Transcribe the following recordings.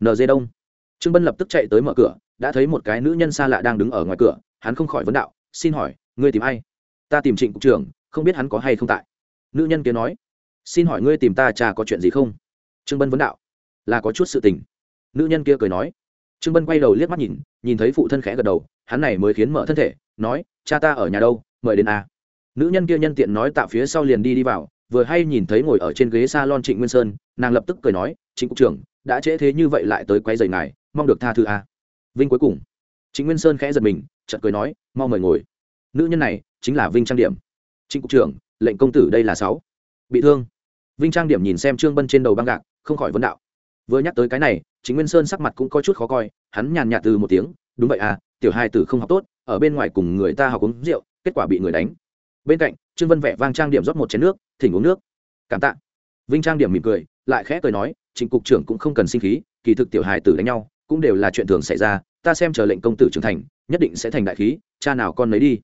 nd đông. Trương bân lập tức chạy tới mở cửa, đã thấy một cái nữ nhân xa lạ đang đứng ở ngoài cửa, hắn không khỏi vấn đạo, xin hỏi, ngươi tìm ai? Ta tìm trịnh cục trưởng, không biết hắn có hay không tại. Nữ nhân kia nói, xin hỏi ngươi tìm ta cha có chuyện gì không? Trương bân vấn đạo, là có chút sự tình. Nữ nhân kia cười nói, trương bân quay đầu liếc mắt nhìn nhìn thấy phụ thân khẽ gật đầu, hắn này mới khiến mở thân thể, nói, cha ta ở nhà đâu, mời đến a nữ nhân kia nhân tiện nói tạo phía sau liền đi đi vào vừa hay nhìn thấy ngồi ở trên ghế s a lon trịnh nguyên sơn, nàng lập tức cười nói, trịnh cục trưởng, đã trễ thế như vậy lại tới quay dày ngài, mong được tha thứ a. Vinh cuối cùng. Trịnh nguyên sơn khẽ giật mình, chợt cười nói, mau mời ngồi. Nữ nhân này chính là vinh trang điểm. Trịnh cục trưởng, lệnh công tử đây là sáu. Bị thương. Vinh trang điểm nhìn xem trương bân trên đầu băng gạc, không khỏi vấn đạo. Vừa nhắc tới cái này chính nguyên sơn sắc mặt cũng có chút khó coi, hắn nhàn nhạt từ một tiếng, đúng vậy à tiểu hai tử không học tốt, ở bên ngoài cùng người ta học uống rượu, kết quả bị người đánh. Bên cạnh trương vân vẻ vang trang điểm rót một chén nước, thỉnh uống nước. Cảm tạ. Vinh trang điểm mỉm cười, lại khẽ cười nói, trịnh cục trưởng cũng không cần sinh khí, kỳ thực tiểu hài tử đánh nhau, cũng đều là chuyện thường xảy ra, ta xem chờ lệnh công tử trưởng thành, nhất định sẽ thành đại khí, cha nào con lấy đi.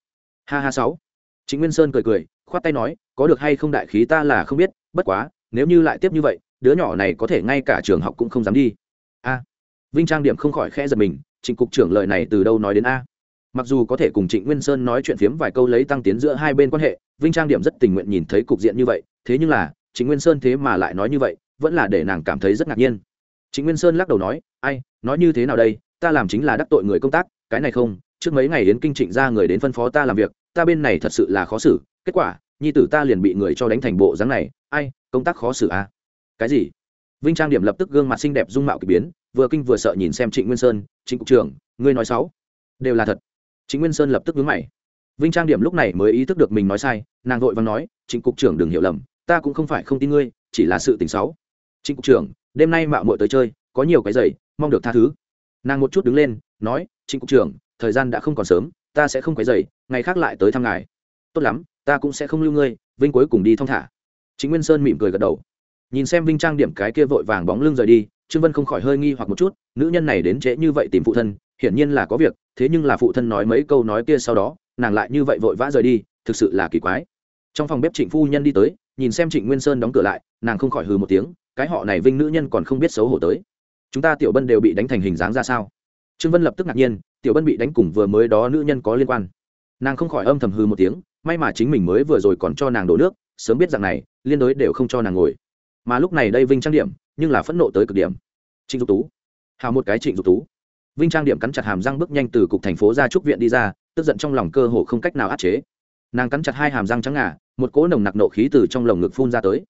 Ha ha sáu. Chính nguyên sơn cười cười, khoát tay nói, có được hay không đại khí ta là không biết, bất quá, nếu như lại tiếp như vậy, đứa nhỏ này có thể ngay cả trường học cũng không dám đi. A. Vinh trang điểm không khỏi khẽ giật mình, trịnh cục trưởng lời này từ đâu nói đến a? Mặc dù có thể cùng trịnh nguyên sơn nói chuyện phiếm vài câu lấy tăng tiến giữa hai bên quan hệ vinh trang điểm rất tình nguyện nhìn thấy cục diện như vậy, thế nhưng là, trịnh nguyên sơn thế mà lại nói như vậy, vẫn là để nàng cảm thấy rất ngạc nhiên. Trịnh nguyên sơn lắc đầu nói, ai, nói như thế nào đây? Ta làm chính là đắc tội người công tác, cái này không, trước mấy ngày đến kinh trịnh ra người đến phân phó ta làm việc, ta bên này thật sự là khó xử, kết quả, nhi tử ta liền bị người cho đánh thành bộ dáng này, ai, công tác khó xử à? Cái gì? Vinh trang điểm lập tức gương mặt xinh đẹp dung mạo k ỳ biến, vừa kinh vừa sợ nhìn xem trịnh nguyên sơn, trịnh cục trưởng, ngươi nói sáu đều là thật. Trịnh nguyên sơn lập tức vướng mày vinh trang điểm lúc này mới ý thức được mình nói sai, nàng vội và nói, trịnh cục trưởng đừng hiểu lầm, ta cũng không phải không tin ngươi, chỉ là sự tình xấu. Trịnh cục trưởng, đêm nay mạo muội tới chơi, có nhiều cái giày, mong được tha thứ. Nàng một chút đứng lên, nói, trịnh cục trưởng, thời gian đã không còn sớm, ta sẽ không quấy giày, ngày khác lại tới thăm ngài. Tốt lắm, ta cũng sẽ không lưu ngươi, vinh cuối cùng đi thong thả. Chính nguyên sơn mỉm cười gật đầu. Nhìn xem vinh trang điểm cái kia vội vàng bóng lưng rời đi, trương vân không khỏi hơi nghi hoặc một chút, nữ nhân này đến trễ như vậy tìm phụ thân, hiển nhiên là có việc, thế nhưng là phụ thân nói mấy câu nói kia sau đó nàng lại như vậy vội vã rời đi, thực sự là kỳ quái. Trong phòng bếp trịnh phu nhân đi tới, nhìn xem trịnh nguyên sơn đóng cửa lại, nàng không khỏi hừ một tiếng, cái họ này vinh nữ nhân còn không biết xấu hổ tới. Chúng ta tiểu bân đều bị đánh thành hình dáng ra sao? Trương vân lập tức ngạc nhiên, tiểu bân bị đánh cùng vừa mới đó nữ nhân có liên quan. Nàng không khỏi âm thầm hư một tiếng, may mà chính mình mới vừa rồi còn cho nàng đổ nước, sớm biết rằng này, liên đối đều không cho nàng ngồi. Mà lúc này đây vinh trang điểm, nhưng là phẫn nộ tới cực điểm. Trịnh dục tú. Hào một cái trịnh dục tú. Vinh trang điểm cắn chặt hàm răng bước nhanh từ cục thành phố ra trúc viện đi ra tức giận trong lòng cơ hồ không cách nào áp chế. Nàng cắn chặt hai hàm răng trắng ngà, một cỗ nồng nặc nộ khí từ trong lồng ngực phun ra tới.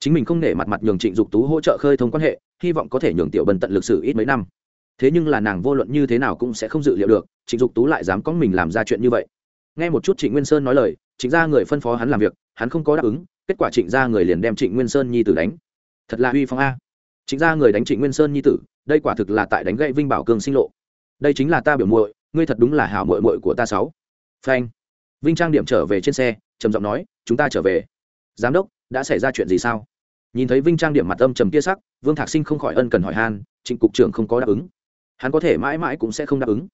Chính mình không nể mặt mặt nhường trịnh dục tú hỗ trợ khơi thông quan hệ, hy vọng có thể nhường tiểu bần tận lực sử ít mấy năm. Thế nhưng là nàng vô luận như thế nào cũng sẽ không dự liệu được, trịnh dục tú lại dám có mình làm ra chuyện như vậy. Nghe một chút trịnh nguyên sơn nói lời, trịnh gia người phân phó hắn làm việc, hắn không có đáp ứng, kết quả trịnh gia người liền đem trịnh nguyên sơn nhi tử đánh. Thật là uy phong a. Trịnh gia người đánh trịnh nguyên sơn nhi tử, đây quả thực là tại đánh gậy vinh bảo cường sinh lộ. Đây chính là ta biểu muội ngươi thật đúng là hảo muội muội của ta sáu. Phanh. Vinh trang điểm trở về trên xe, trầm giọng nói, chúng ta trở về. Giám đốc, đã xảy ra chuyện gì sao? Nhìn thấy vinh trang điểm mặt âm trầm kia sắc, vương thạc sinh không khỏi ân cần hỏi han, trịnh cục trưởng không có đáp ứng. Hắn có thể mãi mãi cũng sẽ không đáp ứng.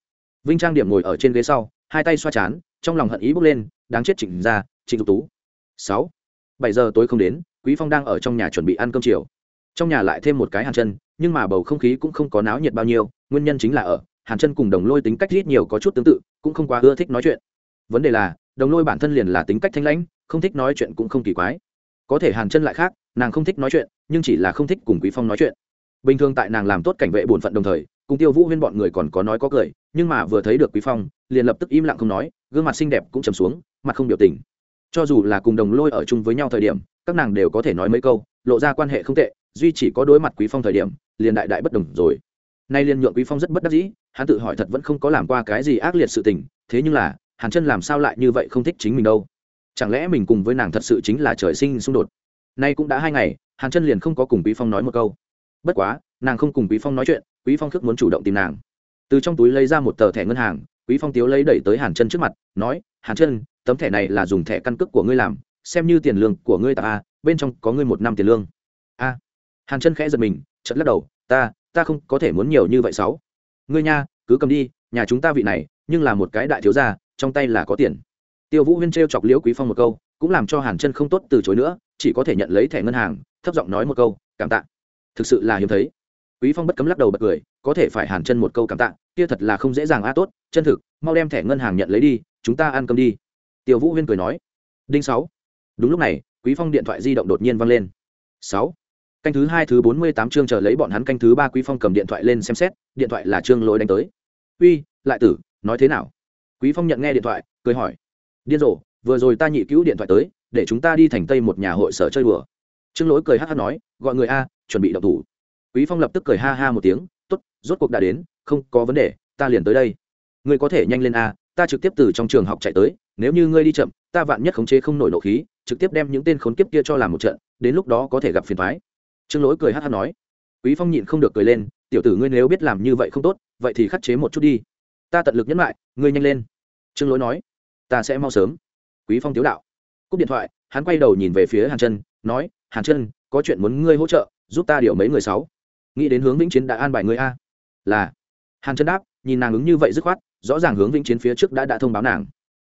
Vinh trang điểm ngồi ở trên ghế sau, hai tay xoa chán, trong lòng hận ý bốc lên, đáng chết trịnh ra trịnh dục tú. Sáu. Bảy giờ tối không đến, quý phong đang ở trong nhà chuẩn bị ăn cơm chiều. Trong nhà lại thêm một cái hàn chân, nhưng mà bầu không khí cũng không có náo nhiệt bao nhiêu, nguyên nhân chính là ở hàn chân cùng đồng lôi tính cách ít nhiều có chút tương tự, cũng không quá ưa thích nói chuyện. Vấn đề là, đồng lôi bản thân liền là tính cách thanh lãnh, không thích nói chuyện cũng không kỳ quái. Có thể hàn chân lại khác, nàng không thích nói chuyện, nhưng chỉ là không thích cùng quý phong nói chuyện. Bình thường tại nàng làm tốt cảnh vệ bổn phận đồng thời, cùng tiêu vũ huyên bọn người còn có nói có cười, nhưng mà vừa thấy được quý phong, liền lập tức im lặng không nói, gương mặt xinh đẹp cũng trầm xuống, mặt không biểu tình. Cho dù là cùng đồng lôi ở chung với nhau thời điểm, các nàng đều có thể nói mấy câu, lộ ra quan hệ không tệ, duy chỉ có đối mặt quý phong thời điểm, liền đại đại bất đồng rồi nay liên nhượng quý phong rất bất đắc dĩ, hắn tự hỏi thật vẫn không có làm qua cái gì ác liệt sự tình, thế nhưng là, hàn chân làm sao lại như vậy không thích chính mình đâu? Chẳng lẽ mình cùng với nàng thật sự chính là trời sinh xung đột? Nay cũng đã hai ngày, hàn chân liền không có cùng quý phong nói một câu. Bất quá, nàng không cùng quý phong nói chuyện, quý phong thức muốn chủ động tìm nàng. Từ trong túi lấy ra một tờ thẻ ngân hàng, quý phong tiếu lấy đẩy tới hàn chân trước mặt, nói, hàn chân, tấm thẻ này là dùng thẻ căn cước của ngươi làm, xem như tiền lương của ngươi ta, bên trong có ngươi một năm tiền lương. A. Hàn chân khẽ giật mình chật lắc đầu, ta ta không có thể muốn nhiều như vậy sáu. Ngươi nha, cứ cầm đi, nhà chúng ta vị này, nhưng là một cái đại thiếu gia, trong tay là có tiền. Tiêu vũ huyên trêu chọc liễu quý phong một câu, cũng làm cho hàn chân không tốt từ chối nữa, chỉ có thể nhận lấy thẻ ngân hàng, thấp giọng nói một câu, cảm tạ. Thực sự là hiếm thấy. Quý phong bất cấm lắc đầu bật cười, có thể phải hàn chân một câu cảm tạ, kia thật là không dễ dàng a, tốt, chân thực, mau đem thẻ ngân hàng nhận lấy đi, chúng ta ăn cơm đi. Tiêu vũ huyên cười nói, đinh sáu. Đúng lúc này, quý phong điện thoại di động đột nhiên vang lên. Sáu canh thứ hai thứ bốn mươi tám chương chờ lấy bọn hắn canh thứ ba quý phong cầm điện thoại lên xem xét, điện thoại là trương lỗi đánh tới. Uy, lại tử, nói thế nào? Quý phong nhận nghe điện thoại, cười hỏi. Điên rồ, vừa rồi ta nhị cứu điện thoại tới, để chúng ta đi thành tây một nhà hội sở chơi đùa. Trương lỗi cười hát hát nói, gọi người a, chuẩn bị đọc thủ. Quý phong lập tức cười ha ha một tiếng, tốt, rốt cuộc đã đến, không có vấn đề, ta liền tới đây. Ngươi có thể nhanh lên a, ta trực tiếp từ trong trường học chạy tới, nếu như ngươi đi chậm, ta vạn nhất khống chế không nổi nộ khí, trực tiếp đem những tên khốn kiếp kia cho làm một trận, đến lúc đó có thể gặp phiền thoái trương lỗi cười hát hát nói, quý phong nhịn không được cười lên, tiểu tử ngươi nếu biết làm như vậy không tốt, vậy thì khắc chế một chút đi. Ta tận lực nhẫn lại, ngươi nhanh lên. Trương lỗi nói, ta sẽ mau sớm. Quý phong tiếu đạo. Cúp điện thoại, hắn quay đầu nhìn về phía hàn chân nói, hàn chân có chuyện muốn ngươi hỗ trợ, giúp ta điều mấy người sáu. Nghĩ đến hướng vĩnh chiến đã an bài ngươi a. Là. Hàn chân đáp, nhìn nàng ứng như vậy dứt khoát, rõ ràng hướng vĩnh chiến phía trước đã đã thông báo nàng.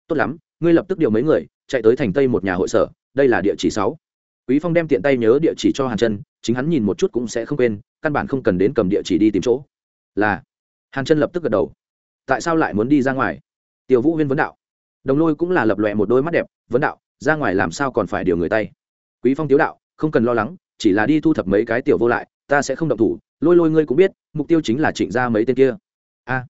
Tốt lắm, ngươi lập tức điều mấy người, chạy tới thành tây một nhà hội sở, đây là địa chỉ sáu quý phong đem tiện tay nhớ địa chỉ cho hàn chân chính hắn nhìn một chút cũng sẽ không quên, căn bản không cần đến cầm địa chỉ đi tìm chỗ. Là. Hàn chân lập tức gật đầu. Tại sao lại muốn đi ra ngoài? Tiểu vũ huyên vấn đạo. Đồng lôi cũng là lập lòe một đôi mắt đẹp, vấn đạo, ra ngoài làm sao còn phải điều người tay? Quý phong tiếu đạo, không cần lo lắng, chỉ là đi thu thập mấy cái tiểu vô lại, ta sẽ không động thủ, lôi lôi ngươi cũng biết, mục tiêu chính là trịnh ra mấy tên kia. A.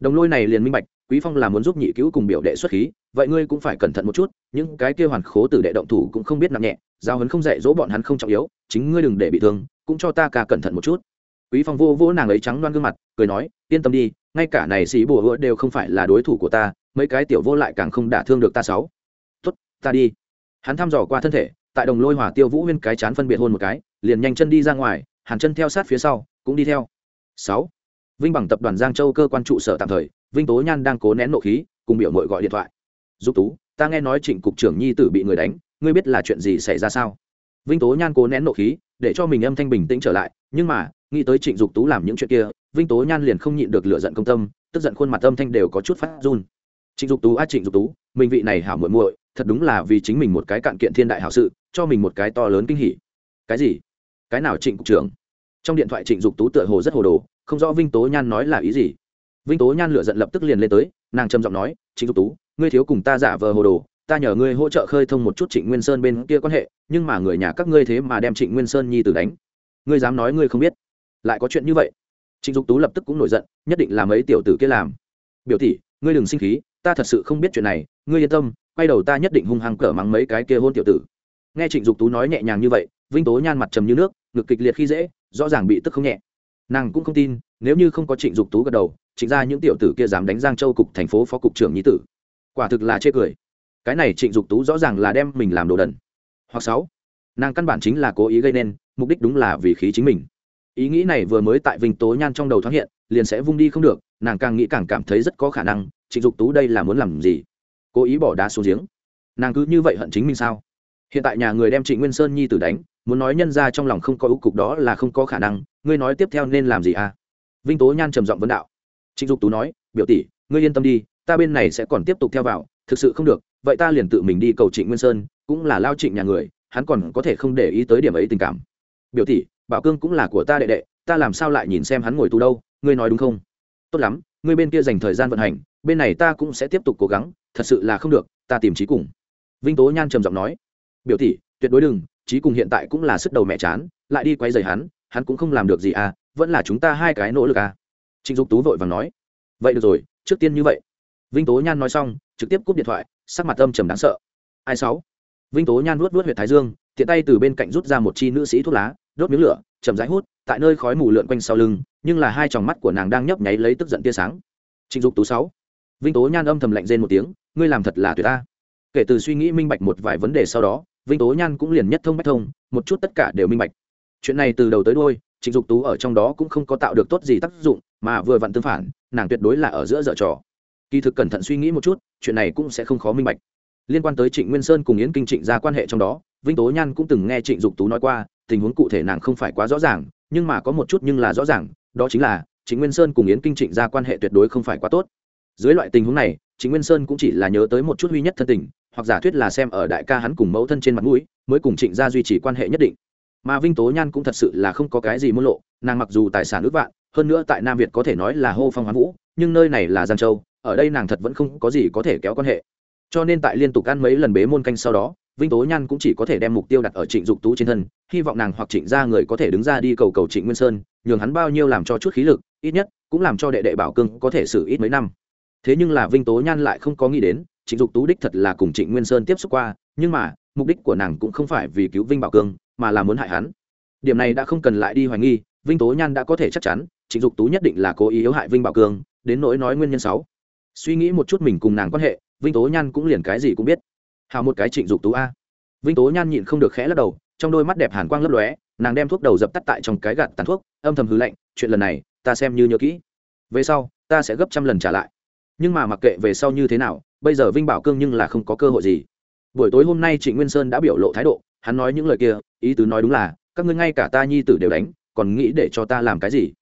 Đồng lôi này liền minh bạch quý phong là muốn giúp nhị cứu cùng biểu đệ xuất khí, vậy ngươi cũng phải cẩn thận một chút, những cái kia hoàn khố tử đệ động thủ cũng không biết nặng nhẹ, giao hấn không dạy dỗ bọn hắn không trọng yếu, chính ngươi đừng để bị thương, cũng cho ta cả cẩn thận một chút. Quý phong vô vỗ nàng ấy trắng loan gương mặt, cười nói, yên tâm đi, ngay cả này xí bùa hứa đều không phải là đối thủ của ta, mấy cái tiểu vô lại càng không đả thương được ta sáu. Tốt, ta đi. Hắn thăm dò qua thân thể, tại đồng lôi hỏa tiêu vũ huyên cái chán phân biệt hôn một cái, liền nhanh chân đi ra ngoài, hàn chân theo sát phía sau, cũng đi theo. Sáu vinh bằng tập đoàn giang châu cơ quan trụ sở tạm thời, vinh tố nhan đang cố nén nộ khí, cùng biểu mội gọi điện thoại. Giúp tú, ta nghe nói trịnh cục trưởng nhi tử bị người đánh, ngươi biết là chuyện gì xảy ra sao? Vinh tố nhan cố nén nộ khí, để cho mình âm thanh bình tĩnh trở lại, nhưng mà, nghĩ tới trịnh dục tú làm những chuyện kia, vinh tố nhan liền không nhịn được lựa giận công tâm, tức giận khuôn mặt âm thanh đều có chút phát run. Trịnh dục tú, a trịnh dục tú, mình vị này hảo muội muội, thật đúng là vì chính mình một cái cạn kiện thiên đại hảo sự, cho mình một cái to lớn kinh hỉ. Cái gì? Cái nào trịnh cục trưởng? Trong điện thoại trịnh dục tú tựa hồ rất hồ đồ không rõ vinh tố nhan nói là ý gì. Vinh tố nhan lựa giận lập tức liền lên tới, nàng trầm giọng nói, trịnh dục tú, ngươi thiếu cùng ta giả vờ hồ đồ, ta nhờ ngươi hỗ trợ khơi thông một chút trịnh nguyên sơn bên kia quan hệ, nhưng mà người nhà các ngươi thế mà đem trịnh nguyên sơn nhi tử đánh. Ngươi dám nói ngươi không biết. Lại có chuyện như vậy. Trịnh dục tú lập tức cũng nổi giận, nhất định là mấy tiểu tử kia làm. Biểu tỷ, ngươi đừng sinh khí, ta thật sự không biết chuyện này, ngươi yên tâm, quay đầu ta nhất định hung hăng cỡ mắng mấy cái kia hôn tiểu tử. Nghe trịnh dục tú nói nhẹ nhàng như vậy, vinh tố nhan mặt trầm như nước, ngực kịch liệt khi dễ, rõ ràng bị tức không nhẹ nàng cũng không tin, nếu như không có trịnh dục tú gật đầu, trịnh ra những tiểu tử kia dám đánh giang châu cục thành phố phó cục trưởng nhí tử. Quả thực là chê cười. Cái này trịnh dục tú rõ ràng là đem mình làm đồ đần. Hoặc sáu, nàng căn bản chính là cố ý gây nên, mục đích đúng là vì khí chính mình. Ý nghĩ này vừa mới tại vinh tố nhan trong đầu thoáng hiện, liền sẽ vung đi không được, nàng càng nghĩ càng cảm thấy rất có khả năng, trịnh dục tú đây là muốn làm gì? Cố ý bỏ đá xuống giếng. Nàng cứ như vậy hận chính mình sao? Hiện tại nhà người đem trịnh nguyên sơn nhi tử đánh muốn nói nhân ra trong lòng không có ưu cục đó là không có khả năng, ngươi nói tiếp theo nên làm gì à? Vinh tố nhan trầm giọng vấn đạo. Trịnh dục tú nói, biểu tỷ, ngươi yên tâm đi, ta bên này sẽ còn tiếp tục theo vào, thực sự không được, vậy ta liền tự mình đi cầu trịnh nguyên sơn, cũng là lao trịnh nhà người, hắn còn có thể không để ý tới điểm ấy tình cảm. Biểu tỷ, bảo cương cũng là của ta đệ đệ, ta làm sao lại nhìn xem hắn ngồi tù đâu, ngươi nói đúng không? Tốt lắm, ngươi bên kia dành thời gian vận hành, bên này ta cũng sẽ tiếp tục cố gắng, thật sự là không được, ta tìm trí cùng. Vinh tố nhan trầm giọng nói. Biểu tỷ, tuyệt đối đừng trí cùng hiện tại cũng là sức đầu mẹ chán, lại đi quay dày hắn hắn cũng không làm được gì à vẫn là chúng ta hai cái nỗ lực à. Trịnh dục tú vội vàng nói. Vậy được rồi, trước tiên như vậy. Vinh tố nhan nói xong, trực tiếp cúp điện thoại, sắc mặt âm trầm đáng sợ. Ai sáu? Vinh tố nhan nuốt nuốt huyệt thái dương, tiện tay từ bên cạnh rút ra một chi nữ sĩ thuốc lá, đốt miếng lửa, chậm rãi hút, tại nơi khói mù lượn quanh sau lưng, nhưng là hai tròng mắt của nàng đang nhấp nháy lấy tức giận tia sáng. Trịnh dục tú sáu. Vinh tố nhan âm thầm lạnh rên một tiếng, ngươi làm thật là tuyệt ta. Kể từ suy nghĩ minh bạch một vài vấn đề sau đó vinh tố nhan cũng liền nhất thông bách thông, một chút tất cả đều minh bạch. Chuyện này từ đầu tới đôi trịnh dục tú ở trong đó cũng không có tạo được tốt gì tác dụng, mà vừa vặn tương phản, nàng tuyệt đối là ở giữa dở trò. Kỳ thực cẩn thận suy nghĩ một chút, chuyện này cũng sẽ không khó minh bạch. Liên quan tới trịnh nguyên sơn cùng yến kinh trịnh ra quan hệ trong đó, vinh tố nhan cũng từng nghe trịnh dục tú nói qua, tình huống cụ thể nàng không phải quá rõ ràng, nhưng mà có một chút nhưng là rõ ràng, đó chính là trịnh nguyên sơn cùng yến kinh trịnh ra quan hệ tuyệt đối không phải quá tốt. Dưới loại tình huống này, trịnh nguyên sơn cũng chỉ là nhớ tới một chút huy nhất thân tình hoặc giả thuyết là xem ở đại ca hắn cùng mẫu thân trên mặt mũi, mới cùng trịnh gia duy trì quan hệ nhất định. Mà vinh tố nhan cũng thật sự là không có cái gì môn lộ, nàng mặc dù tài sản ước vạn, hơn nữa tại nam việt có thể nói là hô phong hoán vũ, nhưng nơi này là giang châu, ở đây nàng thật vẫn không có gì có thể kéo quan hệ. Cho nên tại liên tục ăn mấy lần bế môn canh sau đó, vinh tố nhan cũng chỉ có thể đem mục tiêu đặt ở trịnh dục tú trên thân, hy vọng nàng hoặc trịnh ra người có thể đứng ra đi cầu cầu trịnh nguyên sơn, nhường hắn bao nhiêu làm cho chút khí lực, ít nhất cũng làm cho đệ đệ bảo cương có thể xử ít mấy năm. Thế nhưng là vinh tố nhan lại không có nghĩ đến trịnh dục tú đích thật là cùng trịnh nguyên sơn tiếp xúc qua, nhưng mà, mục đích của nàng cũng không phải vì cứu vinh bảo cương, mà là muốn hại hắn. Điểm này đã không cần lại đi hoài nghi, vinh tố nhan đã có thể chắc chắn, trịnh dục tú nhất định là cố ý yếu hại vinh bảo cương, đến nỗi nói nguyên nhân sáu. Suy nghĩ một chút mình cùng nàng quan hệ, vinh tố nhan cũng liền cái gì cũng biết. Hào một cái trịnh dục tú a. Vinh tố nhan nhịn không được khẽ lắc đầu, trong đôi mắt đẹp hàn quang lấp lóe, nàng đem thuốc đầu dập tắt tại trong cái gạt tàn thuốc, âm thầm hư lạnh, chuyện lần này, ta xem như nhớ kỹ. Về sau, ta sẽ gấp trăm lần trả lại. Nhưng mà mặc kệ về sau như thế nào bây giờ vinh bảo cương nhưng là không có cơ hội gì. Buổi tối hôm nay trịnh nguyên sơn đã biểu lộ thái độ, hắn nói những lời kia, ý tứ nói đúng là, các ngươi ngay cả ta nhi tử đều đánh, còn nghĩ để cho ta làm cái gì?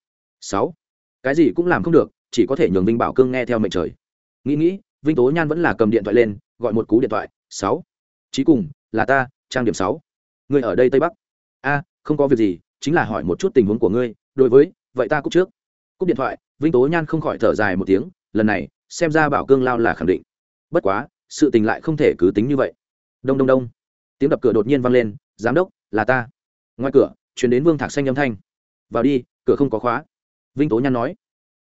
Sáu, cái gì cũng làm không được, chỉ có thể nhường vinh bảo cương nghe theo mệnh trời. Nghĩ nghĩ, vinh tố nhan vẫn là cầm điện thoại lên, gọi một cú điện thoại, sáu. Trí cùng, là ta, trang điểm sáu. Ngươi ở đây tây bắc. A, không có việc gì, chính là hỏi một chút tình huống của ngươi, đối với, vậy ta cúp trước. Cúp điện thoại, vinh tố nhan không khỏi thở dài một tiếng, lần này, xem ra bảo cương lao là khẳng định bất quá, sự tình lại không thể cứ tính như vậy. Đông đông đông. Tiếng đập cửa đột nhiên vang lên, giám đốc, là ta. Ngoài cửa chuyển đến vương thạc xanh âm thanh. Vào đi, cửa không có khóa. Vinh tố nhan nói.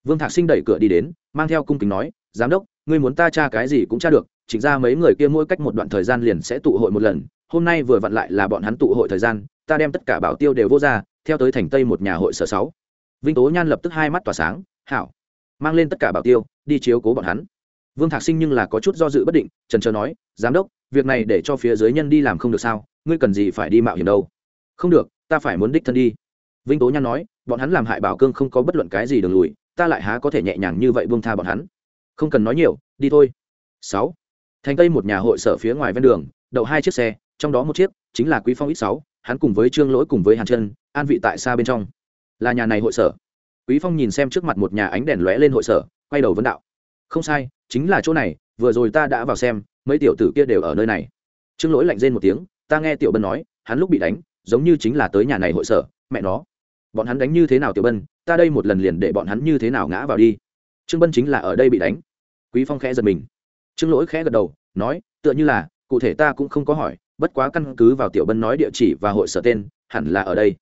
Vương thạc sinh đẩy cửa đi đến, mang theo cung kính nói, giám đốc, ngươi muốn ta tra cái gì cũng tra được chính ra mấy người kia mỗi cách một đoạn thời gian liền sẽ tụ hội một lần, hôm nay vừa vặn lại là bọn hắn tụ hội thời gian, ta đem tất cả bảo tiêu đều vô ra, theo tới thành tây một nhà hội sở sáu. Vinh tố nhan lập tức hai mắt tỏa sáng, hảo. Mang lên tất cả bảo tiêu, đi chiếu cố bọn hắn vương thạc sinh nhưng là có chút do dự bất định, trần trờ nói, giám đốc, việc này để cho phía dưới nhân đi làm không được sao? Ngươi cần gì phải đi mạo hiểm đâu? Không được, ta phải muốn đích thân đi. Vinh tố nhan nói, bọn hắn làm hại bảo cương không có bất luận cái gì đường lùi, ta lại há có thể nhẹ nhàng như vậy buông tha bọn hắn? Không cần nói nhiều, đi thôi. Sáu. Thành tây một nhà hội sở phía ngoài ven đường, đậu hai chiếc xe, trong đó một chiếc chính là quý phong ít sáu, hắn cùng với trương lỗi cùng với hàn chân an vị tại xa bên trong. Là nhà này hội sở. Quý phong nhìn xem trước mặt một nhà ánh đèn lóe lên hội sở, quay đầu vấn đạo. Không sai chính là chỗ này, vừa rồi ta đã vào xem, mấy tiểu tử kia đều ở nơi này. Trương lỗi lạnh rên một tiếng, ta nghe tiểu bân nói, hắn lúc bị đánh, giống như chính là tới nhà này hội sở, mẹ nó. Bọn hắn đánh như thế nào tiểu bân, ta đây một lần liền để bọn hắn như thế nào ngã vào đi. Trương bân chính là ở đây bị đánh. Quý phong khẽ giật mình. Trương lỗi khẽ gật đầu, nói, tựa như là, cụ thể ta cũng không có hỏi, bất quá căn cứ vào tiểu bân nói địa chỉ và hội sở tên, hẳn là ở đây.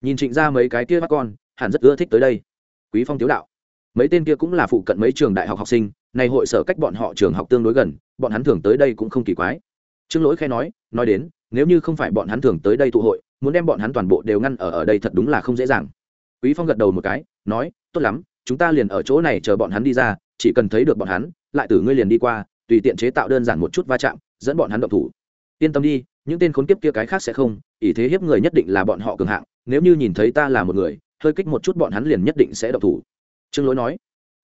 Nhìn trịnh ra mấy cái kia bắt con, hẳn rất ưa thích tới đây. Quý phong tiếu đạo. Mấy tên kia cũng là phụ cận mấy trường đại học học sinh này hội sở cách bọn họ trường học tương đối gần, bọn hắn thường tới đây cũng không kỳ quái. Trương lỗi khai nói nói đến, nếu như không phải bọn hắn thường tới đây tụ hội, muốn đem bọn hắn toàn bộ đều ngăn ở ở đây thật đúng là không dễ dàng. Quý phong gật đầu một cái, nói, tốt lắm, chúng ta liền ở chỗ này chờ bọn hắn đi ra, chỉ cần thấy được bọn hắn, lại từ ngươi liền đi qua, tùy tiện chế tạo đơn giản một chút va chạm, dẫn bọn hắn động thủ. Yên tâm đi, những tên khốn kiếp kia cái khác sẽ không ý thế hiếp người nhất định là bọn họ cường hạng, nếu như nhìn thấy ta là một người, hơi kích một chút bọn hắn liền nhất định sẽ động thủ. Trương lỗi nói,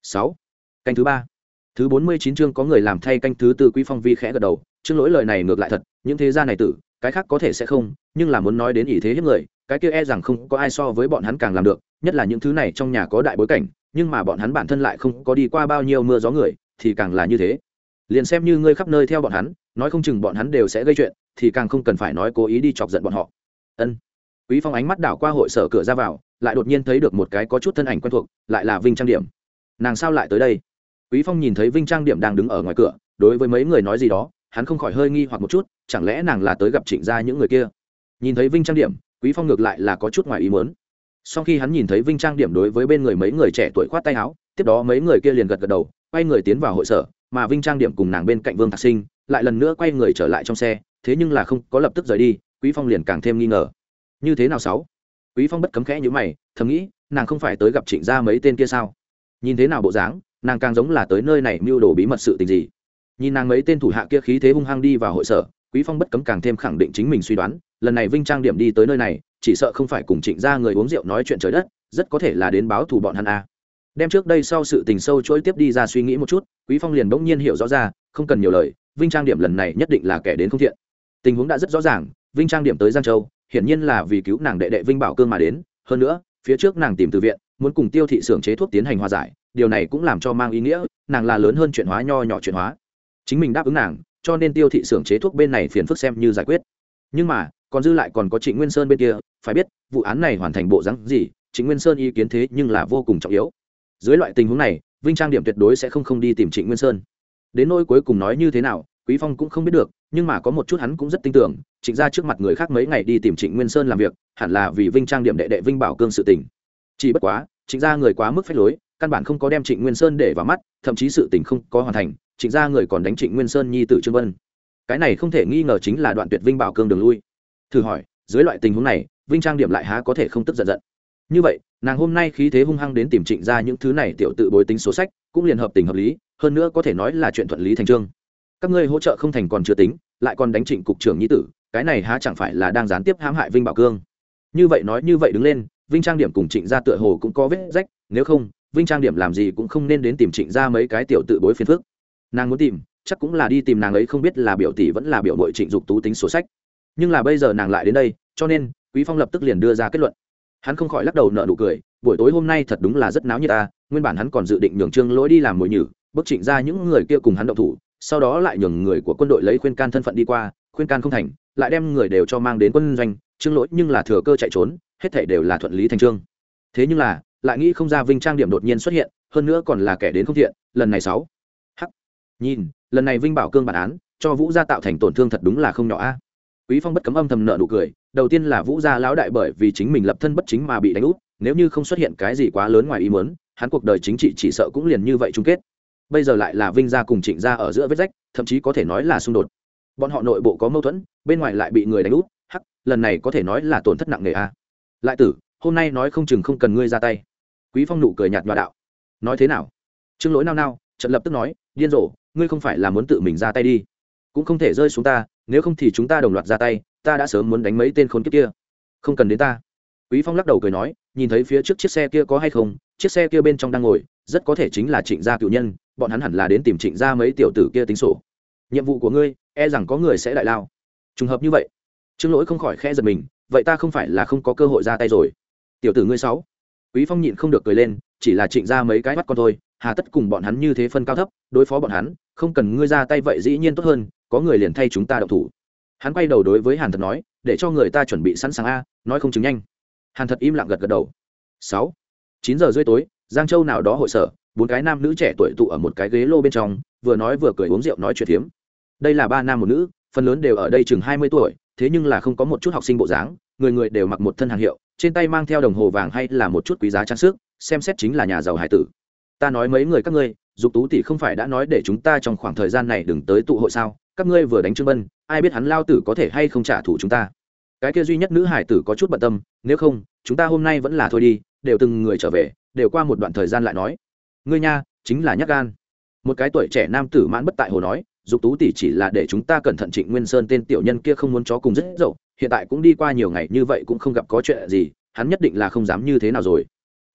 sáu, canh thứ ba thứ bốn mươi chín chương có người làm thay canh thứ tư quý phong vi khẽ gật đầu, chương lỗi lời này ngược lại thật, những thế gia này tử, cái khác có thể sẽ không, nhưng là muốn nói đến ý thế hiếp người, cái kia e rằng không có ai so với bọn hắn càng làm được, nhất là những thứ này trong nhà có đại bối cảnh, nhưng mà bọn hắn bản thân lại không có đi qua bao nhiêu mưa gió người, thì càng là như thế. Liền xem như ngươi khắp nơi theo bọn hắn, nói không chừng bọn hắn đều sẽ gây chuyện, thì càng không cần phải nói cố ý đi chọc giận bọn họ. Ân. Quý phong ánh mắt đảo qua hội sở cửa ra vào, lại đột nhiên thấy được một cái có chút thân ảnh quen thuộc, lại là vinh trang điểm. Nàng sao lại tới đây? Quý phong nhìn thấy vinh trang điểm đang đứng ở ngoài cửa, đối với mấy người nói gì đó, hắn không khỏi hơi nghi hoặc một chút, chẳng lẽ nàng là tới gặp trịnh gia những người kia? Nhìn thấy vinh trang điểm, quý phong ngược lại là có chút ngoài ý muốn. Sau khi hắn nhìn thấy vinh trang điểm đối với bên người mấy người trẻ tuổi khoát tay áo, tiếp đó mấy người kia liền gật gật đầu, quay người tiến vào hội sở, mà vinh trang điểm cùng nàng bên cạnh vương thạc sinh lại lần nữa quay người trở lại trong xe, thế nhưng là không có lập tức rời đi, quý phong liền càng thêm nghi ngờ. Như thế nào sáu? Quý phong bất cấm khẽ như mày, thầm nghĩ, nàng không phải tới gặp trịnh gia mấy tên kia sao? Nhìn thế nào bộ dáng nàng càng giống là tới nơi này mưu đồ bí mật sự tình gì. Nhìn nàng mấy tên thủ hạ kia khí thế hung hăng đi vào hội sở, quý phong bất cấm càng thêm khẳng định chính mình suy đoán, lần này vinh trang điểm đi tới nơi này, chỉ sợ không phải cùng trịnh gia người uống rượu nói chuyện trời đất, rất có thể là đến báo thù bọn hắn a. Đem trước đây sau sự tình sâu chuỗi tiếp đi ra suy nghĩ một chút, quý phong liền bỗng nhiên hiểu rõ ra, không cần nhiều lời, vinh trang điểm lần này nhất định là kẻ đến không thiện. Tình huống đã rất rõ ràng, vinh trang điểm tới giang châu, hiển nhiên là vì cứu nàng đệ đệ vinh bảo cương mà đến, hơn nữa, phía trước nàng tìm từ viện, muốn cùng tiêu thị xưởng chế thuốc tiến hành hòa giải điều này cũng làm cho mang ý nghĩa, nàng là lớn hơn chuyện hóa nho nhỏ chuyện hóa. Chính mình đáp ứng nàng, cho nên tiêu thị xưởng chế thuốc bên này phiền phức xem như giải quyết. Nhưng mà, còn dư lại còn có trịnh nguyên sơn bên kia, phải biết, vụ án này hoàn thành bộ rắn gì trịnh nguyên sơn ý kiến thế nhưng là vô cùng trọng yếu. Dưới loại tình huống này, vinh trang điểm tuyệt đối sẽ không không đi tìm trịnh nguyên sơn. Đến nỗi cuối cùng nói như thế nào, quý phong cũng không biết được, nhưng mà có một chút hắn cũng rất tin tưởng, trịnh ra trước mặt người khác mấy ngày đi tìm trịnh nguyên sơn làm việc, hẳn là vì vinh trang điểm đệ đệ vinh bảo cương sự tình. Chỉ bất quá, trịnh ra người quá mức phép lối căn bản không có đem trịnh nguyên sơn để vào mắt, thậm chí sự tình không có hoàn thành, trịnh Gia người còn đánh trịnh nguyên sơn nhi tử trương vân. Cái này không thể nghi ngờ chính là đoạn tuyệt vinh bảo cương đường lui. Thử hỏi, dưới loại tình huống này, vinh trang điểm lại há có thể không tức giận giận? Như vậy, nàng hôm nay khí thế hung hăng đến tìm trịnh ra những thứ này tiểu tự bối tính số sách, cũng liền hợp tình hợp lý, hơn nữa có thể nói là chuyện thuận lý thành trương các ngươi hỗ trợ không thành còn chưa tính, lại còn đánh trịnh cục trưởng nhi tử, cái này há chẳng phải là đang gián tiếp hãm hại vinh bảo cương? Như vậy nói như vậy đứng lên, vinh trang điểm cùng trịnh gia tựa hồ cũng có vết rách, nếu không vinh trang điểm làm gì cũng không nên đến tìm trịnh gia mấy cái tiểu tự bối phiền phức. Nàng muốn tìm, chắc cũng là đi tìm nàng ấy không biết là biểu tỷ vẫn là biểu mội trịnh dục tú tính sổ sách. Nhưng là bây giờ nàng lại đến đây, cho nên, quý phong lập tức liền đưa ra kết luận. Hắn không khỏi lắc đầu nợ nụ cười, buổi tối hôm nay thật đúng là rất náo như ta, nguyên bản hắn còn dự định nhường trương lỗi đi làm mồi nhử, bức trịnh ra những người kia cùng hắn động thủ, sau đó lại nhường người của quân đội lấy khuyên can thân phận đi qua, khuyên can không thành, lại đem người đều cho mang đến quân doanh, trương lỗi nhưng là thừa cơ chạy trốn, hết thảy đều là thuận lý thành trương. Thế nhưng là lại nghĩ không ra vinh trang điểm đột nhiên xuất hiện, hơn nữa còn là kẻ đến không thiện, lần này sáu. Hắc. Nhìn, lần này vinh bảo cương bản án, cho vũ gia tạo thành tổn thương thật đúng là không nhỏ a. Quý phong bất cấm âm thầm nợ nụ cười, đầu tiên là vũ gia lão đại bởi vì chính mình lập thân bất chính mà bị đánh úp, nếu như không xuất hiện cái gì quá lớn ngoài ý muốn, hắn cuộc đời chính trị chỉ sợ cũng liền như vậy chung kết. Bây giờ lại là vinh gia cùng trịnh gia ở giữa vết rách, thậm chí có thể nói là xung đột. Bọn họ nội bộ có mâu thuẫn, bên ngoài lại bị người đánh úp, hắc, lần này có thể nói là tổn thất nặng nề a. Lại tử, hôm nay nói không chừng không cần ngươi ra tay quý phong nụ cười nhạt nhòa đạo. Nói thế nào? Trương lỗi nao nao, trận lập tức nói, điên rồ, ngươi không phải là muốn tự mình ra tay đi. Cũng không thể rơi xuống ta, nếu không thì chúng ta đồng loạt ra tay, ta đã sớm muốn đánh mấy tên khốn kiếp kia. Không cần đến ta. Quý phong lắc đầu cười nói, nhìn thấy phía trước chiếc xe kia có hay không, chiếc xe kia bên trong đang ngồi, rất có thể chính là trịnh gia cựu nhân, bọn hắn hẳn là đến tìm trịnh gia mấy tiểu tử kia tính sổ. Nhiệm vụ của ngươi e rằng có người sẽ đại lao. Trùng hợp như vậy, trương lỗi không khỏi khẽ giật mình, vậy ta không phải là không có cơ hội ra tay rồi. Tiểu tử ngươi sáu quý phong nhịn không được cười lên, chỉ là trịnh ra mấy cái mắt con thôi, hà tất cùng bọn hắn như thế phân cao thấp, đối phó bọn hắn, không cần ngươi ra tay vậy dĩ nhiên tốt hơn, có người liền thay chúng ta động thủ. Hắn quay đầu đối với hàn thật nói, để cho người ta chuẩn bị sẵn sàng a, nói không chứng nhanh. Hàn thật im lặng gật gật đầu. Sáu, chín giờ rưỡi tối, giang châu nào đó hội sở, bốn cái nam nữ trẻ tuổi tụ ở một cái ghế lô bên trong, vừa nói vừa cười uống rượu nói chuyện phiếm. Đây là ba nam một nữ, phần lớn đều ở đây chừng hai mươi tuổi, thế nhưng là không có một chút học sinh bộ dáng, người người đều mặc một thân hàng hiệu trên tay mang theo đồng hồ vàng hay là một chút quý giá trang sức, xem xét chính là nhà giàu hải tử. Ta nói mấy người các ngươi, dục tú tỷ không phải đã nói để chúng ta trong khoảng thời gian này đừng tới tụ hội sao? Các ngươi vừa đánh trương bân, ai biết hắn lao tử có thể hay không trả thù chúng ta? Cái kia duy nhất nữ hải tử có chút bận tâm, nếu không, chúng ta hôm nay vẫn là thôi đi, đều từng người trở về, đều qua một đoạn thời gian lại nói. Ngươi nha, chính là nhắc gan. Một cái tuổi trẻ nam tử mãn bất tại hồ nói, dục tú tỷ chỉ là để chúng ta cẩn thận trịnh nguyên sơn tên tiểu nhân kia không muốn chó cùng rất dậu hiện tại cũng đi qua nhiều ngày như vậy cũng không gặp có chuyện gì, hắn nhất định là không dám như thế nào rồi.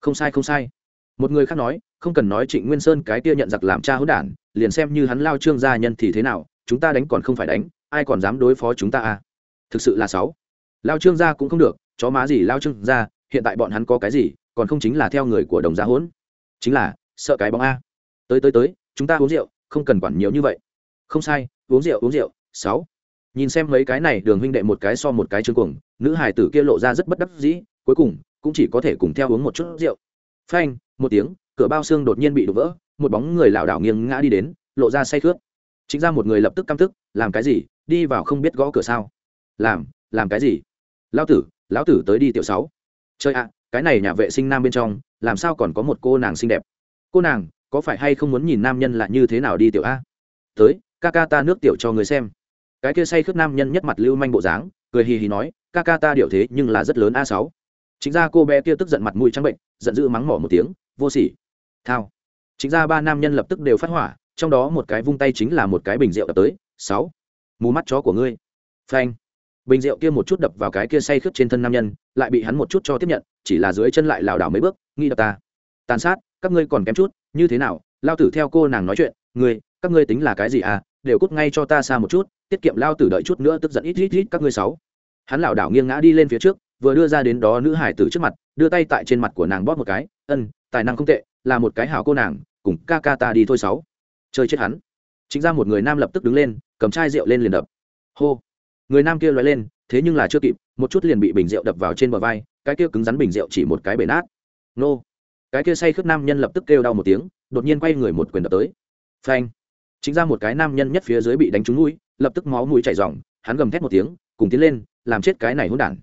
Không sai không sai. Một người khác nói, không cần nói trịnh nguyên sơn cái kia nhận giặc làm cha hữu đản, liền xem như hắn lao trương gia nhân thì thế nào, chúng ta đánh còn không phải đánh, ai còn dám đối phó chúng ta à? Thực sự là sáu lao trương gia cũng không được, chó má gì lao trương gia, hiện tại bọn hắn có cái gì, còn không chính là theo người của đồng gia hỗn. Chính là, sợ cái bóng a. Tới tới tới, chúng ta uống rượu, không cần quản nhiều như vậy. Không sai, uống rượu uống rượu sáu nhìn xem mấy cái này, đường huynh đệ một cái so một cái trương cuồng, nữ hải tử kia lộ ra rất bất đắc dĩ, cuối cùng, cũng chỉ có thể cùng theo uống một chút rượu. Phanh, một tiếng, cửa bao xương đột nhiên bị đổ vỡ, một bóng người lảo đảo nghiêng ngã đi đến, lộ ra say khướt. Chính ra một người lập tức căm tức, làm cái gì? Đi vào không biết gõ cửa sao? Làm làm cái gì? Lão tử lão tử tới đi tiểu sáu. Chơi ạ, cái này nhà vệ sinh nam bên trong, làm sao còn có một cô nàng xinh đẹp? Cô nàng, có phải hay không muốn nhìn nam nhân là như thế nào đi tiểu a? Tới, ca ca ta nước tiểu cho người xem cái kia say khướt nam nhân nhất mặt lưu manh bộ dáng, cười hì hì nói, ca ca ta điệu thế nhưng là rất lớn a sáu. Chính ra cô bé kia tức giận mặt mũi trắng bệnh, giận dữ mắng mỏ một tiếng, vô sỉ. Thao. Chính ra ba nam nhân lập tức đều phát hỏa, trong đó một cái vung tay chính là một cái bình rượu đập tới, sáu, mù mắt chó của ngươi. Phanh. Bình rượu kia một chút đập vào cái kia say khướt trên thân nam nhân, lại bị hắn một chút cho tiếp nhận, chỉ là dưới chân lại lảo đảo mấy bước, nghi đập ta. Tàn sát, các ngươi còn kém chút, như thế nào? Lao tử theo cô nàng nói chuyện, ngươi, các ngươi tính là cái gì à? Đều cút ngay cho ta xa một chút tiết kiệm lao tử đợi chút nữa tức giận ít ít ít các ngươi sáu. Hắn lảo đảo nghiêng ngã đi lên phía trước, vừa đưa ra đến đó nữ hải tử trước mặt, đưa tay tại trên mặt của nàng bóp một cái, ân, tài năng không tệ, là một cái hảo cô nàng, cùng ca ca ta đi thôi sáu. Chơi chết hắn. Chính ra một người nam lập tức đứng lên, cầm chai rượu lên liền đập. Hô. Người nam kia loại lên, thế nhưng là chưa kịp, một chút liền bị bình rượu đập vào trên bờ vai, cái kia cứng rắn bình rượu chỉ một cái bể nát. Nô. Cái kia say khướt nam nhân lập tức kêu đau một tiếng, đột nhiên quay người một quyền đập tới. Phanh chính ra một cái nam nhân nhất phía dưới bị đánh trúng mũi, lập tức máu mũi chảy r hắn gầm thét một tiếng, cùng tiến lên, làm chết cái này hỗn đản.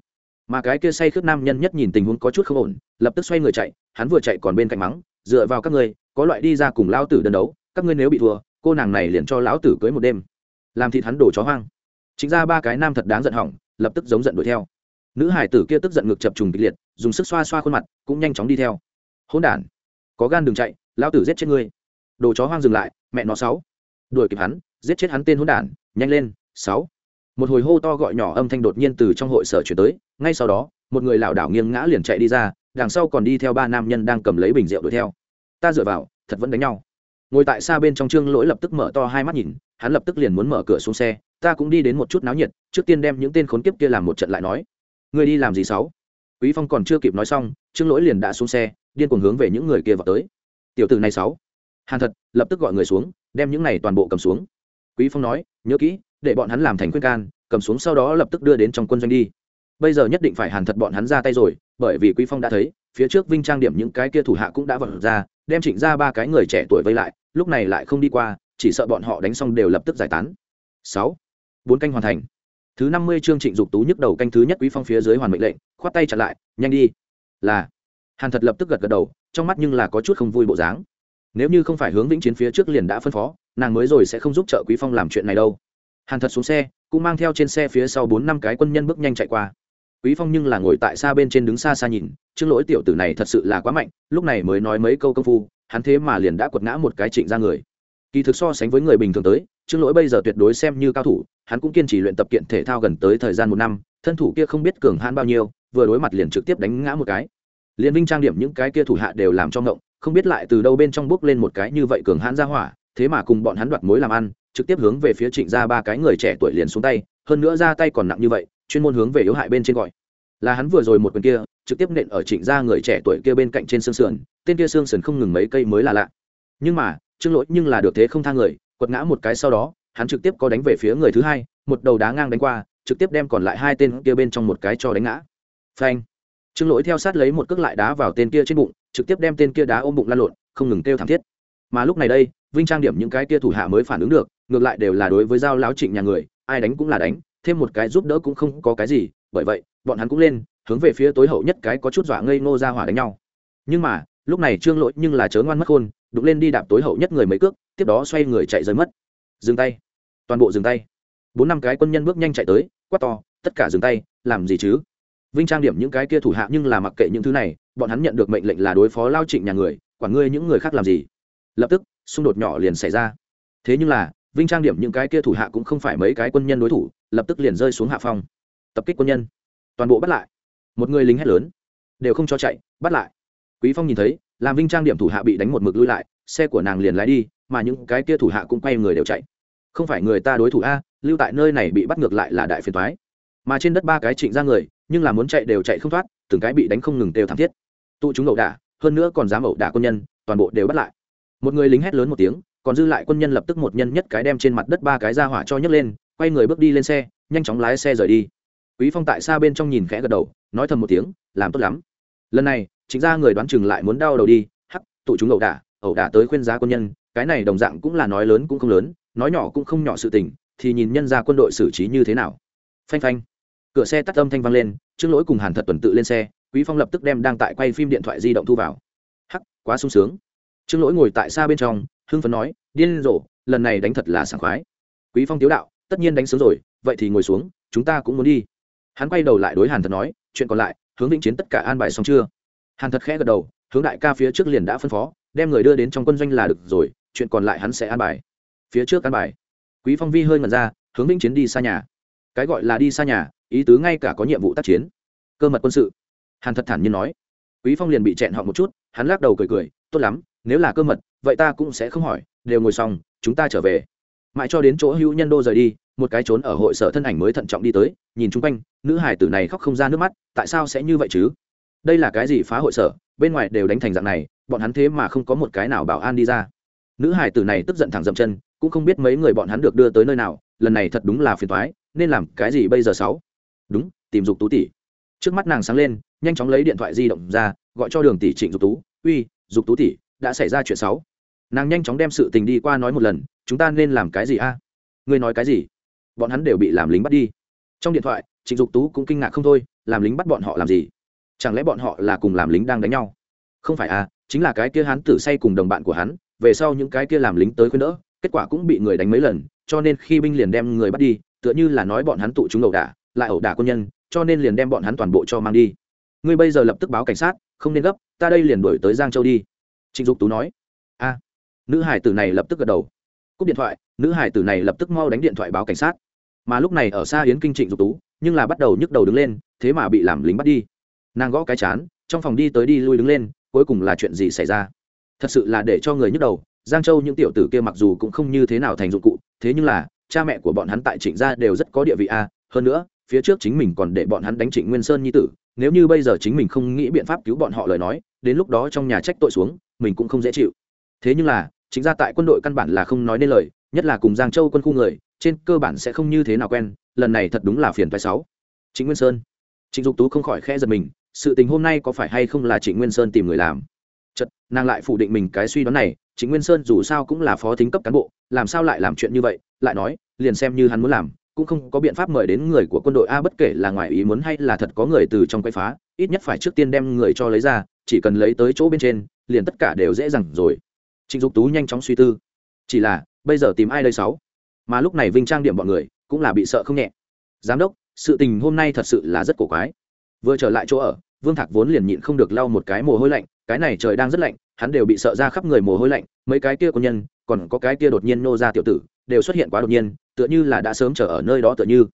Mà cái kia say khướt nam nhân nhất nhìn tình huống có chút không ổn, lập tức xoay người chạy, hắn vừa chạy còn bên cạnh mắng, dựa vào các ngươi, có loại đi ra cùng lão tử đơn đấu, các ngươi nếu bị thua, cô nàng này liền cho lão tử cưới một đêm. Làm thịt hắn đổ chó hoang. Chính ra ba cái nam thật đáng giận hỏng, lập tức giống giận đuổi theo. Nữ hải tử kia tức giận ngực chập trùng kịch liệt, dùng sức xoa xoa khuôn mặt, cũng nhanh chóng đi theo. Hỗn đản, có gan đừng chạy, lão tử giết chết ngươi. Đồ chó hoang dừng lại, mẹ nó sáu đuổi kịp hắn, giết chết hắn tên hôn đản, nhanh lên, sáu. Một hồi hô to gọi nhỏ âm thanh đột nhiên từ trong hội sở chuyển tới, ngay sau đó, một người lảo đảo nghiêng ngã liền chạy đi ra, đằng sau còn đi theo ba nam nhân đang cầm lấy bình rượu đuổi theo. Ta dựa vào, thật vẫn đánh nhau. Ngồi tại xa bên trong trương lỗi lập tức mở to hai mắt nhìn, hắn lập tức liền muốn mở cửa xuống xe, ta cũng đi đến một chút náo nhiệt, trước tiên đem những tên khốn kiếp kia làm một trận lại nói. Người đi làm gì sáu? Quý phong còn chưa kịp nói xong, trương lỗi liền đã xuống xe, điên cuồng hướng về những người kia vào tới. Tiểu tử này sáu hàn thật, lập tức gọi người xuống, đem những này toàn bộ cầm xuống. Quý phong nói, nhớ kỹ, để bọn hắn làm thành khuyên can, cầm xuống sau đó lập tức đưa đến trong quân doanh đi. Bây giờ nhất định phải hàn thật bọn hắn ra tay rồi, bởi vì quý phong đã thấy, phía trước vinh trang điểm những cái kia thủ hạ cũng đã vật ra, đem trịnh ra ba cái người trẻ tuổi vây lại, lúc này lại không đi qua, chỉ sợ bọn họ đánh xong đều lập tức giải tán. Sáu. Bốn canh hoàn thành. Thứ năm mươi chương trịnh dục tú nhức đầu canh thứ nhất quý phong phía dưới hoàn mệnh lệnh, khoát tay chặn lại, nhanh đi. Là. Hàn thật lập tức gật gật đầu, trong mắt nhưng là có chút không vui bộ dáng nếu như không phải hướng vĩnh chiến phía trước liền đã phân phó, nàng mới rồi sẽ không giúp trợ quý phong làm chuyện này đâu. Hàn thật xuống xe, cũng mang theo trên xe phía sau bốn năm cái quân nhân bước nhanh chạy qua. Quý phong nhưng là ngồi tại xa bên trên đứng xa xa nhìn chương lỗi tiểu tử này thật sự là quá mạnh, lúc này mới nói mấy câu công phu, hắn thế mà liền đã quật ngã một cái trịnh ra người. Kỳ thực so sánh với người bình thường tới chương lỗi bây giờ tuyệt đối xem như cao thủ, hắn cũng kiên trì luyện tập kiện thể thao gần tới thời gian một năm, thân thủ kia không biết cường hãn bao nhiêu, vừa đối mặt liền trực tiếp đánh ngã một cái. Liền vinh trang điểm những cái kia thủ hạ đều làm cho ngộng không biết lại từ đâu bên trong bước lên một cái như vậy cường hãn ra hỏa, thế mà cùng bọn hắn đoạt mối làm ăn, trực tiếp hướng về phía trịnh ra ba cái người trẻ tuổi liền xuống tay, hơn nữa ra tay còn nặng như vậy, chuyên môn hướng về yếu hại bên trên gọi. Là hắn vừa rồi một quyền kia, trực tiếp nện ở trịnh ra người trẻ tuổi kia bên cạnh trên xương sườn, tên kia xương sườn không ngừng mấy cây mới là lạ. Nhưng mà, trương lỗi nhưng là được thế không thang người, quật ngã một cái sau đó, hắn trực tiếp có đánh về phía người thứ hai, một đầu đá ngang đánh qua, trực tiếp đem còn lại hai tên kia bên trong một cái cho đánh ngã. Phanh trương lỗi theo sát lấy một cước lại đá vào tên kia trên bụng, trực tiếp đem tên kia đá ôm bụng lan lộn, không ngừng kêu thảm thiết. Mà lúc này đây, vinh trang điểm những cái kia thủ hạ mới phản ứng được, ngược lại đều là đối với giao láo trịnh nhà người, ai đánh cũng là đánh, thêm một cái giúp đỡ cũng không có cái gì, bởi vậy, bọn hắn cũng lên, hướng về phía tối hậu nhất cái có chút dọa ngây ngô ra hỏa đánh nhau. Nhưng mà, lúc này trương lỗi nhưng là chớ ngoan mất khôn, đụng lên đi đạp tối hậu nhất người mấy cước, tiếp đó xoay người chạy rơi mất. Dừng tay. Toàn bộ dừng tay. Bốn năm cái quân nhân bước nhanh chạy tới, quát to, tất cả dừng tay, làm gì chứ? Vinh trang điểm những cái kia thủ hạ nhưng là mặc kệ những thứ này bọn hắn nhận được mệnh lệnh là đối phó lao trịnh nhà người quản ngươi những người khác làm gì. Lập tức xung đột nhỏ liền xảy ra. Thế nhưng là vinh trang điểm những cái kia thủ hạ cũng không phải mấy cái quân nhân đối thủ lập tức liền rơi xuống hạ phong. Tập kích quân nhân. Toàn bộ bắt lại. Một người lính hét lớn. Đều không cho chạy bắt lại. Quý phong nhìn thấy làm vinh trang điểm thủ hạ bị đánh một mực lui lại xe của nàng liền lái đi mà những cái kia thủ hạ cũng quay người đều chạy. Không phải người ta đối thủ a lưu tại nơi này bị bắt ngược lại là đại phiền toái, mà trên đất ba cái trịnh ra người nhưng là muốn chạy đều chạy không thoát, từng cái bị đánh không ngừng đều thảm thiết. Tụ chúng ẩu đả, hơn nữa còn dám ẩu đả quân nhân, toàn bộ đều bắt lại. Một người lính hét lớn một tiếng, còn dư lại quân nhân lập tức một nhân nhất cái đem trên mặt đất ba cái ra hỏa cho nhấc lên, quay người bước đi lên xe, nhanh chóng lái xe rời đi. Quý phong tại xa bên trong nhìn khẽ gật đầu, nói thầm một tiếng, làm tốt lắm. Lần này, chính ra người đoán chừng lại muốn đau đầu đi, hắc, tụ chúng ẩu đả ẩu đả tới khuyên giá quân nhân, cái này đồng dạng cũng là nói lớn cũng không lớn, nói nhỏ cũng không nhỏ sự tình, thì nhìn nhân ra quân đội xử trí như thế nào. Phanh phanh cửa xe tắt âm thanh vang lên trương lỗi cùng hàn thật tuần tự lên xe, quý phong lập tức đem đang tại quay phim điện thoại di động thu vào. Hắc, quá sung sướng. Trương lỗi ngồi tại xa bên trong, hưng phấn nói, điên rồ, lần này đánh thật là sảng khoái. Quý phong tiếu đạo, tất nhiên đánh sướng rồi, vậy thì ngồi xuống, chúng ta cũng muốn đi. Hắn quay đầu lại đối hàn thật nói, chuyện còn lại, hướng vĩnh chiến tất cả an bài xong chưa? Hàn thật khẽ gật đầu, hướng đại ca phía trước liền đã phân phó, đem người đưa đến trong quân doanh là được rồi, chuyện còn lại hắn sẽ an bài. Phía trước an bài. Quý phong vi hơi ngẩn ra, hướng vĩnh chiến đi xa nhà. Cái gọi là đi xa nhà ý tứ ngay cả có nhiệm vụ tác chiến. Cơ mật quân sự. Hàn thật thản nhiên nói. Quý phong liền bị chẹn họ một chút, hắn lắc đầu cười cười, tốt lắm, nếu là cơ mật, vậy ta cũng sẽ không hỏi, đều ngồi xong, chúng ta trở về. Mãi cho đến chỗ hữu nhân đô rời đi, một cái trốn ở hội sở thân ảnh mới thận trọng đi tới, nhìn chung quanh, nữ hải tử này khóc không ra nước mắt, tại sao sẽ như vậy chứ? Đây là cái gì phá hội sở? Bên ngoài đều đánh thành dạng này, bọn hắn thế mà không có một cái nào bảo an đi ra. Nữ hải tử này tức giận thẳng dậm chân, cũng không biết mấy người bọn hắn được đưa tới nơi nào, lần này thật đúng là phiền thoái nên làm cái gì bây giờ sáu? Đúng, tìm dục tú tỷ. Trước mắt nàng sáng lên, nhanh chóng lấy điện thoại di động ra, gọi cho đường tỷ trịnh dục tú. Uy, dục tú tỷ, đã xảy ra chuyện xấu. Nàng nhanh chóng đem sự tình đi qua nói một lần, chúng ta nên làm cái gì a? Ngươi nói cái gì? Bọn hắn đều bị làm lính bắt đi. Trong điện thoại, trịnh dục tú cũng kinh ngạc không thôi, làm lính bắt bọn họ làm gì? Chẳng lẽ bọn họ là cùng làm lính đang đánh nhau? Không phải à chính là cái kia hắn tử say cùng đồng bạn của hắn, về sau những cái kia làm lính tới khuyên đỡ, kết quả cũng bị người đánh mấy lần, cho nên khi binh liền đem người bắt đi, tựa như là nói bọn hắn tụ chúng đầu đả lại ẩu đả quân nhân, cho nên liền đem bọn hắn toàn bộ cho mang đi. Ngươi bây giờ lập tức báo cảnh sát, không nên gấp, ta đây liền đổi tới giang châu đi. Trịnh dục tú nói. A. Nữ hải tử này lập tức gật đầu. Cúp điện thoại, nữ hải tử này lập tức mau đánh điện thoại báo cảnh sát. Mà lúc này ở xa yến kinh trịnh dục tú, nhưng là bắt đầu nhức đầu đứng lên, thế mà bị làm lính bắt đi. Nàng gõ cái chán, trong phòng đi tới đi lui đứng lên, cuối cùng là chuyện gì xảy ra? Thật sự là để cho người nhức đầu, giang châu những tiểu tử kia mặc dù cũng không như thế nào thành dụng cụ, thế nhưng là, cha mẹ của bọn hắn tại trịnh gia đều rất có địa vị a, hơn nữa phía trước chính mình còn để bọn hắn đánh trịnh nguyên sơn nhi tử, nếu như bây giờ chính mình không nghĩ biện pháp cứu bọn họ lời nói, đến lúc đó trong nhà trách tội xuống, mình cũng không dễ chịu. Thế nhưng là, chính ra tại quân đội căn bản là không nói nên lời, nhất là cùng giang châu quân khu người, trên cơ bản sẽ không như thế nào quen, lần này thật đúng là phiền phái sáu. Trịnh nguyên sơn. Trịnh dục tú không khỏi khẽ giật mình, sự tình hôm nay có phải hay không là trịnh nguyên sơn tìm người làm? Chật nàng lại phủ định mình cái suy đoán này, trịnh nguyên sơn dù sao cũng là phó thính cấp cán bộ, làm sao lại làm chuyện như vậy, lại nói, liền xem như hắn muốn làm cũng không có biện pháp mời đến người của quân đội a bất kể là ngoài ý muốn hay là thật có người từ trong quay phá, ít nhất phải trước tiên đem người cho lấy ra, chỉ cần lấy tới chỗ bên trên, liền tất cả đều dễ dàng rồi. Trịnh dục tú nhanh chóng suy tư. Chỉ là, bây giờ tìm ai đây sáu? Mà lúc này vinh trang điểm bọn người, cũng là bị sợ không nhẹ. Giám đốc, sự tình hôm nay thật sự là rất cổ quái. Vừa trở lại chỗ ở, vương thạc vốn liền nhịn không được lau một cái mồ hôi lạnh, cái này trời đang rất lạnh, hắn đều bị sợ ra khắp người mồ hôi lạnh, mấy cái kia quân nhân, còn có cái kia đột nhiên nô ra tiểu tử đều xuất hiện quá đột nhiên, tựa như là đã sớm chờ ở nơi đó tựa như.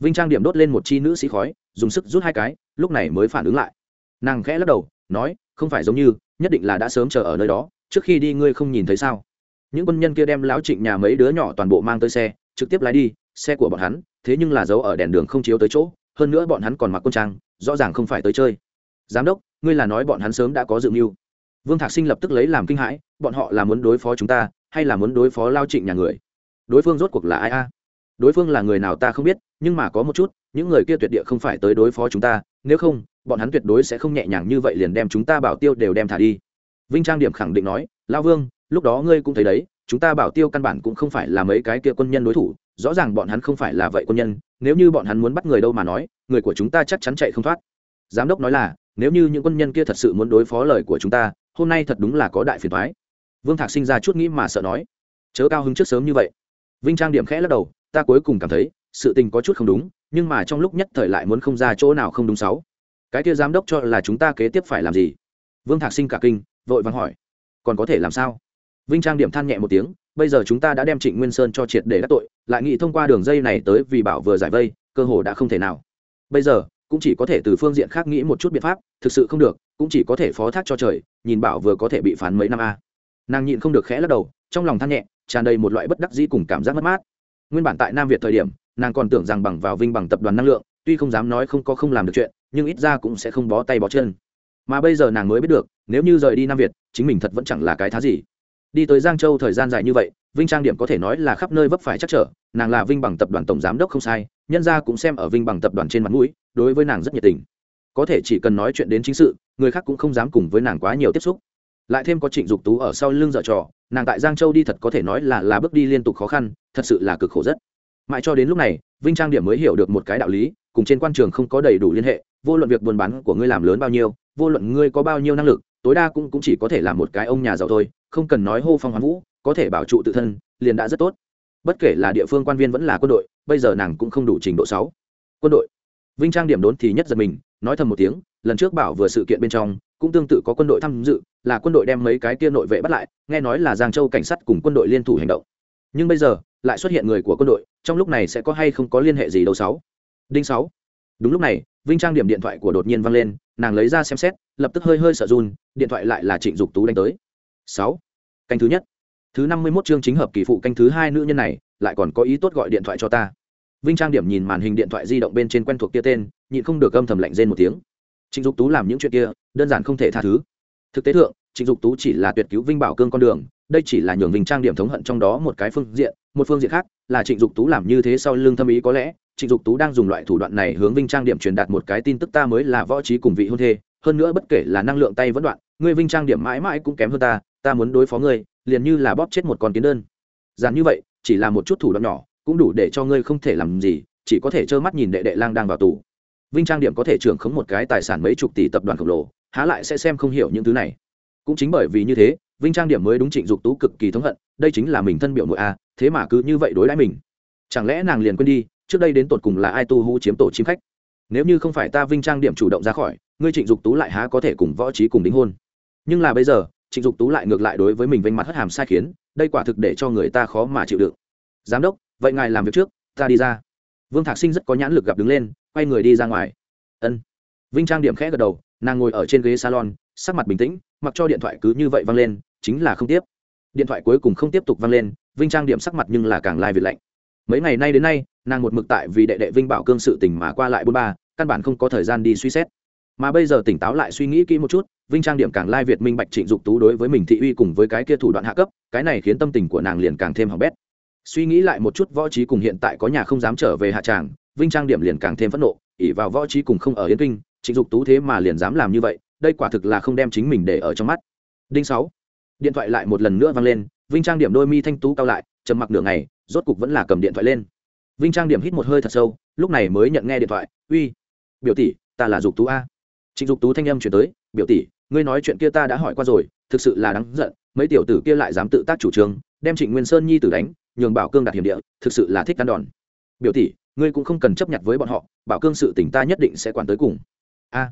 Vinh trang điểm đốt lên một chi nữ sĩ khói, dùng sức rút hai cái, lúc này mới phản ứng lại. Nàng khẽ lắc đầu, nói, không phải giống như, nhất định là đã sớm chờ ở nơi đó, trước khi đi ngươi không nhìn thấy sao? Những quân nhân kia đem lão trịnh nhà mấy đứa nhỏ toàn bộ mang tới xe, trực tiếp lái đi, xe của bọn hắn, thế nhưng là giấu ở đèn đường không chiếu tới chỗ, hơn nữa bọn hắn còn mặc quân trang, rõ ràng không phải tới chơi. Giám đốc, ngươi là nói bọn hắn sớm đã có dự mưu. Vương thạc sinh lập tức lấy làm kinh hãi, bọn họ là muốn đối phó chúng ta, hay là muốn đối phó lao trịnh nhà người? Đối phương rốt cuộc là ai a? Đối phương là người nào ta không biết, nhưng mà có một chút, những người kia tuyệt địa không phải tới đối phó chúng ta, nếu không, bọn hắn tuyệt đối sẽ không nhẹ nhàng như vậy liền đem chúng ta bảo tiêu đều đem thả đi. Vinh trang điểm khẳng định nói lao vương, lúc đó ngươi cũng thấy đấy, chúng ta bảo tiêu căn bản cũng không phải là mấy cái kia quân nhân đối thủ, rõ ràng bọn hắn không phải là vậy quân nhân, nếu như bọn hắn muốn bắt người đâu mà nói, người của chúng ta chắc chắn chạy không thoát. Giám đốc nói là, nếu như những quân nhân kia thật sự muốn đối phó lời của chúng ta, hôm nay thật đúng là có đại phiền thoái vương thạc sinh ra chút nghĩ mà sợ nói, chớ cao hứng trước sớm như vậy vinh trang điểm khẽ lắc đầu, ta cuối cùng cảm thấy, sự tình có chút không đúng, nhưng mà trong lúc nhất thời lại muốn không ra chỗ nào không đúng sáu. Cái kia giám đốc cho là chúng ta kế tiếp phải làm gì? Vương thạc sinh cả kinh, vội vàng hỏi, còn có thể làm sao? Vinh trang điểm than nhẹ một tiếng, bây giờ chúng ta đã đem trịnh nguyên sơn cho triệt để các tội, lại nghĩ thông qua đường dây này tới vì bảo vừa giải vây, cơ hồ đã không thể nào. Bây giờ, cũng chỉ có thể từ phương diện khác nghĩ một chút biện pháp, thực sự không được, cũng chỉ có thể phó thác cho trời, nhìn bảo vừa có thể bị phán mấy năm a. Nàng nhịn không được khẽ lắc đầu, trong lòng than nhẹ tràn đầy một loại bất đắc dĩ cùng cảm giác mất mát. Nguyên bản tại nam việt thời điểm, nàng còn tưởng rằng bằng vào vinh bằng tập đoàn năng lượng, tuy không dám nói không có không làm được chuyện, nhưng ít ra cũng sẽ không bó tay bó chân. Mà bây giờ nàng mới biết được, nếu như rời đi nam việt, chính mình thật vẫn chẳng là cái thá gì. Đi tới giang châu thời gian dài như vậy, vinh trang điểm có thể nói là khắp nơi vấp phải chắc trở, nàng là vinh bằng tập đoàn tổng giám đốc không sai, nhân ra cũng xem ở vinh bằng tập đoàn trên mặt mũi, đối với nàng rất nhiệt tình. Có thể chỉ cần nói chuyện đến chính sự, người khác cũng không dám cùng với nàng quá nhiều tiếp xúc lại thêm có trịnh dục tú ở sau lưng dở trò nàng tại giang châu đi thật có thể nói là là bước đi liên tục khó khăn thật sự là cực khổ rất. Mãi cho đến lúc này vinh trang điểm mới hiểu được một cái đạo lý cùng trên quan trường không có đầy đủ liên hệ vô luận việc buôn bán của ngươi làm lớn bao nhiêu vô luận ngươi có bao nhiêu năng lực tối đa cũng, cũng chỉ có thể là một cái ông nhà giàu thôi không cần nói hô phong hoán vũ có thể bảo trụ tự thân liền đã rất tốt. Bất kể là địa phương quan viên vẫn là quân đội bây giờ nàng cũng không đủ trình độ sáu. Quân đội. Vinh trang điểm đốn thì nhất giật mình nói thầm một tiếng lần trước bảo vừa sự kiện bên trong cũng tương tự có quân đội tham dự là quân đội đem mấy cái kia nội vệ bắt lại, nghe nói là giang châu cảnh sát cùng quân đội liên thủ hành động. Nhưng bây giờ, lại xuất hiện người của quân đội, trong lúc này sẽ có hay không có liên hệ gì đâu sáu. Đinh sáu. Đúng lúc này, vinh trang điểm điện thoại của đột nhiên vang lên, nàng lấy ra xem xét, lập tức hơi hơi sợ run, điện thoại lại là trịnh dục tú đánh tới. Sáu. Canh thứ nhất. Thứ năm mươi mốt chương chính hợp kỳ phụ canh thứ hai nữ nhân này, lại còn có ý tốt gọi điện thoại cho ta. Vinh trang điểm nhìn màn hình điện thoại di động bên trên quen thuộc kia tên, nhịn không được âm thầm lạnh rên một tiếng. Trịnh dục tú làm những chuyện kia, đơn giản không thể tha thứ thực tế thượng, trịnh dục tú chỉ là tuyệt cứu vinh bảo cương con đường, đây chỉ là nhường vinh trang điểm thống hận trong đó một cái phương diện, một phương diện khác là trịnh dục tú làm như thế sau lương thâm ý có lẽ, trịnh dục tú đang dùng loại thủ đoạn này hướng vinh trang điểm truyền đạt một cái tin tức ta mới là võ trí cùng vị hôn thê, hơn nữa bất kể là năng lượng tay vẫn đoạn, ngươi vinh trang điểm mãi mãi cũng kém hơn ta ta muốn đối phó ngươi, liền như là bóp chết một con kiến đơn. Dàn như vậy, chỉ là một chút thủ đoạn nhỏ, cũng đủ để cho ngươi không thể làm gì, chỉ có thể trơ mắt nhìn đệ đệ lang đang vào tù. Vinh trang điểm có thể trưởng khống một cái tài sản mấy chục tỷ tập đoàn khổng lồ há lại sẽ xem không hiểu những thứ này. Cũng chính bởi vì như thế, vinh trang điểm mới đúng trịnh dục tú cực kỳ thống hận, đây chính là mình thân biểu nội a, thế mà cứ như vậy đối đãi mình. Chẳng lẽ nàng liền quên đi, trước đây đến tột cùng là ai tu hú chiếm tổ chim khách? Nếu như không phải ta vinh trang điểm chủ động ra khỏi, ngươi trịnh dục tú lại há có thể cùng võ trí cùng đính hôn? Nhưng là bây giờ, trịnh dục tú lại ngược lại đối với mình vinh mặt hất hàm sai khiến, đây quả thực để cho người ta khó mà chịu đựng. Giám đốc, vậy ngài làm việc trước, ta đi ra. Vương thạc sinh rất có nhãn lực gặp đứng lên, quay người đi ra ngoài. Ân. Vinh trang điểm khẽ gật đầu nàng ngồi ở trên ghế salon, sắc mặt bình tĩnh, mặc cho điện thoại cứ như vậy văng lên, chính là không tiếp. Điện thoại cuối cùng không tiếp tục văng lên, vinh trang điểm sắc mặt nhưng là càng lai việt lạnh. Mấy ngày nay đến nay, nàng một mực tại vì đệ đệ vinh bảo cương sự tình mà qua lại bốn ba, căn bản không có thời gian đi suy xét. Mà bây giờ tỉnh táo lại suy nghĩ kỹ một chút, vinh trang điểm càng lai việt minh bạch trịnh dục tú đối với mình thị uy cùng với cái kia thủ đoạn hạ cấp, cái này khiến tâm tình của nàng liền càng thêm hỏng bét. Suy nghĩ lại một chút, võ trí cùng hiện tại có nhà không dám trở về hạ tràng, vinh trang điểm liền càng thêm phẫn nộ ỉ vào võ trí cùng không ở yên kinh trịnh dục tú thế mà liền dám làm như vậy, đây quả thực là không đem chính mình để ở trong mắt. Đinh sáu. Điện thoại lại một lần nữa vang lên, vinh trang điểm đôi mi thanh tú cao lại, trầm mặc nửa ngày, rốt cục vẫn là cầm điện thoại lên. Vinh trang điểm hít một hơi thật sâu, lúc này mới nhận nghe điện thoại, uy, biểu tỷ, ta là dục tú a. Trịnh dục tú thanh âm chuyển tới, biểu tỷ, ngươi nói chuyện kia ta đã hỏi qua rồi, thực sự là đáng giận, mấy tiểu tử kia lại dám tự tác chủ trương, đem trịnh nguyên sơn nhi tử đánh, nhường bảo cương đạt hiểm địa, thực sự là thích ăn đòn. Biểu tỷ, ngươi cũng không cần chấp nhận với bọn họ, bảo cương sự tỉnh ta nhất định sẽ quản tới cùng a.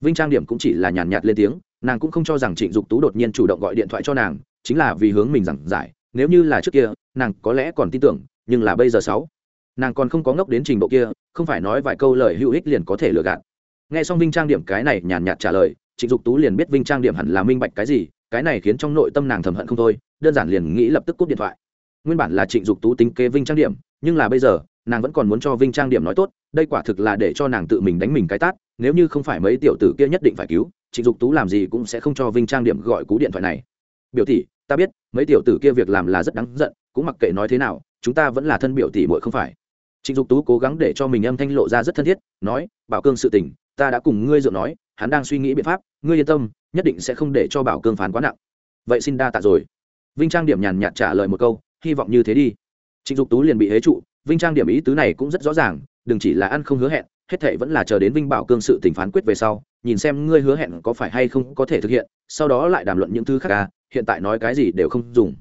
Vinh trang điểm cũng chỉ là nhàn nhạt lên tiếng, nàng cũng không cho rằng trịnh dục tú đột nhiên chủ động gọi điện thoại cho nàng, chính là vì hướng mình giảng giải, nếu như là trước kia, nàng có lẽ còn tin tưởng, nhưng là bây giờ sáu, nàng còn không có ngốc đến trình độ kia, không phải nói vài câu lời hữu ích liền có thể lừa gạt. Nghe xong vinh trang điểm cái này nhàn nhạt trả lời, trịnh dục tú liền biết vinh trang điểm hẳn là minh bạch cái gì, cái này khiến trong nội tâm nàng thầm hận không thôi, đơn giản liền nghĩ lập tức cúp điện thoại. Nguyên bản là trịnh dục tú tính kế vinh trang điểm, nhưng là bây giờ nàng vẫn còn muốn cho vinh trang điểm nói tốt, đây quả thực là để cho nàng tự mình đánh mình cái tát, nếu như không phải mấy tiểu tử kia nhất định phải cứu trịnh dục tú làm gì cũng sẽ không cho vinh trang điểm gọi cú điện thoại này. Biểu tỷ, ta biết, mấy tiểu tử kia việc làm là rất đáng giận, cũng mặc kệ nói thế nào, chúng ta vẫn là thân biểu tỷ muội không phải. Trịnh dục tú cố gắng để cho mình âm thanh lộ ra rất thân thiết, nói, bảo cương sự tình, ta đã cùng ngươi dựa nói, hắn đang suy nghĩ biện pháp, ngươi yên tâm, nhất định sẽ không để cho bảo cương phán quá nặng. Vậy xin đa tạ rồi. Vinh trang điểm nhàn nhạt trả lời một câu, hy vọng như thế đi. Trịnh dục tú liền bị hế trụ vinh trang điểm ý tứ này cũng rất rõ ràng, đừng chỉ là ăn không hứa hẹn, hết thệ vẫn là chờ đến vinh bảo cương sự tình phán quyết về sau, nhìn xem ngươi hứa hẹn có phải hay không có thể thực hiện, sau đó lại đàm luận những thứ khác à hiện tại nói cái gì đều không dùng.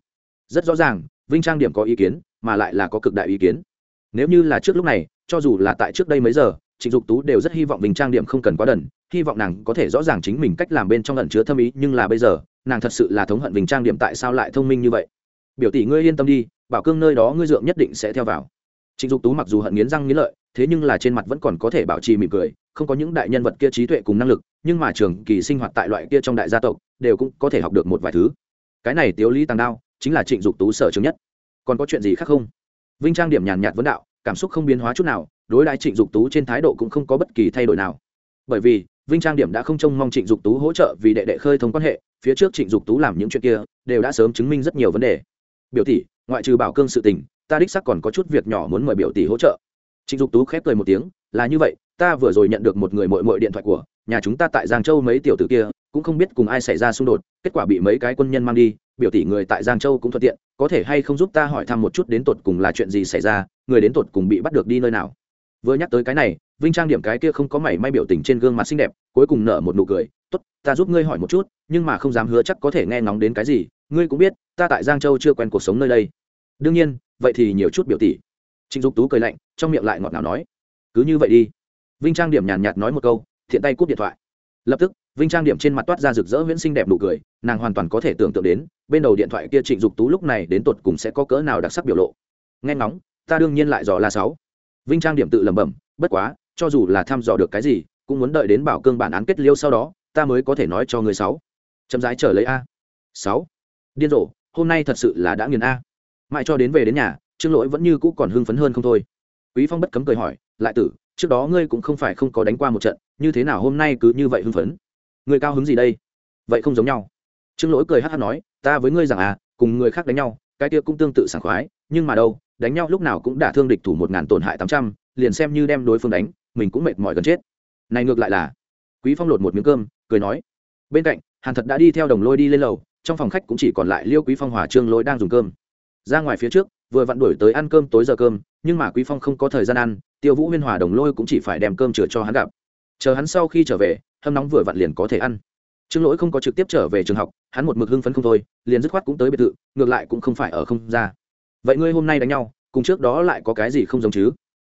Rất rõ ràng, vinh trang điểm có ý kiến, mà lại là có cực đại ý kiến. Nếu như là trước lúc này, cho dù là tại trước đây mấy giờ, trịnh dục tú đều rất hy vọng vinh trang điểm không cần quá đần, hy vọng nàng có thể rõ ràng chính mình cách làm bên trong ẩn chứa thâm ý, nhưng là bây giờ, nàng thật sự là thống hận vinh trang điểm tại sao lại thông minh như vậy. Biểu tỷ ngươi yên tâm đi, bảo cương nơi đó ngươi dượng nhất định sẽ theo vào trịnh dục tú mặc dù hận nghiến răng nghiến lợi, thế nhưng là trên mặt vẫn còn có thể bảo trì mỉm cười, không có những đại nhân vật kia trí tuệ cùng năng lực, nhưng mà trường kỳ sinh hoạt tại loại kia trong đại gia tộc, đều cũng có thể học được một vài thứ. Cái này tiếu lý tàng đao, chính là trịnh dục tú sở trường nhất. Còn có chuyện gì khác không? Vinh trang điểm nhàn nhạt vấn đạo, cảm xúc không biến hóa chút nào, đối đại trịnh dục tú trên thái độ cũng không có bất kỳ thay đổi nào. Bởi vì, vinh trang điểm đã không trông mong trịnh dục tú hỗ trợ vì đệ đệ khơi thông quan hệ, phía trước trịnh dục tú làm những chuyện kia, đều đã sớm chứng minh rất nhiều vấn đề. Biểu tỷ, ngoại trừ bảo cương sự tình ta đích sắc còn có chút việc nhỏ muốn mời biểu tỷ hỗ trợ. Trịnh dục tú khép cười một tiếng, là như vậy, ta vừa rồi nhận được một người mội mội điện thoại của nhà chúng ta tại giang châu mấy tiểu tử kia, cũng không biết cùng ai xảy ra xung đột, kết quả bị mấy cái quân nhân mang đi, biểu tỷ người tại giang châu cũng thuận tiện, có thể hay không giúp ta hỏi thăm một chút đến tột cùng là chuyện gì xảy ra, người đến tột cùng bị bắt được đi nơi nào. Vừa nhắc tới cái này, vinh trang điểm cái kia không có mảy may biểu tình trên gương mặt xinh đẹp, cuối cùng nở một nụ cười, tốt, ta giúp ngươi hỏi một chút, nhưng mà không dám hứa chắc có thể nghe ngóng đến cái gì, ngươi cũng biết, ta tại giang châu chưa quen cuộc sống nơi đây đương nhiên, vậy thì nhiều chút biểu tỷ. Trịnh dục tú cười lạnh, trong miệng lại ngọt ngào nói, cứ như vậy đi. Vinh trang điểm nhàn nhạt nói một câu, thiện tay cúp điện thoại. Lập tức, vinh trang điểm trên mặt toát ra rực rỡ viễn xinh đẹp nụ cười, nàng hoàn toàn có thể tưởng tượng đến, bên đầu điện thoại kia trịnh dục tú lúc này đến tột cùng sẽ có cỡ nào đặc sắc biểu lộ. Nghe ngóng, ta đương nhiên lại dò la sáu. Vinh trang điểm tự lẩm bẩm, bất quá, cho dù là thăm dò được cái gì, cũng muốn đợi đến bảo cương bản án kết liêu sau đó, ta mới có thể nói cho người sáu. Chậm rãi chờ lấy a. Sáu. Điên rồ, hôm nay thật sự là đã nghiền a mãi cho đến về đến nhà, trương lỗi vẫn như cũ còn hưng phấn hơn không thôi. Quý phong bất cấm cười hỏi, lại tử, trước đó ngươi cũng không phải không có đánh qua một trận, như thế nào hôm nay cứ như vậy hưng phấn? Người cao hứng gì đây? Vậy không giống nhau. Trương lỗi cười hát hát nói, ta với ngươi rằng à cùng người khác đánh nhau, cái kia cũng tương tự sảng khoái, nhưng mà đâu, đánh nhau lúc nào cũng đả thương địch thủ một ngàn tổn hại tám trăm, liền xem như đem đối phương đánh, mình cũng mệt mỏi gần chết. Này ngược lại là, quý phong lột một miếng cơm, cười nói, bên cạnh, hàn thật đã đi theo đồng lôi đi lên lầu, trong phòng khách cũng chỉ còn lại liêu quý phong hòa trương lỗi đang dùng cơm ra ngoài phía trước, vừa vặn đuổi tới ăn cơm tối giờ cơm, nhưng mà quý phong không có thời gian ăn, tiêu vũ huyên hòa đồng lôi cũng chỉ phải đem cơm chừa cho hắn gặp. Chờ hắn sau khi trở về, hâm nóng vừa vặn liền có thể ăn. Trương lỗi không có trực tiếp trở về trường học, hắn một mực hưng phấn không thôi, liền dứt khoát cũng tới biệt thự, ngược lại cũng không phải ở không ra. Vậy ngươi hôm nay đánh nhau, cùng trước đó lại có cái gì không giống chứ?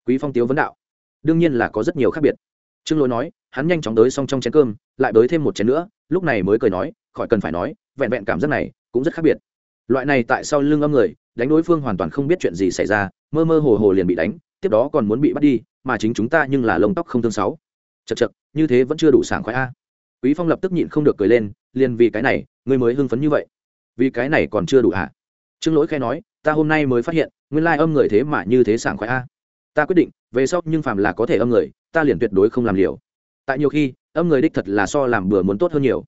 Quý phong tiếu vấn đạo. Đương nhiên là có rất nhiều khác biệt. Trương lỗi nói, hắn nhanh chóng tới xong trong chén cơm, lại tới thêm một chén nữa, lúc này mới cười nói, khỏi cần phải nói, vẹn vẹn cảm giác này cũng rất khác biệt loại này tại sao lưng âm người, đánh đối phương hoàn toàn không biết chuyện gì xảy ra, mơ mơ hồ hồ liền bị đánh, tiếp đó còn muốn bị bắt đi, mà chính chúng ta nhưng là lông tóc không thương sáu. Chật chật như thế vẫn chưa đủ sảng khoái a. Quý phong lập tức nhịn không được cười lên, liền vì cái này, ngươi mới hưng phấn như vậy. Vì cái này còn chưa đủ hả? Trương lỗi khai nói, ta hôm nay mới phát hiện, nguyên lai âm người thế mà như thế sảng khoái a. Ta quyết định, về sau nhưng phàm là có thể âm người, ta liền tuyệt đối không làm liều. Tại nhiều khi, âm người đích thật là so làm bừa muốn tốt hơn nhiều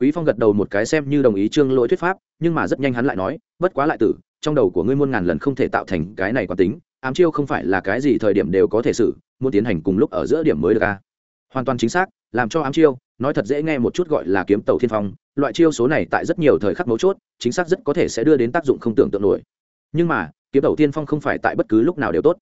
quý phong gật đầu một cái xem như đồng ý trương lỗi thuyết pháp, nhưng mà rất nhanh hắn lại nói, bất quá lại tử, trong đầu của ngươi muôn ngàn lần không thể tạo thành cái này quán tính, ám chiêu không phải là cái gì thời điểm đều có thể xử, muốn tiến hành cùng lúc ở giữa điểm mới được a hoàn toàn chính xác, làm cho ám chiêu, nói thật dễ nghe một chút gọi là kiếm tàu thiên phong, loại chiêu số này tại rất nhiều thời khắc mấu chốt, chính xác rất có thể sẽ đưa đến tác dụng không tưởng tượng nổi. Nhưng mà, kiếm tàu thiên phong không phải tại bất cứ lúc nào đều tốt.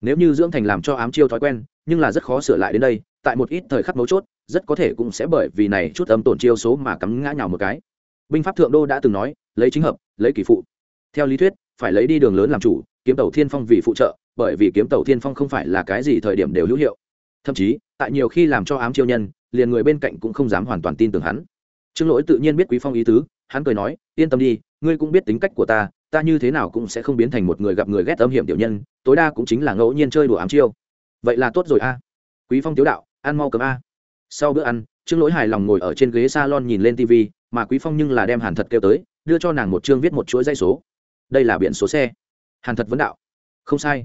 Nếu như dưỡng thành làm cho ám chiêu thói quen, nhưng là rất khó sửa lại đến đây, tại một ít thời khắc mấu chốt rất có thể cũng sẽ bởi vì này chút âm tổn chiêu số mà cắm ngã nhào một cái. Binh pháp thượng đô đã từng nói, lấy chính hợp, lấy kỳ phụ. Theo lý thuyết, phải lấy đi đường lớn làm chủ, kiếm tàu thiên phong vì phụ trợ, bởi vì kiếm tàu thiên phong không phải là cái gì thời điểm đều hữu hiệu. Thậm chí, tại nhiều khi làm cho ám chiêu nhân, liền người bên cạnh cũng không dám hoàn toàn tin tưởng hắn. Trương lỗi tự nhiên biết quý phong ý tứ, hắn cười nói, yên tâm đi, ngươi cũng biết tính cách của ta ta như thế nào cũng sẽ không biến thành một người gặp người ghét âm hiểm tiểu nhân, tối đa cũng chính là ngẫu nhiên chơi đùa ám chiêu. Vậy là tốt rồi a. Quý phong tiếu đạo, ăn mau cơm a sau bữa ăn, trương lỗi hài lòng ngồi ở trên ghế salon nhìn lên tv mà quý phong nhưng là đem hàn thật kêu tới, đưa cho nàng một chương viết một chuỗi dây số. Đây là biển số xe. Hàn thật vấn đạo. Không sai.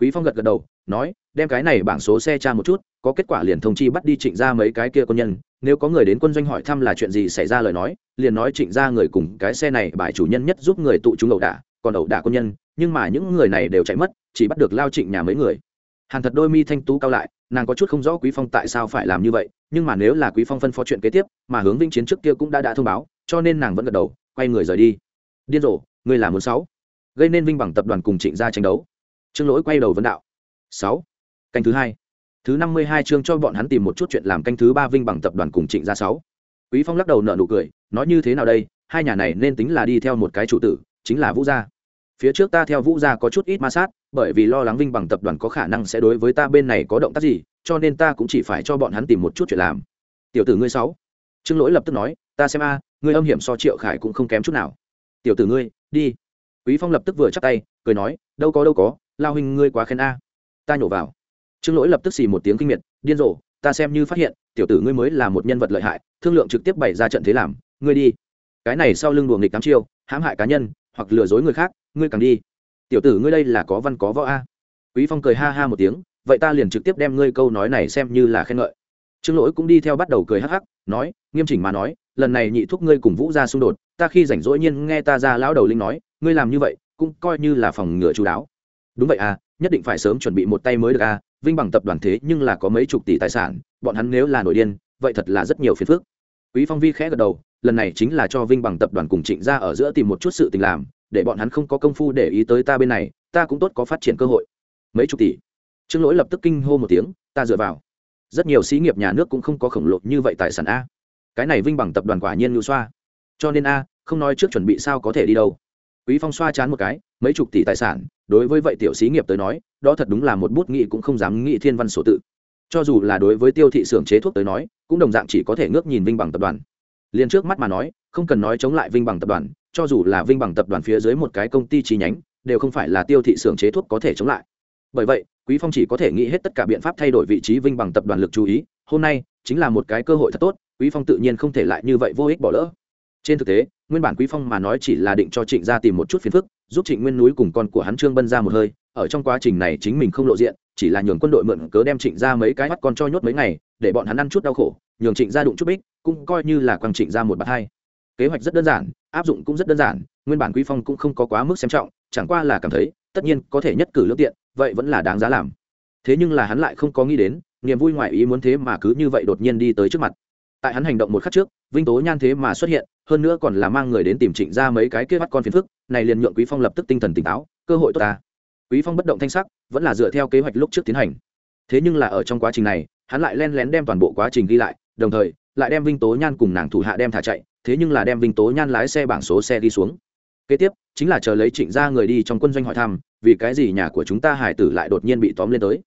Quý phong gật gật đầu, nói, đem cái này bảng số xe tra một chút, có kết quả liền thông chi bắt đi trịnh ra mấy cái kia quân nhân. Nếu có người đến quân doanh hỏi thăm là chuyện gì xảy ra lời nói, liền nói trịnh ra người cùng cái xe này bài chủ nhân nhất giúp người tụ chúng ẩu đả, còn ẩu đả quân nhân. Nhưng mà những người này đều chạy mất, chỉ bắt được lao trịnh nhà mấy người. Hàn thật đôi mi thanh tú cao lại nàng có chút không rõ quý phong tại sao phải làm như vậy, nhưng mà nếu là quý phong phân phó chuyện kế tiếp, mà hướng vinh chiến trước kia cũng đã đã thông báo, cho nên nàng vẫn gật đầu, quay người rời đi. Điên rồ, người là muốn sáu. Gây nên vinh bằng tập đoàn cùng trịnh gia tranh đấu. Trương lỗi quay đầu vấn đạo. Sáu. Canh thứ hai. Thứ năm mươi hai chương cho bọn hắn tìm một chút chuyện làm canh thứ ba vinh bằng tập đoàn cùng trịnh gia sáu. Quý phong lắc đầu nợ nụ cười, nói như thế nào đây, hai nhà này nên tính là đi theo một cái chủ tử, chính là vũ gia. Phía trước ta theo vũ gia có chút ít ma sát bởi vì lo lắng vinh bằng tập đoàn có khả năng sẽ đối với ta bên này có động tác gì, cho nên ta cũng chỉ phải cho bọn hắn tìm một chút chuyện làm. Tiểu tử ngươi sáu. Trương lỗi lập tức nói, ta xem a, ngươi âm hiểm so triệu khải cũng không kém chút nào. Tiểu tử ngươi, đi. Quý phong lập tức vừa chắp tay, cười nói, đâu có đâu có, lao huynh ngươi quá khen a. Ta nhổ vào. Trương lỗi lập tức xì một tiếng kinh miệt, điên rồ, ta xem như phát hiện, tiểu tử ngươi mới là một nhân vật lợi hại, thương lượng trực tiếp bày ra trận thế làm, ngươi đi. Cái này sau lưng đùa nghịch tám chiêu, hãm hại cá nhân, hoặc lừa dối người khác, ngươi càng đi tiểu tử ngươi đây là có văn có võ a. Quý phong cười ha ha một tiếng, vậy ta liền trực tiếp đem ngươi câu nói này xem như là khen ngợi. Trương lỗi cũng đi theo bắt đầu cười hắc hắc, nói, nghiêm chỉnh mà nói, lần này nhị thúc ngươi cùng vũ ra xung đột, ta khi rảnh rỗi nhiên nghe ta ra lão đầu linh nói, ngươi làm như vậy, cũng coi như là phòng ngừa chú đáo. Đúng vậy à nhất định phải sớm chuẩn bị một tay mới được à vinh bằng tập đoàn thế nhưng là có mấy chục tỷ tài sản, bọn hắn nếu là nổi điên, vậy thật là rất nhiều phiền phức. Quý phong vi khẽ gật đầu, lần này chính là cho vinh bằng tập đoàn cùng trịnh ra ở giữa tìm một chút sự tình làm để bọn hắn không có công phu để ý tới ta bên này, ta cũng tốt có phát triển cơ hội. Mấy chục tỷ. Trương lỗi lập tức kinh hô một tiếng, ta dựa vào. Rất nhiều xí nghiệp nhà nước cũng không có khổng lồ như vậy tài sản a. Cái này vinh bằng tập đoàn quả nhiên ngưu xoa. Cho nên a, không nói trước chuẩn bị sao có thể đi đâu. Quý phong xoa chán một cái, mấy chục tỷ tài sản, đối với vậy tiểu xí nghiệp tới nói, đó thật đúng là một bút nghị cũng không dám nghị thiên văn sổ tự. Cho dù là đối với tiêu thị xưởng chế thuốc tới nói, cũng đồng dạng chỉ có thể ngước nhìn vinh bằng tập đoàn. Liền trước mắt mà nói, không cần nói chống lại vinh bằng tập đoàn cho dù là vinh bằng tập đoàn phía dưới một cái công ty chi nhánh, đều không phải là tiêu thị xưởng chế thuốc có thể chống lại. Bởi vậy, quý phong chỉ có thể nghĩ hết tất cả biện pháp thay đổi vị trí vinh bằng tập đoàn lực chú ý, hôm nay, chính là một cái cơ hội thật tốt, quý phong tự nhiên không thể lại như vậy vô ích bỏ lỡ. Trên thực tế, nguyên bản quý phong mà nói chỉ là định cho trịnh gia tìm một chút phiền phức, giúp trịnh nguyên núi cùng con của hắn trương bân ra một hơi, ở trong quá trình này chính mình không lộ diện, chỉ là nhường quân đội mượn cớ đem trịnh ra mấy cái mắt con cho nhốt mấy ngày, để bọn hắn ăn chút đau khổ, nhường trịnh ra đụng chút bích, cũng coi như là quăng trịnh ra một bạt hai. Kế hoạch rất đơn giản áp dụng cũng rất đơn giản, nguyên bản quý phong cũng không có quá mức xem trọng, chẳng qua là cảm thấy, tất nhiên có thể nhất cử lương tiện, vậy vẫn là đáng giá làm. Thế nhưng là hắn lại không có nghĩ đến, niềm vui ngoại ý muốn thế mà cứ như vậy đột nhiên đi tới trước mặt. Tại hắn hành động một khắc trước, vinh tố nhan thế mà xuất hiện, hơn nữa còn là mang người đến tìm trịnh ra mấy cái kia bắt con phiền phức, này liền nhượng quý phong lập tức tinh thần tỉnh táo, cơ hội tốt ta. Quý phong bất động thanh sắc, vẫn là dựa theo kế hoạch lúc trước tiến hành. Thế nhưng là ở trong quá trình này, hắn lại len lén đem toàn bộ quá trình ghi lại, đồng thời, lại đem vinh tố nhan cùng nàng thủ hạ đem thả chạy thế nhưng là đem vinh tố nhan lái xe bảng số xe đi xuống. Kế tiếp, chính là chờ lấy trịnh Gia người đi trong quân doanh hỏi thăm, vì cái gì nhà của chúng ta hải tử lại đột nhiên bị tóm lên tới.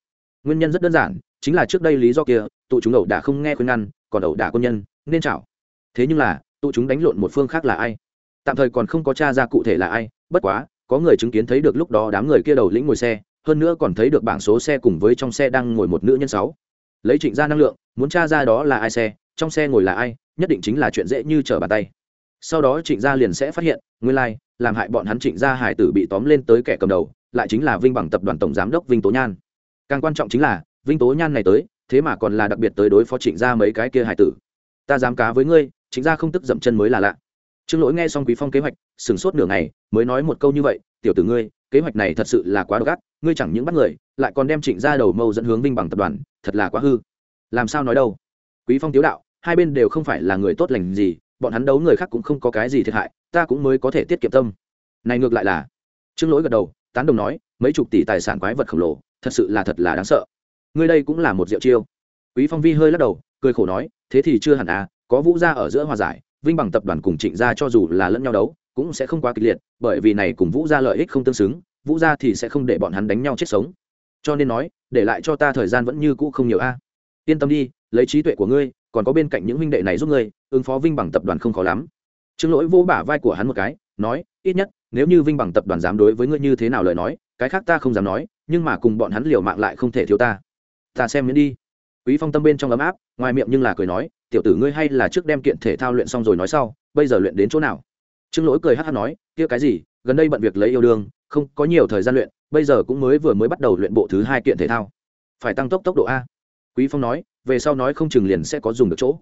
Nguyên nhân rất đơn giản, chính là trước đây lý do kia, tụ chúng ẩu đả không nghe khuyên ngăn, còn ẩu đả quân nhân, nên chảo. Thế nhưng là, tụ chúng đánh lộn một phương khác là ai? Tạm thời còn không có tra ra cụ thể là ai, bất quá, có người chứng kiến thấy được lúc đó đám người kia đầu lĩnh ngồi xe, hơn nữa còn thấy được bảng số xe cùng với trong xe đang ngồi một nữ nhân sáu. Lấy trịnh Gia năng lượng, muốn tra ra đó là ai xe trong xe ngồi là ai nhất định chính là chuyện dễ như trở bàn tay. Sau đó trịnh gia liền sẽ phát hiện nguyên lai、like, làm hại bọn hắn trịnh gia hải tử bị tóm lên tới kẻ cầm đầu lại chính là vinh bằng tập đoàn tổng giám đốc vinh tố nhan. Càng quan trọng chính là vinh tố nhan này tới thế mà còn là đặc biệt tới đối phó trịnh gia mấy cái kia hải tử. Ta dám cá với ngươi trịnh gia không tức dậm chân mới là lạ. Trương lỗi nghe xong quý phong kế hoạch sửng sốt nửa ngày mới nói một câu như vậy tiểu tử ngươi kế hoạch này thật sự là quá độc ác ngươi chẳng những bắt người lại còn đem trịnh gia đầu mâu dẫn hướng vinh bằng tập đoàn thật là quá hư. Làm sao nói đâu? Quý phong tiếu đạo hai bên đều không phải là người tốt lành gì, bọn hắn đấu người khác cũng không có cái gì thiệt hại, ta cũng mới có thể tiết kiệm tâm. Này ngược lại là, trương lỗi gật đầu, tán đồng nói, mấy chục tỷ tài sản quái vật khổng lồ, thật sự là thật là đáng sợ. Ngươi đây cũng là một diệu chiêu. Quý phong vi hơi lắc đầu, cười khổ nói, thế thì chưa hẳn à có vũ gia ở giữa hòa giải, vinh bằng tập đoàn cùng trịnh gia cho dù là lẫn nhau đấu, cũng sẽ không quá kịch liệt, bởi vì này cùng vũ gia lợi ích không tương xứng, vũ gia thì sẽ không để bọn hắn đánh nhau chết sống. Cho nên nói, để lại cho ta thời gian vẫn như cũ không nhiều a. Yên tâm đi, lấy trí tuệ của ngươi còn có bên cạnh những huynh đệ này giúp ngươi, ứng phó vinh bằng tập đoàn không khó lắm. Trương lỗi vỗ bả vai của hắn một cái, nói, ít nhất, nếu như vinh bằng tập đoàn dám đối với ngươi như thế nào lời nói, cái khác ta không dám nói, nhưng mà cùng bọn hắn liều mạng lại không thể thiếu ta. Ta xem miễn đi. Quý phong tâm bên trong ấm áp, ngoài miệng nhưng là cười nói, tiểu tử ngươi hay là trước đem kiện thể thao luyện xong rồi nói sau, bây giờ luyện đến chỗ nào? Trương lỗi cười hát hát nói, kia cái gì, gần đây bận việc lấy yêu đương, không có nhiều thời gian luyện, bây giờ cũng mới vừa mới bắt đầu luyện bộ thứ hai kiện thể thao. Phải tăng tốc tốc độ a quý phong nói, về sau nói không chừng liền sẽ có dùng được chỗ.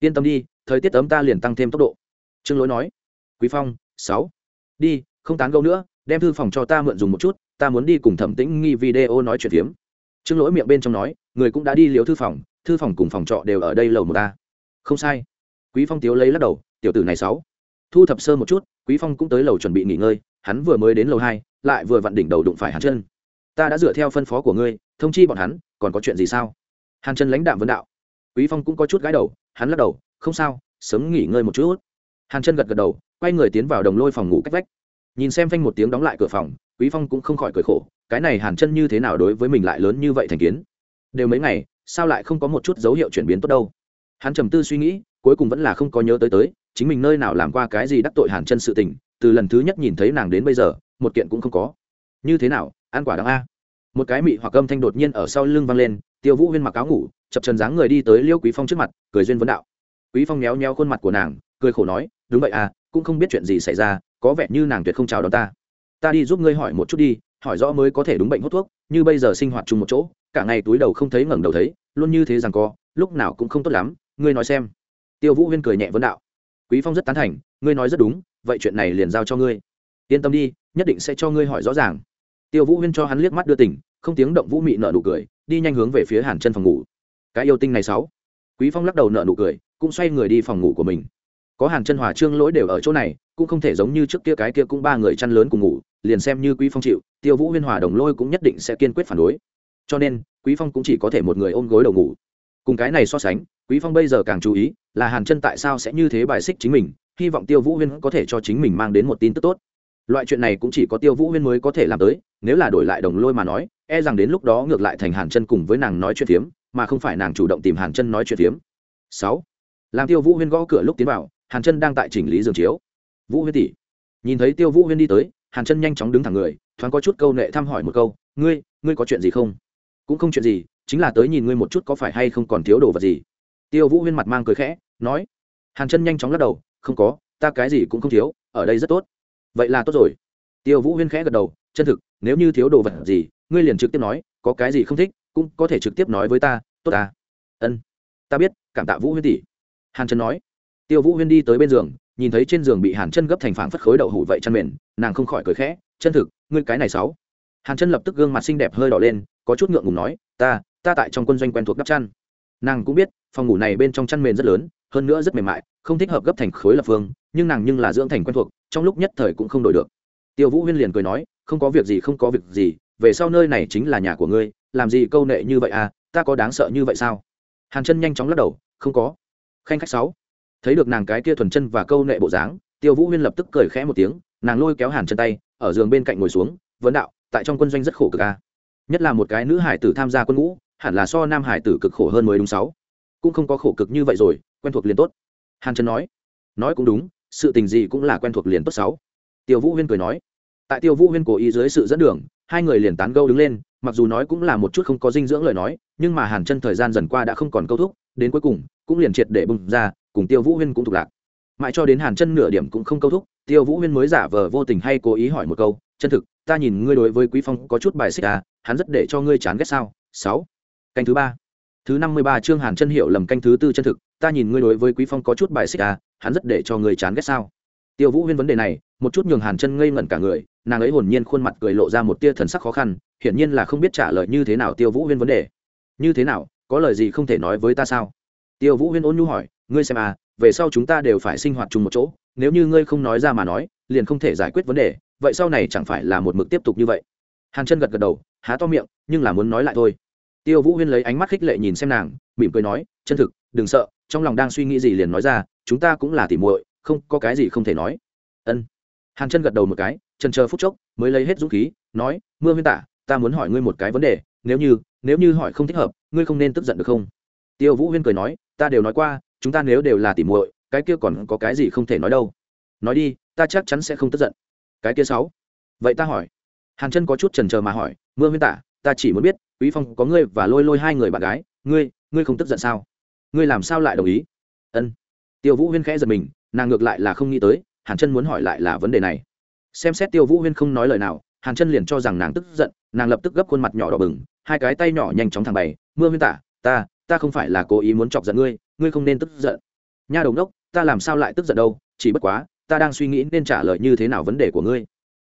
Yên tâm đi, thời tiết ấm ta liền tăng thêm tốc độ. Trương lỗi nói, quý phong, sáu, đi, không tán gẫu nữa, đem thư phòng cho ta mượn dùng một chút, ta muốn đi cùng thẩm tĩnh nghi video nói chuyện phiếm. Trương lỗi miệng bên trong nói, người cũng đã đi liếu thư phòng thư phòng cùng phòng trọ đều ở đây lầu một ta không sai. Quý phong tiếu lấy lắc đầu, tiểu tử này sáu, thu thập sơ một chút, quý phong cũng tới lầu chuẩn bị nghỉ ngơi, hắn vừa mới đến lầu hai, lại vừa vặn đỉnh đầu đụng phải hắn chân. Ta đã dựa theo phân phó của ngươi, thông chi bọn hắn, còn có chuyện gì sao? Hàn trần lãnh đạm vấn đạo. Quý phong cũng có chút gái đầu, hắn lắc đầu, không sao, sớm nghỉ ngơi một chút. Hàn trần gật gật đầu, quay người tiến vào đồng lôi phòng ngủ cách vách. Nhìn xem phanh một tiếng đóng lại cửa phòng, quý phong cũng không khỏi cười khổ, cái này hàn chân như thế nào đối với mình lại lớn như vậy thành kiến? Đều mấy ngày, sao lại không có một chút dấu hiệu chuyển biến tốt đâu? Hắn trầm tư suy nghĩ, cuối cùng vẫn là không có nhớ tới tới, chính mình nơi nào làm qua cái gì đắc tội hàn chân sự tình, từ lần thứ nhất nhìn thấy nàng đến bây giờ, một kiện cũng không có. Như thế nào, ăn quả đáng a? Một cái mị hoặc âm thanh đột nhiên ở sau lưng vang lên tiêu vũ huyên mặc áo ngủ, chập trần dáng người đi tới liêu quý phong trước mặt, cười duyên vấn đạo. Quý phong méo méo khuôn mặt của nàng, cười khổ nói, đúng vậy à cũng không biết chuyện gì xảy ra, có vẻ như nàng tuyệt không chào đón ta. Ta đi giúp ngươi hỏi một chút đi, hỏi rõ mới có thể đúng bệnh hút thuốc, như bây giờ sinh hoạt chung một chỗ, cả ngày túi đầu không thấy ngẩng đầu thấy, luôn như thế rằng co, lúc nào cũng không tốt lắm, ngươi nói xem. Tiêu vũ huyên cười nhẹ vấn đạo. Quý phong rất tán thành, ngươi nói rất đúng, vậy chuyện này liền giao cho ngươi. Yên tâm đi, nhất định sẽ cho ngươi hỏi rõ ràng. Tiêu vũ huyên cho hắn liếc mắt đưa tỉnh, không tiếng động vũ mị nợ nụ cười đi nhanh hướng về phía hàn chân phòng ngủ. Cái yêu tinh này sáu. Quý phong lắc đầu nợ nụ cười, cũng xoay người đi phòng ngủ của mình. Có hàn chân, hòa trương lỗi đều ở chỗ này, cũng không thể giống như trước kia cái kia cũng ba người chăn lớn cùng ngủ, liền xem như quý phong chịu, tiêu vũ huyên hòa đồng lôi cũng nhất định sẽ kiên quyết phản đối. Cho nên, quý phong cũng chỉ có thể một người ôm gối đầu ngủ. Cùng cái này so sánh, quý phong bây giờ càng chú ý là hàn chân tại sao sẽ như thế bài xích chính mình, hy vọng tiêu vũ huyên có thể cho chính mình mang đến một tin tức tốt. Loại chuyện này cũng chỉ có tiêu vũ huyên mới có thể làm tới, nếu là đổi lại đồng lôi mà nói e rằng đến lúc đó ngược lại thành hàn chân cùng với nàng nói chuyện phiếm, mà không phải nàng chủ động tìm hàn chân nói chuyện phiếm. Sáu, làm tiêu vũ huyên gõ cửa lúc tiến vào, hàn chân đang tại chỉnh lý giường chiếu. Vũ huyên tỷ, nhìn thấy tiêu vũ huyên đi tới, hàn chân nhanh chóng đứng thẳng người, thoáng có chút câu nệ thăm hỏi một câu, ngươi ngươi có chuyện gì không? Cũng không chuyện gì, chính là tới nhìn ngươi một chút có phải hay không còn thiếu đồ vật gì. Tiêu vũ huyên mặt mang cười khẽ, nói. Hàn chân nhanh chóng lắc đầu, không có, ta cái gì cũng không thiếu, ở đây rất tốt. Vậy là tốt rồi. Tiêu vũ huyên khẽ gật đầu, chân thực, nếu như thiếu đồ vật gì ngươi liền trực tiếp nói, có cái gì không thích, cũng có thể trực tiếp nói với ta, tốt ta ân. Ta biết, cảm tạ vũ huyên tỷ. Hàn chân nói. Tiêu vũ huyên đi tới bên giường, nhìn thấy trên giường bị hàn chân gấp thành phản phất khối đậu hủ vậy chăn mền, nàng không khỏi cười khẽ, chân thực, ngươi cái này sáu. Hàn chân lập tức gương mặt xinh đẹp hơi đỏ lên, có chút ngượng ngùng nói, ta ta tại trong quân doanh quen thuộc đắp chăn. Nàng cũng biết, phòng ngủ này bên trong chăn mền rất lớn, hơn nữa rất mềm mại, không thích hợp gấp thành khối lập phương, nhưng nàng nhưng là dưỡng thành quen thuộc, trong lúc nhất thời cũng không đổi được. Tiêu vũ huyên liền cười nói, không có việc gì, không có việc gì về sau nơi này chính là nhà của ngươi, làm gì câu nệ như vậy à ta có đáng sợ như vậy sao? Hàn chân nhanh chóng lắc đầu, không có. Khanh khách sáu. Thấy được nàng cái kia thuần chân và câu nệ bộ dáng, tiêu vũ huyên lập tức cười khẽ một tiếng, nàng lôi kéo hàn chân tay, ở giường bên cạnh ngồi xuống, vấn đạo, tại trong quân doanh rất khổ cực à. nhất là một cái nữ hải tử tham gia quân ngũ, hẳn là so nam hải tử cực khổ hơn mới đúng sáu. Cũng không có khổ cực như vậy rồi, quen thuộc liền tốt. Hàn chân nói. Nói cũng đúng, sự tình gì cũng là quen thuộc liền tốt sáu. Tiêu vũ huyên cười nói tại tiêu vũ huyên cố ý dưới sự dẫn đường, hai người liền tán gâu đứng lên, mặc dù nói cũng là một chút không có dinh dưỡng lời nói, nhưng mà hàn chân thời gian dần qua đã không còn câu thúc, đến cuối cùng, cũng liền triệt để bùng ra, cùng tiêu vũ huyên cũng thuộc lạc. Mãi cho đến hàn chân nửa điểm cũng không câu thúc, tiêu vũ huyên mới giả vờ vô tình hay cố ý hỏi một câu, chân thực, ta nhìn ngươi đối với quý phong có chút bài xích à hắn rất để cho ngươi chán ghét sao? Sáu. Canh thứ ba. Thứ năm mươi ba chương hàn chân hiểu lầm canh thứ tư chân thực, ta nhìn ngươi đối với quý phong có chút bài xích à hắn rất để cho ngươi chán ghét sao? Tiêu vũ huyên vấn đề này một chút nhường hàn chân ngây ngẩn cả người, nàng ấy hồn nhiên khuôn mặt cười lộ ra một tia thần sắc khó khăn, hiển nhiên là không biết trả lời như thế nào tiêu vũ huyên vấn đề. Như thế nào? Có lời gì không thể nói với ta sao? Tiêu vũ huyên ôn nhu hỏi, ngươi xem à về sau chúng ta đều phải sinh hoạt chung một chỗ, nếu như ngươi không nói ra mà nói, liền không thể giải quyết vấn đề, vậy sau này chẳng phải là một mực tiếp tục như vậy? Hàn chân gật gật đầu, há to miệng, nhưng là muốn nói lại thôi. Tiêu vũ huyên lấy ánh mắt khích lệ nhìn xem nàng, mỉm cười nói, chân thực, đừng sợ, trong lòng đang suy nghĩ gì liền nói ra, chúng ta cũng là tỉ muội, không có cái gì không thể nói. Ân hàn chân gật đầu một cái, trần chờ phút chốc, mới lấy hết dũng khí, nói, mưa huyên tả, ta muốn hỏi ngươi một cái vấn đề, nếu như nếu như hỏi không thích hợp, ngươi không nên tức giận được không? Tiêu vũ huyên cười nói, ta đều nói qua, chúng ta nếu đều là tỉ muội, cái kia còn có cái gì không thể nói đâu. Nói đi, ta chắc chắn sẽ không tức giận. Cái kia sáu. Vậy ta hỏi. Hàn chân có chút trần chờ mà hỏi, mưa huyên tả, ta chỉ muốn biết, quý phong có ngươi và lôi lôi hai người bạn gái, ngươi ngươi không tức giận sao? Ngươi làm sao lại đồng ý? Ân. Tiêu vũ huyên khẽ giật mình, nàng ngược lại là không nghĩ tới hàn chân muốn hỏi lại là vấn đề này. Xem xét tiêu vũ huyên không nói lời nào, hàn chân liền cho rằng nàng tức giận, nàng lập tức gấp khuôn mặt nhỏ đỏ bừng, hai cái tay nhỏ nhanh chóng thẳng bày, mưa huyên tả, ta ta không phải là cố ý muốn chọc giận ngươi ngươi không nên tức giận. Nha đồng đốc ta làm sao lại tức giận đâu, chỉ bất quá, ta đang suy nghĩ nên trả lời như thế nào vấn đề của ngươi.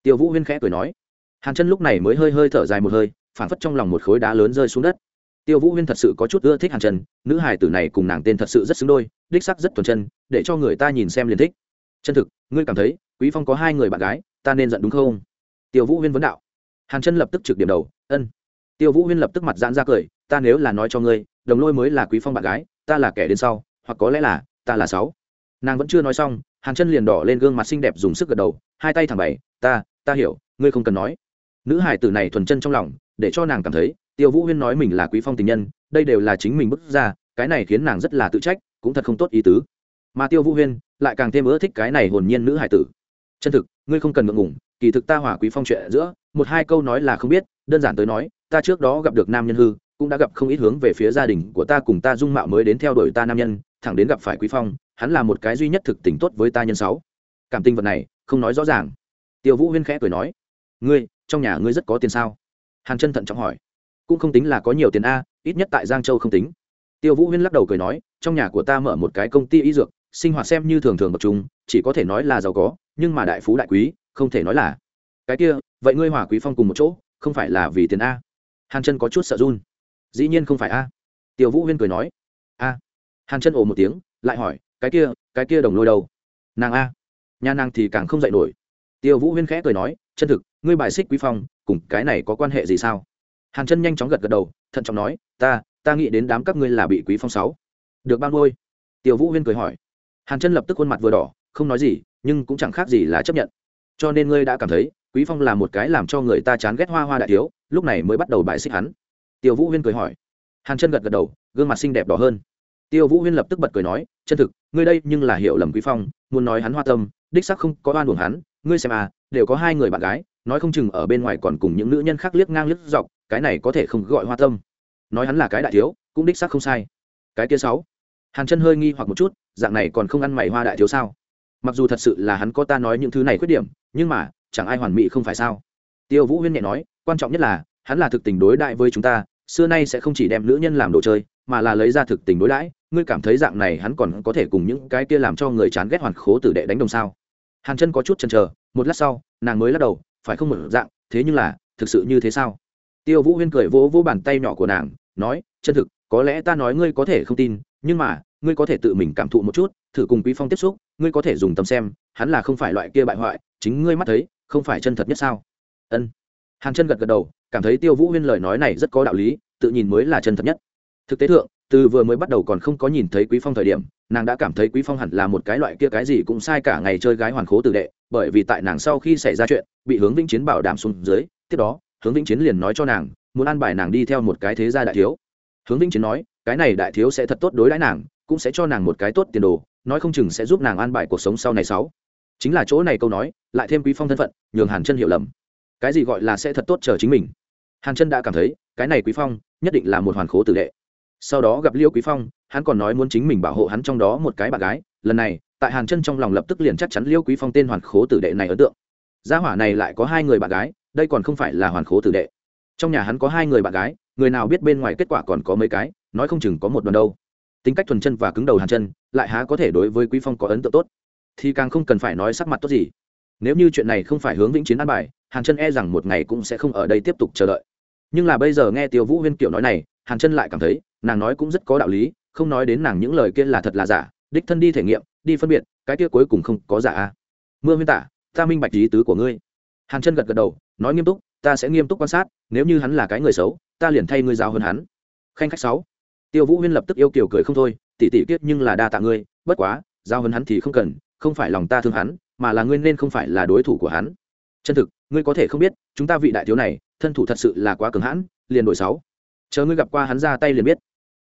Tiêu vũ huyên khẽ cười nói. Hàn chân lúc này mới hơi hơi thở dài một hơi phản phất trong lòng một khối đá lớn rơi xuống đất. Tiêu vũ huyên thật sự có chút ưa thích hàn chân, nữ hài tử này cùng nàng tên thật sự rất xứng đôi, đích sắc rất thuần chân, để cho người ta nhìn xem liền thích. Chân thực ngươi cảm thấy quý phong có hai người bạn gái, ta nên giận đúng không? Tiêu vũ huyên vấn đạo. Hàn chân lập tức trực điểm đầu, ân. Tiêu vũ huyên lập tức mặt giãn ra cười, ta nếu là nói cho ngươi, đồng lôi mới là quý phong bạn gái, ta là kẻ đến sau, hoặc có lẽ là, ta là sáu. Nàng vẫn chưa nói xong, hàn chân liền đỏ lên gương mặt xinh đẹp dùng sức gật đầu, hai tay thẳng bày, ta ta hiểu, ngươi không cần nói. Nữ hải tử này thuần chân trong lòng, để cho nàng cảm thấy, tiêu vũ huyên nói mình là quý phong tình nhân, đây đều là chính mình bức ra, cái này khiến nàng rất là tự trách, cũng thật không tốt ý tứ. Mà tiêu vũ huyên lại càng thêm ưa thích cái này hồn nhiên nữ hải tử. Chân thực, ngươi không cần ngượng ngùng, kỳ thực ta hỏa quý phong chuyện giữa, một hai câu nói là không biết, đơn giản tới nói, ta trước đó gặp được nam nhân hư, cũng đã gặp không ít hướng về phía gia đình của ta cùng ta dung mạo mới đến theo đuổi ta nam nhân, thẳng đến gặp phải quý phong, hắn là một cái duy nhất thực tình tốt với ta nhân sáu. Cảm tình vật này, không nói rõ ràng. Tiêu vũ huyên khẽ cười nói, ngươi, trong nhà ngươi rất có tiền sao? Hàn chân thận trọng hỏi. Cũng không tính là có nhiều tiền a, ít nhất tại giang châu không tính. Tiêu vũ huyên lắc đầu cười nói, trong nhà của ta mở một cái công ty y dược sinh hoạt xem như thường thường bậc trung, chỉ có thể nói là giàu có, nhưng mà đại phú đại quý, không thể nói là. Cái kia, vậy ngươi hòa quý phong cùng một chỗ, không phải là vì tiền a? Hàn chân có chút sợ run. Dĩ nhiên không phải a. Tiêu vũ huyên cười nói. A. Hàn chân ồ một tiếng, lại hỏi, cái kia cái kia đồng lôi đâu? Nàng a. Nhà nàng thì càng không dạy nổi. Tiêu vũ huyên khẽ cười nói, chân thực, ngươi bài xích quý phong, cùng cái này có quan hệ gì sao? Hàn chân nhanh chóng gật gật đầu, thận trọng nói, ta ta nghĩ đến đám các ngươi là bị quý phong sáu. Được bao ngôi tiêu vũ huyên cười hỏi hàn chân lập tức khuôn mặt vừa đỏ, không nói gì, nhưng cũng chẳng khác gì là chấp nhận. Cho nên ngươi đã cảm thấy, quý phong là một cái làm cho người ta chán ghét hoa hoa đại thiếu, lúc này mới bắt đầu bài xích hắn. Tiêu vũ huyên cười hỏi. Hàn chân gật gật đầu, gương mặt xinh đẹp đỏ hơn. Tiêu vũ huyên lập tức bật cười nói, chân thực, ngươi đây nhưng là hiểu lầm quý phong, muốn nói hắn hoa tâm, đích xác không có oan uổng hắn. Ngươi xem à đều có hai người bạn gái, nói không chừng ở bên ngoài còn cùng những nữ nhân khác liếc ngang liếc dọc, cái này có thể không gọi hoa tâm. Nói hắn là cái đại thiếu, cũng đích xác không sai. Cái kia sáu hàn chân hơi nghi hoặc một chút, dạng này còn không ăn mày hoa đại thiếu sao? Mặc dù thật sự là hắn có ta nói những thứ này khuyết điểm, nhưng mà, chẳng ai hoàn mỹ không phải sao? Tiêu vũ huyên nhẹ nói, quan trọng nhất là, hắn là thực tình đối đại với chúng ta, xưa nay sẽ không chỉ đem nữ nhân làm đồ chơi, mà là lấy ra thực tình đối đãi. Ngươi cảm thấy dạng này hắn còn có thể cùng những cái kia làm cho người chán ghét hoàn khố tử đệ đánh đồng sao? Hàn chân có chút chần chờ, một lát sau, nàng mới lắc đầu, phải không một dạng, thế nhưng là, thực sự như thế sao? Tiêu vũ huyên cười vỗ vỗ bàn tay nhỏ của nàng, nói, chân thực, có lẽ ta nói ngươi có thể không tin nhưng mà, ngươi có thể tự mình cảm thụ một chút, thử cùng quý phong tiếp xúc, ngươi có thể dùng tâm xem, hắn là không phải loại kia bại hoại, chính ngươi mắt thấy, không phải chân thật nhất sao? Ân. Hàn chân gật gật đầu, cảm thấy tiêu vũ huyên lời nói này rất có đạo lý, tự nhìn mới là chân thật nhất. Thực tế thượng, từ vừa mới bắt đầu còn không có nhìn thấy quý phong thời điểm, nàng đã cảm thấy quý phong hẳn là một cái loại kia cái gì cũng sai cả ngày chơi gái hoàn khố tử đệ, bởi vì tại nàng sau khi xảy ra chuyện, bị hướng vĩnh chiến bảo đảm xuống dưới, tiếp đó, hướng vĩnh chiến liền nói cho nàng, muốn an bài nàng đi theo một cái thế gia đại thiếu. Hướng vĩnh chiến nói cái này đại thiếu sẽ thật tốt đối đãi nàng, cũng sẽ cho nàng một cái tốt tiền đồ, nói không chừng sẽ giúp nàng an bài cuộc sống sau này sáu. Chính là chỗ này câu nói, lại thêm quý phong thân phận, nhường hàn chân hiểu lầm. Cái gì gọi là sẽ thật tốt chờ chính mình? Hàn chân đã cảm thấy, cái này quý phong, nhất định là một hoàn khố tử đệ. Sau đó gặp liêu quý phong, hắn còn nói muốn chính mình bảo hộ hắn trong đó một cái bạn gái. Lần này, tại hàn chân trong lòng lập tức liền chắc chắn liêu quý phong tên hoàn khố tử đệ này ấn tượng. Gia hỏa này lại có hai người bạn gái, đây còn không phải là hoàn khố tử đệ. Trong nhà hắn có hai người bạn gái, người nào biết bên ngoài kết quả còn có mấy cái? Nói không chừng có một đoàn đâu. Tính cách thuần chân và cứng đầu hàn chân, lại há có thể đối với quý phong có ấn tượng tốt. Thì càng không cần phải nói sắc mặt tốt gì. Nếu như chuyện này không phải hướng vĩnh chiến an bài, hàn chân e rằng một ngày cũng sẽ không ở đây tiếp tục chờ đợi. Nhưng là bây giờ nghe tiêu vũ huyên kiểu nói này, hàn chân lại cảm thấy, nàng nói cũng rất có đạo lý, không nói đến nàng những lời kia là thật là giả, đích thân đi thể nghiệm, đi phân biệt, cái kia cuối cùng không có giả a mưa huyên tả, ta minh bạch lý tứ của ngươi. Hàn chân gật gật đầu, nói nghiêm túc, ta sẽ nghiêm túc quan sát, nếu như hắn là cái người xấu, ta liền thay ngươi giáo hơn hắn. Khanh khách sáu tiêu vũ huyên lập tức yêu kiều cười không thôi tỉ tỉ kiết nhưng là đa tạ ngươi, bất quá, giao hơn hắn thì không cần, không phải lòng ta thương hắn, mà là ngươi nên không phải là đối thủ của hắn. Chân thực, ngươi có thể không biết, chúng ta vị đại thiếu này, thân thủ thật sự là quá cường hãn, liền đổi sáu. Chờ ngươi gặp qua hắn ra tay liền biết.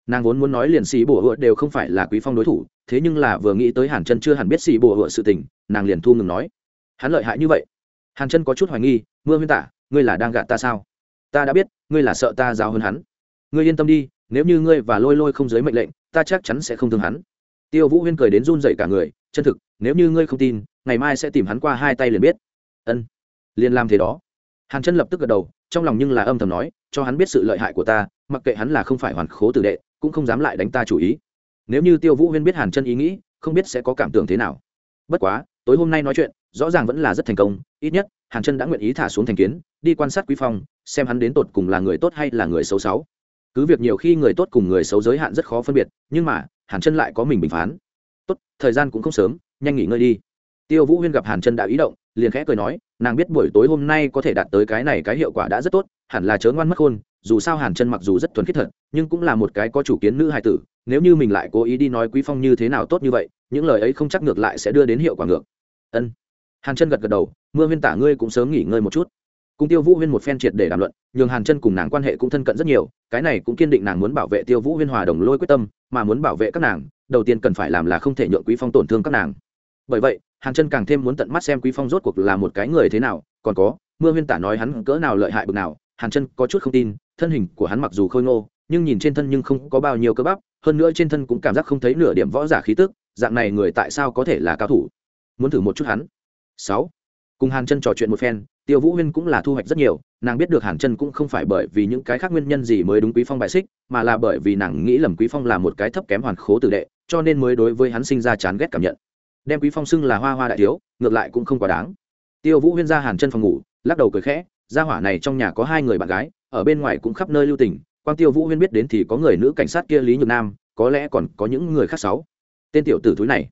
Nàng vốn muốn nói liền xì bổ hựa đều không phải là quý phong đối thủ, thế nhưng là vừa nghĩ tới hàn chân chưa hẳn biết xì bổ hựa sự tình, nàng liền thu ngừng nói. Hắn lợi hại như vậy? Hàn chân có chút hoài nghi, mưa huyên tả, ngươi là đang gạt ta sao? Ta đã biết, ngươi là sợ ta giáo hơn hắn. Ngươi yên tâm đi nếu như ngươi và lôi lôi không dưới mệnh lệnh, ta chắc chắn sẽ không thương hắn. Tiêu vũ huyên cười đến run dậy cả người, chân thực, nếu như ngươi không tin, ngày mai sẽ tìm hắn qua hai tay liền biết. Ân, liền làm thế đó. Hàn chân lập tức gật đầu, trong lòng nhưng là âm thầm nói, cho hắn biết sự lợi hại của ta, mặc kệ hắn là không phải hoàn khố tử đệ, cũng không dám lại đánh ta chủ ý. Nếu như tiêu vũ huyên biết hàn chân ý nghĩ, không biết sẽ có cảm tưởng thế nào. Bất quá, tối hôm nay nói chuyện, rõ ràng vẫn là rất thành công, ít nhất, hàn chân đã nguyện ý thả xuống thành kiến, đi quan sát quý phong, xem hắn đến tột cùng là người tốt hay là người xấu xấu cứ việc nhiều khi người tốt cùng người xấu giới hạn rất khó phân biệt, nhưng mà, hàn chân lại có mình bình phán. Tốt, thời gian cũng không sớm, nhanh nghỉ ngơi đi. Tiêu vũ huyên gặp hàn chân đã ý động, liền khẽ cười nói, nàng biết buổi tối hôm nay có thể đạt tới cái này cái hiệu quả đã rất tốt, hẳn là chớ ngoan mất khôn, dù sao hàn chân mặc dù rất thuần khiết thật, nhưng cũng là một cái có chủ kiến nữ hài tử, nếu như mình lại cố ý đi nói quý phong như thế nào tốt như vậy, những lời ấy không chắc ngược lại sẽ đưa đến hiệu quả ngược. Ân. Hàn chân gật gật đầu, mưa huyên tả ngươi cũng sớm nghỉ ngơi một chút cùng tiêu vũ huyên một phen triệt để đàm luận, nhường hàn chân cùng nàng quan hệ cũng thân cận rất nhiều, cái này cũng kiên định nàng muốn bảo vệ tiêu vũ huyên hòa đồng lôi quyết tâm, mà muốn bảo vệ các nàng, đầu tiên cần phải làm là không thể nhượng quý phong tổn thương các nàng. Bởi vậy, hàn chân càng thêm muốn tận mắt xem quý phong rốt cuộc là một cái người thế nào, còn có, mưa huyên tả nói hắn cỡ nào lợi hại bực nào, hàn chân có chút không tin, thân hình của hắn mặc dù khôi ngô, nhưng nhìn trên thân nhưng không có bao nhiêu cơ bắp, hơn nữa trên thân cũng cảm giác không thấy nửa điểm võ giả khí tức, dạng này người tại sao có thể là cao thủ? Muốn thử một chút hắn. Sáu. Cùng hàn chân trò chuyện một phen tiêu vũ huyên cũng là thu hoạch rất nhiều, nàng biết được hàn chân cũng không phải bởi vì những cái khác nguyên nhân gì mới đúng quý phong bại xích, mà là bởi vì nàng nghĩ lầm quý phong là một cái thấp kém hoàn khố tử đệ, cho nên mới đối với hắn sinh ra chán ghét cảm nhận. Đem quý phong xưng là hoa hoa đại thiếu, ngược lại cũng không quá đáng. Tiêu vũ huyên ra hàn chân phòng ngủ, lắc đầu cười khẽ, gia hỏa này trong nhà có hai người bạn gái, ở bên ngoài cũng khắp nơi lưu tình, quan tiêu vũ huyên biết đến thì có người nữ cảnh sát kia lý nhược nam, có lẽ còn có những người khác sáu. Tên tiểu tử thúi này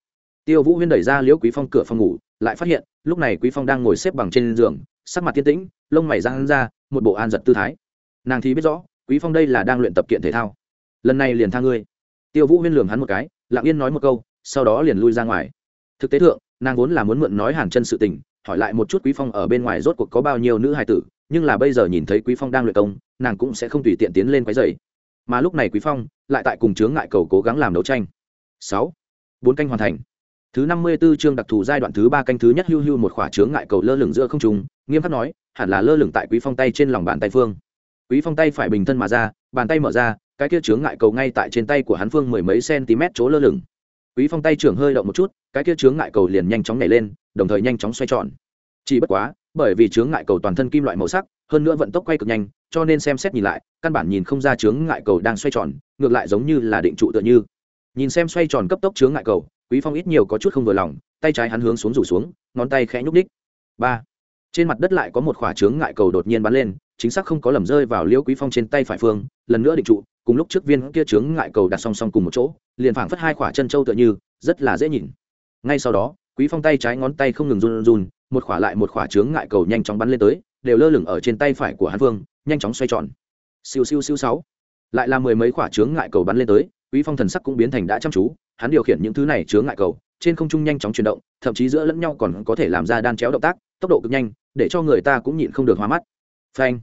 tiêu vũ huyên đẩy ra liễu quý phong cửa phòng ngủ, lại phát hiện, lúc này quý phong đang ngồi xếp bằng trên giường, sắc mặt tiên tĩnh, lông mày răng ra, một bộ an giật tư thái. Nàng thì biết rõ, quý phong đây là đang luyện tập kiện thể thao. Lần này liền tha ngươi. Tiêu vũ huyên lường hắn một cái, lặng yên nói một câu, sau đó liền lui ra ngoài. Thực tế thượng, nàng vốn là muốn mượn nói hàn chân sự tình, hỏi lại một chút quý phong ở bên ngoài rốt cuộc có bao nhiêu nữ hài tử, nhưng là bây giờ nhìn thấy quý phong đang luyện công, nàng cũng sẽ không tùy tiện tiến lên quấy rầy. Mà lúc này quý phong lại tại cùng chướng ngại cầu cố gắng làm đấu tranh. Sáu. Bốn canh hoàn thành thứ năm mươi 54 chương đặc thù giai đoạn thứ ba canh thứ nhất hưu hưu một khỏa chướng ngại cầu lơ lửng giữa không trung, nghiêm khắc nói, hẳn là lơ lửng tại quý phong tay trên lòng bàn tay phương. Quý phong tay phải bình thân mà ra, bàn tay mở ra, cái kia chướng ngại cầu ngay tại trên tay của hắn phương mười mấy cm chỗ lơ lửng. Quý phong tay trưởng hơi động một chút, cái kia chướng ngại cầu liền nhanh chóng nhảy lên, đồng thời nhanh chóng xoay tròn. Chỉ bất quá, bởi vì chướng ngại cầu toàn thân kim loại màu sắc, hơn nữa vận tốc quay cực nhanh, cho nên xem xét nhìn lại, căn bản nhìn không ra chướng ngại cầu đang xoay tròn, ngược lại giống như là định trụ tựa như. Nhìn xem xoay tròn cấp tốc chướng ngại cầu quý phong ít nhiều có chút không vừa lòng, tay trái hắn hướng xuống rủ xuống, ngón tay khẽ nhúc đích ba. Trên mặt đất lại có một khỏa chướng ngại cầu đột nhiên bắn lên, chính xác không có lầm rơi vào liễu quý phong trên tay phải phương, lần nữa định trụ, cùng lúc trước viên kia chướng ngại cầu đặt song song cùng một chỗ, liền phảng phất hai khỏa chân châu tựa như, rất là dễ nhìn. Ngay sau đó, quý phong tay trái ngón tay không ngừng run run, một khỏa lại một khỏa chướng ngại cầu nhanh chóng bắn lên tới, đều lơ lửng ở trên tay phải của hắn phương, nhanh chóng xoay tròn. Siêu siêu siêu sáu. Lại là mười mấy quả chướng ngại cầu bắn lên tới quý phong thần sắc cũng biến thành đã chăm chú, hắn điều khiển những thứ này chướng ngại cầu, trên không trung nhanh chóng chuyển động, thậm chí giữa lẫn nhau còn có thể làm ra đan chéo động tác, tốc độ cực nhanh, để cho người ta cũng nhịn không được hoa mắt. Phanh!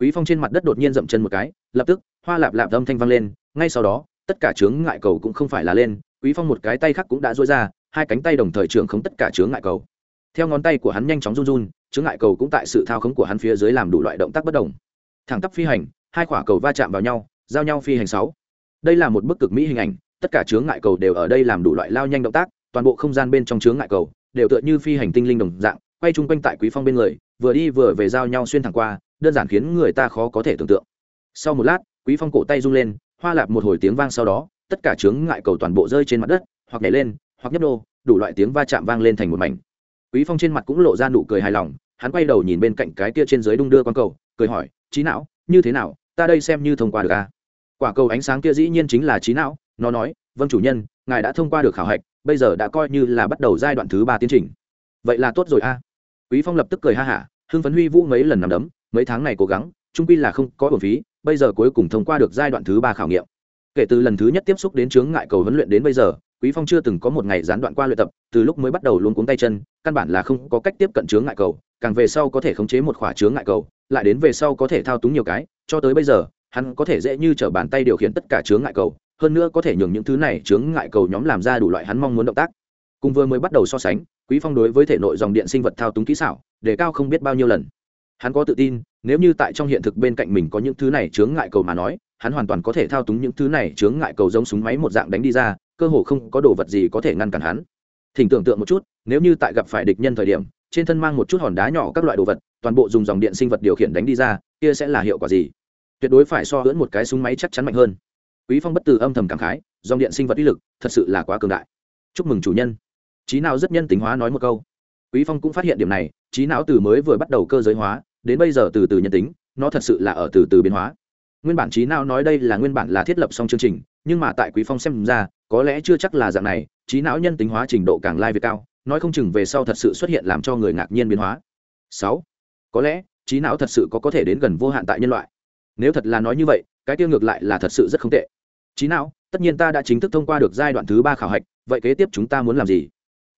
Quý phong trên mặt đất đột nhiên dậm chân một cái, lập tức, hoa lạp lạp âm thanh vang lên, ngay sau đó, tất cả chướng ngại cầu cũng không phải là lên, quý phong một cái tay khác cũng đã duỗi ra, hai cánh tay đồng thời trưởng không tất cả chướng ngại cầu. Theo ngón tay của hắn nhanh chóng run run, chướng ngại cầu cũng tại sự thao khống của hắn phía dưới làm đủ loại động tác bất đồng. Thẳng tắp phi hành, hai quả cầu va chạm vào nhau, giao nhau phi hành sáu đây là một bức cực mỹ hình ảnh, tất cả chướng ngại cầu đều ở đây làm đủ loại lao nhanh động tác, toàn bộ không gian bên trong chướng ngại cầu đều tựa như phi hành tinh linh đồng dạng, quay chung quanh tại quý phong bên người, vừa đi vừa về giao nhau xuyên thẳng qua, đơn giản khiến người ta khó có thể tưởng tượng. Sau một lát, quý phong cổ tay rung lên, hoa lạp một hồi tiếng vang sau đó, tất cả chướng ngại cầu toàn bộ rơi trên mặt đất, hoặc nhảy lên, hoặc nhấp đô đủ loại tiếng va chạm vang lên thành một mảnh. Quý phong trên mặt cũng lộ ra nụ cười hài lòng, hắn quay đầu nhìn bên cạnh cái kia trên dưới đung đưa quan cầu, cười hỏi trí não, như thế nào? Ta đây xem như thông qua được a à? Quả cầu ánh sáng kia dĩ nhiên chính là trí não, nó nói vâng chủ nhân, ngài đã thông qua được khảo hạch, bây giờ đã coi như là bắt đầu giai đoạn thứ ba tiến trình. Vậy là tốt rồi a. Quý phong lập tức cười ha hả, hưng phấn huy vũ mấy lần nằm đấm, mấy tháng này cố gắng trung quy là không có bổn phí, bây giờ cuối cùng thông qua được giai đoạn thứ ba khảo nghiệm. Kể từ lần thứ nhất tiếp xúc đến chướng ngại cầu huấn luyện đến bây giờ, quý phong chưa từng có một ngày gián đoạn qua luyện tập, từ lúc mới bắt đầu luôn cuống tay chân, căn bản là không có cách tiếp cận chướng ngại cầu, càng về sau có thể khống chế một khỏa chướng ngại cầu, lại đến về sau có thể thao túng nhiều cái, cho tới bây giờ hắn có thể dễ như trở bàn tay điều khiển tất cả chướng ngại cầu, hơn nữa có thể nhường những thứ này chướng ngại cầu nhóm làm ra đủ loại hắn mong muốn động tác. Cùng vừa mới bắt đầu so sánh, quý phong đối với thể nội dòng điện sinh vật thao túng kỹ xảo, đề cao không biết bao nhiêu lần. Hắn có tự tin, nếu như tại trong hiện thực bên cạnh mình có những thứ này chướng ngại cầu mà nói, hắn hoàn toàn có thể thao túng những thứ này chướng ngại cầu giống súng máy một dạng đánh đi ra, cơ hồ không có đồ vật gì có thể ngăn cản hắn. Thỉnh tưởng tượng một chút, nếu như tại gặp phải địch nhân thời điểm, trên thân mang một chút hòn đá nhỏ các loại đồ vật, toàn bộ dùng dòng điện sinh vật điều khiển đánh đi ra, kia sẽ là hiệu quả gì? Tuyệt đối phải so hưỡn một cái súng máy chắc chắn mạnh hơn. Quý phong bất từ âm thầm cảm khái, dòng điện sinh vật uy lực, thật sự là quá cường đại. Chúc mừng chủ nhân. Trí não rất nhân tính hóa nói một câu. Quý phong cũng phát hiện điểm này trí não từ mới vừa bắt đầu cơ giới hóa, đến bây giờ từ từ nhân tính, nó thật sự là ở từ từ biến hóa. Nguyên bản trí não nói đây là nguyên bản là thiết lập xong chương trình, nhưng mà tại quý phong xem ra, có lẽ chưa chắc là dạng này trí não nhân tính hóa trình độ càng lai việt cao, nói không chừng về sau thật sự xuất hiện làm cho người ngạc nhiên biến hóa. Sáu, có lẽ trí não thật sự có có thể đến gần vô hạn tại nhân loại nếu thật là nói như vậy, cái tiêu ngược lại là thật sự rất không tệ. Trí não tất nhiên ta đã chính thức thông qua được giai đoạn thứ ba khảo hạch, vậy kế tiếp chúng ta muốn làm gì?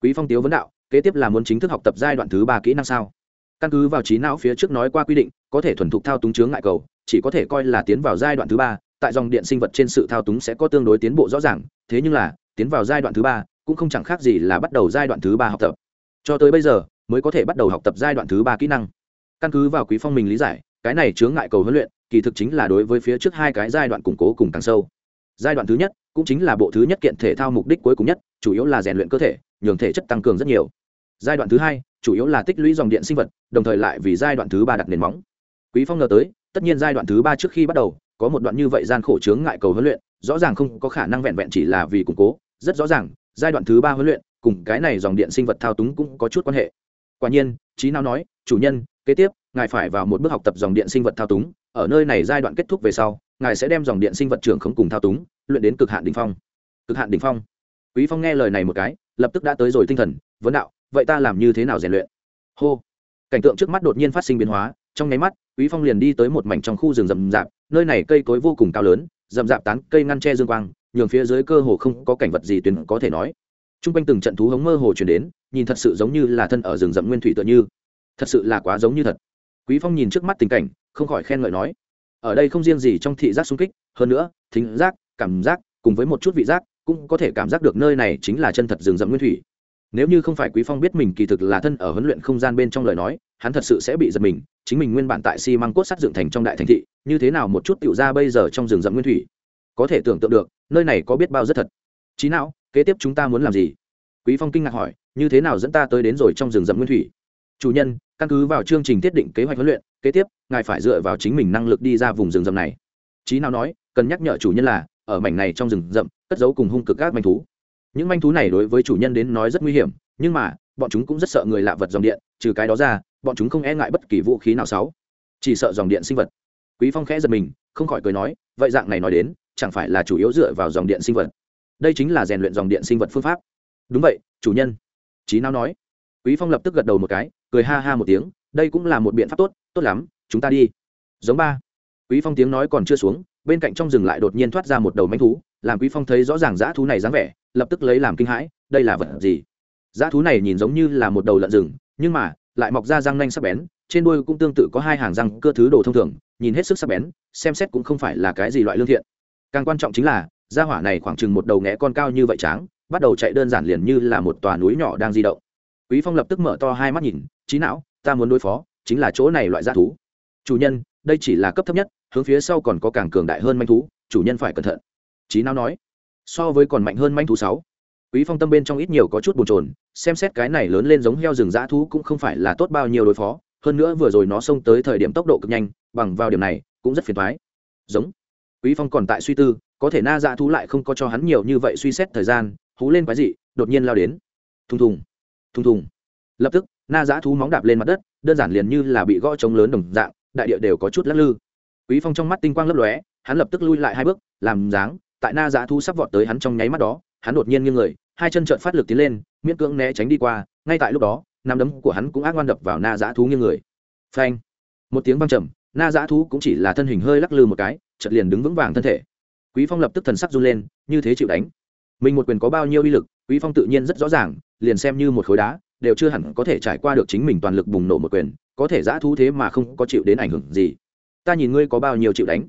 Quý phong tiếu vấn đạo, kế tiếp là muốn chính thức học tập giai đoạn thứ ba kỹ năng sao? Căn cứ vào trí não phía trước nói qua quy định, có thể thuần thục thao túng chướng ngại cầu, chỉ có thể coi là tiến vào giai đoạn thứ ba, tại dòng điện sinh vật trên sự thao túng sẽ có tương đối tiến bộ rõ ràng, thế nhưng là, tiến vào giai đoạn thứ ba cũng không chẳng khác gì là bắt đầu giai đoạn thứ ba học tập. Cho tới bây giờ, mới có thể bắt đầu học tập giai đoạn thứ ba kỹ năng. Căn cứ vào quý phong mình lý giải, cái này chướng ngại cầu huấn luyện kỳ thực chính là đối với phía trước hai cái giai đoạn củng cố cùng càng sâu. Giai đoạn thứ nhất cũng chính là bộ thứ nhất kiện thể thao mục đích cuối cùng nhất, chủ yếu là rèn luyện cơ thể, nhường thể chất tăng cường rất nhiều. Giai đoạn thứ hai, chủ yếu là tích lũy dòng điện sinh vật, đồng thời lại vì giai đoạn thứ ba đặt nền móng. Quý phong ngờ tới, tất nhiên giai đoạn thứ ba trước khi bắt đầu, có một đoạn như vậy gian khổ chướng ngại cầu huấn luyện, rõ ràng không có khả năng vẹn vẹn chỉ là vì củng cố, rất rõ ràng, giai đoạn thứ ba huấn luyện cùng cái này dòng điện sinh vật thao túng cũng có chút quan hệ. Quả nhiên trí nào nói, chủ nhân, kế tiếp, ngài phải vào một bước học tập dòng điện sinh vật thao túng ở nơi này giai đoạn kết thúc về sau, ngài sẽ đem dòng điện sinh vật trưởng không cùng thao túng, luyện đến cực hạn đ ỉ n h phong. Cực hạn đ ỉ n h phong. Quý phong nghe lời này một cái, lập tức đã tới rồi tinh thần, vấn đạo, vậy ta làm như thế nào rèn luyện? Hô. Cảnh tượng trước mắt đột nhiên phát sinh biến hóa, trong nháy mắt, quý phong liền đi tới một mảnh trong khu rừng rậm rạp, nơi này cây cối vô cùng cao lớn, rậm rạp tán cây ngăn tre dương quang, nhường phía dưới cơ hồ không có cảnh vật gì tuyến có thể nói. T r u n g quanh từng trận thú hống mơ hồ chuyển đến, nhìn thật sự giống như là thân ở rừng rậm nguyên thủy tựa như. Thật sự là quá giống như thật. Quý phong nhìn trước mắt tình cảnh không khỏi khen ngợi nói, ở đây không riêng gì trong thị giác sung kích, hơn nữa, thính giác, cảm giác, cùng với một chút vị giác, cũng có thể cảm giác được nơi này chính là chân thật rừng rậm nguyên thủy. Nếu như không phải quý phong biết mình kỳ thực là thân ở huấn luyện không gian bên trong lời nói, hắn thật sự sẽ bị giật mình, chính mình nguyên bản tại xi măng cốt sắt dựng thành trong đại thành thị, như thế nào một chút tiểu ra bây giờ trong rừng rậm nguyên thủy? Có thể tưởng tượng được, nơi này có biết bao rất thật. Trí não, kế tiếp chúng ta muốn làm gì? Quý phong kinh ngạc hỏi, như thế nào dẫn ta tới đến rồi trong rừng rậm nguyên thủy? Chủ nhân căn cứ vào chương trình thiết định kế hoạch huấn luyện, kế tiếp, ngài phải dựa vào chính mình năng lực đi ra vùng rừng rậm này. Chí nào nói, cần nhắc nhở chủ nhân là, ở mảnh này trong rừng rậm, cất giấu cùng hung cực các manh thú. Những manh thú này đối với chủ nhân đến nói rất nguy hiểm, nhưng mà, bọn chúng cũng rất sợ người lạ vật dòng điện, trừ cái đó ra, bọn chúng không e ngại bất kỳ vũ khí nào sáu chỉ sợ dòng điện sinh vật. Quý phong khẽ giật mình, không khỏi cười nói, vậy dạng này nói đến, chẳng phải là chủ yếu dựa vào dòng điện sinh vật. Đây chính là rèn luyện dòng điện sinh vật phương pháp. Đúng vậy, chủ nhân. Trí nào nói quý phong lập tức gật đầu một cái, cười ha ha một tiếng, đây cũng là một biện pháp tốt tốt lắm, chúng ta đi. Giống ba. Quý phong tiếng nói còn chưa xuống, bên cạnh trong rừng lại đột nhiên thoát ra một đầu manh thú, làm quý phong thấy rõ ràng dã thú này dáng vẻ, lập tức lấy làm kinh hãi, đây là vật gì? Dã thú này nhìn giống như là một đầu lợn rừng, nhưng mà, lại mọc ra răng nanh sắc bén, trên đuôi cũng tương tự có hai hàng răng cơ thứ đồ thông thường, nhìn hết sức sắc bén, xem xét cũng không phải là cái gì loại lương thiện. Càng quan trọng chính là, gia hỏa này khoảng chừng một đầu nghẽ con cao như vậy tráng, bắt đầu chạy đơn giản liền như là một tòa núi nhỏ đang di động quý phong lập tức mở to hai mắt nhìn trí não, ta muốn đối phó, chính là chỗ này loại g thú. Chủ nhân, đây chỉ là cấp thấp nhất, hướng phía sau còn có càng cường đại hơn manh thú, chủ nhân phải cẩn thận. Trí não nói. So với còn mạnh hơn manh thú sáu. Quý phong tâm bên trong ít nhiều có chút bồn chồn, xem xét cái này lớn lên giống heo rừng dã thú cũng không phải là tốt bao nhiêu đối phó, hơn nữa vừa rồi nó xông tới thời điểm tốc độ cực nhanh, bằng vào điểm này, cũng rất phiền thoái giống. Quý phong còn tại suy tư, có thể na dã thú lại không có cho hắn nhiều như vậy suy xét thời gian, hú lên quái dị, đột nhiên lao đến. Thùng thùng thùng thùng. Lập tức, na dã thú móng đạp lên mặt đất, đơn giản liền như là bị gõ trống lớn đồng dạng, đại địa đều có chút lắc lư. Quý phong trong mắt tinh quang lấp lóe, hắn lập tức lui lại hai bước, làm dáng, tại na dã thú sắp vọt tới hắn trong nháy mắt đó, hắn đột nhiên nghiêng người, hai chân trợn phát lực tiến lên, miễn cưỡng né tránh đi qua, ngay tại lúc đó, nắm đấm của hắn cũng ác ngoan đập vào na dã thú nghiêng người. Phanh! Một tiếng vang trầm, na dã thú cũng chỉ là thân hình hơi lắc lư một cái, chợt liền đứng vững vàng thân thể. Quý phong lập tức thần sắc run lên, như thế chịu đánh. Mình một quyền có bao nhiêu uy lực, quý phong tự nhiên rất rõ ràng liền xem như một khối đá, đều chưa hẳn có thể trải qua được chính mình toàn lực bùng nổ một quyền, có thể giã thú thế mà không có chịu đến ảnh hưởng gì. Ta nhìn ngươi có bao nhiêu chịu đánh.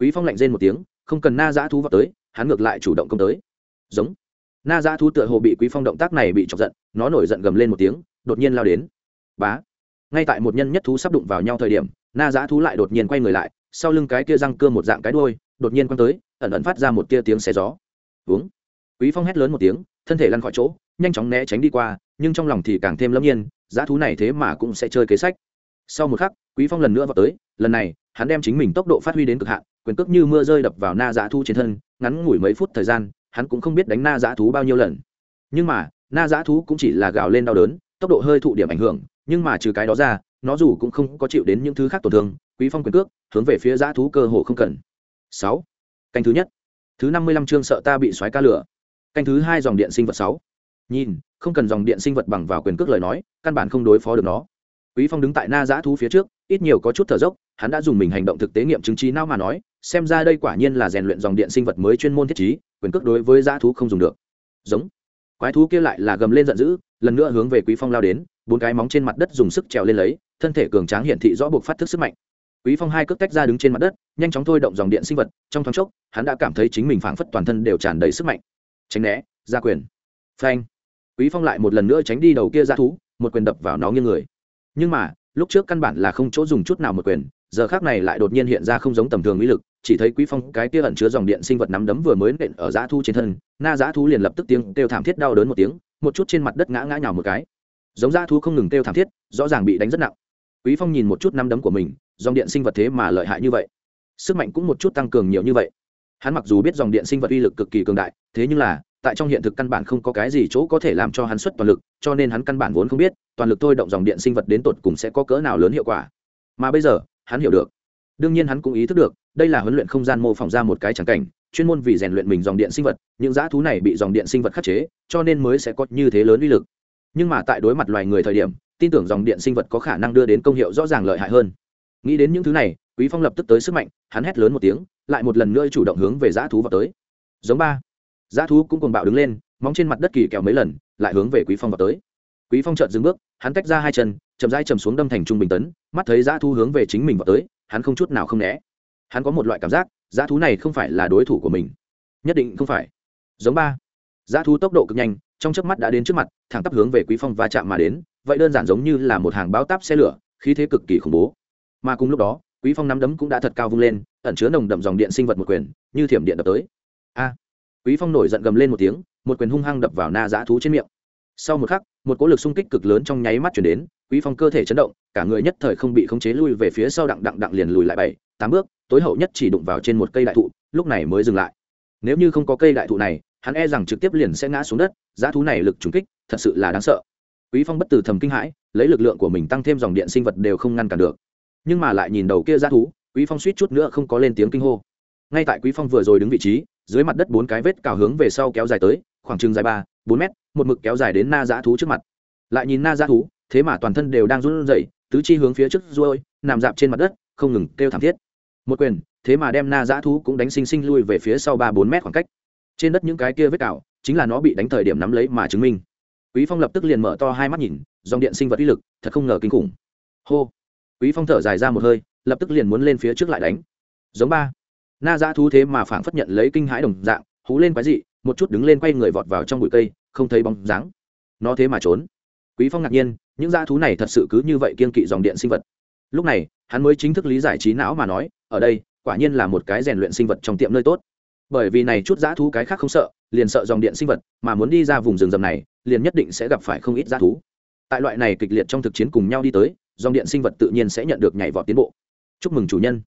Quý phong lạnh rên một tiếng, không cần na giã thú vào tới, hắn ngược lại chủ động công tới. Giống. Na giã thú tựa hồ bị quý phong động tác này bị chọc giận, nó nổi giận gầm lên một tiếng, đột nhiên lao đến. Bá. Ngay tại một nhân nhất thú sắp đụng vào nhau thời điểm, na giã thú lại đột nhiên quay người lại, sau lưng cái kia răng cưa một dạng cái đuôi, đột nhiên quăng tới, ẩn ẩn phát ra một tia tiếng xe gió. Uống quý phong hét lớn một tiếng, thân thể lăn khỏi chỗ nhanh chóng né tránh đi qua, nhưng trong lòng thì càng thêm lâm nhiên, giá thú này thế mà cũng sẽ chơi kế sách. Sau một khắc, quý phong lần nữa vào tới, lần này, hắn đem chính mình tốc độ phát huy đến cực hạn, quyền cước như mưa rơi đập vào na giá thú trên thân, ngắn ngủi mấy phút thời gian, hắn cũng không biết đánh na giá thú bao nhiêu lần. Nhưng mà, na giá thú cũng chỉ là gào lên đau đớn, tốc độ hơi thụ điểm ảnh hưởng, nhưng mà trừ cái đó ra, nó dù cũng không có chịu đến những thứ khác tổn thương, quý phong quyền cước, hướng về phía giá thú cơ hồ không cần. Sáu. Canh thứ nhất. Thứ năm mươi lăm chương sợ ta bị xoáy ca lửa. Canh thứ hai dòng điện sinh vật sáu nhìn, không cần dòng điện sinh vật bằng vào quyền cước lời nói, căn bản không đối phó được nó. Quý phong đứng tại na giã thú phía trước, ít nhiều có chút thở dốc, hắn đã dùng mình hành động thực tế nghiệm chứng trí nào mà nói, xem ra đây quả nhiên là rèn luyện dòng điện sinh vật mới chuyên môn thiết trí, quyền cước đối với giã thú không dùng được. Giống. Quái thú kia lại là gầm lên giận dữ, lần nữa hướng về quý phong lao đến, bốn cái móng trên mặt đất dùng sức trèo lên lấy, thân thể cường tráng hiển thị rõ buộc phát thức sức mạnh. Quý phong hai cước tách ra đứng trên mặt đất, nhanh chóng thôi động dòng điện sinh vật, trong thoáng chốc, hắn đã cảm thấy chính mình phảng phất toàn thân đều tràn đầy sức mạnh. Tránh né, ra quyền. Phanh quý phong lại một lần nữa tránh đi đầu kia ra thú, một quyền đập vào nó nghiêng người. Nhưng mà, lúc trước căn bản là không chỗ dùng chút nào một quyền, giờ khác này lại đột nhiên hiện ra không giống tầm thường uy lực, chỉ thấy quý phong cái kia ẩn chứa dòng điện sinh vật nắm đấm vừa mới nện ở dã thu trên thân, na dã thu liền lập tức tiếng kêu thảm thiết đau đớn một tiếng, một chút trên mặt đất ngã ngã nhào một cái. Giống dã thu không ngừng kêu thảm thiết, rõ ràng bị đánh rất nặng. Quý phong nhìn một chút nắm đấm của mình, dòng điện sinh vật thế mà lợi hại như vậy. Sức mạnh cũng một chút tăng cường nhiều như vậy. Hắn mặc dù biết dòng điện sinh vật uy lực cực kỳ cường đại, thế nhưng là tại trong hiện thực căn bản không có cái gì chỗ có thể làm cho hắn xuất toàn lực, cho nên hắn căn bản vốn không biết, toàn lực thôi động dòng điện sinh vật đến tột cùng sẽ có cỡ nào lớn hiệu quả. Mà bây giờ, hắn hiểu được. Đương nhiên hắn cũng ý thức được, đây là huấn luyện không gian mô phỏng ra một cái trắng cảnh, chuyên môn vì rèn luyện mình dòng điện sinh vật, những dã thú này bị dòng điện sinh vật khắc chế, cho nên mới sẽ có như thế lớn uy lực. Nhưng mà tại đối mặt loài người thời điểm, tin tưởng dòng điện sinh vật có khả năng đưa đến công hiệu rõ ràng lợi hại hơn. Nghĩ đến những thứ này, quý phong lập tức tới sức mạnh, hắn hét lớn một tiếng, lại một lần nữa chủ động hướng về dã thú vào tới. Giống ba dã thú cũng cùng bạo đứng lên, móng trên mặt đất kỳ kẹo mấy lần, lại hướng về quý phong vào tới. Quý phong chợt dừng bước, hắn tách ra hai chân, chậm rãi chầm xuống đâm thành trung bình tấn, mắt thấy dã thú hướng về chính mình vào tới, hắn không chút nào không né. Hắn có một loại cảm giác, dã thú này không phải là đối thủ của mình. Nhất định không phải. Giống ba. Dã thú tốc độ cực nhanh, trong chớp mắt đã đến trước mặt, thẳng tắp hướng về quý phong va chạm mà đến, vậy đơn giản giống như là một hàng báo táp xe lửa, khí thế cực kỳ khủng bố. Mà cùng lúc đó, quý phong nắm đấm cũng đã thật cao vung lên, ẩn chứa nồng đậm dòng điện sinh vật một quyền, như thiểm điện đập tới. A quý phong nổi giận gầm lên một tiếng, một quyền hung hăng đập vào na dã thú trên miệng. Sau một khắc, một cỗ lực xung kích cực lớn trong nháy mắt chuyển đến, quý phong cơ thể chấn động, cả người nhất thời không bị khống chế lui về phía sau đặng đặng đặng liền lùi lại bảy, tám bước, tối hậu nhất chỉ đụng vào trên một cây đại thụ, lúc này mới dừng lại. Nếu như không có cây đại thụ này, hắn e rằng trực tiếp liền sẽ ngã xuống đất giá thú này lực trùng kích, thật sự là đáng sợ. Quý phong bất tử thầm kinh hãi, lấy lực lượng của mình tăng thêm dòng điện sinh vật đều không ngăn cản được. Nhưng mà lại nhìn đầu kia Dã thú, quý phong suýt chút nữa không có lên tiếng kinh hô. Ngay tại quý phong vừa rồi đứng vị trí dưới mặt đất bốn cái vết cào hướng về sau kéo dài tới, khoảng chừng dài ba, bốn mét, một mực kéo dài đến na dã thú trước mặt. Lại nhìn na dã thú, thế mà toàn thân đều đang run rẩy, tứ chi hướng phía trước ruôi nằm dạp trên mặt đất, không ngừng kêu thảm thiết. Một quyền, thế mà đem na dã thú cũng đánh sinh sinh lui về phía sau ba, bốn mét khoảng cách. Trên đất những cái kia vết cào, chính là nó bị đánh thời điểm nắm lấy mà chứng minh. Quý phong lập tức liền mở to hai mắt nhìn, dòng điện sinh vật uy lực, thật không ngờ kinh khủng. Hô. Quý phong thở dài ra một hơi, lập tức liền muốn lên phía trước lại đánh. Giống ba na dã thú thế mà phảng phất nhận lấy kinh hãi đồng dạng, hú lên quái dị, một chút đứng lên quay người vọt vào trong bụi cây, không thấy bóng dáng. Nó thế mà trốn. Quý phong ngạc nhiên, những dã thú này thật sự cứ như vậy kiên kỵ dòng điện sinh vật. Lúc này, hắn mới chính thức lý giải trí não mà nói, ở đây, quả nhiên là một cái rèn luyện sinh vật trong tiệm nơi tốt. Bởi vì này chút dã thú cái khác không sợ, liền sợ dòng điện sinh vật, mà muốn đi ra vùng rừng rầm này, liền nhất định sẽ gặp phải không ít dã thú. Tại loại này kịch liệt trong thực chiến cùng nhau đi tới, dòng điện sinh vật tự nhiên sẽ nhận được nhảy vọt tiến bộ. Chúc mừng chủ nhân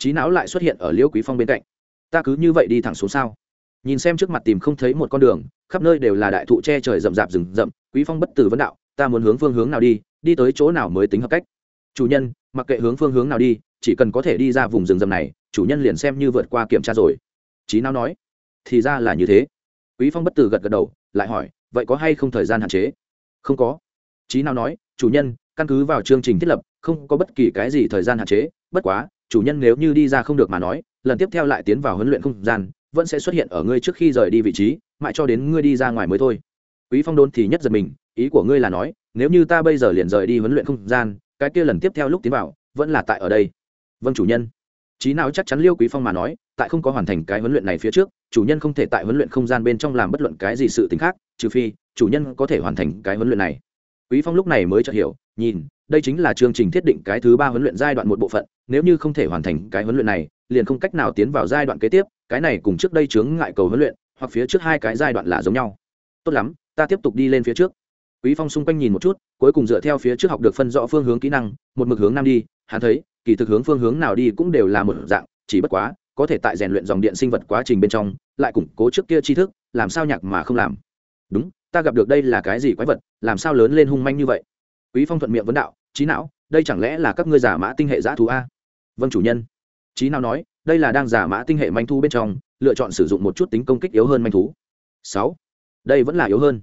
trí não lại xuất hiện ở liễu quý phong bên cạnh. Ta cứ như vậy đi thẳng xuống sao? Nhìn xem trước mặt tìm không thấy một con đường, khắp nơi đều là đại thụ che trời rậm rạp rừng rậm, quý phong bất tử vấn đạo, ta muốn hướng phương hướng nào đi đi tới chỗ nào mới tính hợp cách? Chủ nhân, mặc kệ hướng phương hướng nào đi, chỉ cần có thể đi ra vùng rừng rậm này, chủ nhân liền xem như vượt qua kiểm tra rồi. Trí não nói. Thì ra là như thế. Quý phong bất tử gật gật đầu, lại hỏi, vậy có hay không thời gian hạn chế? Không có. Trí não nói, chủ nhân, căn cứ vào chương trình thiết lập, không có bất kỳ cái gì thời gian hạn chế, bất quá chủ nhân nếu như đi ra không được mà nói, lần tiếp theo lại tiến vào huấn luyện không gian, vẫn sẽ xuất hiện ở ngươi trước khi rời đi vị trí, mãi cho đến ngươi đi ra ngoài mới thôi. Quý phong đôn thì nhất giật mình, ý của ngươi là nói, nếu như ta bây giờ liền rời đi huấn luyện không gian, cái kia lần tiếp theo lúc tiến vào, vẫn là tại ở đây. Vâng chủ nhân. Trí nào chắc chắn liêu quý phong mà nói, tại không có hoàn thành cái huấn luyện này phía trước, chủ nhân không thể tại huấn luyện không gian bên trong làm bất luận cái gì sự t khác, trừ phi, chủ nhân có thể hoàn thành cái huấn luyện này. Quý phong lúc này mới chợt hiểu, nhìn đây chính là chương trình thiết định cái thứ ba huấn luyện giai đoạn một bộ phận, nếu như không thể hoàn thành cái huấn luyện này, liền không cách nào tiến vào giai đoạn kế tiếp, cái này cùng trước đây chướng ngại cầu huấn luyện, hoặc phía trước hai cái giai đoạn là giống nhau. Tốt lắm, ta tiếp tục đi lên phía trước. Quý phong xung quanh nhìn một chút, cuối cùng dựa theo phía trước học được phân rõ phương hướng kỹ năng, một mực hướng nam đi, hắn thấy, kỳ thực hướng phương hướng nào đi cũng đều là một dạng, chỉ bất quá, có thể tại rèn luyện dòng điện sinh vật quá trình bên trong, lại củng cố trước kia tri thức, làm sao nhạc mà không làm. Đúng, ta gặp được đây là cái gì quái vật, làm sao lớn lên hung manh như vậy? Quý phong thuận miệng vấn đạo trí não, đây chẳng lẽ là các ngươi giả mã tinh hệ giã thú a? Vâng chủ nhân. Trí não nói, đây là đang giả mã tinh hệ manh thú bên trong, lựa chọn sử dụng một chút tính công kích yếu hơn manh thú. Sáu, đây vẫn là yếu hơn.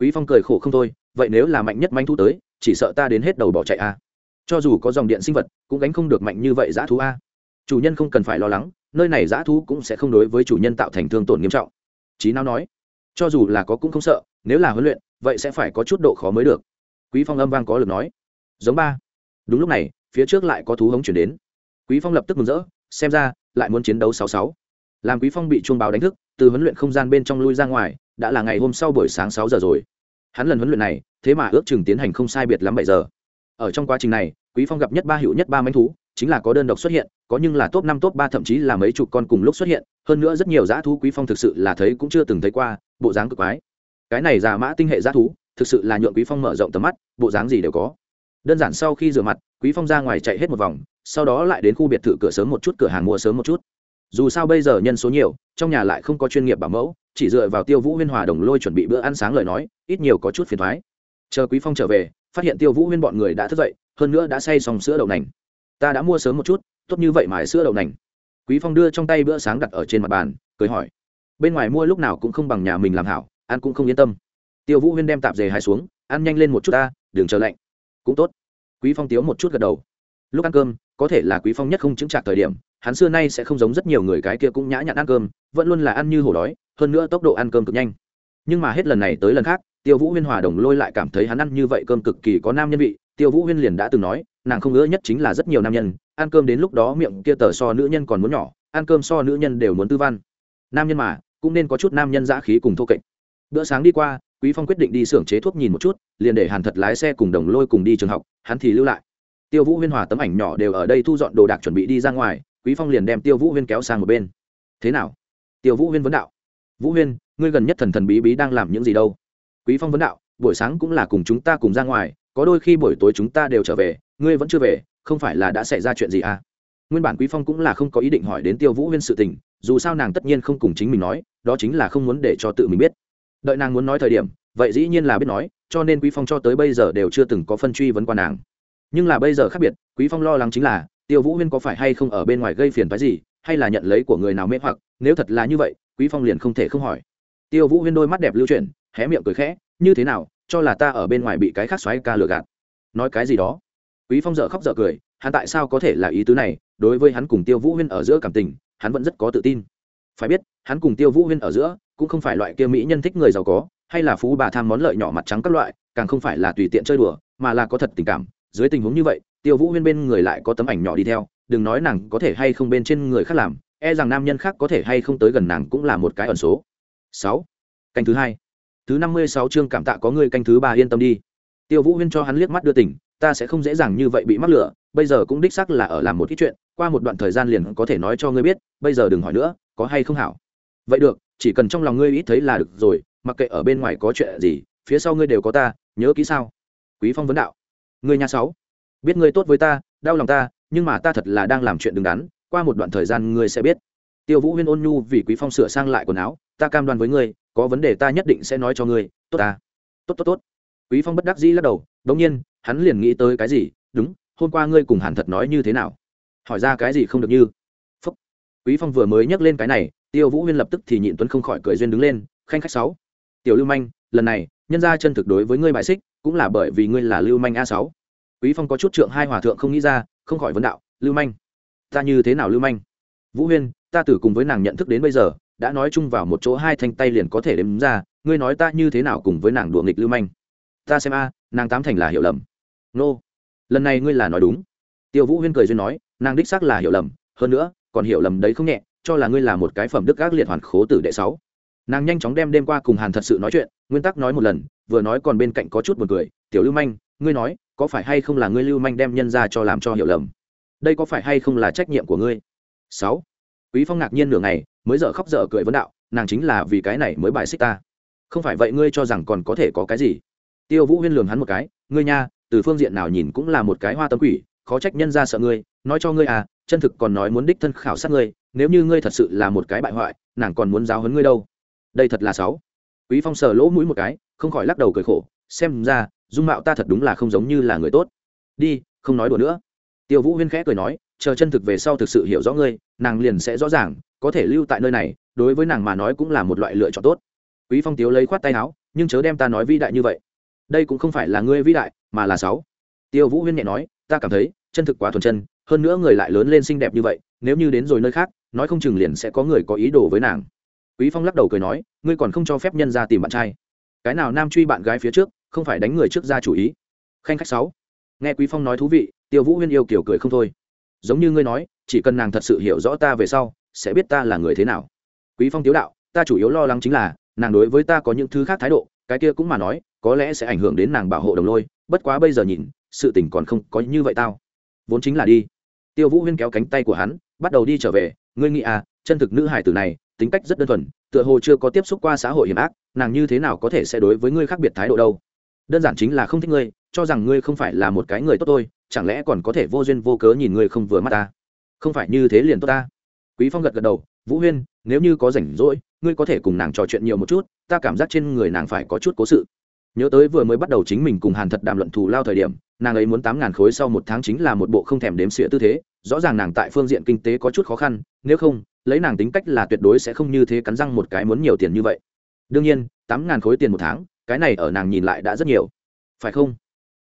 Quý phong cười khổ không thôi, vậy nếu là mạnh nhất manh thú tới, chỉ sợ ta đến hết đầu bỏ chạy a. Cho dù có dòng điện sinh vật, cũng gánh không được mạnh như vậy giã thú a. Chủ nhân không cần phải lo lắng, nơi này giã thú cũng sẽ không đối với chủ nhân tạo thành thương tổn nghiêm trọng. Trí não nói, cho dù là có cũng không sợ, nếu là huấn luyện, vậy sẽ phải có chút độ khó mới được. Quý phong âm vang có lực nói giống ba. Đúng lúc này, phía trước lại có thú hống chuyển đến. Quý phong lập tức mừng rỡ, xem ra, lại muốn chiến đấu sáu sáu. Làm quý phong bị chuông báo đánh thức, từ huấn luyện không gian bên trong lui ra ngoài, đã là ngày hôm sau buổi sáng sáu giờ rồi. Hắn lần huấn luyện này, thế mà ước chừng tiến hành không sai biệt lắm bảy giờ. Ở trong quá trình này, quý phong gặp nhất ba hiệu nhất ba manh thú, chính là có đơn độc xuất hiện, có nhưng là top năm, top ba, thậm chí là mấy chục con cùng lúc xuất hiện, hơn nữa rất nhiều dã thú quý phong thực sự là thấy cũng chưa từng thấy qua, bộ dáng cực quái. Cái này giả mã tinh hệ dã thú, thực sự là nhượng quý phong mở rộng tầm mắt, bộ dáng gì đều có đơn giản sau khi rửa mặt, quý phong ra ngoài chạy hết một vòng, sau đó lại đến khu biệt thự cửa sớm một chút, cửa hàng mua sớm một chút. Dù sao bây giờ nhân số nhiều, trong nhà lại không có chuyên nghiệp bảo mẫu, chỉ dựa vào tiêu vũ huyên hòa đồng lôi chuẩn bị bữa ăn sáng lời nói, ít nhiều có chút phiền thoái. Chờ quý phong trở về, phát hiện tiêu vũ huyên bọn người đã thức dậy, hơn nữa đã say xong sữa đậu nành. Ta đã mua sớm một chút, tốt như vậy mà sữa đậu nành. Quý phong đưa trong tay bữa sáng đặt ở trên mặt bàn, cười hỏi. Bên ngoài mua lúc nào cũng không bằng nhà mình làm hảo, ăn cũng không yên tâm. Tiêu vũ huyên đem tạp dề hai xuống, ăn nhanh lên một chút ta đường chờ lạnh cũng tốt. Quý phong tiếu một chút gật đầu. Lúc ăn cơm, có thể là quý phong nhất không chứng trạc thời điểm, hắn xưa nay sẽ không giống rất nhiều người cái kia cũng nhã nhặn ăn cơm, vẫn luôn là ăn như hổ đói, hơn nữa tốc độ ăn cơm cực nhanh. Nhưng mà hết lần này tới lần khác, tiêu vũ huyên hòa đồng lôi lại cảm thấy hắn ăn như vậy cơm cực kỳ có nam nhân vị, tiêu vũ huyên liền đã từng nói, nàng không ngỡ nhất chính là rất nhiều nam nhân, ăn cơm đến lúc đó miệng kia tờ so nữ nhân còn muốn nhỏ, ăn cơm so nữ nhân đều muốn tư văn. Nam nhân mà, cũng nên có chút nam nhân dã khí cùng thô kệch. Bữa sáng đi qua quý phong quyết định đi xưởng chế thuốc nhìn một chút, liền để hàn thật lái xe cùng đồng lôi cùng đi trường học, hắn thì lưu lại. Tiêu vũ huyên hòa tấm ảnh nhỏ đều ở đây thu dọn đồ đạc chuẩn bị đi ra ngoài, quý phong liền đem tiêu vũ huyên kéo sang một bên. Thế nào? Tiêu vũ huyên vấn đạo. Vũ huyên, ngươi gần nhất thần thần bí bí đang làm những gì đâu? Quý phong vấn đạo. Buổi sáng cũng là cùng chúng ta cùng ra ngoài, có đôi khi buổi tối chúng ta đều trở về, ngươi vẫn chưa về, không phải là đã xảy ra chuyện gì à? Nguyên bản quý phong cũng là không có ý định hỏi đến tiêu vũ huyên sự tình, dù sao nàng tất nhiên không cùng chính mình nói, đó chính là không muốn để cho tự mình biết đợi nàng muốn nói thời điểm, vậy dĩ nhiên là biết nói, cho nên quý phong cho tới bây giờ đều chưa từng có phân truy vấn qua nàng. Nhưng là bây giờ khác biệt, quý phong lo lắng chính là, tiêu vũ huyên có phải hay không ở bên ngoài gây phiền phái gì, hay là nhận lấy của người nào mê hoặc, nếu thật là như vậy, quý phong liền không thể không hỏi. Tiêu vũ huyên đôi mắt đẹp lưu chuyển, hé miệng cười khẽ, như thế nào, cho là ta ở bên ngoài bị cái khác xoáy ca lừa gạt? Nói cái gì đó? Quý phong dở khóc dở cười, hắn tại sao có thể là ý tứ này, đối với hắn cùng tiêu vũ huyên ở giữa cảm tình, hắn vẫn rất có tự tin. Phải biết, hắn cùng tiêu vũ huyên ở giữa cũng không phải loại kia mỹ nhân thích người giàu có, hay là phú bà tham món lợi nhỏ mặt trắng các loại, càng không phải là tùy tiện chơi đùa, mà là có thật tình cảm. Dưới tình huống như vậy, tiêu vũ huyên bên người lại có tấm ảnh nhỏ đi theo, đừng nói nàng có thể hay không bên trên người khác làm e rằng nam nhân khác có thể hay không tới gần nàng cũng là một cái ẩn số. Sáu, canh thứ hai. Thứ năm mươi sáu chương cảm tạ có người canh thứ ba yên tâm đi. Tiêu vũ huyên cho hắn liếc mắt đưa tỉnh ta sẽ không dễ dàng như vậy bị mắc lửa bây giờ cũng đích sắc là ở làm một ít chuyện, qua một đoạn thời gian liền có thể nói cho ngươi biết, bây giờ đừng hỏi nữa, có hay không hảo. Vậy được chỉ cần trong lòng ngươi ít thấy là được rồi, mặc kệ ở bên ngoài có chuyện gì, phía sau ngươi đều có ta, nhớ kỹ sao? Quý phong vấn đạo. Ngươi nhà sáu, biết ngươi tốt với ta, đau lòng ta, nhưng mà ta thật là đang làm chuyện đứng đắn, qua một đoạn thời gian ngươi sẽ biết. Tiêu vũ huyên ôn nhu vì quý phong sửa sang lại quần áo, ta cam đoan với ngươi, có vấn đề ta nhất định sẽ nói cho ngươi, tốt ta. Tốt tốt tốt. Quý phong bất đắc dĩ lắc đầu, đống nhiên, hắn liền nghĩ tới cái gì, đúng, hôm qua ngươi cùng hàn thật nói như thế nào? Hỏi ra cái gì không được như? Phúc. Quý phong vừa mới nhắc lên cái này tiêu vũ huyên lập tức thì nhịn tuấn không khỏi cười duyên đứng lên, khanh khách sáu. Tiểu lưu manh, lần này, nhân ra chân thực đối với ngươi bại xích, cũng là bởi vì ngươi là lưu manh a sáu. Quý phong có chút trượng hai hòa thượng không nghĩ ra, không khỏi vấn đạo, lưu manh, ta như thế nào lưu manh? Vũ huyên, ta từ cùng với nàng nhận thức đến bây giờ, đã nói chung vào một chỗ hai thanh tay liền có thể đếm ra, ngươi nói ta như thế nào cùng với nàng đùa nghịch lưu manh? Ta xem a, nàng tám thành là hiểu lầm. Nô, lần này ngươi là nói đúng. Tiêu vũ huyên cười duyên nói, nàng đích xác là hiểu lầm, hơn nữa, còn hiểu lầm đấy không nhẹ cho là ngươi là một cái phẩm đức ác liệt hoàn khố tử đệ sáu. Nàng nhanh chóng đem đêm qua cùng hàn thật sự nói chuyện, nguyên tắc nói một lần, vừa nói còn bên cạnh có chút một cười, tiểu lưu manh, ngươi nói, có phải hay không là ngươi lưu manh đem nhân ra cho làm cho hiểu lầm? Đây có phải hay không là trách nhiệm của ngươi? Sáu. Quý phong ngạc nhiên nửa ngày, mới dở khóc dở cười vấn đạo, nàng chính là vì cái này mới bài xích ta. Không phải vậy ngươi cho rằng còn có thể có cái gì? Tiêu vũ huyên lường hắn một cái, ngươi nha, từ phương diện nào nhìn cũng là một cái hoa tâm quỷ, khó trách nhân ra sợ ngươi, nói cho ngươi à chân thực còn nói muốn đích thân khảo sát ngươi nếu như ngươi thật sự là một cái bại hoại, nàng còn muốn giáo hấn ngươi đâu? Đây thật là sáu. Quý phong sờ lỗ mũi một cái, không khỏi lắc đầu cười khổ, xem ra, dung mạo ta thật đúng là không giống như là người tốt. Đi, không nói đùa nữa. Tiêu vũ huyên khẽ cười nói, chờ chân thực về sau thực sự hiểu rõ ngươi, nàng liền sẽ rõ ràng, có thể lưu tại nơi này, đối với nàng mà nói cũng là một loại lựa chọn tốt. Quý phong tiếu lấy khoát tay áo, nhưng chớ đem ta nói vĩ đại như vậy. Đây cũng không phải là ngươi vĩ đại, mà là sáu. Tiêu vũ huyên nhẹ nói, ta cảm thấy, chân thực quá thuần chân, hơn nữa người lại lớn lên xinh đẹp như vậy, nếu như đến rồi nơi khác nói không chừng liền sẽ có người có ý đồ với nàng. Quý phong lắc đầu cười nói, ngươi còn không cho phép nhân ra tìm bạn trai. Cái nào nam truy bạn gái phía trước, không phải đánh người trước ra chủ ý. Khanh khách sáu. Nghe quý phong nói thú vị, tiêu vũ huyên yêu kiểu cười không thôi. Giống như ngươi nói, chỉ cần nàng thật sự hiểu rõ ta về sau, sẽ biết ta là người thế nào. Quý phong tiếu đạo, ta chủ yếu lo lắng chính là, nàng đối với ta có những thứ khác thái độ, cái kia cũng mà nói, có lẽ sẽ ảnh hưởng đến nàng bảo hộ đồng lôi, bất quá bây giờ nhìn, sự tình còn không có như vậy tao. Vốn chính là đi. Tiêu vũ huyên kéo cánh tay của hắn, bắt đầu đi trở về ngươi nghĩ à chân thực nữ hải tử này, tính cách rất đơn thuần, tựa hồ chưa có tiếp xúc qua xã hội hiểm ác, nàng như thế nào có thể sẽ đối với ngươi khác biệt thái độ đâu? Đơn giản chính là không thích ngươi, cho rằng ngươi không phải là một cái người tốt tôi chẳng lẽ còn có thể vô duyên vô cớ nhìn ngươi không vừa mắt ta? Không phải như thế liền tốt ta. Quý phong gật gật đầu, vũ huyên, nếu như có rảnh rỗi, ngươi có thể cùng nàng trò chuyện nhiều một chút, ta cảm giác trên người nàng phải có chút cố sự nhớ tới vừa mới bắt đầu chính mình cùng hàn thật đàm luận thù lao thời điểm, nàng ấy muốn tám ngàn khối sau một tháng chính là một bộ không thèm đếm xỉa tư thế, rõ ràng nàng tại phương diện kinh tế có chút khó khăn, nếu không, lấy nàng tính cách là tuyệt đối sẽ không như thế cắn răng một cái muốn nhiều tiền như vậy. Đương nhiên, tám ngàn khối tiền một tháng, cái này ở nàng nhìn lại đã rất nhiều. Phải không?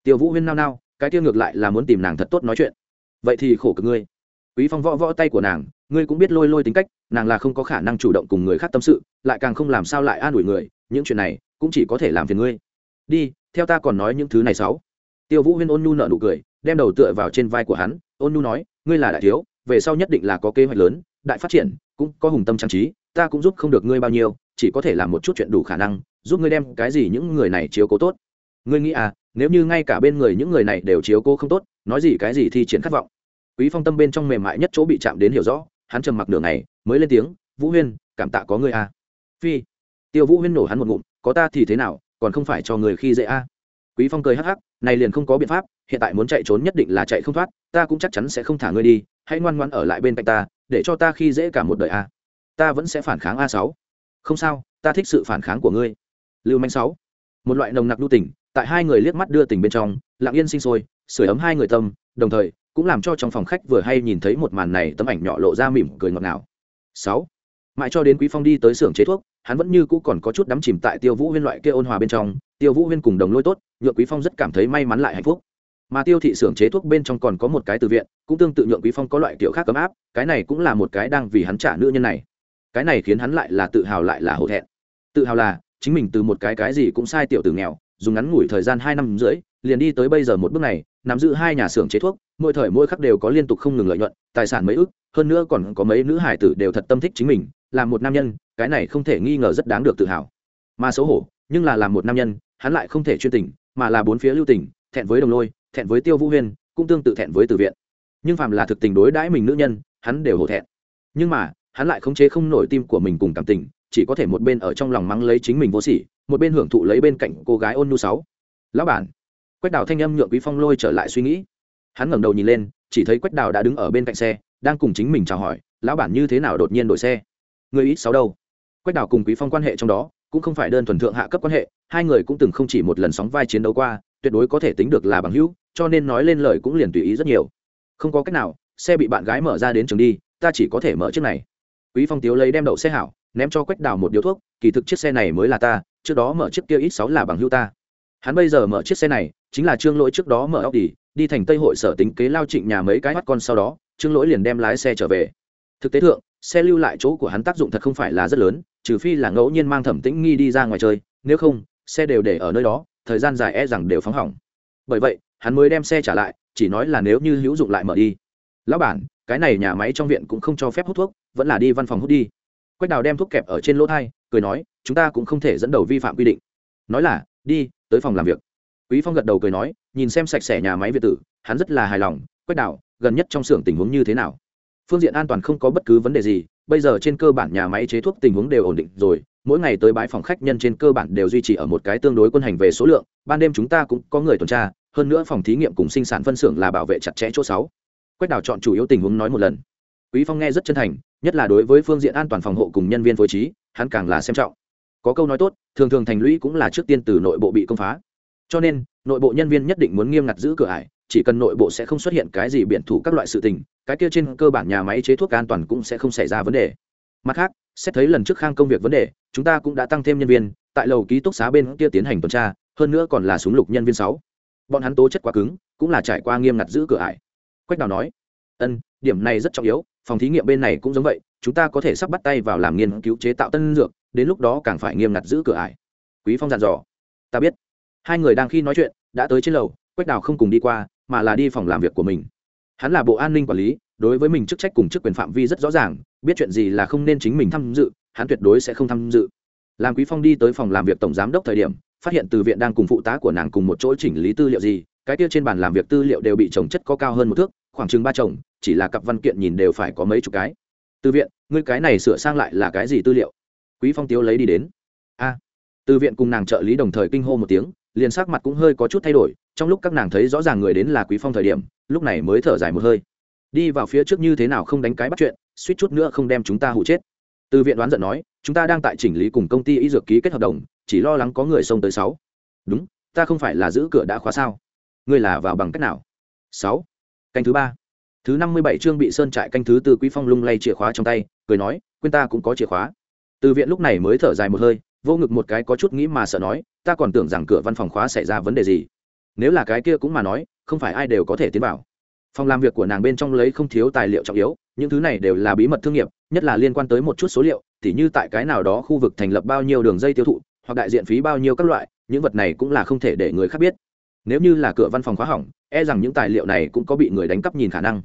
Tiêu vũ huyên nao nao, cái tiêu ngược lại là muốn tìm nàng thật tốt nói chuyện. Vậy thì khổ cực ngươi. Quý phong võ võ tay của nàng, ngươi cũng biết lôi lôi tính cách, nàng là không có khả năng chủ động cùng người khác tâm sự, lại càng không làm sao lại an ủi người, những chuyện này cũng chỉ có thể làm phiền ngươi đi, theo ta còn nói những thứ này sáu. Tiêu vũ huyên ôn nhu nợ nụ cười, đem đầu tựa vào trên vai của hắn, ôn nhu nói, ngươi là đại thiếu, về sau nhất định là có kế hoạch lớn, đại phát triển, cũng có hùng tâm trang trí, ta cũng giúp không được ngươi bao nhiêu, chỉ có thể làm một chút chuyện đủ khả năng, giúp ngươi đem cái gì những người này chiếu cố tốt. Ngươi nghĩ à nếu như ngay cả bên người những người này đều chiếu cố không tốt, nói gì cái gì thì triển khát vọng. Quý phong tâm bên trong mềm mại nhất chỗ bị chạm đến hiểu rõ, hắn trầm mặc nửa ngày, mới lên tiếng, vũ huyên, cảm tạ có ngươi à. Phi, tiêu vũ huyên nổ hắn một ngụm, có ta thì thế nào còn không phải cho người khi dễ a. Quý phong cười hắc hắc, này liền không có biện pháp, hiện tại muốn chạy trốn nhất định là chạy không thoát, ta cũng chắc chắn sẽ không thả ngươi đi, hãy ngoan ngoãn ở lại bên cạnh ta, để cho ta khi dễ cả một đời a. Ta vẫn sẽ phản kháng a sáu. Không sao, ta thích sự phản kháng của ngươi. Lưu manh sáu. Một loại nồng nặc lưu tình, tại hai người liếc mắt đưa tình bên trong, lặng yên sinh sôi sửa ấm hai người tâm, đồng thời, cũng làm cho trong phòng khách vừa hay nhìn thấy một màn này tấm ảnh nhỏ lộ ra mỉm cười ngọt ngào. Sáu. Mãi cho đến quý phong đi tới xưởng chế thuốc hắn vẫn như cũ còn có chút đắm chìm tại tiêu vũ huyên loại kia ôn hòa bên trong, tiêu vũ huyên cùng đồng lôi tốt, nhượng quý phong rất cảm thấy may mắn lại hạnh phúc. Mà tiêu thị xưởng chế thuốc bên trong còn có một cái từ viện, cũng tương tự nhượng quý phong có loại kiểu khác cấm áp, cái này cũng là một cái đang vì hắn trả nữ nhân này. Cái này khiến hắn lại là tự hào lại là hổ thẹn. Tự hào là, chính mình từ một cái cái gì cũng sai tiểu từ nghèo, dùng ngắn ngủi thời gian hai năm rưỡi, liền đi tới bây giờ một bước này nắm giữ hai nhà xưởng chế thuốc, mỗi thời mỗi khắc đều có liên tục không ngừng lợi nhuận, tài sản mấy ức, hơn nữa còn có mấy nữ hải tử đều thật tâm thích chính mình là một nam nhân, cái này không thể nghi ngờ rất đáng được tự hào. Mà xấu hổ, nhưng là làm một nam nhân, hắn lại không thể chuyên tình, mà là bốn phía lưu tình, thẹn với đồng lôi, thẹn với tiêu vũ huyên, cũng tương tự thẹn với từ viện. Nhưng phàm là thực tình đối đãi mình nữ nhân, hắn đều hổ thẹn. Nhưng mà, hắn lại khống chế không nổi tim của mình cùng cảm tình, chỉ có thể một bên ở trong lòng mắng lấy chính mình vô sỉ, một bên hưởng thụ lấy bên cạnh cô gái ôn nu sáu. Lão bản quách đào thanh âm nhượng quý phong lôi trở lại suy nghĩ. Hắn ngẩng đầu nhìn lên, chỉ thấy quách đào đã đứng ở bên cạnh xe, đang cùng chính mình chào hỏi, lão bản như thế nào đột nhiên đổi xe? Người ít sáu đâu? Quách đào cùng quý phong quan hệ trong đó, cũng không phải đơn thuần thượng hạ cấp quan hệ, hai người cũng từng không chỉ một lần sóng vai chiến đấu qua, tuyệt đối có thể tính được là bằng hữu, cho nên nói lên lời cũng liền tùy ý rất nhiều. Không có cách nào, xe bị bạn gái mở ra đến trường đi, ta chỉ có thể mở chiếc này. Quý phong tiếu lấy đem đậu xe hảo, ném cho quách đào một điếu thuốc, kỳ thực chiếc xe này mới là ta, trước đó mở chiếc kia ít sáu là bằng hữu ta hắn bây giờ mở chiếc xe này, chính là trương lỗi trước đó mở óc đi đi thành tây hội sở tính kế lao trịnh nhà mấy cái mắt con sau đó, trương lỗi liền đem lái xe trở về. Thực tế thượng, xe lưu lại chỗ của hắn tác dụng thật không phải là rất lớn, trừ phi là ngẫu nhiên mang thẩm tĩnh nghi đi ra ngoài chơi, nếu không, xe đều để ở nơi đó, thời gian dài e rằng đều phóng hỏng. Bởi vậy, hắn mới đem xe trả lại, chỉ nói là nếu như hữu dụng lại mở đi. Lão bản, cái này nhà máy trong viện cũng không cho phép hút thuốc, vẫn là đi văn phòng hút đi. Quách đào đem thuốc kẹp ở trên lỗ thai, cười nói, chúng ta cũng không thể dẫn đầu vi phạm quy định. Nói là, đi tới phòng làm việc. Quý phong gật đầu cười nói, nhìn xem sạch sẽ nhà máy việt tử, hắn rất là hài lòng, quách đào gần nhất trong xưởng tình huống như thế nào? Phương diện an toàn không có bất cứ vấn đề gì, bây giờ trên cơ bản nhà máy chế thuốc tình huống đều ổn định rồi, mỗi ngày tới bãi phòng khách nhân trên cơ bản đều duy trì ở một cái tương đối quân hành về số lượng, ban đêm chúng ta cũng có người tuần tra, hơn nữa phòng thí nghiệm cùng sinh sản phân xưởng là bảo vệ chặt chẽ chỗ sáu. Quách đào chọn chủ yếu tình huống nói một lần. Quý phong nghe rất chân thành, nhất là đối với phương diện an toàn phòng hộ cùng nhân viên phối trí, hắn càng là xem trọng có câu nói tốt, thường thường thành lũy cũng là trước tiên từ nội bộ bị công phá. Cho nên, nội bộ nhân viên nhất định muốn nghiêm ngặt giữ cửa ải, chỉ cần nội bộ sẽ không xuất hiện cái gì biện thủ các loại sự tình, cái kia trên cơ bản nhà máy chế thuốc an toàn cũng sẽ không xảy ra vấn đề. Mặt khác, xét thấy lần trước khang công việc vấn đề, chúng ta cũng đã tăng thêm nhân viên, tại lầu ký túc xá bên kia tiến hành tuần tra, hơn nữa còn là súng lục nhân viên sáu. Bọn hắn tố chất quá cứng, cũng là trải qua nghiêm ngặt giữ cửa ải. Quách đào nói, ân, điểm này rất trọng yếu, phòng thí nghiệm bên này cũng giống vậy, chúng ta có thể sắp bắt tay vào làm nghiên cứu chế tạo tân dược đến lúc đó càng phải nghiêm ngặt giữ cửa ải. Quý phong dặn dò, ta biết. Hai người đang khi nói chuyện, đã tới trên lầu, quách đào không cùng đi qua, mà là đi phòng làm việc của mình. Hắn là bộ an ninh quản lý, đối với mình chức trách cùng chức quyền phạm vi rất rõ ràng, biết chuyện gì là không nên chính mình tham dự, hắn tuyệt đối sẽ không tham dự. Làm quý phong đi tới phòng làm việc tổng giám đốc thời điểm, phát hiện từ viện đang cùng phụ tá của nàng cùng một chỗ chỉnh lý tư liệu gì, cái kia trên bàn làm việc tư liệu đều bị trồng chất có cao hơn một thước, khoảng chừng ba chồng, chỉ là cặp văn kiện nhìn đều phải có mấy chục cái. Từ viện, ngươi cái này sửa sang lại là cái gì tư liệu? Quý phong tiếu lấy đi đến. A. Từ viện cùng nàng trợ lý đồng thời kinh hô một tiếng, liền sắc mặt cũng hơi có chút thay đổi, trong lúc các nàng thấy rõ ràng người đến là quý phong thời điểm, lúc này mới thở dài một hơi. Đi vào phía trước như thế nào không đánh cái bắt chuyện, suýt chút nữa không đem chúng ta hụ chết. Từ viện đoán giận nói, chúng ta đang tại chỉnh lý cùng công ty y dược ký kết hợp đồng, chỉ lo lắng có người xông tới sáu. Đúng, ta không phải là giữ cửa đã khóa sao? Ngươi là vào bằng cách nào? Sáu. Canh thứ ba. Thứ năm mươi bảy chương bị sơn trại canh thứ từ quý phong lung lay chìa khóa trong tay, cười nói, quên ta cũng có chìa khóa từ viện lúc này mới thở dài một hơi, vô ngực một cái có chút nghĩ mà sợ nói, ta còn tưởng rằng cửa văn phòng khóa xảy ra vấn đề gì. Nếu là cái kia cũng mà nói, không phải ai đều có thể tiến vào. Phòng làm việc của nàng bên trong lấy không thiếu tài liệu trọng yếu, những thứ này đều là bí mật thương nghiệp, nhất là liên quan tới một chút số liệu, tỉ như tại cái nào đó khu vực thành lập bao nhiêu đường dây tiêu thụ, hoặc đại diện phí bao nhiêu các loại, những vật này cũng là không thể để người khác biết. Nếu như là cửa văn phòng khóa hỏng e rằng những tài liệu này cũng có bị người đánh cắp nhìn khả năng.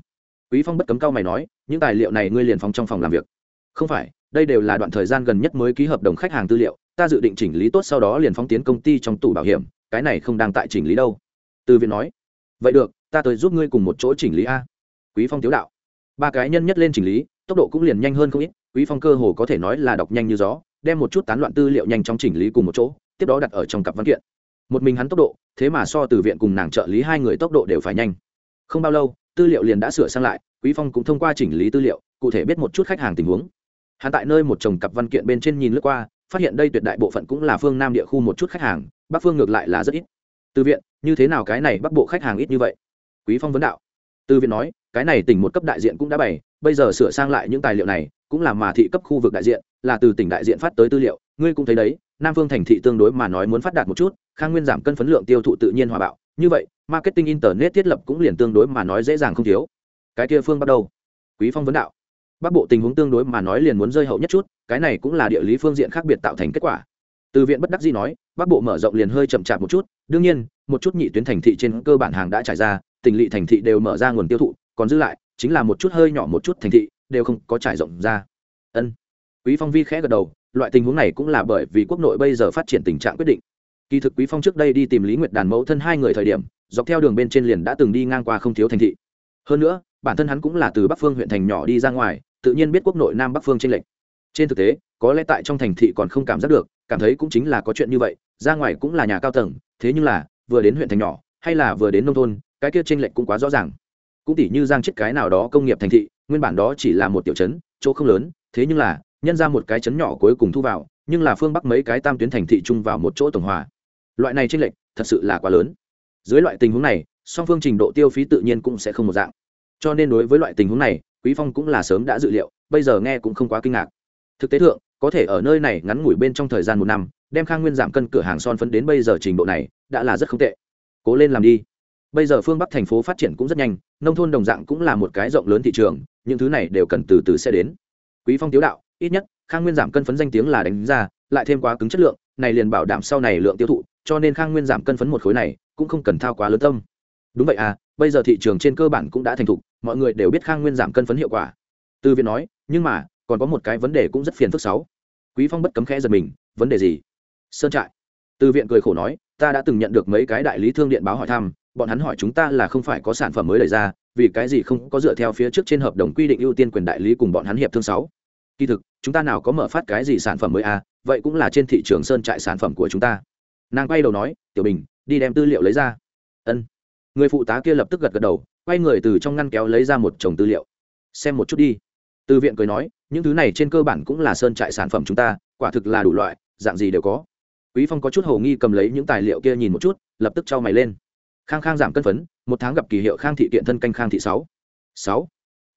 Quý phong bất cấm cao mày nói, những tài liệu này ngươi liền phóng trong phòng làm việc. Không phải đây đều là đoạn thời gian gần nhất mới ký hợp đồng khách hàng tư liệu, ta dự định chỉnh lý tốt sau đó liền phóng tiến công ty trong tủ bảo hiểm, cái này không đang tại chỉnh lý đâu. Từ viện nói. Vậy được, ta tới giúp ngươi cùng một chỗ chỉnh lý a. Quý phong tiếu đạo. Ba cái nhân nhất lên chỉnh lý, tốc độ cũng liền nhanh hơn không ít, quý phong cơ hồ có thể nói là đọc nhanh như gió, đem một chút tán loạn tư liệu nhanh chóng chỉnh lý cùng một chỗ, tiếp đó đặt ở trong cặp văn kiện. Một mình hắn tốc độ, thế mà so từ viện cùng nàng trợ lý hai người tốc độ đều phải nhanh. Không bao lâu, tư liệu liền đã sửa sang lại, quý phong cũng thông qua chỉnh lý tư liệu, cụ thể biết một chút khách hàng tình huống hắn tại nơi một chồng cặp văn kiện bên trên nhìn lướt qua, phát hiện đây tuyệt đại bộ phận cũng là phương nam địa khu một chút khách hàng, bắc phương ngược lại là rất ít. Từ viện, như thế nào cái này bắc bộ khách hàng ít như vậy? Quý phong vấn đạo. Từ viện nói, cái này tỉnh một cấp đại diện cũng đã bày, bây giờ sửa sang lại những tài liệu này, cũng là mà thị cấp khu vực đại diện, là từ tỉnh đại diện phát tới tư liệu. Ngươi cũng thấy đấy, nam phương thành thị tương đối mà nói muốn phát đạt một chút, khang nguyên giảm cân phấn lượng tiêu thụ tự nhiên hòa bạo. Như vậy, marketing internet thiết lập cũng liền tương đối mà nói dễ dàng không thiếu. Cái kia phương bắt đầu. Quý phong vấn đạo bắc bộ tình huống tương đối mà nói liền muốn rơi hậu nhất chút, cái này cũng là địa lý phương diện khác biệt tạo thành kết quả. Từ viện bất đắc dĩ nói, bắc bộ mở rộng liền hơi chậm chạp một chút, đương nhiên, một chút nhị tuyến thành thị trên cơ bản hàng đã trải ra, tỉnh lỵ thành thị đều mở ra nguồn tiêu thụ, còn dư lại, chính là một chút hơi nhỏ một chút thành thị, đều không có trải rộng ra. Ân. Quý phong vi khẽ gật đầu, loại tình huống này cũng là bởi vì quốc nội bây giờ phát triển tình trạng quyết định. Kỳ thực quý phong trước đây đi tìm lý nguyệt đàn mẫu thân hai người thời điểm, dọc theo đường bên trên liền đã từng đi ngang qua không thiếu thành thị. Hơn nữa, bản thân hắn cũng là từ bắc phương huyện thành nhỏ đi ra ngoài tự nhiên biết quốc nội nam bắc phương tranh lệch. Trên thực tế, có lẽ tại trong thành thị còn không cảm giác được, cảm thấy cũng chính là có chuyện như vậy, ra ngoài cũng là nhà cao tầng, thế nhưng là, vừa đến huyện thành nhỏ, hay là vừa đến nông thôn, cái kia tranh lệch cũng quá rõ ràng. Cũng tỉ như giang chết cái nào đó công nghiệp thành thị, nguyên bản đó chỉ là một tiểu trấn, chỗ không lớn, thế nhưng là, nhân ra một cái trấn nhỏ cuối cùng thu vào, nhưng là phương bắc mấy cái tam tuyến thành thị chung vào một chỗ tổng hòa. Loại này tranh lệch, thật sự là quá lớn. Dưới loại tình huống này, song phương trình độ tiêu phí tự nhiên cũng sẽ không một dạng. Cho nên đối với loại tình huống này quý phong cũng là sớm đã dự liệu, bây giờ nghe cũng không quá kinh ngạc. Thực tế thượng, có thể ở nơi này ngắn ngủi bên trong thời gian một năm, đem khang nguyên giảm cân cửa hàng son phấn đến bây giờ trình độ này, đã là rất không tệ. Cố lên làm đi. Bây giờ phương bắc thành phố phát triển cũng rất nhanh, nông thôn đồng dạng cũng là một cái rộng lớn thị trường, những thứ này đều cần từ từ sẽ đến. Quý phong tiếu đạo, ít nhất, khang nguyên giảm cân phấn danh tiếng là đánh ra, lại thêm quá cứng chất lượng, này liền bảo đảm sau này lượng tiêu thụ, cho nên khang nguyên giảm cân phấn một khối này, cũng không cần thao quá lớn tâm. Đúng vậy à bây giờ thị trường trên cơ bản cũng đã thành thục, mọi người đều biết khang nguyên giảm cân phấn hiệu quả. Từ viện nói, nhưng mà, còn có một cái vấn đề cũng rất phiền phức sáu. Quý phong bất cấm khẽ giật mình, vấn đề gì? Sơn trại. Từ viện cười khổ nói, ta đã từng nhận được mấy cái đại lý thương điện báo hỏi thăm, bọn hắn hỏi chúng ta là không phải có sản phẩm mới đẩy ra, vì cái gì không có dựa theo phía trước trên hợp đồng quy định ưu tiên quyền đại lý cùng bọn hắn hiệp thương sáu. Kỳ thực, chúng ta nào có mở phát cái gì sản phẩm mới à vậy cũng là trên thị trường sơn trại sản phẩm của chúng ta. Nàng quay đầu nói, tiểu bình, đi đem tư liệu lấy ra. Ân người phụ tá kia lập tức gật gật đầu, quay người từ trong ngăn kéo lấy ra một chồng tư liệu. Xem một chút đi. Từ viện cười nói, những thứ này trên cơ bản cũng là sơn trại sản phẩm chúng ta, quả thực là đủ loại, dạng gì đều có. Quý phong có chút hồ nghi cầm lấy những tài liệu kia nhìn một chút, lập tức trao mày lên. Khang khang giảm cân phấn, một tháng gặp kỳ hiệu khang thị kiện thân canh khang thị sáu. Sáu.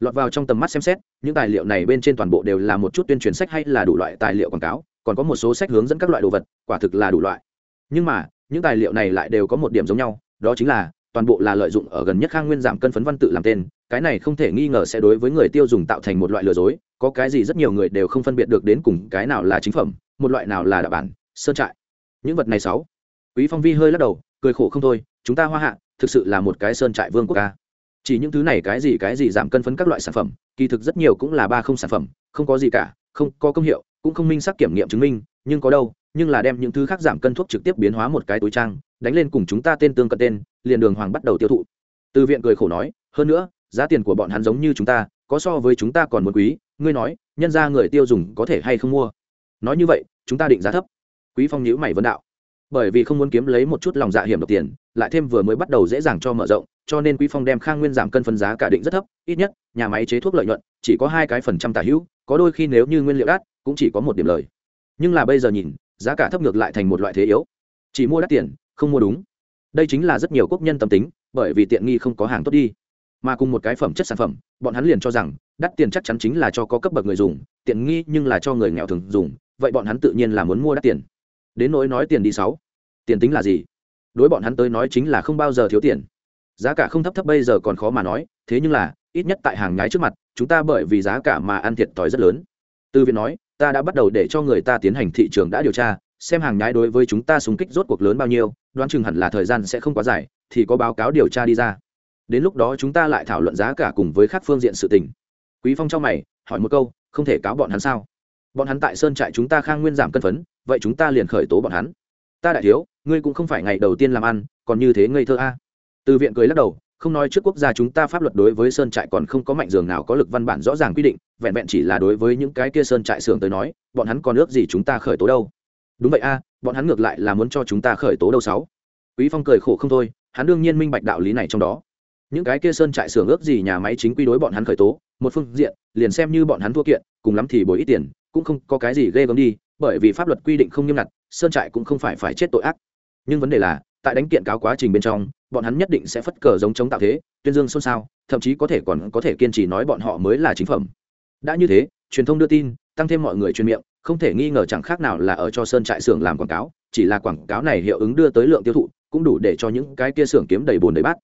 Lọt vào trong tầm mắt xem xét, những tài liệu này bên trên toàn bộ đều là một chút tuyên truyền sách hay là đủ loại tài liệu quảng cáo, còn có một số sách hướng dẫn các loại đồ vật, quả thực là đủ loại. Nhưng mà, những tài liệu này lại đều có một điểm giống nhau, đó chính là toàn bộ là lợi dụng ở gần nhất khang nguyên giảm cân phấn văn tự làm tên, cái này không thể nghi ngờ sẽ đối với người tiêu dùng tạo thành một loại lừa dối, có cái gì rất nhiều người đều không phân biệt được đến cùng cái nào là chính phẩm, một loại nào là đạo bản, sơn trại. Những vật này sáu. Quý phong vi hơi lắc đầu, cười khổ không thôi, chúng ta hoa hạ, thực sự là một cái sơn trại vương quốc ca chỉ những thứ này cái gì cái gì giảm cân phấn các loại sản phẩm, kỳ thực rất nhiều cũng là ba không sản phẩm, không có gì cả, không có công hiệu, cũng không minh xác kiểm nghiệm chứng minh, nhưng có đâu nhưng là đem những thứ khác giảm cân thuốc trực tiếp biến hóa một cái túi trang, đánh lên cùng chúng ta tên tương cận tên, liền đường hoàng bắt đầu tiêu thụ. Từ viện cười khổ nói, hơn nữa, giá tiền của bọn hắn giống như chúng ta, có so với chúng ta còn muốn quý, ngươi nói, nhân ra người tiêu dùng có thể hay không mua? Nói như vậy, chúng ta định giá thấp. Quý phong nhíu mày vấn đạo. Bởi vì không muốn kiếm lấy một chút lòng dạ hiểm độc tiền, lại thêm vừa mới bắt đầu dễ dàng cho mở rộng, cho nên quý phong đem khang nguyên giảm cân phân giá cả định rất thấp, ít nhất, nhà máy chế thuốc lợi nhuận, chỉ có hai cái phần trăm tả hữu, có đôi khi nếu như nguyên liệu đắt, cũng chỉ có một điểm lời. Nhưng là bây giờ nhìn giá cả thấp ngược lại thành một loại thế yếu. Chỉ mua đắt tiền, không mua đúng. Đây chính là rất nhiều quốc nhân tâm tính, bởi vì tiện nghi không có hàng tốt đi. Mà cùng một cái phẩm chất sản phẩm, bọn hắn liền cho rằng, đắt tiền chắc chắn chính là cho có cấp bậc người dùng, tiện nghi nhưng là cho người nghèo thường dùng, vậy bọn hắn tự nhiên là muốn mua đắt tiền. Đến nỗi nói tiền đi sáu, tiền tính là gì? Đối bọn hắn tới nói chính là không bao giờ thiếu tiền. Giá cả không thấp thấp bây giờ còn khó mà nói, thế nhưng là, ít nhất tại hàng nhái trước mặt, chúng ta bởi vì giá cả mà ăn thiệt thòi rất lớn. Từ viện nói ta đã bắt đầu để cho người ta tiến hành thị trường đã điều tra, xem hàng nhái đối với chúng ta súng kích rốt cuộc lớn bao nhiêu, đoán chừng hẳn là thời gian sẽ không quá dài, thì có báo cáo điều tra đi ra. Đến lúc đó chúng ta lại thảo luận giá cả cùng với các phương diện sự tình. Quý phong cho mày, hỏi một câu, không thể cáo bọn hắn sao? Bọn hắn tại sơn trại chúng ta khang nguyên giảm cân phấn, vậy chúng ta liền khởi tố bọn hắn. Ta đại thiếu, ngươi cũng không phải ngày đầu tiên làm ăn, còn như thế ngây thơ a. Từ viện cười lắc đầu không nói trước quốc gia chúng ta pháp luật đối với sơn trại còn không có mạnh dường nào có lực văn bản rõ ràng quy định, vẹn vẹn chỉ là đối với những cái kia sơn trại xưởng tới nói, bọn hắn còn ước gì chúng ta khởi tố đâu? Đúng vậy a, bọn hắn ngược lại là muốn cho chúng ta khởi tố đâu sáu? Quý phong cười khổ không thôi, hắn đương nhiên minh bạch đạo lý này trong đó. Những cái kia sơn trại xưởng ước gì nhà máy chính quy đối bọn hắn khởi tố, một phương diện, liền xem như bọn hắn thua kiện, cùng lắm thì bồi ít tiền, cũng không có cái gì ghê gớm đi, bởi vì pháp luật quy định không nghiêm ngặt, sơn trại cũng không phải phải chết tội ác. Nhưng vấn đề là, tại đánh kiện cáo quá trình bên trong bọn hắn nhất định sẽ phất cờ giống chống tạo thế, tuyên dương xôn xao, thậm chí có thể còn có thể kiên trì nói bọn họ mới là chính phẩm. Đã như thế, truyền thông đưa tin, tăng thêm mọi người truyền miệng, không thể nghi ngờ chẳng khác nào là ở cho sơn trại xưởng làm quảng cáo, chỉ là quảng cáo này hiệu ứng đưa tới lượng tiêu thụ, cũng đủ để cho những cái kia xưởng kiếm đầy bồn đầy bát.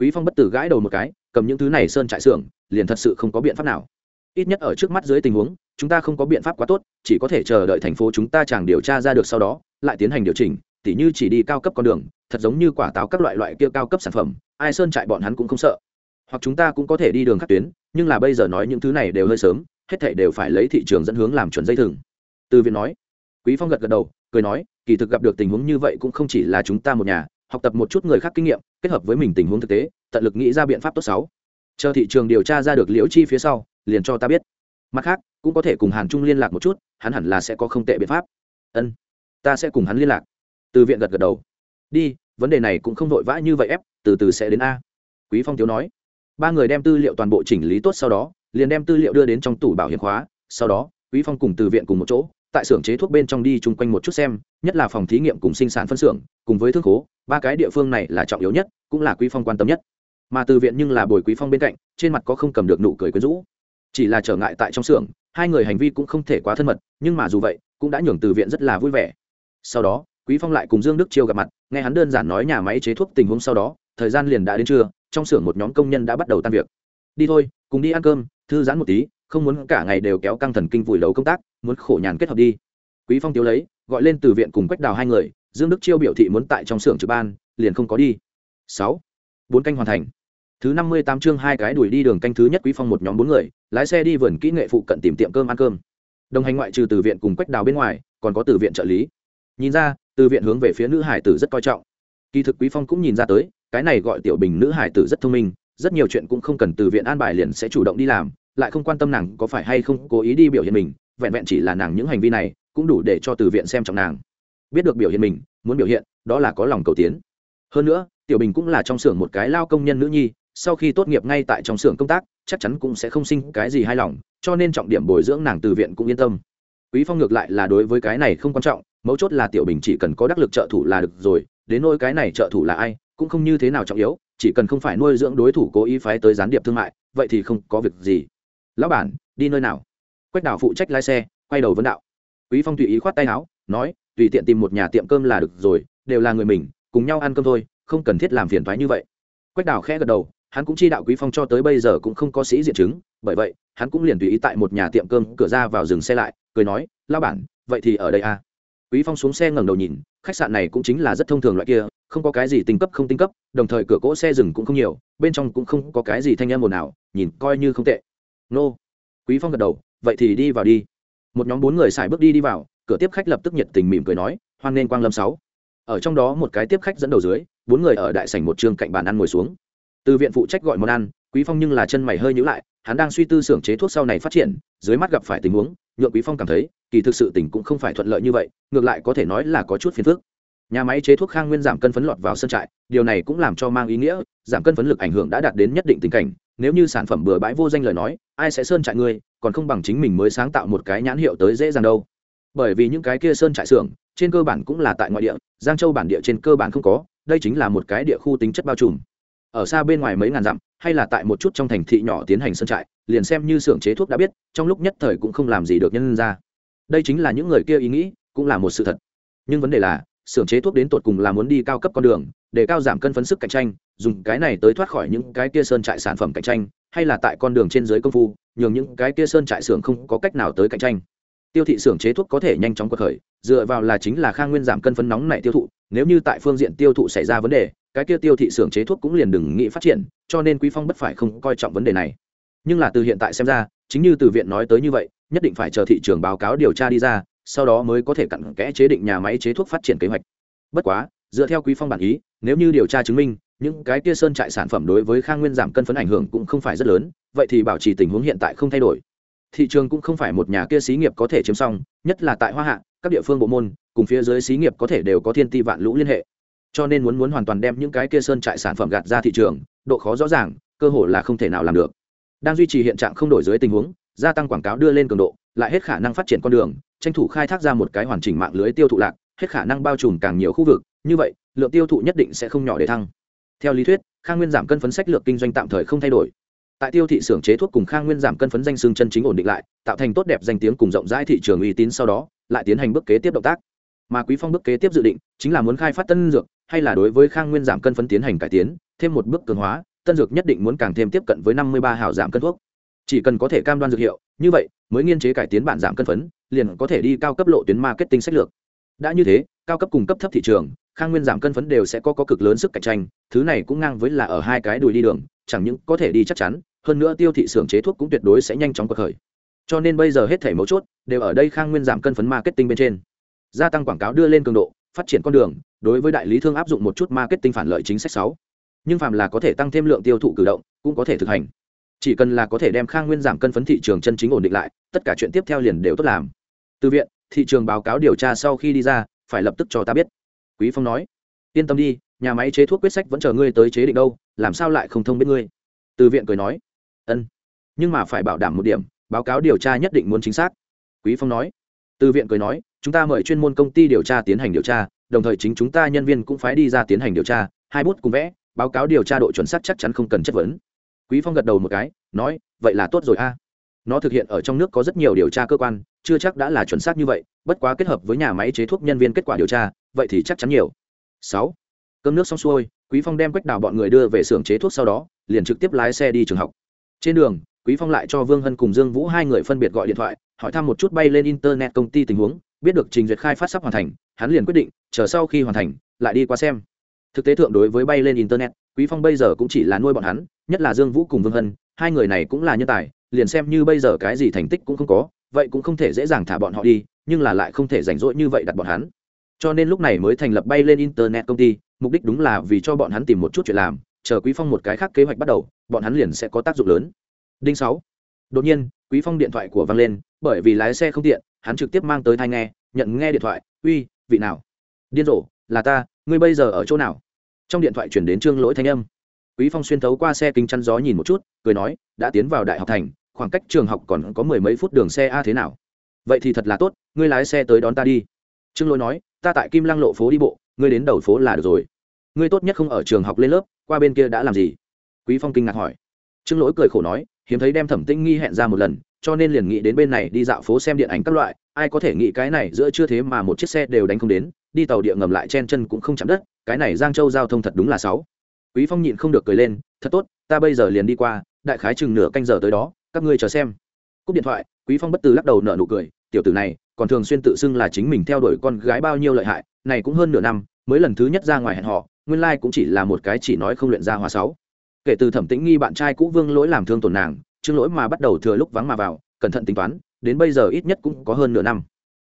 Quý phong bất tử gãi đầu một cái, cầm những thứ này sơn trại xưởng, liền thật sự không có biện pháp nào. Ít nhất ở trước mắt dưới tình huống, chúng ta không có biện pháp quá tốt, chỉ có thể chờ đợi thành phố chúng ta chẳng điều tra ra được sau đó, lại tiến hành điều chỉnh tỉ như chỉ đi cao cấp con đường, thật giống như quả táo các loại loại kia cao cấp sản phẩm, ai sơn trại bọn hắn cũng không sợ. Hoặc chúng ta cũng có thể đi đường khác tuyến, nhưng là bây giờ nói những thứ này đều hơi sớm, hết thảy đều phải lấy thị trường dẫn hướng làm chuẩn dây thừng. Từ viện nói. Quý phong gật gật đầu, cười nói, kỳ thực gặp được tình huống như vậy cũng không chỉ là chúng ta một nhà, học tập một chút người khác kinh nghiệm, kết hợp với mình tình huống thực tế, tận lực nghĩ ra biện pháp tốt xấu. Chờ thị trường điều tra ra được liễu chi phía sau, liền cho ta biết. Mặt khác, cũng có thể cùng hàn trung liên lạc một chút, hắn hẳn là sẽ có không tệ biện pháp. Ân, ta sẽ cùng hắn liên lạc từ viện gật gật đầu. Đi, vấn đề này cũng không vội vã như vậy ép, từ từ sẽ đến a. Quý phong thiếu nói. Ba người đem tư liệu toàn bộ chỉnh lý tốt sau đó, liền đem tư liệu đưa đến trong tủ bảo hiểm khóa. Sau đó, quý phong cùng từ viện cùng một chỗ, tại xưởng chế thuốc bên trong đi chung quanh một chút xem, nhất là phòng thí nghiệm cùng sinh sản phân xưởng, cùng với thương khố, ba cái địa phương này là trọng yếu nhất, cũng là quý phong quan tâm nhất. Mà từ viện nhưng là bồi quý phong bên cạnh, trên mặt có không cầm được nụ cười quyến rũ. Chỉ là trở ngại tại trong xưởng, hai người hành vi cũng không thể quá thân mật, nhưng mà dù vậy, cũng đã nhường từ viện rất là vui vẻ. Sau đó quý phong lại cùng dương đức chiêu gặp mặt, nghe hắn đơn giản nói nhà máy chế thuốc tình huống sau đó, thời gian liền đã đến trưa, trong xưởng một nhóm công nhân đã bắt đầu tan việc. Đi thôi, cùng đi ăn cơm, thư giãn một tí, không muốn cả ngày đều kéo căng thần kinh vùi đầu công tác, muốn khổ nhàn kết hợp đi. Quý phong tiếu lấy, gọi lên từ viện cùng quách đào hai người, dương đức chiêu biểu thị muốn tại trong xưởng trực ban, liền không có đi. Sáu, bốn canh hoàn thành. Thứ năm mươi tám chương hai cái đuổi đi đường canh thứ nhất quý phong một nhóm bốn người, lái xe đi vườn kỹ nghệ phụ cận tìm tiệm cơm ăn cơm. Đồng hành ngoại trừ từ viện cùng quách đào bên ngoài, còn có từ viện trợ lý. Nhìn ra từ viện hướng về phía nữ hải tử rất coi trọng. Kỳ thực quý phong cũng nhìn ra tới, cái này gọi tiểu bình nữ hải tử rất thông minh, rất nhiều chuyện cũng không cần từ viện an bài liền sẽ chủ động đi làm, lại không quan tâm nàng có phải hay không cố ý đi biểu hiện mình, vẹn vẹn chỉ là nàng những hành vi này, cũng đủ để cho từ viện xem trọng nàng. Biết được biểu hiện mình, muốn biểu hiện, đó là có lòng cầu tiến. Hơn nữa, tiểu bình cũng là trong xưởng một cái lao công nhân nữ nhi, sau khi tốt nghiệp ngay tại trong xưởng công tác, chắc chắn cũng sẽ không sinh cái gì hài lòng, cho nên trọng điểm bồi dưỡng nàng từ viện cũng yên tâm. Quý phong ngược lại là đối với cái này không quan trọng mấu chốt là tiểu bình chỉ cần có đắc lực trợ thủ là được rồi, đến nỗi cái này trợ thủ là ai, cũng không như thế nào trọng yếu, chỉ cần không phải nuôi dưỡng đối thủ cố ý phái tới gián điệp thương mại, vậy thì không có việc gì. Lão bản, đi nơi nào? Quách đào phụ trách lái xe, quay đầu vấn đạo. Quý phong tùy ý khoát tay áo, nói, tùy tiện tìm một nhà tiệm cơm là được rồi, đều là người mình, cùng nhau ăn cơm thôi, không cần thiết làm phiền thoái như vậy. Quách đào khẽ gật đầu, hắn cũng chi đạo quý phong cho tới bây giờ cũng không có sĩ diện chứng, bởi vậy, hắn cũng liền tùy ý tại một nhà tiệm cơm cửa ra vào dừng xe lại, cười nói lao bản, vậy thì ở đây à? Quý phong xuống xe ngẩng đầu nhìn, khách sạn này cũng chính là rất thông thường loại kia, không có cái gì tinh cấp không tinh cấp, đồng thời cửa cỗ xe dừng cũng không nhiều, bên trong cũng không có cái gì thanh âm ồn nào nhìn coi như không tệ. Nô. Quý phong gật đầu, vậy thì đi vào đi. Một nhóm bốn người xài bước đi đi vào, cửa tiếp khách lập tức nhiệt tình mỉm cười nói, hoan nên quang lâm sáu. Ở trong đó một cái tiếp khách dẫn đầu dưới, bốn người ở đại sảnh một trường cạnh bàn ăn ngồi xuống. Từ viện phụ trách gọi món ăn, quý phong nhưng là chân mày hơi nhíu lại, hắn đang suy tư xưởng chế thuốc sau này phát triển, dưới mắt gặp phải tình huống, nhượng quý phong cảm thấy kỳ thực sự tình cũng không phải thuận lợi như vậy, ngược lại có thể nói là có chút phiền phức. Nhà máy chế thuốc khang nguyên giảm cân phấn lọt vào sân trại, điều này cũng làm cho mang ý nghĩa, giảm cân phấn lực ảnh hưởng đã đạt đến nhất định tình cảnh, nếu như sản phẩm bừa bãi vô danh lời nói, ai sẽ sơn trại ngươi, còn không bằng chính mình mới sáng tạo một cái nhãn hiệu tới dễ dàng đâu. Bởi vì những cái kia sơn trại xưởng, trên cơ bản cũng là tại ngoại địa, giang châu bản địa trên cơ bản không có, đây chính là một cái địa khu tính chất bao trùm. Ở xa bên ngoài mấy ngàn dặm, hay là tại một chút trong thành thị nhỏ tiến hành sơn trại, liền xem như xưởng chế thuốc đã biết, trong lúc nhất thời cũng không làm gì được nhân ra đây chính là những người kia ý nghĩ, cũng là một sự thật. Nhưng vấn đề là, xưởng chế thuốc đến tột cùng là muốn đi cao cấp con đường, để cao giảm cân phấn sức cạnh tranh, dùng cái này tới thoát khỏi những cái kia sơn trại sản phẩm cạnh tranh, hay là tại con đường trên dưới công phu, nhường những cái kia sơn trại xưởng không có cách nào tới cạnh tranh. Tiêu thị xưởng chế thuốc có thể nhanh chóng cuộc khởi, dựa vào là chính là khang nguyên giảm cân phấn nóng này tiêu thụ, nếu như tại phương diện tiêu thụ xảy ra vấn đề, cái kia tiêu thị xưởng chế thuốc cũng liền đừng nghĩ phát triển, cho nên quý phong bất phải không coi trọng vấn đề này nhưng là từ hiện tại xem ra, chính như từ viện nói tới như vậy, nhất định phải chờ thị trường báo cáo điều tra đi ra, sau đó mới có thể cặn kẽ chế định nhà máy chế thuốc phát triển kế hoạch. Bất quá, dựa theo quý phong bản ý, nếu như điều tra chứng minh, những cái kia sơn trại sản phẩm đối với khang nguyên giảm cân phấn ảnh hưởng cũng không phải rất lớn, vậy thì bảo trì tình huống hiện tại không thay đổi. Thị trường cũng không phải một nhà kia xí nghiệp có thể chiếm xong, nhất là tại hoa hạ, các địa phương bộ môn, cùng phía dưới xí nghiệp có thể đều có thiên ti vạn lũ liên hệ. Cho nên muốn muốn hoàn toàn đem những cái kia sơn trại sản phẩm gạt ra thị trường, độ khó rõ ràng, cơ hội là không thể nào làm được đang duy trì hiện trạng không đổi dưới tình huống, gia tăng quảng cáo đưa lên cường độ, lại hết khả năng phát triển con đường, tranh thủ khai thác ra một cái hoàn chỉnh mạng lưới tiêu thụ lạc, hết khả năng bao trùm càng nhiều khu vực, như vậy, lượng tiêu thụ nhất định sẽ không nhỏ để thăng. Theo lý thuyết, khang nguyên giảm cân phấn sách lược kinh doanh tạm thời không thay đổi. Tại tiêu thị xưởng chế thuốc cùng khang nguyên giảm cân phấn danh xương chân chính ổn định lại, tạo thành tốt đẹp danh tiếng cùng rộng rãi thị trường uy tín sau đó, lại tiến hành bước kế tiếp động tác. Mà quý phong bước kế tiếp dự định, chính là muốn khai phát tân dược, hay là đối với khang nguyên giảm cân phấn tiến hành cải tiến, thêm một bước cường hóa tân dược nhất định muốn càng thêm tiếp cận với năm mươi ba hào giảm cân thuốc. Chỉ cần có thể cam đoan dược hiệu như vậy mới nghiên chế cải tiến bản giảm cân phấn liền có thể đi cao cấp lộ tuyến marketing sách lược. Đã như thế cao cấp cùng cấp thấp thị trường khang nguyên giảm cân phấn đều sẽ có, có cực lớn sức cạnh tranh thứ này cũng ngang với là ở hai cái đùi đi đường chẳng những có thể đi chắc chắn hơn nữa tiêu thị xưởng chế thuốc cũng tuyệt đối sẽ nhanh chóng cuộc khởi. Cho nên bây giờ hết thể mấu chốt đều ở đây khang nguyên giảm cân phấn marketing bên trên. Gia tăng quảng cáo đưa lên cường độ phát triển con đường đối với đại lý thương áp dụng một chút marketing phản lợi chính sách sáu nhưng phàm là có thể tăng thêm lượng tiêu thụ cử động, cũng có thể thực hành. Chỉ cần là có thể đem khang nguyên giảm cân phấn thị trường chân chính ổn định lại, tất cả chuyện tiếp theo liền đều tốt làm. Từ viện, thị trường báo cáo điều tra sau khi đi ra, phải lập tức cho ta biết. Quý phong nói, yên tâm đi, nhà máy chế thuốc quyết sách vẫn chờ ngươi tới chế định đâu, làm sao lại không thông biết ngươi? Từ viện cười nói, ân, nhưng mà phải bảo đảm một điểm, báo cáo điều tra nhất định muốn chính xác. Quý phong nói, từ viện cười nói, chúng ta mời chuyên môn công ty điều tra tiến hành điều tra, đồng thời chính chúng ta nhân viên cũng phải đi ra tiến hành điều tra, hai bút cùng vẽ báo cáo điều tra độ chuẩn xác chắc chắn không cần chất vấn. Quý phong gật đầu một cái, nói, vậy là tốt rồi a. Nó thực hiện ở trong nước có rất nhiều điều tra cơ quan, chưa chắc đã là chuẩn xác như vậy, bất quá kết hợp với nhà máy chế thuốc nhân viên kết quả điều tra, vậy thì chắc chắn nhiều. Sáu. Cơm nước xong xuôi, quý phong đem quách đào bọn người đưa về xưởng chế thuốc sau đó, liền trực tiếp lái xe đi trường học. Trên đường, quý phong lại cho vương hân cùng dương vũ hai người phân biệt gọi điện thoại, hỏi thăm một chút bay lên internet công ty tình huống, biết được trình duyệt khai phát sắp hoàn thành, hắn liền quyết định, chờ sau khi hoàn thành, lại đi qua xem thực tế thượng đối với bay lên internet, quý phong bây giờ cũng chỉ là nuôi bọn hắn, nhất là dương vũ cùng vương hân, hai người này cũng là nhân tài, liền xem như bây giờ cái gì thành tích cũng không có, vậy cũng không thể dễ dàng thả bọn họ đi, nhưng là lại không thể rảnh rỗi như vậy đặt bọn hắn. Cho nên lúc này mới thành lập bay lên internet công ty, mục đích đúng là vì cho bọn hắn tìm một chút chuyện làm, chờ quý phong một cái khác kế hoạch bắt đầu, bọn hắn liền sẽ có tác dụng lớn. Đinh sáu. Đột nhiên, quý phong điện thoại của văng lên, bởi vì lái xe không tiện, hắn trực tiếp mang tới thai nghe, nhận nghe điện thoại, uy, vị nào? Điên rồ, là ta ngươi bây giờ ở chỗ nào? Trong điện thoại chuyển đến trương lỗi thanh âm. Quý phong xuyên thấu qua xe kính chắn gió nhìn một chút, cười nói, đã tiến vào đại học thành, khoảng cách trường học còn có mười mấy phút đường xe a thế nào? Vậy thì thật là tốt, ngươi lái xe tới đón ta đi. Trương lỗi nói, ta tại kim lăng lộ phố đi bộ, ngươi đến đầu phố là được rồi. Ngươi tốt nhất không ở trường học lên lớp, qua bên kia đã làm gì? Quý phong kinh ngạc hỏi. Trương lỗi cười khổ nói, hiếm thấy đem thẩm tĩnh nghi hẹn ra một lần cho nên liền nghĩ đến bên này đi dạo phố xem điện ảnh các loại, ai có thể nghĩ cái này giữa chưa thế mà một chiếc xe đều đánh không đến, đi tàu địa ngầm lại chen chân cũng không chạm đất, cái này giang châu giao thông thật đúng là sáu quý phong nhịn không được cười lên, thật tốt, ta bây giờ liền đi qua, đại khái chừng nửa canh giờ tới đó, các ngươi chờ xem. Cúp điện thoại, quý phong bất từ lắc đầu nở nụ cười, tiểu tử này, còn thường xuyên tự xưng là chính mình theo đuổi con gái bao nhiêu lợi hại, này cũng hơn nửa năm, mới lần thứ nhất ra ngoài hẹn họ nguyên lai like cũng chỉ là một cái chỉ nói không luyện ra hòa sáu. Kể từ thẩm tĩnh nghi bạn trai cũ vương lỗi làm thương tổn nàng chương lỗi mà bắt đầu thừa lúc vắng mà vào, cẩn thận tính toán, đến bây giờ ít nhất cũng có hơn nửa năm.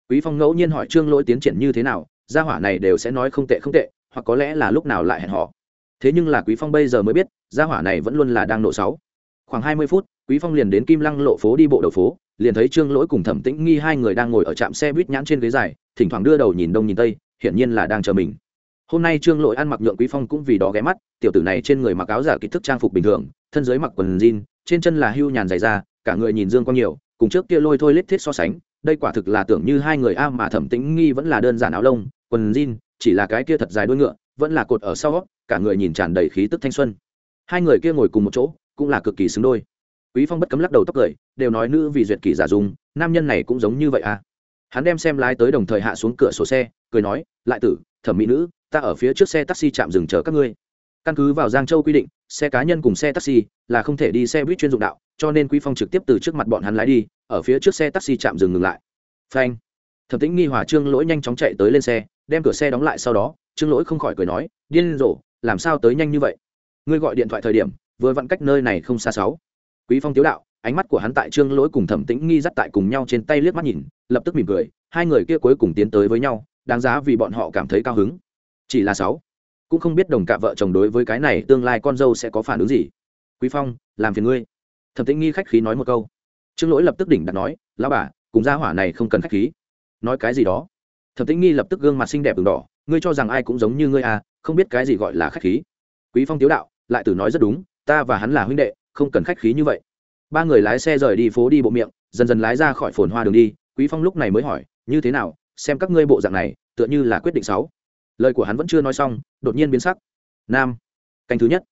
Quý phong ngẫu nhiên hỏi trương lỗi tiến triển như thế nào, gia hỏa này đều sẽ nói không tệ không tệ, hoặc có lẽ là lúc nào lại hẹn họ thế nhưng là quý phong bây giờ mới biết, gia hỏa này vẫn luôn là đang nộ sáu. Khoảng hai mươi phút, quý phong liền đến kim lăng lộ phố đi bộ đầu phố, liền thấy trương lỗi cùng thẩm tĩnh nghi hai người đang ngồi ở trạm xe buýt nhãn trên ghế dài, thỉnh thoảng đưa đầu nhìn đông nhìn tây, hiển nhiên là đang chờ mình. Hôm nay trương lỗi ăn mặc nhượng quý phong cũng vì đó ghé mắt, tiểu tử này trên người mặc áo giả kích thước trang phục bình thường, thân dưới mặc quần jean trên chân là hưu nhàn dày ra cả người nhìn dương quang nhiều, cùng trước kia lôi thôi lết thiết so sánh, đây quả thực là tưởng như hai người a mà thẩm tĩnh nghi vẫn là đơn giản áo lông, quần jean, chỉ là cái kia thật dài đuôi ngựa, vẫn là cột ở sau cả người nhìn tràn đầy khí tức thanh xuân. Hai người kia ngồi cùng một chỗ, cũng là cực kỳ xứng đôi. Quý phong bất cấm lắc đầu tóc cười, đều nói nữ vì duyệt kỳ giả dung, nam nhân này cũng giống như vậy à. Hắn đem xem lái tới đồng thời hạ xuống cửa sổ xe, cười nói, lại tử, thẩm mỹ nữ, ta ở phía trước xe taxi chạm dừng chờ các ngươi căn cứ vào giang châu quy định, xe cá nhân cùng xe taxi là không thể đi xe buýt chuyên dụng đạo, cho nên quý phong trực tiếp từ trước mặt bọn hắn lái đi, ở phía trước xe taxi chạm dừng ngừng lại. Phanh. Thẩm tĩnh nghi hỏa trương lỗi nhanh chóng chạy tới lên xe, đem cửa xe đóng lại sau đó, trương lỗi không khỏi cười nói, điên rồ, làm sao tới nhanh như vậy? Ngươi gọi điện thoại thời điểm, vừa vặn cách nơi này không xa sáu. Quý phong tiếu đạo, ánh mắt của hắn tại trương lỗi cùng thẩm tĩnh nghi dắt tại cùng nhau trên tay liếc mắt nhìn, lập tức mỉm cười, hai người kia cuối cùng tiến tới với nhau, đáng giá vì bọn họ cảm thấy cao hứng. Chỉ là sáu cũng không biết đồng cả vợ chồng đối với cái này tương lai con dâu sẽ có phản ứng gì. Quý phong, làm phiền ngươi. Thẩm tĩnh nghi khách khí nói một câu. Trương lỗi lập tức đỉnh đặt nói, lão bà, cùng gia hỏa này không cần khách khí. Nói cái gì đó? Thẩm tĩnh nghi lập tức gương mặt xinh đẹp đường đỏ, ngươi cho rằng ai cũng giống như ngươi à không biết cái gì gọi là khách khí. Quý phong tiếu đạo, lại tử nói rất đúng, ta và hắn là huynh đệ, không cần khách khí như vậy. Ba người lái xe rời đi phố đi bộ miệng, dần dần lái ra khỏi phồn hoa đường đi. Quý phong lúc này mới hỏi, như thế nào? Xem các ngươi bộ dạng này, tựa như là quyết định sáu lời của hắn vẫn chưa nói xong, đột nhiên biến sắc. Nam, canh thứ nhất.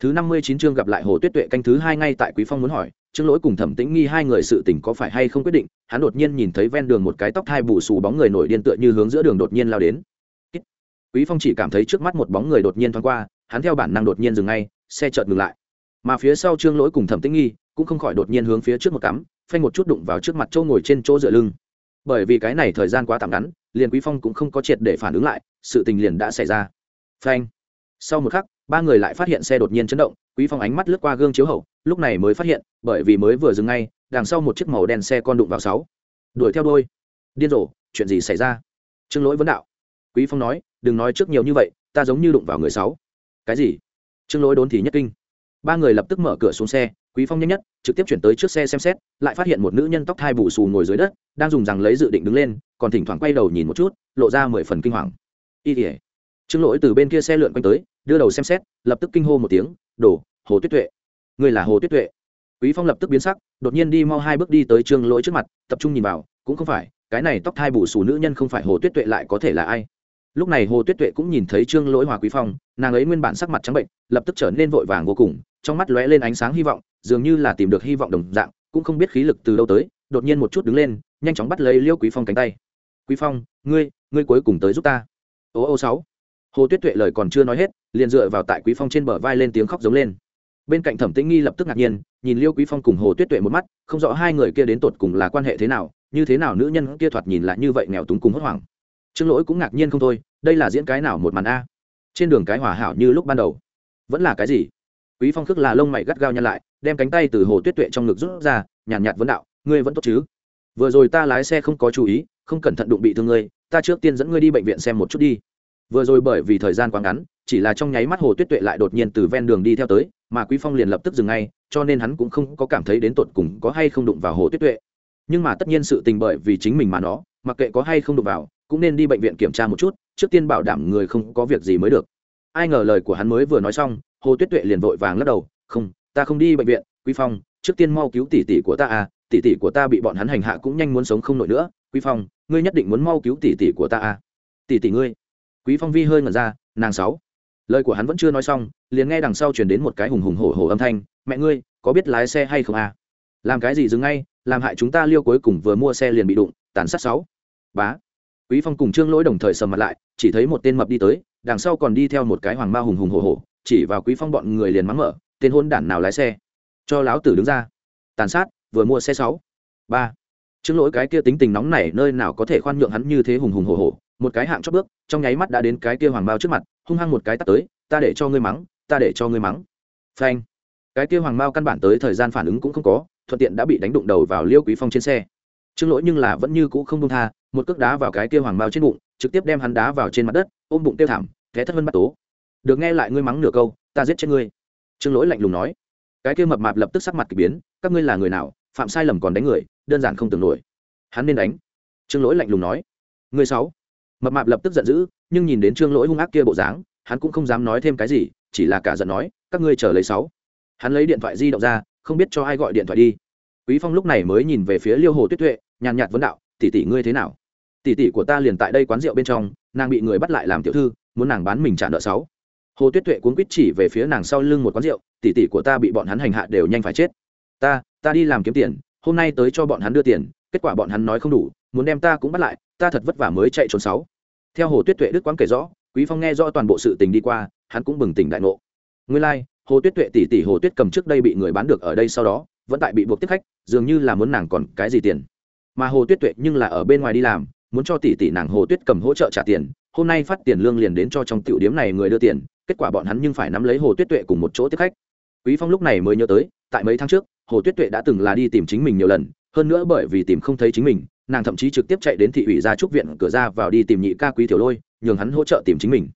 Thứ năm mươi chín chương gặp lại hồ tuyết tuệ canh thứ hai ngay tại quý phong muốn hỏi, trương lỗi cùng thẩm tĩnh nghi hai người sự tình có phải hay không quyết định, hắn đột nhiên nhìn thấy ven đường một cái tóc thai bù xù bóng người nổi điên tựa như hướng giữa đường đột nhiên lao đến. Quý phong chỉ cảm thấy trước mắt một bóng người đột nhiên thoáng qua, hắn theo bản năng đột nhiên dừng ngay, xe chợt ngừng lại. Mà phía sau trương lỗi cùng thẩm tĩnh nghi cũng không khỏi đột nhiên hướng phía trước một cắm, phanh một chút đụng vào trước mặt châu ngồi trên chỗ dựa lưng. Bởi vì cái này thời gian quá tạm ngắn, liền quý phong cũng không có triệt để phản ứng lại sự tình liền đã xảy ra. Phanh. Sau một khắc, ba người lại phát hiện xe đột nhiên chấn động, quý phong ánh mắt lướt qua gương chiếu hậu, lúc này mới phát hiện, bởi vì mới vừa dừng ngay, đằng sau một chiếc màu đen xe con đụng vào sáu. Đuổi theo đôi điên rồ, chuyện gì xảy ra? Trương lỗi vấn đạo. Quý phong nói, đừng nói trước nhiều như vậy, ta giống như đụng vào người sáu. Cái gì? Trương lỗi đốn thì nhất kinh. Ba người lập tức mở cửa xuống xe, quý phong nhanh nhất, trực tiếp chuyển tới trước xe xem xét, lại phát hiện một nữ nhân tóc thai bù xù ngồi dưới đất, đang dùng rằng lấy dự định đứng lên, còn thỉnh thoảng quay đầu nhìn một chút, lộ ra mười phần kinh hoàng y tỉa trương lỗi từ bên kia xe lượn quanh tới, đưa đầu xem xét, lập tức kinh hô một tiếng đổ hồ tuyết tuệ. Người là hồ tuyết tuệ. Quý phong lập tức biến sắc, đột nhiên đi mau hai bước đi tới trương lỗi trước mặt, tập trung nhìn vào, cũng không phải, cái này tóc thai bù xù nữ nhân không phải hồ tuyết tuệ lại có thể là ai. Lúc này hồ tuyết tuệ cũng nhìn thấy trương lỗi hòa quý phong, nàng ấy nguyên bản sắc mặt trắng bệnh, lập tức trở nên vội vàng vô cùng, trong mắt lóe lên ánh sáng hy vọng, dường như là tìm được hy vọng đồng dạng, cũng không biết khí lực từ đâu tới, đột nhiên một chút đứng lên, nhanh chóng bắt lấy liêu quý phong cánh tay. Quý phong, ngươi ngươi cuối cùng tới giúp ta ô ô sáu. Hồ tuyết tuệ lời còn chưa nói hết, liền dựa vào tại quý phong trên bờ vai lên tiếng khóc giống lên. Bên cạnh thẩm tĩnh nghi lập tức ngạc nhiên, nhìn liêu quý phong cùng hồ tuyết tuệ một mắt, không rõ hai người kia đến tột cùng là quan hệ thế nào, như thế nào nữ nhân kia thoạt nhìn lại như vậy nghèo túng cùng hốt hoảng. Trương lỗi cũng ngạc nhiên không thôi, đây là diễn cái nào một màn a? Trên đường cái hòa hảo như lúc ban đầu. Vẫn là cái gì? Quý phong khước là lông mày gắt gao nhăn lại, đem cánh tay từ hồ tuyết tuệ trong ngực rút ra, nhàn nhạt vấn đạo, ngươi vẫn tốt chứ? Vừa rồi ta lái xe không có chú ý, không cẩn thận đụng bị thương ngươi ta trước tiên dẫn ngươi đi bệnh viện xem một chút đi. Vừa rồi bởi vì thời gian quá ngắn, chỉ là trong nháy mắt hồ tuyết tuệ lại đột nhiên từ ven đường đi theo tới, mà quý phong liền lập tức dừng ngay, cho nên hắn cũng không có cảm thấy đến tột cùng có hay không đụng vào hồ tuyết tuệ. Nhưng mà tất nhiên sự tình bởi vì chính mình mà nó, mặc kệ có hay không đụng vào, cũng nên đi bệnh viện kiểm tra một chút, trước tiên bảo đảm người không có việc gì mới được. Ai ngờ lời của hắn mới vừa nói xong, hồ tuyết tuệ liền vội vàng lắc đầu, không, ta không đi bệnh viện, quý phong, trước tiên mau cứu tỷ tỷ của ta à tỷ tỷ của ta bị bọn hắn hành hạ cũng nhanh muốn sống không nổi nữa quý phong, ngươi nhất định muốn mau cứu tỷ tỷ của ta à? Tỷ tỷ ngươi. Quý phong vi hơi ngẩn ra, nàng sáu. Lời của hắn vẫn chưa nói xong, liền nghe đằng sau truyền đến một cái hùng hùng hổ hổ âm thanh, mẹ ngươi, có biết lái xe hay không à? Làm cái gì dừng ngay, làm hại chúng ta liêu cuối cùng vừa mua xe liền bị đụng, tàn sát sáu. Bá. Quý phong cùng trương lỗi đồng thời sầm mặt lại, chỉ thấy một tên mập đi tới, đằng sau còn đi theo một cái hoàng ma hùng hùng hổ hổ, chỉ vào quý phong bọn người liền mắng mở, tên hôn đản nào lái xe? Cho láo tử đứng ra. Tàn sát, vừa mua xe sáu. Ba trương lỗi cái kia tính tình nóng nảy nơi nào có thể khoan nhượng hắn như thế hùng hùng hổ hổ, một cái hạng chót bước, trong nháy mắt đã đến cái kia hoàng mao trước mặt, hung hăng một cái tắt tới, ta để cho ngươi mắng, ta để cho ngươi mắng. Phanh. Cái kia hoàng mao căn bản tới thời gian phản ứng cũng không có, thuận tiện đã bị đánh đụng đầu vào liêu quý phong trên xe. Trương lỗi nhưng là vẫn như cũ không buông tha, một cước đá vào cái kia hoàng mao trên bụng, trực tiếp đem hắn đá vào trên mặt đất, ôm bụng tiêu thảm, thế thất vân bắt tố. Được nghe lại ngươi mắng nửa câu, ta giết chết ngươi. Trương lỗi lạnh lùng nói. Cái kia mập mạp lập tức sắc mặt kỳ biến, các ngươi là người nào phạm sai lầm còn đánh người, đơn giản không tưởng nổi. Hắn nên đánh. Trương lỗi lạnh lùng nói. Người sáu. Mập mạp lập tức giận dữ, nhưng nhìn đến trương lỗi hung ác kia bộ dáng, hắn cũng không dám nói thêm cái gì, chỉ là cả giận nói, các ngươi chờ lấy sáu. Hắn lấy điện thoại di động ra, không biết cho ai gọi điện thoại đi. Quý phong lúc này mới nhìn về phía liêu hồ tuyết tuệ, nhàn nhạt vấn đạo, tỷ tỷ ngươi thế nào? Tỷ tỷ của ta liền tại đây quán rượu bên trong, nàng bị người bắt lại làm tiểu thư, muốn nàng bán mình trả nợ sáu. Hồ tuyết tuệ cuốn quýt chỉ về phía nàng sau lưng một quán rượu, tỷ tỷ của ta bị bọn hắn hành hạ đều nhanh phải chết ta ta đi làm kiếm tiền hôm nay tới cho bọn hắn đưa tiền kết quả bọn hắn nói không đủ muốn đem ta cũng bắt lại ta thật vất vả mới chạy trốn sáu. Theo hồ tuyết tuệ đức quán kể rõ quý phong nghe rõ toàn bộ sự tình đi qua hắn cũng bừng tỉnh đại ngộ. Nguyên lai like, hồ tuyết tuệ tỷ tỷ hồ tuyết cầm trước đây bị người bán được ở đây sau đó vẫn tại bị buộc tiếp khách dường như là muốn nàng còn cái gì tiền. Mà hồ tuyết tuệ nhưng là ở bên ngoài đi làm muốn cho tỷ tỷ nàng hồ tuyết cầm hỗ trợ trả tiền hôm nay phát tiền lương liền đến cho trong tiểu điếm này người đưa tiền kết quả bọn hắn nhưng phải nắm lấy hồ tuyết tuệ cùng một chỗ tiếp khách. Quý phong lúc này mới nhớ tới tại mấy tháng trước hồ tuyết tuệ đã từng là đi tìm chính mình nhiều lần, hơn nữa bởi vì tìm không thấy chính mình, nàng thậm chí trực tiếp chạy đến thị ủy gia trúc viện, cửa ra vào đi tìm nhị ca quý tiểu lôi, nhường hắn hỗ trợ tìm chính mình.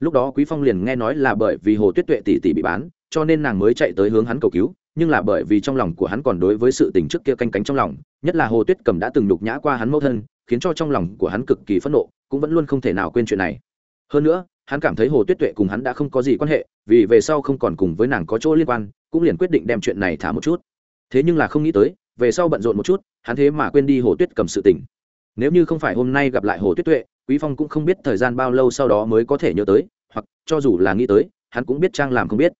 Lúc đó quý phong liền nghe nói là bởi vì hồ tuyết tuệ tỷ tỷ bị bán, cho nên nàng mới chạy tới hướng hắn cầu cứu, nhưng là bởi vì trong lòng của hắn còn đối với sự tình trước kia canh cánh trong lòng, nhất là hồ tuyết cầm đã từng nhục nhã qua hắn mẫu thân, khiến cho trong lòng của hắn cực kỳ phẫn nộ, cũng vẫn luôn không thể nào quên chuyện này. Hơn nữa, hắn cảm thấy hồ tuyết tuệ cùng hắn đã không có gì quan hệ, vì về sau không còn cùng với nàng có chỗ liên quan, cũng liền quyết định đem chuyện này thả một chút thế nhưng là không nghĩ tới, về sau bận rộn một chút, hắn thế mà quên đi hồ tuyết cầm sự tình. Nếu như không phải hôm nay gặp lại hồ tuyết tuệ, quý phong cũng không biết thời gian bao lâu sau đó mới có thể nhớ tới, hoặc cho dù là nghĩ tới, hắn cũng biết trang làm không biết.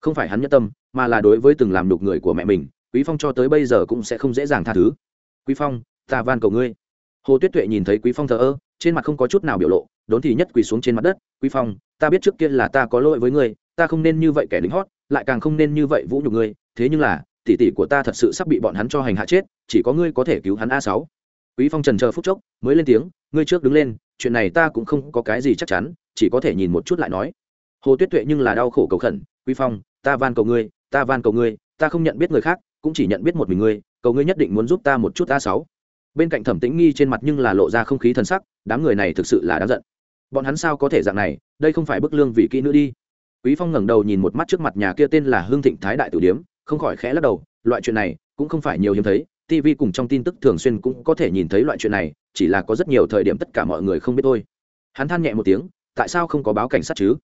Không phải hắn nhất tâm, mà là đối với từng làm đục người của mẹ mình, quý phong cho tới bây giờ cũng sẽ không dễ dàng tha thứ. Quý phong, ta van cầu ngươi. Hồ tuyết tuệ nhìn thấy quý phong thờ ơ, trên mặt không có chút nào biểu lộ, đốn thì nhất quỳ xuống trên mặt đất, quý phong, ta biết trước kia là ta có lỗi với ngươi, ta không nên như vậy kẻ lính hót, lại càng không nên như vậy vũ nhục ngươi, thế nhưng là tỷ tỷ của ta thật sự sắp bị bọn hắn cho hành hạ chết, chỉ có ngươi có thể cứu hắn a sáu. Quý phong trần chờ phút chốc, mới lên tiếng, ngươi trước đứng lên, chuyện này ta cũng không có cái gì chắc chắn, chỉ có thể nhìn một chút lại nói. Hồ tuyết tuệ nhưng là đau khổ cầu khẩn, quý phong, ta van cầu ngươi, ta van cầu ngươi, ta không nhận biết người khác, cũng chỉ nhận biết một mình ngươi, cầu ngươi nhất định muốn giúp ta một chút a sáu. Bên cạnh thẩm tĩnh nghi trên mặt nhưng là lộ ra không khí thần sắc, đám người này thực sự là đáng giận. Bọn hắn sao có thể dạng này, đây không phải bức lương vị kỹ nữ đi. Quý phong ngẩng đầu nhìn một mắt trước mặt nhà kia tên là hương thịnh thái đại tử điếm không khỏi khẽ lắc đầu, loại chuyện này cũng không phải nhiều hiếm thấy tv cùng trong tin tức thường xuyên cũng có thể nhìn thấy loại chuyện này, chỉ là có rất nhiều thời điểm tất cả mọi người không biết thôi. Hắn than nhẹ một tiếng, tại sao không có báo cảnh sát chứ?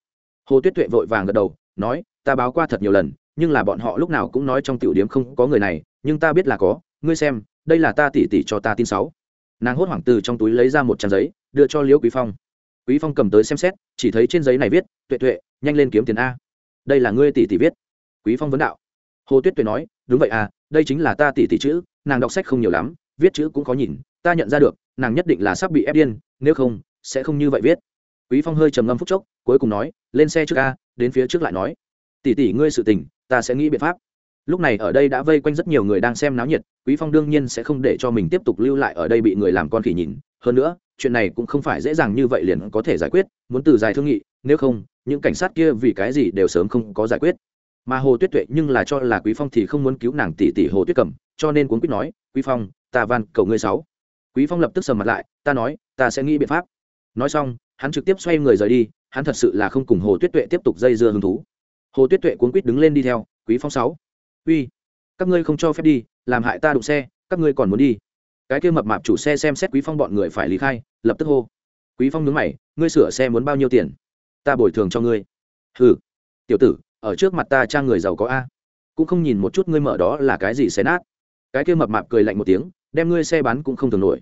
Hồ tuyết tuệ vội vàng gật đầu, nói, ta báo qua thật nhiều lần, nhưng là bọn họ lúc nào cũng nói trong tiểu điểm không có người này, nhưng ta biết là có, ngươi xem, đây là ta tỉ tỉ cho ta tin sáu. Nàng hốt hoảng từ trong túi lấy ra một trang giấy, đưa cho liễu quý phong. Quý phong cầm tới xem xét, chỉ thấy trên giấy này viết, tuệ tuệ, nhanh lên kiếm tiền a. Đây là ngươi tỷ tỷ viết. Quý phong vấn đạo hồ tuyết tuệ nói, đúng vậy à đây chính là ta tỷ tỷ chữ, nàng đọc sách không nhiều lắm, viết chữ cũng khó nhìn, ta nhận ra được, nàng nhất định là sắp bị ép điên, nếu không, sẽ không như vậy viết. Quý phong hơi trầm ngâm phút chốc, cuối cùng nói, lên xe trước a, đến phía trước lại nói. Tỷ tỷ ngươi sự tình, ta sẽ nghĩ biện pháp. Lúc này ở đây đã vây quanh rất nhiều người đang xem náo nhiệt, quý phong đương nhiên sẽ không để cho mình tiếp tục lưu lại ở đây bị người làm con khỉ nhìn. Hơn nữa, chuyện này cũng không phải dễ dàng như vậy liền có thể giải quyết, muốn từ dài thương nghị, nếu không, những cảnh sát kia vì cái gì đều sớm không có giải quyết mà hồ tuyết tuệ nhưng là cho là quý phong thì không muốn cứu nàng tỷ tỷ hồ tuyết cẩm cho nên cuốn quyết nói, quý phong, ta van cầu ngươi sáu. Quý phong lập tức sầm mặt lại, ta nói, ta sẽ nghĩ biện pháp. Nói xong, hắn trực tiếp xoay người rời đi, hắn thật sự là không cùng hồ tuyết tuệ tiếp tục dây dưa hứng thú. Hồ tuyết tuệ cuốn quýt đứng lên đi theo, quý phong sáu, uy, các ngươi không cho phép đi, làm hại ta đụng xe, các ngươi còn muốn đi. Cái kia mập mạp chủ xe xem xét quý phong bọn người phải lý khai, lập tức hô, quý phong nhướng mày, ngươi sửa xe muốn bao nhiêu tiền? Ta bồi thường cho ngươi. Hừ, tiểu tử ở trước mặt ta trang người giàu có a. Cũng không nhìn một chút ngươi mở đó là cái gì xé nát. Cái kia mập mạp cười lạnh một tiếng, đem ngươi xe bán cũng không thường nổi.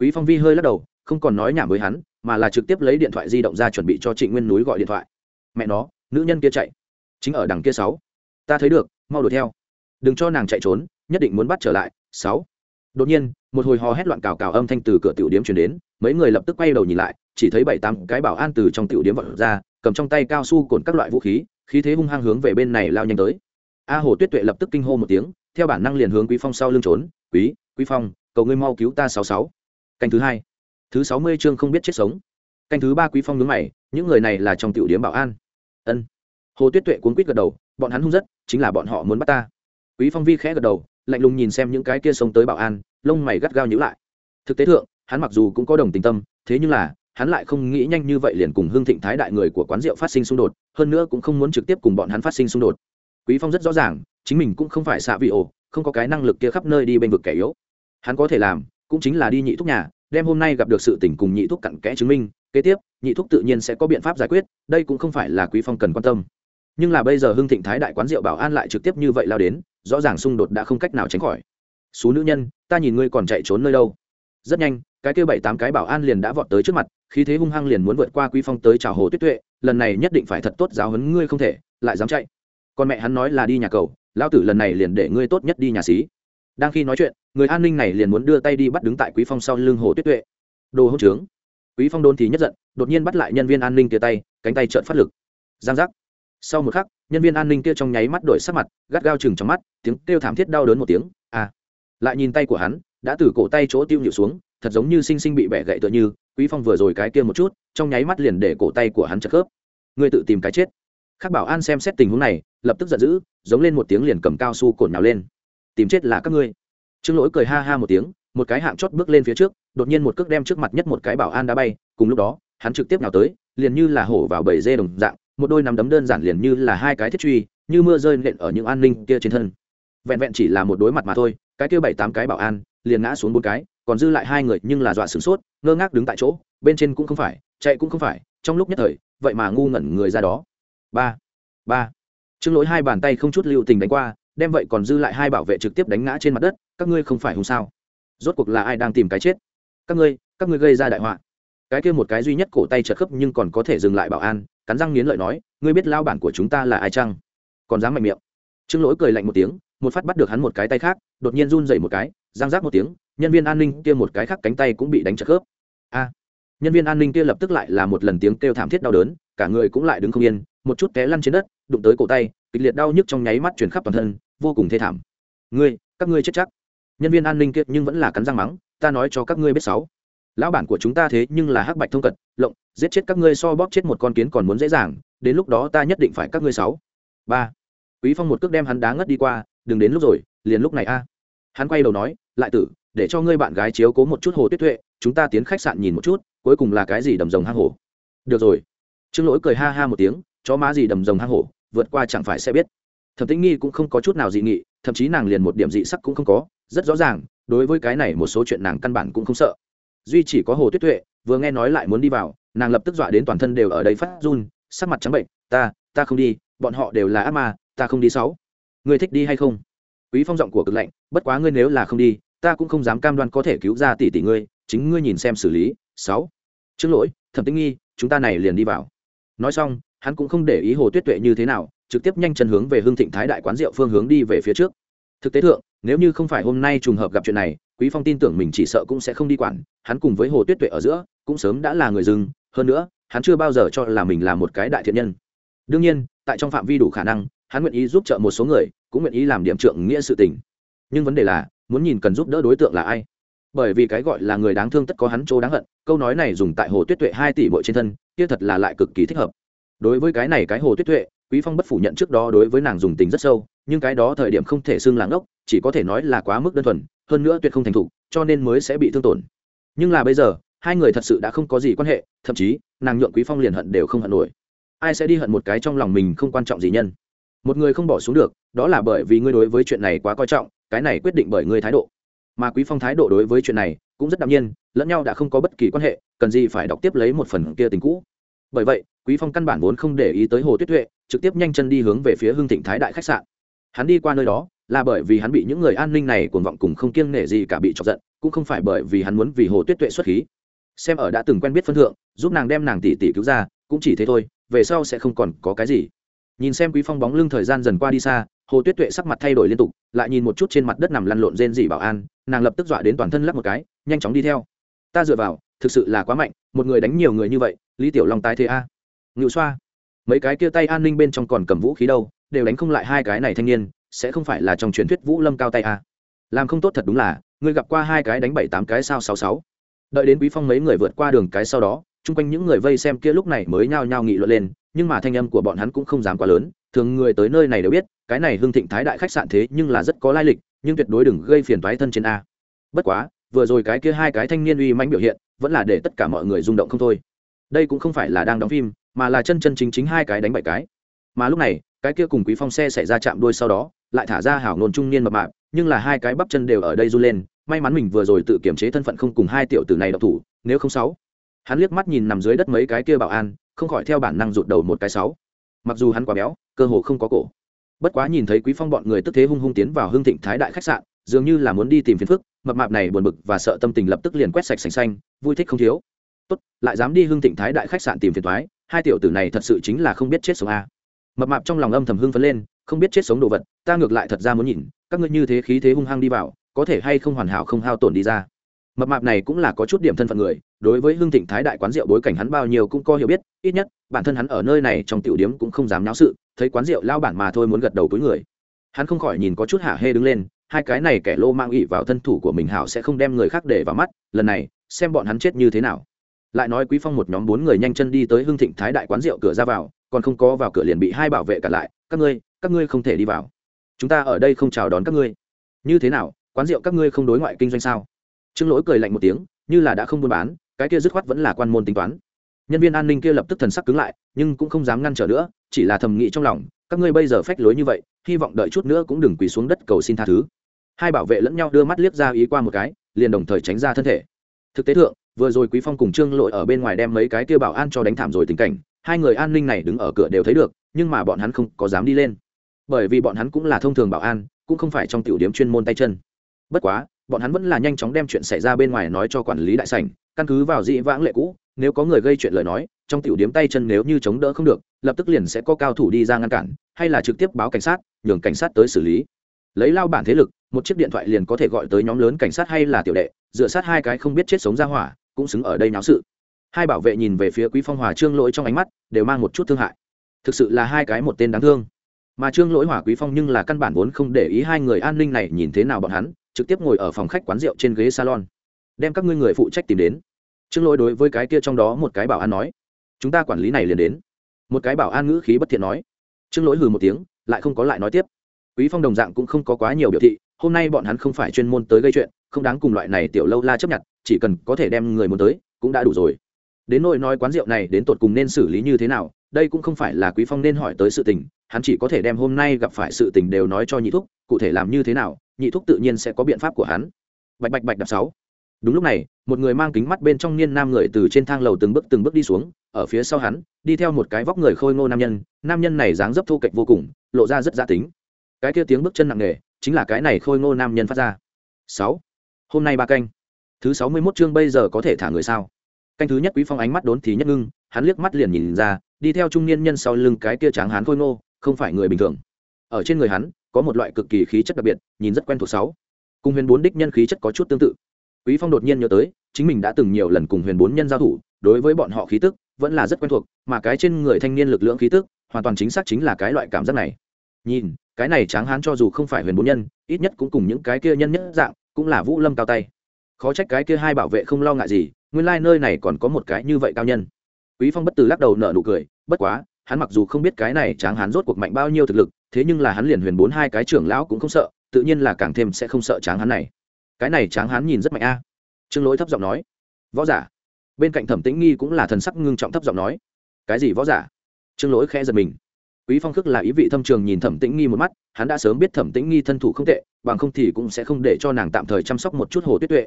Quý phong vi hơi lắc đầu, không còn nói nhảm với hắn, mà là trực tiếp lấy điện thoại di động ra chuẩn bị cho trịnh nguyên núi gọi điện thoại. Mẹ nó, nữ nhân kia chạy. Chính ở đằng kia sáu. Ta thấy được, mau đuổi theo. Đừng cho nàng chạy trốn, nhất định muốn bắt trở lại, sáu. Đột nhiên, một hồi hò hét loạn cào cào âm thanh từ cửa tiểu điếm truyền đến, mấy người lập tức quay đầu nhìn lại, chỉ thấy bảy tám cái bảo an từ trong tiểu điếm vọt ra, cầm trong tay cao su cồn các loại vũ khí khí thế hung hăng hướng về bên này lao nhanh tới. A hồ tuyết tuệ lập tức kinh hô một tiếng, theo bản năng liền hướng quý phong sau lưng trốn. Quý quý phong, cầu ngươi mau cứu ta sáu sáu. Canh thứ hai. Thứ sáu mươi chương không biết chết sống. Canh thứ ba quý phong đứng mày, những người này là trong tiểu điếm bảo an. Ân. Hồ tuyết tuệ cuốn quýt gật đầu, bọn hắn hung rất, chính là bọn họ muốn bắt ta. Quý phong vi khẽ gật đầu, lạnh lùng nhìn xem những cái kia sống tới bảo an, lông mày gắt gao nhíu lại. Thực tế thượng, hắn mặc dù cũng có đồng tình tâm, thế nhưng là, hắn lại không nghĩ nhanh như vậy liền cùng hương thịnh thái đại người của quán rượu phát sinh xung đột hơn nữa cũng không muốn trực tiếp cùng bọn hắn phát sinh xung đột. Quý phong rất rõ ràng, chính mình cũng không phải xạ vị ổ, không có cái năng lực kia khắp nơi đi bên vực kẻ yếu. Hắn có thể làm, cũng chính là đi nhị thúc nhà, đem hôm nay gặp được sự tình cùng nhị thúc cặn kẽ chứng minh, kế tiếp, nhị thúc tự nhiên sẽ có biện pháp giải quyết, đây cũng không phải là quý phong cần quan tâm. Nhưng là bây giờ hưng thịnh thái đại quán rượu bảo an lại trực tiếp như vậy lao đến, rõ ràng xung đột đã không cách nào tránh khỏi. Số nữ nhân, ta nhìn ngươi còn chạy trốn nơi đâu? Rất nhanh, cái kia bảy tám cái bảo an liền đã vọt tới trước mặt khí thế hung hăng liền muốn vượt qua quý phong tới chào hồ tuyết tuệ, lần này nhất định phải thật tốt giáo huấn ngươi không thể, lại dám chạy. Con mẹ hắn nói là đi nhà cầu lao tử lần này liền để ngươi tốt nhất đi nhà xí. Đang khi nói chuyện, người an ninh này liền muốn đưa tay đi bắt đứng tại quý phong sau lưng hồ tuyết tuệ. Đồ hỗn trướng. Quý phong đôn thì nhất giận, đột nhiên bắt lại nhân viên an ninh kia tay, cánh tay trợn phát lực. Giang giác. Sau một khắc, nhân viên an ninh kia trong nháy mắt đổi sắc mặt, gắt gao chừng trong mắt, tiếng kêu thảm thiết đau đớn một tiếng. À. Lại nhìn tay của hắn, đã từ cổ tay chỗ tiêu nhịu xuống thật giống như sinh sinh bị bẻ gậy tựa như, quý phong vừa rồi cái kia một chút, trong nháy mắt liền để cổ tay của hắn chật khớp. Ngươi tự tìm cái chết. Khắc bảo an xem xét tình huống này, lập tức giận dữ, giống lên một tiếng liền cầm cao su cồn nhào lên. Tìm chết là các ngươi. Trương lỗi cười ha ha một tiếng, một cái hạng chót bước lên phía trước, đột nhiên một cước đem trước mặt nhất một cái bảo an đã bay, cùng lúc đó, hắn trực tiếp nào tới, liền như là hổ vào bầy dê đồng dạng, một đôi nắm đấm đơn giản liền như là hai cái thiết truy, như mưa rơi nện ở những an ninh kia trên thân. Vẹn vẹn chỉ là một đối mặt mà thôi, cái kia bảy tám cái bảo an liền ngã xuống bốn cái còn dư lại hai người nhưng là dọa sửng sốt, ngơ ngác đứng tại chỗ, bên trên cũng không phải, chạy cũng không phải, trong lúc nhất thời, vậy mà ngu ngẩn người ra đó. Ba ba. Trương lỗi hai bàn tay không chút lưu tình đánh qua, đem vậy còn dư lại hai bảo vệ trực tiếp đánh ngã trên mặt đất, các ngươi không phải hùng sao? Rốt cuộc là ai đang tìm cái chết? Các ngươi các ngươi gây ra đại họa. Cái kia một cái duy nhất cổ tay chật khớp nhưng còn có thể dừng lại bảo an, cắn răng nghiến lợi nói, ngươi biết lao bản của chúng ta là ai chăng? Còn dám mạnh miệng. Trương lỗi cười lạnh một tiếng, một phát bắt được hắn một cái tay khác, đột nhiên run dậy một cái giang rác một tiếng nhân viên an ninh kia một cái khác cánh tay cũng bị đánh chật khớp. A, nhân viên an ninh kia lập tức lại là một lần tiếng kêu thảm thiết đau đớn, cả người cũng lại đứng không yên, một chút té lăn trên đất, đụng tới cổ tay, kịch liệt đau nhức trong nháy mắt chuyển khắp toàn thân, vô cùng thê thảm. Ngươi, các ngươi chết chắc. Nhân viên an ninh kia nhưng vẫn là cắn răng mắng, ta nói cho các ngươi biết sáu, lão bản của chúng ta thế nhưng là hắc bạch thông cật, lộng, giết chết các ngươi so bóp chết một con kiến còn muốn dễ dàng, đến lúc đó ta nhất định phải các ngươi sáu. Ba, quý phong một cước đem hắn đá ngất đi qua, đừng đến lúc rồi, liền lúc này a. Hắn quay đầu nói, lại tử để cho ngươi bạn gái chiếu cố một chút hồ tuyết tuệ, chúng ta tiến khách sạn nhìn một chút, cuối cùng là cái gì đầm rồng hang hổ. Được rồi. Trương lỗi cười ha ha một tiếng, chó má gì đầm rồng hang hổ, vượt qua chẳng phải sẽ biết. Thẩm tĩnh nghi cũng không có chút nào dị nghị, thậm chí nàng liền một điểm dị sắc cũng không có, rất rõ ràng, đối với cái này một số chuyện nàng căn bản cũng không sợ. Duy chỉ có hồ tuyết tuệ, vừa nghe nói lại muốn đi vào, nàng lập tức dọa đến toàn thân đều ở đây phát run, sắc mặt trắng bệnh, ta ta không đi, bọn họ đều là ác ma, ta không đi sáu. Người thích đi hay không? Quý phong giọng của cực lạnh, bất quá ngươi nếu là không đi ta cũng không dám cam đoan có thể cứu ra tỷ tỷ ngươi, chính ngươi nhìn xem xử lý. Sáu. Trước lỗi, thẩm tĩnh nghi, chúng ta này liền đi vào. Nói xong, hắn cũng không để ý hồ tuyết tuệ như thế nào, trực tiếp nhanh chân hướng về hương thịnh thái đại quán rượu phương hướng đi về phía trước. Thực tế thượng, nếu như không phải hôm nay trùng hợp gặp chuyện này, quý phong tin tưởng mình chỉ sợ cũng sẽ không đi quản, hắn cùng với hồ tuyết tuệ ở giữa, cũng sớm đã là người dưng hơn nữa, hắn chưa bao giờ cho là mình là một cái đại thiện nhân. Đương nhiên, tại trong phạm vi đủ khả năng, hắn nguyện ý giúp trợ một số người, cũng nguyện ý làm điểm trượng nghĩa sự tình. Nhưng vấn đề là muốn nhìn cần giúp đỡ đối tượng là ai. Bởi vì cái gọi là người đáng thương tất có hắn chỗ đáng hận, câu nói này dùng tại hồ tuyết tuệ hai tỷ bội trên thân, kia thật là lại cực kỳ thích hợp. Đối với cái này cái hồ tuyết tuệ, quý phong bất phủ nhận trước đó đối với nàng dùng tình rất sâu, nhưng cái đó thời điểm không thể xưng là ngốc, chỉ có thể nói là quá mức đơn thuần, hơn nữa tuyệt không thành thục, cho nên mới sẽ bị thương tổn. Nhưng là bây giờ, hai người thật sự đã không có gì quan hệ, thậm chí, nàng nhượng quý phong liền hận đều không hận nổi. Ai sẽ đi hận một cái trong lòng mình không quan trọng gì nhân? Một người không bỏ xuống được, đó là bởi vì ngươi đối với chuyện này quá coi trọng cái này quyết định bởi ngươi thái độ. Mà quý phong thái độ đối với chuyện này cũng rất đạm nhiên, lẫn nhau đã không có bất kỳ quan hệ, cần gì phải đọc tiếp lấy một phần kia tình cũ. Bởi vậy, quý phong căn bản vốn không để ý tới hồ tuyết tuệ, trực tiếp nhanh chân đi hướng về phía hương thịnh thái đại khách sạn. Hắn đi qua nơi đó, là bởi vì hắn bị những người an ninh này cuồng vọng cùng không kiêng nể gì cả bị chọc giận, cũng không phải bởi vì hắn muốn vì hồ tuyết tuệ xuất khí. Xem ở đã từng quen biết phân thượng, giúp nàng đem nàng tỷ tỷ cứu ra, cũng chỉ thế thôi, về sau sẽ không còn có cái gì. Nhìn xem quý phong bóng lưng thời gian dần qua đi xa hồ tuyết tuệ sắc mặt thay đổi liên tục, lại nhìn một chút trên mặt đất nằm lăn lộn rên dị bảo an, nàng lập tức dọa đến toàn thân lắc một cái, nhanh chóng đi theo. Ta dựa vào, thực sự là quá mạnh, một người đánh nhiều người như vậy, lý tiểu long tái thế a. Ngự xoa, mấy cái kia tay an ninh bên trong còn cầm vũ khí đâu, đều đánh không lại hai cái này thanh niên, sẽ không phải là trong truyền thuyết vũ lâm cao tay a. Làm không tốt thật đúng là, ngươi gặp qua hai cái đánh bảy tám cái sao sáu sáu. Đợi đến quý phong mấy người vượt qua đường cái sau đó, chung quanh những người vây xem kia lúc này mới nhao nhao nghị luận lên, nhưng mà thanh âm của bọn hắn cũng không dám quá lớn, thường người tới nơi này đều biết cái này hưng thịnh thái đại khách sạn thế nhưng là rất có lai lịch, nhưng tuyệt đối đừng gây phiền toái thân trên a. Bất quá, vừa rồi cái kia hai cái thanh niên uy mãnh biểu hiện, vẫn là để tất cả mọi người rung động không thôi. Đây cũng không phải là đang đóng phim, mà là chân chân chính chính hai cái đánh bảy cái. Mà lúc này, cái kia cùng quý phong xe xảy ra chạm đuôi sau đó, lại thả ra hảo nôn trung niên mập mạp, nhưng là hai cái bắp chân đều ở đây run lên, may mắn mình vừa rồi tự kiểm chế thân phận không cùng hai tiểu tử này độc thủ, nếu không sáu. Hắn liếc mắt nhìn nằm dưới đất mấy cái kia bảo an, không khỏi theo bản năng rụt đầu một cái sáu. Mặc dù hắn quá béo, cơ hồ không có cổ bất quá nhìn thấy quý phong bọn người tức thế hung hung tiến vào hương thịnh thái đại khách sạn, dường như là muốn đi tìm phiền phức, mập mạp này buồn bực và sợ tâm tình lập tức liền quét sạch sành xanh, vui thích không thiếu. Tốt, lại dám đi hương thịnh thái đại khách sạn tìm phiền thoái hai tiểu tử này thật sự chính là không biết chết sống a. Mập mạp trong lòng âm thầm hưng phấn lên, không biết chết sống đồ vật, ta ngược lại thật ra muốn nhìn, các ngươi như thế khí thế hung hăng đi vào, có thể hay không hoàn hảo không hao tổn đi ra? Mập mạp này cũng là có chút điểm thân phận người, đối với hương thịnh thái đại quán rượu bối cảnh hắn bao nhiêu cũng có hiểu biết, ít nhất, bản thân hắn ở nơi này trong tiểu điếm cũng không dám náo sự thấy quán rượu lao bản mà thôi muốn gật đầu túi người. Hắn không khỏi nhìn có chút hạ hê đứng lên, hai cái này kẻ lô mang ỉ vào thân thủ của mình hảo sẽ không đem người khác để vào mắt, lần này, xem bọn hắn chết như thế nào. Lại nói quý phong một nhóm bốn người nhanh chân đi tới hưng thịnh thái đại quán rượu cửa ra vào, còn không có vào cửa liền bị hai bảo vệ cản lại, các ngươi các ngươi không thể đi vào. Chúng ta ở đây không chào đón các ngươi. Như thế nào? Quán rượu các ngươi không đối ngoại kinh doanh sao? Trương lỗi cười lạnh một tiếng, như là đã không buôn bán, cái kia dứt khoát vẫn là quan môn tính toán. Nhân viên an ninh kia lập tức thần sắc cứng lại, nhưng cũng không dám ngăn trở nữa chỉ là thầm nghĩ trong lòng, các ngươi bây giờ phách lối như vậy, hy vọng đợi chút nữa cũng đừng quỳ xuống đất cầu xin tha thứ. Hai bảo vệ lẫn nhau đưa mắt liếc ra ý qua một cái, liền đồng thời tránh ra thân thể. Thực tế thượng, vừa rồi quý phong cùng trương lội ở bên ngoài đem mấy cái kia bảo an cho đánh thảm rồi tình cảnh, hai người an ninh này đứng ở cửa đều thấy được, nhưng mà bọn hắn không có dám đi lên. Bởi vì bọn hắn cũng là thông thường bảo an, cũng không phải trong tiểu điểm chuyên môn tay chân. Bất quá, bọn hắn vẫn là nhanh chóng đem chuyện xảy ra bên ngoài nói cho quản lý đại sảnh, căn cứ vào dị vãng lệ cũ nếu có người gây chuyện lời nói, trong tiểu điếm tay chân nếu như chống đỡ không được, lập tức liền sẽ có cao thủ đi ra ngăn cản, hay là trực tiếp báo cảnh sát, nhường cảnh sát tới xử lý. Lấy lao bản thế lực, một chiếc điện thoại liền có thể gọi tới nhóm lớn cảnh sát hay là tiểu đệ, dựa sát hai cái không biết chết sống ra hỏa, cũng xứng ở đây náo sự. Hai bảo vệ nhìn về phía quý phong hòa trương lỗi trong ánh mắt, đều mang một chút thương hại. Thực sự là hai cái một tên đáng thương. Mà trương lỗi hỏa quý phong nhưng là căn bản vốn không để ý hai người an ninh này nhìn thế nào bọn hắn, trực tiếp ngồi ở phòng khách quán rượu trên ghế salon. Đem các ngươi người phụ trách tìm đến trương lỗi đối với cái kia trong đó một cái bảo an nói, chúng ta quản lý này liền đến. Một cái bảo an ngữ khí bất thiện nói. Trương lỗi hừ một tiếng, lại không có lại nói tiếp. Quý phong đồng dạng cũng không có quá nhiều biểu thị, hôm nay bọn hắn không phải chuyên môn tới gây chuyện, không đáng cùng loại này tiểu lâu la chấp nhận, chỉ cần có thể đem người muốn tới, cũng đã đủ rồi. Đến nỗi nói quán rượu này đến tột cùng nên xử lý như thế nào, đây cũng không phải là quý phong nên hỏi tới sự tình, hắn chỉ có thể đem hôm nay gặp phải sự tình đều nói cho nhị thúc, cụ thể làm như thế nào, nhị thúc tự nhiên sẽ có biện pháp của hắn. Bạch bạch bạch đạp sáu đúng lúc này, một người mang kính mắt bên trong niên nam người từ trên thang lầu từng bước từng bước đi xuống, ở phía sau hắn, đi theo một cái vóc người khôi ngô nam nhân nam nhân này dáng dấp thô kệch vô cùng, lộ ra rất gia tính. Cái kia tiếng bước chân nặng nề, chính là cái này khôi ngô nam nhân phát ra. Sáu. Hôm nay ba canh. Thứ sáu mươi 61 chương bây giờ có thể thả người sao? Canh thứ nhất quý phong ánh mắt đốn thì nhất ngưng, hắn liếc mắt liền nhìn ra, đi theo trung niên nhân sau lưng cái kia tráng hán khôi ngô, không phải người bình thường. Ở trên người hắn, có một loại cực kỳ khí chất đặc biệt, nhìn rất quen thuộc sáu. Cùng huyền bốn đích nhân khí chất có chút tương tự quý phong đột nhiên nhớ tới, chính mình đã từng nhiều lần cùng huyền bốn nhân giao thủ, đối với bọn họ khí tức vẫn là rất quen thuộc, mà cái trên người thanh niên lực lượng khí tức hoàn toàn chính xác chính là cái loại cảm giác này. Nhìn, cái này tráng hán cho dù không phải huyền bốn nhân, ít nhất cũng cùng những cái kia nhân nhất dạng, cũng là vũ lâm cao tay. Khó trách cái kia hai bảo vệ không lo ngại gì, nguyên lai nơi này còn có một cái như vậy cao nhân. Quý phong bất từ lắc đầu nở nụ cười, bất quá, hắn mặc dù không biết cái này tráng hán rốt cuộc mạnh bao nhiêu thực lực, thế nhưng là hắn liền huyền bốn hai cái trưởng lão cũng không sợ, tự nhiên là càng thêm sẽ không sợ tráng hán này cái này tráng hán nhìn rất mạnh a. À. Trương lỗi thấp giọng nói, võ giả. Bên cạnh thẩm tĩnh nghi cũng là thần sắc ngưng trọng thấp giọng nói, cái gì võ giả? Trương lỗi khẽ giật mình. Quý phong khước là ý vị thâm trường nhìn thẩm tĩnh nghi một mắt, hắn đã sớm biết thẩm tĩnh nghi thân thủ không tệ, bằng không thì cũng sẽ không để cho nàng tạm thời chăm sóc một chút hồ tuyết tuệ.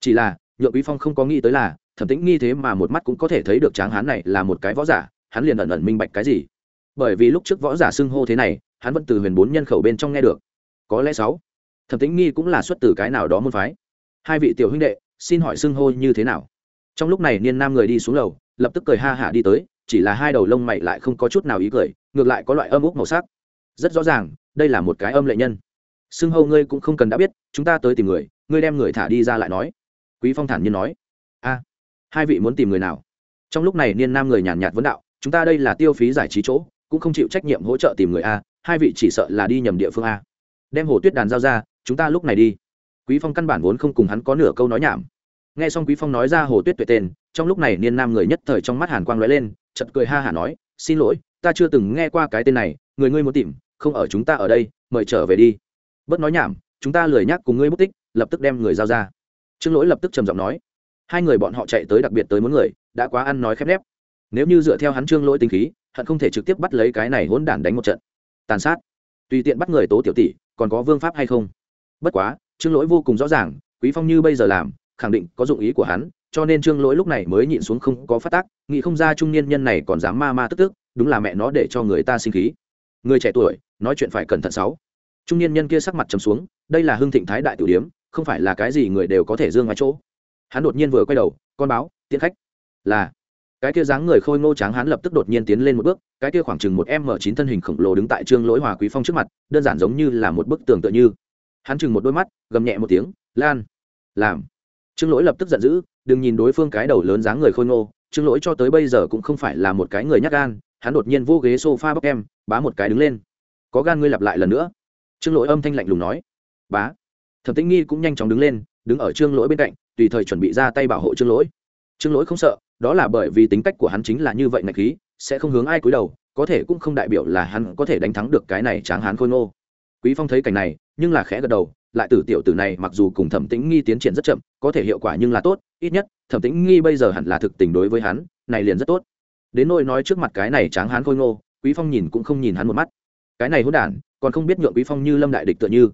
Chỉ là, nhượng quý phong không có nghĩ tới là, thẩm tĩnh nghi thế mà một mắt cũng có thể thấy được tráng hán này là một cái võ giả, hắn liền ẩn ẩn minh bạch cái gì. Bởi vì lúc trước võ giả xưng hô thế này, hắn vẫn từ huyền bốn nhân khẩu bên trong nghe được. Có lẽ sáu thẩm tĩnh nghi cũng là xuất từ cái nào đó môn phái. Hai vị tiểu huynh đệ, xin hỏi xưng hô như thế nào? Trong lúc này niên nam người đi xuống lầu, lập tức cười ha hả đi tới, chỉ là hai đầu lông mày lại không có chút nào ý cười, ngược lại có loại âm úc màu sắc. Rất rõ ràng, đây là một cái âm lệ nhân. Xưng hô ngươi cũng không cần đã biết, chúng ta tới tìm người, ngươi đem người thả đi ra lại nói. Quý phong thản nhiên nói. A, hai vị muốn tìm người nào? Trong lúc này niên nam người nhàn nhạt vấn đạo, chúng ta đây là tiêu phí giải trí chỗ, cũng không chịu trách nhiệm hỗ trợ tìm người a, hai vị chỉ sợ là đi nhầm địa phương a đem hồ tuyết đàn giao ra, chúng ta lúc này đi. Quý phong căn bản vốn không cùng hắn có nửa câu nói nhảm. Nghe xong quý phong nói ra hồ tuyết tuệ tên, trong lúc này niên nam người nhất thời trong mắt hàn quang lóe lên chật cười ha hả nói, xin lỗi, ta chưa từng nghe qua cái tên này, người ngươi muốn tìm, không ở chúng ta ở đây, mời trở về đi. Bớt nói nhảm, chúng ta lười nhắc cùng ngươi mất tích, lập tức đem người giao ra. Trương lỗi lập tức trầm giọng nói, hai người bọn họ chạy tới đặc biệt tới muốn người, đã quá ăn nói khép nép. Nếu như dựa theo hắn trương lỗi tinh khí, hận không thể trực tiếp bắt lấy cái này hỗn đản đánh một trận. Tàn sát. Tùy tiện bắt người tố tiểu tỷ còn có vương pháp hay không? Bất quá, trương lỗi vô cùng rõ ràng, quý phong như bây giờ làm, khẳng định có dụng ý của hắn, cho nên trương lỗi lúc này mới nhịn xuống không có phát tác, nghĩ không ra trung niên nhân này còn dám ma ma tức tức, đúng là mẹ nó để cho người ta sinh khí. Người trẻ tuổi, nói chuyện phải cẩn thận sáu. Trung niên nhân kia sắc mặt trầm xuống, đây là hưng thịnh thái đại tiểu điếm, không phải là cái gì người đều có thể dương ngoài chỗ. Hắn đột nhiên vừa quay đầu, con báo, tiễn khách, là cái kia dáng người khôi ngô tráng hắn lập tức đột nhiên tiến lên một bước, cái kia khoảng chừng một m chín thân hình khổng lồ đứng tại trương lỗi hòa quý phong trước mặt, đơn giản giống như là một bức tường tựa như. Hắn chừng một đôi mắt, gầm nhẹ một tiếng, lan, làm. Trương lỗi lập tức giận dữ, đừng nhìn đối phương cái đầu lớn dáng người khôi ngô, trương lỗi cho tới bây giờ cũng không phải là một cái người nhắc gan, hắn đột nhiên vô ghế s o f a bóc em, bá một cái đứng lên. Có gan ngươi lặp lại lần nữa. Trương lỗi âm thanh lạnh lùng nói. Bá. Thẩm tĩnh nghi cũng nhanh chóng đứng lên, đứng ở trương lỗi bên cạnh, tùy thời chuẩn bị ra tay bảo hộ trương lỗi. Trương lỗi không sợ đó là bởi vì tính cách của hắn chính là như vậy ngạch khí, sẽ không hướng ai cúi đầu, có thể cũng không đại biểu là hắn có thể đánh thắng được cái này tráng hán khôi ngô. Quý phong thấy cảnh này, nhưng là khẽ gật đầu, lại tử tiểu tử này mặc dù cùng thẩm tĩnh nghi tiến triển rất chậm, có thể hiệu quả nhưng là tốt, ít nhất, thẩm tĩnh nghi bây giờ hẳn là thực tình đối với hắn, này liền rất tốt. Đến nỗi nói trước mặt cái này tráng hán khôi ngô, quý phong nhìn cũng không nhìn hắn một mắt. Cái này hỗn đản, còn không biết nhượng quý phong như lâm đại địch tựa như.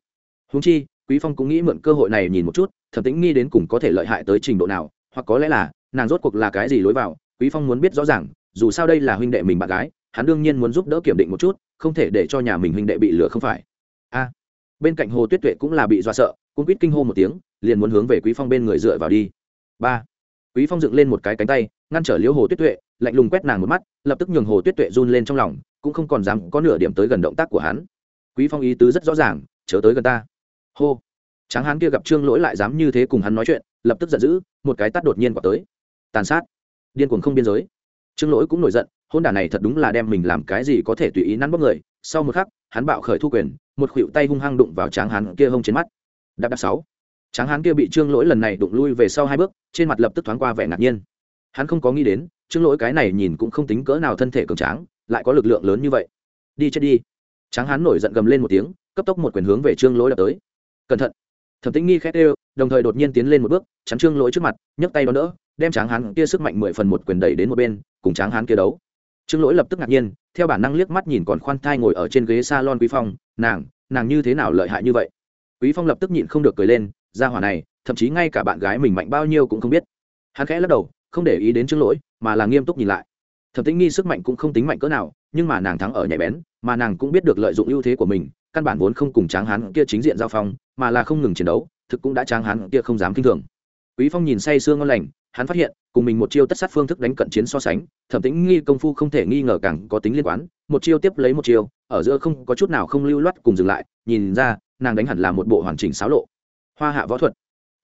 Huống chi, quý phong cũng nghĩ mượn cơ hội này nhìn một chút, thẩm tĩnh nghi đến cùng có thể lợi hại tới trình độ nào, hoặc có lẽ là nàng rốt cuộc là cái gì lối vào, quý phong muốn biết rõ ràng, dù sao đây là huynh đệ mình bạn gái, hắn đương nhiên muốn giúp đỡ kiểm định một chút, không thể để cho nhà mình huynh đệ bị lừa không phải. A. Bên cạnh hồ tuyết tuệ cũng là bị dọa sợ cũng quýt kinh hô một tiếng, liền muốn hướng về quý phong bên người dựa vào đi. Ba. Quý phong dựng lên một cái cánh tay, ngăn trở liễu hồ tuyết tuệ, lạnh lùng quét nàng một mắt, lập tức nhường hồ tuyết tuệ run lên trong lòng, cũng không còn dám có nửa điểm tới gần động tác của hắn. Quý phong ý tứ rất rõ ràng, chớ tới gần ta. Hô. Tráng hán kia gặp trương lỗi lại dám như thế cùng hắn nói chuyện, lập tức giận dữ, một cái tắt đột nhiên quả tới tàn sát. Điên cuồng không biên giới. Trương lỗi cũng nổi giận, hôn đản này thật đúng là đem mình làm cái gì có thể tùy ý nắn bóc người. Sau một khắc, hắn bạo khởi thu quyền, một khuỷu tay hung hăng đụng vào tráng hán kia hông trên mắt. Đạp đạp sáu. Tráng hán kia bị trương lỗi lần này đụng lui về sau hai bước, trên mặt lập tức thoáng qua vẻ ngạc nhiên. Hắn không có nghĩ đến, trương lỗi cái này nhìn cũng không tính cỡ nào thân thể cường tráng, lại có lực lượng lớn như vậy. Đi chết đi. Tráng hán nổi giận gầm lên một tiếng, cấp tốc một quyền hướng về trương lỗi đập tới. Cẩn thận. Thẩm tĩnh nghi khét ê đồng thời đột nhiên tiến lên một bước, chắn trương lỗi trước mặt, nhấc tay đón đỡ đem tráng hán kia sức mạnh mười phần một quyền đẩy đến một bên, cùng tráng hán kia đấu. Trương lỗi lập tức ngạc nhiên, theo bản năng liếc mắt nhìn còn khoan thai ngồi ở trên ghế s a lon quý phong, nàng nàng như thế nào lợi hại như vậy? Quý phong lập tức nhịn không được cười lên ra hỏa này, thậm chí ngay cả bạn gái mình mạnh bao nhiêu cũng không biết. Hắn khẽ lắc đầu, không để ý đến trương lỗi, mà là nghiêm túc nhìn lại. Thẩm tĩnh nghi sức mạnh cũng không tính mạnh cỡ nào, nhưng mà nàng thắng ở nhạy bén, mà nàng cũng biết được lợi dụng ưu thế của mình, căn bản vốn không cùng tráng hán kia chính diện giao phong, mà là không ngừng chiến đấu, thực cũng đã tráng hán kia không dám kinh thường quý phong nhìn say sương ngon lành, hắn phát hiện, cùng mình một chiêu tất sát phương thức đánh cận chiến so sánh, thẩm tĩnh nghi công phu không thể nghi ngờ càng có tính liên quan, một chiêu tiếp lấy một chiêu, ở giữa không có chút nào không lưu loát cùng dừng lại, nhìn ra, nàng đánh hẳn là một bộ hoàn chỉnh xáo lộ. Hoa hạ võ thuật.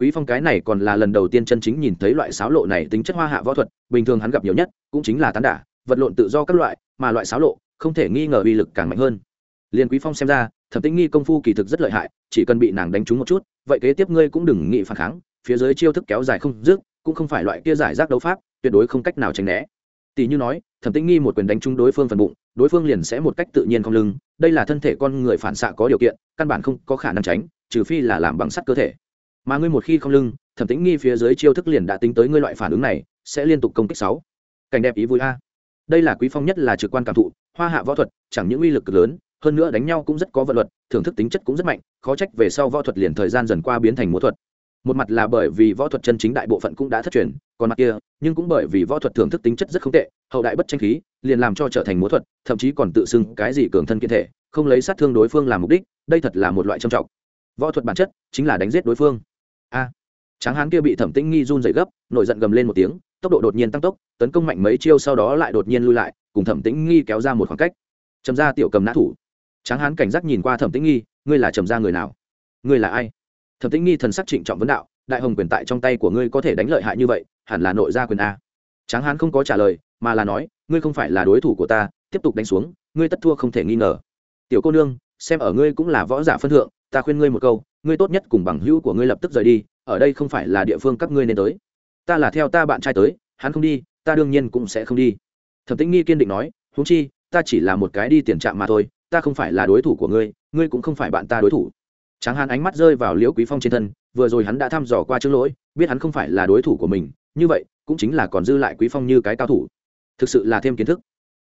Quý phong cái này còn là lần đầu tiên chân chính nhìn thấy loại xáo lộ này tính chất hoa hạ võ thuật, bình thường hắn gặp nhiều nhất cũng chính là tán đả, vật lộn tự do các loại, mà loại xáo lộ không thể nghi ngờ uy lực càng mạnh hơn. Liền quý phong xem ra, thẩm tĩnh nghi công phu kỳ thực rất lợi hại, chỉ cần bị nàng đánh trúng một chút, vậy kế tiếp ngươi cũng đừng nghĩ phản kháng phía dưới chiêu thức kéo dài không dứt, cũng không phải loại kia giải rác đấu pháp, tuyệt đối không cách nào tránh né. Tỷ như nói, thẩm tĩnh nghi một quyền đánh trúng đối phương phần bụng, đối phương liền sẽ một cách tự nhiên không lưng, đây là thân thể con người phản xạ có điều kiện, căn bản không có khả năng tránh, trừ phi là làm bằng sắt cơ thể. Mà ngươi một khi không lưng, thẩm tĩnh nghi phía dưới chiêu thức liền đã tính tới ngươi loại phản ứng này, sẽ liên tục công kích sáu. Cảnh đẹp ý vui a. Đây là quý phong nhất là trực quan cảm thụ, hoa hạ võ thuật, chẳng những uy lực cực lớn, hơn nữa đánh nhau cũng rất có vận luật, thưởng thức tính chất cũng rất mạnh, khó trách về sau võ thuật liền thời gian dần qua biến thành múa thuật một mặt là bởi vì võ thuật chân chính đại bộ phận cũng đã thất truyền, còn mặt kia, nhưng cũng bởi vì võ thuật thưởng thức tính chất rất không tệ, hậu đại bất tranh khí, liền làm cho trở thành múa thuật, thậm chí còn tự xưng cái gì cường thân kiện thể, không lấy sát thương đối phương làm mục đích, đây thật là một loại trầm trọng. Võ thuật bản chất chính là đánh giết đối phương. A. Tráng hán kia bị thẩm tĩnh nghi run dày gấp, nổi giận gầm lên một tiếng, tốc độ đột nhiên tăng tốc, tấn công mạnh mấy chiêu sau đó lại đột nhiên lui lại, cùng thẩm tĩnh nghi kéo ra một khoảng cách. Trầm ra tiểu cầm nã thủ. Tráng hán cảnh giác nhìn qua thẩm tĩnh nghi, ngươi là trầm ra người nào? Ngươi là ai? Thẩm tĩnh nghi thần sắc trịnh trọng vấn đạo, đại hồng quyền tại trong tay của ngươi có thể đánh lợi hại như vậy, hẳn là nội gia quyền a. Tráng hán không có trả lời, mà là nói, ngươi không phải là đối thủ của ta, tiếp tục đánh xuống, ngươi tất thua không thể nghi ngờ. Tiểu cô nương, xem ở ngươi cũng là võ giả phân thượng, ta khuyên ngươi một câu, ngươi tốt nhất cùng bằng hữu của ngươi lập tức rời đi, ở đây không phải là địa phương các ngươi nên tới. Ta là theo ta bạn trai tới, hắn không đi, ta đương nhiên cũng sẽ không đi. Thẩm tĩnh nghi kiên định nói húng chi, ta chỉ là một cái đi tiền trạm mà thôi, ta không phải là đối thủ của ngươi ngươi cũng không phải bạn ta đối thủ tráng hán ánh mắt rơi vào liễu quý phong trên thân, vừa rồi hắn đã thăm dò qua trước lỗi, biết hắn không phải là đối thủ của mình, như vậy, cũng chính là còn dư lại quý phong như cái cao thủ. Thực sự là thêm kiến thức.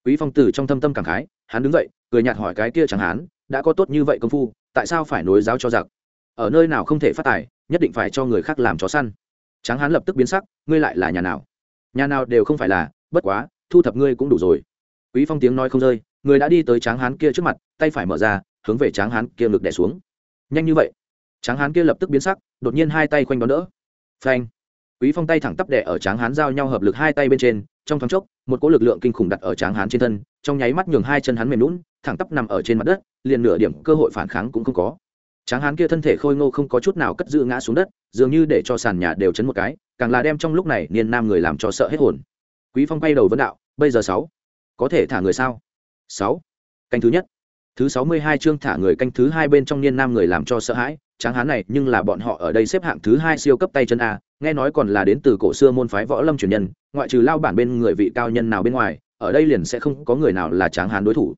Quý phong từ trong thâm tâm cảm khái, hắn đứng dậy, cười nhạt hỏi cái kia tráng hán, đã có tốt như vậy công phu, tại sao phải nối giáo cho giặc? Ở nơi nào không thể phát tài, nhất định phải cho người khác làm chó săn. Tráng hán lập tức biến sắc, ngươi lại là nhà nào? Nhà nào đều không phải là, bất quá, thu thập ngươi cũng đủ rồi. Quý phong tiếng nói không rơi, người đã đi tới tráng hán kia trước mặt, tay phải mở ra, hướng về tráng hán kia ngực đè xuống nhanh như vậy. Tráng hán kia lập tức biến sắc, đột nhiên hai tay quanh đón đỡ. Phanh. Quý phong tay thẳng tắp đè ở tráng hán giao nhau hợp lực hai tay bên trên, trong thoáng chốc, một cỗ lực lượng kinh khủng đặt ở tráng hán trên thân, trong nháy mắt nhường hai chân hắn mềm lún thẳng tắp nằm ở trên mặt đất, liền nửa điểm cơ hội phản kháng cũng không có. Tráng hán kia thân thể khôi ngô không có chút nào cất giữ ngã xuống đất, dường như để cho sàn nhà đều chấn một cái, càng là đem trong lúc này niên nam người làm cho sợ hết hồn. Quý phong bay đầu vấn đạo, bây giờ sáu, có thể thả người sao? Sáu. Canh thứ nhất thứ sáu mươi hai chương thả người canh thứ hai bên trong niên nam người làm cho sợ hãi, tráng hán này nhưng là bọn họ ở đây xếp hạng thứ hai siêu cấp tay chân a, nghe nói còn là đến từ cổ xưa môn phái võ lâm truyền nhân, ngoại trừ lao bản bên người vị cao nhân nào bên ngoài, ở đây liền sẽ không có người nào là tráng hán đối thủ.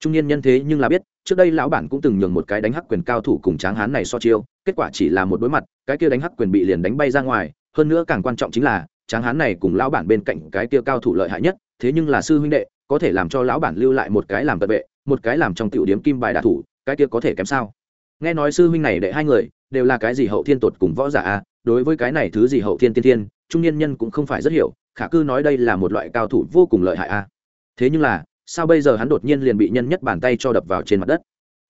Trung niên nhân thế nhưng là biết, trước đây lão bản cũng từng nhường một cái đánh hắc quyền cao thủ cùng tráng hán này so chiêu, kết quả chỉ là một đối mặt, cái kia đánh hắc quyền bị liền đánh bay ra ngoài, hơn nữa càng quan trọng chính là, tráng hán này cùng lão bản bên cạnh cái kia cao thủ lợi hại nhất, thế nhưng là sư huynh đệ, có thể làm cho lão bản lưu lại một cái làm tật vệ một cái làm trong tiểu điếm kim bài đả thủ, cái kia có thể kém sao? Nghe nói sư huynh này đệ hai người, đều là cái gì hậu thiên tột cùng võ giả a? Đối với cái này thứ gì hậu thiên tiên thiên trung niên nhân cũng không phải rất hiểu, khả cư nói đây là một loại cao thủ vô cùng lợi hại a. Thế nhưng là, sao bây giờ hắn đột nhiên liền bị nhân nhất bàn tay cho đập vào trên mặt đất?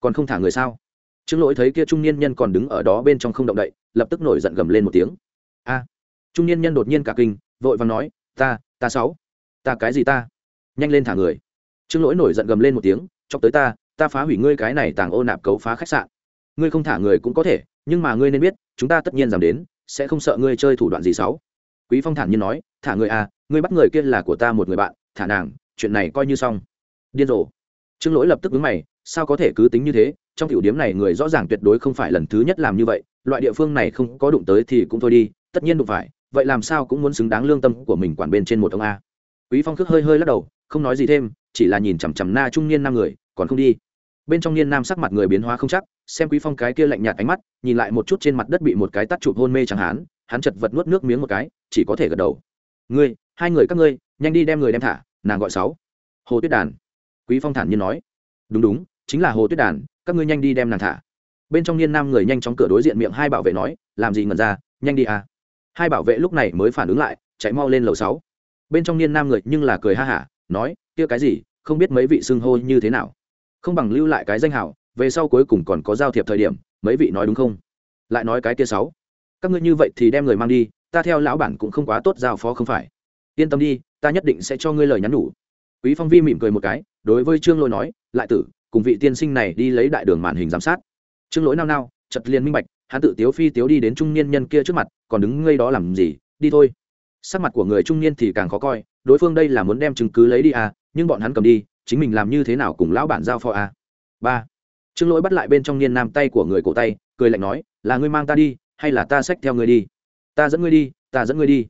Còn không thả người sao? Trương lỗi thấy kia trung niên nhân còn đứng ở đó bên trong không động đậy, lập tức nổi giận gầm lên một tiếng. A! Trung niên nhân đột nhiên cả kinh, vội vàng nói, ta ta sáu, ta cái gì ta? Nhanh lên thả người. Trương lỗi nổi giận gầm lên một tiếng chọc tới ta ta phá hủy ngươi cái này tàng ô nạp cấu phá khách sạn. Ngươi không thả người cũng có thể, nhưng mà ngươi nên biết, chúng ta tất nhiên dám đến, sẽ không sợ ngươi chơi thủ đoạn gì xấu. Quý phong thản nhiên nói, thả người à ngươi bắt người kia là của ta một người bạn, thả nàng, chuyện này coi như xong. Điên rồ. Trương lỗi lập tức đứng mày, sao có thể cứ tính như thế? Trong tiểu điểm này người rõ ràng tuyệt đối không phải lần thứ nhất làm như vậy, loại địa phương này không có đụng tới thì cũng thôi đi, tất nhiên đụng phải, vậy làm sao cũng muốn xứng đáng lương tâm của mình quản bên trên một ông a. Quý phong khước hơi hơi lắc đầu, không nói gì thêm chỉ là nhìn chằm chằm na trung niên năm người, còn không đi. Bên trong niên nam sắc mặt người biến hóa không chắc, xem quý phong cái kia lạnh nhạt ánh mắt, nhìn lại một chút trên mặt đất bị một cái tắt chụp hôn mê chẳng hán hắn chật vật nuốt nước miếng một cái, chỉ có thể gật đầu. Ngươi, hai người các ngươi, nhanh đi đem người đem thả, nàng gọi sáu. Hồ tuyết đàn. Quý phong thản nhiên nói. Đúng đúng, chính là hồ tuyết đàn, các ngươi nhanh đi đem nàng thả. Bên trong niên nam người nhanh chóng cửa đối diện miệng hai bảo vệ nói, làm gì ngẩn ra, nhanh đi à. Hai bảo vệ lúc này mới phản ứng lại, chạy mau lên lầu sáu. Bên trong niên nam người nhưng là cười ha hả nói, kia cái gì? Không biết mấy vị xưng hô như thế nào? Không bằng lưu lại cái danh hảo, về sau cuối cùng còn có giao thiệp thời điểm, mấy vị nói đúng không? Lại nói cái kia sáu. Các ngươi như vậy thì đem người mang đi, ta theo lão bản cũng không quá tốt giao phó không phải. Yên tâm đi, ta nhất định sẽ cho ngươi lời nhắn nhủ. Quý phong vi mỉm cười một cái, đối với trương lỗi nói, lại tử, cùng vị tiên sinh này đi lấy đại đường màn hình giám sát. Trương lỗi nao nao chật liền minh bạch, hắn tự tiếu phi tiếu đi đến trung niên nhân kia trước mặt, còn đứng ngây đó làm gì? Đi thôi. Sắc mặt của người trung niên thì càng khó coi đối phương đây là muốn đem chứng cứ lấy đi à nhưng bọn hắn cầm đi, chính mình làm như thế nào cùng lão bản giao phó à? Ba. Trương lỗi bắt lại bên trong niên nam tay của người cổ tay, cười lạnh nói, là ngươi mang ta đi, hay là ta xách theo ngươi đi? Ta dẫn ngươi đi, ta dẫn ngươi đi.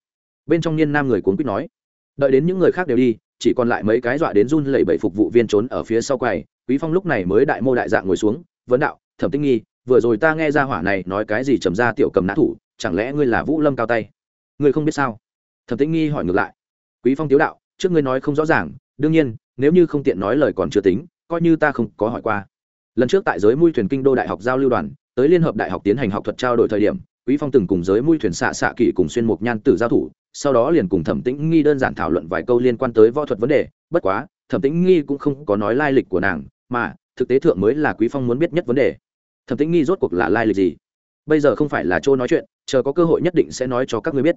Bên trong niên nam người cuốn quýt nói. Đợi đến những người khác đều đi, chỉ còn lại mấy cái dọa đến run lẩy bẩy phục vụ viên trốn ở phía sau quầy, quý phong lúc này mới đại mô đại dạng ngồi xuống, vấn đạo, thẩm tinh nghi, vừa rồi ta nghe ra hỏa này nói cái gì trầm ra tiểu cầm nã thủ, chẳng lẽ ngươi là vũ lâm cao tay? Ngươi không biết sao? Thẩm tinh nghi hỏi ngược lại quý phong tiếu đạo, trước ngươi nói không rõ ràng, đương nhiên, nếu như không tiện nói lời còn chưa tính, coi như ta không có hỏi qua. Lần trước tại giới mui thuyền kinh đô đại học giao lưu đoàn, tới liên hợp đại học tiến hành học thuật trao đổi thời điểm, quý phong từng cùng giới mui thuyền xạ xạ kỵ cùng xuyên mục nhan tử giao thủ, sau đó liền cùng thẩm tĩnh nghi đơn giản thảo luận vài câu liên quan tới võ thuật vấn đề, bất quá, thẩm tĩnh nghi cũng không có nói lai lịch của nàng, mà, thực tế thượng mới là quý phong muốn biết nhất vấn đề. Thẩm tĩnh nghi rốt cuộc là lai lịch gì? Bây giờ không phải là chỗ nói chuyện, chờ có cơ hội nhất định sẽ nói cho các ngươi biết.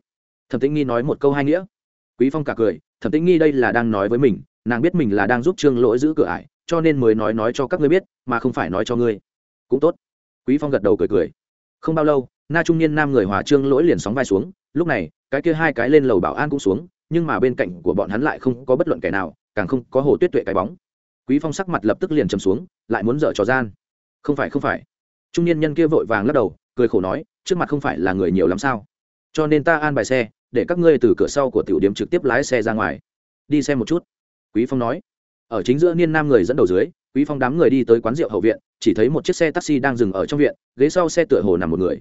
Thẩm tĩnh nghi nói một câu hai nghĩa quý phong cả cười, thẩm tĩnh nghi đây là đang nói với mình, nàng biết mình là đang giúp trương lỗi giữ cửa ải, cho nên mới nói nói cho các ngươi biết, mà không phải nói cho ngươi. Cũng tốt. Quý phong gật đầu cười cười. Không bao lâu, na trung niên nam người hòa trương lỗi liền sóng vai xuống, lúc này, cái kia hai cái lên lầu bảo an cũng xuống, nhưng mà bên cạnh của bọn hắn lại không có bất luận kẻ nào, càng không có hồ tuyết tuệ cái bóng. Quý phong sắc mặt lập tức liền trầm xuống, lại muốn dở trò gian. Không phải không phải. Trung niên nhân kia vội vàng lắc đầu, cười khổ nói, trước mặt không phải là người nhiều lắm sao? Cho nên ta an bài xe để các ngươi từ cửa sau của tiểu điểm trực tiếp lái xe ra ngoài. Đi xem một chút. Quý phong nói. Ở chính giữa niên nam người dẫn đầu dưới, quý phong đám người đi tới quán rượu hậu viện, chỉ thấy một chiếc xe taxi đang dừng ở trong viện, ghế sau xe tựa hồ nằm một người.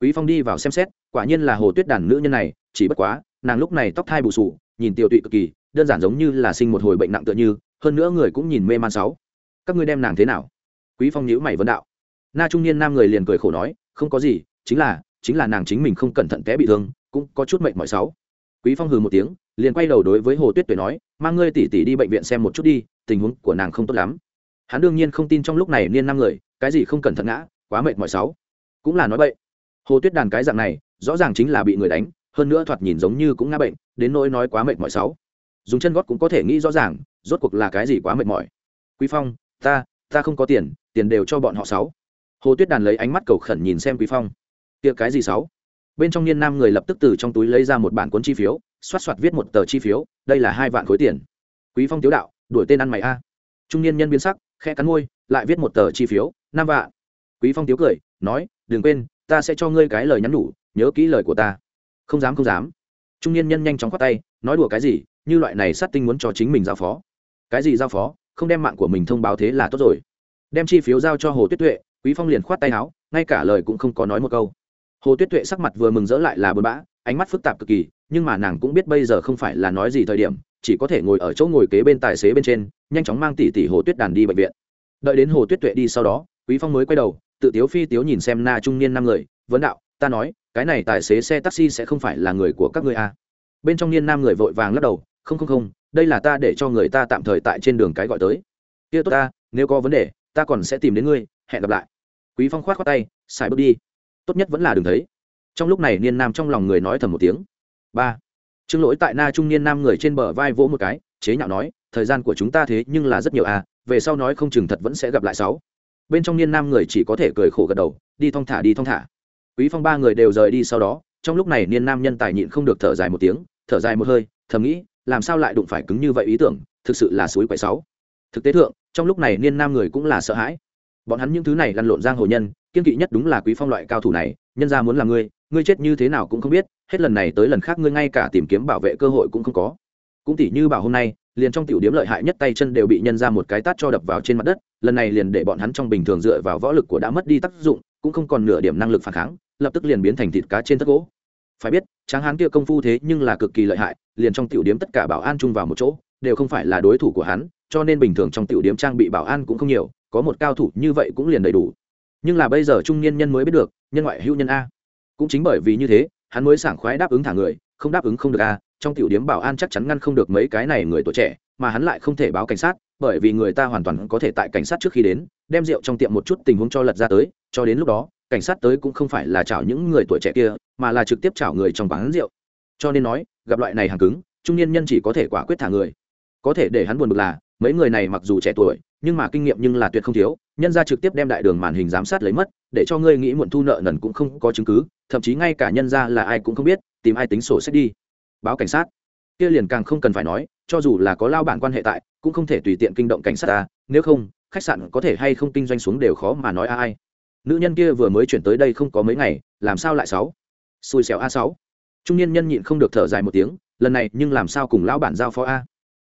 Quý phong đi vào xem xét, quả nhiên là hồ tuyết đàn nữ nhân này, chỉ bất quá, nàng lúc này tóc thai bù sù nhìn tiêu tụy cực kỳ, đơn giản giống như là sinh một hồi bệnh nặng tựa như, hơn nữa người cũng nhìn mê man sáu. Các ngươi đem nàng thế nào? Quý phong nhíu mày vấn đạo. Na trung niên nam người liền cười khổ nói, không có gì, chính là chính là nàng chính mình không cẩn thận té bị thương cũng có chút mệnh mỏi sáu. Quý phong hừ một tiếng, liền quay đầu đối với hồ tuyết tuệ nói, mang ngươi tỷ tỷ đi bệnh viện xem một chút đi, tình huống của nàng không tốt lắm. Hắn đương nhiên không tin trong lúc này niên năm người, cái gì không cẩn thận ngã, quá mệt mỏi sáu. Cũng là nói vậy hồ tuyết đàn cái dạng này, rõ ràng chính là bị người đánh, hơn nữa thoạt nhìn giống như cũng ngã bệnh, đến nỗi nói quá mệt mỏi sáu. Dùng chân gót cũng có thể nghĩ rõ ràng, rốt cuộc là cái gì quá mệt mỏi. Quý phong, ta ta không có tiền tiền đều cho bọn họ sáu. Hồ tuyết đàn lấy ánh mắt cầu khẩn nhìn xem quý phong. Tiệc cái gì sáu? Bên trong niên nam người lập tức từ trong túi lấy ra một bản cuốn chi phiếu, xoát xoát viết một tờ chi phiếu, đây là hai vạn khối tiền. Quý phong tiếu đạo, đuổi tên ăn mày a. Trung niên nhân biến sắc khe cắn môi, lại viết một tờ chi phiếu, năm vạn. Quý phong tiếu cười, nói, đừng quên, ta sẽ cho ngươi cái lời nhắn nhủ, nhớ kỹ lời của ta. Không dám không dám. Trung niên nhân nhanh chóng khoát tay, nói đùa cái gì, như loại này sát tinh muốn cho chính mình giao phó. Cái gì giao phó? Không đem mạng của mình thông báo thế là tốt rồi. Đem chi phiếu giao cho hồ tuyết tuệ, quý phong liền khoát tay áo, ngay cả lời cũng không có nói một câu hồ tuyết tuệ sắc mặt vừa mừng rỡ lại là bờ bã, ánh mắt phức tạp cực kỳ, nhưng mà nàng cũng biết bây giờ không phải là nói gì thời điểm, chỉ có thể ngồi ở chỗ ngồi kế bên tài xế bên trên, nhanh chóng mang tỷ tỷ hồ tuyết đàn đi bệnh viện. Đợi đến hồ tuyết tuệ đi sau đó, quý phong mới quay đầu, tự tiếu phi tiếu nhìn xem na trung niên năm người, vấn đạo, ta nói, cái này tài xế xe taxi sẽ không phải là người của các ngươi à. bên trong niên nam người vội vàng lắc đầu, không không không, đây là ta để cho người ta tạm thời tại trên đường cái gọi tới. Kia tốt ta, nếu có vấn đề, ta còn sẽ tìm đến ngươi, hẹn gặp lại. Quý phong khoát khoát tay, xài bước đi tốt nhất vẫn là đừng thấy. Trong lúc này niên nam trong lòng người nói thầm một tiếng. Ba. Trương lỗi tại na trung niên nam người trên bờ vai vỗ một cái, chế nhạo nói, thời gian của chúng ta thế nhưng là rất nhiều à về sau nói không chừng thật vẫn sẽ gặp lại sáu. Bên trong niên nam người chỉ có thể cười khổ gật đầu, đi thong thả, đi thong thả. Quý phong ba người đều rời đi sau đó, trong lúc này niên nam nhân tài nhịn không được thở dài một tiếng, thở dài một hơi, thầm nghĩ, làm sao lại đụng phải cứng như vậy ý tưởng, thực sự là suối quậy sáu. Thực tế thượng, trong lúc này niên nam người cũng là sợ hãi. Bọn hắn những thứ này lăn lộn giang hồ nhân kiên kỵ nhất đúng là quý phong loại cao thủ này, nhân ra muốn là ngươi ngươi chết như thế nào cũng không biết, hết lần này tới lần khác ngươi ngay cả tìm kiếm bảo vệ cơ hội cũng không có. Cũng tỉ như bảo hôm nay, liền trong tiểu điếm lợi hại nhất tay chân đều bị nhân ra một cái tát cho đập vào trên mặt đất, lần này liền để bọn hắn trong bình thường dựa vào võ lực của đã mất đi tác dụng, cũng không còn nửa điểm năng lực phản kháng, lập tức liền biến thành thịt cá trên tất gỗ. Phải biết, tráng hán kia công phu thế nhưng là cực kỳ lợi hại, liền trong tiểu điếm tất cả bảo an chung vào một chỗ, đều không phải là đối thủ của hắn, cho nên bình thường trong tiểu điếm trang bị bảo an cũng không nhiều, có một cao thủ như vậy cũng liền đầy đủ nhưng là bây giờ trung niên nhân mới biết được, nhân ngoại hữu nhân a. Cũng chính bởi vì như thế, hắn mới sảng khoái đáp ứng thả người, không đáp ứng không được a, trong tiểu điểm bảo an chắc chắn ngăn không được mấy cái này người tuổi trẻ, mà hắn lại không thể báo cảnh sát, bởi vì người ta hoàn toàn có thể tại cảnh sát trước khi đến, đem rượu trong tiệm một chút tình huống cho lật ra tới, cho đến lúc đó, cảnh sát tới cũng không phải là chảo những người tuổi trẻ kia, mà là trực tiếp chảo người trong quán rượu. Cho nên nói, gặp loại này hàng cứng, trung niên nhân chỉ có thể quả quyết thả người. Có thể để hắn buồn bực là, mấy người này mặc dù trẻ tuổi nhưng mà kinh nghiệm nhưng là tuyệt không thiếu, nhân ra trực tiếp đem đại đường màn hình giám sát lấy mất, để cho ngươi nghĩ muộn thu nợ nần cũng không có chứng cứ, thậm chí ngay cả nhân ra là ai cũng không biết, tìm ai tính sổ sách đi. Báo cảnh sát. Kia liền càng không cần phải nói, cho dù là có lao bản quan hệ tại, cũng không thể tùy tiện kinh động cảnh sát ta, nếu không, khách sạn có thể hay không kinh doanh xuống đều khó mà nói ai. Nữ nhân kia vừa mới chuyển tới đây không có mấy ngày, làm sao lại sáu? Xui xẻo a sáu. Trung niên nhân nhịn không được thở dài một tiếng, lần này nhưng làm sao cùng lão bản giao phó a?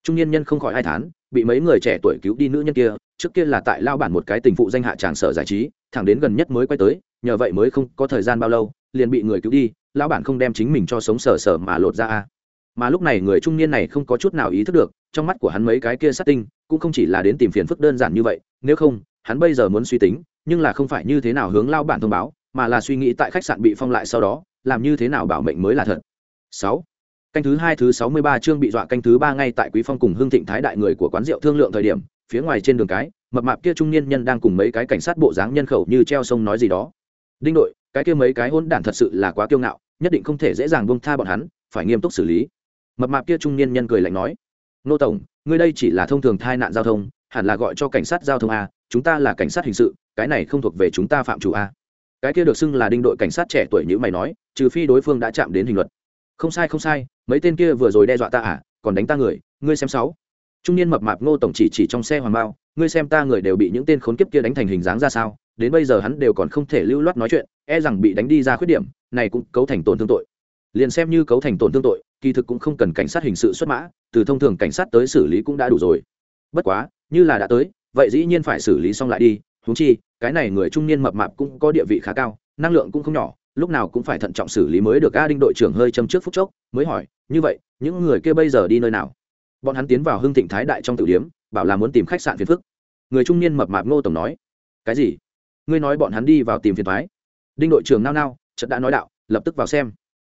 Trung niên nhân không khỏi ai thán, bị mấy người trẻ tuổi cứu đi nữ nhân kia, trước kia là tại lao bản một cái tình phụ danh hạ tràng sở giải trí, thẳng đến gần nhất mới quay tới, nhờ vậy mới không có thời gian bao lâu, liền bị người cứu đi, lão bản không đem chính mình cho sống sở sở mà lột ra a. Mà lúc này người trung niên này không có chút nào ý thức được, trong mắt của hắn mấy cái kia sát tinh, cũng không chỉ là đến tìm phiền phức đơn giản như vậy, nếu không, hắn bây giờ muốn suy tính, nhưng là không phải như thế nào hướng lao bản thông báo, mà là suy nghĩ tại khách sạn bị phong lại sau đó, làm như thế nào bảo mệnh mới là thật. Sáu canh thứ hai thứ sáu mươi ba chương bị dọa canh thứ ba ngay tại quý phong cùng hương thịnh thái đại người của quán rượu thương lượng thời điểm, phía ngoài trên đường cái, mập mạp kia trung niên nhân đang cùng mấy cái cảnh sát bộ dáng nhân khẩu như treo sông nói gì đó. Đinh đội, cái kia mấy cái hôn đản thật sự là quá kiêu ngạo, nhất định không thể dễ dàng buông tha bọn hắn, phải nghiêm túc xử lý. Mập mạp kia trung niên nhân cười lạnh nói, nô tổng, ngươi đây chỉ là thông thường tai nạn giao thông, hẳn là gọi cho cảnh sát giao thông a, chúng ta là cảnh sát hình sự, cái này không thuộc về chúng ta phạm chủ a. Cái kia được xưng là đinh đội cảnh sát trẻ tuổi như mày nói, trừ phi đối phương đã chạm đến hình luật. Không sai không sai mấy tên kia vừa rồi đe dọa ta à còn đánh ta người, ngươi xem sáu. Trung niên mập mạp ngô tổng chỉ chỉ trong xe hoàng bao, ngươi xem ta người đều bị những tên khốn kiếp kia đánh thành hình dáng ra sao, đến bây giờ hắn đều còn không thể lưu loát nói chuyện e rằng bị đánh đi ra khuyết điểm, này cũng cấu thành tổn thương tội. Liền xem như cấu thành tổn thương tội, kỳ thực cũng không cần cảnh sát hình sự xuất mã, từ thông thường cảnh sát tới xử lý cũng đã đủ rồi. Bất quá, như là đã tới, vậy dĩ nhiên phải xử lý xong lại đi, huống chi, cái này người trung niên mập mạp cũng có địa vị khá cao, năng lượng cũng không nhỏ lúc nào cũng phải thận trọng xử lý mới được. A đinh đội trưởng hơi châm trước phút chốc, mới hỏi, như vậy, những người kia bây giờ đi nơi nào? Bọn hắn tiến vào hưng thịnh thái đại trong tử điếm, bảo là muốn tìm khách sạn phiền phức. Người trung niên mập mạp ngô tổng nói, cái gì? Ngươi nói bọn hắn đi vào tìm phiền thoái đinh đội trưởng nao nao trận đã nói đạo, lập tức vào xem.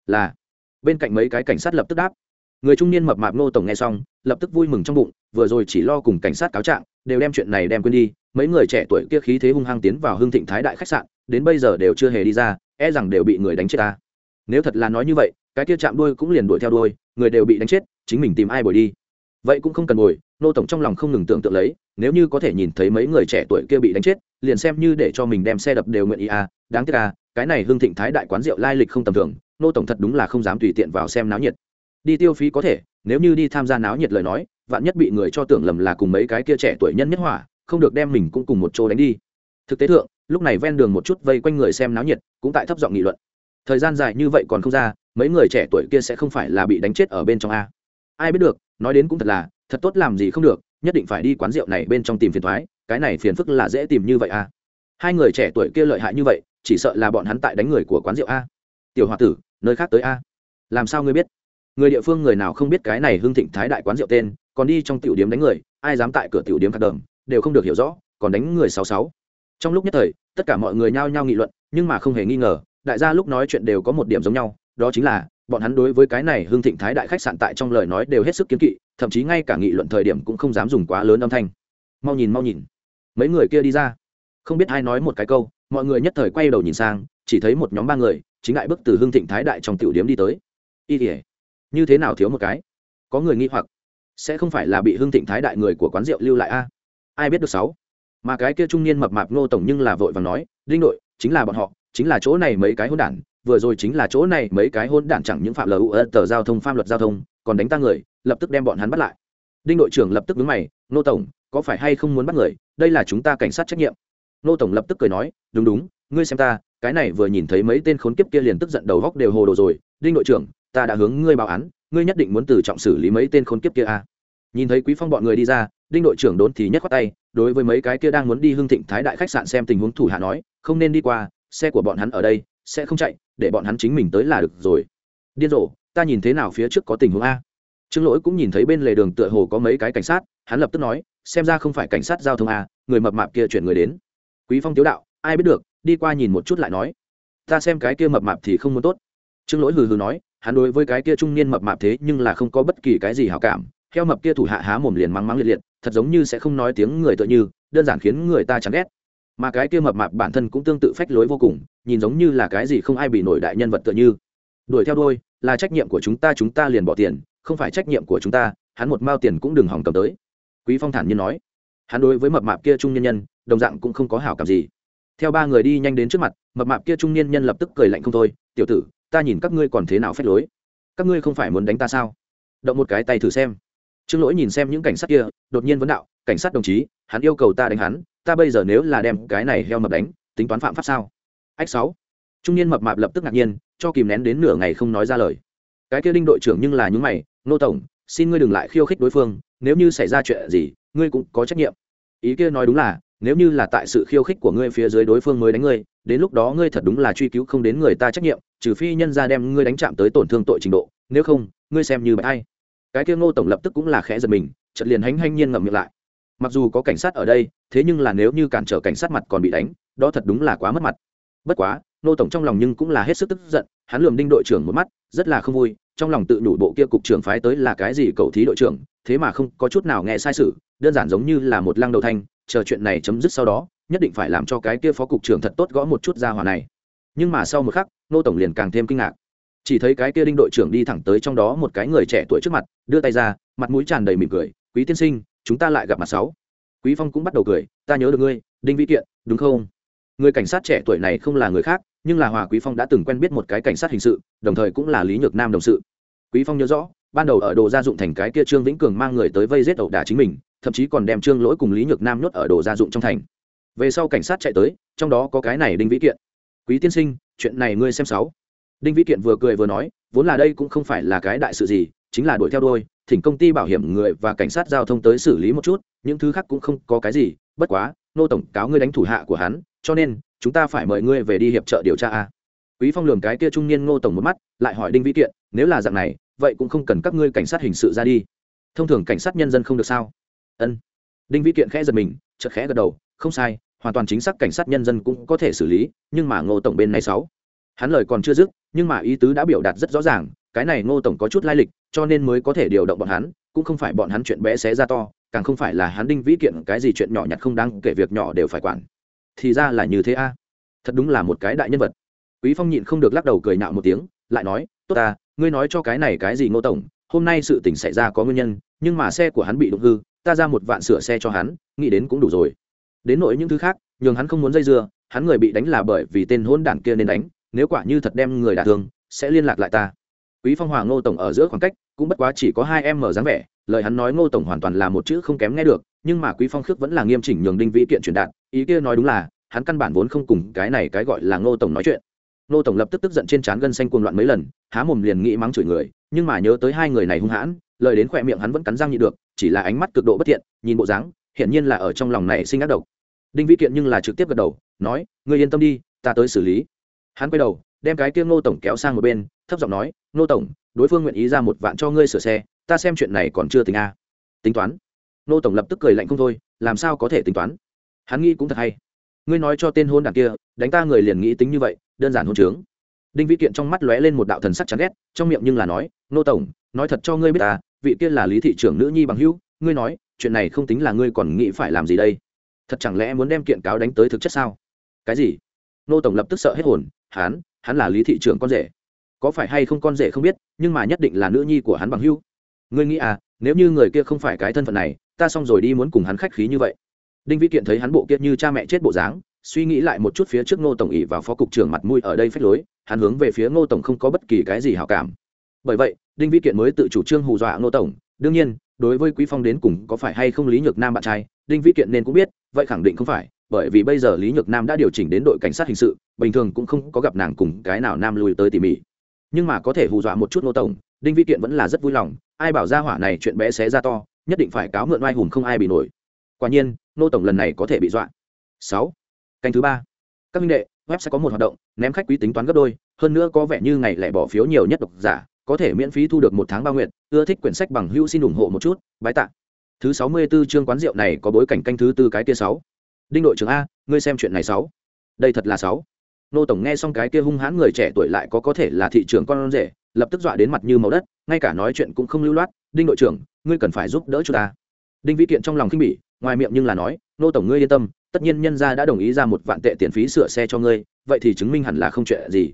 Là, bên cạnh mấy cái cảnh sát lập tức đáp. Người trung niên mập mạp ngô tổng nghe xong, lập tức vui mừng trong bụng, vừa rồi chỉ lo cùng cảnh sát cáo trạng, đều đem chuyện này đem quên đi. Mấy người trẻ tuổi kia khí thế hung hăng tiến vào hưng thịnh thái đại khách sạn đến bây giờ đều chưa hề đi ra e rằng đều bị người đánh chết ta. Nếu thật là nói như vậy, cái kia chạm đuôi cũng liền đuổi theo đuôi, người đều bị đánh chết, chính mình tìm ai bồi đi? Vậy cũng không cần bồi, nô tổng trong lòng không ngừng tưởng tượng lấy, nếu như có thể nhìn thấy mấy người trẻ tuổi kia bị đánh chết, liền xem như để cho mình đem xe đập đều nguyện ý à đáng tiếc à cái này hương thịnh thái đại quán rượu lai lịch không tầm thường, nô tổng thật đúng là không dám tùy tiện vào xem náo nhiệt. Đi tiêu phí có thể, nếu như đi tham gia náo nhiệt lời nói, vạn nhất bị người cho tưởng lầm là cùng mấy cái kia trẻ tuổi nhân nhất hỏa, không được đem mình cũng cùng một chỗ đánh đi. Thực tế thượng lúc này ven đường một chút vây quanh người xem náo nhiệt, cũng tại thấp giọng nghị luận. Thời gian dài như vậy còn không ra, mấy người trẻ tuổi kia sẽ không phải là bị đánh chết ở bên trong a. Ai biết được, nói đến cũng thật là, thật tốt làm gì không được, nhất định phải đi quán rượu này bên trong tìm phiền thoái, cái này phiền phức là dễ tìm như vậy a. Hai người trẻ tuổi kia lợi hại như vậy, chỉ sợ là bọn hắn tại đánh người của quán rượu a. Tiểu h o a tử, nơi khác tới a. Làm sao ngươi biết? Người địa phương người nào không biết cái này hưng thịnh thái đại quán rượu tên, còn đi trong tiểu điếm đánh người, ai dám tại cửa tiểu điếm cắt đờm, đều không được hiểu rõ, còn đánh người sáu sáu trong lúc nhất thời, tất cả mọi người nhao nhao nghị luận, nhưng mà không hề nghi ngờ, đại gia lúc nói chuyện đều có một điểm giống nhau, đó chính là, bọn hắn đối với cái này hưng thịnh thái đại khách sạn tại trong lời nói đều hết sức kiến kỵ, thậm chí ngay cả nghị luận thời điểm cũng không dám dùng quá lớn âm thanh. Mau nhìn mau nhìn. Mấy người kia đi ra. Không biết ai nói một cái câu, mọi người nhất thời quay đầu nhìn sang, chỉ thấy một nhóm ba người, chính đại bức từ hưng thịnh thái đại trong tiểu điếm đi tới. Y ỉa như thế nào thiếu một cái? Có người nghi hoặc, sẽ không phải là bị hưng thịnh thái đại người của quán rượu lưu lại a? Ai biết được sáu? Mà cái kia trung niên mập mạp ngô tổng nhưng là vội và nói, đinh đội, chính là bọn họ, chính là chỗ này mấy cái hôn đản, vừa rồi chính là chỗ này mấy cái hôn đản chẳng những phạm lu tờ giao thông, pháp luật giao thông, còn đánh ta người, lập tức đem bọn hắn bắt lại. Đinh đội trưởng lập tức đứng mày, ngô tổng, có phải hay không muốn bắt người? Đây là chúng ta cảnh sát trách nhiệm. Ngô tổng lập tức cười nói, đúng đúng, ngươi xem ta, cái này vừa nhìn thấy mấy tên khốn kiếp kia liền tức giận đầu góc đều hồ đồ rồi. Đinh đội trưởng, ta đã hướng ngươi báo án, ngươi nhất định muốn từ trọng xử lý mấy tên khốn kiếp kia à nhìn thấy quý phong bọn người đi ra, đinh đội trưởng đốn thì nhất khoát tay, đối với mấy cái kia đang muốn đi hưng thịnh thái đại khách sạn xem tình huống thủ hạ nói, không nên đi qua, xe của bọn hắn ở đây, sẽ không chạy, để bọn hắn chính mình tới là được rồi. Điên rồ, ta nhìn thế nào phía trước có tình huống a? Trương lỗi cũng nhìn thấy bên lề đường tựa hồ có mấy cái cảnh sát, hắn lập tức nói, xem ra không phải cảnh sát giao thông a, người mập mạp kia chuyển người đến. Quý phong tiếu đạo, ai biết được, đi qua nhìn một chút lại nói, ta xem cái kia mập mạp thì không muốn tốt. Trương lỗi hừ hừ nói, hắn đối với cái kia trung niên mập mạp thế nhưng là không có bất kỳ cái gì hảo cảm heo mập kia thủ hạ há mồm liền mắng mắng liệt liệt, thật giống như sẽ không nói tiếng người tựa như, đơn giản khiến người ta chán ghét. Mà cái kia mập mạp bản thân cũng tương tự phách lối vô cùng, nhìn giống như là cái gì không ai bị nổi đại nhân vật tựa như. Đuổi theo đôi là trách nhiệm của chúng ta chúng ta liền bỏ tiền, không phải trách nhiệm của chúng ta, hắn một mao tiền cũng đừng hỏng cầm tới. Quý phong thản nhiên nói. Hắn đối với mập mạp kia trung nhân nhân, đồng dạng cũng không có hảo cảm gì. Theo ba người đi nhanh đến trước mặt, mập mạp kia trung niên nhân lập tức cười lạnh không thôi, tiểu tử, ta nhìn các ngươi còn thế nào phép lối? Các ngươi không phải muốn đánh ta sao? Động một cái tay thử xem trương lỗi nhìn xem những cảnh sát kia, đột nhiên vấn đạo, cảnh sát đồng chí, hắn yêu cầu ta đánh hắn, ta bây giờ nếu là đem cái này heo mập đánh, tính toán phạm pháp sao? Ách sáu. Trung niên mập mạp lập tức ngạc nhiên, cho kìm nén đến nửa ngày không nói ra lời. Cái kia đinh đội trưởng nhưng là những mày, nô tổng, xin ngươi đừng lại khiêu khích đối phương, nếu như xảy ra chuyện gì, ngươi cũng có trách nhiệm. Ý kia nói đúng là, nếu như là tại sự khiêu khích của ngươi phía dưới đối phương mới đánh ngươi, đến lúc đó ngươi thật đúng là truy cứu không đến người ta trách nhiệm, trừ phi nhân ra đem ngươi đánh chạm tới tổn thương tội trình độ, nếu không, ngươi xem như bạch hay cái kia ngô tổng lập tức cũng là khẽ giật mình chật liền hánh hanh nhiên ngậm miệng lại. Mặc dù có cảnh sát ở đây, thế nhưng là nếu như cản trở cảnh sát mặt còn bị đánh, đó thật đúng là quá mất mặt. Bất quá, ngô tổng trong lòng nhưng cũng là hết sức tức giận, hắn lườm đinh đội trưởng một mắt, rất là không vui, trong lòng tự nhủ bộ kia cục trưởng phái tới là cái gì cầu thí đội trưởng, thế mà không có chút nào nghe sai sự, đơn giản giống như là một lăng đầu thanh, chờ chuyện này chấm dứt sau đó, nhất định phải làm cho cái kia phó cục trưởng thật tốt gõ một chút ra hòa này. Nhưng mà sau một khắc nô tổng liền càng thêm kinh ngạc chỉ thấy cái kia đinh đội trưởng đi thẳng tới trong đó một cái người trẻ tuổi trước mặt, đưa tay ra, mặt mũi tràn đầy mỉm cười, quý tiên sinh, chúng ta lại gặp mặt sáu. Quý phong cũng bắt đầu cười, ta nhớ được ngươi, đinh vĩ kiện, đúng không? Người cảnh sát trẻ tuổi này không là người khác, nhưng là hòa quý phong đã từng quen biết một cái cảnh sát hình sự, đồng thời cũng là lý nhược nam đồng sự. Quý phong nhớ rõ, ban đầu ở đồ gia dụng thành cái kia trương vĩnh cường mang người tới vây giết ẩu đả chính mình, thậm chí còn đem trương lỗi cùng lý nhược nam nhốt ở đồ gia dụng trong thành. Về sau cảnh sát chạy tới, trong đó có cái này đinh vĩ kiện. Quý tiên sinh, chuyện này ngươi xem sáu đinh vĩ kiện vừa cười vừa nói, vốn là đây cũng không phải là cái đại sự gì, chính là đuổi theo đôi, thỉnh công ty bảo hiểm người và cảnh sát giao thông tới xử lý một chút, những thứ khác cũng không có cái gì, bất quá, nô tổng cáo ngươi đánh thủ hạ của hắn, cho nên, chúng ta phải mời ngươi về đi hiệp trợ điều tra a. Quý phong lường cái kia trung niên ngô tổng một mắt, lại hỏi đinh vĩ kiện, nếu là dạng này, vậy cũng không cần các ngươi cảnh sát hình sự ra đi. Thông thường cảnh sát nhân dân không được sao? Ân. Đinh vĩ kiện khẽ giật mình, chợt khẽ gật đầu, không sai, hoàn toàn chính xác cảnh sát nhân dân cũng có thể xử lý, nhưng mà ngô tổng bên này sáu hắn lời còn chưa dứt, nhưng mà ý tứ đã biểu đạt rất rõ ràng, cái này ngô tổng có chút lai lịch, cho nên mới có thể điều động bọn hắn, cũng không phải bọn hắn chuyện bé xé ra to, càng không phải là hắn đinh vĩ kiện cái gì chuyện nhỏ nhặt không đáng kể việc nhỏ đều phải quản. Thì ra là như thế a. Thật đúng là một cái đại nhân vật. Quý phong nhịn không được lắc đầu cười nạo một tiếng, lại nói, tốt ta, ngươi nói cho cái này cái gì ngô tổng, hôm nay sự tình xảy ra có nguyên nhân, nhưng mà xe của hắn bị đụng hư, ta ra một vạn sửa xe cho hắn, nghĩ đến cũng đủ rồi. Đến nỗi những thứ khác, nhường hắn không muốn dây dưa, hắn người bị đánh là bởi vì tên hôn đản kia nên đánh nếu quả như thật đem người đả thương, sẽ liên lạc lại ta. Quý phong hoàng ngô tổng ở giữa khoảng cách, cũng bất quá chỉ có hai em mở dáng vẻ, lời hắn nói ngô tổng hoàn toàn là một chữ không kém nghe được, nhưng mà quý phong khước vẫn là nghiêm chỉnh nhường đinh vĩ kiện truyền đạt, ý kia nói đúng là, hắn căn bản vốn không cùng cái này cái gọi là ngô tổng nói chuyện. Ngô tổng lập tức tức giận trên trán gân xanh cuồng loạn mấy lần, há mồm liền nghĩ mắng chửi người, nhưng mà nhớ tới hai người này hung hãn, lời đến khỏe miệng hắn vẫn cắn răng nhị được, chỉ là ánh mắt cực độ bất thiện, nhìn bộ dáng, hiển nhiên là ở trong lòng này sinh ác độc. Đinh vĩ kiện nhưng là trực tiếp gật đầu, nói, ngươi yên tâm đi, ta tới xử lý hắn quay đầu, đem cái kia ngô tổng kéo sang một bên, thấp giọng nói, ngô tổng, đối phương nguyện ý ra một vạn cho ngươi sửa xe, ta xem chuyện này còn chưa tính a. Tính toán? Ngô tổng lập tức cười lạnh không thôi, làm sao có thể tính toán? Hắn nghĩ cũng thật hay. Ngươi nói cho tên hôn đàn kia, đánh ta người liền nghĩ tính như vậy, đơn giản hôn trướng. Đinh vĩ kiện trong mắt lóe lên một đạo thần sắc chán ghét, trong miệng nhưng là nói, ngô tổng, nói thật cho ngươi biết ta, vị kia là lý thị trưởng nữ nhi bằng hữu, ngươi nói, chuyện này không tính là ngươi còn nghĩ phải làm gì đây? Thật chẳng lẽ muốn đem kiện cáo đánh tới thực chất sao? Cái gì? Nô tổng lập tức sợ hết hồn hắn hắn là lý thị trưởng con rể. Có phải hay không con rể không biết, nhưng mà nhất định là nữ nhi của hắn bằng hưu ngươi nghĩ à nếu như người kia không phải cái thân phận này, ta xong rồi đi muốn cùng hắn khách khí như vậy. Đinh vĩ kiện thấy hắn bộ kia như cha mẹ chết bộ dáng, suy nghĩ lại một chút phía trước ngô tổng ỉ vào phó cục trưởng mặt mũi ở đây phách lối, hắn hướng về phía ngô tổng không có bất kỳ cái gì hào cảm. Bởi vậy, đinh vĩ kiện mới tự chủ trương hù dọa ngô tổng, đương nhiên, đối với quý phong đến cùng có phải hay không lý nhược nam bạn trai, đinh vĩ kiện nên cũng biết, vậy khẳng định không phải bởi vì bây giờ lý nhược nam đã điều chỉnh đến đội cảnh sát hình sự, bình thường cũng không có gặp nàng cùng cái nào nam lùi tới tỉ mỉ. Nhưng mà có thể hù dọa một chút Nô tổng, đinh Vi kiện vẫn là rất vui lòng, ai bảo ra hỏa này chuyện bé xé ra to, nhất định phải cáo mượn oai hùng không ai bị nổi. Quả nhiên Nô tổng lần này có thể bị dọa. Sáu, canh thứ ba. Các minh đệ, web sẽ có một hoạt động, ném khách quý tính toán gấp đôi, hơn nữa có vẻ như ngày lẻ bỏ phiếu nhiều nhất độc giả, có thể miễn phí thu được một tháng bao nguyện ưa thích quyển sách bằng hữu xin ủng hộ một chút, bái tạ. Thứ sáu mươi 64 chương quán rượu này có bối cảnh canh thứ tư cái tia sáu đinh đội trưởng a, ngươi xem chuyện này sáu. Đây thật là sáu. Nô tổng nghe xong cái kia hung hãn người trẻ tuổi lại có có thể là thị trường con rể, lập tức dọa đến mặt như màu đất, ngay cả nói chuyện cũng không lưu loát. Đinh đội trưởng, ngươi cần phải giúp đỡ chúng ta. Đinh vĩ kiện trong lòng khinh bỉ, ngoài miệng nhưng là nói, nô tổng ngươi yên tâm, tất nhiên nhân gia đã đồng ý ra một vạn tệ tiền phí sửa xe cho ngươi, vậy thì chứng minh hẳn là không chuyện gì.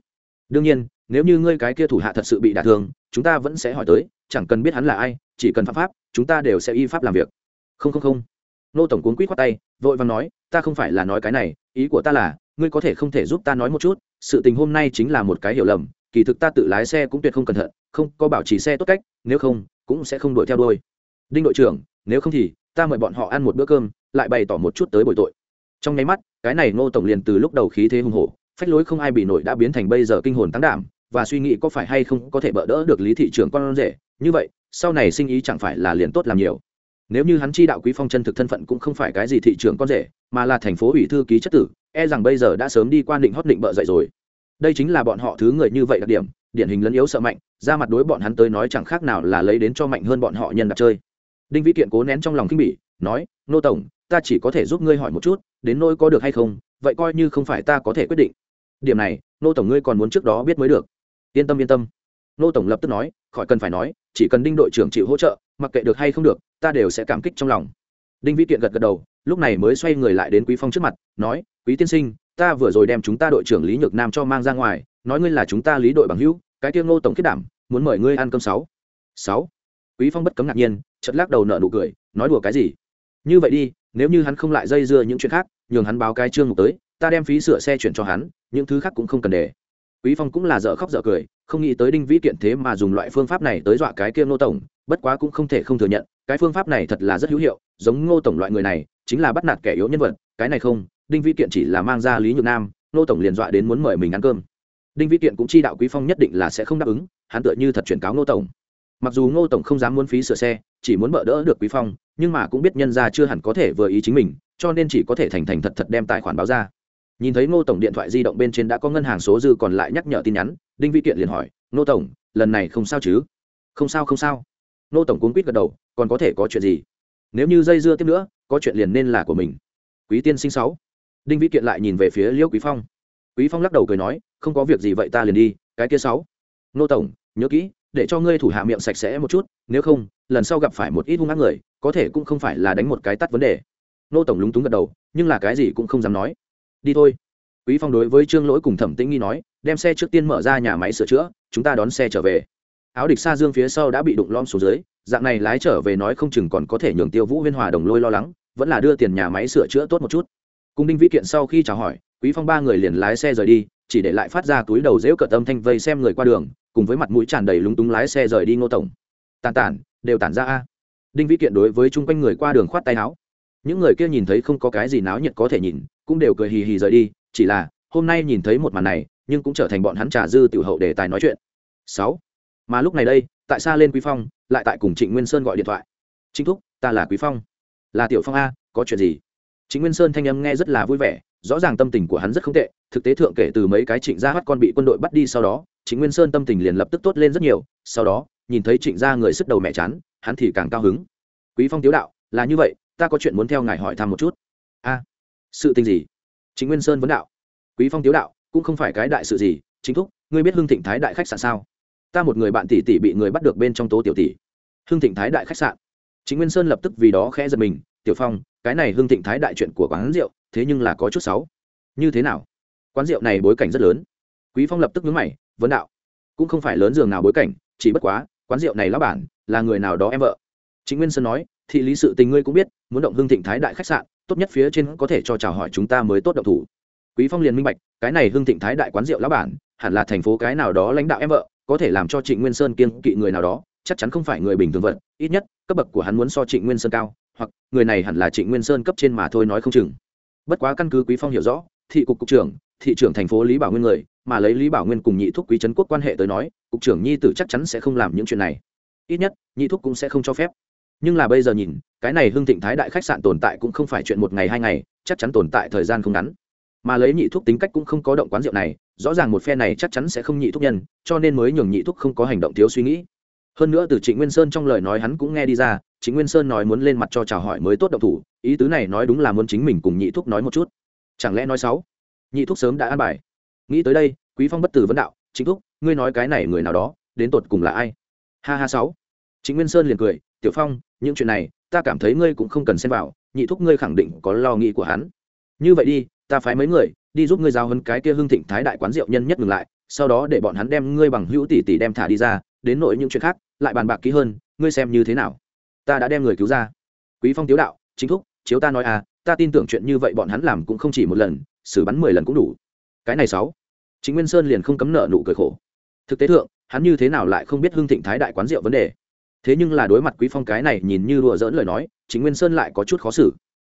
Đương nhiên, nếu như ngươi cái kia thủ hạ thật sự bị đả thương, chúng ta vẫn sẽ hỏi tới, chẳng cần biết hắn là ai, chỉ cần pháp pháp, chúng ta đều sẽ y pháp làm việc. Không không không. Nô tổng cuốn quýt khoát tay, vội vàng nói ta không phải là nói cái này, ý của ta là, ngươi có thể không thể giúp ta nói một chút, sự tình hôm nay chính là một cái hiểu lầm, kỳ thực ta tự lái xe cũng tuyệt không cẩn thận, không có bảo trì xe tốt cách, nếu không, cũng sẽ không đuổi theo đôi. đinh đội trưởng, nếu không thì, ta mời bọn họ ăn một bữa cơm, lại bày tỏ một chút tới bồi tội trong nháy mắt, cái này ngô tổng liền từ lúc đầu khí thế hùng hổ, phách lối không ai bị nổi đã biến thành bây giờ kinh hồn tăng đảm, và suy nghĩ có phải hay không có thể bỡ đỡ được lý thị trưởng con rể, như vậy, sau này sinh ý chẳng phải là liền tốt làm nhiều nếu như hắn chi đạo quý phong chân thực thân phận cũng không phải cái gì thị trưởng con rể mà là thành phố ủy thư ký chất tử e rằng bây giờ đã sớm đi quan định hót định bợ dậy rồi. Đây chính là bọn họ thứ người như vậy đặc điểm, điển hình lấn yếu sợ mạnh, ra mặt đối bọn hắn tới nói chẳng khác nào là lấy đến cho mạnh hơn bọn họ nhân đặt chơi. Đinh vĩ kiện cố nén trong lòng kinh bỉ, nói, nô tổng, ta chỉ có thể giúp ngươi hỏi một chút, đến nỗi có được hay không, vậy coi như không phải ta có thể quyết định. Điểm này, nô tổng ngươi còn muốn trước đó biết mới được. Yên tâm yên tâm. Nô tổng lập tức nói, khỏi cần phải nói, chỉ cần đinh đội trưởng chịu hỗ trợ, mặc kệ được hay không được, ta đều sẽ cảm kích trong lòng. Đinh vĩ kiện gật gật đầu lúc này mới xoay người lại đến quý phong trước mặt, nói, quý tiên sinh, ta vừa rồi đem chúng ta đội trưởng lý nhược nam cho mang ra ngoài, nói ngươi là chúng ta lý đội bằng hữu, cái tiêu ngô tổng kết đảm, muốn mời ngươi ăn cơm sáu. Sáu? Quý phong bất cấm ngạc nhiên, chợt lắc đầu nở nụ cười, nói đùa cái gì? Như vậy đi, nếu như hắn không lại dây dưa những chuyện khác, nhường hắn báo cái trương mục tới, ta đem phí sửa xe chuyển cho hắn, những thứ khác cũng không cần để. Quý phong cũng là dở khóc dở cười, không nghĩ tới đinh vĩ kiện thế mà dùng loại phương pháp này tới dọa cái kia ngô tổng, bất quá cũng không thể không thừa nhận, cái phương pháp này thật là rất hữu hiệu, giống ngô tổng loại người này chính là bắt nạt kẻ yếu nhân vật, cái này không, đinh Vi kiện chỉ là mang ra lý nhược nam ngô tổng liền dọa đến muốn mời mình ăn cơm. Đinh Vi kiện cũng chi đạo quý phong nhất định là sẽ không đáp ứng, hắn tựa như thật chuyển cáo ngô tổng. Mặc dù ngô tổng không dám muốn phí sửa xe, chỉ muốn bỡ đỡ được quý phong, nhưng mà cũng biết nhân ra chưa hẳn có thể vừa ý chính mình, cho nên chỉ có thể thành thành thật thật đem tài khoản báo ra. Nhìn thấy ngô tổng điện thoại di động bên trên đã có ngân hàng số dư còn lại nhắc nhở tin nhắn, đinh vi kiện liền hỏi ngô tổng, lần này không sao chứ? Không sao không sao. Ngô tổng cuốn quýt gật đầu, còn có thể có chuyện gì? Nếu như dây dưa tiếp nữa, có chuyện liền nên là của mình. Quý tiên sinh sáu. Đinh vi kiện lại nhìn về phía liêu quý phong. Quý phong lắc đầu cười nói, không có việc gì vậy ta liền đi, cái kia sáu. Nô tổng, nhớ kỹ, để cho ngươi thủ hạ miệng sạch sẽ một chút, nếu không, lần sau gặp phải một ít hung ác người, có thể cũng không phải là đánh một cái tắt vấn đề. Nô tổng lúng túng gật đầu, nhưng là cái gì cũng không dám nói. Đi thôi. Quý phong đối với trương lỗi cùng thẩm tĩnh nghi nói, đem xe trước tiên mở ra nhà máy sửa chữa, chúng ta đón xe trở về. Áo địch xa dương phía sau đã bị đụng lom xuống dưới dạng này lái trở về nói không chừng còn có thể nhường tiêu vũ huyên hòa đồng lôi lo lắng, vẫn là đưa tiền nhà máy sửa chữa tốt một chút. Cùng đinh vĩ kiện sau khi chào hỏi, quý phong ba người liền lái xe rời đi, chỉ để lại phát ra túi đầu dễu cợt âm thanh vây xem người qua đường, cùng với mặt mũi tràn đầy lúng túng lái xe rời đi ngô tổng. Tàn tản, đều tản ra a. Đinh vĩ kiện đối với chung quanh người qua đường khoát tay áo. Những người kia nhìn thấy không có cái gì náo nhiệt có thể nhìn, cũng đều cười hì hì rời đi, chỉ là, hôm nay nhìn thấy một màn này, nhưng cũng trở thành bọn hắn trà dư tiểu hậu để tài nói chuyện. Sáu. Mà lúc này đây tại sao lên quý phong, lại tại cùng trịnh nguyên sơn gọi điện thoại. Chính thúc, ta là quý phong. Là tiểu phong a, có chuyện gì? Chính nguyên sơn thanh âm nghe rất là vui vẻ, rõ ràng tâm tình của hắn rất không tệ, thực tế thượng kể từ mấy cái trịnh gia hát con bị quân đội bắt đi sau đó chính nguyên sơn tâm tình liền lập tức tốt lên rất nhiều, sau đó, nhìn thấy trịnh gia người sức đầu mẹ chán, hắn thì càng cao hứng. Quý phong tiếu đạo, là như vậy, ta có chuyện muốn theo ngài hỏi thăm một chút. A, sự tình gì? Chính nguyên sơn vấn đạo. Quý phong tiếu đạo, cũng không phải cái đại sự gì chính thúc, ngươi biết hưng thịnh thái đại khách sạn sao? Ta một người bạn tỷ tỷ bị người bắt được bên trong tố tiểu tỷ. Hưng thịnh thái đại khách sạn. Chính nguyên sơn lập tức vì đó khẽ giật mình, tiểu phong, cái này hưng thịnh thái đại chuyện của quán rượu, thế nhưng là có chút xấu. Như thế nào? Quán rượu này bối cảnh rất lớn. Quý phong lập tức nhướng mày, vấn đạo, cũng không phải lớn giường nào bối cảnh, chỉ bất quá, quán rượu này lão bản, là người nào đó em vợ. Chính nguyên sơn nói, thị lý sự tình ngươi cũng biết, muốn động hưng thịnh thái đại khách sạn, tốt nhất phía trên có thể cho chào hỏi chúng ta mới tốt động thủ. Quý phong liền minh bạch, cái này hưng thịnh thái đại quán rượu lão bản, hẳn là thành phố cái nào đó lãnh đạo em vợ có thể làm cho trịnh nguyên sơn kiên kỵ người nào đó, chắc chắn không phải người bình thường vật, ít nhất, cấp bậc của hắn muốn so trịnh nguyên sơn cao, hoặc, người này hẳn là trịnh nguyên sơn cấp trên mà thôi nói không chừng. Bất quá căn cứ quý phong hiểu rõ, thị cục cục trưởng, thị trưởng thành phố lý bảo nguyên người, mà lấy lý bảo nguyên cùng nhị thúc quý trấn quốc quan hệ tới nói, cục trưởng nhi tử chắc chắn sẽ không làm những chuyện này. Ít nhất, nhị thúc cũng sẽ không cho phép. Nhưng là bây giờ nhìn, cái này hưng thịnh thái đại khách sạn tồn tại cũng không phải chuyện một ngày hai ngày, chắc chắn tồn tại thời gian không ngắn mà lấy nhị thúc tính cách cũng không có động quán rượu này, rõ ràng một phe này chắc chắn sẽ không nhị thúc nhân, cho nên mới nhường nhị thúc không có hành động thiếu suy nghĩ. Hơn nữa từ trịnh nguyên sơn trong lời nói hắn cũng nghe đi ra, trịnh nguyên sơn nói muốn lên mặt cho chào hỏi mới tốt động thủ, ý tứ này nói đúng là muốn chính mình cùng nhị thúc nói một chút. Chẳng lẽ nói sáu nhị thúc sớm đã an bài. Nghĩ tới đây, quý phong bất tử vấn đạo chính thúc, ngươi nói cái này người nào đó, đến tột cùng là ai? Ha ha sáu. Chính nguyên sơn liền cười, tiểu phong, những chuyện này, ta cảm thấy ngươi cũng không cần xen vào, nhị thúc ngươi khẳng định có lo nghĩ của hắn. Như vậy đi ta phái mấy người, đi giúp ngươi giao hấn cái kia hưng thịnh thái đại quán rượu nhân nhất ngừng lại, sau đó để bọn hắn đem ngươi bằng hữu tỷ tỷ đem thả đi ra, đến nội những chuyện khác, lại bàn bạc kỹ hơn, ngươi xem như thế nào. Ta đã đem người cứu ra. Quý phong tiếu đạo, chính thúc, chiếu ta nói à ta tin tưởng chuyện như vậy bọn hắn làm cũng không chỉ một lần, xử bắn mười lần cũng đủ. Cái này sáu. Chính nguyên sơn liền không cấm nợ nụ cười khổ. Thực tế thượng, hắn như thế nào lại không biết hưng thịnh thái đại quán rượu vấn đề? Thế nhưng là đối mặt quý phong cái này nhìn như đùa dỡn lời nói chính nguyên sơn lại có chút khó xử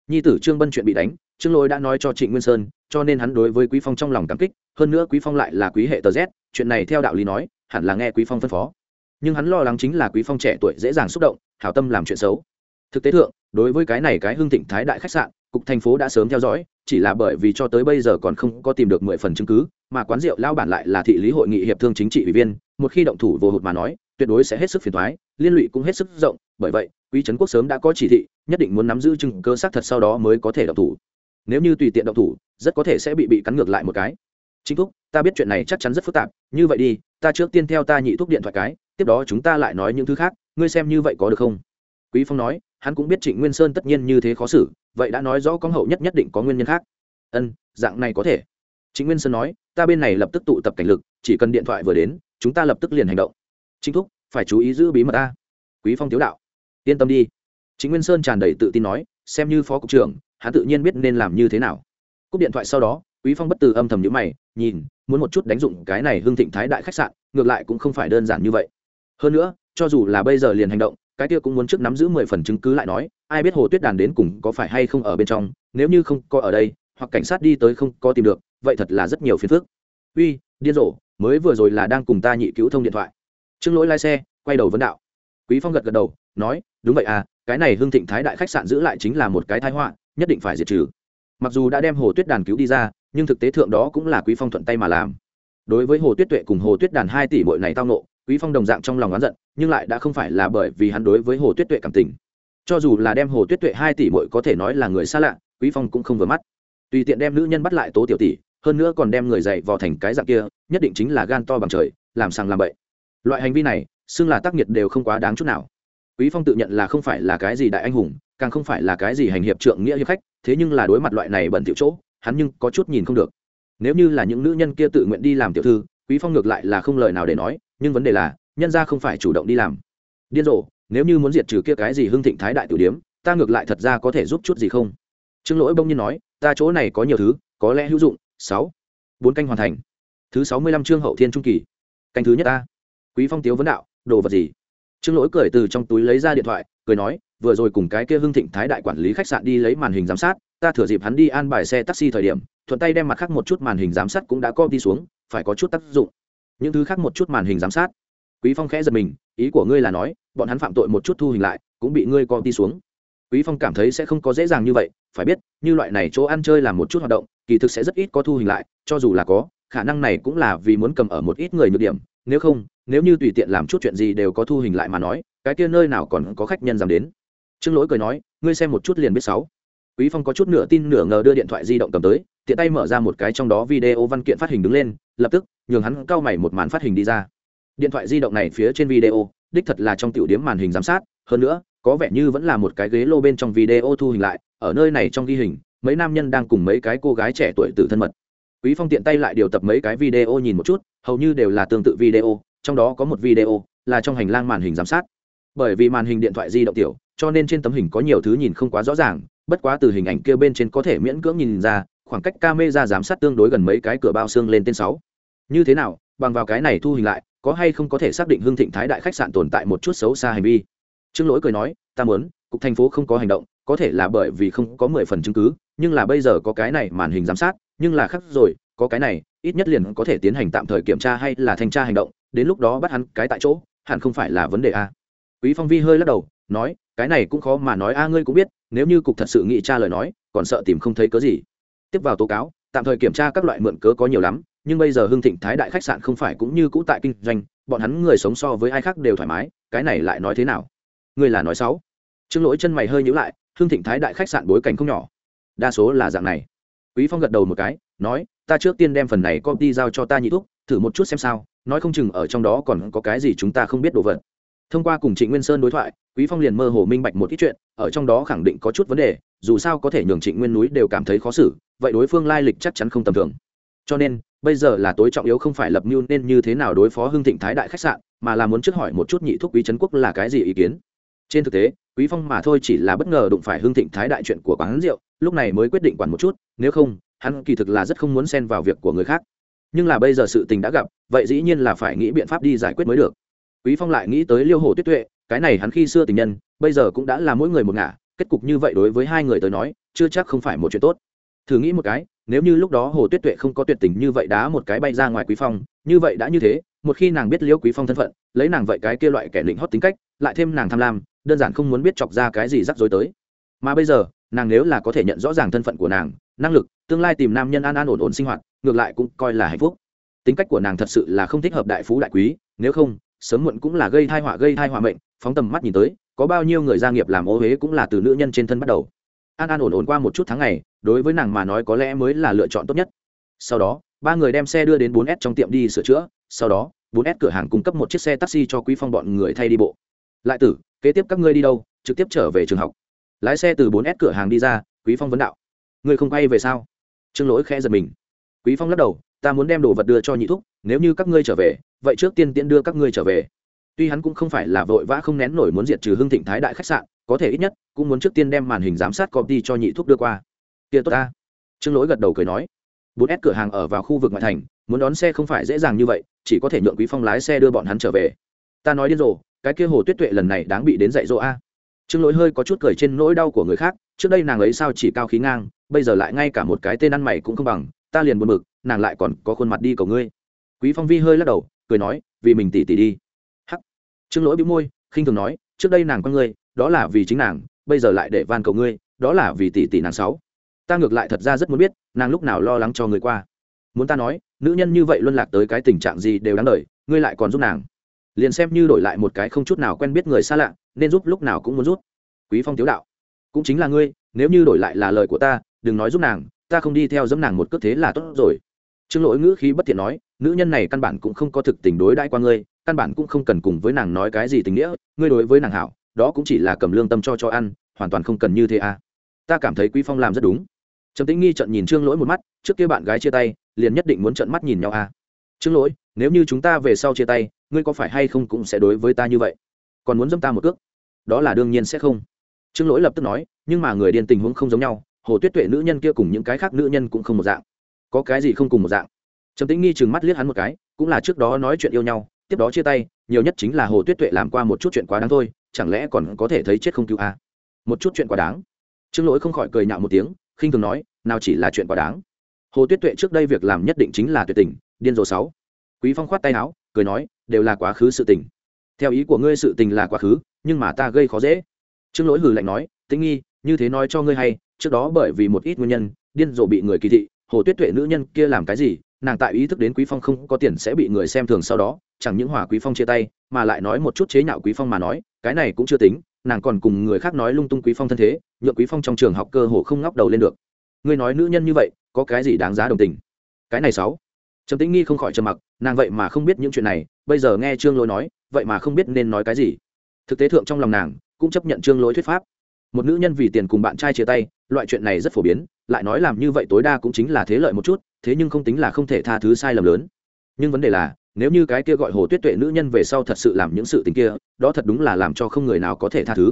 nhi tử trương bân chuyện bị đánh, trương lôi đã nói cho trịnh nguyên sơn, cho nên hắn đối với quý phong trong lòng cảm kích, hơn nữa quý phong lại là quý hệ tờ z, chuyện này theo đạo lý nói, hẳn là nghe quý phong phân phó. Nhưng hắn lo lắng chính là quý phong trẻ tuổi dễ dàng xúc động, hảo tâm làm chuyện xấu. Thực tế thượng, đối với cái này cái hưng thịnh thái đại khách sạn, cục thành phố đã sớm theo dõi, chỉ là bởi vì cho tới bây giờ còn không có tìm được mười phần chứng cứ, mà quán rượu lao bản lại là thị lý hội nghị hiệp thương chính trị ủy viên, một khi động thủ vô hụt mà nói, tuyệt đối sẽ hết sức phiền thoái liên lụy cũng hết sức rộng, bởi vậy, quý trấn quốc sớm đã có chỉ thị nhất định muốn nắm giữ chứng cơ xác thật sau đó mới có thể động thủ. Nếu như tùy tiện động thủ, rất có thể sẽ bị bị cắn ngược lại một cái. Chính thúc, ta biết chuyện này chắc chắn rất phức tạp, như vậy đi, ta trước tiên theo ta nhị thúc điện thoại cái, tiếp đó chúng ta lại nói những thứ khác, ngươi xem như vậy có được không? Quý phong nói, hắn cũng biết trịnh nguyên sơn tất nhiên như thế khó xử, vậy đã nói rõ con hậu nhất nhất định có nguyên nhân khác. Ân, dạng này có thể. Trịnh nguyên sơn nói, ta bên này lập tức tụ tập cảnh lực, chỉ cần điện thoại vừa đến, chúng ta lập tức liền hành động. Chính thúc, phải chú ý giữ bí mật ta. Quý phong thiếu đạo, yên tâm đi chính nguyên sơn tràn đầy tự tin nói, xem như phó cục trưởng, hắn tự nhiên biết nên làm như thế nào. Cúp điện thoại sau đó, quý phong bất từ âm thầm nhíu mày, nhìn, muốn một chút đánh dụng cái này hương thịnh thái đại khách sạn, ngược lại cũng không phải đơn giản như vậy. Hơn nữa, cho dù là bây giờ liền hành động, cái kia cũng muốn trước nắm giữ mười phần chứng cứ lại nói, ai biết hồ tuyết đàn đến cùng có phải hay không ở bên trong, nếu như không có ở đây, hoặc cảnh sát đi tới không có tìm được, vậy thật là rất nhiều phiền phức. Uy, điên rồ, mới vừa rồi là đang cùng ta nhị cứu thông điện thoại. Trương lỗi lái xe, quay đầu vấn đạo. Quý phong gật gật đầu, nói, đúng vậy à cái này hương thịnh thái đại khách sạn giữ lại chính là một cái thái họa, nhất định phải diệt trừ. Mặc dù đã đem hồ tuyết đàn cứu đi ra, nhưng thực tế thượng đó cũng là quý phong thuận tay mà làm. Đối với hồ tuyết tuệ cùng hồ tuyết đàn hai tỷ bội này tao nộ, quý phong đồng dạng trong lòng oán giận, nhưng lại đã không phải là bởi vì hắn đối với hồ tuyết tuệ cảm tình. Cho dù là đem hồ tuyết tuệ hai tỷ bội có thể nói là người xa lạ, quý phong cũng không vừa mắt. Tùy tiện đem nữ nhân bắt lại tố tiểu tỷ, hơn nữa còn đem người dạy vào thành cái dạng kia, nhất định chính là gan to bằng trời, làm sang làm bậy. Loại hành vi này, xưng là tác nghiệt đều không quá đáng chút nào quý phong tự nhận là không phải là cái gì đại anh hùng, càng không phải là cái gì hành hiệp trượng nghĩa hiệp khách, thế nhưng là đối mặt loại này bẩn tiểu chỗ, hắn nhưng có chút nhìn không được. Nếu như là những nữ nhân kia tự nguyện đi làm tiểu thư, quý phong ngược lại là không lời nào để nói, nhưng vấn đề là, nhân gia không phải chủ động đi làm. Điên rồ, nếu như muốn diệt trừ kia cái gì hưng thịnh thái đại tiểu điếm, ta ngược lại thật ra có thể giúp chút gì không? Trương lỗi bông nhiên nói, ta chỗ này có nhiều thứ, có lẽ hữu dụng. Sáu. Bốn canh hoàn thành. Thứ sáu mươi lăm chương hậu thiên trung kỳ. Canh thứ nhất ta. Quý phong tiếu vấn đạo, đồ vật gì? Trương lỗi cười từ trong túi lấy ra điện thoại, cười nói, vừa rồi cùng cái kia hưng thịnh thái đại quản lý khách sạn đi lấy màn hình giám sát, ta thừa dịp hắn đi an bài xe taxi thời điểm, thuận tay đem mặt khác một chút màn hình giám sát cũng đã co đi xuống, phải có chút tác dụng. Những thứ khác một chút màn hình giám sát. Quý phong khẽ giật mình, ý của ngươi là nói, bọn hắn phạm tội một chút thu hình lại, cũng bị ngươi co đi xuống. Quý phong cảm thấy sẽ không có dễ dàng như vậy, phải biết, như loại này chỗ ăn chơi làm một chút hoạt động, kỳ thực sẽ rất ít có thu hình lại, cho dù là có, khả năng này cũng là vì muốn cầm ở một ít người nhược điểm nếu không, nếu như tùy tiện làm chút chuyện gì đều có thu hình lại mà nói, cái kia nơi nào còn có khách nhân dám đến. Trương lỗi cười nói, ngươi xem một chút liền biết sáu. Quý phong có chút nửa tin nửa ngờ đưa điện thoại di động cầm tới, tiện tay mở ra một cái trong đó video văn kiện phát hình đứng lên, lập tức, nhường hắn cau mày một màn phát hình đi ra. Điện thoại di động này phía trên video, đích thật là trong tiểu điểm màn hình giám sát, hơn nữa, có vẻ như vẫn là một cái ghế lô bên trong video thu hình lại, ở nơi này trong ghi hình, mấy nam nhân đang cùng mấy cái cô gái trẻ tuổi tử thân mật quý phong tiện tay lại điều tập mấy cái video nhìn một chút, hầu như đều là tương tự video, trong đó có một video là trong hành lang màn hình giám sát. Bởi vì màn hình điện thoại di động tiểu, cho nên trên tấm hình có nhiều thứ nhìn không quá rõ ràng, bất quá từ hình ảnh kia bên trên có thể miễn cưỡng nhìn ra, khoảng cách camera giám sát tương đối gần mấy cái cửa bao xương lên tên sáu. Như thế nào, bằng vào cái này thu hình lại, có hay không có thể xác định hương thịnh thái đại khách sạn tồn tại một chút xấu xa hành vi? Trương lỗi cười nói, ta muốn, cục thành phố không có hành động, có thể là bởi vì không có mười phần chứng cứ, nhưng là bây giờ có cái này màn hình giám sát nhưng là khác rồi, có cái này, ít nhất liền có thể tiến hành tạm thời kiểm tra hay là thanh tra hành động, đến lúc đó bắt hắn cái tại chỗ, hẳn không phải là vấn đề a. Quý phong vi hơi lắc đầu, nói, cái này cũng khó mà nói a, ngươi cũng biết, nếu như cục thật sự nghị tra lời nói, còn sợ tìm không thấy cớ gì. Tiếp vào tố cáo, tạm thời kiểm tra các loại mượn cớ có nhiều lắm, nhưng bây giờ hưng thịnh thái đại khách sạn không phải cũng như cũ tại kinh doanh, bọn hắn người sống so với ai khác đều thoải mái, cái này lại nói thế nào? Ngươi là nói xấu. Trương lỗi chân mày hơi nhíu lại, hưng thịnh thái đại khách sạn bối cảnh không nhỏ. Đa số là dạng này quý phong gật đầu một cái, nói, ta trước tiên đem phần này copy giao cho ta nhị thúc, thử một chút xem sao, nói không chừng ở trong đó còn có cái gì chúng ta không biết đồ vật. Thông qua cùng trịnh nguyên sơn đối thoại, quý phong liền mơ hồ minh bạch một ít chuyện, ở trong đó khẳng định có chút vấn đề, dù sao có thể nhường trịnh nguyên núi đều cảm thấy khó xử, vậy đối phương lai lịch chắc chắn không tầm thường. Cho nên, bây giờ là tối trọng yếu không phải lập mưu nên như thế nào đối phó hưng thịnh thái đại khách sạn, mà là muốn trước hỏi một chút nhị thúc quý trấn quốc là cái gì ý kiến. Trên thực tế, quý phong mà thôi chỉ là bất ngờ đụng phải hưng thịnh thái đại chuyện của quán rượu, lúc này mới quyết định quản một chút nếu không, hắn kỳ thực là rất không muốn xen vào việc của người khác. Nhưng là bây giờ sự tình đã gặp, vậy dĩ nhiên là phải nghĩ biện pháp đi giải quyết mới được. Quý phong lại nghĩ tới liêu hồ tuyết tuệ, cái này hắn khi xưa tình nhân, bây giờ cũng đã là mỗi người một ngả, kết cục như vậy đối với hai người tới nói, chưa chắc không phải một chuyện tốt. Thử nghĩ một cái, nếu như lúc đó hồ tuyết tuệ không có tuyệt tình như vậy đá một cái bay ra ngoài quý phong, như vậy đã như thế, một khi nàng biết liễu quý phong thân phận, lấy nàng vậy cái kia loại kẻ định hót tính cách, lại thêm nàng tham lam, đơn giản không muốn biết chọc ra cái gì rắc rối tới. Mà bây giờ, nàng nếu là có thể nhận rõ ràng thân phận của nàng năng lực, tương lai tìm nam nhân an an ổn ổn sinh hoạt, ngược lại cũng coi là hạnh phúc. Tính cách của nàng thật sự là không thích hợp đại phú đại quý, nếu không, sớm muộn cũng là gây thai họa gây thai họa mệnh, phóng tầm mắt nhìn tới, có bao nhiêu người gia nghiệp làm ô huế cũng là từ nữ nhân trên thân bắt đầu. An an ổn ổn qua một chút tháng ngày, đối với nàng mà nói có lẽ mới là lựa chọn tốt nhất. Sau đó, ba người đem xe đưa đến 4S trong tiệm đi sửa chữa, sau đó 4S cửa hàng cung cấp một chiếc xe taxi cho quý phong bọn người thay đi bộ. Lại tử, kế tiếp các ngươi đi đâu? Trực tiếp trở về trường học. Lái xe từ 4S cửa hàng đi ra, quý phong vấn đạo ngươi không quay về sao? Trương lỗi khẽ giật mình. Quý phong lắc đầu, ta muốn đem đồ vật đưa cho nhị thúc, nếu như các ngươi trở về, vậy trước tiên tiễn đưa các ngươi trở về. Tuy hắn cũng không phải là vội vã không nén nổi muốn diệt trừ hưng thịnh thái đại khách sạn, có thể ít nhất cũng muốn trước tiên đem màn hình giám sát công ty cho nhị thúc đưa qua. Kia tốt ta. Trương lỗi gật đầu cười nói. Bốn s cửa hàng ở vào khu vực ngoại thành, muốn đón xe không phải dễ dàng như vậy, chỉ có thể nhượng quý phong lái xe đưa bọn hắn trở về. Ta nói điên rồ cái kia hồ tuyết tuệ lần này đáng bị đến dạy dỗ a. Trương lỗi hơi có chút cười trên nỗi đau của người khác, trước đây nàng ấy sao chỉ cao khí ngang bây giờ lại ngay cả một cái tên ăn mày cũng không bằng, ta liền buồn bực, nàng lại còn có khuôn mặt đi cầu ngươi. Quý phong vi hơi lắc đầu, cười nói, vì mình tỉ tỉ đi. Hắc. Trương lỗi bĩu môi, khinh thường nói, trước đây nàng con ngươi, đó là vì chính nàng, bây giờ lại để van cầu ngươi, đó là vì tỷ tỷ nàng sáu. Ta ngược lại thật ra rất muốn biết, nàng lúc nào lo lắng cho người qua. Muốn ta nói, nữ nhân như vậy luân lạc tới cái tình trạng gì đều đáng đời, ngươi lại còn giúp nàng. Liền xem như đổi lại một cái không chút nào quen biết người xa lạ, nên giúp lúc nào cũng muốn rút. quý phong tiếu đạo, cũng chính là ngươi, nếu như đổi lại là lời của ta đừng nói giúp nàng, ta không đi theo dẫm nàng một cước thế là tốt rồi. Trương lỗi ngữ khí bất thiện nói, nữ nhân này căn bản cũng không có thực tình đối đãi qua ngươi, căn bản cũng không cần cùng với nàng nói cái gì tình nghĩa, ngươi đối với nàng hảo, đó cũng chỉ là cầm lương tâm cho cho ăn, hoàn toàn không cần như thế à. Ta cảm thấy quý phong làm rất đúng. Trầm tĩnh nghi trận nhìn trương lỗi một mắt, trước kia bạn gái chia tay, liền nhất định muốn trận mắt nhìn nhau à. Trương lỗi, nếu như chúng ta về sau chia tay, ngươi có phải hay không cũng sẽ đối với ta như vậy? Còn muốn dâm ta một cước? Đó là đương nhiên sẽ không. Trương lỗi lập tức nói, nhưng mà người điên tình huống không giống nhau hồ tuyết tuệ nữ nhân kia cùng những cái khác nữ nhân cũng không một dạng. Có cái gì không cùng một dạng? Trầm tĩnh nghi chừng mắt liếc hắn một cái, cũng là trước đó nói chuyện yêu nhau, tiếp đó chia tay, nhiều nhất chính là hồ tuyết tuệ làm qua một chút chuyện quá đáng thôi, chẳng lẽ còn có thể thấy chết không cứu a à? một chút chuyện quá đáng. Trương lỗi không khỏi cười nhạo một tiếng, khinh thường nói, nào chỉ là chuyện quá đáng. Hồ tuyết tuệ trước đây việc làm nhất định chính là tuyệt tình, điên rồ sáu. Quý phong khoát tay áo, cười nói, đều là quá khứ sự tình. Theo ý của ngươi sự tình là quá khứ, nhưng mà ta gây khó dễ. Trương lỗi hừ lạnh nói, tĩnh nghi, như thế nói cho ngươi hay trước đó bởi vì một ít nguyên nhân, điên rồ bị người kỳ thị, hồ tuyết tuệ nữ nhân kia làm cái gì, nàng tại ý thức đến quý phong không có tiền sẽ bị người xem thường sau đó, chẳng những hòa quý phong chia tay, mà lại nói một chút chế nhạo quý phong mà nói, cái này cũng chưa tính, nàng còn cùng người khác nói lung tung quý phong thân thế, nhượng quý phong trong trường học cơ hồ không ngóc đầu lên được. Ngươi nói nữ nhân như vậy, có cái gì đáng giá đồng tình? Cái này sáu. Trầm tĩnh nghi không khỏi trầm mặc, nàng vậy mà không biết những chuyện này, bây giờ nghe trương lỗi nói, vậy mà không biết nên nói cái gì. Thực tế thượng trong lòng nàng, cũng chấp nhận trương lỗi thuyết pháp một nữ nhân vì tiền cùng bạn trai chia tay, loại chuyện này rất phổ biến, lại nói làm như vậy tối đa cũng chính là thế lợi một chút, thế nhưng không tính là không thể tha thứ sai lầm lớn. Nhưng vấn đề là, nếu như cái kia gọi hồ tuyết tuệ nữ nhân về sau thật sự làm những sự tình kia, đó thật đúng là làm cho không người nào có thể tha thứ.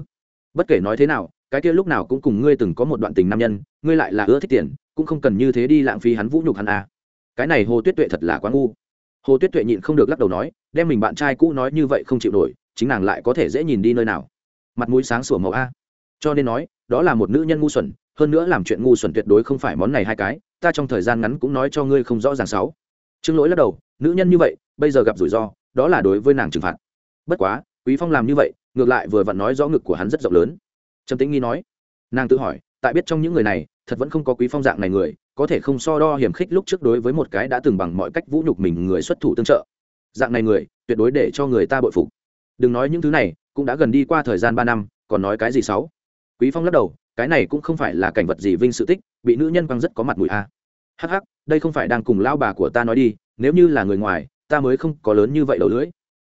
Bất kể nói thế nào, cái kia lúc nào cũng cùng ngươi từng có một đoạn tình nam nhân, ngươi lại là ưa thích tiền, cũng không cần như thế đi lãng phí hắn vũ nhục hắn à. cái này hồ tuyết tuệ thật là quá ngu. Hồ tuyết tuệ nhịn không được lắc đầu nói, đem mình bạn trai cũ nói như vậy không chịu nổi, chính nàng lại có thể dễ nhìn đi nơi nào. Mặt mũi sáng sủa màu a cho nên nói, đó là một nữ nhân ngu xuẩn, hơn nữa làm chuyện ngu xuẩn tuyệt đối không phải món này hai cái, ta trong thời gian ngắn cũng nói cho ngươi không rõ ràng sáu. Trương lỗi lắc đầu, nữ nhân như vậy, bây giờ gặp rủi ro, đó là đối với nàng trừng phạt. Bất quá, quý phong làm như vậy, ngược lại vừa vặn nói rõ ngực của hắn rất rộng lớn. Trầm tĩnh nghi nói, nàng tự hỏi, tại biết trong những người này, thật vẫn không có quý phong dạng này người, có thể không so đo hiểm khích lúc trước đối với một cái đã từng bằng mọi cách vũ nhục mình người xuất thủ tương trợ. Dạng này người, tuyệt đối để cho người ta bội phục. Đừng nói những thứ này, cũng đã gần đi qua thời gian ba năm, còn nói cái gì sáu? Quý phong lắc đầu, cái này cũng không phải là cảnh vật gì vinh sự tích, bị nữ nhân quăng rất có mặt mũi a. Hắc hắc, đây không phải đang cùng lao bà của ta nói đi, nếu như là người ngoài, ta mới không có lớn như vậy đầu lưỡi.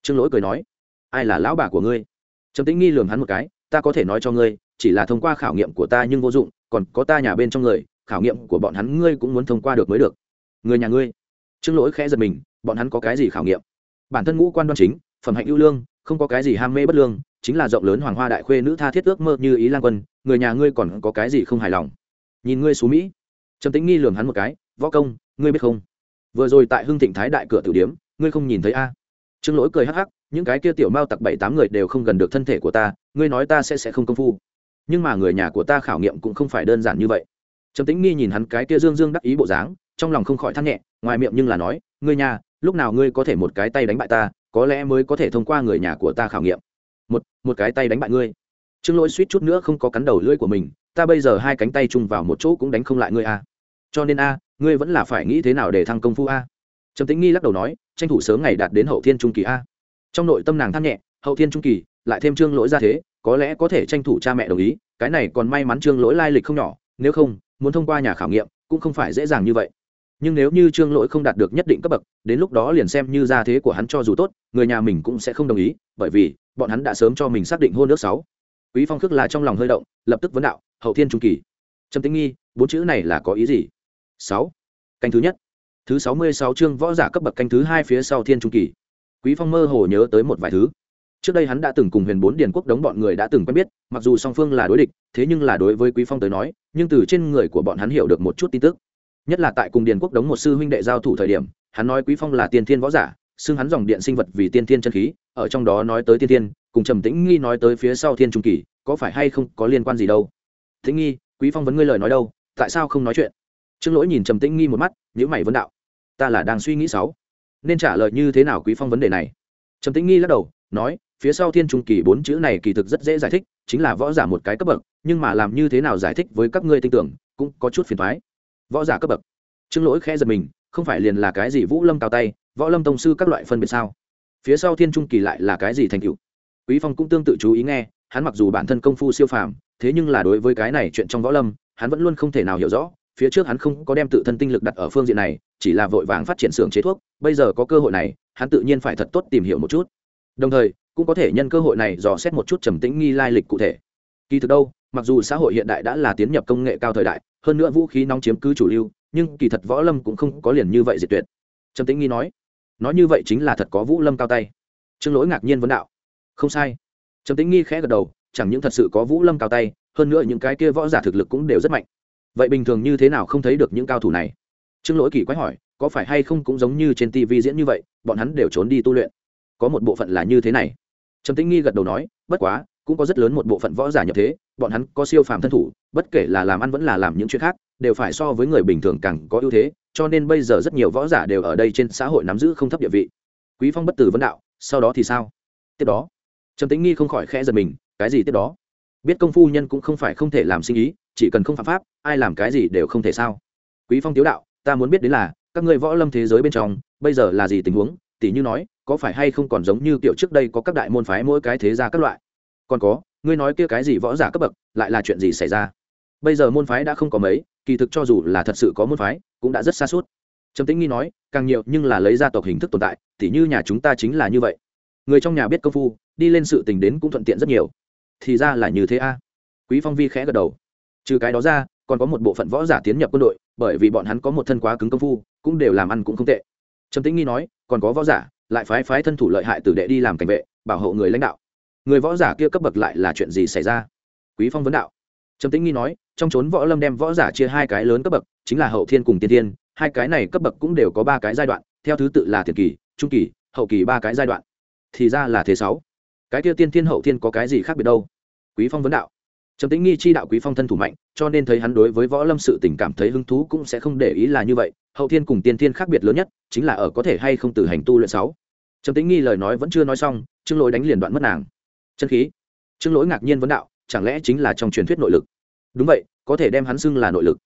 Trương lỗi cười nói, ai là lão bà của ngươi? Trầm tĩnh nghi lường hắn một cái, ta có thể nói cho ngươi, chỉ là thông qua khảo nghiệm của ta nhưng vô dụng, còn có ta nhà bên trong người, khảo nghiệm của bọn hắn ngươi cũng muốn thông qua được mới được. Người nhà ngươi. Trương lỗi khẽ giật mình, bọn hắn có cái gì khảo nghiệm? Bản thân ngũ quan đoan chính, phẩm hạnh ưu lương không có cái gì ham mê bất lương, chính là rộng lớn hoàng hoa đại khuê nữ tha thiết ước mơ như ý lan quân, người nhà ngươi còn có cái gì không hài lòng? Nhìn ngươi xú mỹ. Trầm tĩnh nghi lường hắn một cái, võ công, ngươi biết không? Vừa rồi tại hưng thịnh thái đại cửa tử điếm, ngươi không nhìn thấy a? Trương lỗi cười hắc hắc, những cái kia tiểu mao tặc bảy tám người đều không gần được thân thể của ta, ngươi nói ta sẽ sẽ không công phu. Nhưng mà người nhà của ta khảo nghiệm cũng không phải đơn giản như vậy. Trầm tĩnh nghi nhìn hắn cái kia dương dương đắc ý bộ dáng, trong lòng không khỏi thắt nhẹ, ngoài miệng nhưng là nói, ngươi nhà, lúc nào ngươi có thể một cái tay đánh bại ta có lẽ mới có thể thông qua người nhà của ta khảo nghiệm. Một một cái tay đánh bại ngươi. Trương lỗi suýt chút nữa không có cắn đầu lưỡi của mình, ta bây giờ hai cánh tay chung vào một chỗ cũng đánh không lại ngươi a cho nên a, ngươi vẫn là phải nghĩ thế nào để thăng công phu a? Trầm tĩnh nghi lắc đầu nói, tranh thủ sớm ngày đạt đến hậu thiên trung kỳ a. Trong nội tâm nàng than nhẹ, hậu thiên trung kỳ, lại thêm trương lỗi ra thế, có lẽ có thể tranh thủ cha mẹ đồng ý, cái này còn may mắn trương lỗi lai lịch không nhỏ, nếu không, muốn thông qua nhà khảo nghiệm, cũng không phải dễ dàng như vậy nhưng nếu như trương lỗi không đạt được nhất định cấp bậc, đến lúc đó liền xem như gia thế của hắn cho dù tốt, người nhà mình cũng sẽ không đồng ý, bởi vì, bọn hắn đã sớm cho mình xác định hôn nước sáu. Quý phong khước là trong lòng hơi động, lập tức vấn đạo, hậu thiên trung kỳ, trầm tĩnh nghi, bốn chữ này là có ý gì? Sáu. Canh thứ nhất. Thứ sáu mươi sáu chương võ giả cấp bậc canh thứ hai phía sau thiên trung kỳ. Quý phong mơ hồ nhớ tới một vài thứ. Trước đây hắn đã từng cùng huyền bốn điền quốc đống bọn người đã từng quen biết, mặc dù song phương là đối địch, thế nhưng là đối với quý phong tới nói, nhưng từ trên người của bọn hắn hiểu được một chút tin tức nhất là tại cùng điền quốc đống một sư huynh đệ giao thủ thời điểm, hắn nói quý phong là tiên thiên võ giả, xưng hắn dòng điện sinh vật vì tiên thiên chân khí, ở trong đó nói tới tiên thiên, cùng trầm tĩnh nghi nói tới phía sau thiên trung kỳ, có phải hay không có liên quan gì đâu? Tĩnh nghi, quý phong vẫn ngươi lời nói đâu, tại sao không nói chuyện? Trương lỗi nhìn trầm tĩnh nghi một mắt nhữ mày vấn đạo. Ta là đang suy nghĩ sáu nên trả lời như thế nào quý phong vấn đề này? Trầm tĩnh nghi lắc đầu, nói, phía sau thiên trung kỳ bốn chữ này kỳ thực rất dễ giải thích, chính là võ giả một cái cấp bậc, nhưng mà làm như thế nào giải thích với các ngươi tin tưởng, cũng có chút phiền thoái võ giả cấp bậc. Trương lỗi khẽ giật mình, không phải liền là cái gì vũ lâm cao tay, võ lâm tông sư các loại phân biệt sao? Phía sau thiên trung kỳ lại là cái gì thành cựu quý phong cũng tương tự chú ý nghe, hắn mặc dù bản thân công phu siêu phàm, thế nhưng là đối với cái này chuyện trong võ lâm, hắn vẫn luôn không thể nào hiểu rõ, phía trước hắn không có đem tự thân tinh lực đặt ở phương diện này, chỉ là vội vàng phát triển xưởng chế thuốc, bây giờ có cơ hội này, hắn tự nhiên phải thật tốt tìm hiểu một chút. Đồng thời, cũng có thể nhân cơ hội này dò xét một chút trầm tĩnh nghi lai lịch cụ thể. Kỳ thực đâu mặc dù xã hội hiện đại đã là tiến nhập công nghệ cao thời đại, hơn nữa vũ khí nóng chiếm cứ chủ lưu, nhưng kỳ thật võ lâm cũng không có liền như vậy diệt tuyệt. Trầm tĩnh nghi nói nói như vậy chính là thật có vũ lâm cao tay. Trương lỗi ngạc nhiên vấn đạo, không sai. Trầm tĩnh nghi khẽ gật đầu, chẳng những thật sự có vũ lâm cao tay, hơn nữa những cái kia võ giả thực lực cũng đều rất mạnh. Vậy bình thường như thế nào không thấy được những cao thủ này? Trương lỗi kỳ quái hỏi, có phải hay không cũng giống như trên tv diễn như vậy, bọn hắn đều trốn đi tu luyện? Có một bộ phận là như thế này. Trầm tĩnh nghi gật đầu nói, bất quá cũng có rất lớn một bộ phận võ giả nhập thế, bọn hắn có siêu phàm thân thủ, bất kể là làm ăn vẫn là làm những chuyện khác, đều phải so với người bình thường càng có ưu thế, cho nên bây giờ rất nhiều võ giả đều ở đây trên xã hội nắm giữ không thấp địa vị. Quý phong bất tử vấn đạo, sau đó thì sao? Tiếp đó, trầm tĩnh nghi không khỏi khẽ giật mình, cái gì tiếp đó? Biết công phu nhân cũng không phải không thể làm sinh ý, chỉ cần không phạm pháp, ai làm cái gì đều không thể sao? Quý phong tiếu đạo, ta muốn biết đến là, các ngươi võ lâm thế giới bên trong, bây giờ là gì tình huống? Tỷ như nói, có phải hay không còn giống như kiểu trước đây có các đại môn phái mỗi cái thế gia các loại? Còn có, ngươi nói kia cái gì võ giả cấp bậc, lại là chuyện gì xảy ra? Bây giờ môn phái đã không có mấy, kỳ thực cho dù là thật sự có môn phái, cũng đã rất xa suốt. Trầm tĩnh nghi nói, càng nhiều nhưng là lấy gia tộc hình thức tồn tại thì như nhà chúng ta chính là như vậy. Người trong nhà biết công phu, đi lên sự tình đến cũng thuận tiện rất nhiều. Thì ra là như thế a. Quý phong vi khẽ gật đầu. Trừ cái đó ra, còn có một bộ phận võ giả tiến nhập quân đội, bởi vì bọn hắn có một thân quá cứng công phu, cũng đều làm ăn cũng không tệ. Trầm tĩnh nghi nói, còn có võ giả, lại phái phái thân thủ lợi hại tử đệ đi làm cảnh vệ, bảo hộ người lãnh đạo người võ giả kia cấp bậc lại là chuyện gì xảy ra? Quý phong vấn đạo. Trầm tĩnh nghi nói, trong chốn võ lâm đem võ giả chia hai cái lớn cấp bậc, chính là hậu thiên cùng tiên thiên, hai cái này cấp bậc cũng đều có ba cái giai đoạn, theo thứ tự là tiền kỳ, trung kỳ, hậu kỳ ba cái giai đoạn. Thì ra là thế sáu. Cái kia tiên thiên, hậu thiên có cái gì khác biệt đâu? Quý phong vấn đạo. Trầm tĩnh nghi chi đạo quý phong thân thủ mạnh, cho nên thấy hắn đối với võ lâm sự tình cảm thấy hứng thú cũng sẽ không để ý là như vậy. Hậu thiên cùng tiên thiên khác biệt lớn nhất, chính là ở có thể hay không từ hành tu luyện sáu. Trầm tĩnh nghi lời nói vẫn chưa nói xong, trương lỗi đánh liền đoạn mất nàng chân khí. Trương lỗi ngạc nhiên vấn đạo, chẳng lẽ chính là trong truyền thuyết nội lực? Đúng vậy, có thể đem hắn xưng là nội lực.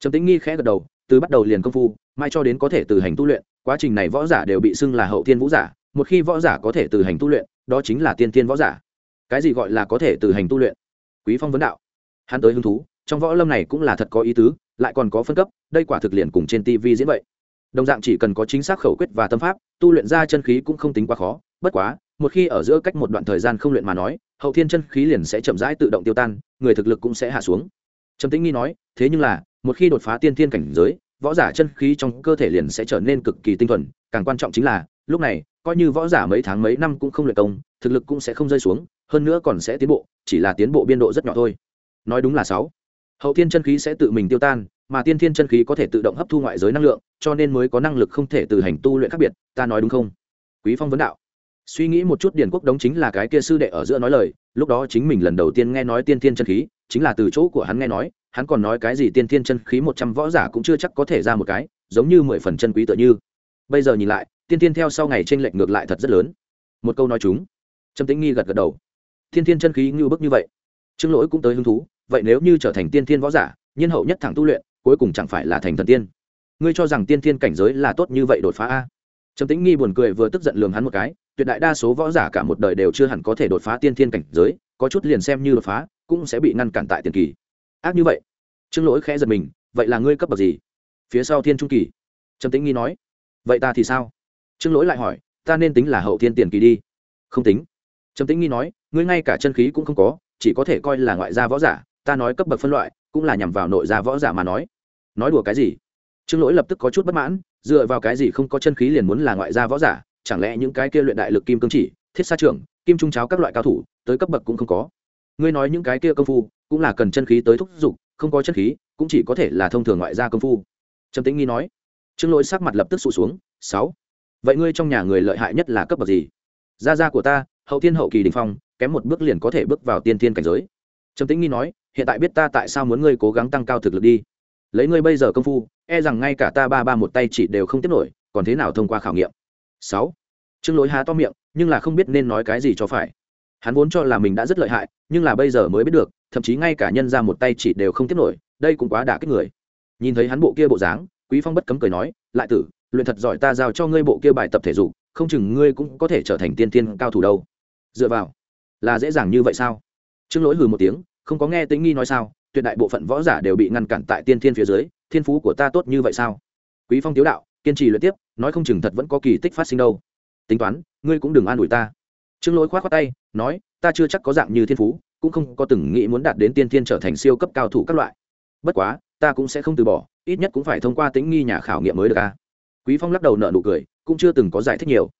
Trầm tĩnh nghi khẽ gật đầu, từ bắt đầu liền công phu, mai cho đến có thể từ hành tu luyện, quá trình này võ giả đều bị xưng là hậu thiên vũ giả, một khi võ giả có thể từ hành tu luyện, đó chính là tiên thiên võ giả. Cái gì gọi là có thể từ hành tu luyện? Quý phong vấn đạo. Hắn tới hứng thú, trong võ lâm này cũng là thật có ý tứ, lại còn có phân cấp, đây quả thực liền cùng trên tv diễn vậy đồng dạng chỉ cần có chính xác khẩu quyết và tâm pháp, tu luyện ra chân khí cũng không tính quá khó. Bất quá, một khi ở giữa cách một đoạn thời gian không luyện mà nói, hậu thiên chân khí liền sẽ chậm rãi tự động tiêu tan, người thực lực cũng sẽ hạ xuống. Trầm tĩnh nghi nói, thế nhưng là, một khi đột phá tiên thiên cảnh giới, võ giả chân khí trong cơ thể liền sẽ trở nên cực kỳ tinh thuần. Càng quan trọng chính là, lúc này, coi như võ giả mấy tháng mấy năm cũng không luyện công, thực lực cũng sẽ không rơi xuống, hơn nữa còn sẽ tiến bộ, chỉ là tiến bộ biên độ rất nhỏ thôi. Nói đúng là sáu. Hậu thiên chân khí sẽ tự mình tiêu tan mà tiên thiên chân khí có thể tự động hấp thu ngoại giới năng lượng, cho nên mới có năng lực không thể từ hành tu luyện khác biệt, ta nói đúng không? Quý phong vấn đạo. Suy nghĩ một chút điển quốc đống chính là cái kia sư đệ ở giữa nói lời, lúc đó chính mình lần đầu tiên nghe nói tiên thiên chân khí, chính là từ chỗ của hắn nghe nói, hắn còn nói cái gì tiên thiên chân khí một trăm võ giả cũng chưa chắc có thể ra một cái, giống như mười phần chân quý tựa như. Bây giờ nhìn lại, tiên thiên theo sau ngày t r ê n lệch ngược lại thật rất lớn. Một câu nói chúng. Trầm tĩnh nghi gật gật đầu. Thiên thiên chân khí như bức như vậy. Trương lỗi cũng tới hứng thú, vậy nếu như trở thành tiên thiên võ giả nhân hậu nhất thẳng tu luyện cuối cùng chẳng phải là thành thần tiên. Ngươi cho rằng tiên thiên cảnh giới là tốt như vậy đột phá a? Trầm tĩnh nghi buồn cười vừa tức giận lường hắn một cái, tuyệt đại đa số võ giả cả một đời đều chưa hẳn có thể đột phá tiên thiên cảnh giới, có chút liền xem như đột phá, cũng sẽ bị ngăn cản tại tiền kỳ. Ác như vậy. Trương lỗi khẽ giật mình, vậy là ngươi cấp bậc gì? Phía sau thiên trung kỳ. Trầm tĩnh nghi nói. Vậy ta thì sao? Trương lỗi lại hỏi, ta nên tính là hậu thiên tiền kỳ đi. Không tính. Trầm tĩnh nghi nói, ngươi ngay cả chân khí cũng không có, chỉ có thể coi là ngoại gia võ giả, ta nói cấp bậc phân loại cũng là nhằm vào nội gia võ giả mà nói. Nói đùa cái gì? Trương lỗi lập tức có chút bất mãn, dựa vào cái gì không có chân khí liền muốn là ngoại gia võ giả? Chẳng lẽ những cái kia luyện đại lực kim cương chỉ, thiết sa trưởng, kim trung cháo các loại cao thủ, tới cấp bậc cũng không có? Ngươi nói những cái kia công phu, cũng là cần chân khí tới thúc giục, không có chân khí, cũng chỉ có thể là thông thường ngoại gia công phu. Trầm tĩnh nghi nói. Trương lỗi sắc mặt lập tức sụt xuống, sáu. Vậy ngươi trong nhà người lợi hại nhất là cấp bậc gì? Gia gia của ta, hậu thiên hậu kỳ đình phong, kém một bước liền có thể bước vào tiên thiên cảnh giới trầm tĩnh nghi nói, hiện tại biết ta tại sao muốn ngươi cố gắng tăng cao thực lực đi. Lấy ngươi bây giờ công phu e rằng ngay cả ta ba ba một tay chỉ đều không tiếp nổi, còn thế nào thông qua khảo nghiệm? Sáu. Trương lỗi há to miệng, nhưng là không biết nên nói cái gì cho phải. Hắn vốn cho là mình đã rất lợi hại, nhưng là bây giờ mới biết được, thậm chí ngay cả nhân ra một tay chỉ đều không tiếp nổi, đây cũng quá đả kích người. Nhìn thấy hắn bộ kia bộ dáng, quý phong bất cấm cười nói, lại tử, luyện thật giỏi ta giao cho ngươi bộ kia bài tập thể dục, không chừng ngươi cũng có thể trở thành tiên tiên cao thủ đâu. Dựa vào, là dễ dàng như vậy sao? Trương lỗi hừ một tiếng, không có nghe Tĩnh nghi nói sao, tuyệt đại bộ phận võ giả đều bị ngăn cản tại tiên thiên phía dưới, thiên phú của ta tốt như vậy sao? Quý phong tiếu đạo, kiên trì luyện tiếp, nói không chừng thật vẫn có kỳ tích phát sinh đâu. Tính toán, ngươi cũng đừng an ủi ta. Trương lỗi khoát khoát tay, nói, ta chưa chắc có dạng như thiên phú, cũng không có từng nghĩ muốn đạt đến tiên thiên trở thành siêu cấp cao thủ các loại. Bất quá, ta cũng sẽ không từ bỏ, ít nhất cũng phải thông qua tính nghi nhà khảo nghiệm mới được a. Quý phong lắc đầu nợ nụ cười, cũng chưa từng có giải thích nhiều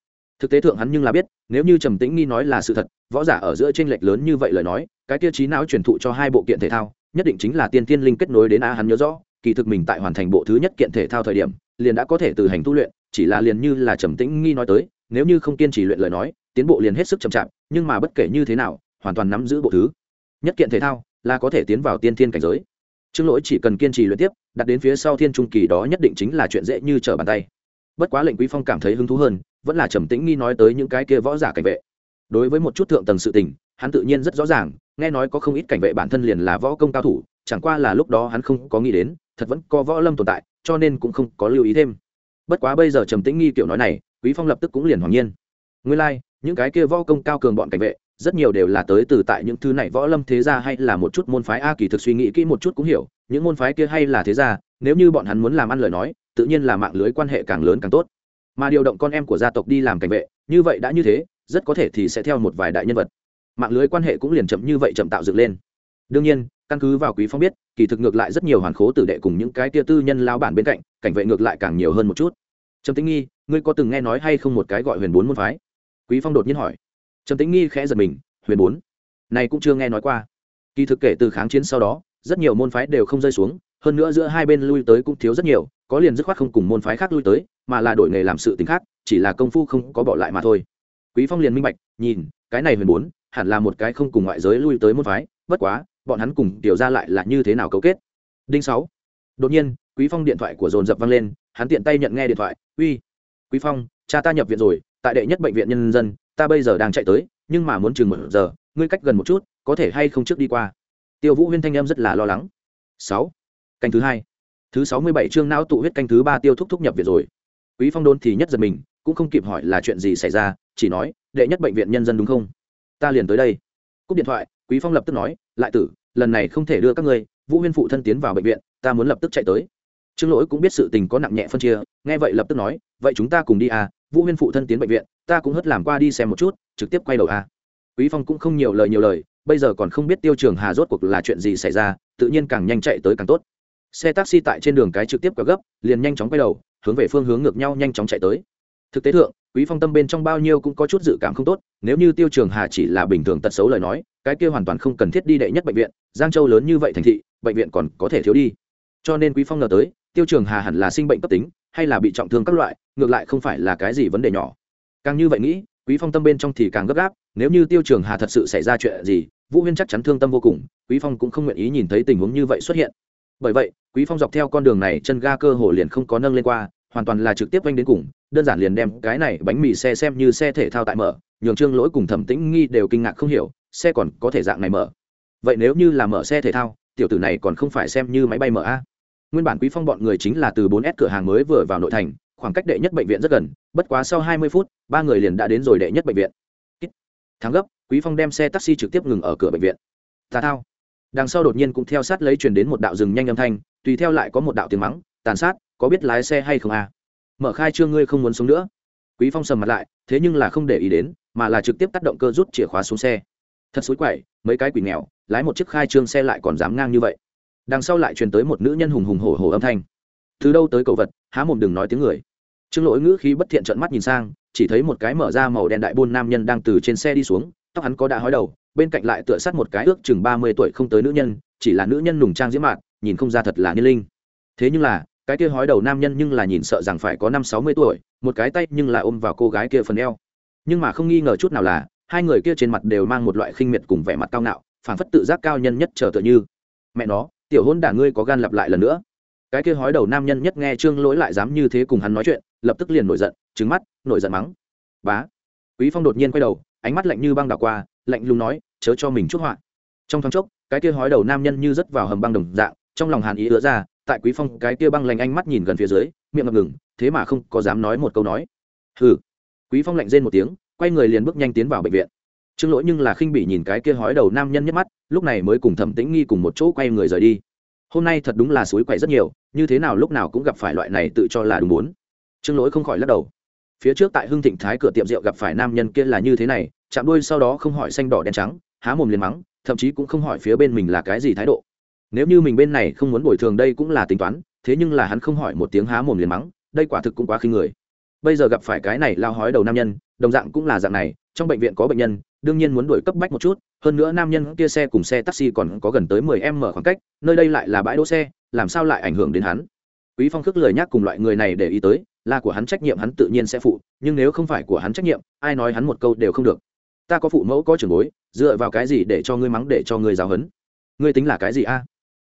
thực tế thượng hắn nhưng là biết, nếu như trầm tĩnh nghi nói là sự thật, võ giả ở giữa tranh lệch lớn như vậy lời nói, cái tiêu chí não truyền thụ cho hai bộ kiện thể thao, nhất định chính là tiên tiên linh kết nối đến a hắn nhớ rõ, kỳ thực mình tại hoàn thành bộ thứ nhất kiện thể thao thời điểm, liền đã có thể từ hành tu luyện, chỉ là liền như là trầm tĩnh nghi nói tới, nếu như không kiên trì luyện lời nói, tiến bộ liền hết sức chậm chạp, nhưng mà bất kể như thế nào, hoàn toàn nắm giữ bộ thứ nhất kiện thể thao, là có thể tiến vào tiên thiên cảnh giới. Trương lỗi chỉ cần kiên trì luyện tiếp, đặt đến phía sau thiên trung kỳ đó nhất định chính là chuyện dễ như trở bàn tay. Bất quá lệnh quý phong cảm thấy hứng thú hơn vẫn là trầm tĩnh nghi nói tới những cái kia võ giả cảnh vệ. Đối với một chút thượng tầng sự tình hắn tự nhiên rất rõ ràng nghe nói có không ít cảnh vệ bản thân liền là võ công cao thủ chẳng qua là lúc đó hắn không có nghĩ đến thật vẫn có võ lâm tồn tại cho nên cũng không có lưu ý thêm. Bất quá bây giờ trầm tĩnh nghi kiểu nói này quý phong lập tức cũng liền hoàng nhiên. Nguyên lai like, những cái kia võ công cao cường bọn cảnh vệ rất nhiều đều là tới từ tại những thứ này võ lâm thế gia hay là một chút môn phái a kỳ thực suy nghĩ kỹ một chút cũng hiểu những môn phái kia hay là thế gia nếu như bọn hắn muốn làm ăn lời nói tự nhiên là mạng lưới quan hệ càng lớn càng tốt mà điều động con em của gia tộc đi làm cảnh vệ, như vậy đã như thế, rất có thể thì sẽ theo một vài đại nhân vật. Mạng lưới quan hệ cũng liền chậm như vậy chậm tạo dựng lên. Đương nhiên, căn cứ vào quý phong biết, kỳ thực ngược lại rất nhiều hoàn khố tử đệ cùng những cái tia tư nhân lao bản bên cạnh, cảnh vệ ngược lại càng nhiều hơn một chút. Trầm tĩnh nghi, ngươi có từng nghe nói hay không một cái gọi huyền bốn môn phái? Quý phong đột nhiên hỏi. Trầm tĩnh nghi khẽ giật mình, huyền bốn. Này cũng chưa nghe nói qua. Kỳ thực kể từ kháng chiến sau đó, rất nhiều môn phái đều không rơi xuống, hơn nữa giữa hai bên lui tới cũng thiếu rất nhiều, có liền dứt khoát không cùng môn phái khác lui tới mà là đổi nghề làm sự tình khác, chỉ là công phu không có bỏ lại mà thôi. Quý phong liền minh bạch, nhìn, cái này huyền bốn, hẳn là một cái không cùng ngoại giới lui tới môn phái, bất quá, bọn hắn cùng tiểu ra lại là như thế nào cấu kết? Đinh sáu. Đột nhiên, quý phong điện thoại của dồn dập vang lên, hắn tiện tay nhận nghe điện thoại, uy, quý phong, cha ta nhập viện rồi, tại đệ nhất bệnh viện nhân dân, ta bây giờ đang chạy tới, nhưng mà muốn chừng một giờ, ngươi cách gần một chút, có thể hay không trước đi qua? Tiêu vũ huyên thanh em rất là lo lắng. Sáu. Canh thứ hai. Thứ sáu mươi bảy chương não tụ huyết canh thứ ba tiêu thúc thúc nhập viện rồi quý phong đôn thì nhất giật mình, cũng không kịp hỏi là chuyện gì xảy ra, chỉ nói, đệ nhất bệnh viện nhân dân đúng không? Ta liền tới đây. Cúp điện thoại, quý phong lập tức nói, lại tử, lần này không thể đưa các ngươi, vũ huyên phụ thân tiến vào bệnh viện, ta muốn lập tức chạy tới. Trương lỗi cũng biết sự tình có nặng nhẹ phân chia, nghe vậy lập tức nói, vậy chúng ta cùng đi à vũ huyên phụ thân tiến bệnh viện, ta cũng hất làm qua đi xem một chút, trực tiếp quay đầu à. Quý phong cũng không nhiều lời nhiều lời, bây giờ còn không biết tiêu trường hà rốt cuộc là chuyện gì xảy ra, tự nhiên càng nhanh chạy tới càng tốt. Xe taxi tại trên đường cái trực tiếp quá gấp, liền nhanh chóng quay đầu hướng về phương hướng ngược nhau nhanh chóng chạy tới. Thực tế thượng, quý phong tâm bên trong bao nhiêu cũng có chút dự cảm không tốt, nếu như tiêu trường hà chỉ là bình thường tật xấu lời nói, cái kia hoàn toàn không cần thiết đi đệ nhất bệnh viện, giang châu lớn như vậy thành thị, bệnh viện còn có thể thiếu đi. Cho nên quý phong ngờ tới, tiêu trường hà hẳn là sinh bệnh cấp tính, hay là bị trọng thương các loại, ngược lại không phải là cái gì vấn đề nhỏ. Càng như vậy nghĩ, quý phong tâm bên trong thì càng gấp gáp, nếu như tiêu trường hà thật sự xảy ra chuyện gì, vũ huyên chắc chắn thương tâm vô cùng, quý phong cũng không nguyện ý nhìn thấy tình huống như vậy xuất hiện bởi vậy, quý phong dọc theo con đường này chân ga cơ hồ liền không có nâng lên qua, hoàn toàn là trực tiếp quanh đến cùng, đơn giản liền đem cái này bánh mì xe xem như xe thể thao tại mở, nhường trương lỗi cùng thẩm tĩnh nghi đều kinh ngạc không hiểu, xe còn có thể dạng này mở. Vậy nếu như là mở xe thể thao, tiểu tử này còn không phải xem như máy bay mở a? Nguyên bản quý phong bọn người chính là từ 4S cửa hàng mới vừa vào nội thành, khoảng cách đệ nhất bệnh viện rất gần, bất quá sau 20 phút, ba người liền đã đến rồi đệ nhất bệnh viện. Thắng gấp, quý phong đem xe taxi trực tiếp ngừng ở cửa bệnh viện. Tà thao đằng sau đột nhiên cũng theo sát lấy truyền đến một đạo rừng nhanh âm thanh, tùy theo lại có một đạo tiếng mắng, tàn sát, có biết lái xe hay không à? mở khai trương ngươi không muốn sống nữa. Quý phong sầm mặt lại, thế nhưng là không để ý đến, mà là trực tiếp tác động cơ rút chìa khóa xuống xe. Thật xối quậy mấy cái quỷ nghèo, lái một chiếc khai trương xe lại còn dám ngang như vậy. Đằng sau lại truyền tới một nữ nhân hùng hùng hổ hổ âm thanh. Từ đâu tới cầu vật, há mồm đừng nói tiếng người. Trương lỗi ngữ khí bất thiện trợn mắt nhìn sang, chỉ thấy một cái mở ra màu đen đại buôn nam nhân đang từ trên xe đi xuống, tóc hắn có đã hói đầu bên cạnh lại tựa sát một cái ước chừng ba mươi tuổi không tới nữ nhân, chỉ là nữ nhân nùng trang diễm mạn, nhìn không ra thật là niên linh. Thế nhưng là, cái kia hói đầu nam nhân nhưng là nhìn sợ rằng phải có năm sáu mươi tuổi, một cái tay nhưng là ôm vào cô gái kia phần eo. Nhưng mà không nghi ngờ chút nào là, hai người kia trên mặt đều mang một loại khinh miệt cùng vẻ mặt cao ngạo, phảng phất tự giác cao nhân nhất trở tựa như. Mẹ nó, tiểu hôn đả ngươi có gan lặp lại lần nữa. Cái kia hói đầu nam nhân nhất nghe trương lỗi lại dám như thế cùng hắn nói chuyện, lập tức liền nổi giận trứng mắt, nổi giận mắng. Bá! Quý phong đột nhiên quay đầu, ánh mắt lạnh như băng đảo qua lạnh lùng nói, chớ cho mình chút họa. Trong thoáng chốc, cái kia hói đầu nam nhân như rớt vào hầm băng đồng dạng, trong lòng hàn ý ứa ra, tại quý phong, cái kia băng lạnh ánh mắt nhìn gần phía dưới, miệng ngập ngừng, thế mà không có dám nói một câu nói. Hừ. Quý phong lạnh rên một tiếng, quay người liền bước nhanh tiến vào bệnh viện. Trương lỗi nhưng là khinh bỉ nhìn cái kia hói đầu nam nhân nhất mắt, lúc này mới cùng thẩm tĩnh nghi cùng một chỗ quay người rời đi. Hôm nay thật đúng là suối quậy rất nhiều, như thế nào lúc nào cũng gặp phải loại này tự cho là đúng muốn. Trương lỗi không khỏi lắc đầu phía trước tại hưng thịnh thái cửa tiệm rượu gặp phải nam nhân kia là như thế này, chạm đuôi sau đó không hỏi xanh đỏ đen trắng, há mồm liền mắng, thậm chí cũng không hỏi phía bên mình là cái gì thái độ. Nếu như mình bên này không muốn bồi thường đây cũng là tính toán, thế nhưng là hắn không hỏi một tiếng há mồm liền mắng, đây quả thực cũng quá khi người. Bây giờ gặp phải cái này lao hói đầu nam nhân, đồng dạng cũng là dạng này, trong bệnh viện có bệnh nhân, đương nhiên muốn đuổi cấp bách một chút, hơn nữa nam nhân kia xe cùng xe taxi còn có gần tới mười em mở khoảng cách, nơi đây lại là bãi đỗ xe, làm sao lại ảnh hưởng đến hắn? Quý phong khước lời nhắc cùng loại người này để ý tới, là của hắn trách nhiệm hắn tự nhiên sẽ phụ, nhưng nếu không phải của hắn trách nhiệm, ai nói hắn một câu đều không được. Ta có phụ mẫu có trưởng bối, dựa vào cái gì để cho ngươi mắng để cho ngươi giáo hấn ngươi tính là cái gì a?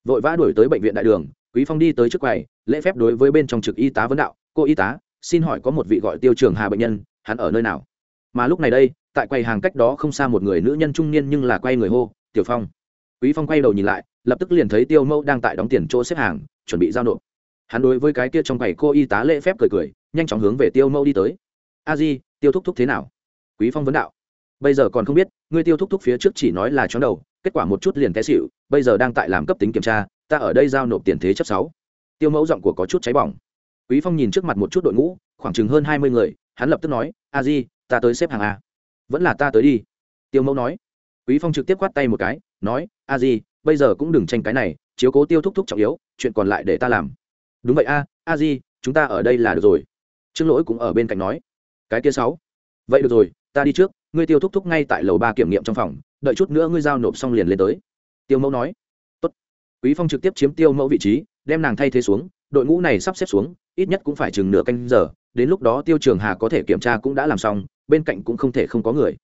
Vội vã đuổi tới bệnh viện đại đường, quý phong đi tới trước quầy, lễ phép đối với bên trong trực y tá vấn đạo, cô y tá, xin hỏi có một vị gọi tiêu trường hà bệnh nhân, hắn ở nơi nào? Mà lúc này đây, tại quầy hàng cách đó không xa một người nữ nhân trung niên nhưng là quay người hô, tiểu phong. Quý phong quay đầu nhìn lại, lập tức liền thấy tiêu mẫu đang tại đóng tiền chỗ xếp hàng, chuẩn bị giao nộp hắn đối với cái kia trong bảy cô y tá lễ phép cười cười, nhanh chóng hướng về tiêu mẫu đi tới. A di, tiêu thúc thúc thế nào? Quý phong vấn đạo. Bây giờ còn không biết, ngươi tiêu thúc thúc phía trước chỉ nói là chóng đầu, kết quả một chút liền té xịu bây giờ đang tại làm cấp tính kiểm tra, ta ở đây giao nộp tiền thế chấp sáu. Tiêu mẫu giọng của có chút cháy bỏng. Quý phong nhìn trước mặt một chút đội ngũ, khoảng chừng hơn hai mươi người, hắn lập tức nói, a di, ta tới xếp hàng a. Vẫn là ta tới đi. Tiêu mẫu nói. Quý phong trực tiếp quát tay một cái, nói, a di, bây giờ cũng đừng tranh cái này, chiếu cố tiêu thúc thúc trọng yếu, chuyện còn lại để ta làm đúng vậy a a di, chúng ta ở đây là được rồi. Trương lỗi cũng ở bên cạnh nói. Cái kia sáu. Vậy được rồi, ta đi trước, ngươi tiêu thúc thúc ngay tại lầu ba kiểm nghiệm trong phòng, đợi chút nữa ngươi giao nộp xong liền lên tới. Tiêu mẫu nói. Tốt. quý phong trực tiếp chiếm tiêu mẫu vị trí, đem nàng thay thế xuống, đội ngũ này sắp xếp xuống, ít nhất cũng phải chừng nửa canh giờ, đến lúc đó tiêu trường hà có thể kiểm tra cũng đã làm xong, bên cạnh cũng không thể không có người.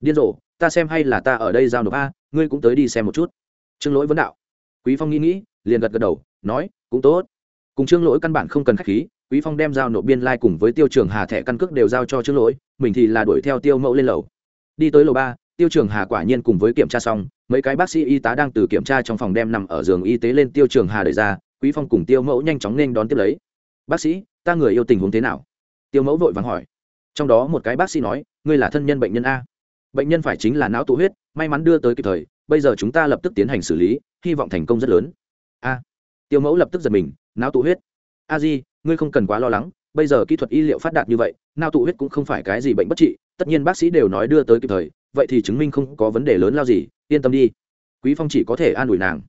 Điên rồ, ta xem hay là ta ở đây giao nộp a, ngươi cũng tới đi xem một chút. Trương lỗi vấn đạo. Quý phong nghĩ nghĩ, liền gật gật đầu, nói, cũng tốt cùng trương lỗi căn bản không cần khách khí, quý phong đem giao nộp biên lai cùng với tiêu trường hà thẻ căn cước đều giao cho trương lỗi, mình thì là đuổi theo tiêu mẫu lên lầu. Đi tới lầu ba, tiêu trường hà quả nhiên cùng với kiểm tra xong, mấy cái bác sĩ y tá đang từ kiểm tra trong phòng đem nằm ở giường y tế lên tiêu trường hà đẩy ra, quý phong cùng tiêu mẫu nhanh chóng nên đón tiếp lấy. Bác sĩ, ta người yêu tình huống thế nào? Tiêu mẫu vội vàng hỏi. Trong đó một cái bác sĩ nói, ngươi là thân nhân bệnh nhân a. Bệnh nhân phải chính là não tụ huyết, may mắn đưa tới kịp thời, bây giờ chúng ta lập tức tiến hành xử lý, hy vọng thành công rất lớn. A. Tiêu mẫu lập tức giật mình não tụ huyết. A di, ngươi không cần quá lo lắng, bây giờ kỹ thuật y liệu phát đạt như vậy, não tụ huyết cũng không phải cái gì bệnh bất trị, tất nhiên bác sĩ đều nói đưa tới kịp thời, vậy thì chứng minh không có vấn đề lớn lao gì, yên tâm đi. Quý phong chỉ có thể an ủi nàng.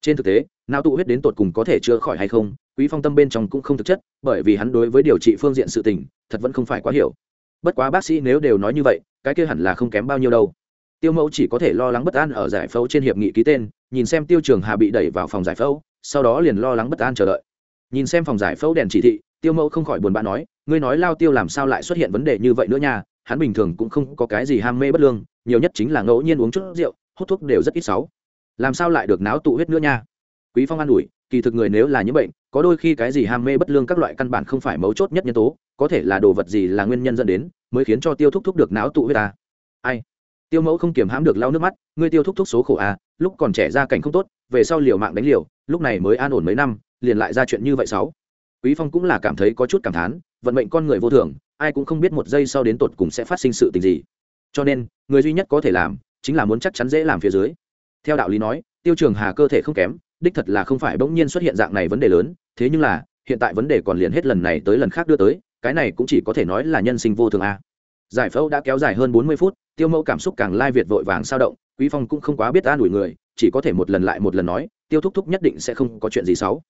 Trên thực tế, não tụ huyết đến tột cùng có thể chữa khỏi hay không, quý phong tâm bên trong cũng không thực chất, bởi vì hắn đối với điều trị phương diện sự tình, thật vẫn không phải quá hiểu. Bất quá bác sĩ nếu đều nói như vậy, cái kia hẳn là không kém bao nhiêu đâu. Tiêu mẫu chỉ có thể lo lắng bất an ở giải phẫu trên hiệp nghị ký tên, nhìn xem tiêu trường hà bị đẩy vào phòng giải phẫu, sau đó liền lo lắng bất an chờ đợi nhìn xem phòng giải phẫu đèn chỉ thị, tiêu mẫu không khỏi buồn bã nói, ngươi nói lao tiêu làm sao lại xuất hiện vấn đề như vậy nữa nha? Hắn bình thường cũng không có cái gì ham mê bất lương, nhiều nhất chính là ngẫu nhiên uống chút rượu, hút thuốc đều rất ít sáu. Làm sao lại được náo tụ huyết nữa nha? Quý phong an ủi, kỳ thực người nếu là những bệnh, có đôi khi cái gì ham mê bất lương các loại căn bản không phải mấu chốt nhất nhân tố, có thể là đồ vật gì là nguyên nhân dẫn đến, mới khiến cho tiêu thúc thúc được náo tụ huyết ta. Ai? Tiêu mẫu không kiềm hãm được lau nước mắt, ngươi tiêu thúc thúc số khổ à lúc còn trẻ ra cảnh không tốt, về sau liều mạng đánh liều, lúc này mới an ổn mấy năm liền lại ra chuyện như vậy sáu. Quý phong cũng là cảm thấy có chút cảm thán, vận mệnh con người vô thường, ai cũng không biết một giây sau đến tột cùng sẽ phát sinh sự tình gì. Cho nên, người duy nhất có thể làm, chính là muốn chắc chắn dễ làm phía dưới. Theo đạo lý nói, tiêu trường hà cơ thể không kém, đích thật là không phải bỗng nhiên xuất hiện dạng này vấn đề lớn, thế nhưng là, hiện tại vấn đề còn liền hết lần này tới lần khác đưa tới, cái này cũng chỉ có thể nói là nhân sinh vô thường a. Giải phẫu đã kéo dài hơn bốn mươi phút, tiêu mẫu cảm xúc càng lai việt vội vàng sao động, quý phong cũng không quá biết an ủi người, chỉ có thể một lần lại một lần nói, tiêu thúc thúc nhất định sẽ không có chuyện gì xấu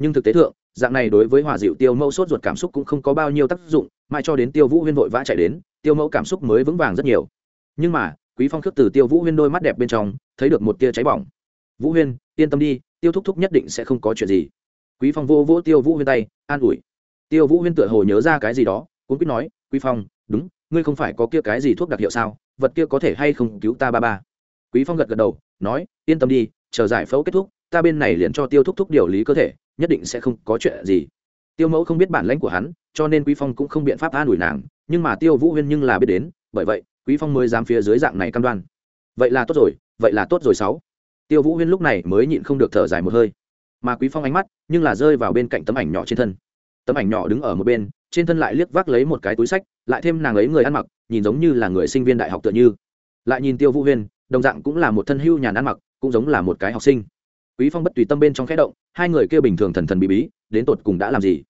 nhưng thực tế thượng, dạng này đối với hòa dịu tiêu mẫu sốt ruột cảm xúc cũng không có bao nhiêu tác dụng, mãi cho đến tiêu vũ huyên vội vã chạy đến, tiêu mẫu cảm xúc mới vững vàng rất nhiều. Nhưng mà, quý phong khước từ tiêu vũ huyên đôi mắt đẹp bên trong, thấy được một tia cháy bỏng. Vũ huyên, yên tâm đi, tiêu thúc thúc nhất định sẽ không có chuyện gì. Quý phong vô vỗ tiêu vũ huyên tay, an ủi. Tiêu vũ huyên tựa hồ nhớ ra cái gì đó cũng biết nói, quý phong, đúng, ngươi không phải có kia cái gì thuốc đặc hiệu sao, vật kia có thể hay không cứu ta ba ba? Quý phong gật gật đầu, nói, yên tâm đi, chờ giải phẫu kết thúc, ta bên này liền cho tiêu thúc thúc điều lý cơ thể nhất định sẽ không có chuyện gì. Tiêu mẫu không biết bản lãnh của hắn, cho nên quý phong cũng không biện pháp an ủi nàng, nhưng mà tiêu vũ huyên nhưng là biết đến, bởi vậy, quý phong mới dám phía dưới dạng này cam đoan. Vậy là tốt rồi, vậy là tốt rồi sáu. Tiêu vũ huyên lúc này mới nhịn không được thở dài một hơi. Mà quý phong ánh mắt, nhưng là rơi vào bên cạnh tấm ảnh nhỏ trên thân. Tấm ảnh nhỏ đứng ở một bên, trên thân lại liếc vác lấy một cái túi sách, lại thêm nàng ấy người ăn mặc, nhìn giống như là người sinh viên đại học tựa như. Lại nhìn tiêu vũ huyên, đồng dạng cũng là một thân hưu nhàn ăn mặc, cũng giống là một cái học sinh quý phong bất tùy tâm bên trong khẽ động, hai người kia bình thường thần thần bí bí, đến tột cùng đã làm gì?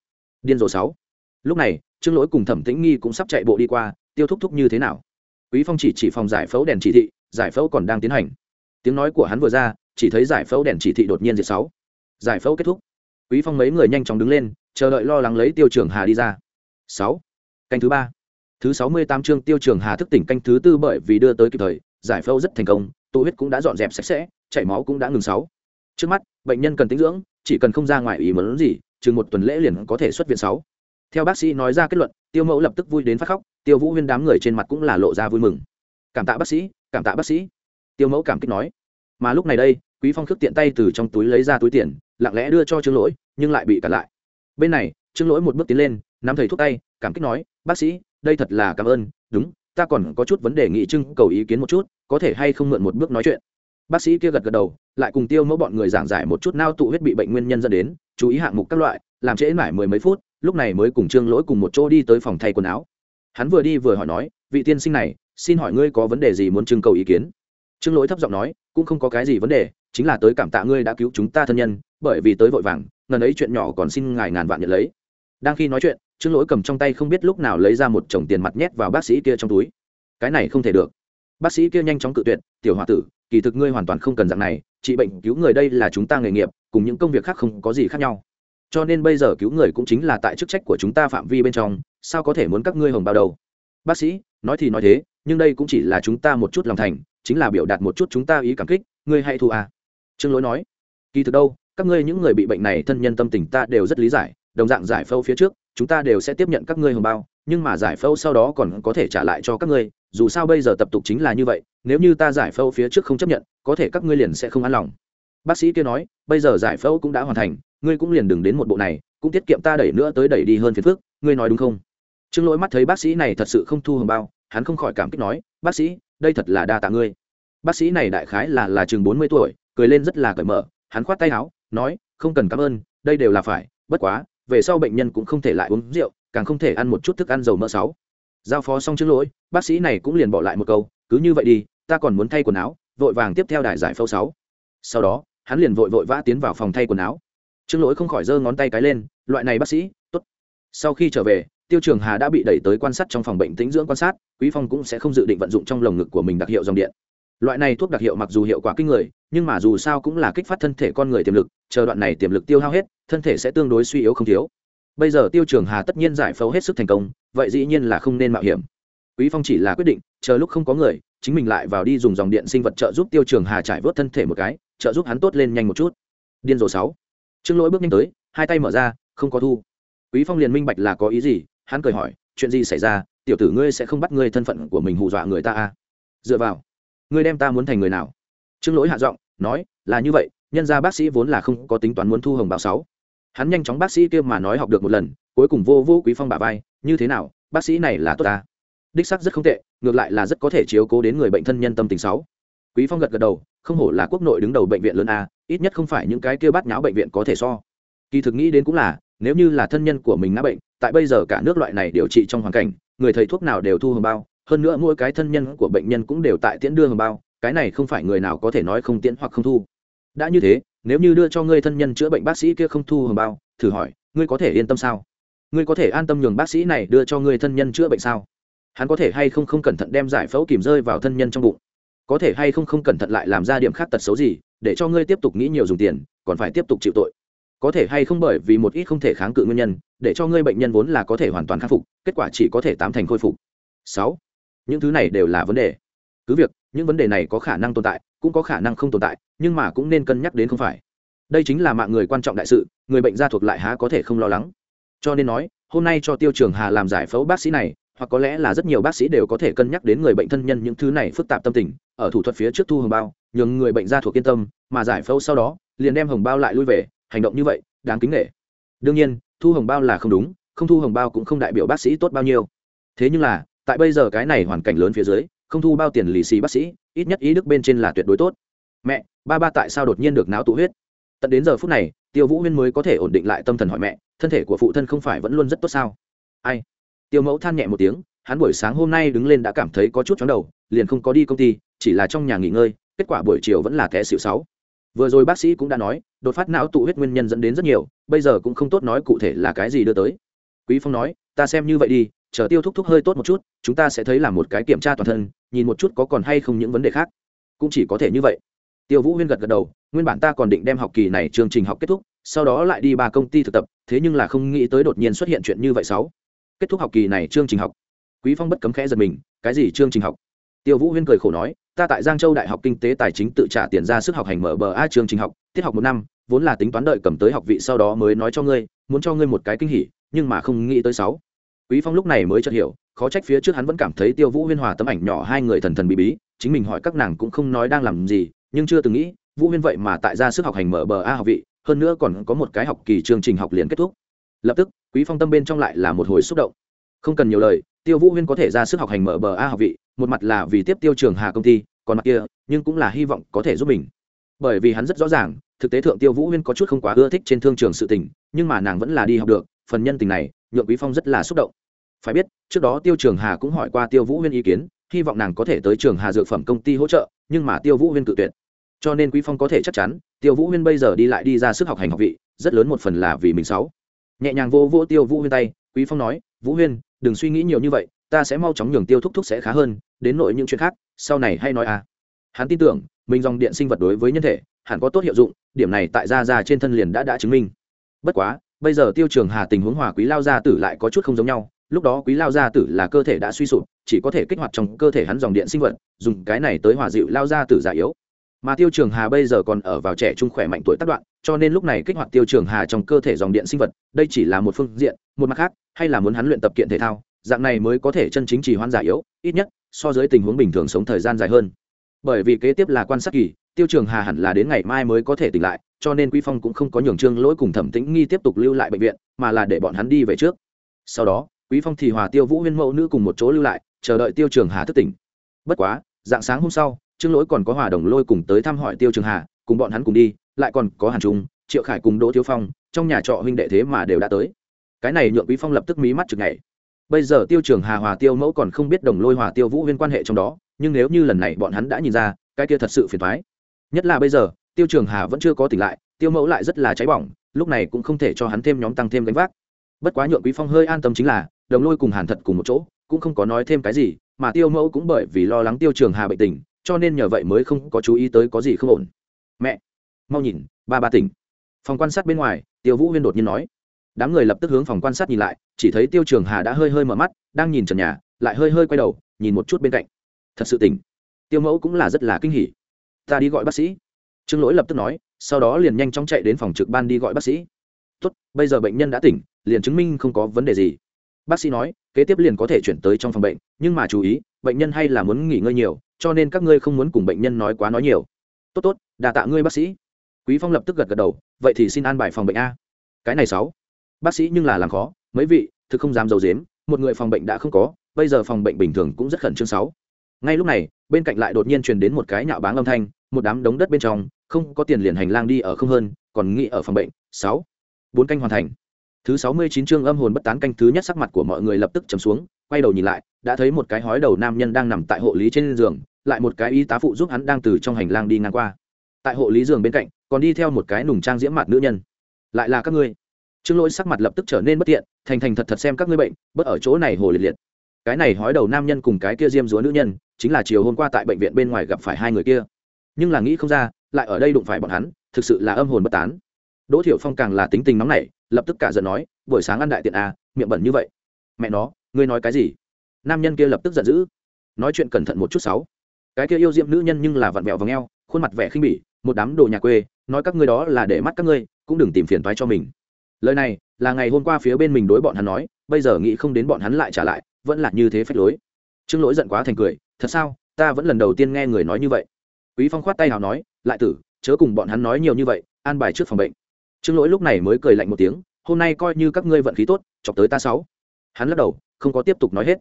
Điên rồ sáu. Lúc này, trương lỗi cùng thẩm tĩnh nghi cũng sắp chạy bộ đi qua, tiêu thúc thúc như thế nào? Quý phong chỉ chỉ phòng giải phẫu đèn chỉ thị, giải phẫu còn đang tiến hành. Tiếng nói của hắn vừa ra, chỉ thấy giải phẫu đèn chỉ thị đột nhiên diệt sáu. Giải phẫu kết thúc. Quý phong mấy người nhanh chóng đứng lên, chờ đợi lo lắng lấy tiêu trường hà đi ra. Sáu. Canh thứ ba. Thứ sáu mươi tám chương tiêu trường hà thức tỉnh canh thứ tư bởi vì đưa tới kịp thời, giải phẫu rất thành công, tụ huyết cũng đã dọn dẹp sạch sẽ, chảy máu cũng đã ngừng sáu trước mắt, bệnh nhân cần tính dưỡng, chỉ cần không ra ngoài ý muốn gì, chừng một tuần lễ liền có thể xuất viện sáu. Theo bác sĩ nói ra kết luận, tiêu mẫu lập tức vui đến phát khóc, tiêu vũ huyên đám người trên mặt cũng là lộ ra vui mừng. Cảm tạ bác sĩ, cảm tạ bác sĩ. Tiêu mẫu cảm kích nói. Mà lúc này đây, quý phong khước tiện tay từ trong túi lấy ra túi tiền, lặng lẽ đưa cho trương lỗi, nhưng lại bị cản lại. Bên này, trương lỗi một bước tiến lên, nắm thầy thuốc tay, cảm kích nói, bác sĩ, đây thật là cảm ơn, đúng, ta còn có chút vấn đề nghị trưng cầu ý kiến một chút, có thể hay không mượn một bước nói chuyện? Bác sĩ kia gật gật đầu, lại cùng tiêu mẫu bọn người giảng giải một chút nao tụ huyết bị bệnh nguyên nhân dẫn đến, chú ý hạng mục các loại, làm trễ mãi mười mấy phút, lúc này mới cùng trương lỗi cùng một chỗ đi tới phòng thay quần áo. Hắn vừa đi vừa hỏi nói, vị tiên sinh này, xin hỏi ngươi có vấn đề gì muốn trưng cầu ý kiến? Trương lỗi thấp giọng nói, cũng không có cái gì vấn đề, chính là tới cảm tạ ngươi đã cứu chúng ta thân nhân, bởi vì tới vội vàng, ngần ấy chuyện nhỏ còn xin ngài ngàn vạn nhận lấy. Đang khi nói chuyện, trương lỗi cầm trong tay không biết lúc nào lấy ra một chồng tiền mặt nhét vào bác sĩ kia trong túi. Cái này không thể được. Bác sĩ kia nhanh chóng cự tuyệt, tiểu h o a tử kỳ thực ngươi hoàn toàn không cần dạng này, trị bệnh cứu người đây là chúng ta nghề nghiệp, cùng những công việc khác không có gì khác nhau cho nên bây giờ cứu người cũng chính là tại chức trách của chúng ta phạm vi bên trong, sao có thể muốn các ngươi hồng bao đầu bác sĩ, nói thì nói thế, nhưng đây cũng chỉ là chúng ta một chút lòng thành, chính là biểu đạt một chút chúng ta ý cảm kích, ngươi hãy thu à. trương lỗi nói, kỳ thực đâu, các ngươi những người bị bệnh này thân nhân tâm tình ta đều rất lý giải, đồng dạng giải phẫu phía trước, chúng ta đều sẽ tiếp nhận các ngươi hồng bao, nhưng mà giải phẫu sau đó còn có thể trả lại cho các ngươi dù sao bây giờ tập tục chính là như vậy, nếu như ta giải phẫu phía trước không chấp nhận, có thể các ngươi liền sẽ không an lòng. Bác sĩ kia nói, bây giờ giải phẫu cũng đã hoàn thành, ngươi cũng liền đừng đến một bộ này, cũng tiết kiệm ta đẩy nữa tới đẩy đi hơn phiền phức, ngươi nói đúng không? Trương lỗi mắt thấy bác sĩ này thật sự không thu hồng bao, hắn không khỏi cảm kích nói, bác sĩ, đây thật là đa tạ ngươi. Bác sĩ này đại khái là là chừng bốn mươi tuổi, cười lên rất là cởi mở, hắn khoát tay áo, nói, không cần cảm ơn, đây đều là phải, bất quá, về sau bệnh nhân cũng không thể lại uống rượu, càng không thể ăn một chút thức ăn dầu mỡ sáu giao phó xong trước lỗi, bác sĩ này cũng liền bỏ lại một câu, cứ như vậy đi, ta còn muốn thay quần áo, vội vàng tiếp theo đài giải phẫu sáu. Sau đó, hắn liền vội vội vã tiến vào phòng thay quần áo. Trương lỗi không khỏi giơ ngón tay cái lên, loại này bác sĩ, tốt. Sau khi trở về, tiêu trường hà đã bị đẩy tới quan sát trong phòng bệnh tính dưỡng quan sát, quý phong cũng sẽ không dự định vận dụng trong lồng ngực của mình đặc hiệu dòng điện. Loại này thuốc đặc hiệu mặc dù hiệu quả kinh người, nhưng mà dù sao cũng là kích phát thân thể con người tiềm lực, chờ đoạn này tiềm lực tiêu hao hết, thân thể sẽ tương đối suy yếu không thiếu. Bây giờ tiêu trường hà tất nhiên giải phẫu hết sức thành công vậy dĩ nhiên là không nên mạo hiểm. Quý phong chỉ là quyết định, chờ lúc không có người, chính mình lại vào đi dùng dòng điện sinh vật trợ giúp tiêu trường hà trải vớt thân thể một cái, trợ giúp hắn tốt lên nhanh một chút. Điên rồ sáu. Trương lỗi bước nhanh tới, hai tay mở ra, không có thu. Quý phong liền minh bạch là có ý gì, hắn cười hỏi, chuyện gì xảy ra? Tiểu tử ngươi sẽ không bắt ngươi thân phận của mình hù dọa người ta à? Dựa vào, ngươi đem ta muốn thành người nào? Trương lỗi hạ giọng, nói, là như vậy, nhân gia bác sĩ vốn là không có tính toán muốn thu hồng báo sáu hắn nhanh chóng bác sĩ kia mà nói học được một lần, cuối cùng vô vô quý phong bà vai, như thế nào, bác sĩ này là tốt ta? Đích sắc rất không tệ, ngược lại là rất có thể chiếu cố đến người bệnh thân nhân tâm tình sáu quý phong gật gật đầu, không hổ là quốc nội đứng đầu bệnh viện lớn a, ít nhất không phải những cái kia bắt nháo bệnh viện có thể so. Kỳ thực nghĩ đến cũng là, nếu như là thân nhân của mình ngã bệnh, tại bây giờ cả nước loại này điều trị trong hoàn cảnh, người thầy thuốc nào đều thu hồng bao, hơn nữa mỗi cái thân nhân của bệnh nhân cũng đều tại tiễn đưa hồng bao, cái này không phải người nào có thể nói không tiễn hoặc không thu. Đã như thế nếu như đưa cho ngươi thân nhân chữa bệnh bác sĩ kia không thu hồng bao, thử hỏi, ngươi có thể yên tâm sao? Ngươi có thể an tâm nhường bác sĩ này đưa cho ngươi thân nhân chữa bệnh sao? Hắn có thể hay không không cẩn thận đem giải phẫu kìm rơi vào thân nhân trong bụng? Có thể hay không không cẩn thận lại làm ra điểm khác tật xấu gì, để cho ngươi tiếp tục nghĩ nhiều dùng tiền, còn phải tiếp tục chịu tội? Có thể hay không bởi vì một ít không thể kháng cự nguyên nhân, để cho ngươi bệnh nhân vốn là có thể hoàn toàn khắc phục, kết quả chỉ có thể tám thành khôi phục? Sáu. Những thứ này đều là vấn đề. Cứ việc những vấn đề này có khả năng tồn tại, cũng có khả năng không tồn tại, nhưng mà cũng nên cân nhắc đến không phải. Đây chính là mạng người quan trọng đại sự, người bệnh gia thuộc lại há có thể không lo lắng. Cho nên nói, hôm nay cho tiêu trường hà làm giải phẫu bác sĩ này, hoặc có lẽ là rất nhiều bác sĩ đều có thể cân nhắc đến người bệnh thân nhân những thứ này phức tạp tâm tình, ở thủ thuật phía trước thu hồng bao, nhường người bệnh gia thuộc yên tâm, mà giải phẫu sau đó, liền đem hồng bao lại lui về, hành động như vậy, đáng kính nghệ đương nhiên, thu hồng bao là không đúng, không thu hồng bao cũng không đại biểu bác sĩ tốt bao nhiêu. Thế nhưng là, tại bây giờ cái này hoàn cảnh lớn phía dưới không thu bao tiền lì xì bác sĩ, ít nhất ý đức bên trên là tuyệt đối tốt. Mẹ, ba ba tại sao đột nhiên được náo tụ huyết? Tận đến giờ phút này, tiêu vũ huyên mới có thể ổn định lại tâm thần hỏi mẹ, thân thể của phụ thân không phải vẫn luôn rất tốt sao? Ai? Tiêu mẫu than nhẹ một tiếng, hắn buổi sáng hôm nay đứng lên đã cảm thấy có chút chóng đầu, liền không có đi công ty, chỉ là trong nhà nghỉ ngơi, kết quả buổi chiều vẫn là té xịu sáu. Vừa rồi bác sĩ cũng đã nói, đột phát não tụ huyết nguyên nhân dẫn đến rất nhiều, bây giờ cũng không tốt nói cụ thể là cái gì đưa tới. Quý phong nói, ta xem như vậy đi, chờ tiêu thúc thúc hơi tốt một chút, chúng ta sẽ thấy là một cái kiểm tra toàn thân nhìn một chút có còn hay không những vấn đề khác. Cũng chỉ có thể như vậy. Tiêu vũ huyên gật gật đầu, nguyên bản ta còn định đem học kỳ này chương trình học kết thúc, sau đó lại đi ba công ty thực tập, thế nhưng là không nghĩ tới đột nhiên xuất hiện chuyện như vậy sáu. Kết thúc học kỳ này chương trình học. Quý phong bất cấm khẽ giật mình, cái gì chương trình học? Tiêu vũ huyên cười khổ nói, ta tại giang châu đại học kinh tế tài chính tự trả tiền ra sức học hành mở bờ a chương trình học, tiết học một năm, vốn là tính toán đợi cầm tới học vị sau đó mới nói cho ngươi, muốn cho ngươi một cái kinh hỉ, nhưng mà không nghĩ tới sáu. Quý phong lúc này mới chợt hiểu khó trách phía trước hắn vẫn cảm thấy tiêu vũ huyên hòa tấm ảnh nhỏ hai người thần thần bí bí, chính mình hỏi các nàng cũng không nói đang làm gì, nhưng chưa từng nghĩ, vũ huyên vậy mà tại ra sức học hành mở bờ a học vị, hơn nữa còn có một cái học kỳ chương trình học liền kết thúc. Lập tức, quý phong tâm bên trong lại là một hồi xúc động. Không cần nhiều lời, tiêu vũ huyên có thể ra sức học hành mở bờ a học vị, một mặt là vì tiếp tiêu trường hà công ty, còn mặt kia, nhưng cũng là hy vọng có thể giúp mình. Bởi vì hắn rất rõ ràng, thực tế thượng tiêu vũ huyên có chút không quá ưa thích trên thương trường sự tình, nhưng mà nàng vẫn là đi học được, phần nhân tình này, nhượng quý phong rất là xúc động phải biết, trước đó tiêu trường hà cũng hỏi qua tiêu vũ huyên ý kiến, hy vọng nàng có thể tới trường hà dược phẩm công ty hỗ trợ, nhưng mà tiêu vũ huyên cự tuyệt. Cho nên quý phong có thể chắc chắn, tiêu vũ huyên bây giờ đi lại đi ra sức học hành học vị, rất lớn một phần là vì mình sáu. Nhẹ nhàng vô vô tiêu vũ huyên tay, quý phong nói, vũ huyên, đừng suy nghĩ nhiều như vậy, ta sẽ mau chóng nhường tiêu thúc thúc sẽ khá hơn, đến nội những chuyện khác, sau này hay nói à. Hắn tin tưởng, mình dòng điện sinh vật đối với nhân thể, hẳn có tốt hiệu dụng, điểm này tại gia gia trên thân liền đã đã chứng minh. Bất quá, bây giờ tiêu trường hà tình huống hòa quý lao gia tử lại có chút không giống nhau lúc đó quý lao gia tử là cơ thể đã suy sụp, chỉ có thể kích hoạt trong cơ thể hắn dòng điện sinh vật, dùng cái này tới hòa dịu lao gia tử già yếu. Mà tiêu trường hà bây giờ còn ở vào trẻ trung khỏe mạnh tuổi tác đoạn, cho nên lúc này kích hoạt tiêu trường hà trong cơ thể dòng điện sinh vật, đây chỉ là một phương diện, một mặt khác, hay là muốn hắn luyện tập kiện thể thao, dạng này mới có thể chân chính trì hoãn già yếu, ít nhất, so với tình huống bình thường sống thời gian dài hơn. Bởi vì kế tiếp là quan sát kỳ, tiêu trường hà hẳn là đến ngày mai mới có thể tỉnh lại, cho nên quý phong cũng không có nhường trương lỗi cùng thẩm tĩnh nghi tiếp tục lưu lại bệnh viện, mà là để bọn hắn đi về trước. Sau đó quý phong thì hòa tiêu vũ huyên mẫu nữ cùng một chỗ lưu lại, chờ đợi tiêu trường hà thức tỉnh. Bất quá, dạng sáng hôm sau, trương lỗi còn có hòa đồng lôi cùng tới thăm hỏi tiêu trường hà, cùng bọn hắn cùng đi, lại còn có hàn trung, triệu khải cùng đỗ thiếu phong, trong nhà trọ huynh đệ thế mà đều đã tới. Cái này nhượng quý phong lập tức mí mắt chực ngày bây giờ tiêu trường hà hòa tiêu mẫu còn không biết đồng lôi hòa tiêu vũ huyên quan hệ trong đó, nhưng nếu như lần này bọn hắn đã nhìn ra, cái kia thật sự phiền thoái nhất là bây giờ, tiêu trường hà vẫn chưa có tỉnh lại, tiêu mẫu lại rất là cháy bỏng, lúc này cũng không thể cho hắn thêm nhóm tăng thêm gánh vác. Bất quá nhượng quý phong hơi an tâm chính là đồng lôi cùng hàn thật cùng một chỗ, cũng không có nói thêm cái gì, mà tiêu mẫu cũng bởi vì lo lắng tiêu trường hà bệnh tình, cho nên nhờ vậy mới không có chú ý tới có gì không ổn. Mẹ, mau nhìn, ba ba tỉnh. Phòng quan sát bên ngoài, tiêu vũ huyên đột nhiên nói. Đám người lập tức hướng phòng quan sát nhìn lại, chỉ thấy tiêu trường hà đã hơi hơi mở mắt, đang nhìn trần nhà, lại hơi hơi quay đầu, nhìn một chút bên cạnh. Thật sự tỉnh. Tiêu mẫu cũng là rất là kinh hỉ. Ta đi gọi bác sĩ. Trương lỗi lập tức nói, sau đó liền nhanh chóng chạy đến phòng trực ban đi gọi bác sĩ. Tốt, bây giờ bệnh nhân đã tỉnh, liền chứng minh không có vấn đề gì bác sĩ nói, kế tiếp liền có thể chuyển tới trong phòng bệnh, nhưng mà chú ý, bệnh nhân hay là muốn nghỉ ngơi nhiều, cho nên các ngươi không muốn cùng bệnh nhân nói quá nói nhiều. Tốt tốt, đà tạ ngươi bác sĩ. Quý phong lập tức gật gật đầu, vậy thì xin an bài phòng bệnh a. Cái này sáu. Bác sĩ nhưng là làm khó, mấy vị, thực không dám dầu dếm một người phòng bệnh đã không có, bây giờ phòng bệnh bình thường cũng rất khẩn trương sáu. Ngay lúc này, bên cạnh lại đột nhiên truyền đến một cái nhạo báng âm thanh, một đám đống đất bên trong, không có tiền liền hành lang đi ở không hơn, còn nghĩ ở phòng bệnh, sáu. Bốn canh hoàn thành thứ sáu mươi chín chương âm hồn bất tán canh thứ nhất sắc mặt của mọi người lập tức trầm xuống, quay đầu nhìn lại, đã thấy một cái hói đầu nam nhân đang nằm tại hộ lý trên giường, lại một cái y tá phụ giúp hắn đang từ trong hành lang đi ngang qua. Tại hộ lý giường bên cạnh, còn đi theo một cái nùng trang diễm mặt nữ nhân. Lại là các ngươi. Trương lỗi sắc mặt lập tức trở nên bất tiện thành thành thật thật xem các ngươi bệnh bất ở chỗ này hồ liệt liệt. Cái này hói đầu nam nhân cùng cái kia diêm dúa nữ nhân, chính là chiều hôm qua tại bệnh viện bên ngoài gặp phải hai người kia. Nhưng là nghĩ không ra, lại ở đây đụng phải bọn hắn, thực sự là âm hồn bất tán. Đỗ thiệu phong càng là tính tình nóng nảy lập tức cả giận nói, buổi sáng ăn đại tiện à miệng bẩn như vậy. Mẹ nó, ngươi nói cái gì? Nam nhân kia lập tức giận dữ, nói chuyện cẩn thận một chút sáu. Cái kia yêu diệm nữ nhân nhưng là vặn vẹo và ngheo khuôn mặt vẻ khinh bỉ, một đám đồ nhà quê, nói các ngươi đó là để mắt các ngươi, cũng đừng tìm phiền toái cho mình. Lời này là ngày hôm qua phía bên mình đối bọn hắn nói, bây giờ nghĩ không đến bọn hắn lại trả lại, vẫn là như thế phách lối. Trương lỗi giận quá thành cười, thật sao, ta vẫn lần đầu tiên nghe người nói như vậy. Quý phong khoát tay hào nói, lại tử, chớ cùng bọn hắn nói nhiều như vậy, an bài trước phòng bệnh trương lỗi lúc này mới cười lạnh một tiếng, hôm nay coi như các ngươi vận khí tốt, chọc tới ta sáu. Hắn lắc đầu, không có tiếp tục nói hết.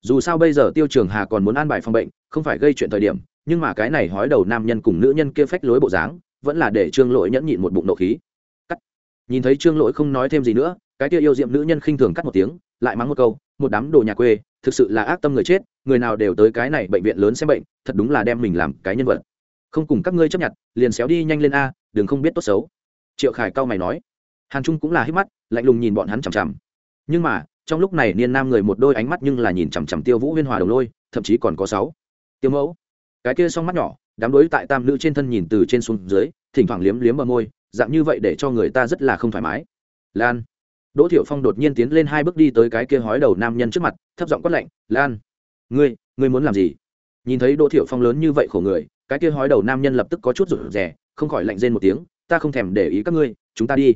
Dù sao bây giờ tiêu trường hà còn muốn an bài phòng bệnh, không phải gây chuyện thời điểm, nhưng mà cái này hói đầu nam nhân cùng nữ nhân kia phách lối bộ dáng, vẫn là để trương lỗi nhẫn nhịn một bụng nộ khí. Cắt. Nhìn thấy trương lỗi không nói thêm gì nữa, cái kia yêu diệm nữ nhân khinh thường cắt một tiếng, lại mắng một câu, một đám đồ nhà quê, thực sự là ác tâm người chết, người nào đều tới cái này bệnh viện lớn xem bệnh, thật đúng là đem mình làm cái nhân vật. Không cùng các ngươi chấp nhận, liền xéo đi nhanh lên a, đừng không biết tốt xấu triệu khải cao mày nói. Hàn trung cũng là hít mắt, lạnh lùng nhìn bọn hắn chằm chằm. Nhưng mà, trong lúc này niên nam người một đôi ánh mắt nhưng là nhìn chằm chằm tiêu vũ huyên hòa đồng lôi, thậm chí còn có sáu. Tiêu mẫu, cái kia song mắt nhỏ, đám đối tại tam nữ trên thân nhìn từ trên xuống dưới, thỉnh thoảng liếm liếm bờ môi, dạng như vậy để cho người ta rất là không thoải mái. Lan. Đỗ thiệu phong đột nhiên tiến lên hai bước đi tới cái kia hói đầu nam nhân trước mặt, thấp giọng quát lạnh, lan, ngươi ngươi muốn làm gì? Nhìn thấy đỗ thiệu phong lớn như vậy khổ người, cái kia hói đầu nam nhân lập tức có chút rủ rè, không khỏi lạnh rên một tiếng ta không thèm để ý các ngươi, chúng ta đi.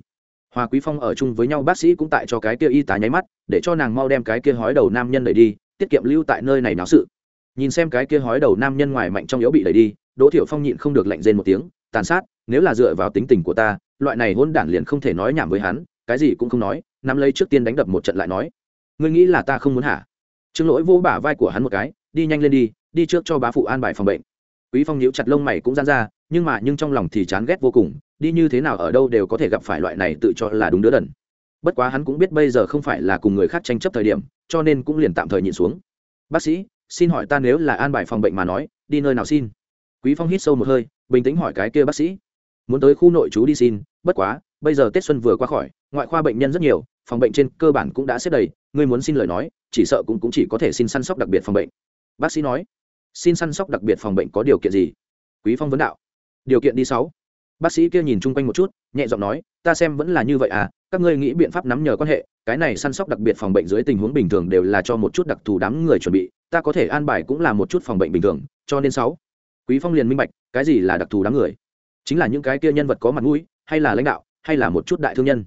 Hòa quý phong ở chung với nhau, bác sĩ cũng tại cho cái kia y tá nháy mắt, để cho nàng mau đem cái kia hói đầu nam nhân đẩy đi, tiết kiệm lưu tại nơi này náo sự. Nhìn xem cái kia hói đầu nam nhân ngoài mạnh trong yếu bị đẩy đi, đỗ thiệu phong nhịn không được lạnh rên một tiếng, tàn sát, nếu là dựa vào tính tình của ta, loại này hôn đản liền không thể nói nhảm với hắn, cái gì cũng không nói, nắm lấy trước tiên đánh đập một trận lại nói. Ngươi nghĩ là ta không muốn hả? Trương lỗi vô bả vai của hắn một cái, đi nhanh lên đi đi trước cho bá phụ an bài phòng bệnh. Quý phong nhíu chặt lông mày cũng gian ra, nhưng mà, nhưng trong lòng thì chán ghét vô cùng đi như thế nào ở đâu đều có thể gặp phải loại này tự cho là đúng đứa đần. Bất quá hắn cũng biết bây giờ không phải là cùng người khác tranh chấp thời điểm cho nên cũng liền tạm thời nhịn xuống. Bác sĩ xin hỏi ta nếu là an bài phòng bệnh mà nói đi nơi nào xin? Quý phong hít sâu một hơi bình tĩnh hỏi cái kia bác sĩ. Muốn tới khu nội trú đi xin bất quá bây giờ tết xuân vừa qua khỏi ngoại khoa bệnh nhân rất nhiều phòng bệnh trên cơ bản cũng đã xếp đầy ngươi muốn xin lời nói chỉ sợ cũng, cũng chỉ có thể xin săn sóc đặc biệt phòng bệnh. Bác sĩ nói. Xin săn sóc đặc biệt phòng bệnh có điều kiện gì? Quý phong vấn đạo. Điều kiện đi sáu bác sĩ kia nhìn chung quanh một chút, nhẹ giọng nói, ta xem vẫn là như vậy à các ngươi nghĩ biện pháp nắm nhờ quan hệ, cái này săn sóc đặc biệt phòng bệnh dưới tình huống bình thường đều là cho một chút đặc thù đám người chuẩn bị, ta có thể an bài cũng là một chút phòng bệnh bình thường, cho nên sáu. Quý phong liền minh bạch, cái gì là đặc thù đám người? Chính là những cái kia nhân vật có mặt mũi, hay là lãnh đạo, hay là một chút đại thương nhân.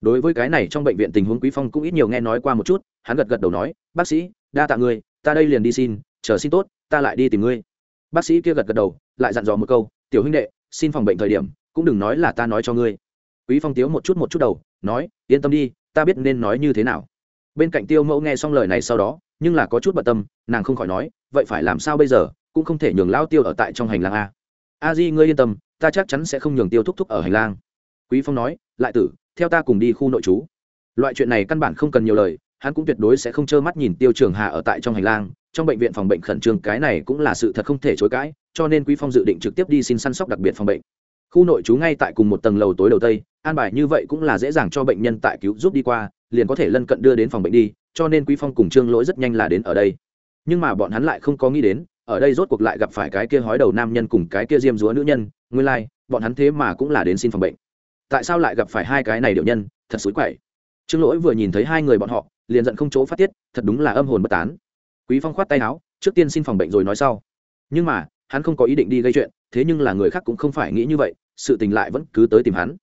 Đối với cái này trong bệnh viện tình huống quý phong cũng ít nhiều nghe nói qua một chút, hắn gật gật đầu nói, bác sĩ, đa tạ ngươi, ta đây liền đi xin, chờ xin tốt, ta lại đi tìm ngươi. Bác sĩ kia gật gật đầu, lại dặn dò một câu, tiểu huynh đệ xin phòng bệnh thời điểm, cũng đừng nói là ta nói cho ngươi. Quý phong tiếu một chút một chút đầu, nói, yên tâm đi, ta biết nên nói như thế nào. Bên cạnh tiêu mẫu nghe xong lời này sau đó, nhưng là có chút bận tâm, nàng không khỏi nói, vậy phải làm sao bây giờ? Cũng không thể nhường lao tiêu ở tại trong hành lang a. A di, ngươi yên tâm, ta chắc chắn sẽ không nhường tiêu thúc thúc ở hành lang. Quý phong nói, lại tử, theo ta cùng đi khu nội trú. Loại chuyện này căn bản không cần nhiều lời, hắn cũng tuyệt đối sẽ không trơ mắt nhìn tiêu trường hà ở tại trong hành lang, trong bệnh viện phòng bệnh khẩn trương, cái này cũng là sự thật không thể chối cãi cho nên quý phong dự định trực tiếp đi xin săn sóc đặc biệt phòng bệnh. Khu nội trú ngay tại cùng một tầng lầu tối đầu tây an bài như vậy cũng là dễ dàng cho bệnh nhân tại cứu giúp đi qua liền có thể lân cận đưa đến phòng bệnh đi cho nên quý phong cùng trương lỗi rất nhanh là đến ở đây. Nhưng mà bọn hắn lại không có nghĩ đến ở đây rốt cuộc lại gặp phải cái kia hói đầu nam nhân cùng cái kia diêm dúa nữ nhân nguyên lai like, bọn hắn thế mà cũng là đến xin phòng bệnh. Tại sao lại gặp phải hai cái này điệu nhân thật xối quậy. Trương lỗi vừa nhìn thấy hai người bọn họ liền giận không chỗ phát tiết thật đúng là âm hồn bất tán. Quý phong khoát tay áo trước tiên xin phòng bệnh rồi nói sau. Nhưng mà hắn không có ý định đi gây chuyện, thế nhưng là người khác cũng không phải nghĩ như vậy, sự tình lại vẫn cứ tới tìm hắn.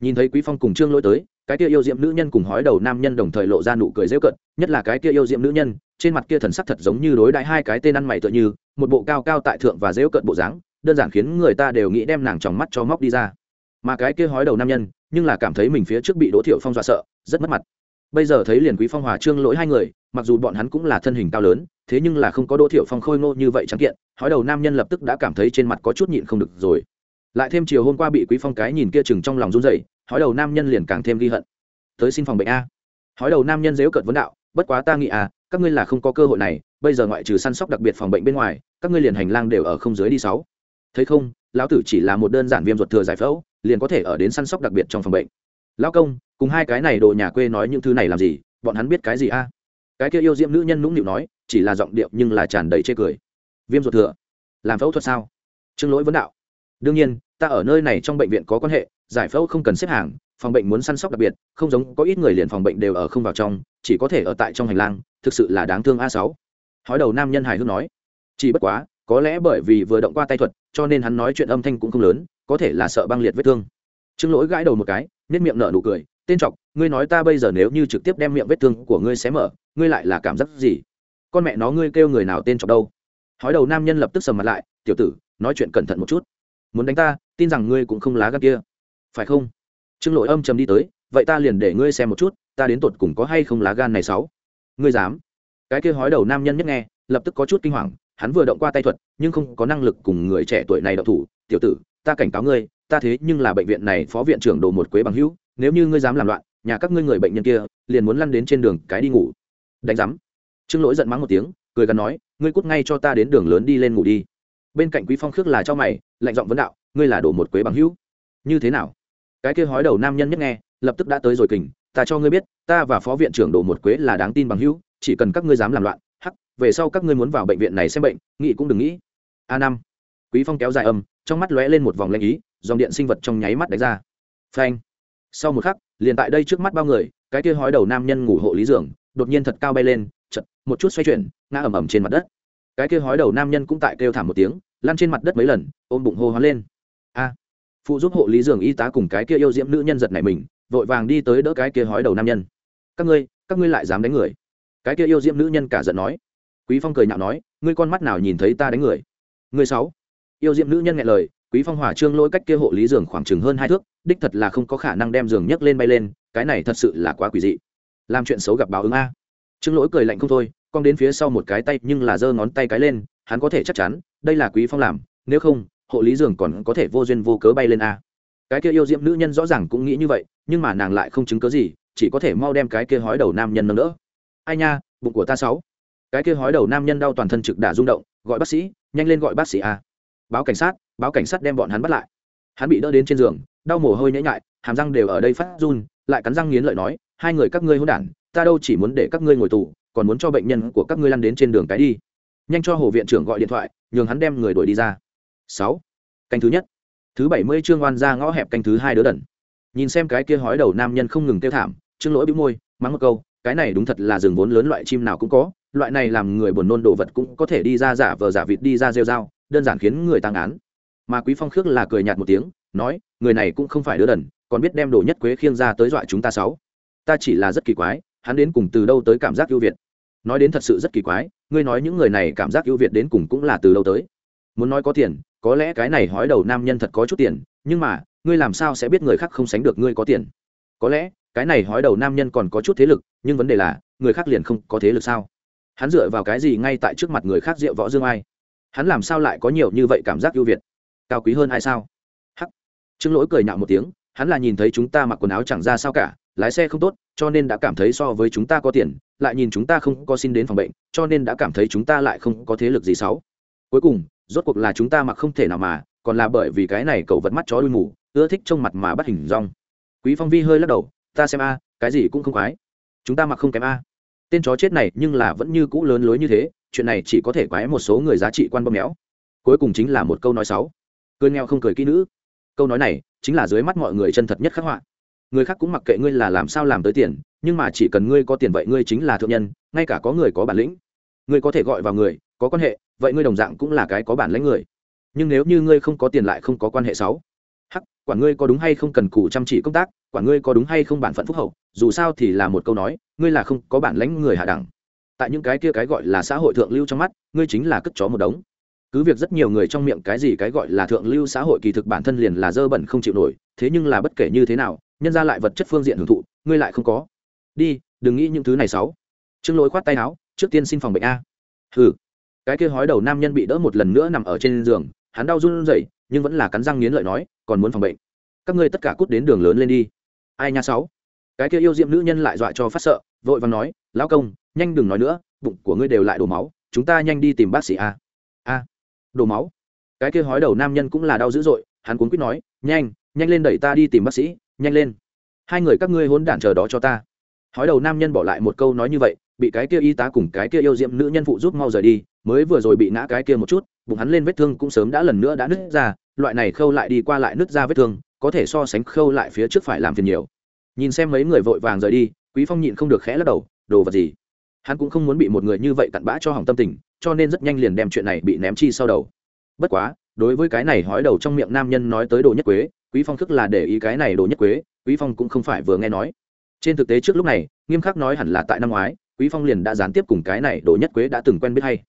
Nhìn thấy quý phong cùng trương lỗi tới, cái kia yêu diệm nữ nhân cùng hói đầu nam nhân đồng thời lộ ra nụ cười dễ cận nhất là cái kia yêu diệm nữ nhân, trên mặt kia thần sắc thật giống như đối đãi hai cái tên ăn mày tựa như, một bộ cao cao tại thượng và dễ cận bộ dáng, đơn giản khiến người ta đều nghĩ đem nàng tròng mắt cho móc đi ra. Mà cái kia hói đầu nam nhân, nhưng là cảm thấy mình phía trước bị đỗ thiệu phong dọa sợ, rất mất mặt bây giờ thấy liền quý phong hòa trương lỗi hai người, mặc dù bọn hắn cũng là thân hình cao lớn, thế nhưng là không có đỗ thiệu phong khôi ngô như vậy trắng kiện, hói đầu nam nhân lập tức đã cảm thấy trên mặt có chút nhịn không được rồi. Lại thêm chiều hôm qua bị quý phong cái nhìn kia chừng trong lòng run rẩy, hói đầu nam nhân liền càng thêm ghi hận. Tới xin phòng bệnh a. Hói đầu nam nhân dếu cợt vấn đạo, bất quá ta nghĩ à các ngươi là không có cơ hội này, bây giờ ngoại trừ săn sóc đặc biệt phòng bệnh bên ngoài, các ngươi liền hành lang đều ở không dưới đi sáu. Thấy không, lão tử chỉ là một đơn giản viêm ruột thừa giải phẫu, liền có thể ở đến săn sóc đặc biệt trong phòng bệnh lão công, cùng hai cái này đồ nhà quê nói những thứ này làm gì? Bọn hắn biết cái gì a? Cái kia yêu diễm nữ nhân nũng nịu nói, chỉ là giọng điệu nhưng là tràn đầy chê cười. Viêm ruột thừa. Làm phẫu thuật sao? Trương lỗi vấn đạo. Đương nhiên, ta ở nơi này trong bệnh viện có quan hệ, giải phẫu không cần xếp hàng, phòng bệnh muốn săn sóc đặc biệt, không giống có ít người liền phòng bệnh đều ở không vào trong, chỉ có thể ở tại trong hành lang, thực sự là đáng thương a sáu. Hói đầu nam nhân hài hước nói. Chỉ bất quá, có lẽ bởi vì vừa động qua tay thuật, cho nên hắn nói chuyện âm thanh cũng không lớn, có thể là sợ băng liệt vết thương. Trương lỗi gãi đầu một cái nết miệng nở nụ cười, tên trọc ngươi nói ta bây giờ nếu như trực tiếp đem miệng vết thương của ngươi xé mở, ngươi lại là cảm giác gì? Con mẹ nó ngươi kêu người nào tên trọc đâu? Hói đầu nam nhân lập tức sầm mặt lại, tiểu tử, nói chuyện cẩn thận một chút. Muốn đánh ta, tin rằng ngươi cũng không lá gan kia. Phải không? Trương lỗi âm trầm đi tới, vậy ta liền để ngươi xem một chút, ta đến tột cùng có hay không lá gan này sáu? Ngươi dám? Cái kia hói đầu nam nhân nhất nghe, lập tức có chút kinh hoàng, hắn vừa động qua tay thuật, nhưng không có năng lực cùng người trẻ tuổi này đậu thủ, tiểu tử, ta cảnh cáo ngươi ta thế nhưng là bệnh viện này phó viện trưởng đồ một quế bằng hữu, nếu như ngươi dám làm loạn, nhà các ngươi người bệnh nhân kia liền muốn lăn đến trên đường cái đi ngủ. Đánh giám. Trương lỗi giận mắng một tiếng, cười gắn nói, ngươi cút ngay cho ta đến đường lớn đi lên ngủ đi. Bên cạnh quý phong khước là cho mày, lạnh giọng vấn đạo, ngươi là đồ một quế bằng hữu. Như thế nào? Cái kia hói đầu nam nhân nhất nghe, lập tức đã tới rồi kình, ta cho ngươi biết, ta và phó viện trưởng đồ một quế là đáng tin bằng hữu, chỉ cần các ngươi dám làm loạn, hắc, về sau các ngươi muốn vào bệnh viện này xem bệnh, nghĩ cũng đừng nghĩ. A năm. Quý phong kéo dài âm, trong mắt lóe lên một vòng lanh ý dòng điện sinh vật trong nháy mắt đánh ra. Phanh. Sau một khắc, liền tại đây trước mắt bao người, cái kia hói đầu nam nhân ngủ hộ lý giường, đột nhiên thật cao bay lên chật một chút xoay chuyển, ngã ầm ầm trên mặt đất. Cái kia hói đầu nam nhân cũng tại kêu thảm một tiếng, lăn trên mặt đất mấy lần, ôm bụng hô hoán lên. A. Phụ giúp hộ lý giường y tá cùng cái kia yêu diễm nữ nhân giật này mình, vội vàng đi tới đỡ cái kia hói đầu nam nhân. Các ngươi các ngươi lại dám đánh người. Cái kia yêu diễm nữ nhân cả giận nói. Quý phong cười nhạo nói, ngươi con mắt nào nhìn thấy ta đánh người? Ngươi sáu. Yêu diễm nữ nhân nghe lời quý phong hỏa trương lỗi cách kia hộ lý giường khoảng chừng hơn hai thước, đích thật là không có khả năng đem giường nhấc lên bay lên, cái này thật sự là quá quỷ dị. Làm chuyện xấu gặp báo ứng a. Trương lỗi cười lạnh không thôi con đến phía sau một cái tay, nhưng là giơ ngón tay cái lên, hắn có thể chắc chắn, đây là quý phong làm, nếu không, hộ lý giường còn có thể vô duyên vô cớ bay lên a. Cái kia yêu diễm nữ nhân rõ ràng cũng nghĩ như vậy, nhưng mà nàng lại không chứng cớ gì, chỉ có thể mau đem cái kia hói đầu nam nhân nâng đỡ. Ai nha, bụng của ta sáu. Cái kia hói đầu nam nhân đau toàn thân trực đả rung động, gọi bác sĩ, nhanh lên gọi bác sĩ a. Báo cảnh sát báo cảnh sát đem bọn hắn bắt lại. Hắn bị đỡ đến trên giường, đau mồ hôi nhễ nhại, hàm răng đều ở đây phát run, lại cắn răng nghiến lợi nói, hai người các ngươi hôn đản, ta đâu chỉ muốn để các ngươi ngồi tù, còn muốn cho bệnh nhân của các ngươi lăn đến trên đường cái đi. Nhanh cho hồ viện trưởng gọi điện thoại, nhường hắn đem người đuổi đi ra. Sáu. Canh thứ nhất. Thứ bảy mươi trương oan ra ngõ hẹp canh thứ hai đứa đần. Nhìn xem cái kia hói đầu nam nhân không ngừng kêu thảm, trương lỗi bĩu môi, mắng một câu, cái này đúng thật là rừng vốn lớn loại chim nào cũng có, loại này làm người buồn nôn đồ vật cũng có thể đi ra giả vờ giả vịt đi ra rêu dao đơn giản khiến người tăng án mà quý phong khước là cười nhạt một tiếng, nói, người này cũng không phải đứa đần, còn biết đem đồ nhất quế khiêng ra tới dọa chúng ta sáu. Ta chỉ là rất kỳ quái, hắn đến cùng từ đâu tới cảm giác ưu việt? Nói đến thật sự rất kỳ quái, ngươi nói những người này cảm giác ưu việt đến cùng cũng là từ đâu tới? Muốn nói có tiền, có lẽ cái này hói đầu nam nhân thật có chút tiền, nhưng mà, ngươi làm sao sẽ biết người khác không sánh được ngươi có tiền? Có lẽ, cái này hói đầu nam nhân còn có chút thế lực, nhưng vấn đề là, người khác liền không có thế lực sao? Hắn dựa vào cái gì ngay tại trước mặt người khác rượu võ dương ai? Hắn làm sao lại có nhiều như vậy cảm giác ưu việt? Cao quý hơn ai sao? Hắc. Trương lỗi cười nhạo một tiếng, hắn là nhìn thấy chúng ta mặc quần áo chẳng ra sao cả, lái xe không tốt, cho nên đã cảm thấy so với chúng ta có tiền, lại nhìn chúng ta không có xin đến phòng bệnh, cho nên đã cảm thấy chúng ta lại không có thế lực gì xấu. Cuối cùng, rốt cuộc là chúng ta mặc không thể nào mà, còn là bởi vì cái này cậu vật mắt chó đuôi mù, ưa thích trông mặt mà bắt hình rong. Quý phong vi hơi lắc đầu, ta xem a, cái gì cũng không khoái. Chúng ta mặc không kém a. Tên chó chết này nhưng là vẫn như cũ lớn lối như thế, chuyện này chỉ có thể quái một số người giá trị quan bơm méo. Cuối cùng chính là một câu nói xấu cười nghèo không cười kỹ nữ. Câu nói này chính là dưới mắt mọi người chân thật nhất khắc họa. Người khác cũng mặc kệ ngươi là làm sao làm tới tiền, nhưng mà chỉ cần ngươi có tiền vậy ngươi chính là thượng nhân, ngay cả có người có bản lĩnh. Ngươi có thể gọi vào người, có quan hệ, vậy ngươi đồng dạng cũng là cái có bản lĩnh người. Nhưng nếu như ngươi không có tiền lại không có quan hệ xấu. Hắc quản ngươi có đúng hay không cần cù chăm chỉ công tác quản ngươi có đúng hay không bản phận phúc hậu, dù sao thì là một câu nói, ngươi là không có bản lãnh người hạ đẳng. Tại những cái kia cái gọi là xã hội thượng lưu trong mắt, ngươi chính là cất chó một đống cứ việc rất nhiều người trong miệng cái gì cái gọi là thượng lưu xã hội kỳ thực bản thân liền là dơ bẩn không chịu nổi, thế nhưng là bất kể như thế nào, nhân ra lại vật chất phương diện hưởng thụ, ngươi lại không có. Đi, đừng nghĩ những thứ này xấu. Trương lỗi khoát tay áo, trước tiên xin phòng bệnh a. Hừ. Cái kia hói đầu nam nhân bị đỡ một lần nữa nằm ở trên giường, hắn đau run rẩy, nhưng vẫn là cắn răng nghiến lợi nói, còn muốn phòng bệnh? Các ngươi tất cả cút đến đường lớn lên đi. Ai nha sáu? Cái kia yêu diệm nữ nhân lại dọa cho phát sợ, vội vàng nói, lão công, nhanh đừng nói nữa, bụng của ngươi đều lại đổ máu, chúng ta nhanh đi tìm bác sĩ a đồ đổ máu. Cái kia hói đầu nam nhân cũng là đau dữ dội, hắn cuốn quýt nói, nhanh nhanh lên đẩy ta đi tìm bác sĩ, nhanh lên. Hai người các ngươi hỗn đản chờ đó cho ta. Hói đầu nam nhân bỏ lại một câu nói như vậy, bị cái kia y tá cùng cái kia yêu diệm nữ nhân phụ giúp mau rời đi, mới vừa rồi bị ngã cái kia một chút, bụng hắn lên vết thương cũng sớm đã lần nữa đã nứt ra, loại này khâu lại đi qua lại nứt ra vết thương, có thể so sánh khâu lại phía trước phải làm phiền nhiều. Nhìn xem mấy người vội vàng rời đi, quý phong nhịn không được khẽ lắc đầu, đồ vật gì? Hắn cũng không muốn bị một người như vậy cặn bã cho hỏng tâm tình cho nên rất nhanh liền đem chuyện này bị ném chi sau đầu. Bất quá, đối với cái này hói đầu trong miệng nam nhân nói tới đồ nhất quế, quý phong thức là để ý cái này đồ nhất quế, quý phong cũng không phải vừa nghe nói. Trên thực tế trước lúc này, nghiêm khắc nói hẳn là tại năm ngoái, quý phong liền đã gián tiếp cùng cái này đồ nhất quế đã từng quen biết hay.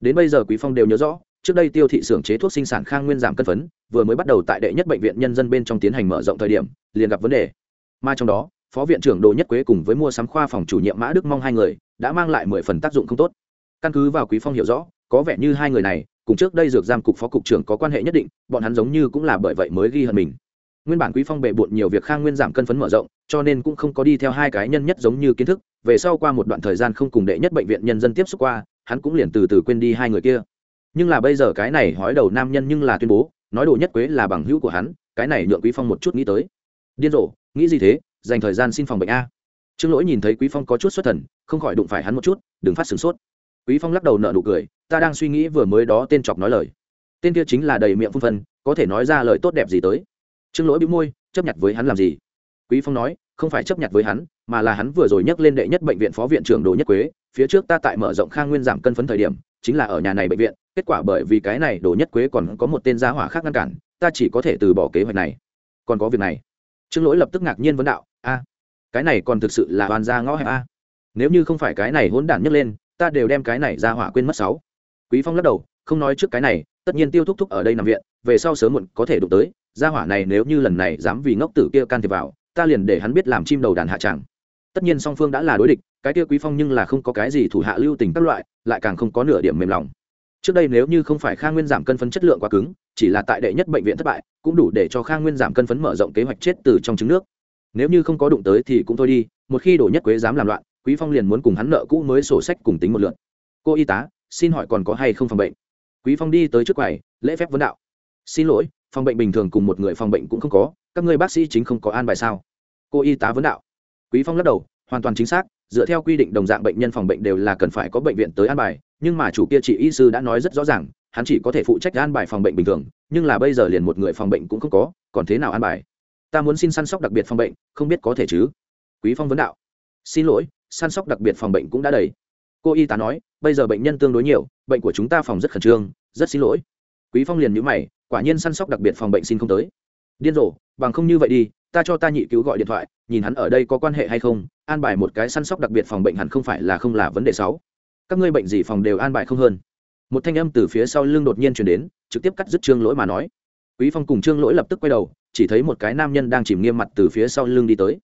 Đến bây giờ quý phong đều nhớ rõ, trước đây tiêu thị xưởng chế thuốc sinh sản khang nguyên giảm cân phấn, vừa mới bắt đầu tại đệ nhất bệnh viện nhân dân bên trong tiến hành mở rộng thời điểm, liền gặp vấn đề. Mà trong đó, phó viện trưởng đồ nhất quế cùng với mua sắm khoa phòng chủ nhiệm mã đức mong hai người, đã mang lại mười phần tác dụng không tốt căn cứ vào quý phong hiểu rõ, có vẻ như hai người này, cùng trước đây dược giam cục phó cục trưởng có quan hệ nhất định, bọn hắn giống như cũng là bởi vậy mới ghi hận mình. Nguyên bản quý phong bệ bộn nhiều việc khang nguyên giảm cân phấn mở rộng, cho nên cũng không có đi theo hai cái nhân nhất giống như kiến thức, về sau qua một đoạn thời gian không cùng đệ nhất bệnh viện nhân dân tiếp xúc qua, hắn cũng liền từ từ quên đi hai người kia. Nhưng là bây giờ cái này hói đầu nam nhân nhưng là tuyên bố, nói đồ nhất quế là bằng hữu của hắn, cái này nhượng quý phong một chút nghĩ tới. Điên rồ, nghĩ gì thế, dành thời gian xin phòng bệnh a. Trương lỗi nhìn thấy quý phong có chút xuất thần, không khỏi đụng phải hắn một chút, đừng phát sửng sốt quý phong lắc đầu nợ nụ cười, ta đang suy nghĩ vừa mới đó tên chọc nói lời. Tên kia chính là đầy miệng phun phân, có thể nói ra lời tốt đẹp gì tới. Trương lỗi bĩu môi, chấp nhận với hắn làm gì? Quý phong nói, không phải chấp nhận với hắn, mà là hắn vừa rồi nhắc lên đệ nhất bệnh viện phó viện trưởng đồ nhất quế, phía trước ta tại mở rộng khang nguyên giảm cân phấn thời điểm, chính là ở nhà này bệnh viện, kết quả bởi vì cái này đồ nhất quế còn có một tên gia hỏa khác ngăn cản, ta chỉ có thể từ bỏ kế hoạch này. Còn có việc này? Trương lỗi lập tức ngạc nhiên vấn đạo, a, cái này còn thực sự là oan gia ngõ hẹp a. Nếu như không phải cái này hỗn đản nhấc lên ta đều đem cái này ra hỏa quên mất sáu. Quý phong lắc đầu, không nói trước cái này, tất nhiên tiêu thúc thúc ở đây nằm viện, về sau sớm muộn có thể đụng tới gia hỏa này nếu như lần này dám vì ngốc tử kia can thiệp vào, ta liền để hắn biết làm chim đầu đàn hạ tràng tất nhiên song phương đã là đối địch, cái kia quý phong nhưng là không có cái gì thủ hạ lưu tình các loại, lại càng không có nửa điểm mềm lòng. Trước đây nếu như không phải khang nguyên giảm cân phấn chất lượng quá cứng, chỉ là tại đệ nhất bệnh viện thất bại, cũng đủ để cho khang nguyên giảm cân phấn mở rộng kế hoạch chết từ trong trứng nước. Nếu như không có đụng tới thì cũng thôi đi, một khi đổ nhất quế dám làm loạn quý phong liền muốn cùng hắn nợ cũ mới sổ sách cùng tính một lượt. Cô y tá, xin hỏi còn có hay không phòng bệnh? Quý phong đi tới trước quầy, lễ phép vấn đạo. Xin lỗi, phòng bệnh bình thường cùng một người phòng bệnh cũng không có, các ngươi bác sĩ chính không có an bài sao? Cô y tá vấn đạo. Quý phong lắc đầu, hoàn toàn chính xác, dựa theo quy định đồng dạng bệnh nhân phòng bệnh đều là cần phải có bệnh viện tới an bài, nhưng mà chủ kia chị y sư đã nói rất rõ ràng, hắn chỉ có thể phụ trách an bài phòng bệnh bình thường, nhưng là bây giờ liền một người phòng bệnh cũng không có, còn thế nào an bài? Ta muốn xin săn sóc đặc biệt phòng bệnh, không biết có thể chứ? Quý phong vấn đạo. Xin lỗi săn sóc đặc biệt phòng bệnh cũng đã đầy. Cô y tá nói, bây giờ bệnh nhân tương đối nhiều, bệnh của chúng ta phòng rất khẩn trương, rất xin lỗi. Quý phong liền nhíu mày, quả nhiên săn sóc đặc biệt phòng bệnh xin không tới. Điên rồ, bằng không như vậy đi, ta cho ta nhị cứu gọi điện thoại, nhìn hắn ở đây có quan hệ hay không, an bài một cái săn sóc đặc biệt phòng bệnh hẳn không phải là không là vấn đề xấu các ngươi bệnh gì phòng đều an bài không hơn. Một thanh âm từ phía sau lưng đột nhiên chuyển đến, trực tiếp cắt dứt trương lỗi mà nói. Quý phong cùng trương lỗi lập tức quay đầu, chỉ thấy một cái nam nhân đang chìm nghiêm mặt từ phía sau lưng đi tới.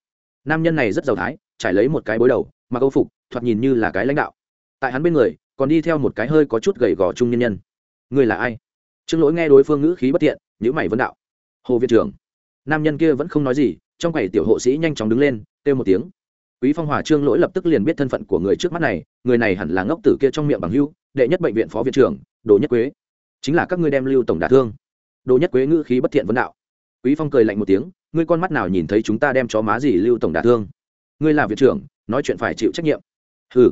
Nam nhân này rất giàu thái trải lấy một cái bối đầu, mặc âu phục, thoạt nhìn như là cái lãnh đạo. Tại hắn bên người, còn đi theo một cái hơi có chút gầy gò trung nhân nhân. Người là ai? Trương lỗi nghe đối phương ngữ khí bất thiện nhữ mày vân đạo. Hồ viện trưởng. Nam nhân kia vẫn không nói gì, trong quầy tiểu hộ sĩ nhanh chóng đứng lên, kêu một tiếng. Quý phong hòa trương lỗi lập tức liền biết thân phận của người trước mắt này, người này hẳn là ngốc tử kia trong miệng bằng hưu, đệ nhất bệnh viện phó viện trưởng đồ nhất quế. Chính là các ngươi đem lưu tổng đả thương. Đồ nhất quế ngữ khí bất thiện vấn đạo. Quý phong cười lạnh một tiếng, ngươi con mắt nào nhìn thấy chúng ta đem chó má gì lưu tổng đả thương? Ngươi là viện trưởng, nói chuyện phải chịu trách nhiệm. Hừ.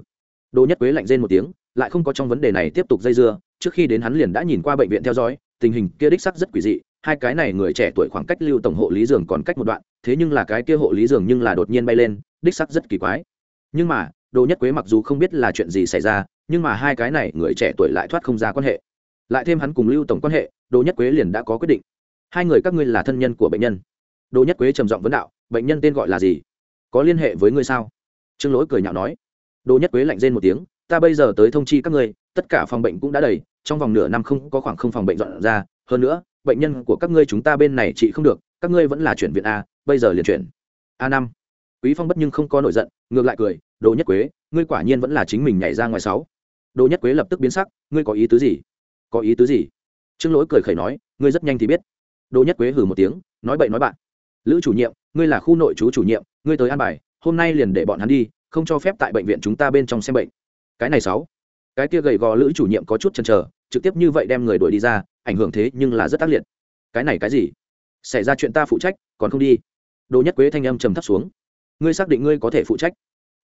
Đỗ nhất quế lạnh rên một tiếng, lại không có trong vấn đề này tiếp tục dây dưa, trước khi đến hắn liền đã nhìn qua bệnh viện theo dõi, tình hình kia đích sắc rất quỷ dị, hai cái này người trẻ tuổi khoảng cách lưu tổng hộ lý giường còn cách một đoạn, thế nhưng là cái kia hộ lý giường nhưng là đột nhiên bay lên, đích sắc rất kỳ quái. Nhưng mà đồ nhất quế mặc dù không biết là chuyện gì xảy ra, nhưng mà hai cái này người trẻ tuổi lại thoát không ra quan hệ. Lại thêm hắn cùng lưu tổng quan hệ đồ nhất quế liền đã có quyết định. Hai người các ngươi là thân nhân của bệnh nhân. Đồ nhất quế trầm giọng vấn đạo, bệnh nhân tên gọi là gì? Có liên hệ với ngươi sao? Trương lỗi cười nhạo nói. Đồ nhất quế lạnh rên một tiếng, ta bây giờ tới thông chi các ngươi, tất cả phòng bệnh cũng đã đầy, trong vòng nửa năm không có khoảng không phòng bệnh dọn ra. Hơn nữa, bệnh nhân của các ngươi chúng ta bên này trị không được, các ngươi vẫn là chuyển viện a, bây giờ liền chuyển. A năm. Quý phong bất nhưng không có nổi giận, ngược lại cười đồ nhất quế, ngươi quả nhiên vẫn là chính mình nhảy ra ngoài sáu. Đồ nhất quế lập tức biến sắc, ngươi có ý tứ gì? Có ý tứ gì? Trương lỗi cười khẩy nói, ngươi rất nhanh thì biết. Đồ nhất quế hử một tiếng, nói bậy nói bạn. Lữ chủ nhiệm ngươi là khu nội chú chủ nhiệm, ngươi tới an bài, hôm nay liền để bọn hắn đi, không cho phép tại bệnh viện chúng ta bên trong xem bệnh. Cái này sáu. Cái kia gầy gò lữ chủ nhiệm có chút chần chờ, trực tiếp như vậy đem người đuổi đi ra, ảnh hưởng thế nhưng là rất tác liệt. Cái này cái gì? Xảy ra chuyện ta phụ trách, còn không đi. Đồ nhất quế thanh âm trầm thấp xuống. Ngươi xác định ngươi có thể phụ trách?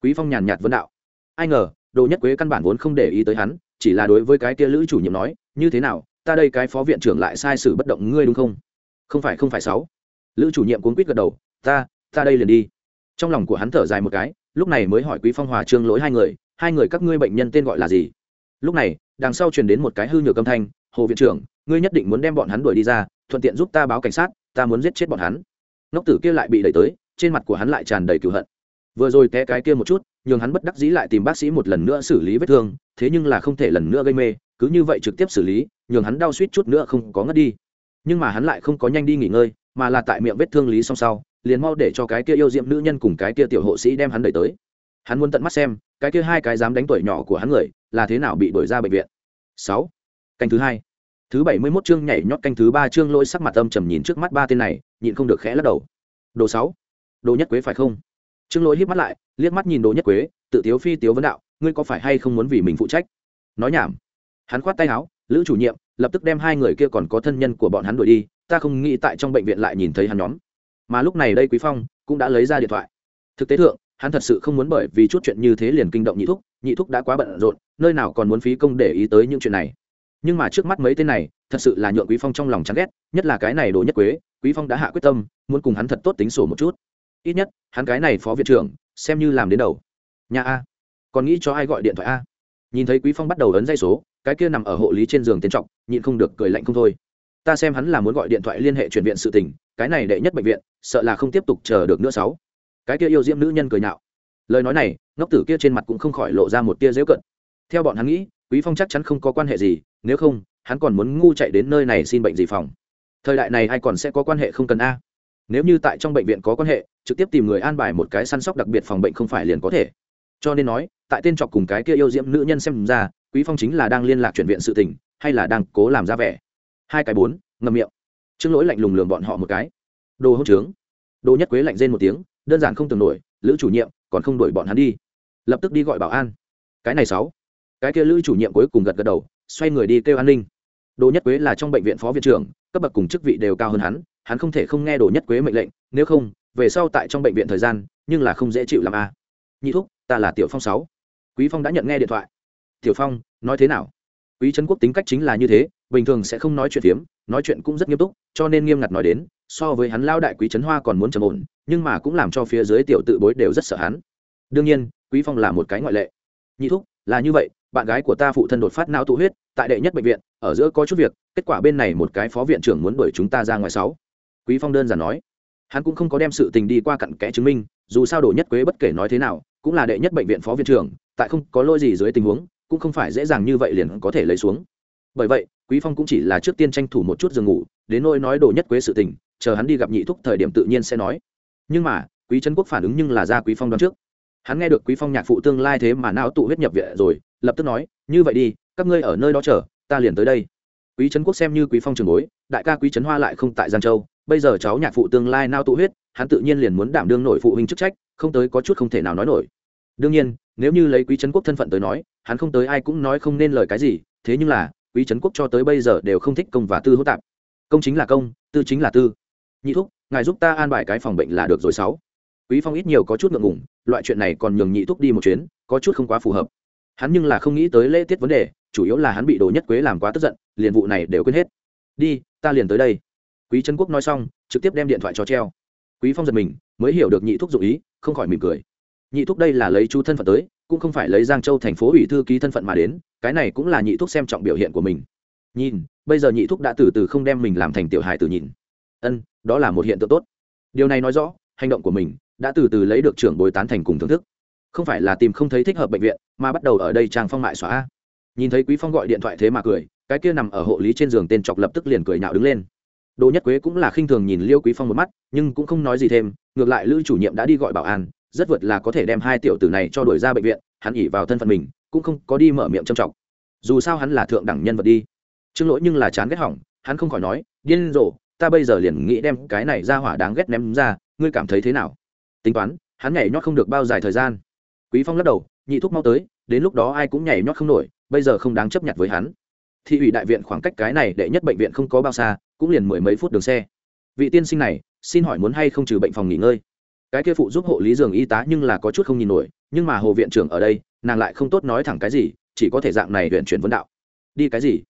Quý phong nhàn nhạt vấn đạo. Ai ngờ, đồ nhất quế căn bản vốn không để ý tới hắn, chỉ là đối với cái kia lữ chủ nhiệm nói, như thế nào, ta đây cái phó viện trưởng lại sai sử bất động ngươi đúng không? Không phải không phải sáu. Lữ chủ nhiệm cuốn quýt gật đầu ta ta đây liền đi. Trong lòng của hắn thở dài một cái, lúc này mới hỏi quý phong hòa trương lỗi hai người hai người các ngươi bệnh nhân tên gọi là gì? Lúc này, đằng sau truyền đến một cái hư nhược âm thanh, hồ viện trưởng, ngươi nhất định muốn đem bọn hắn đuổi đi ra, thuận tiện giúp ta báo cảnh sát, ta muốn giết chết bọn hắn. Ngốc tử kia lại bị đẩy tới, trên mặt của hắn lại tràn đầy cựu hận. Vừa rồi té cái kia một chút, nhường hắn bất đắc dĩ lại tìm bác sĩ một lần nữa xử lý vết thương, thế nhưng là không thể lần nữa gây mê, cứ như vậy trực tiếp xử lý, nhường hắn đau suýt chút nữa không có ngất đi. Nhưng mà hắn lại không có nhanh đi nghỉ ngơi mà là tại miệng vết thương lý xong sau, liền mau để cho cái kia yêu diệm nữ nhân cùng cái kia tiểu hộ sĩ đem hắn đẩy tới. Hắn muốn tận mắt xem, cái kia hai cái dám đánh tuổi nhỏ của hắn người, là thế nào bị đuổi ra bệnh viện. Sáu. Canh thứ hai. Thứ bảy mươi 71 chương nhảy nhót canh thứ ba chương lỗi sắc mặt âm trầm nhìn trước mắt ba tên này, nhịn không được khẽ lắc đầu. Đồ sáu. Đồ nhất quế phải không? Trương lỗi híp mắt lại, liếc mắt nhìn đồ nhất quế, tự tiếu phi tiếu vấn đạo, ngươi có phải hay không muốn vì mình phụ trách? Nói nhảm. Hắn khoát tay áo, lữ chủ nhiệm, lập tức đem hai người kia còn có thân nhân của bọn hắn đuổi đi ta không nghĩ tại trong bệnh viện lại nhìn thấy hắn nhóm. Mà lúc này đây quý phong cũng đã lấy ra điện thoại. Thực tế thượng, hắn thật sự không muốn bởi vì chút chuyện như thế liền kinh động nhị thúc nhị thúc đã quá bận rộn, nơi nào còn muốn phí công để ý tới những chuyện này. Nhưng mà trước mắt mấy tên này, thật sự là nhượng quý phong trong lòng chán ghét, nhất là cái này đồ nhất quế, quý phong đã hạ quyết tâm, muốn cùng hắn thật tốt tính sổ một chút. Ít nhất, hắn cái này phó viện trưởng, xem như làm đến đầu. Nhà a, còn nghĩ cho ai gọi điện thoại a? Nhìn thấy quý phong bắt đầu ấn dây số, cái kia nằm ở hộ lý trên giường tiến trọng nhịn không được cười lạnh không thôi ta xem hắn là muốn gọi điện thoại liên hệ chuyển viện sự tình, cái này đệ nhất bệnh viện, sợ là không tiếp tục chờ được nữa sáu. Cái kia yêu diễm nữ nhân cười nhạo. Lời nói này, ngốc tử kia trên mặt cũng không khỏi lộ ra một tia dễu cận. Theo bọn hắn nghĩ, quý phong chắc chắn không có quan hệ gì, nếu không, hắn còn muốn ngu chạy đến nơi này xin bệnh gì phòng. Thời đại này ai còn sẽ có quan hệ không cần a? Nếu như tại trong bệnh viện có quan hệ, trực tiếp tìm người an bài một cái săn sóc đặc biệt phòng bệnh không phải liền có thể. Cho nên nói, tại tên trọc cùng cái kia yêu diễm nữ nhân xem ra, quý phong chính là đang liên lạc chuyển viện sự tình, hay là đang cố làm ra vẻ? Hai cái bốn ngầm miệng. Trương lỗi lạnh lùng lường bọn họ một cái. Đồ hỗn trướng. Đồ nhất quế lạnh rên một tiếng, đơn giản không tưởng nổi, lữ chủ nhiệm, còn không đuổi bọn hắn đi. Lập tức đi gọi bảo an. Cái này sáu. Cái kia lữ chủ nhiệm cuối cùng gật gật đầu, xoay người đi kêu an ninh. Đồ nhất quế là trong bệnh viện phó viện trưởng, cấp bậc cùng chức vị đều cao hơn hắn hắn không thể không nghe đồ nhất quế mệnh lệnh, nếu không, về sau tại trong bệnh viện thời gian, nhưng là không dễ chịu làm a. À. nhị thúc, ta là tiểu phong sáu. Quý phong đã nhận nghe điện thoại. Tiểu phong, nói thế nào? Quý trấn quốc tính cách chính là như thế bình thường sẽ không nói chuyện phiếm, nói chuyện cũng rất nghiêm túc, cho nên nghiêm ngặt nói đến, so với hắn lao đại quý trấn hoa còn muốn trầm ổn, nhưng mà cũng làm cho phía dưới tiểu tự bối đều rất sợ hắn. Đương nhiên, quý phong là một cái ngoại lệ. Nhị thúc, là như vậy, bạn gái của ta phụ thân đột phát não tụ huyết, tại đệ nhất bệnh viện, ở giữa có chút việc, kết quả bên này một cái phó viện trưởng muốn đuổi chúng ta ra ngoài sáu. Quý phong đơn giản nói. Hắn cũng không có đem sự tình đi qua cặn kẽ chứng minh, dù sao đổ nhất quế bất kể nói thế nào, cũng là đệ nhất bệnh viện phó viện trưởng, tại không có lỗi gì dưới tình huống, cũng không phải dễ dàng như vậy liền có thể lấy xuống bởi vậy, quý phong cũng chỉ là trước tiên tranh thủ một chút giường ngủ, đến nỗi nói đồ nhất quế sự tình, chờ hắn đi gặp nhị thúc thời điểm tự nhiên sẽ nói. Nhưng mà, quý trấn quốc phản ứng nhưng là ra quý phong đoán trước. Hắn nghe được quý phong nhạc phụ tương lai thế mà não tụ huyết nhập viện rồi, lập tức nói, như vậy đi, các ngươi ở nơi đó chờ, ta liền tới đây. Quý trấn quốc xem như quý phong trường bối, đại ca quý trấn hoa lại không tại giang châu, bây giờ cháu nhạc phụ tương lai não tụ huyết, hắn tự nhiên liền muốn đảm đương nổi phụ huynh chức trách, không tới có chút không thể nào nói nổi. Đương nhiên, nếu như lấy quý trấn quốc thân phận tới nói, hắn không tới ai cũng nói không nên lời cái gì, thế nhưng là quý trấn quốc cho tới bây giờ đều không thích công và tư hỗn tạp. Công chính là công, tư chính là tư. Nhị thúc, ngài giúp ta an bài cái phòng bệnh là được rồi sáu. Quý phong ít nhiều có chút ngượng ngùng, loại chuyện này còn nhường nhị thúc đi một chuyến, có chút không quá phù hợp. Hắn nhưng là không nghĩ tới lễ tiết vấn đề, chủ yếu là hắn bị đồ nhất quế làm quá tức giận, liền vụ này đều quên hết. Đi, ta liền tới đây. Quý trấn quốc nói xong, trực tiếp đem điện thoại cho treo. Quý phong giật mình, mới hiểu được nhị thúc dụ ý, không khỏi mỉm cười. Nhị thúc đây là lấy chú thân phận tới cũng không phải lấy giang châu thành phố ủy thư ký thân phận mà đến cái này cũng là nhị thúc xem trọng biểu hiện của mình. Nhìn bây giờ nhị thúc đã từ từ không đem mình làm thành tiểu hài tử nhìn. Ân đó là một hiện tượng tốt. Điều này nói rõ hành động của mình đã từ từ lấy được trưởng bồi tán thành cùng thưởng thức. Không phải là tìm không thấy thích hợp bệnh viện mà bắt đầu ở đây trang phong mại xóa nhìn thấy quý phong gọi điện thoại thế mà cười cái kia nằm ở hộ lý trên giường tên chọc lập tức liền cười nhạo đứng lên. Đỗ Nhất Quế cũng là khinh thường nhìn Liêu Quý Phong một mắt, nhưng cũng không nói gì thêm, ngược lại Lữ chủ nhiệm đã đi gọi bảo an, rất vượt là có thể đem hai tiểu tử này cho đuổi ra bệnh viện, hắn ỉ vào thân phận mình, cũng không có đi mở miệng trầm trọng. Dù sao hắn là thượng đẳng nhân vật đi. Trương Lỗi nhưng là chán ghét hỏng, hắn không khỏi nói, điên rồ, ta bây giờ liền nghĩ đem cái này ra hỏa đáng ghét ném ra, ngươi cảm thấy thế nào? Tính toán, hắn nhảy nhót không được bao dài thời gian. Quý Phong lắc đầu, nhị thúc mau tới, đến lúc đó ai cũng nhảy nhót không nổi, bây giờ không đáng chấp nhận với hắn. Thị ủy đại viện khoảng cách cái này đệ nhất bệnh viện không có bao xa, cũng liền mười mấy phút đường xe vị tiên sinh này xin hỏi muốn hay không trừ bệnh phòng nghỉ ngơi cái kia phụ giúp hộ lý giường y tá nhưng là có chút không nhìn nổi, nhưng mà hồ viện trưởng ở đây, nàng lại không tốt nói thẳng cái gì, chỉ có thể dạng này huyện chuyển vấn đạo. Đi cái gì?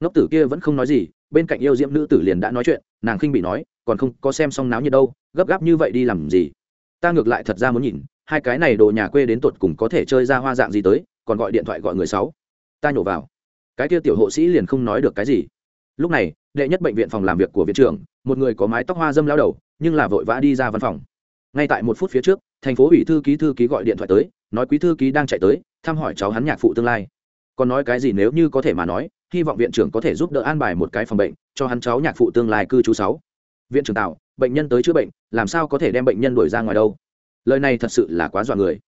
Ngốc tử kia vẫn không nói gì, bên cạnh yêu diễm nữ tử liền đã nói chuyện, nàng khinh bị nói, còn không có xem xong náo nhiệt đâu, gấp gáp như vậy đi làm gì? Ta ngược lại thật ra muốn nhìn, hai cái này đồ nhà quê đến tột cùng có thể chơi ra hoa dạng gì tới, còn gọi điện thoại gọi người sáu. Ta nhổ vào. Cái kia tiểu hộ sĩ liền không nói được cái gì. Lúc này, đệ nhất bệnh viện phòng làm việc của viện trưởng, một người có mái tóc hoa dâm lao đầu, nhưng là vội vã đi ra văn phòng ngay tại một phút phía trước, thành phố ủy thư ký thư ký gọi điện thoại tới, nói quý thư ký đang chạy tới, thăm hỏi cháu hắn nhạc phụ tương lai. Còn nói cái gì nếu như có thể mà nói, hy vọng viện trưởng có thể giúp đỡ an bài một cái phòng bệnh cho hắn cháu nhạc phụ tương lai cư trú sáu. Viện trưởng tạo, bệnh nhân tới chữa bệnh, làm sao có thể đem bệnh nhân đuổi ra ngoài đâu? Lời này thật sự là quá dọa người.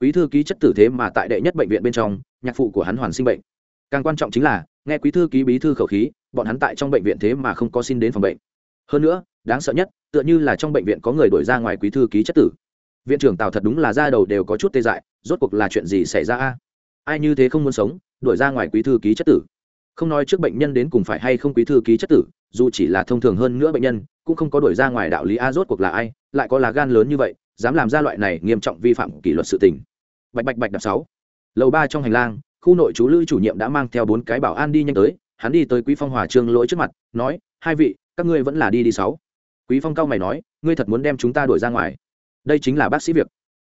Quý thư ký chất tử thế mà tại đệ nhất bệnh viện bên trong, nhạc phụ của hắn hoàn sinh bệnh. Càng quan trọng chính là, nghe quý thư ký bí thư khẩu khí, bọn hắn tại trong bệnh viện thế mà không có xin đến phòng bệnh hơn nữa, đáng sợ nhất, tựa như là trong bệnh viện có người đổi ra ngoài quý thư ký chất tử. Viện trưởng tào thật đúng là ra đầu đều có chút tê dại, rốt cuộc là chuyện gì xảy ra a? Ai như thế không muốn sống đổi ra ngoài quý thư ký chất tử? Không nói trước bệnh nhân đến cùng phải hay không quý thư ký chất tử, dù chỉ là thông thường hơn nữa bệnh nhân, cũng không có đổi ra ngoài đạo lý a rốt cuộc là ai, lại có lá gan lớn như vậy, dám làm ra loại này nghiêm trọng vi phạm kỷ luật sự tình. Bạch bạch bạch đập sáu. Lầu ba trong hành lang, khu nội chú lữ chủ nhiệm đã mang theo bốn cái bảo an đi nhanh tới, hắn đi tới quý phong hòa trương lỗi trước mặt, nói, hai vị các ngươi vẫn là đi đi sáu. Quý phong cao mày nói, ngươi thật muốn đem chúng ta đuổi ra ngoài. Đây chính là bác sĩ việc.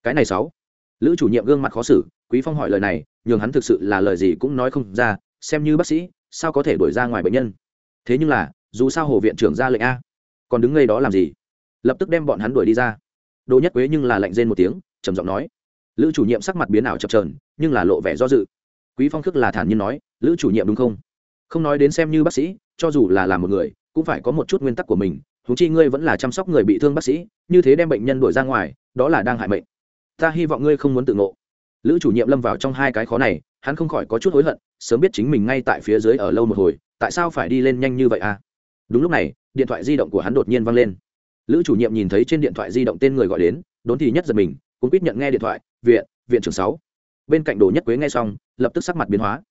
Cái này sáu. Lữ chủ nhiệm gương mặt khó xử, quý phong hỏi lời này, nhường hắn thực sự là lời gì cũng nói không ra, xem như bác sĩ, sao có thể đuổi ra ngoài bệnh nhân? Thế nhưng là, dù sao hồ viện trưởng ra lệnh a. Còn đứng ngay đó làm gì? Lập tức đem bọn hắn đuổi đi ra. Đỗ nhất quế nhưng là lạnh rên một tiếng, trầm giọng nói. Lữ chủ nhiệm sắc mặt biến ảo chập trờn nhưng là lộ vẻ do dự. Quý phong khước là thản nhiên nói, lữ chủ nhiệm đúng không? Không nói đến xem như bác sĩ, cho dù là làm một người cũng phải có một chút nguyên tắc của mình húng chi ngươi vẫn là chăm sóc người bị thương bác sĩ, như thế đem bệnh nhân đuổi ra ngoài, đó là đang hại mệnh. ta hy vọng ngươi không muốn tự ngộ. Lữ chủ nhiệm lâm vào trong hai cái khó này, hắn không khỏi có chút hối hận, sớm biết chính mình ngay tại phía dưới ở lâu một hồi, tại sao phải đi lên nhanh như vậy à? Đúng lúc này, điện thoại di động của hắn đột nhiên văng lên. Lữ chủ nhiệm nhìn thấy trên điện thoại di động tên người gọi đến, đốn thì nhất giật mình, cũng biết nhận nghe điện thoại, viện viện trưởng sáu. Bên cạnh đồ nhất quế nghe xong, lập tức sắc mặt biến hóa.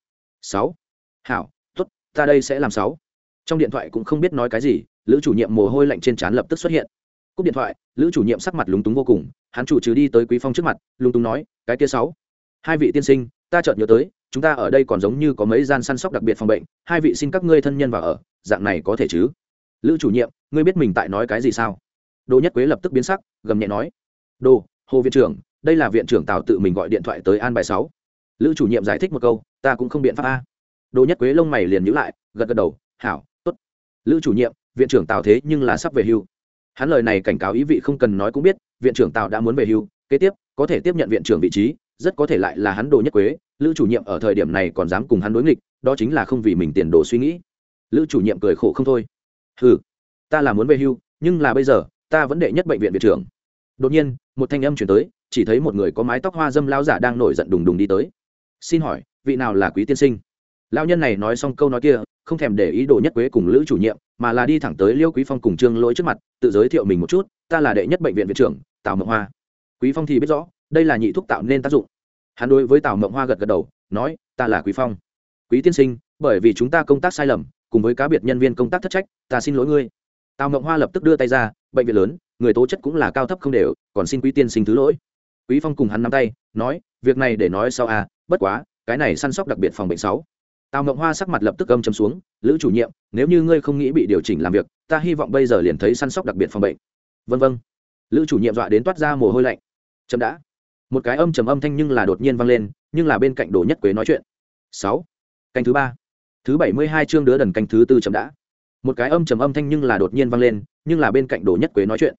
Sáu? Hảo t ố t ta đây sẽ làm sáu trong điện thoại cũng không biết nói cái gì, lữ chủ nhiệm mồ hôi lạnh trên trán lập tức xuất hiện. Cúp điện thoại, lữ chủ nhiệm sắc mặt lúng túng vô cùng, hắn chủ trừ đi tới quý phong trước mặt, lúng túng nói, cái kia sáu, hai vị tiên sinh, ta chợt nhớ tới, chúng ta ở đây còn giống như có mấy gian săn sóc đặc biệt phòng bệnh, hai vị xin các ngươi thân nhân vào ở, dạng này có thể chứ? Lữ chủ nhiệm, ngươi biết mình tại nói cái gì sao? Đỗ nhất quế lập tức biến sắc, gầm nhẹ nói, đồ, hồ viện trưởng, đây là viện trưởng tào tự mình gọi điện thoại tới an bài sáu. Lữ chủ nhiệm giải thích một câu, ta cũng không biện pháp a. Đỗ nhất quế lông mày liền nhữ lại, gật gật đầu, hảo lữ chủ nhiệm, viện trưởng tào thế nhưng là sắp về hưu. Hắn lời này cảnh cáo ý vị không cần nói cũng biết, viện trưởng tào đã muốn về hưu, kế tiếp, có thể tiếp nhận viện trưởng vị trí, rất có thể lại là hắn đồ nhất quế. Lữ chủ nhiệm ở thời điểm này còn dám cùng hắn đối nghịch, đó chính là không vì mình tiền đồ suy nghĩ. Lữ chủ nhiệm cười khổ không thôi. Ừ ta là muốn về hưu, nhưng là bây giờ, ta vẫn đệ nhất bệnh viện viện trưởng. Đột nhiên, một thanh âm chuyển tới, chỉ thấy một người có mái tóc hoa dâm lao giả đang nổi giận đùng đùng đi tới. Xin hỏi, vị nào là quý tiên sinh? Lao nhân này nói xong câu nói kia không thèm để ý đồ nhất quế cùng lữ chủ nhiệm, mà là đi thẳng tới liêu quý phong cùng trương lỗi trước mặt, tự giới thiệu mình một chút, ta là đệ nhất bệnh viện viện trưởng, tào mộng hoa. Quý phong thì biết rõ, đây là nhị thuốc tạo nên tác dụng. Hắn đối với tào mộng hoa gật gật đầu, nói, ta là quý phong. Quý tiên sinh, bởi vì chúng ta công tác sai lầm, cùng với cá biệt nhân viên công tác thất trách, ta xin lỗi ngươi. Tào mộng hoa lập tức đưa tay ra, bệnh viện lớn, người tố chất cũng là cao thấp không đều, còn xin quý tiên sinh thứ lỗi. Quý phong cùng hắn nắm tay, nói, việc này để nói sau à bất quá, cái này săn sóc đặc biệt phòng bệnh sáu tào mộng hoa sắc mặt lập tức âm chấm xuống, lữ chủ nhiệm, nếu như ngươi không nghĩ bị điều chỉnh làm việc, ta hy vọng bây giờ liền thấy săn sóc đặc biệt phòng bệnh. Vân vân. Lữ chủ nhiệm dọa đến toát ra mồ hôi lạnh. Chậm đã. Một cái âm trầm âm thanh nhưng là đột nhiên vang lên, nhưng là bên cạnh đồ nhất quế nói chuyện. Sáu, canh thứ ba, thứ bảy mươi hai chương đứa đần canh thứ tư chậm đã. Một cái âm trầm âm thanh nhưng là đột nhiên vang lên, nhưng là bên cạnh đồ nhất quế nói chuyện.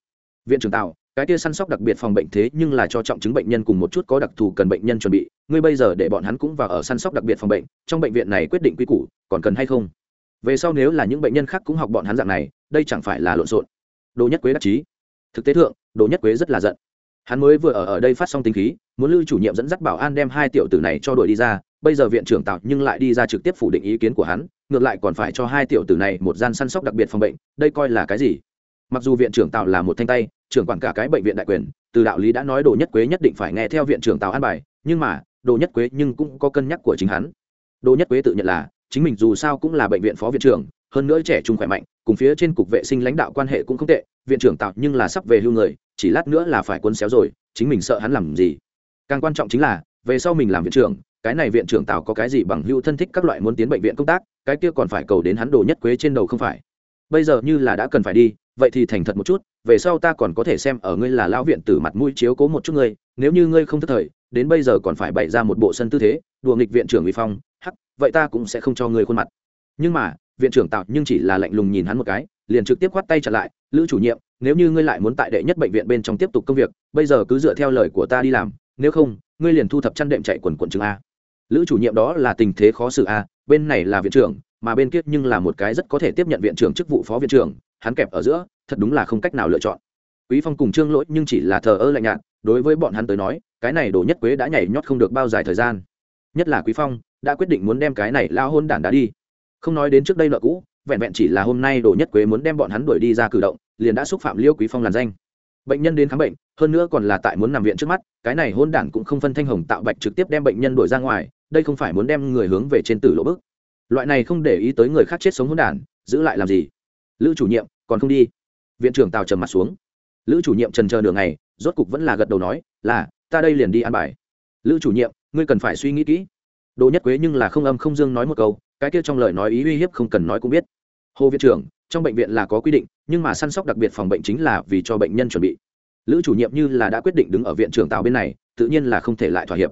Viện trưởng tào cái kia săn sóc đặc biệt phòng bệnh thế nhưng là cho trọng chứng bệnh nhân cùng một chút có đặc thù cần bệnh nhân chuẩn bị. Ngươi bây giờ để bọn hắn cũng vào ở săn sóc đặc biệt phòng bệnh, trong bệnh viện này quyết định quy củ, còn cần hay không? Về sau nếu là những bệnh nhân khác cũng học bọn hắn dạng này, đây chẳng phải là lộn xộn. Đồ nhất quế đắc chí. Thực tế thượng, đồ nhất quế rất là giận. Hắn mới vừa ở ở đây phát xong tính khí, muốn lưu chủ nhiệm dẫn dắt bảo an đem hai tiểu tử này cho đội đi ra, bây giờ viện trưởng tạo nhưng lại đi ra trực tiếp phủ định ý kiến của hắn, ngược lại còn phải cho hai tiểu tử này một gian săn sóc đặc biệt phòng bệnh, đây coi là cái gì? Mặc dù viện trưởng tạo là một thanh tay, trưởng quản cả cái bệnh viện đại quyền, từ đạo lý đã nói đồ nhất quế nhất định phải nghe theo viện trưởng tào an bài, nhưng mà đồ nhất quế nhưng cũng có cân nhắc của chính hắn. Đồ nhất quế tự nhận là, chính mình dù sao cũng là bệnh viện phó viện trưởng, hơn nữa trẻ trung khỏe mạnh, cùng phía trên cục vệ sinh lãnh đạo quan hệ cũng không tệ, viện trưởng tạo nhưng là sắp về hưu người, chỉ lát nữa là phải quân xéo rồi, chính mình sợ hắn làm gì. Càng quan trọng chính là, về sau mình làm viện trưởng, cái này viện trưởng tạo có cái gì bằng hưu thân thích các loại muốn tiến bệnh viện công tác, cái kia còn phải cầu đến hắn đồ nhất quế trên đầu không phải. Bây giờ như là đã cần phải đi vậy thì thành thật một chút, về sau ta còn có thể xem ở ngươi là lão viện tử mặt mũi chiếu cố một chút ngươi, nếu như ngươi không thất thời, đến bây giờ còn phải bày ra một bộ sân tư thế, đùa nghịch viện trưởng uy phong, hắc, vậy ta cũng sẽ không cho ngươi khuôn mặt. Nhưng mà, viện trưởng tạo nhưng chỉ là lạnh lùng nhìn hắn một cái, liền trực tiếp khoát tay trở lại, lữ chủ nhiệm, nếu như ngươi lại muốn tại đệ nhất bệnh viện bên trong tiếp tục công việc, bây giờ cứ dựa theo lời của ta đi làm, nếu không, ngươi liền thu thập chăn đệm chạy quần quần chứng a. Lữ chủ nhiệm đó là tình thế khó xử a, bên này là viện trưởng, mà bên kia nhưng là một cái rất có thể tiếp nhận viện trưởng chức vụ phó viện trưởng hắn kẹp ở giữa, thật đúng là không cách nào lựa chọn. Quý phong cùng trương lỗi nhưng chỉ là thờ ơ lạnh nhạt, đối với bọn hắn tới nói, cái này đồ nhất quế đã nhảy nhót không được bao dài thời gian. Nhất là quý phong, đã quyết định muốn đem cái này lao hôn đản đã đi. Không nói đến trước đây nợ cũ, vẹn vẹn chỉ là hôm nay đồ nhất quế muốn đem bọn hắn đuổi đi ra cử động, liền đã xúc phạm liêu quý phong làn danh. Bệnh nhân đến khám bệnh, hơn nữa còn là tại muốn nằm viện trước mắt, cái này hôn đản cũng không phân thanh hồng tạo bạch trực tiếp đem bệnh nhân đuổi ra ngoài, đây không phải muốn đem người hướng về trên tử lỗ bức. Loại này không để ý tới người khác chết sống hôn đản, giữ lại làm gì? Lữ chủ nhiệm, còn không đi. Viện trưởng tào trầm mặt xuống. Lữ chủ nhiệm trần chờ nửa ngày, rốt cục vẫn là gật đầu nói, là, ta đây liền đi ăn bài. Lữ chủ nhiệm, ngươi cần phải suy nghĩ kỹ. Đồ nhất quế nhưng là không âm không dương nói một câu, cái kia trong lời nói ý uy hiếp không cần nói cũng biết. Hồ viện trưởng, trong bệnh viện là có quy định, nhưng mà săn sóc đặc biệt phòng bệnh chính là vì cho bệnh nhân chuẩn bị. Lữ chủ nhiệm như là đã quyết định đứng ở viện trưởng tào bên này, tự nhiên là không thể lại thỏa hiệp.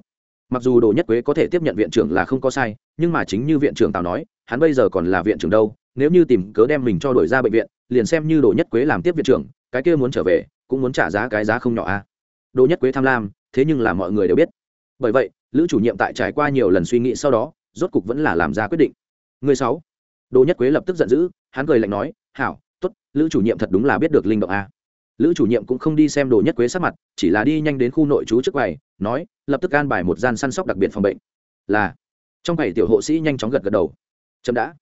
Mặc dù đồ nhất quế có thể tiếp nhận viện trưởng là không có sai, nhưng mà chính như viện trưởng tào nói, hắn bây giờ còn là viện trưởng đâu nếu như tìm cớ đem mình cho đổi ra bệnh viện, liền xem như đồ nhất quế làm tiếp viện trưởng, cái kia muốn trở về, cũng muốn trả giá cái giá không nhỏ a à. đồ nhất quế tham lam, thế nhưng là mọi người đều biết. Bởi vậy, lữ chủ nhiệm tại trải qua nhiều lần suy nghĩ sau đó, rốt cục vẫn là làm ra quyết định. Người sáu. Đồ nhất quế lập tức giận dữ, hắn cười lạnh nói, hảo, tốt, lữ chủ nhiệm thật đúng là biết được linh động a lữ chủ nhiệm cũng không đi xem đồ nhất quế sát mặt, chỉ là đi nhanh đến khu nội trú trước quầy, nói, lập tức an bài một gian săn sóc đặc biệt phòng bệnh. Là, trong quầy tiểu hộ sĩ nhanh chóng gật gật đầu. Chậm đã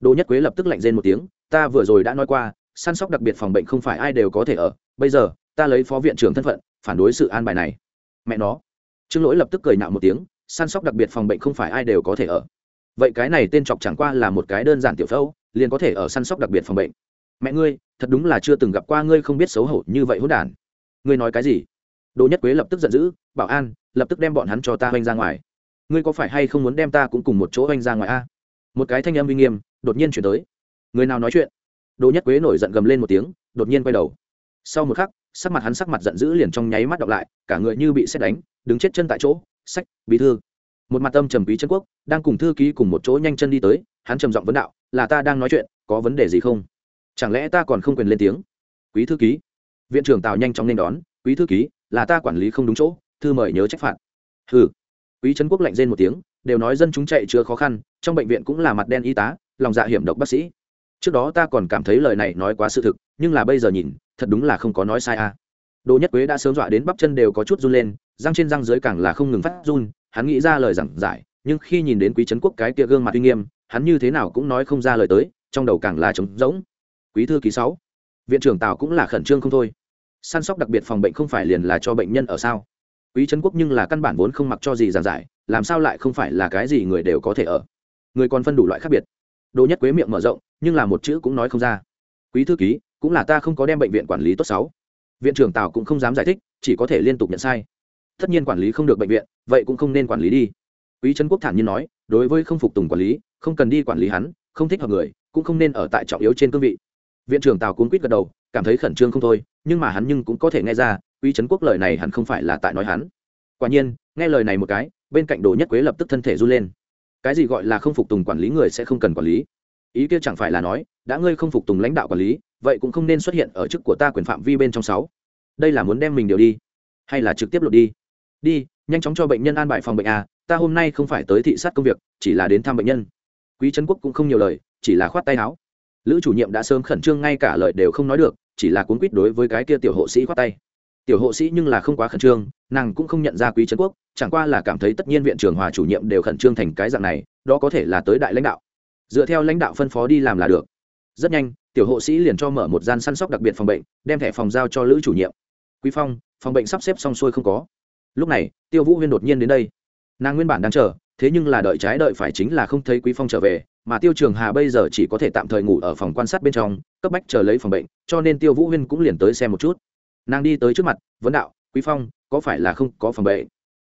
đồ nhất quế lập tức lạnh rên một tiếng, ta vừa rồi đã nói qua, săn sóc đặc biệt phòng bệnh không phải ai đều có thể ở, bây giờ, ta lấy phó viện trưởng thân phận, phản đối sự an bài này. Mẹ nó. Trương lỗi lập tức cười nạo một tiếng, săn sóc đặc biệt phòng bệnh không phải ai đều có thể ở. Vậy cái này tên chọc chẳng qua là một cái đơn giản tiểu phẫu, liền có thể ở săn sóc đặc biệt phòng bệnh. Mẹ ngươi, thật đúng là chưa từng gặp qua ngươi không biết xấu hổ như vậy hỗn đản. Ngươi nói cái gì? Đỗ nhất quế lập tức giận dữ, bảo an, lập tức đem bọn hắn cho ta oanh ra ngoài. Ngươi có phải hay không muốn đem ta cũng cùng một chỗ oanh ra ngoài a? Một cái thanh âm uy nghiêm đột nhiên chuyển tới. Người nào nói chuyện? Đồ nhất quế nổi giận gầm lên một tiếng, đột nhiên quay đầu. Sau một khắc, sắc mặt hắn sắc mặt giận dữ liền trong nháy mắt đọc lại, cả người như bị xét đánh, đứng chết chân tại chỗ, sách, bí thư. Một mặt tâm trầm quý chân quốc, đang cùng thư ký cùng một chỗ nhanh chân đi tới, hắn trầm giọng vấn đạo, là ta đang nói chuyện, có vấn đề gì không? Chẳng lẽ ta còn không quyền lên tiếng? Quý thư ký. Viện trưởng tào nhanh chóng nên đón, quý thư ký, là ta quản lý không đúng chỗ, thư mời nhớ trách phạt. Hừ. Quý trấn quốc lạnh rên một tiếng, đều nói dân chúng chạy chưa khó khăn, trong bệnh viện cũng là mặt đen y tá lòng dạ hiểm độc bác sĩ trước đó ta còn cảm thấy lời này nói quá sự thực nhưng là bây giờ nhìn thật đúng là không có nói sai à Đỗ Nhất Quế đã sớm dọa đến bắp chân đều có chút run lên, răng trên răng dưới càng là không ngừng phát run, hắn nghĩ ra lời giảng giải, nhưng khi nhìn đến Quý trấn quốc cái kia gương mặt uy nghiêm, hắn như thế nào cũng nói không ra lời tới, trong đầu càng là trống rỗng. Quý thư ký sáu, viện trưởng Tào cũng là khẩn trương không thôi. Săn sóc đặc biệt phòng bệnh không phải liền là cho bệnh nhân ở sao? Quý trấn quốc nhưng là căn bản vốn không mặc cho gì giảng giải, làm sao lại không phải là cái gì người đều có thể ở. Người còn phân đủ loại khác biệt. Đỗ Nhất Quế miệng mở rộng, nhưng là một chữ cũng nói không ra. Quý thư ký, cũng là ta không có đem bệnh viện quản lý tốt sáu viện trưởng tào cũng không dám giải thích chỉ có thể liên tục nhận sai. Tất nhiên quản lý không được bệnh viện vậy cũng không nên quản lý đi. Quý trấn quốc thản nhiên nói đối với không phục tùng quản lý không cần đi quản lý hắn không thích hợp người cũng không nên ở tại trọng yếu trên cương vị. Viện trưởng tào cuốn quýt gật đầu cảm thấy khẩn trương không thôi nhưng mà hắn nhưng cũng có thể nghe ra quý trấn quốc lời này hẳn không phải là tại nói hắn. Quả nhiên nghe lời này một cái bên cạnh đồ nhất quế lập tức thân thể run lên cái gì gọi là không phục tùng quản lý người sẽ không cần quản lý. Ý kia chẳng phải là nói, đã ngươi không phục tùng lãnh đạo quản lý, vậy cũng không nên xuất hiện ở chức của ta quyền phạm vi bên trong sáu. Đây là muốn đem mình điều đi, hay là trực tiếp lột đi? Đi, nhanh chóng cho bệnh nhân an bài phòng bệnh à ta hôm nay không phải tới thị sát công việc, chỉ là đến thăm bệnh nhân. Quý trấn quốc cũng không nhiều lời, chỉ là khoát tay áo. Lữ chủ nhiệm đã sớm khẩn trương, ngay cả lời đều không nói được, chỉ là cuốn quýt đối với cái kia tiểu hộ sĩ khoát tay. Tiểu hộ sĩ nhưng là không quá khẩn trương nàng cũng không nhận ra quý trấn quốc, chẳng qua là cảm thấy tất nhiên viện trưởng hòa chủ nhiệm đều khẩn trương thành cái dạng này, đó có thể là tới đại lãnh đạo. Dựa theo lãnh đạo phân phó đi làm là được. Rất nhanh, tiểu hộ sĩ liền cho mở một gian săn sóc đặc biệt phòng bệnh, đem thẻ phòng giao cho lữ chủ nhiệm. Quý phong, phòng bệnh sắp xếp xong xuôi không có. Lúc này, tiêu vũ huyên đột nhiên đến đây. Nàng nguyên bản đang chờ, thế nhưng là đợi trái đợi phải chính là không thấy quý phong trở về, mà tiêu trường hà bây giờ chỉ có thể tạm thời ngủ ở phòng quan sát bên trong, cấp bách chờ lấy phòng bệnh, cho nên tiêu vũ huyên cũng liền tới xem một chút. Nàng đi tới trước mặt, vấn đạo quý phong, có phải là không có phòng bệnh?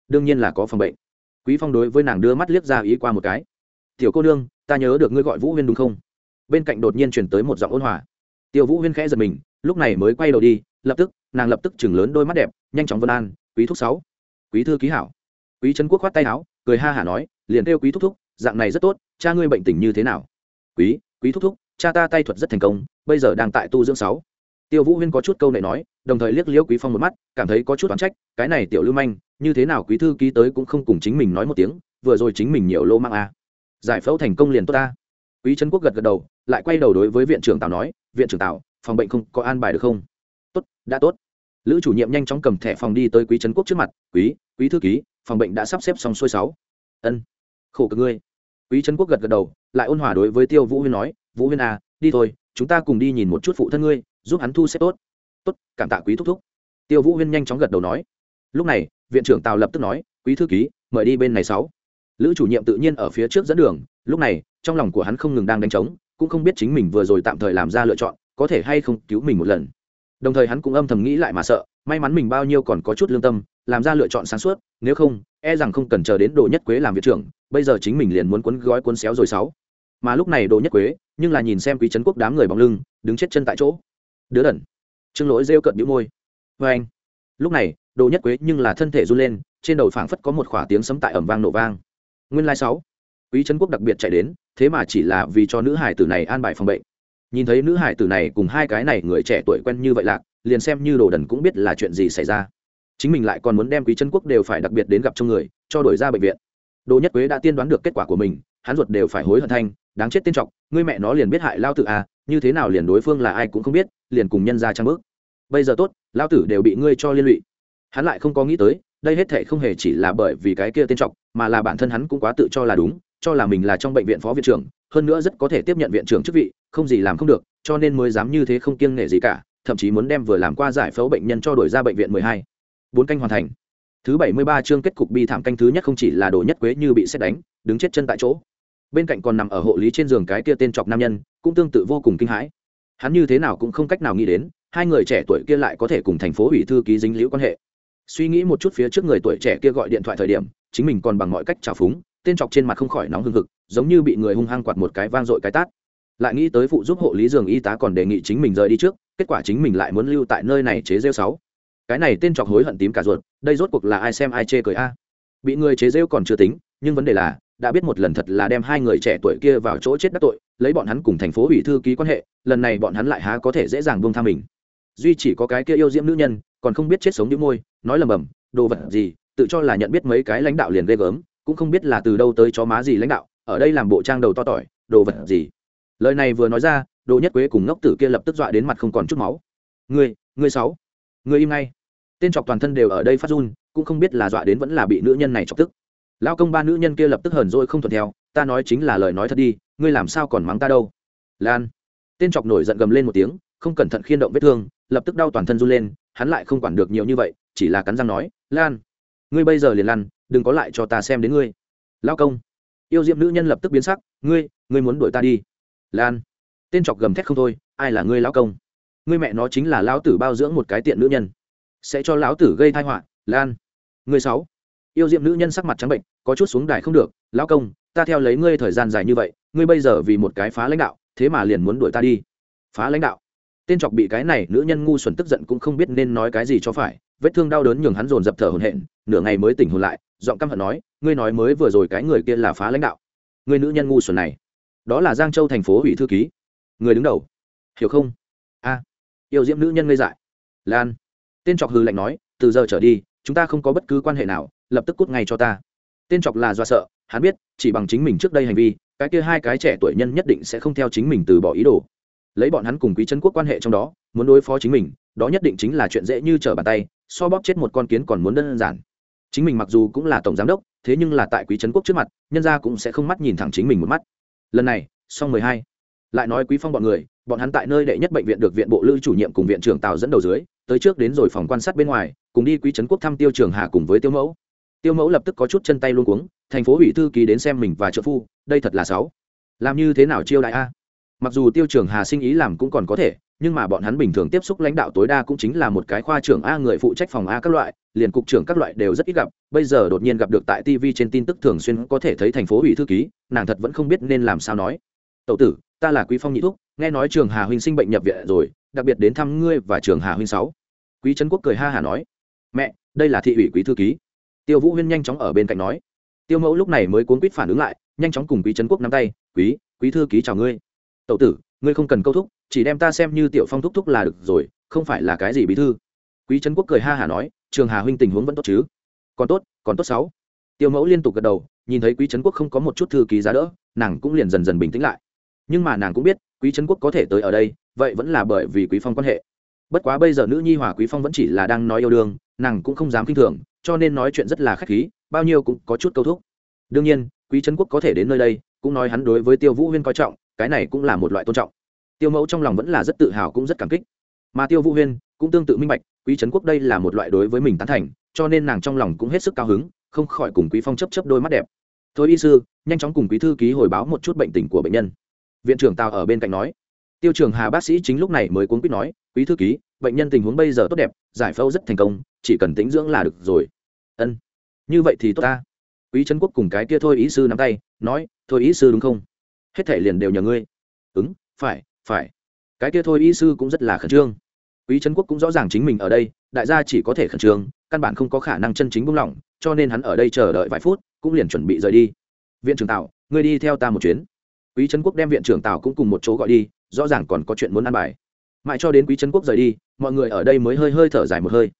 Đương nhiên là có phòng bệnh. Quý phong đối với nàng đưa mắt liếc ra ý qua một cái. Tiểu cô nương, ta nhớ được ngươi gọi vũ huyên đúng không? Bên cạnh đột nhiên chuyển tới một giọng ôn hòa. Tiêu vũ huyên khẽ giật mình, lúc này mới quay đầu đi, lập tức, nàng lập tức chừng lớn đôi mắt đẹp, nhanh chóng vân an, quý thúc sáu, quý thư ký hảo. Quý trấn quốc khoát tay áo, cười ha hả nói, liền kêu quý thúc thúc, dạng này rất tốt, cha ngươi bệnh tình như thế nào? Quý quý thúc thúc, cha ta tay thuật rất thành công, bây giờ đang tại tu dưỡng sáu tiêu vũ huyên có chút câu này nói, đồng thời liếc liễu quý phong một mắt, cảm thấy có chút oán trách, cái này tiểu lưu manh, như thế nào quý thư ký tới cũng không cùng chính mình nói một tiếng, vừa rồi chính mình nhiều lô mang a à. giải phẫu thành công liền tốt ta. Quý trấn quốc gật gật đầu, lại quay đầu đối với viện trưởng tào nói, viện trưởng tào, phòng bệnh không có an bài được không? Tốt, đã tốt. Lữ chủ nhiệm nhanh chóng cầm thẻ phòng đi tới quý trấn quốc trước mặt, quý quý thư ký, phòng bệnh đã sắp xếp xong xuôi sáu. Ân, khổ cực ngươi. Quý trấn quốc gật gật đầu, lại ôn hòa đối với tiêu vũ huyên nói, vũ huyên à đi thôi chúng ta cùng đi nhìn một chút phụ thân ngươi, giúp hắn thu xếp tốt. Tốt, cảm tạ quý thúc thúc. Tiêu vũ huyên nhanh chóng gật đầu nói. Lúc này, viện trưởng tào lập tức nói, quý thư ký, mời đi bên này sáu. Lữ chủ nhiệm tự nhiên ở phía trước dẫn đường, lúc này, trong lòng của hắn không ngừng đang đánh trống, cũng không biết chính mình vừa rồi tạm thời làm ra lựa chọn, có thể hay không cứu mình một lần. Đồng thời hắn cũng âm thầm nghĩ lại mà sợ, may mắn mình bao nhiêu còn có chút lương tâm, làm ra lựa chọn sáng suốt, nếu không e rằng không cần chờ đến đồ nhất quế làm viện trưởng, bây giờ chính mình liền muốn cuốn gói cuốn xéo rồi sáu mà lúc này đồ nhất quế, nhưng là nhìn xem quý trấn quốc đám người bóng lưng, đứng chết chân tại chỗ. Đứa đẩn trương lỗi rêu cận bĩu môi. Vê anh. Lúc này, đồ nhất quế nhưng là thân thể run lên, trên đầu phảng phất có một khỏa tiếng sấm tại ẩm vang nổ vang. Nguyên lai sáu. Quý trấn quốc đặc biệt chạy đến, thế mà chỉ là vì cho nữ hải tử này an bài phòng bệnh. Nhìn thấy nữ hải tử này cùng hai cái này người trẻ tuổi quen như vậy lạc, liền xem như đồ đần cũng biết là chuyện gì xảy ra. Chính mình lại còn muốn đem quý trấn quốc đều phải đặc biệt đến gặp trong người, cho đổi ra bệnh viện. Đồ nhất quế đã tiên đoán được kết quả của mình hắn ruột đều phải hối hận thanh, đáng chết tên trọc, ngươi mẹ nó liền biết hại lao tử à như thế nào liền đối phương là ai cũng không biết, liền cùng nhân ra trang bước. Bây giờ tốt, lao tử đều bị ngươi cho liên lụy. Hắn lại không có nghĩ tới, đây hết thể không hề chỉ là bởi vì cái kia tên trọc, mà là bản thân hắn cũng quá tự cho là đúng, cho là mình là trong bệnh viện phó viện trưởng, hơn nữa rất có thể tiếp nhận viện trưởng chức vị, không gì làm không được, cho nên mới dám như thế không kiêng nể gì cả, thậm chí muốn đem vừa làm qua giải phẫu bệnh nhân cho đổi ra bệnh viện mười hai. Bốn canh hoàn thành. Thứ bảy mươi ba chương kết cục bi thảm canh thứ nhất không chỉ là đồ nhất quế như bị xét đánh, đứng chết chân tại chỗ bên cạnh còn nằm ở hộ lý trên giường cái kia tên chọc nam nhân, cũng tương tự vô cùng kinh hãi. Hắn như thế nào cũng không cách nào nghĩ đến, hai người trẻ tuổi kia lại có thể cùng thành phố ủy thư ký dính liễu quan hệ. Suy nghĩ một chút phía trước người tuổi trẻ kia gọi điện thoại thời điểm, chính mình còn bằng mọi cách trào phúng, tên chọc trên mặt không khỏi nóng hưng hực, giống như bị người hung hăng quạt một cái vang dội cái tát. Lại nghĩ tới phụ giúp hộ lý giường y tá còn đề nghị chính mình rời đi trước, kết quả chính mình lại muốn lưu tại nơi này chế rêu sáu. Cái này tên chọc hối hận tím cả ruột, đây rốt cuộc là ai xem ai chê cười a? Bị người chế rêu còn chưa tính, nhưng vấn đề là đã biết một lần thật là đem hai người trẻ tuổi kia vào chỗ chết đắc tội, lấy bọn hắn cùng thành phố ủy thư ký quan hệ, lần này bọn hắn lại há có thể dễ dàng buông tha mình. Duy chỉ có cái kia yêu diễm nữ nhân, còn không biết chết sống những môi, nói lầm bầm, đồ vật gì, tự cho là nhận biết mấy cái lãnh đạo liền ghê gớm, cũng không biết là từ đâu tới chó má gì lãnh đạo, ở đây làm bộ trang đầu to tỏi, đồ vật gì? Lời này vừa nói ra, đồ nhất quế cùng ngốc tử kia lập tức dọa đến mặt không còn chút máu. Người người sáu người im ngay. Tên chọc toàn thân đều ở đây phát run, cũng không biết là dọa đến vẫn là bị nữ nhân này chọc tức lao công ba nữ nhân kia lập tức hờn dỗi không thuận theo, ta nói chính là lời nói thật đi, ngươi làm sao còn mắng ta đâu? Lan. Tên chọc nổi giận gầm lên một tiếng, không cẩn thận khiên động vết thương, lập tức đau toàn thân run lên, hắn lại không quản được nhiều như vậy, chỉ là cắn răng nói, lan, ngươi bây giờ liền lăn, đừng có lại cho ta xem đến ngươi. Lao công. Yêu diệm nữ nhân lập tức biến sắc, ngươi ngươi muốn đuổi ta đi. Lan. Tên chọc gầm thét không thôi, ai là ngươi lao công? Ngươi mẹ nó chính là lão tử bao dưỡng một cái tiện nữ nhân. Sẽ cho lão tử gây thai họa. Lan. Ngươi sáu. Yêu diệm nữ nhân sắc mặt trắng bệnh có chút xuống đài không được, lão công, ta theo lấy ngươi thời gian dài như vậy, ngươi bây giờ vì một cái phá lãnh đạo, thế mà liền muốn đuổi ta đi. Phá lãnh đạo? Tên chọc bị cái này nữ nhân ngu xuẩn tức giận cũng không biết nên nói cái gì cho phải, vết thương đau đớn nhường hắn dồn dập thở hổn hển, nửa ngày mới tỉnh hồn lại, giọng căm hận nói, ngươi nói mới vừa rồi cái người kia là phá lãnh đạo. Người nữ nhân ngu xuẩn này, đó là giang châu thành phố ủy thư ký. Người đứng đầu, hiểu không? A, yêu diễm nữ nhân ngây dại. Lan, tên chọc hư lạnh nói, từ giờ trở đi, chúng ta không có bất cứ quan hệ nào, lập tức cút ngay cho ta tên chọc là do sợ, hắn biết, chỉ bằng chính mình trước đây hành vi, cái kia hai cái trẻ tuổi nhân nhất định sẽ không theo chính mình từ bỏ ý đồ. Lấy bọn hắn cùng quý trấn quốc quan hệ trong đó, muốn đối phó chính mình, đó nhất định chính là chuyện dễ như trở bàn tay, so bóp chết một con kiến còn muốn đơn giản. Chính mình mặc dù cũng là tổng giám đốc, thế nhưng là tại quý trấn quốc trước mặt, nhân gia cũng sẽ không mắt nhìn thẳng chính mình một mắt. Lần này, xong mười hai. Lại nói quý phong bọn người, bọn hắn tại nơi đệ nhất bệnh viện được viện bộ lưu chủ nhiệm cùng viện trưởng tào dẫn đầu dưới, tới trước đến rồi phòng quan sát bên ngoài, cùng đi quý trấn quốc thăm tiêu trường hà cùng với tiêu mẫu tiêu mẫu lập tức có chút chân tay luôn cuống, thành phố ủy thư ký đến xem mình và trợ phu, đây thật là sáu. Làm như thế nào chiêu đại a? Mặc dù tiêu trường hà sinh ý làm cũng còn có thể, nhưng mà bọn hắn bình thường tiếp xúc lãnh đạo tối đa cũng chính là một cái khoa trưởng a, người phụ trách phòng a các loại, liền cục trưởng các loại đều rất ít gặp, bây giờ đột nhiên gặp được tại tv trên tin tức thường xuyên có thể thấy thành phố ủy thư ký, nàng thật vẫn không biết nên làm sao nói. Tậu tử, ta là quý phong nhị thúc, nghe nói trường hà huynh sinh bệnh nhập viện rồi, đặc biệt đến thăm ngươi và trường hà huynh sáu. Quý trấn quốc cười ha hà nói, mẹ, đây là thị ủy quý thư ký tiêu vũ huyên nhanh chóng ở bên cạnh nói, tiêu mẫu lúc này mới cuốn quýt phản ứng lại, nhanh chóng cùng quý trấn quốc nắm tay, quý quý thư ký chào ngươi. Tậu tử, ngươi không cần câu thúc, chỉ đem ta xem như tiểu phong thúc thúc là được rồi, không phải là cái gì bí thư. Quý trấn quốc cười ha hả nói, trường hà huynh tình huống vẫn tốt chứ? Còn tốt còn tốt sáu. Tiêu mẫu liên tục gật đầu, nhìn thấy quý trấn quốc không có một chút thư ký giá đỡ, nàng cũng liền dần dần bình tĩnh lại. Nhưng mà nàng cũng biết, quý trấn quốc có thể tới ở đây, vậy vẫn là bởi vì quý phong quan hệ. Bất quá bây giờ nữ nhi hòa quý phong vẫn chỉ là đang nói yêu đương, nàng cũng không dám kinh thường cho nên nói chuyện rất là khách khí, bao nhiêu cũng có chút câu thúc. Đương nhiên, quý trấn quốc có thể đến nơi đây, cũng nói hắn đối với tiêu vũ huyên coi trọng, cái này cũng là một loại tôn trọng. Tiêu mẫu trong lòng vẫn là rất tự hào cũng rất cảm kích. Mà tiêu vũ huyên cũng tương tự minh bạch, quý trấn quốc đây là một loại đối với mình tán thành, cho nên nàng trong lòng cũng hết sức cao hứng, không khỏi cùng quý phong chấp chấp đôi mắt đẹp. Thôi y sư, nhanh chóng cùng quý thư ký hồi báo một chút bệnh tình của bệnh nhân. Viện trưởng tào ở bên cạnh nói. Tiêu trường hà bác sĩ chính lúc này mới cuốn quýt nói, quý thư ký, bệnh nhân tình huống bây giờ tốt đẹp, giải phẫu rất thành công chỉ cần tĩnh dưỡng là được rồi. Ân như vậy thì tốt ta. Quý trấn quốc cùng cái kia thôi ý sư nắm tay nói thôi ý sư đúng không? Hết thể liền đều nhờ ngươi. Ứng phải phải. Cái kia thôi ý sư cũng rất là khẩn trương. Quý trấn quốc cũng rõ ràng chính mình ở đây đại gia chỉ có thể khẩn trương căn bản không có khả năng chân chính buông lỏng cho nên hắn ở đây chờ đợi vài phút cũng liền chuẩn bị rời đi. Viện trưởng Tạo, ngươi đi theo ta một chuyến. Quý trấn quốc đem viện trưởng Tạo cũng cùng một chỗ gọi đi rõ ràng còn có chuyện muốn ăn bài. Mãi cho đến quý trấn quốc rời đi mọi người ở đây mới hơi hơi thở dài một hơi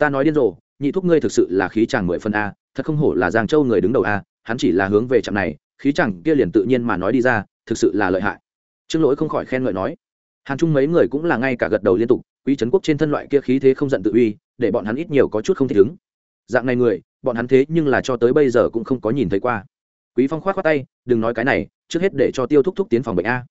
ta nói điên rồ, nhị thúc ngươi thực sự là khí chàng mười phân a, thật không hổ là giang châu người đứng đầu a, hắn chỉ là hướng về trạm này, khí chàng kia liền tự nhiên mà nói đi ra, thực sự là lợi hại. Trương lỗi không khỏi khen ngợi nói. Hàn trung mấy người cũng là ngay cả gật đầu liên tục, quý trấn quốc trên thân loại kia khí thế không giận tự uy, để bọn hắn ít nhiều có chút không thích ứng. Dạng này người, bọn hắn thế nhưng là cho tới bây giờ cũng không có nhìn thấy qua. Quý phong khoát khoát tay, đừng nói cái này, trước hết để cho tiêu thúc thúc tiến phòng bệnh a.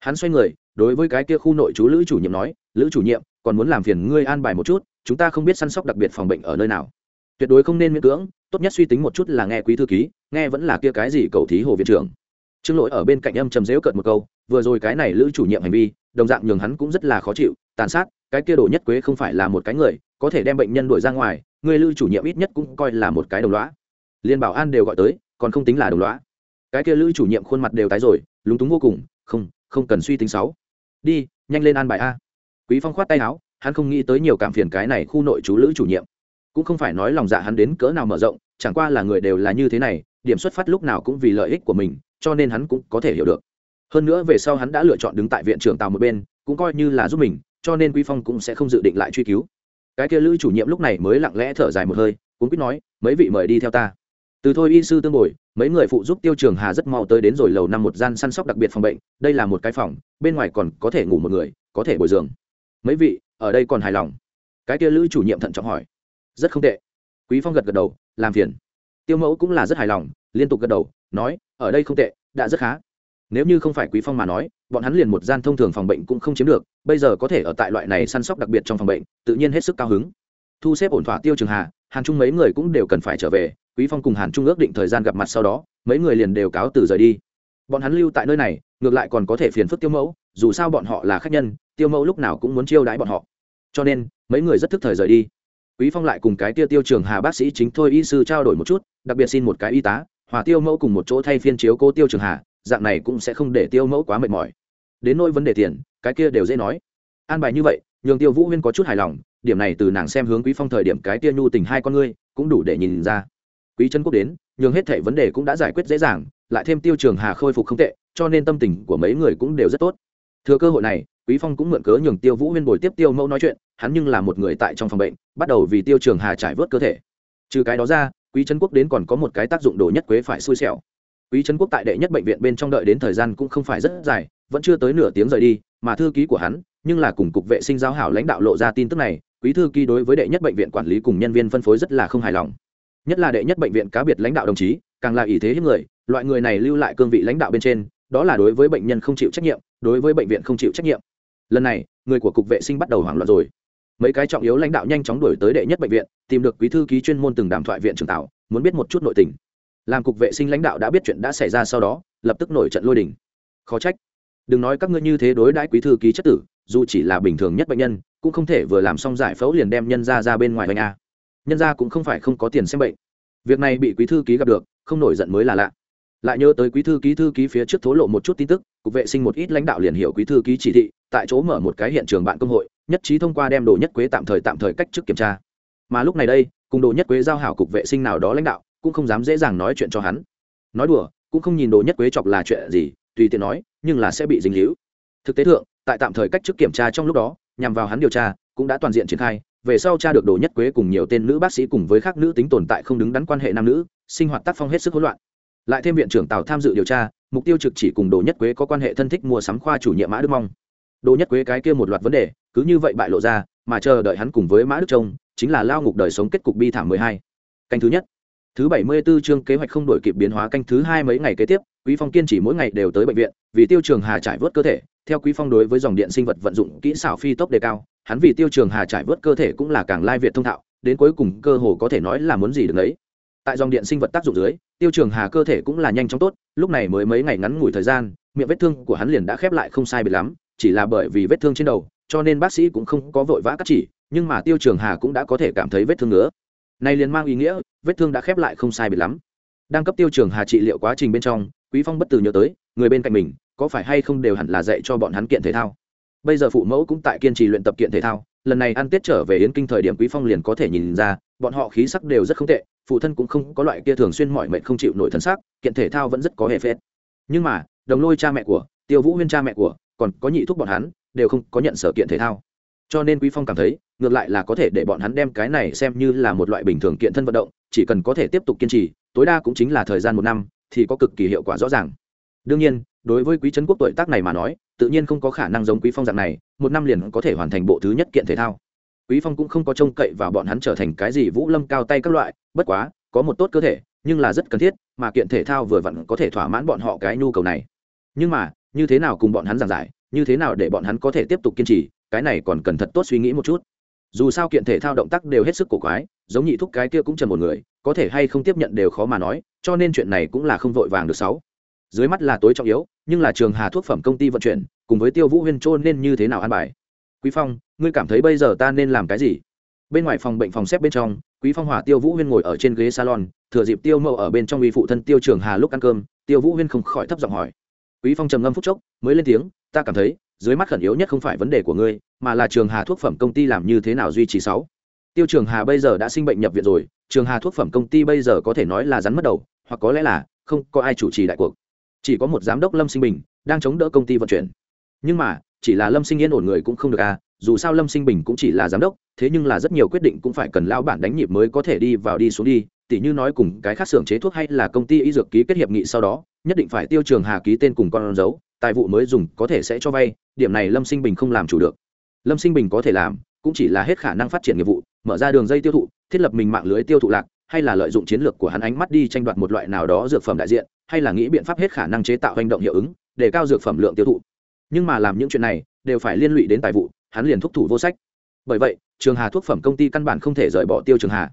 Hắn xoay người, đối với cái kia khu nội chú lữ chủ nhiệm nói, lữ chủ nhiệm, còn muốn làm phiền ngươi an bài một chút chúng ta không biết săn sóc đặc biệt phòng bệnh ở nơi nào. Tuyệt đối không nên miễn cưỡng, tốt nhất suy tính một chút là nghe quý thư ký, nghe vẫn là kia cái gì cầu thí hồ viện trưởng. Trương lỗi ở bên cạnh âm trầm dễu cợt một câu, vừa rồi cái này lữ chủ nhiệm hành vi, đồng dạng nhường hắn cũng rất là khó chịu, tàn sát, cái kia đồ nhất quế không phải là một cái người, có thể đem bệnh nhân đuổi ra ngoài, người lữ chủ nhiệm ít nhất cũng coi là một cái đồng lõa. Liên bảo an đều gọi tới, còn không tính là đồng lõa. Cái kia lữ chủ nhiệm khuôn mặt đều tái rồi, lúng túng vô cùng, không không cần suy tính sáu đi, nhanh lên an bài a. Quý phong khoát tay áo hắn không nghĩ tới nhiều cảm phiền cái này khu nội chú lữ chủ nhiệm. Cũng không phải nói lòng dạ hắn đến cỡ nào mở rộng, chẳng qua là người đều là như thế này, điểm xuất phát lúc nào cũng vì lợi ích của mình, cho nên hắn cũng có thể hiểu được. Hơn nữa về sau hắn đã lựa chọn đứng tại viện trưởng tàu một bên, cũng coi như là giúp mình, cho nên quý phong cũng sẽ không dự định lại truy cứu. Cái kia lữ chủ nhiệm lúc này mới lặng lẽ thở dài một hơi, cũng quyết nói, mấy vị mời đi theo ta. Từ thôi, y sư tương bồi, mấy người phụ giúp tiêu trường hà rất mau tới đến rồi lầu năm một gian săn sóc đặc biệt phòng bệnh, đây là một cái phòng, bên ngoài còn có thể ngủ một người, có thể bồi giường mấy vị ở đây còn hài lòng. Cái kia lữ chủ nhiệm thận trọng hỏi. Rất không tệ. Quý phong gật gật đầu, làm phiền. Tiêu mẫu cũng là rất hài lòng, liên tục gật đầu, nói, ở đây không tệ, đã rất khá. Nếu như không phải quý phong mà nói, bọn hắn liền một gian thông thường phòng bệnh cũng không chiếm được, bây giờ có thể ở tại loại này săn sóc đặc biệt trong phòng bệnh, tự nhiên hết sức cao hứng. Thu xếp ổn thỏa tiêu trường hà, hàn trung mấy người cũng đều cần phải trở về, quý phong cùng hàn trung ước định thời gian gặp mặt sau đó, mấy người liền đều cáo từ rời đi. Bọn hắn lưu tại nơi này, ngược lại còn có thể phiền phức tiêu mẫu dù sao bọn họ là khách nhân, tiêu mẫu lúc nào cũng muốn chiêu đãi bọn họ. Cho nên, mấy người rất thức thời rời đi. Quý phong lại cùng cái tiêu tiêu trường hà bác sĩ chính thôi y sư trao đổi một chút, đặc biệt xin một cái y tá, hòa tiêu mẫu cùng một chỗ thay phiên chiếu cô tiêu trường hà, dạng này cũng sẽ không để tiêu mẫu quá mệt mỏi. Đến nỗi vấn đề tiền, cái kia đều dễ nói. An bài như vậy, nhường tiêu vũ huyên có chút hài lòng, điểm này từ nàng xem hướng quý phong thời điểm cái tia nhu tình hai con ngươi, cũng đủ để nhìn ra. Quý Trân quốc đến, nhường hết thảy vấn đề cũng đã giải quyết dễ dàng, lại thêm tiêu trường hà khôi phục không tệ, cho nên tâm tình của mấy người cũng đều rất tốt thừa cơ hội này, quý phong cũng mượn cớ nhường tiêu vũ huyên bồi tiếp tiêu mẫu nói chuyện, hắn nhưng là một người tại trong phòng bệnh, bắt đầu vì tiêu trường hà trải vớt cơ thể. Trừ cái đó ra, quý trấn quốc đến còn có một cái tác dụng đồ nhất quế phải xui xẻo. Quý trấn quốc tại đệ nhất bệnh viện bên trong đợi đến thời gian cũng không phải rất dài, vẫn chưa tới nửa tiếng rời đi, mà thư ký của hắn, nhưng là cùng cục vệ sinh giáo hảo lãnh đạo lộ ra tin tức này, quý thư ký đối với đệ nhất bệnh viện quản lý cùng nhân viên phân phối rất là không hài lòng. Nhất là đệ nhất bệnh viện cá biệt lãnh đạo đồng chí, càng là ý thế hiếp người, loại người này lưu lại cương vị lãnh đạo bên trên đó là đối với bệnh nhân không chịu trách nhiệm, đối với bệnh viện không chịu trách nhiệm. Lần này, người của cục vệ sinh bắt đầu hoảng loạn rồi. Mấy cái trọng yếu lãnh đạo nhanh chóng đổi tới đệ nhất bệnh viện, tìm được quý thư ký chuyên môn từng đàm thoại viện trưởng tạo, muốn biết một chút nội tình. Làm cục vệ sinh lãnh đạo đã biết chuyện đã xảy ra sau đó, lập tức nổi trận lôi đình. Khó trách. Đừng nói các ngươi như thế đối đãi quý thư ký chất tử, dù chỉ là bình thường nhất bệnh nhân, cũng không thể vừa làm xong giải phẫu liền đem nhân ra ra bên ngoài bệnh a. Nhân ra cũng không phải không có tiền xem bệnh. Việc này bị quý thư ký gặp được, không nổi giận mới là lạ lại nhớ tới quý thư ký thư ký phía trước thố lộ một chút tin tức, cục vệ sinh một ít lãnh đạo liền hiểu quý thư ký chỉ thị, tại chỗ mở một cái hiện trường bạn công hội, nhất trí thông qua đem đồ nhất quế tạm thời tạm thời cách chức kiểm tra. Mà lúc này đây, cùng đồ nhất quế giao hảo cục vệ sinh nào đó lãnh đạo, cũng không dám dễ dàng nói chuyện cho hắn. Nói đùa, cũng không nhìn đồ nhất quế chọc là chuyện gì, tùy tiện nói, nhưng là sẽ bị dính líu. Thực tế thượng, tại tạm thời cách chức kiểm tra trong lúc đó, nhằm vào hắn điều tra, cũng đã toàn diện triển khai, về sau cha được đồ nhất quế cùng nhiều tên nữ bác sĩ cùng với các nữ tính tồn tại không đứng đắn quan hệ nam nữ, sinh hoạt tác phong hết sức hỗn loạn lại thêm viện trưởng tào tham dự điều tra, mục tiêu trực chỉ cùng đồ nhất quế có quan hệ thân thích mua sắm khoa chủ nhiệm mã đức mong. Đồ nhất quế cái kia một loạt vấn đề, cứ như vậy bại lộ ra, mà chờ đợi hắn cùng với mã đức trông, chính là lao ngục đời sống kết cục bi thảm mười hai. Canh thứ nhất. Thứ bảy mươi 74 chương kế hoạch không đổi kịp biến hóa canh thứ hai mấy ngày kế tiếp, quý phong kiên chỉ mỗi ngày đều tới bệnh viện, vì tiêu trường hà trải vớt cơ thể. Theo quý phong đối với dòng điện sinh vật vận dụng kỹ xảo phi tốc đề cao, hắn vì tiêu trường hà trải vớt cơ thể cũng là càng lai việt thông thạo, đến cuối cùng cơ hồ có thể nói là muốn gì được đấy tại dòng điện sinh vật tác dụng dưới tiêu trường hà cơ thể cũng là nhanh chóng tốt, lúc này mới mấy ngày ngắn ngủi thời gian, miệng vết thương của hắn liền đã khép lại không sai biệt lắm, chỉ là bởi vì vết thương trên đầu, cho nên bác sĩ cũng không có vội vã cắt chỉ, nhưng mà tiêu trường hà cũng đã có thể cảm thấy vết thương nữa này liền mang ý nghĩa, vết thương đã khép lại không sai biệt lắm. Đang cấp tiêu trường hà trị liệu quá trình bên trong, quý phong bất từ nhớ tới, người bên cạnh mình, có phải hay không đều hẳn là dạy cho bọn hắn kiện thể thao. Bây giờ phụ mẫu cũng tại kiên trì luyện tập kiện thể thao, lần này ăn tết trở về yến kinh thời điểm quý phong liền có thể nhìn ra, bọn họ khí sắc đều rất không tệ phụ thân cũng không có loại kia thường xuyên mọi mệnh không chịu nổi thân xác, kiện thể thao vẫn rất có hệ phết. Nhưng mà, đồng lôi cha mẹ của, tiêu vũ huyên cha mẹ của, còn có nhị thúc bọn hắn, đều không có nhận sở kiện thể thao. Cho nên quý phong cảm thấy, ngược lại là có thể để bọn hắn đem cái này xem như là một loại bình thường kiện thân vận động, chỉ cần có thể tiếp tục kiên trì, tối đa cũng chính là thời gian một năm, thì có cực kỳ hiệu quả rõ ràng. Đương nhiên, đối với quý trấn quốc tuổi tác này mà nói, tự nhiên không có khả năng giống quý phong dạng này, một năm liền có thể hoàn thành bộ thứ nhất kiện thể thao quý phong cũng không có trông cậy vào bọn hắn trở thành cái gì vũ lâm cao tay các loại, bất quá, có một tốt cơ thể, nhưng là rất cần thiết, mà kiện thể thao vừa vặn có thể thỏa mãn bọn họ cái nhu cầu này. Nhưng mà, như thế nào cùng bọn hắn giảng giải, như thế nào để bọn hắn có thể tiếp tục kiên trì, cái này còn cần thật tốt suy nghĩ một chút. Dù sao kiện thể thao động tác đều hết sức cổ quái, giống nhị thúc cái kia cũng trần một người, có thể hay không tiếp nhận đều khó mà nói, cho nên chuyện này cũng là không vội vàng được sáu. Dưới mắt là tối trọng yếu, nhưng là trường hà thuốc phẩm công ty vận chuyển, cùng với tiêu vũ huyên trôn nên như thế nào an bài? Quý phong, ngươi cảm thấy bây giờ ta nên làm cái gì? Bên ngoài phòng bệnh phòng xếp bên trong, quý phong hòa tiêu vũ huyên ngồi ở trên ghế salon, thừa dịp tiêu mậu ở bên trong uy phụ thân tiêu trường hà lúc ăn cơm, tiêu vũ huyên không khỏi thấp giọng hỏi. Quý phong trầm ngâm phút chốc, mới lên tiếng, ta cảm thấy, dưới mắt khẩn yếu nhất không phải vấn đề của ngươi, mà là trường hà thuốc phẩm công ty làm như thế nào duy trì sáu. Tiêu trường hà bây giờ đã sinh bệnh nhập viện rồi, trường hà thuốc phẩm công ty bây giờ có thể nói là rắn mất đầu, hoặc có lẽ là, không có ai chủ trì đại cuộc. Chỉ có một giám đốc lâm sinh bình, đang chống đỡ công ty vận chuyển. Nhưng mà chỉ là lâm sinh yên ổn người cũng không được à dù sao lâm sinh bình cũng chỉ là giám đốc, thế nhưng là rất nhiều quyết định cũng phải cần lao bản đánh nhịp mới có thể đi vào đi xuống đi, tỉ như nói cùng cái khác xưởng chế thuốc hay là công ty y dược ký kết hiệp nghị sau đó, nhất định phải tiêu trường hà ký tên cùng con dấu, tài vụ mới dùng có thể sẽ cho vay, điểm này lâm sinh bình không làm chủ được. Lâm sinh bình có thể làm, cũng chỉ là hết khả năng phát triển nghiệp vụ, mở ra đường dây tiêu thụ, thiết lập mình mạng lưới tiêu thụ lạc, hay là lợi dụng chiến lược của hắn ánh mắt đi tranh đoạt một loại nào đó dược phẩm đại diện, hay là nghĩ biện pháp hết khả năng chế tạo hành động hiệu ứng, để cao dược phẩm lượng tiêu thụ nhưng mà làm những chuyện này, đều phải liên lụy đến tài vụ, hắn liền thúc thủ vô sách. Bởi vậy, trường hà thuốc phẩm công ty căn bản không thể rời bỏ tiêu trường hà.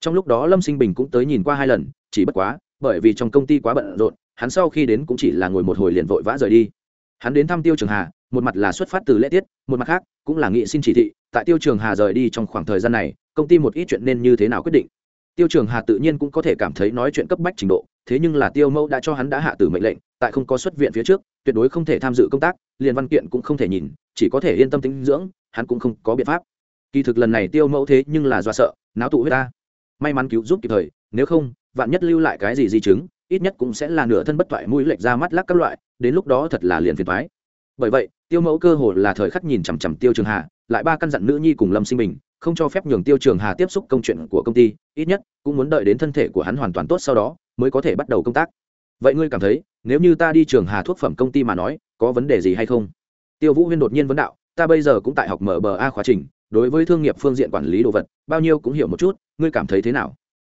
Trong lúc đó lâm sinh bình cũng tới nhìn qua hai lần, chỉ bất quá, bởi vì trong công ty quá bận rộn, hắn sau khi đến cũng chỉ là ngồi một hồi liền vội vã rời đi. Hắn đến thăm tiêu trường hà, một mặt là xuất phát từ lễ tiết, một mặt khác, cũng là nghị xin chỉ thị, tại tiêu trường hà rời đi trong khoảng thời gian này, công ty một ít chuyện nên như thế nào quyết định. Tiêu trường hà tự nhiên cũng có thể cảm thấy nói chuyện cấp bách trình độ thế nhưng là tiêu mẫu đã cho hắn đã hạ tử mệnh lệnh, tại không có xuất viện phía trước, tuyệt đối không thể tham dự công tác, liền văn kiện cũng không thể nhìn, chỉ có thể yên tâm tính dưỡng, hắn cũng không có biện pháp. Kỳ thực lần này tiêu mẫu thế nhưng là do sợ, náo tụ huyết ta. May mắn cứu giúp kịp thời, nếu không, vạn nhất lưu lại cái gì di chứng, ít nhất cũng sẽ là nửa thân bất thoại mũi lệch ra mắt lắc các loại, đến lúc đó thật là liền phiền thoái bởi vậy, tiêu mẫu cơ hồ là thời khắc nhìn chằm chằm tiêu trường hà, lại ba căn dặn nữ nhi cùng lâm sinh bình không cho phép nhường tiêu trường hà tiếp xúc công chuyện của công ty, ít nhất cũng muốn đợi đến thân thể của hắn hoàn toàn tốt sau đó mới có thể bắt đầu công tác. Vậy ngươi cảm thấy, nếu như ta đi trường hà thuốc phẩm công ty mà nói, có vấn đề gì hay không? Tiêu vũ huyên đột nhiên vấn đạo, ta bây giờ cũng tại học mở bờ a khóa trình, đối với thương nghiệp phương diện quản lý đồ vật, bao nhiêu cũng hiểu một chút, ngươi cảm thấy thế nào?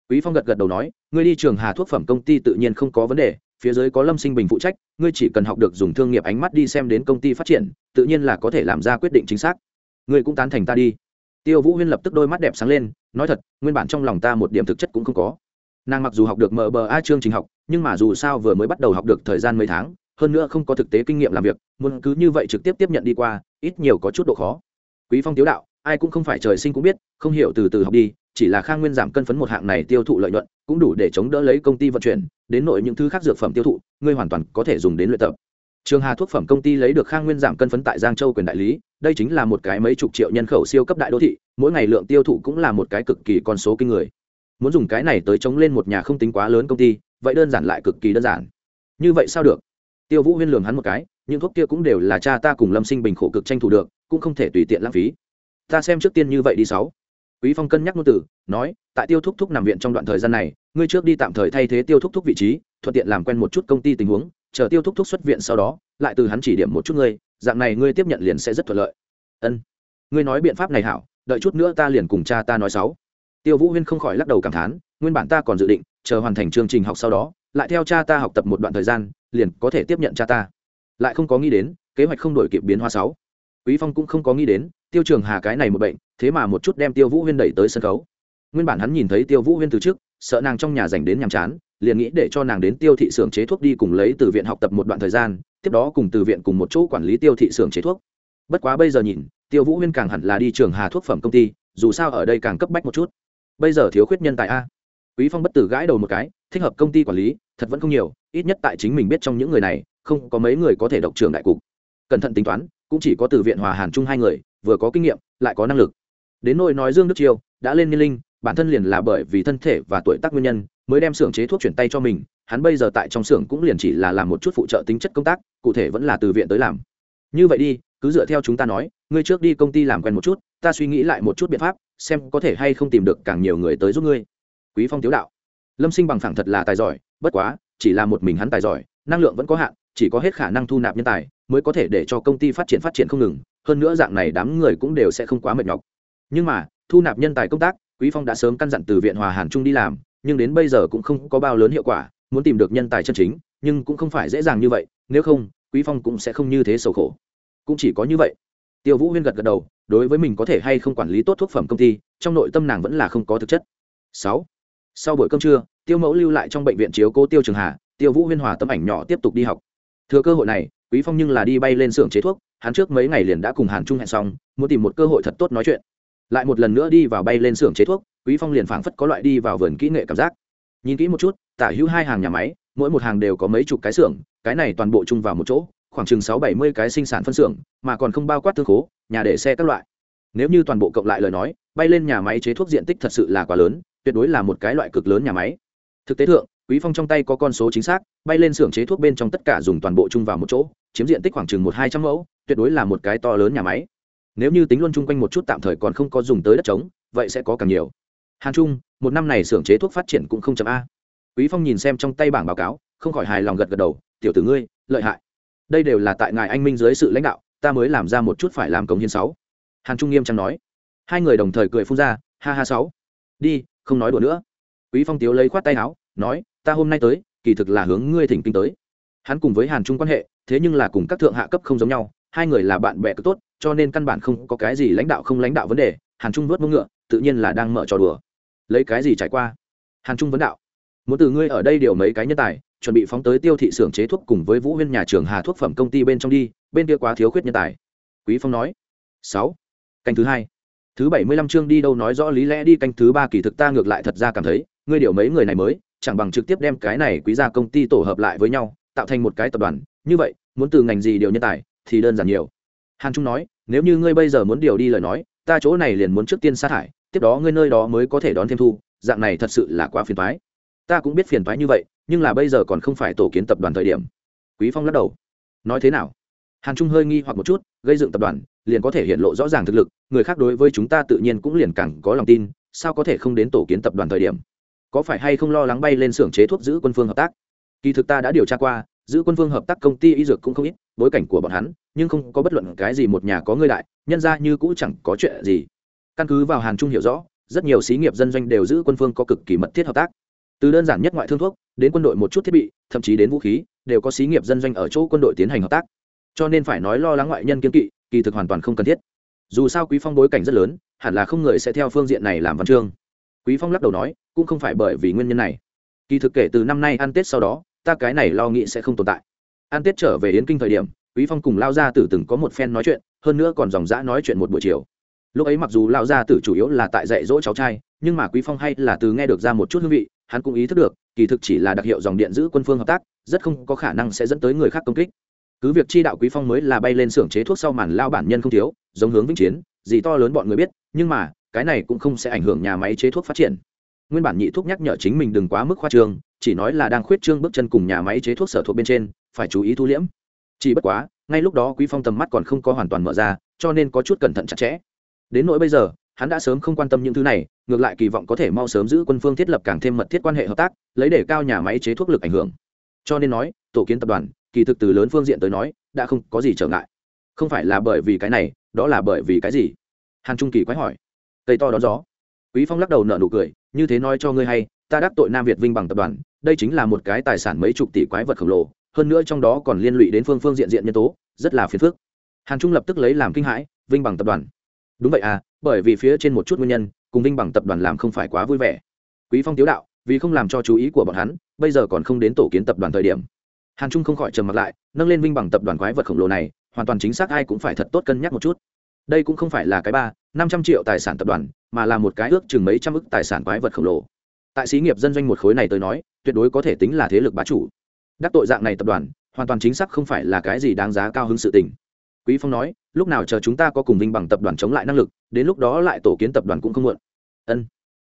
Quý phong gật gật đầu nói, ngươi đi trường hà thuốc phẩm công ty tự nhiên không có vấn đề, phía dưới có lâm sinh bình phụ trách, ngươi chỉ cần học được dùng thương nghiệp ánh mắt đi xem đến công ty phát triển, tự nhiên là có thể làm ra quyết định chính xác. Ngươi cũng tán thành ta đi tiêu vũ huyên lập tức đôi mắt đẹp sáng lên, nói thật, nguyên bản trong lòng ta một điểm thực chất cũng không có. Nàng mặc dù học được mở bờ a chương trình học, nhưng mà dù sao vừa mới bắt đầu học được thời gian mấy tháng, hơn nữa không có thực tế kinh nghiệm làm việc, muốn cứ như vậy trực tiếp tiếp nhận đi qua, ít nhiều có chút độ khó. Quý phong tiếu đạo, ai cũng không phải trời sinh cũng biết, không hiểu từ từ học đi, chỉ là khang nguyên giảm cân phấn một hạng này tiêu thụ lợi nhuận, cũng đủ để chống đỡ lấy công ty vận chuyển, đến nội những thứ khác dược phẩm tiêu thụ, ngươi hoàn toàn có thể dùng đến luyện tập trường hà thuốc phẩm công ty lấy được khang nguyên giảm cân phấn tại giang châu quyền đại lý đây chính là một cái mấy chục triệu nhân khẩu siêu cấp đại đô thị mỗi ngày lượng tiêu thụ cũng là một cái cực kỳ con số kinh người. Muốn dùng cái này tới chống lên một nhà không tính quá lớn công ty vậy đơn giản lại cực kỳ đơn giản. Như vậy sao được? Tiêu vũ huyên lường hắn một cái những thuốc kia cũng đều là cha ta cùng lâm sinh bình khổ cực tranh thủ được cũng không thể tùy tiện lãng phí. Ta xem trước tiên như vậy đi sáu. Quý phong cân nhắc ngôn tử, nói tại tiêu thúc thúc nằm viện trong đoạn thời gian này ngươi trước đi tạm thời thay thế tiêu thúc thúc vị trí thuận tiện làm quen một chút công ty tình huống chờ tiêu thúc thúc xuất viện sau đó, lại từ hắn chỉ điểm một chút ngươi, dạng này ngươi tiếp nhận liền sẽ rất thuận lợi. Ân. Ngươi nói biện pháp này hảo, đợi chút nữa ta liền cùng cha ta nói sáu. Tiêu vũ huyên không khỏi lắc đầu cảm thán, nguyên bản ta còn dự định, chờ hoàn thành chương trình học sau đó, lại theo cha ta học tập một đoạn thời gian, liền có thể tiếp nhận cha ta. Lại không có nghĩ đến, kế hoạch không đổi kịp biến hóa sáu. Quý phong cũng không có nghĩ đến, tiêu trường hà cái này một bệnh, thế mà một chút đem tiêu vũ huyên đẩy tới sân khấu. Nguyên bản hắn nhìn thấy tiêu vũ huyên từ trước, sợ nàng trong nhà dành đến nhàm chán liền nghĩ để cho nàng đến tiêu thị xưởng chế thuốc đi cùng lấy từ viện học tập một đoạn thời gian, tiếp đó cùng từ viện cùng một chỗ quản lý tiêu thị xưởng chế thuốc. Bất quá bây giờ nhìn, tiêu vũ huyên càng hẳn là đi trường hà thuốc phẩm công ty, dù sao ở đây càng cấp bách một chút. Bây giờ thiếu khuyết nhân tài a. Quý phong bất tử gãi đầu một cái, thích hợp công ty quản lý, thật vẫn không nhiều, ít nhất tại chính mình biết trong những người này, không có mấy người có thể độc trường đại cục. Cẩn thận tính toán, cũng chỉ có từ viện hòa hàn chung hai người, vừa có kinh nghiệm, lại có năng lực. Đến nỗi nói dương đức chiêu, đã lên niên linh, bản thân liền là bởi vì thân thể và tuổi tác nguyên nhân mới đem xưởng chế thuốc chuyển tay cho mình, hắn bây giờ tại trong xưởng cũng liền chỉ là làm một chút phụ trợ tính chất công tác, cụ thể vẫn là từ viện tới làm. Như vậy đi, cứ dựa theo chúng ta nói, ngươi trước đi công ty làm quen một chút, ta suy nghĩ lại một chút biện pháp, xem có thể hay không tìm được càng nhiều người tới giúp ngươi. Quý phong tiếu đạo. Lâm sinh bằng phẳng thật là tài giỏi, bất quá, chỉ là một mình hắn tài giỏi, năng lượng vẫn có hạn, chỉ có hết khả năng thu nạp nhân tài, mới có thể để cho công ty phát triển phát triển không ngừng, hơn nữa dạng này đám người cũng đều sẽ không quá mệt nhọc. Nhưng mà, thu nạp nhân tài công tác, quý phong đã sớm căn dặn từ viện hòa hàn trung đi làm nhưng đến bây giờ cũng không có bao lớn hiệu quả muốn tìm được nhân tài chân chính nhưng cũng không phải dễ dàng như vậy nếu không quý phong cũng sẽ không như thế sầu khổ. Cũng chỉ có như vậy. Tiêu vũ huyên gật gật đầu đối với mình có thể hay không quản lý tốt thuốc phẩm công ty trong nội tâm nàng vẫn là không có thực chất. Sáu, sau buổi cơm trưa tiêu mẫu lưu lại trong bệnh viện chiếu cố tiêu trường hà tiêu vũ huyên hòa tấm ảnh nhỏ tiếp tục đi học. Thừa cơ hội này quý phong nhưng là đi bay lên xưởng chế thuốc hắn trước mấy ngày liền đã cùng hàn trung hẹn xong muốn tìm một cơ hội thật tốt nói chuyện. Lại một lần nữa đi vào bay lên xưởng chế thuốc quý phong liền phảng phất có loại đi vào vườn kỹ nghệ cảm giác. Nhìn kỹ một chút, tả hữu hai hàng nhà máy, mỗi một hàng đều có mấy chục cái xưởng, cái này toàn bộ chung vào một chỗ, khoảng chừng sáu bảy mươi cái sinh sản phân xưởng, mà còn không bao quát thương khố, nhà để xe các loại. Nếu như toàn bộ cộng lại lời nói, bay lên nhà máy chế thuốc diện tích thật sự là quá lớn, tuyệt đối là một cái loại cực lớn nhà máy. Thực tế thượng, quý phong trong tay có con số chính xác, bay lên xưởng chế thuốc bên trong tất cả dùng toàn bộ chung vào một chỗ, chiếm diện tích khoảng chừng một hai trăm mẫu, tuyệt đối là một cái to lớn nhà máy. Nếu như tính luôn chung quanh một chút tạm thời còn không có dùng tới đất trống, vậy sẽ có càng nhiều hàn trung, một năm này xưởng chế thuốc phát triển cũng không chậm a. Quý phong nhìn xem trong tay bảng báo cáo, không khỏi hài lòng gật gật đầu, tiểu tử ngươi, lợi hại. Đây đều là tại ngài anh minh dưới sự lãnh đạo, ta mới làm ra một chút phải làm cống hiến sáu. Hàn trung nghiêm trang nói. Hai người đồng thời cười phun ra, ha ha sáu. Đi, không nói đùa nữa. Quý phong tiếu lấy khoát tay áo, nói, ta hôm nay tới, kỳ thực là hướng ngươi thỉnh kinh tới. Hắn cùng với hàn trung quan hệ, thế nhưng là cùng các thượng hạ cấp không giống nhau, hai người là bạn bè cực tốt, cho nên căn bản không có cái gì lãnh đạo không lãnh đạo vấn đề, hàn trung vớt mông ngựa, tự nhiên là đang mở trò đùa lấy cái gì trải qua? Hàn trung vấn đạo. Muốn từ ngươi ở đây điều mấy cái nhân tài, chuẩn bị phóng tới tiêu thị xưởng chế thuốc cùng với vũ huyên nhà trường hà thuốc phẩm công ty bên trong đi, bên kia quá thiếu khuyết nhân tài. Quý phong nói. Sáu. Canh thứ hai. Thứ bảy mươi lăm chương đi đâu nói rõ lý lẽ đi, canh thứ ba kỳ thực ta ngược lại thật ra cảm thấy, ngươi điều mấy người này mới, chẳng bằng trực tiếp đem cái này quý gia công ty tổ hợp lại với nhau, tạo thành một cái tập đoàn. Như vậy, muốn từ ngành gì điều nhân tài, thì đơn giản nhiều. Hàn trung nói, nếu như ngươi bây giờ muốn điều đi lời nói, ta chỗ này liền muốn trước tiên sa thải tiếp đó ngươi nơi đó mới có thể đón thêm thu, dạng này thật sự là quá phiền thoái ta cũng biết phiền thoái như vậy, nhưng là bây giờ còn không phải tổ kiến tập đoàn thời điểm. Quý phong lắc đầu. Nói thế nào? Hàn trung hơi nghi hoặc một chút, gây dựng tập đoàn, liền có thể hiện lộ rõ ràng thực lực, người khác đối với chúng ta tự nhiên cũng liền càng có lòng tin, sao có thể không đến tổ kiến tập đoàn thời điểm? Có phải hay không lo lắng bay lên xưởng chế thuốc giữ quân phương hợp tác? Kỳ thực ta đã điều tra qua, giữ quân phương hợp tác công ty y dược cũng không ít, bối cảnh của bọn hắn, nhưng không có bất luận cái gì một nhà có người đại, nhân ra như cũ chẳng có chuyện gì căn cứ vào hàn trung hiểu rõ rất nhiều xí nghiệp dân doanh đều giữ quân phương có cực kỳ mật thiết hợp tác từ đơn giản nhất ngoại thương thuốc đến quân đội một chút thiết bị thậm chí đến vũ khí đều có xí nghiệp dân doanh ở chỗ quân đội tiến hành hợp tác cho nên phải nói lo lắng ngoại nhân kiên kỵ kỳ thực hoàn toàn không cần thiết dù sao quý phong bối cảnh rất lớn hẳn là không người sẽ theo phương diện này làm văn chương quý phong lắc đầu nói cũng không phải bởi vì nguyên nhân này kỳ thực kể từ năm nay ăn tết sau đó ta cái này lo nghĩ sẽ không tồn tại ăn tết trở về yến kinh thời điểm quý phong cùng lao ra từ từng có một phen nói chuyện hơn nữa còn dòng dã nói chuyện một buổi chiều lúc ấy mặc dù lão gia tử chủ yếu là tại dạy dỗ cháu trai, nhưng mà quý phong hay là từ nghe được ra một chút hương vị, hắn cũng ý thức được, kỳ thực chỉ là đặc hiệu dòng điện giữ quân phương hợp tác, rất không có khả năng sẽ dẫn tới người khác công kích. Cứ việc chi đạo quý phong mới là bay lên xưởng chế thuốc sau màn lao bản nhân không thiếu, giống hướng vĩnh chiến, gì to lớn bọn người biết, nhưng mà, cái này cũng không sẽ ảnh hưởng nhà máy chế thuốc phát triển. Nguyên bản nhị thuốc nhắc nhở chính mình đừng quá mức khoa trương, chỉ nói là đang khuyết trương bước chân cùng nhà máy chế thuốc sở thuộc bên trên, phải chú ý thu liễm. Chỉ bất quá, ngay lúc đó quý phong tầm mắt còn không có hoàn toàn mở ra, cho nên có chút cẩn thận chặt chẽ đến nỗi bây giờ, hắn đã sớm không quan tâm những thứ này, ngược lại kỳ vọng có thể mau sớm giữ quân phương thiết lập càng thêm mật thiết quan hệ hợp tác, lấy để cao nhà máy chế thuốc lực ảnh hưởng. Cho nên nói, tổ kiến tập đoàn, kỳ thực từ lớn phương diện tới nói, đã không có gì trở ngại. Không phải là bởi vì cái này, đó là bởi vì cái gì? Hàn trung kỳ quái hỏi. Cây to đón gió. Quý phong lắc đầu nở nụ cười, như thế nói cho ngươi hay, ta đắc tội nam việt vinh bằng tập đoàn, đây chính là một cái tài sản mấy chục tỷ quái vật khổng lồ, hơn nữa trong đó còn liên lụy đến phương phương diện diện nhân tố, rất là phiền phức. Hàn trung lập tức lấy làm kinh hãi, vinh bằng tập đoàn đúng vậy à bởi vì phía trên một chút nguyên nhân, cùng vinh bằng tập đoàn làm không phải quá vui vẻ. Quý phong tiếu đạo, vì không làm cho chú ý của bọn hắn, bây giờ còn không đến tổ kiến tập đoàn thời điểm. Hàn trung không khỏi trầm mặt lại, nâng lên vinh bằng tập đoàn quái vật khổng lồ này, hoàn toàn chính xác ai cũng phải thật tốt cân nhắc một chút. Đây cũng không phải là cái ba, năm trăm triệu tài sản tập đoàn, mà là một cái ước chừng mấy trăm ức tài sản quái vật khổng lồ. Tại xí nghiệp dân doanh một khối này tới nói, tuyệt đối có thể tính là thế lực bá chủ. Đắc tội dạng này tập đoàn, hoàn toàn chính xác không phải là cái gì đáng giá cao hứng sự tình. Quý phong nói lúc nào chờ chúng ta có cùng vinh bằng tập đoàn chống lại năng lực, đến lúc đó lại tổ kiến tập đoàn cũng không muộn. Ân,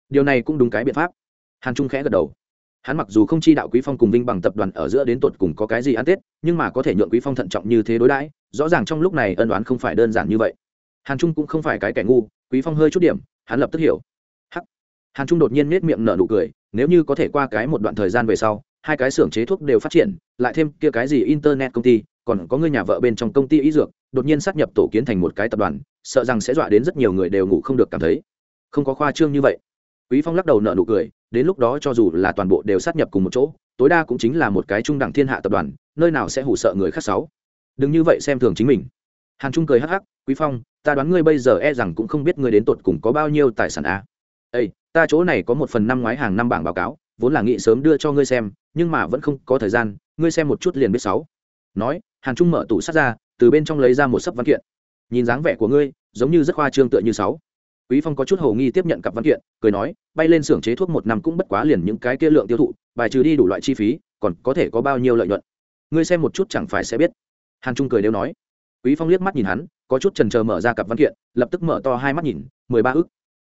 điều này cũng đúng cái biện pháp. Hàn trung khẽ gật đầu. Hắn mặc dù không chi đạo quý phong cùng vinh bằng tập đoàn ở giữa đến tột cùng có cái gì ăn tết, nhưng mà có thể nhượng quý phong thận trọng như thế đối đãi, rõ ràng trong lúc này ân đoán không phải đơn giản như vậy. Hàn trung cũng không phải cái kẻ ngu, quý phong hơi chút điểm, hắn lập tức hiểu. Hắc. Hàn trung đột nhiên nết miệng nở nụ cười, nếu như có thể qua cái một đoạn thời gian về sau, hai cái xưởng chế thuốc đều phát triển, lại thêm kia cái gì internet công ty, còn có người nhà vợ bên trong công ty ý dược đột nhiên sát nhập tổ kiến thành một cái tập đoàn, sợ rằng sẽ dọa đến rất nhiều người đều ngủ không được cảm thấy. Không có khoa trương như vậy. Quý phong lắc đầu nở nụ cười, đến lúc đó cho dù là toàn bộ đều sát nhập cùng một chỗ, tối đa cũng chính là một cái trung đẳng thiên hạ tập đoàn, nơi nào sẽ hủ sợ người khác sáu. Đừng như vậy xem thường chính mình. Hàn trung cười hắc hắc, quý phong, ta đoán ngươi bây giờ e rằng cũng không biết ngươi đến tột cùng có bao nhiêu tài sản a à. ây ta chỗ này có một phần năm ngoái hàng năm bảng báo cáo, vốn là nghị sớm đưa cho ngươi xem, nhưng mà vẫn không có thời gian, ngươi xem một chút liền biết sáu. Nói, hàn trung mở tủ sắt ra từ bên trong lấy ra một sấp văn kiện. Nhìn dáng vẻ của ngươi, giống như rất khoa trương tựa như sáu. Quý phong có chút hồ nghi tiếp nhận cặp văn kiện, cười nói, bay lên xưởng chế thuốc một năm cũng bất quá liền những cái kia lượng tiêu thụ, bài trừ đi đủ loại chi phí, còn có thể có bao nhiêu lợi nhuận? Ngươi xem một chút chẳng phải sẽ biết. Hàn trung cười đều nói. Quý phong liếc mắt nhìn hắn, có chút trần chờ mở ra cặp văn kiện, lập tức mở to hai mắt nhìn, mười ba ức.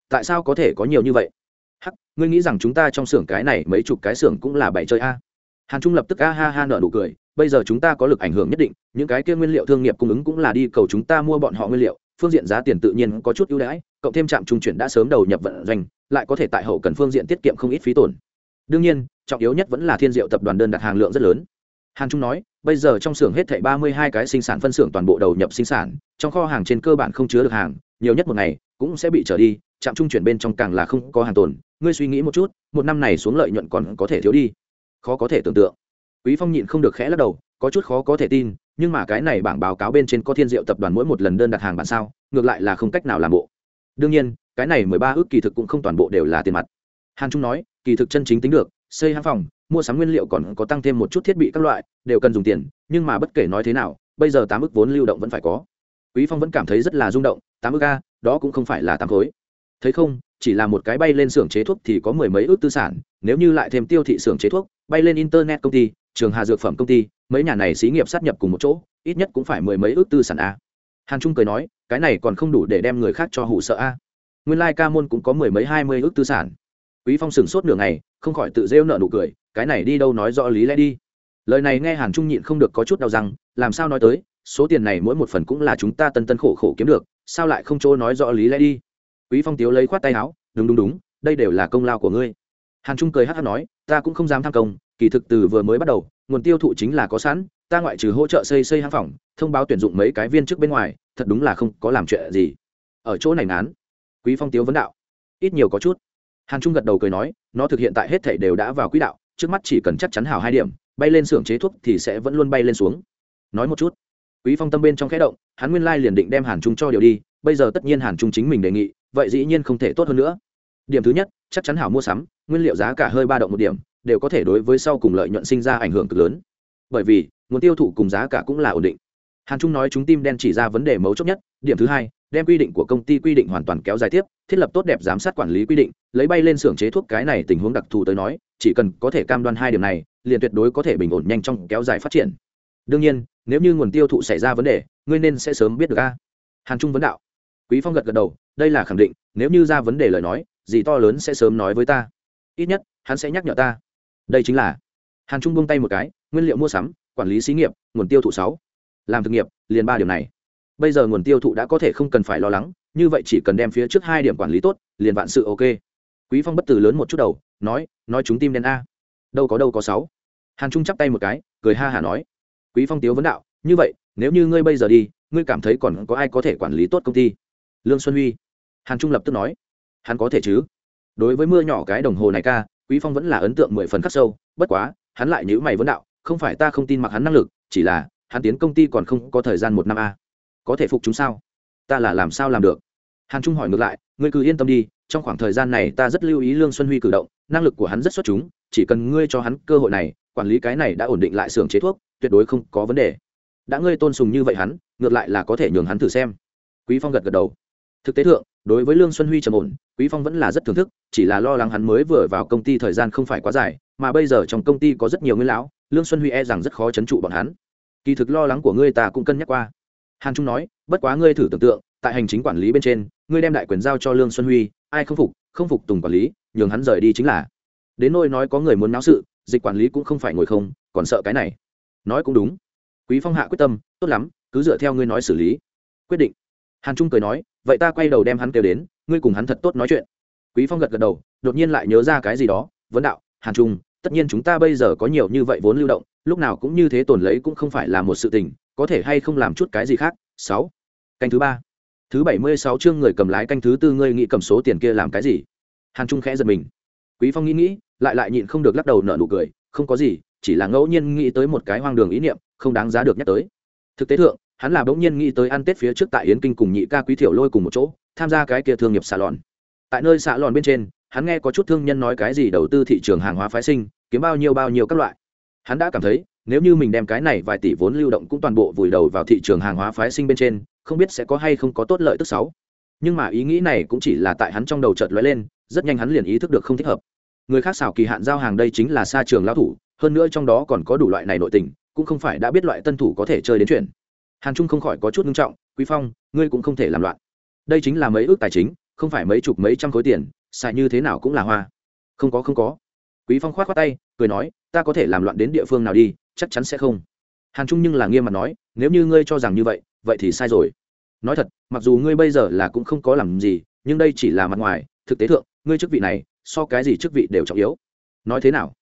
Tại sao có thể có nhiều như vậy? Hắc, ngươi nghĩ rằng chúng ta trong xưởng cái này mấy chục cái xưởng cũng là bảy chơi a? Hàn trung lập tức a ha ha nở nụ cười bây giờ chúng ta có lực ảnh hưởng nhất định, những cái kia nguyên liệu thương nghiệp cung ứng cũng là đi cầu chúng ta mua bọn họ nguyên liệu, phương diện giá tiền tự nhiên có chút ưu đãi, cộng thêm trạm trung chuyển đã sớm đầu nhập vận doanh, lại có thể tại hậu cần phương diện tiết kiệm không ít phí tổn. Đương nhiên, trọng yếu nhất vẫn là thiên diệu tập đoàn đơn đặt hàng lượng rất lớn. Hàn trung nói, bây giờ trong xưởng hết thảy ba mươi hai cái sinh sản phân xưởng toàn bộ đầu nhập sinh sản, trong kho hàng trên cơ bản không chứa được hàng, nhiều nhất một ngày cũng sẽ bị trở đi, trạm trung chuyển bên trong càng là không có hàng tồn. Ngươi suy nghĩ một chút, một năm này xuống lợi nhuận còn có thể thiếu đi. Khó có thể tưởng tượng quý phong nhịn không được khẽ lắc đầu, có chút khó có thể tin, nhưng mà cái này bảng báo cáo bên trên có thiên diệu tập đoàn mỗi một lần đơn đặt hàng bản sao, ngược lại là không cách nào làm bộ. Đương nhiên, cái này mười ba ước kỳ thực cũng không toàn bộ đều là tiền mặt. Hàn trung nói, kỳ thực chân chính tính được, xây hãng phòng, mua sắm nguyên liệu còn có tăng thêm một chút thiết bị các loại, đều cần dùng tiền, nhưng mà bất kể nói thế nào, bây giờ tám ước vốn lưu động vẫn phải có. Quý phong vẫn cảm thấy rất là rung động, tám ước a, đó cũng không phải là tám khối. Thấy không, chỉ là một cái bay lên xưởng chế thuốc thì có mười mấy ước tư sản, nếu như lại thêm tiêu thị xưởng chế thuốc, bay lên internet công ty trường hà dược phẩm công ty, mấy nhà này xí nghiệp sát nhập cùng một chỗ, ít nhất cũng phải mười mấy ước tư sản a. Hàn trung cười nói, cái này còn không đủ để đem người khác cho hụ sợ a. Nguyên lai ca môn cũng có mười mấy hai mươi ước tư sản. Quý phong sửng sốt nửa ngày, không khỏi tự rêu nợ nụ cười, cái này đi đâu nói rõ lý lẽ đi. Lời này nghe hàn trung nhịn không được có chút đau răng, làm sao nói tới, số tiền này mỗi một phần cũng là chúng ta tân tân khổ khổ kiếm được, sao lại không chỗ nói rõ lý lẽ đi? Quý phong tiếu lấy khoát tay áo, đúng đúng đúng, đây đều là công lao của ngươi. Hàn trung cười hát hát nói, ta cũng không dám tham công kỳ thực từ vừa mới bắt đầu, nguồn tiêu thụ chính là có sẵn, ta ngoại trừ hỗ trợ xây xây hãng phòng, thông báo tuyển dụng mấy cái viên trước bên ngoài, thật đúng là không có làm chuyện gì. Ở chỗ này ngán. Quý phong tiếu vấn đạo. Ít nhiều có chút. Hàn trung gật đầu cười nói, nó thực hiện tại hết thảy đều đã vào quỹ đạo, trước mắt chỉ cần chắc chắn hảo hai điểm, bay lên xưởng chế thuốc thì sẽ vẫn luôn bay lên xuống. Nói một chút. Quý phong tâm bên trong khẽ động, hắn nguyên lai liền định đem hàn trung cho điều đi, bây giờ tất nhiên hàn trung chính mình đề nghị, vậy dĩ nhiên không thể tốt hơn nữa. Điểm thứ nhất, chắc chắn hảo mua sắm, nguyên liệu giá cả hơi ba động một điểm đều có thể đối với sau cùng lợi nhuận sinh ra ảnh hưởng cực lớn. Bởi vì, nguồn tiêu thụ cùng giá cả cũng là ổn định. Hàn trung nói chúng tim đen chỉ ra vấn đề mấu chốt nhất, điểm thứ hai, đem quy định của công ty quy định hoàn toàn kéo dài tiếp, thiết lập tốt đẹp giám sát quản lý quy định, lấy bay lên xưởng chế thuốc cái này tình huống đặc thù tới nói, chỉ cần có thể cam đoan hai điểm này, liền tuyệt đối có thể bình ổn nhanh trong kéo dài phát triển. Đương nhiên, nếu như nguồn tiêu thụ xảy ra vấn đề, ngươi nên sẽ sớm biết được a. Hàn trung vấn đạo. Quý phong gật gật đầu, đây là khẳng định, nếu như ra vấn đề lời nói gì to lớn sẽ sớm nói với ta. Ít nhất, hắn sẽ nhắc nhở ta đây chính là hàn trung buông tay một cái nguyên liệu mua sắm quản lý xí nghiệp nguồn tiêu thụ sáu làm thực nghiệp liền ba điểm này bây giờ nguồn tiêu thụ đã có thể không cần phải lo lắng như vậy chỉ cần đem phía trước hai điểm quản lý tốt liền vạn sự ok quý phong bất tử lớn một chút đầu nói nói chúng tim đen a đâu có đâu có sáu hàn trung chắp tay một cái cười ha hả nói quý phong tiếu vấn đạo như vậy nếu như ngươi bây giờ đi ngươi cảm thấy còn có ai có thể quản lý tốt công ty lương xuân huy hàn trung lập tức nói hắn có thể chứ đối với mưa nhỏ cái đồng hồ này ca quý phong vẫn là ấn tượng mười phần khắc sâu, bất quá, hắn lại nhữ mày vấn đạo, không phải ta không tin mặc hắn năng lực, chỉ là, hắn tiến công ty còn không có thời gian một năm a. Có thể phục chúng sao? Ta là làm sao làm được? Hàn trung hỏi ngược lại, ngươi cứ yên tâm đi, trong khoảng thời gian này ta rất lưu ý lương xuân huy cử động, năng lực của hắn rất xuất chúng, chỉ cần ngươi cho hắn cơ hội này, quản lý cái này đã ổn định lại xưởng chế thuốc, tuyệt đối không có vấn đề. Đã ngươi tôn sùng như vậy hắn, ngược lại là có thể nhường hắn thử xem. Quý phong gật gật đầu. Thực tế thượng đối với lương xuân huy trầm ổn, quý phong vẫn là rất thưởng thức, chỉ là lo lắng hắn mới vừa vào công ty thời gian không phải quá dài, mà bây giờ trong công ty có rất nhiều nguyên lão, lương xuân huy e rằng rất khó chấn trụ bọn hắn. Kỳ thực lo lắng của ngươi ta cũng cân nhắc qua. Hàn trung nói, bất quá ngươi thử tưởng tượng, tại hành chính quản lý bên trên, ngươi đem đại quyền giao cho lương xuân huy, ai không phục không phục tùng quản lý, nhường hắn rời đi chính là. Đến nôi nói có người muốn náo sự, dịch quản lý cũng không phải ngồi không, còn sợ cái này. Nói cũng đúng. Quý phong hạ quyết tâm, tốt lắm, cứ dựa theo ngươi nói xử lý. Quyết định. Hàn trung cười nói vậy ta quay đầu đem hắn kêu đến, ngươi cùng hắn thật tốt nói chuyện. Quý phong gật gật đầu, đột nhiên lại nhớ ra cái gì đó, vấn đạo, hàn trung, tất nhiên chúng ta bây giờ có nhiều như vậy vốn lưu động, lúc nào cũng như thế tồn lấy cũng không phải là một sự tình, có thể hay không làm chút cái gì khác? Sáu. Canh thứ ba. Thứ bảy mươi sáu chương người cầm lái canh thứ tư, ngươi nghĩ cầm số tiền kia làm cái gì? Hàn trung khẽ giật mình. Quý phong nghĩ nghĩ, lại lại nhịn không được lắc đầu nở nụ cười, không có gì, chỉ là ngẫu nhiên nghĩ tới một cái hoang đường ý niệm, không đáng giá được nhắc tới. Thực tế thượng hắn là bỗng nhiên nghĩ tới ăn tết phía trước tại yến kinh cùng nhị ca quý thiểu lôi cùng một chỗ, tham gia cái kia thương nghiệp xạ lòn. Tại nơi xạ lòn bên trên, hắn nghe có chút thương nhân nói cái gì đầu tư thị trường hàng hóa phái sinh, kiếm bao nhiêu bao nhiêu các loại. Hắn đã cảm thấy, nếu như mình đem cái này vài tỷ vốn lưu động cũng toàn bộ vùi đầu vào thị trường hàng hóa phái sinh bên trên, không biết sẽ có hay không có tốt lợi tức sáu. Nhưng mà ý nghĩ này cũng chỉ là tại hắn trong đầu chợt lóe lên, rất nhanh hắn liền ý thức được không thích hợp. Người khác xảo kỳ hạn giao hàng đây chính là xa trường lão thủ, hơn nữa trong đó còn có đủ loại này nội tình, cũng không phải đã biết loại tân thủ có thể chơi đến chuyện hàn trung không khỏi có chút nghiêm trọng, quý phong, ngươi cũng không thể làm loạn. Đây chính là mấy ước tài chính, không phải mấy chục mấy trăm khối tiền, xài như thế nào cũng là hoa. Không có không có. Quý phong khoát khoát tay, cười nói, ta có thể làm loạn đến địa phương nào đi, chắc chắn sẽ không. Hàn trung nhưng là nghiêm mặt nói, nếu như ngươi cho rằng như vậy vậy thì sai rồi. Nói thật, mặc dù ngươi bây giờ là cũng không có làm gì, nhưng đây chỉ là mặt ngoài, thực tế thượng, ngươi chức vị này, so cái gì chức vị đều trọng yếu. Nói thế nào?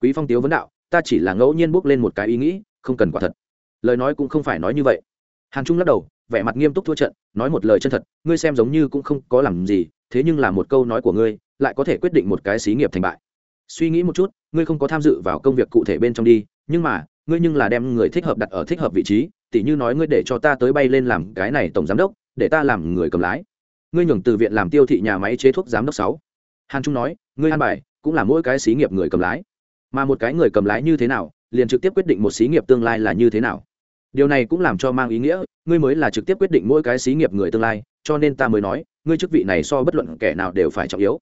Quý phong tiếu vấn đạo, ta chỉ là ngẫu nhiên bước lên một cái ý nghĩ, không cần quả thật. Lời nói cũng không phải nói như vậy hàn trung lắc đầu, vẻ mặt nghiêm túc thua trận, nói một lời chân thật, ngươi xem giống như cũng không có làm gì, thế nhưng là một câu nói của ngươi, lại có thể quyết định một cái xí nghiệp thành bại. Suy nghĩ một chút, ngươi không có tham dự vào công việc cụ thể bên trong đi, nhưng mà, ngươi nhưng là đem người thích hợp đặt ở thích hợp vị trí, tỉ như nói ngươi để cho ta tới bay lên làm cái này tổng giám đốc, để ta làm người cầm lái. Ngươi nhường từ viện làm tiêu thị nhà máy chế thuốc giám đốc sáu. Hàn trung nói, ngươi an bài, cũng là mỗi cái xí nghiệp người cầm lái. Mà một cái người cầm lái như thế nào, liền trực tiếp quyết định một xí nghiệp tương lai là như thế nào điều này cũng làm cho mang ý nghĩa, ngươi mới là trực tiếp quyết định mỗi cái xí nghiệp người tương lai, cho nên ta mới nói, ngươi chức vị này so bất luận kẻ nào đều phải trọng yếu.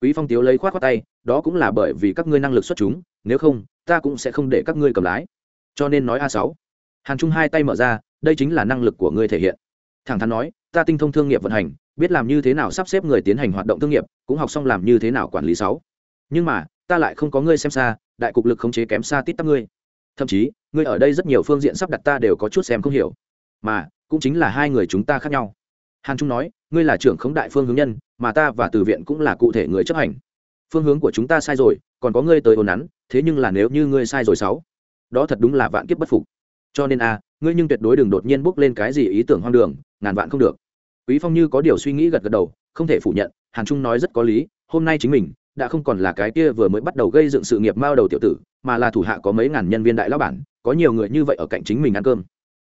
Quý phong tiếu lấy khoát khoát tay, đó cũng là bởi vì các ngươi năng lực xuất chúng, nếu không, ta cũng sẽ không để các ngươi cầm lái. Cho nên nói a sáu. Hàn trung hai tay mở ra, đây chính là năng lực của ngươi thể hiện. Thẳng thắn nói, ta tinh thông thương nghiệp vận hành, biết làm như thế nào sắp xếp người tiến hành hoạt động thương nghiệp, cũng học xong làm như thế nào quản lý sáu. Nhưng mà, ta lại không có ngươi xem xa, đại cục lực khống chế kém xa tít tắp ngươi. Thậm chí ngươi ở đây rất nhiều phương diện sắp đặt ta đều có chút xem không hiểu. Mà, cũng chính là hai người chúng ta khác nhau. Hàn trung nói, ngươi là trưởng khống đại phương hướng nhân, mà ta và từ viện cũng là cụ thể người chấp hành. Phương hướng của chúng ta sai rồi, còn có ngươi tới ồn nắn thế nhưng là nếu như ngươi sai rồi sáu, đó thật đúng là vạn kiếp bất phục. Cho nên a, ngươi nhưng tuyệt đối đừng đột nhiên bước lên cái gì ý tưởng hoang đường, ngàn vạn không được. Quý phong như có điều suy nghĩ gật gật đầu, không thể phủ nhận, hàn trung nói rất có lý, hôm nay chính mình, đã không còn là cái kia vừa mới bắt đầu gây dựng sự nghiệp mao đầu tiểu tử mà là thủ hạ có mấy ngàn nhân viên đại lão bản, có nhiều người như vậy ở cạnh chính mình ăn cơm.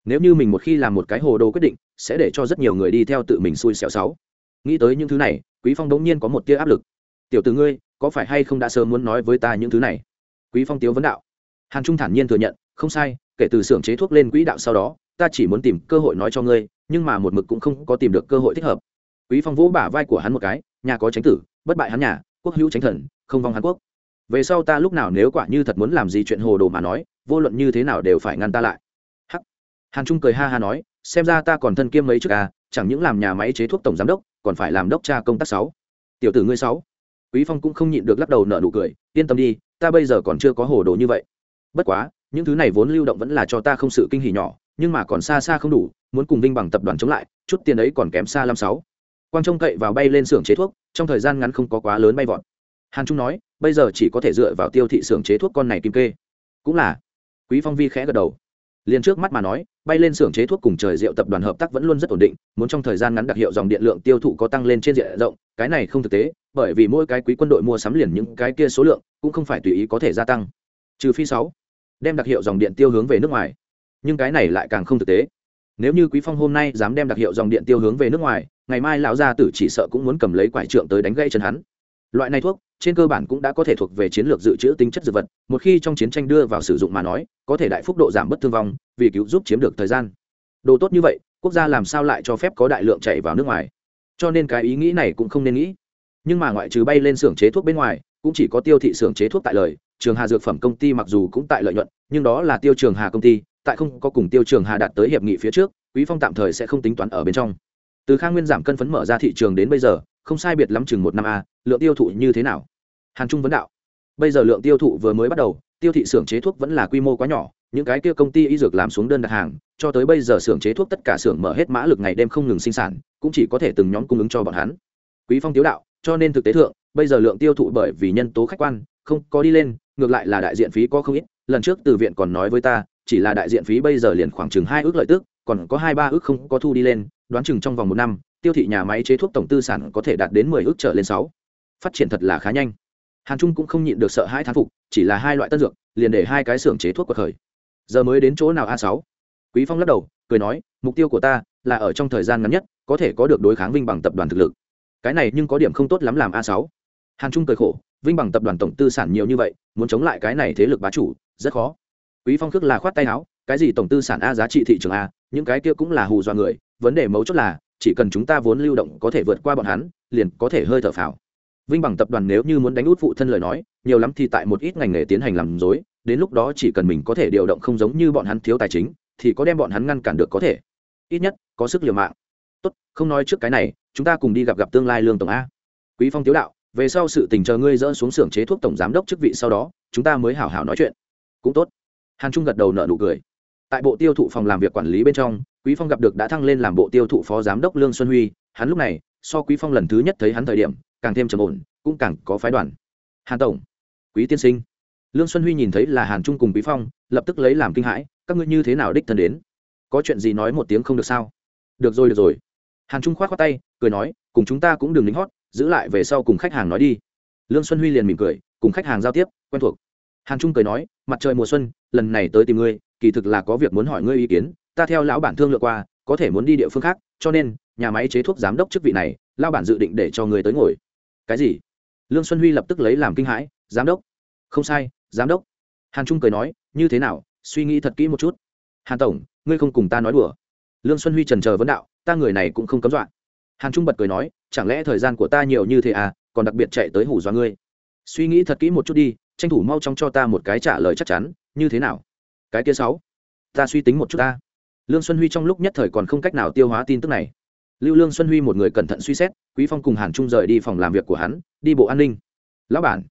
Nếu như mình một khi làm một cái hồ đồ quyết định, sẽ để cho rất nhiều người đi theo tự mình xui xẻo sáu. Nghĩ tới những thứ này, quý phong đống nhiên có một tia áp lực. Tiểu tử ngươi, có phải hay không đã sớm muốn nói với ta những thứ này? Quý phong tiếu vấn đạo. Hàn trung thản nhiên thừa nhận, không sai, kể từ xưởng chế thuốc lên quỹ đạo sau đó, ta chỉ muốn tìm cơ hội nói cho ngươi, nhưng mà một mực cũng không có tìm được cơ hội thích hợp. Quý phong vỗ bả vai của hắn một cái, nhà có tránh tử, bất bại hắn nhà, quốc hữu tránh thần, không vong hàn quốc về sau ta lúc nào nếu quả như thật muốn làm gì chuyện hồ đồ mà nói, vô luận như thế nào đều phải ngăn ta lại. Hắc. Hàn trung cười ha ha nói, xem ra ta còn thân kiêm mấy chức à chẳng những làm nhà máy chế thuốc tổng giám đốc, còn phải làm đốc tra công tác sáu. Tiểu tử ngươi sáu. Quý phong cũng không nhịn được lắc đầu nở nụ cười, yên tâm đi, ta bây giờ còn chưa có hồ đồ như vậy. Bất quá, những thứ này vốn lưu động vẫn là cho ta không sự kinh hỉ nhỏ, nhưng mà còn xa xa không đủ, muốn cùng vinh bằng tập đoàn chống lại, chút tiền ấy còn kém xa năm sáu. Quang trông cậy vào bay lên xưởng chế thuốc, trong thời gian ngắn không có quá lớn bay vọt hàn trung nói, bây giờ chỉ có thể dựa vào tiêu thị xưởng chế thuốc con này kim kê. Cũng là. Quý phong vi khẽ gật đầu. Liền trước mắt mà nói, bay lên xưởng chế thuốc cùng trời rượu tập đoàn hợp tác vẫn luôn rất ổn định, muốn trong thời gian ngắn đặc hiệu dòng điện lượng tiêu thụ có tăng lên trên diện rộng, cái này không thực tế, bởi vì mỗi cái quý quân đội mua sắm liền những cái kia số lượng cũng không phải tùy ý có thể gia tăng. Trừ phi sáu, đem đặc hiệu dòng điện tiêu hướng về nước ngoài. Nhưng cái này lại càng không thực tế. Nếu như quý phong hôm nay dám đem đặc hiệu dòng điện tiêu hướng về nước ngoài, ngày mai lão gia tử chỉ sợ cũng muốn cầm lấy quải trượng tới đánh gãy chân hắn. Loại này thuốc trên cơ bản cũng đã có thể thuộc về chiến lược dự trữ tính chất dược vật, một khi trong chiến tranh đưa vào sử dụng mà nói, có thể đại phúc độ giảm bất thương vong, vì cứu giúp chiếm được thời gian. Đồ tốt như vậy, quốc gia làm sao lại cho phép có đại lượng chạy vào nước ngoài? Cho nên cái ý nghĩ này cũng không nên nghĩ. Nhưng mà ngoại trừ bay lên xưởng chế thuốc bên ngoài, cũng chỉ có tiêu thị xưởng chế thuốc tại lời. Trường hà dược phẩm công ty mặc dù cũng tại lợi nhuận, nhưng đó là tiêu trường hà công ty, tại không có cùng tiêu trường hà đạt tới hiệp nghị phía trước, quý phong tạm thời sẽ không tính toán ở bên trong. Từ khang nguyên giảm cân phấn mở ra thị trường đến bây giờ không sai biệt lắm chừng một năm a, lượng tiêu thụ như thế nào? Hàn trung vấn đạo. Bây giờ lượng tiêu thụ vừa mới bắt đầu, tiêu thị xưởng chế thuốc vẫn là quy mô quá nhỏ, những cái kia công ty y dược làm xuống đơn đặt hàng, cho tới bây giờ xưởng chế thuốc tất cả xưởng mở hết mã lực ngày đêm không ngừng sinh sản, cũng chỉ có thể từng nhóm cung ứng cho bọn hắn. Quý phong tiếu đạo, cho nên thực tế thượng, bây giờ lượng tiêu thụ bởi vì nhân tố khách quan, không có đi lên, ngược lại là đại diện phí có không ít, lần trước từ viện còn nói với ta, chỉ là đại diện phí bây giờ liền khoảng chừng hai ước lợi tức, còn có hai ba ước không có thu đi lên, đoán chừng trong vòng một năm tiêu thị nhà máy chế thuốc tổng tư sản có thể đạt đến mười ước trở lên sáu. Phát triển thật là khá nhanh. Hàn trung cũng không nhịn được sợ hai thán phục, chỉ là hai loại tân dược, liền để hai cái xưởng chế thuốc cuộc khởi. Giờ mới đến chỗ nào a sáu? Quý phong lắc đầu, cười nói, mục tiêu của ta là ở trong thời gian ngắn nhất, có thể có được đối kháng vinh bằng tập đoàn thực lực. Cái này nhưng có điểm không tốt lắm làm a sáu. Hàn trung cười khổ, vinh bằng tập đoàn tổng tư sản nhiều như vậy, muốn chống lại cái này thế lực bá chủ, rất khó. Quý phong khước là khoát tay áo, cái gì tổng tư sản a giá trị thị trường a, những cái kia cũng là hù dọa người, vấn đề mấu chốt là chỉ cần chúng ta vốn lưu động có thể vượt qua bọn hắn, liền có thể hơi thở phào. Vinh bằng tập đoàn nếu như muốn đánh út phụ thân lời nói, nhiều lắm thì tại một ít ngành nghề tiến hành làm dối, đến lúc đó chỉ cần mình có thể điều động không giống như bọn hắn thiếu tài chính, thì có đem bọn hắn ngăn cản được có thể. Ít nhất, có sức liều mạng. Tốt, không nói trước cái này, chúng ta cùng đi gặp gặp tương lai lương tổng a. Quý phong tiếu đạo, về sau sự tình chờ ngươi dỡ xuống xưởng chế thuốc tổng giám đốc chức vị sau đó, chúng ta mới hảo hảo nói chuyện. Cũng tốt. Hàn trung gật đầu nợ nụ cười. Tại bộ tiêu thụ phòng làm việc quản lý bên trong quý phong gặp được đã thăng lên làm bộ tiêu thụ phó giám đốc lương xuân huy, hắn lúc này, so quý phong lần thứ nhất thấy hắn thời điểm, càng thêm trầm ổn, cũng càng có phái đoàn. Hàn tổng, quý tiên sinh. Lương xuân huy nhìn thấy là hàn trung cùng quý phong, lập tức lấy làm kinh hãi, các ngươi như thế nào đích thân đến? Có chuyện gì nói một tiếng không được sao? Được rồi được rồi. Hàn trung khoát khoát tay, cười nói, cùng chúng ta cũng đừng lính hót, giữ lại về sau cùng khách hàng nói đi. Lương xuân huy liền mỉm cười, cùng khách hàng giao tiếp, quen thuộc. Hàn trung cười nói, mặt trời mùa xuân, lần này tới tìm ngươi, kỳ thực là có việc muốn hỏi ngươi ý kiến ta theo lão bản thương lượng qua, có thể muốn đi địa phương khác, cho nên, nhà máy chế thuốc giám đốc chức vị này lao bản dự định để cho người tới ngồi. Cái gì? Lương xuân huy lập tức lấy làm kinh hãi, giám đốc. Không sai, giám đốc. Hàn trung cười nói, như thế nào, suy nghĩ thật kỹ một chút. Hàn tổng, ngươi không cùng ta nói đùa. Lương xuân huy trần chờ vấn đạo, ta người này cũng không cấm dọa. Hàn trung bật cười nói, chẳng lẽ thời gian của ta nhiều như thế à còn đặc biệt chạy tới hủ dọa ngươi. Suy nghĩ thật kỹ một chút đi, tranh thủ mau chóng cho ta một cái trả lời chắc chắn, như thế nào? Cái kia sáu, ta suy tính một chút ta lương xuân huy trong lúc nhất thời còn không cách nào tiêu hóa tin tức này. Lưu lương xuân huy một người cẩn thận suy xét, quý phong cùng hàn trung rời đi phòng làm việc của hắn, đi bộ an ninh. Lão bản,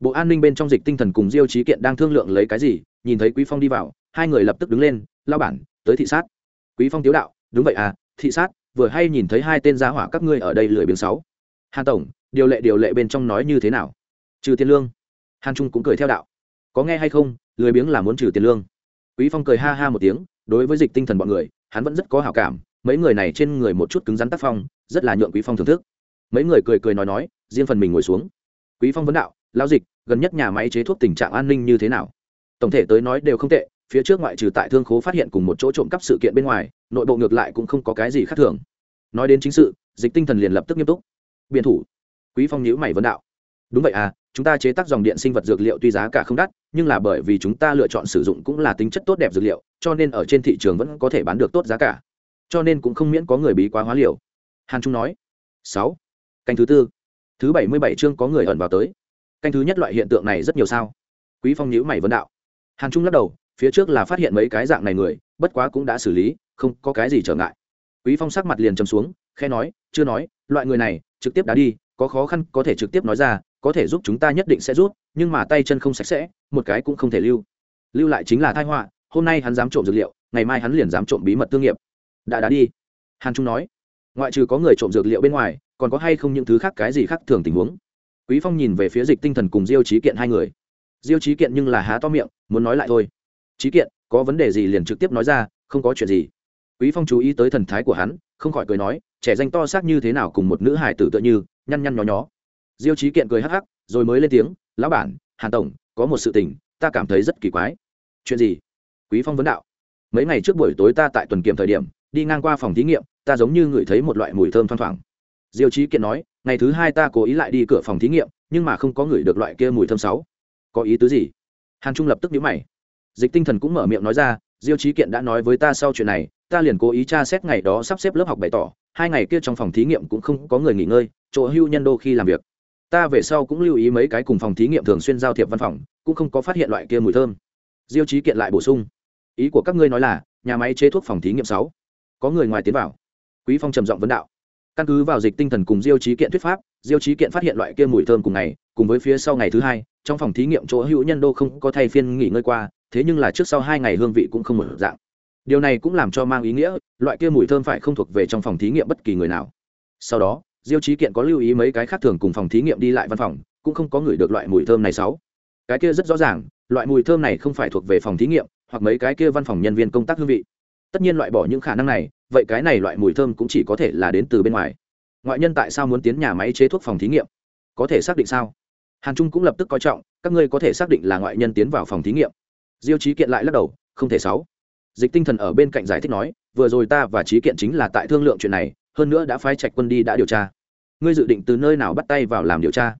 bộ an ninh bên trong dịch tinh thần cùng diêu trí kiện đang thương lượng lấy cái gì? Nhìn thấy quý phong đi vào, hai người lập tức đứng lên, lão bản, tới thị sát. Quý phong tiếu đạo, đúng vậy à thị sát, vừa hay nhìn thấy hai tên giá hỏa các ngươi ở đây lười biếng sáu. Hàn tổng, điều lệ điều lệ bên trong nói như thế nào? Trừ tiền lương. Hàn trung cũng cười theo đạo, có nghe hay không, lười biếng là muốn trừ tiền lương. Quý phong cười ha ha một tiếng đối với dịch tinh thần bọn người, hắn vẫn rất có hảo cảm, mấy người này trên người một chút cứng rắn tác phong, rất là nhượng quý phong thưởng thức. Mấy người cười cười nói nói, riêng phần mình ngồi xuống. Quý phong vấn đạo lao dịch, gần nhất nhà máy chế thuốc tình trạng an ninh như thế nào? Tổng thể tới nói đều không tệ, phía trước ngoại trừ tại thương khố phát hiện cùng một chỗ trộm cắp sự kiện bên ngoài, nội bộ ngược lại cũng không có cái gì khác thường. Nói đến chính sự, dịch tinh thần liền lập tức nghiêm túc. Biên thủ. Quý phong nhíu mày vấn đạo đúng vậy à chúng ta chế tác dòng điện sinh vật dược liệu tuy giá cả không đắt, nhưng là bởi vì chúng ta lựa chọn sử dụng cũng là tính chất tốt đẹp dược liệu, cho nên ở trên thị trường vẫn có thể bán được tốt giá cả. Cho nên cũng không miễn có người bí quá hóa liều. Hàn trung nói. Sáu. Canh thứ tư. Thứ bảy mươi bảy chương có người ẩn vào tới. Canh thứ nhất loại hiện tượng này rất nhiều sao. Quý phong nhữ mày vấn đạo. Hàn trung lắc đầu, phía trước là phát hiện mấy cái dạng này người, bất quá cũng đã xử lý, không có cái gì trở ngại. Quý phong sắc mặt liền chầm xuống khe nói, chưa nói, loại người này trực tiếp đá đi có khó khăn có thể trực tiếp nói ra, có thể giúp chúng ta nhất định sẽ rút, nhưng mà tay chân không sạch sẽ, một cái cũng không thể lưu. Lưu lại chính là thai họa, hôm nay hắn dám trộm dược liệu, ngày mai hắn liền dám trộm bí mật thương nghiệp. Đã đã đi. Hàn trung nói, ngoại trừ có người trộm dược liệu bên ngoài, còn có hay không những thứ khác cái gì khác thường tình huống? Quý phong nhìn về phía dịch tinh thần cùng diêu trí kiện hai người. Diêu trí kiện nhưng là há to miệng, muốn nói lại thôi. Trí kiện, có vấn đề gì liền trực tiếp nói ra, không có chuyện gì. Quý phong chú ý tới thần thái của hắn, không khỏi cười nói, trẻ danh to xác như thế nào cùng một nữ hải tử tựa như nhăn nhăn nhó nhó. Diêu trí kiện cười hắc hắc, rồi mới lên tiếng, lão bản, hàn tổng, có một sự tình, ta cảm thấy rất kỳ quái. Chuyện gì? Quý phong vấn đạo. Mấy ngày trước buổi tối ta tại tuần kiểm thời điểm, đi ngang qua phòng thí nghiệm, ta giống như ngửi thấy một loại mùi thơm thoang thoảng. Diêu trí kiện nói, ngày thứ hai ta cố ý lại đi cửa phòng thí nghiệm, nhưng mà không có ngửi được loại kia mùi thơm sáu. Có ý tứ gì? Hàn trung lập tức nhíu mày. Dịch tinh thần cũng mở miệng nói ra, diêu trí kiện đã nói với ta sau chuyện này ta liền cố ý tra xét ngày đó sắp xếp lớp học bày tỏ, hai ngày kia trong phòng thí nghiệm cũng không có người nghỉ ngơi, chỗ hưu nhân đô khi làm việc. Ta về sau cũng lưu ý mấy cái cùng phòng thí nghiệm thường xuyên giao thiệp văn phòng, cũng không có phát hiện loại kia mùi thơm. Diêu trí kiện lại bổ sung. Ý của các ngươi nói là, nhà máy chế thuốc phòng thí nghiệm sáu. Có người ngoài tiến vào. Quý phong trầm giọng vấn đạo. Căn cứ vào dịch tinh thần cùng diêu trí kiện thuyết pháp, diêu trí kiện phát hiện loại kia mùi thơm cùng ngày, cùng với phía sau ngày thứ hai, trong phòng thí nghiệm chỗ hữu nhân đô không có thay phiên nghỉ ngơi qua, thế nhưng là trước sau hai ngày hương vị cũng không mở dạng điều này cũng làm cho mang ý nghĩa, loại kia mùi thơm phải không thuộc về trong phòng thí nghiệm bất kỳ người nào. Sau đó, diêu trí kiện có lưu ý mấy cái khác thường cùng phòng thí nghiệm đi lại văn phòng, cũng không có người được loại mùi thơm này sáu. Cái kia rất rõ ràng, loại mùi thơm này không phải thuộc về phòng thí nghiệm, hoặc mấy cái kia văn phòng nhân viên công tác hương vị. Tất nhiên loại bỏ những khả năng này, vậy cái này loại mùi thơm cũng chỉ có thể là đến từ bên ngoài. Ngoại nhân tại sao muốn tiến nhà máy chế thuốc phòng thí nghiệm? Có thể xác định sao? Hàn trung cũng lập tức coi trọng, các ngươi có thể xác định là ngoại nhân tiến vào phòng thí nghiệm. Diêu trí kiện lại lắc đầu, không thể sáu dịch tinh thần ở bên cạnh giải thích nói, vừa rồi ta và trí kiện chính là tại thương lượng chuyện này, hơn nữa đã phái trạch quân đi đã điều tra. Ngươi dự định từ nơi nào bắt tay vào làm điều tra?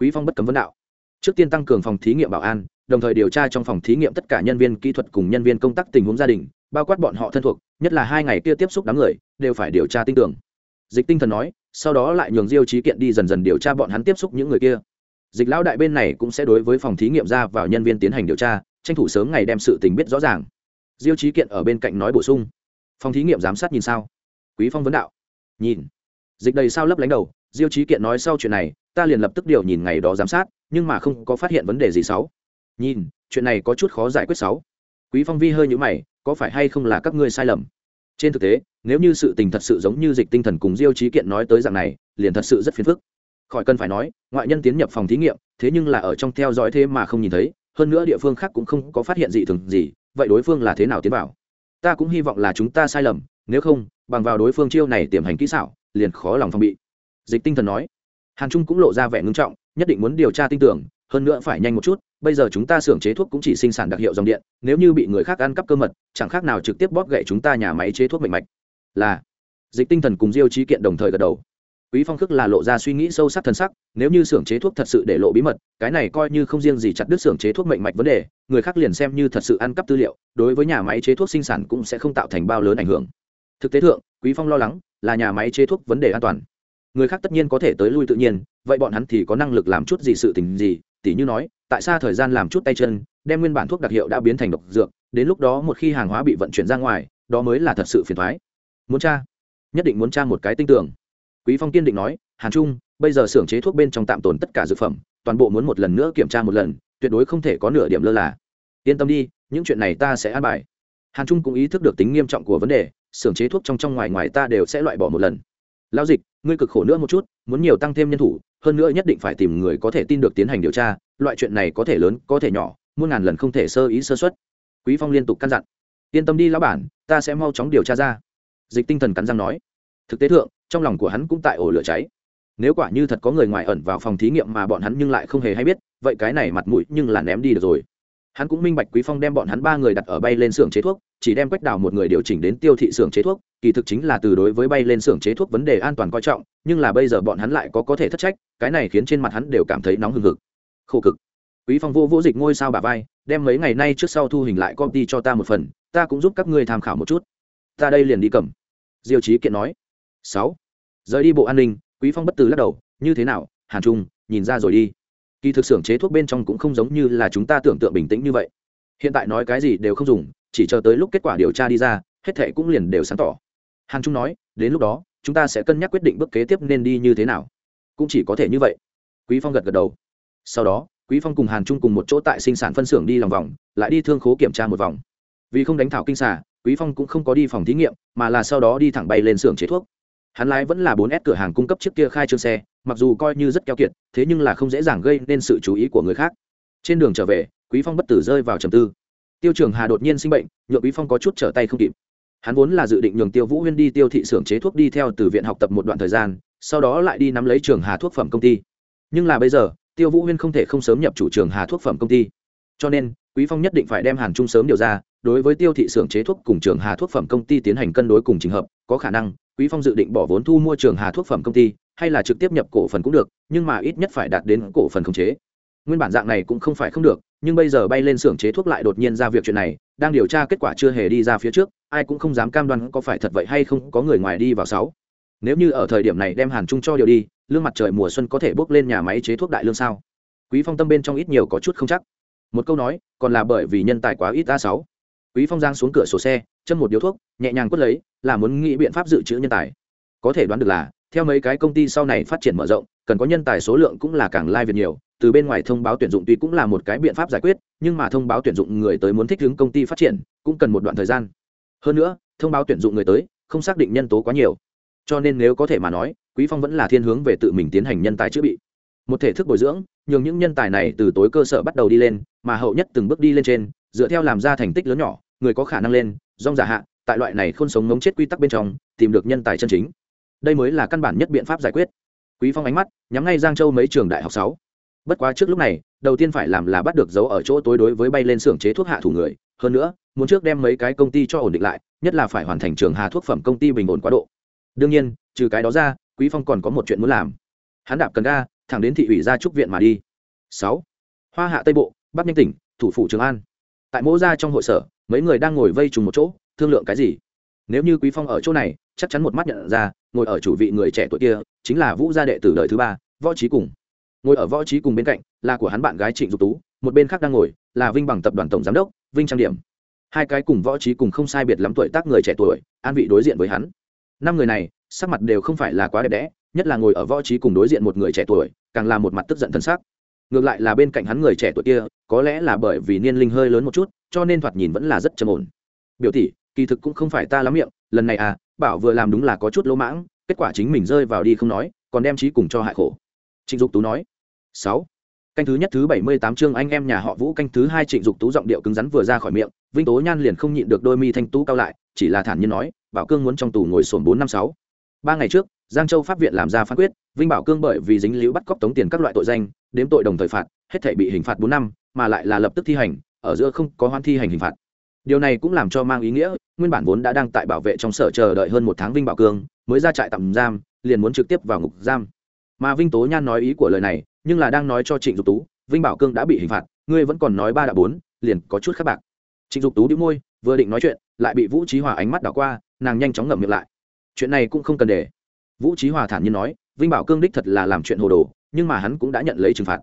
Quý phong bất cấm vấn đạo. Trước tiên tăng cường phòng thí nghiệm bảo an, đồng thời điều tra trong phòng thí nghiệm tất cả nhân viên kỹ thuật cùng nhân viên công tác tình huống gia đình, bao quát bọn họ thân thuộc, nhất là hai ngày kia tiếp xúc đám người, đều phải điều tra tin tưởng. Dịch tinh thần nói, sau đó lại nhường diêu trí kiện đi dần dần điều tra bọn hắn tiếp xúc những người kia. Dịch lão đại bên này cũng sẽ đối với phòng thí nghiệm ra vào nhân viên tiến hành điều tra, tranh thủ sớm ngày đem sự tình biết rõ ràng diêu trí kiện ở bên cạnh nói bổ sung. Phòng thí nghiệm giám sát nhìn sao? Quý phong vấn đạo. Nhìn. Dịch đầy sao lấp lánh đầu, diêu trí kiện nói sau chuyện này, ta liền lập tức điều nhìn ngày đó giám sát, nhưng mà không có phát hiện vấn đề gì xấu. Nhìn, chuyện này có chút khó giải quyết xấu. Quý phong vi hơi nhũ mày, có phải hay không là các ngươi sai lầm? Trên thực tế, nếu như sự tình thật sự giống như dịch tinh thần cùng diêu trí kiện nói tới dạng này, liền thật sự rất phiền phức. Khỏi cần phải nói, ngoại nhân tiến nhập phòng thí nghiệm, thế nhưng là ở trong theo dõi thế mà không nhìn thấy, hơn nữa địa phương khác cũng không có phát hiện gì thường gì vậy đối phương là thế nào tiến vào? Ta cũng hy vọng là chúng ta sai lầm, nếu không, bằng vào đối phương chiêu này tiềm hành kỹ xảo, liền khó lòng phòng bị. Dịch tinh thần nói. Hàn trung cũng lộ ra vẻ ngưng trọng, nhất định muốn điều tra tin tưởng, hơn nữa phải nhanh một chút, bây giờ chúng ta xưởng chế thuốc cũng chỉ sinh sản đặc hiệu dòng điện, nếu như bị người khác ăn cắp cơ mật, chẳng khác nào trực tiếp bóp gậy chúng ta nhà máy chế thuốc mạnh mạch. Là. Dịch tinh thần cùng diêu trí kiện đồng thời gật đầu quý phong khước là lộ ra suy nghĩ sâu sắc thân sắc, nếu như xưởng chế thuốc thật sự để lộ bí mật, cái này coi như không riêng gì chặt đứt xưởng chế thuốc mệnh mạch vấn đề, người khác liền xem như thật sự ăn cắp tư liệu, đối với nhà máy chế thuốc sinh sản cũng sẽ không tạo thành bao lớn ảnh hưởng. Thực tế thượng, quý phong lo lắng là nhà máy chế thuốc vấn đề an toàn. Người khác tất nhiên có thể tới lui tự nhiên, vậy bọn hắn thì có năng lực làm chút gì sự tình gì? Tỉ như nói, tại sao thời gian làm chút tay chân, đem nguyên bản thuốc đặc hiệu đã biến thành độc dược, đến lúc đó một khi hàng hóa bị vận chuyển ra ngoài, đó mới là thật sự phiền thoái muốn tra, nhất định muốn tra một cái tinh tưởng quý phong kiên định nói, hàn trung, bây giờ xưởng chế thuốc bên trong tạm tồn tất cả dược phẩm, toàn bộ muốn một lần nữa kiểm tra một lần, tuyệt đối không thể có nửa điểm lơ là. Yên tâm đi, những chuyện này ta sẽ an bài. Hàn trung cũng ý thức được tính nghiêm trọng của vấn đề, xưởng chế thuốc trong trong ngoài ngoài ta đều sẽ loại bỏ một lần. Lao dịch, ngươi cực khổ nữa một chút, muốn nhiều tăng thêm nhân thủ, hơn nữa nhất định phải tìm người có thể tin được tiến hành điều tra, loại chuyện này có thể lớn, có thể nhỏ, muôn ngàn lần không thể sơ ý sơ xuất quý phong liên tục căn dặn. Yên tâm đi, lão bản, ta sẽ mau chóng điều tra ra. Dịch tinh thần cắn răng nói thực tế thượng, trong lòng của hắn cũng tại ổ lửa cháy. Nếu quả như thật có người ngoài ẩn vào phòng thí nghiệm mà bọn hắn nhưng lại không hề hay biết, vậy cái này mặt mũi nhưng là ném đi được rồi. Hắn cũng minh bạch quý phong đem bọn hắn ba người đặt ở bay lên xưởng chế thuốc, chỉ đem quách đào một người điều chỉnh đến tiêu thị xưởng chế thuốc, kỳ thực chính là từ đối với bay lên xưởng chế thuốc vấn đề an toàn coi trọng, nhưng là bây giờ bọn hắn lại có có thể thất trách, cái này khiến trên mặt hắn đều cảm thấy nóng hừng hực. Khổ cực. Quý phong vô vô dịch ngôi sao bà vai, đem mấy ngày nay trước sau thu hình lại công ty cho ta một phần, ta cũng giúp các ngươi tham khảo một chút. Ta đây liền đi cầm. Diêu chí kiện nói sáu. Rời đi bộ an ninh, quý phong bất từ lắc đầu, như thế nào, hàn trung, nhìn ra rồi đi. Kỳ thực xưởng chế thuốc bên trong cũng không giống như là chúng ta tưởng tượng bình tĩnh như vậy. Hiện tại nói cái gì đều không dùng, chỉ chờ tới lúc kết quả điều tra đi ra, hết thệ cũng liền đều sáng tỏ. Hàn trung nói, đến lúc đó, chúng ta sẽ cân nhắc quyết định bước kế tiếp nên đi như thế nào. Cũng chỉ có thể như vậy. Quý phong gật gật đầu. Sau đó, quý phong cùng hàn trung cùng một chỗ tại sinh sản phân xưởng đi lòng vòng, lại đi thương khố kiểm tra một vòng. Vì không đánh thảo kinh xà, quý phong cũng không có đi phòng thí nghiệm, mà là sau đó đi thẳng bay lên xưởng chế thuốc hắn lái vẫn là 4S cửa hàng cung cấp chiếc kia khai trương xe, mặc dù coi như rất keo kiệt, thế nhưng là không dễ dàng gây nên sự chú ý của người khác. Trên đường trở về, quý phong bất tử rơi vào trầm tư. Tiêu Trường hà đột nhiên sinh bệnh nhựa quý phong có chút trở tay không kịp. Hắn vốn là dự định nhường tiêu vũ huyên đi tiêu thị xưởng chế thuốc đi theo từ viện học tập một đoạn thời gian, sau đó lại đi nắm lấy trường hà thuốc phẩm công ty. Nhưng là bây giờ, tiêu vũ huyên không thể không sớm nhập chủ trường hà thuốc phẩm công ty. Cho nên, quý phong nhất định phải đem hàn trung sớm điều ra đối với tiêu thị xưởng chế thuốc cùng trường hà thuốc phẩm công ty tiến hành cân đối cùng trình hợp, có khả năng, quý phong dự định bỏ vốn thu mua trường hà thuốc phẩm công ty, hay là trực tiếp nhập cổ phần cũng được, nhưng mà ít nhất phải đạt đến cổ phần khống chế. Nguyên bản dạng này cũng không phải không được, nhưng bây giờ bay lên xưởng chế thuốc lại đột nhiên ra việc chuyện này, đang điều tra kết quả chưa hề đi ra phía trước, ai cũng không dám cam đoan có phải thật vậy hay không, có người ngoài đi vào sáu. Nếu như ở thời điểm này đem hàn trung cho điều đi, lương mặt trời mùa xuân có thể bước lên nhà máy chế thuốc đại lương sao? Quý phong tâm bên trong ít nhiều có chút không chắc. Một câu nói, còn là bởi vì nhân tài quá ít a sáu quý phong giang xuống cửa sổ xe, châm một điếu thuốc, nhẹ nhàng quất lấy, là muốn nghĩ biện pháp dự trữ nhân tài. Có thể đoán được là, theo mấy cái công ty sau này phát triển mở rộng, cần có nhân tài số lượng cũng là càng lai việc nhiều, từ bên ngoài thông báo tuyển dụng tuy cũng là một cái biện pháp giải quyết, nhưng mà thông báo tuyển dụng người tới muốn thích ứng công ty phát triển, cũng cần một đoạn thời gian. Hơn nữa, thông báo tuyển dụng người tới, không xác định nhân tố quá nhiều. Cho nên nếu có thể mà nói, quý phong vẫn là thiên hướng về tự mình tiến hành nhân tài chữa bị. Một thể thức bồi dưỡng, nhường những nhân tài này từ tối cơ sở bắt đầu đi lên, mà hậu nhất từng bước đi lên trên, dựa theo làm ra thành tích lớn nhỏ người có khả năng lên dong giả hạ, tại loại này không sống ngống chết quy tắc bên trong, tìm được nhân tài chân chính. Đây mới là căn bản nhất biện pháp giải quyết. Quý phong ánh mắt nhắm ngay giang châu mấy trường đại học sáu. Bất quá trước lúc này, đầu tiên phải làm là bắt được dấu ở chỗ tối đối với bay lên xưởng chế thuốc hạ thủ người. Hơn nữa, muốn trước đem mấy cái công ty cho ổn định lại, nhất là phải hoàn thành trường hà thuốc phẩm công ty bình ổn quá độ. Đương nhiên, trừ cái đó ra, quý phong còn có một chuyện muốn làm. Hắn đạp cần ga, thẳng đến thị ủy gia trúc viện mà đi. Sáu. Hoa hạ tây bộ, bắc nhanh tỉnh, thủ phủ trường an. Tại mỗ gia trong hội sở mấy người đang ngồi vây trùng một chỗ, thương lượng cái gì? Nếu như quý phong ở chỗ này, chắc chắn một mắt nhận ra, ngồi ở chủ vị người trẻ tuổi kia, chính là vũ gia đệ tử đời thứ ba, võ trí cùng. Ngồi ở võ trí cùng bên cạnh, là của hắn bạn gái trịnh dục tú, một bên khác đang ngồi, là vinh bằng tập đoàn tổng giám đốc, vinh trang điểm. Hai cái cùng võ trí cùng không sai biệt lắm tuổi tác người trẻ tuổi, an vị đối diện với hắn. Năm người này, sắc mặt đều không phải là quá đẹp đẽ, nhất là ngồi ở võ trí cùng đối diện một người trẻ tuổi, càng là một mặt tức giận thân xác ngược lại là bên cạnh hắn người trẻ tuổi kia, có lẽ là bởi vì niên linh hơi lớn một chút cho nên thoạt nhìn vẫn là rất trầm ổn. Biểu tỷ, kỳ thực cũng không phải ta lắm miệng, lần này à bảo vừa làm đúng là có chút lỗ mãng, kết quả chính mình rơi vào đi không nói, còn đem trí cùng cho hại khổ. Trịnh dục tú nói. Sáu. Canh thứ nhất thứ bảy mươi tám chương anh em nhà họ vũ canh thứ hai trịnh dục tú giọng điệu cứng rắn vừa ra khỏi miệng, vinh tố nhan liền không nhịn được đôi mi thanh tú cao lại, chỉ là thản nhiên nói, bảo cương muốn trong tù ngồi sổn bốn năm sáu. Ba ngày trước, giang châu pháp viện làm ra phán quyết, vinh bảo cương bởi vì dính líu bắt cóc tống tiền các loại tội danh, đếm tội đồng thời phạt, hết thể bị hình phạt bốn năm, mà lại là lập tức thi hành ở giữa không có hoan thi hành hình phạt. Điều này cũng làm cho mang ý nghĩa, nguyên bản vốn đã đang tại bảo vệ trong sở chờ đợi hơn một tháng vinh bảo cương, mới ra trại tạm giam, liền muốn trực tiếp vào ngục giam. Mà vinh tố nhan nói ý của lời này, nhưng là đang nói cho trịnh dục tú, vinh bảo cương đã bị hình phạt, ngươi vẫn còn nói ba đã bốn, liền có chút khác bạc. Trịnh dục tú đĩu môi, vừa định nói chuyện, lại bị vũ trí hòa ánh mắt đảo qua, nàng nhanh chóng ngậm miệng lại. Chuyện này cũng không cần để. Vũ trí hòa thản nhiên nói, vinh bảo cương đích thật là làm chuyện hồ đồ, nhưng mà hắn cũng đã nhận lấy trừng phạt.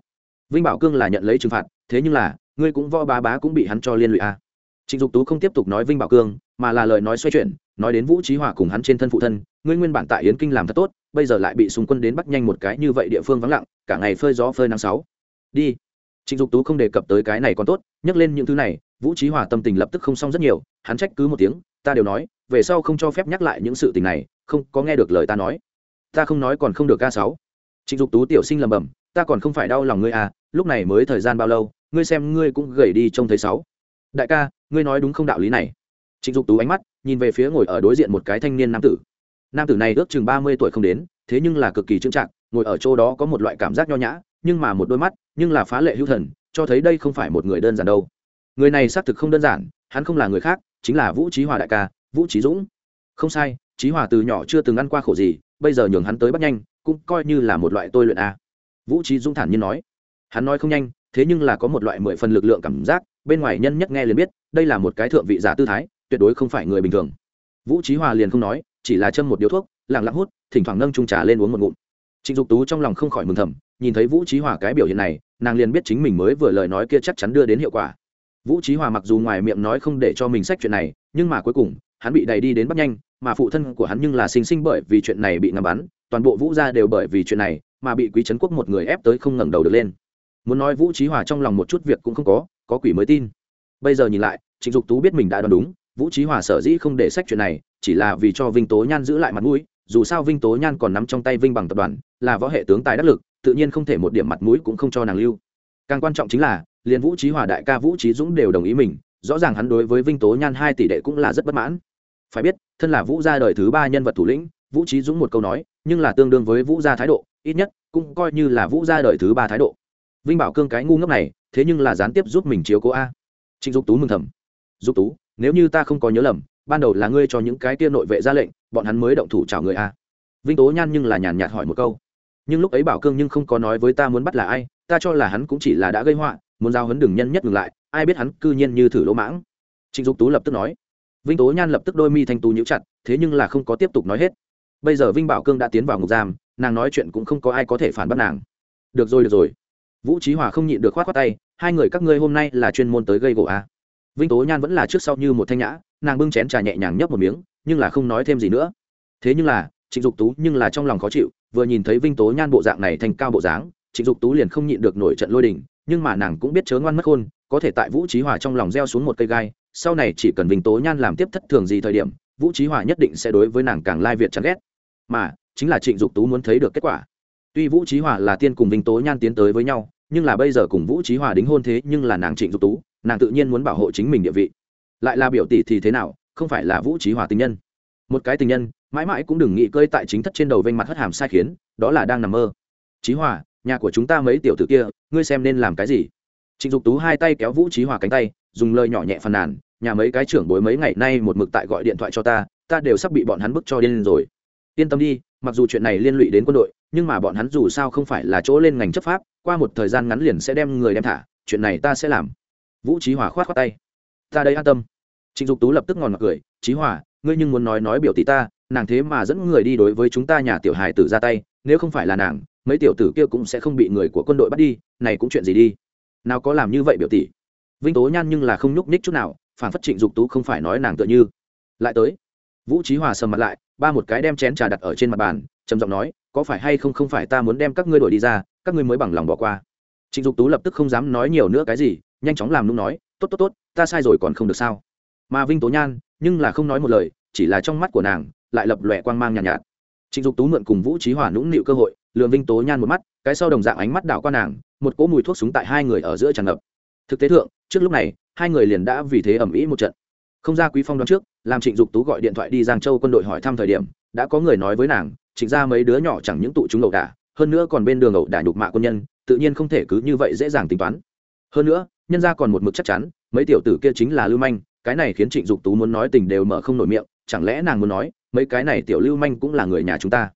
Vinh bảo cương là nhận lấy trừng phạt, thế nhưng là ngươi cũng võ bá bá cũng bị hắn cho liên lụy a à. trịnh dục tú không tiếp tục nói vinh bảo cương, mà là lời nói xoay chuyển, nói đến vũ trí hòa cùng hắn trên thân phụ thân, ngươi nguyên bản tại yến kinh làm thật tốt, bây giờ lại bị xung quân đến bắt nhanh một cái như vậy địa phương vắng lặng, cả ngày phơi gió phơi nắng sáu đi. Trịnh dục tú không đề cập tới cái này còn tốt, nhắc lên những thứ này, vũ trí hòa tâm tình lập tức không xong rất nhiều, hắn trách cứ một tiếng, ta đều nói, về sau không cho phép nhắc lại những sự tình này, không có nghe được lời ta nói. Ta không nói còn không được ca sáu. Trịnh dục tú tiểu sinh lầm bầm, ta còn không phải đau lòng ngươi à lúc này mới thời gian bao lâu ngươi xem ngươi cũng gầy đi trông thấy sáu. Đại ca, ngươi nói đúng không đạo lý này? Trịnh dục tú ánh mắt nhìn về phía ngồi ở đối diện một cái thanh niên nam tử. Nam tử này ước chừng ba mươi tuổi không đến, thế nhưng là cực kỳ trưng trạng ngồi ở chỗ đó có một loại cảm giác nho nhã, nhưng mà một đôi mắt, nhưng là phá lệ hữu thần, cho thấy đây không phải một người đơn giản đâu. Người này xác thực không đơn giản, hắn không là người khác, chính là vũ trí hòa đại ca, vũ trí dũng. Không sai trí hòa từ nhỏ chưa từng ăn qua khổ gì, bây giờ nhường hắn tới bắt nhanh, cũng coi như là một loại tôi luyện a. Vũ trí dũng thản nhiên nói. Hắn nói không nhanh thế nhưng là có một loại mười phần lực lượng cảm giác, bên ngoài nhân nhất nghe liền biết, đây là một cái thượng vị giả tư thái, tuyệt đối không phải người bình thường. Vũ trí hòa liền không nói, chỉ là châm một điếu thuốc, lặng lặng hút, thỉnh thoảng nâng trung trà lên uống một ngụm. Trịnh dục tú trong lòng không khỏi mừng thầm, nhìn thấy vũ trí hòa cái biểu hiện này, nàng liền biết chính mình mới vừa lời nói kia chắc chắn đưa đến hiệu quả. Vũ trí hòa mặc dù ngoài miệng nói không để cho mình sách chuyện này, nhưng mà cuối cùng, hắn bị đầy đi đến bắt nhanh, mà phụ thân của hắn nhưng là sinh sinh bởi vì chuyện này bị ngắm bắn, toàn bộ vũ gia đều bởi vì chuyện này, mà bị quý trấn quốc một người ép tới không ngẩng đầu được lên muốn nói vũ trí hòa trong lòng một chút việc cũng không có có quỷ mới tin. Bây giờ nhìn lại, trịnh dục tú biết mình đã đoán đúng, vũ trí hòa sở dĩ không để sách chuyện này, chỉ là vì cho vinh tố nhan giữ lại mặt mũi, dù sao vinh tố nhan còn nắm trong tay vinh bằng tập đoàn, là võ hệ tướng tài đắc lực, tự nhiên không thể một điểm mặt mũi cũng không cho nàng lưu. Càng quan trọng chính là, liền vũ trí hòa đại ca vũ trí dũng đều đồng ý mình, rõ ràng hắn đối với vinh tố nhan hai tỷ đệ cũng là rất bất mãn. Phải biết, thân là vũ gia đời thứ ba nhân vật thủ lĩnh, vũ trí dũng một câu nói, nhưng là tương đương với vũ gia thái độ, ít nhất, cũng coi như là vũ gia đời thứ ba thái độ vinh bảo cương cái ngu ngốc này, thế nhưng là gián tiếp giúp mình chiếu cố a. Trịnh dục tú mừng thầm. Dục tú, nếu như ta không có nhớ lầm, ban đầu là ngươi cho những cái tia nội vệ ra lệnh, bọn hắn mới động thủ chào người a. Vinh tố nhan nhưng là nhàn nhạt hỏi một câu. Nhưng lúc ấy bảo cương nhưng không có nói với ta muốn bắt là ai, ta cho là hắn cũng chỉ là đã gây họa, muốn giao hấn đừng nhân nhất ngừng lại, ai biết hắn cư nhiên như thử lỗ mãng. Trịnh dục tú lập tức nói. Vinh tố nhan lập tức đôi mi thanh tú nhíu chặt, thế nhưng là không có tiếp tục nói hết. Bây giờ vinh bảo cương đã tiến vào ngục giam, nàng nói chuyện cũng không có ai có thể phản bắt nàng. Được rồi được rồi vũ trí hòa không nhịn được khoát khoát tay, hai người các ngươi hôm nay là chuyên môn tới gây gỗ à. vinh tố nhan vẫn là trước sau như một thanh nhã, nàng bưng chén trà nhẹ nhàng nhấp một miếng, nhưng là không nói thêm gì nữa. Thế nhưng là, trịnh dục tú nhưng là trong lòng khó chịu, vừa nhìn thấy vinh tố nhan bộ dạng này thành cao bộ dáng, trịnh dục tú liền không nhịn được nổi trận lôi đình, nhưng mà nàng cũng biết chớ ngoan mất khôn, có thể tại vũ trí hòa trong lòng gieo xuống một cây gai, sau này chỉ cần vinh tố nhan làm tiếp thất thường gì thời điểm, vũ trí hòa nhất định sẽ đối với nàng càng lai việt chán ghét. Mà, chính là trịnh dục tú muốn thấy được kết quả tuy vũ trí hòa là tiên cùng vinh tố nhan tiến tới với nhau, nhưng là bây giờ cùng vũ trí hòa đính hôn thế nhưng là nàng trịnh dục tú, nàng tự nhiên muốn bảo hộ chính mình địa vị. Lại là biểu tỷ thì thế nào, không phải là vũ trí hòa tình nhân. Một cái tình nhân, mãi mãi cũng đừng nghĩ cơi tại chính thất trên đầu vênh mặt hất hàm sai khiến, đó là đang nằm mơ. Trí hòa, nhà của chúng ta mấy tiểu tử kia, ngươi xem nên làm cái gì? Trịnh dục tú hai tay kéo vũ trí hòa cánh tay, dùng lời nhỏ nhẹ phàn nàn, nhà mấy cái trưởng bối mấy ngày nay một mực tại gọi điện thoại cho ta ta đều sắp bị bọn hắn bức cho điên rồi. Yên tâm đi, mặc dù chuyện này liên lụy đến quân đội nhưng mà bọn hắn dù sao không phải là chỗ lên ngành chấp pháp, qua một thời gian ngắn liền sẽ đem người đem thả, chuyện này ta sẽ làm. Vũ trí hòa khoát khoát tay. Ta đây an tâm. Trịnh dục tú lập tức ngòn ngọt cười trí hòa, ngươi nhưng muốn nói nói biểu tỷ ta, nàng thế mà dẫn người đi đối với chúng ta nhà tiểu hài tử ra tay, nếu không phải là nàng, mấy tiểu tử kia cũng sẽ không bị người của quân đội bắt đi, này cũng chuyện gì đi? Nào có làm như vậy biểu tỷ? Vinh tố nhan nhưng là không nhúc ních chút nào, phản phất trịnh dục tú không phải nói nàng tựa như. Lại tới, vũ trí hòa sầm mặt lại, ba một cái đem chén trà đặt ở trên mặt bàn, trầm giọng nói có phải hay không không phải ta muốn đem các ngươi đổi đi ra các ngươi mới bằng lòng bỏ qua. Trịnh dục tú lập tức không dám nói nhiều nữa cái gì nhanh chóng làm nung nói tốt tốt tốt ta sai rồi còn không được sao? Mà vinh tố nhan nhưng là không nói một lời chỉ là trong mắt của nàng lại lập lòe quang mang nhàn nhạt, nhạt. Trịnh dục tú mượn cùng vũ trí hỏa nũng nịu cơ hội lượm vinh tố nhan một mắt cái sau đồng dạng ánh mắt đảo qua nàng một cỗ mùi thuốc súng tại hai người ở giữa tràn ngập. Thực tế thượng trước lúc này hai người liền đã vì thế ẩm ĩ một trận. Không ra quý phong đoán trước làm trịnh dục tú gọi điện thoại đi giang châu quân đội hỏi thăm thời điểm đã có người nói với nàng trịnh ra mấy đứa nhỏ chẳng những tụ chúng ẩu đả, hơn nữa còn bên đường ẩu đả nhục mạ quân nhân, tự nhiên không thể cứ như vậy dễ dàng tính toán. Hơn nữa, nhân ra còn một mực chắc chắn, mấy tiểu tử kia chính là lưu manh, cái này khiến trịnh dục tú muốn nói tình đều mở không nổi miệng, chẳng lẽ nàng muốn nói, mấy cái này tiểu lưu manh cũng là người nhà chúng ta?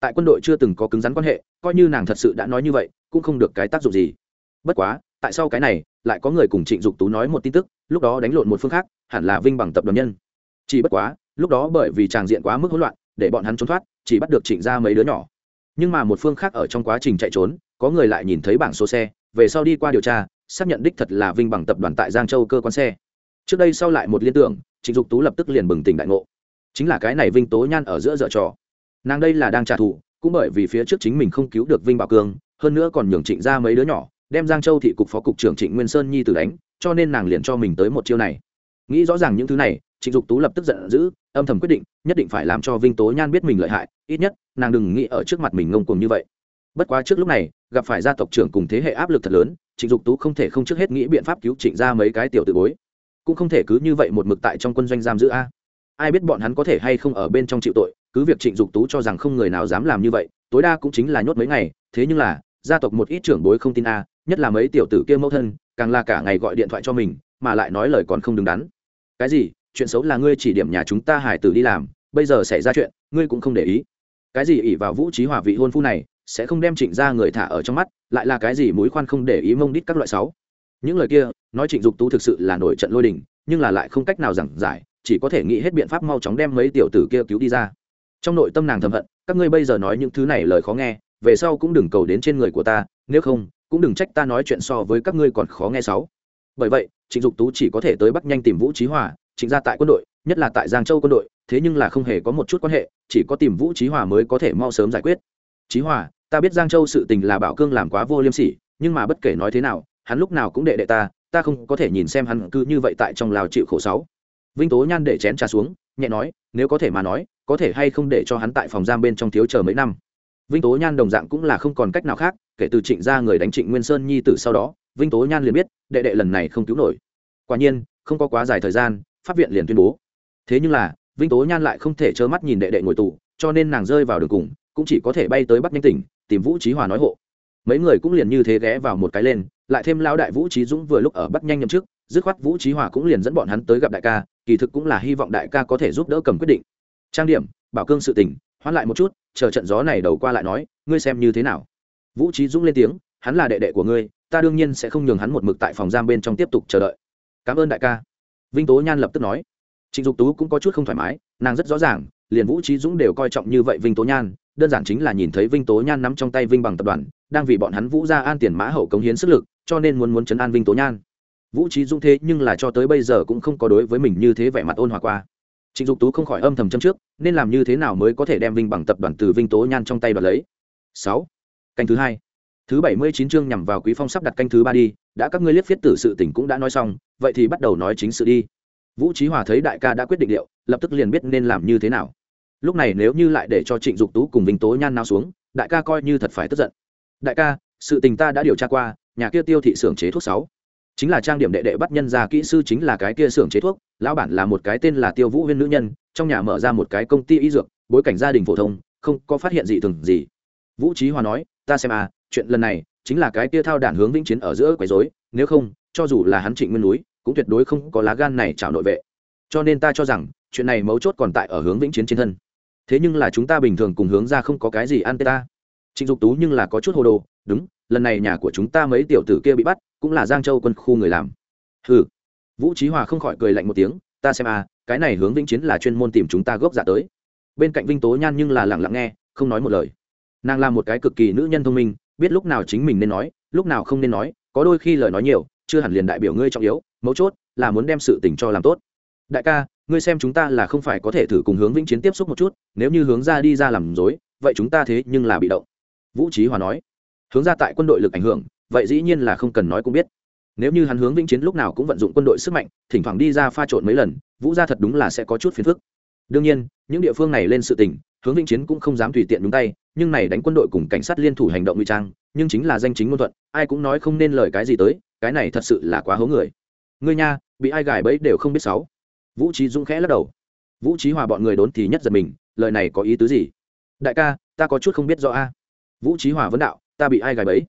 Tại quân đội chưa từng có cứng rắn quan hệ, coi như nàng thật sự đã nói như vậy, cũng không được cái tác dụng gì. Bất quá, tại sao cái này, lại có người cùng trịnh dục tú nói một tin tức, lúc đó đánh lộn một phương khác, hẳn là vinh bằng tập đoàn nhân. Chỉ bất quá, lúc đó bởi vì tràng diện quá mức hỗn loạn, để bọn hắn trốn thoát chỉ bắt được trịnh ra mấy đứa nhỏ. Nhưng mà một phương khác ở trong quá trình chạy trốn, có người lại nhìn thấy bảng số xe, về sau đi qua điều tra, xác nhận đích thật là vinh bằng tập đoàn tại giang châu cơ quan xe. Trước đây sau lại một liên tưởng, trịnh dục tú lập tức liền bừng tỉnh đại ngộ. Chính là cái này vinh tố nhan ở giữa dợ trò. Nàng đây là đang trả thù, cũng bởi vì phía trước chính mình không cứu được vinh bảo cương hơn nữa còn nhường trịnh ra mấy đứa nhỏ, đem giang châu thị cục phó cục trưởng trịnh nguyên sơn nhi tử đánh, cho nên nàng liền cho mình tới một chiêu này. Nghĩ rõ ràng những thứ này, trịnh dục tú lập tức giận dữ âm thầm quyết định, nhất định phải làm cho vinh tố nhan biết mình lợi hại, ít nhất, nàng đừng nghĩ ở trước mặt mình ngông cuồng như vậy. Bất quá trước lúc này, gặp phải gia tộc trưởng cùng thế hệ áp lực thật lớn, trịnh dục tú không thể không trước hết nghĩ biện pháp cứu trịnh ra mấy cái tiểu tự bối. Cũng không thể cứ như vậy một mực tại trong quân doanh giam giữ a. Ai biết bọn hắn có thể hay không ở bên trong chịu tội, cứ việc trịnh dục tú cho rằng không người nào dám làm như vậy, tối đa cũng chính là nhốt mấy ngày, thế nhưng là, gia tộc một ít trưởng bối không tin a, nhất là mấy tiểu tử kia mẫu thân, càng là cả ngày gọi điện thoại cho mình, mà lại nói lời còn không đứng đắn. Cái gì? Chuyện xấu là ngươi chỉ điểm nhà chúng ta hải tử đi làm, bây giờ xảy ra chuyện, ngươi cũng không để ý. Cái gì ỉ vào vũ trí hòa vị hôn phu này, sẽ không đem trịnh ra người thả ở trong mắt, lại là cái gì mũi khoan không để ý mông đít các loại sáu những lời kia, nói trịnh dục tú thực sự là nổi trận lôi đình, nhưng là lại không cách nào giảng giải, chỉ có thể nghĩ hết biện pháp mau chóng đem mấy tiểu tử kia cứu đi ra. Trong nội tâm nàng thầm hận, các ngươi bây giờ nói những thứ này lời khó nghe, về sau cũng đừng cầu đến trên người của ta, nếu không, cũng đừng trách ta nói chuyện so với các ngươi còn khó nghe sáu bởi vậy, trịnh dục tú chỉ có thể tới bắc nhanh tìm vũ trí hòa trịnh gia tại quân đội, nhất là tại giang châu quân đội, thế nhưng là không hề có một chút quan hệ, chỉ có tìm vũ trí hòa mới có thể mau sớm giải quyết. Trí hòa, ta biết giang châu sự tình là bảo cương làm quá vô liêm sỉ, nhưng mà bất kể nói thế nào, hắn lúc nào cũng đệ đệ ta ta không có thể nhìn xem hắn cứ như vậy tại trong lào chịu khổ sáu. Vinh tố nhan để chén trà xuống, nhẹ nói, nếu có thể mà nói, có thể hay không để cho hắn tại phòng giam bên trong thiếu chờ mấy năm? Vinh tố nhan đồng dạng cũng là không còn cách nào khác, kể từ trịnh gia người đánh trịnh nguyên sơn nhi tử sau đó, vinh tố nhan liền biết, đệ đệ lần này không cứu nổi. Quả nhiên, không có quá dài thời gian pháp viện liền tuyên bố. Thế nhưng là vinh tố nhan lại không thể trơ mắt nhìn đệ đệ ngồi tù cho nên nàng rơi vào đường cùng cũng chỉ có thể bay tới bắc nhanh tỉnh tìm vũ trí hòa nói hộ. Mấy người cũng liền như thế ghé vào một cái lên lại thêm lão đại vũ trí dũng vừa lúc ở bắc nhanh nhậm chức dứt khoát vũ trí hòa cũng liền dẫn bọn hắn tới gặp đại ca kỳ thực cũng là hy vọng đại ca có thể giúp đỡ cầm quyết định. Trang điểm bảo cương sự tỉnh, hoãn lại một chút chờ trận gió này đầu qua lại nói ngươi xem như thế nào? Vũ trí dũng lên tiếng hắn là đệ đệ của ngươi ta đương nhiên sẽ không nhường hắn một mực tại phòng giam bên trong tiếp tục chờ đợi. Cảm ơn đại ca vinh tố nhan lập tức nói. Trịnh dục tú cũng có chút không thoải mái, nàng rất rõ ràng, liền vũ trí dũng đều coi trọng như vậy vinh tố nhan, đơn giản chính là nhìn thấy vinh tố nhan nắm trong tay vinh bằng tập đoàn, đang vì bọn hắn vũ ra an tiền mã hậu cống hiến sức lực, cho nên muốn muốn chấn an vinh tố nhan. Vũ trí dũng thế nhưng là cho tới bây giờ cũng không có đối với mình như thế vẻ mặt ôn hòa qua. Trịnh dục tú không khỏi âm thầm châm trước, nên làm như thế nào mới có thể đem vinh bằng tập đoàn từ vinh tố nhan trong tay đoạt lấy? Sáu. Canh thứ hai. Thứ bảy mươi chín chương nhằm vào quý phong sắp đặt canh thứ ba đi đã các ngươi liếc viết tử sự tình cũng đã nói xong, vậy thì bắt đầu nói chính sự đi. Vũ trí hòa thấy đại ca đã quyết định liệu, lập tức liền biết nên làm như thế nào. Lúc này nếu như lại để cho trịnh dục tú cùng vinh tố nhan nao xuống, đại ca coi như thật phải tức giận. Đại ca, sự tình ta đã điều tra qua, nhà kia tiêu thị xưởng chế thuốc sáu. Chính là trang điểm đệ đệ bắt nhân ra kỹ sư chính là cái kia xưởng chế thuốc, lão bản là một cái tên là tiêu vũ huyên nữ nhân, trong nhà mở ra một cái công ty y dược, bối cảnh gia đình phổ thông, không có phát hiện gì thường gì. Vũ trí hòa nói, ta xem à chuyện lần này chính là cái kia thao đản hướng vĩnh chiến ở giữa quấy rối, nếu không, cho dù là hắn trịnh nguyên núi, cũng tuyệt đối không có lá gan này chảo nội vệ. Cho nên ta cho rằng, chuyện này mấu chốt còn tại ở hướng vĩnh chiến trên thân. Thế nhưng là chúng ta bình thường cùng hướng ra không có cái gì ăn tê ta. Trịnh dục tú nhưng là có chút hồ đồ, đúng, lần này nhà của chúng ta mấy tiểu tử kia bị bắt, cũng là giang châu quân khu người làm. Ừ vũ trí hòa không khỏi cười lạnh một tiếng, ta xem à cái này hướng vĩnh chiến là chuyên môn tìm chúng ta gốc giả tới. Bên cạnh vinh tố nhan nhưng là lẳng lặng nghe, không nói một lời. Nàng là một cái cực kỳ nữ nhân thông minh biết lúc nào chính mình nên nói, lúc nào không nên nói, có đôi khi lời nói nhiều, chưa hẳn liền đại biểu ngươi trọng yếu, mấu chốt là muốn đem sự tình cho làm tốt. Đại ca, ngươi xem chúng ta là không phải có thể thử cùng hướng vĩnh chiến tiếp xúc một chút, nếu như hướng ra đi ra làm dối vậy chúng ta thế nhưng là bị động. Vũ trí hòa nói, hướng ra tại quân đội lực ảnh hưởng, vậy dĩ nhiên là không cần nói cũng biết. Nếu như hắn hướng vĩnh chiến lúc nào cũng vận dụng quân đội sức mạnh, thỉnh thoảng đi ra pha trộn mấy lần, vũ ra thật đúng là sẽ có chút phiền phức. Đương nhiên, những địa phương này lên sự tình, hướng vĩnh chiến cũng không dám tùy tiện nhúng tay nhưng này đánh quân đội cùng cảnh sát liên thủ hành động nguy trang, nhưng chính là danh chính ngôn thuận, ai cũng nói không nên lời cái gì tới, cái này thật sự là quá hố người. Ngươi nha, bị ai gài bẫy đều không biết sáu. Vũ trí dũng khẽ lắc đầu. Vũ trí hòa bọn người đốn thì nhất giật mình, lời này có ý tứ gì? Đại ca, ta có chút không biết rõ a. Vũ trí hòa vấn đạo, ta bị ai gài bẫy?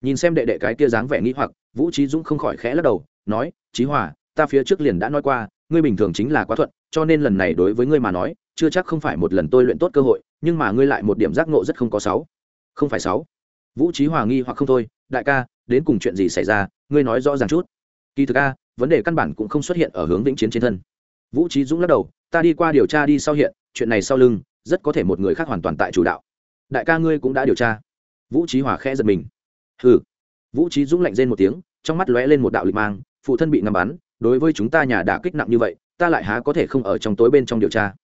Nhìn xem đệ đệ cái kia dáng vẻ nghĩ hoặc, vũ trí dũng không khỏi khẽ lắc đầu, nói trí hòa, ta phía trước liền đã nói qua, ngươi bình thường chính là quá thuận, cho nên lần này đối với ngươi mà nói chưa chắc không phải một lần tôi luyện tốt cơ hội, nhưng mà ngươi lại một điểm giác ngộ rất không có sáu. Không phải sáu. Vũ trí hòa nghi hoặc không thôi, đại ca, đến cùng chuyện gì xảy ra, ngươi nói rõ ràng chút. Kỳ thực a, vấn đề căn bản cũng không xuất hiện ở hướng vĩnh chiến trên thân. Vũ trí dũng lắc đầu, ta đi qua điều tra đi sau hiện, chuyện này sau lưng, rất có thể một người khác hoàn toàn tại chủ đạo. Đại ca ngươi cũng đã điều tra. Vũ trí hòa khẽ giật mình. Hừ. Vũ trí dũng lạnh rên một tiếng, trong mắt lóe lên một đạo lịch mang, phụ thân bị ngầm bắn, đối với chúng ta nhà đã kích nặng như vậy, ta lại há có thể không ở trong tối bên trong điều tra?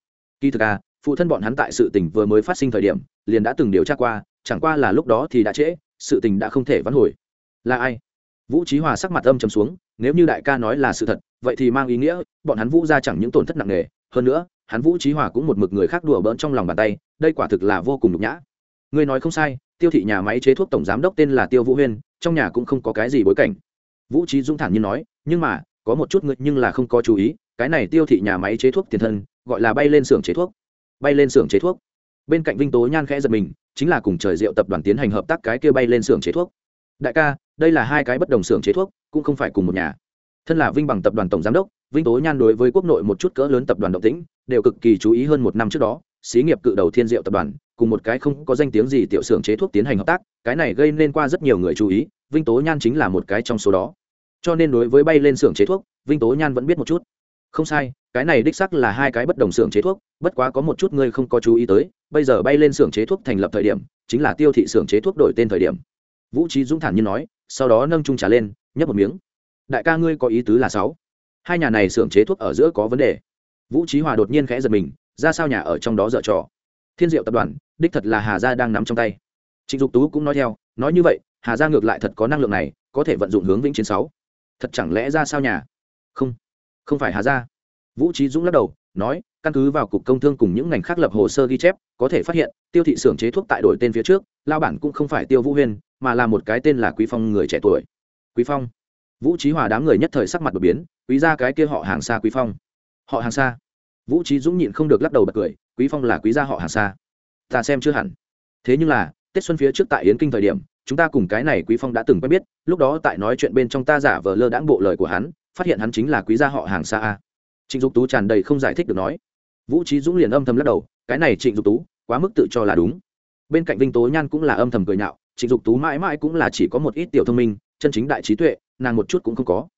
Kỳ thực à phụ thân bọn hắn tại sự tình vừa mới phát sinh thời điểm, liền đã từng điều tra qua, chẳng qua là lúc đó thì đã trễ, sự tình đã không thể vãn hồi. Là ai? Vũ trí hòa sắc mặt âm trầm xuống, nếu như đại ca nói là sự thật, vậy thì mang ý nghĩa, bọn hắn vũ ra chẳng những tổn thất nặng nề, hơn nữa, hắn vũ trí hòa cũng một mực người khác đùa bỡn trong lòng bàn tay, đây quả thực là vô cùng nhục nhã. Ngươi nói không sai, tiêu thị nhà máy chế thuốc tổng giám đốc tên là tiêu vũ huyên, trong nhà cũng không có cái gì bối cảnh. Vũ trí dũng thản như nói, nhưng mà, có một chút ngươi nhưng là không có chú ý cái này tiêu thị nhà máy chế thuốc tiền thân, gọi là bay lên xưởng chế thuốc. Bay lên xưởng chế thuốc. Bên cạnh vinh tố nhan khẽ giật mình, chính là cùng trời rượu tập đoàn tiến hành hợp tác cái kia bay lên xưởng chế thuốc. Đại ca, đây là hai cái bất đồng xưởng chế thuốc, cũng không phải cùng một nhà. Thân là vinh bằng tập đoàn tổng giám đốc, vinh tố nhan đối với quốc nội một chút cỡ lớn tập đoàn động tĩnh, đều cực kỳ chú ý hơn một năm trước đó, xí nghiệp cự đầu thiên diệu tập đoàn, cùng một cái không có danh tiếng gì tiểu xưởng chế thuốc tiến hành hợp tác, cái này gây nên qua rất nhiều người chú ý, vinh tố nhan chính là một cái trong số đó. Cho nên đối với bay lên xưởng chế thuốc, vinh tố nhan vẫn biết một chút không sai, cái này đích sắc là hai cái bất đồng xưởng chế thuốc, bất quá có một chút ngươi không có chú ý tới, bây giờ bay lên xưởng chế thuốc thành lập thời điểm, chính là tiêu thị xưởng chế thuốc đổi tên thời điểm. Vũ trí dũng thản nhiên nói, sau đó nâng trung trả lên, nhấp một miếng. Đại ca ngươi có ý tứ là sáu. Hai nhà này xưởng chế thuốc ở giữa có vấn đề. Vũ trí hòa đột nhiên khẽ giật mình, ra sao nhà ở trong đó dở trò. Thiên diệu tập đoàn, đích thật là hà gia đang nắm trong tay. Trịnh dục tú cũng nói theo, nói như vậy, hà gia ngược lại thật có năng lượng này, có thể vận dụng hướng vĩnh chiến sáu. Thật chẳng lẽ ra sao nhà? Không không phải hà gia. Vũ trí dũng lắc đầu, nói, căn cứ vào cục công thương cùng những ngành khác lập hồ sơ ghi chép, có thể phát hiện, tiêu thị xưởng chế thuốc tại đổi tên phía trước, lao bản cũng không phải tiêu vũ huyên, mà là một cái tên là quý phong người trẻ tuổi. Quý phong. Vũ trí hòa đám người nhất thời sắc mặt đột biến, quý ra cái kia họ hàng xa quý phong. Họ hàng xa. Vũ trí dũng nhịn không được lắc đầu bật cười, quý phong là quý gia họ hàng xa. Ta xem chưa hẳn. Thế nhưng là, tết xuân phía trước tại yến kinh thời điểm, chúng ta cùng cái này quý phong đã từng quen biết, lúc đó tại nói chuyện bên trong ta giả vờ lơ đãng bộ lời của hắn phát hiện hắn chính là quý gia họ hàng xa a. Trịnh dục tú tràn đầy không giải thích được nói. Vũ trí dũng liền âm thầm lắc đầu, cái này trịnh dục tú, quá mức tự cho là đúng. Bên cạnh vinh tố nhan cũng là âm thầm cười nhạo, trịnh dục tú mãi mãi cũng là chỉ có một ít tiểu thông minh, chân chính đại trí tuệ, nàng một chút cũng không có.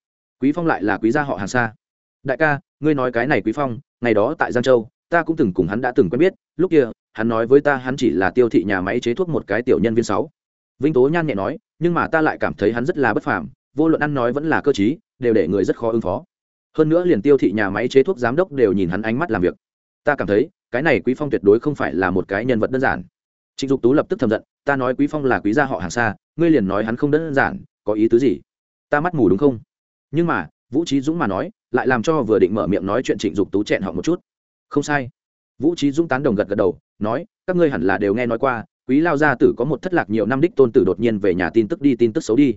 Quý phong lại là quý gia họ hàng xa đại ca, ngươi nói cái này quý phong, ngày đó tại giang châu, ta cũng từng cùng hắn đã từng quen biết, lúc kia, hắn nói với ta hắn chỉ là tiêu thị nhà máy chế thuốc một cái tiểu nhân viên sáu. Vinh tố nhan nhẹ nói, nhưng mà ta lại cảm thấy hắn rất là bất phàm vô luận ăn nói vẫn là cơ t đều để người rất khó ứng phó. Hơn nữa liền tiêu thị nhà máy chế thuốc giám đốc đều nhìn hắn ánh mắt làm việc. Ta cảm thấy, cái này quý phong tuyệt đối không phải là một cái nhân vật đơn giản. Trịnh dục tú lập tức thầm giận, ta nói quý phong là quý gia họ hàng xa, ngươi liền nói hắn không đơn giản, có ý tứ gì? Ta mắt mù đúng không? Nhưng mà, vũ trí dũng mà nói, lại làm cho vừa định mở miệng nói chuyện trịnh dục tú chẹn họ một chút. Không sai. Vũ trí dũng tán đồng gật gật đầu, nói, các ngươi hẳn là đều nghe nói qua, quý lao gia tử có một thất lạc nhiều năm đích tôn tử đột nhiên về nhà tin tức đi, tin tức xấu đi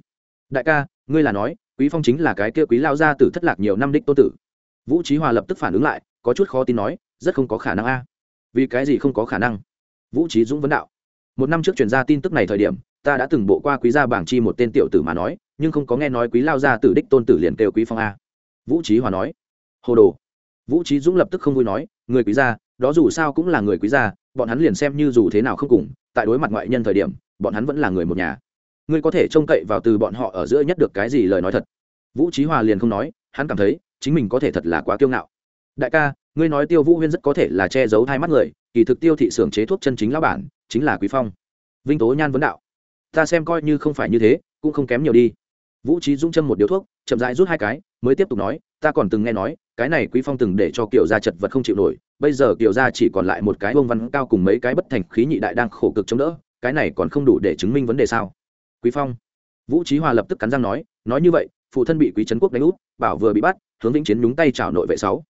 đại ca, ngươi là nói, quý phong chính là cái kia quý lao gia tử thất lạc nhiều năm đích tôn tử. Vũ trí hòa lập tức phản ứng lại, có chút khó tin nói, rất không có khả năng a. Vì cái gì không có khả năng? Vũ trí dũng vấn đạo. Một năm trước truyền ra tin tức này thời điểm, ta đã từng bộ qua quý gia bảng chi một tên tiểu tử mà nói, nhưng không có nghe nói quý lao gia tử đích tôn tử liền kêu quý phong a. Vũ trí hòa nói. Hồ đồ. Vũ trí dũng lập tức không vui nói, người quý gia, đó dù sao cũng là người quý gia, bọn hắn liền xem như dù thế nào không cùng, tại đối mặt ngoại nhân thời điểm, bọn hắn vẫn là người một nhà ngươi có thể trông cậy vào từ bọn họ ở giữa nhất được cái gì lời nói thật. Vũ trí hòa liền không nói, hắn cảm thấy, chính mình có thể thật là quá kiêu ngạo. Đại ca, ngươi nói tiêu vũ huyên rất có thể là che giấu hai mắt người, kỳ thực tiêu thị xưởng chế thuốc chân chính lão bản, chính là quý phong. Vinh tố nhan vấn đạo. Ta xem coi như không phải như thế, cũng không kém nhiều đi. Vũ trí dung châm một điếu thuốc, chậm rãi rút hai cái, mới tiếp tục nói, ta còn từng nghe nói, cái này quý phong từng để cho kiểu gia chật vật không chịu nổi, bây giờ kiểu gia chỉ còn lại một cái bông văn cao cùng mấy cái bất thành khí nhị đại đang khổ cực chống đỡ, cái này còn không đủ để chứng minh vấn đề sao? Quý phong. Vũ trí hòa lập tức cắn răng nói nói như vậy, phụ thân bị quý trấn quốc đánh úp, bảo vừa bị bắt, hướng vĩnh chiến nhúng tay chảo nội vệ sáu.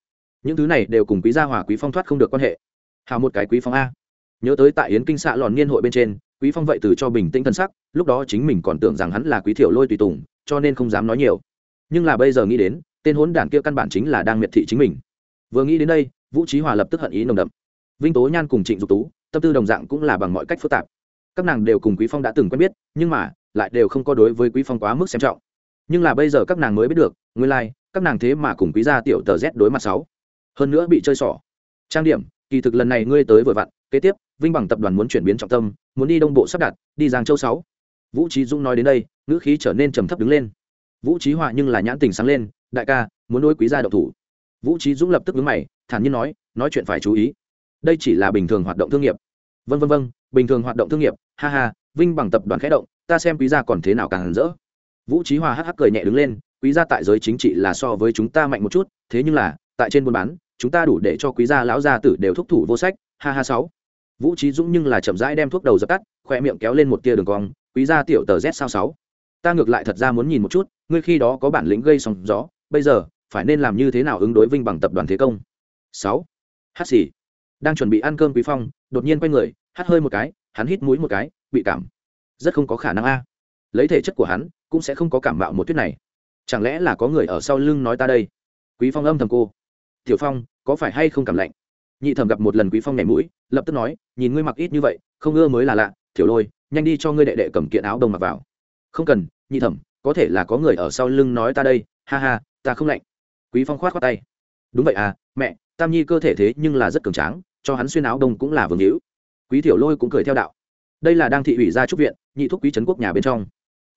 Những thứ này đều cùng quý gia hòa, quý phong thoát không được quan hệ. Hào một cái quý phong a. Nhớ tới tại yến kinh xạ lòn niên hội bên trên, quý phong vậy từ cho bình tĩnh thân sắc, lúc đó chính mình còn tưởng rằng hắn là quý thiểu lôi tùy tùng, cho nên không dám nói nhiều. Nhưng là bây giờ nghĩ đến, tên hốn đản kia căn bản chính là đang miệt thị chính mình. Vừa nghĩ đến đây, vũ trí hòa lập tức hận ý nồng đậm. Vinh tố nhan cùng trịnh dục tú, tâm tư đồng dạng cũng là bằng mọi cách phức tạp. Các nàng đều cùng quý phong đã từng quen biết, nhưng mà lại đều không có đối với quý phong quá mức xem trọng. Nhưng là bây giờ các nàng mới biết được nguyên lai like, các nàng thế mà cùng quý gia tiểu tờ z đối mặt sáu. Hơn nữa bị chơi xỏ trang điểm kỳ thực lần này ngươi tới vừa vặn kế tiếp vinh bằng tập đoàn muốn chuyển biến trọng tâm muốn đi đông bộ sắp đặt đi giang châu sáu. Vũ trí dũng nói đến đây ngữ khí trở nên trầm thấp đứng lên. Vũ trí họa nhưng là nhãn tình sáng lên đại ca muốn nuôi quý gia độc thủ. Vũ trí dũng lập tức vướng mày thản nhiên nói nói chuyện phải chú ý. Đây chỉ là bình thường hoạt động thương nghiệp. Vân vân vân bình thường hoạt động thương nghiệp. Ha ha vinh bằng tập đoàn khẽ động ta xem quý gia còn thế nào càng rỡ. Vũ trí hòa hắc hắc cười nhẹ đứng lên, quý gia tại giới chính trị là so với chúng ta mạnh một chút, thế nhưng là, tại trên buôn bán, chúng ta đủ để cho quý gia lão gia tử đều thúc thủ vô sách, ha ha sáu. Vũ trí dũng nhưng là chậm rãi đem thuốc đầu dập tắt, khoe miệng kéo lên một tia đường cong, quý gia tiểu tờ z sao sáu. Ta ngược lại thật ra muốn nhìn một chút, ngươi khi đó có bản lĩnh gây sóng gió, bây giờ, phải nên làm như thế nào ứng đối vinh bằng tập đoàn thế công? Sáu. Hát xì. Đang chuẩn bị ăn cơm quý phong, đột nhiên quay người hát hơi một cái, hắn hít mũi một cái, bị cảm rất không có khả năng a. Lấy thể chất của hắn, cũng sẽ không có cảm mạo một tuyết này. Chẳng lẽ là có người ở sau lưng nói ta đây? Quý phong âm thầm cô. Tiểu phong, có phải hay không cảm lạnh? Nhị thẩm gặp một lần quý phong nhảy mũi, lập tức nói, nhìn ngươi mặc ít như vậy, không ưa mới là lạ. Tiểu lôi, nhanh đi cho ngươi đệ đệ cầm kiện áo đông mặc vào. Không cần, nhị thẩm, có thể là có người ở sau lưng nói ta đây. Ha ha, ta không lạnh. Quý phong khoát khoát tay. Đúng vậy à mẹ, tam nhi cơ thể thế nhưng là rất cường tráng, cho hắn xuyên áo đông cũng là vương hữu. Quý tiểu lôi cũng cười theo đạo đây là đang thị ủy gia trúc viện, nhị thúc quý trấn quốc nhà bên trong.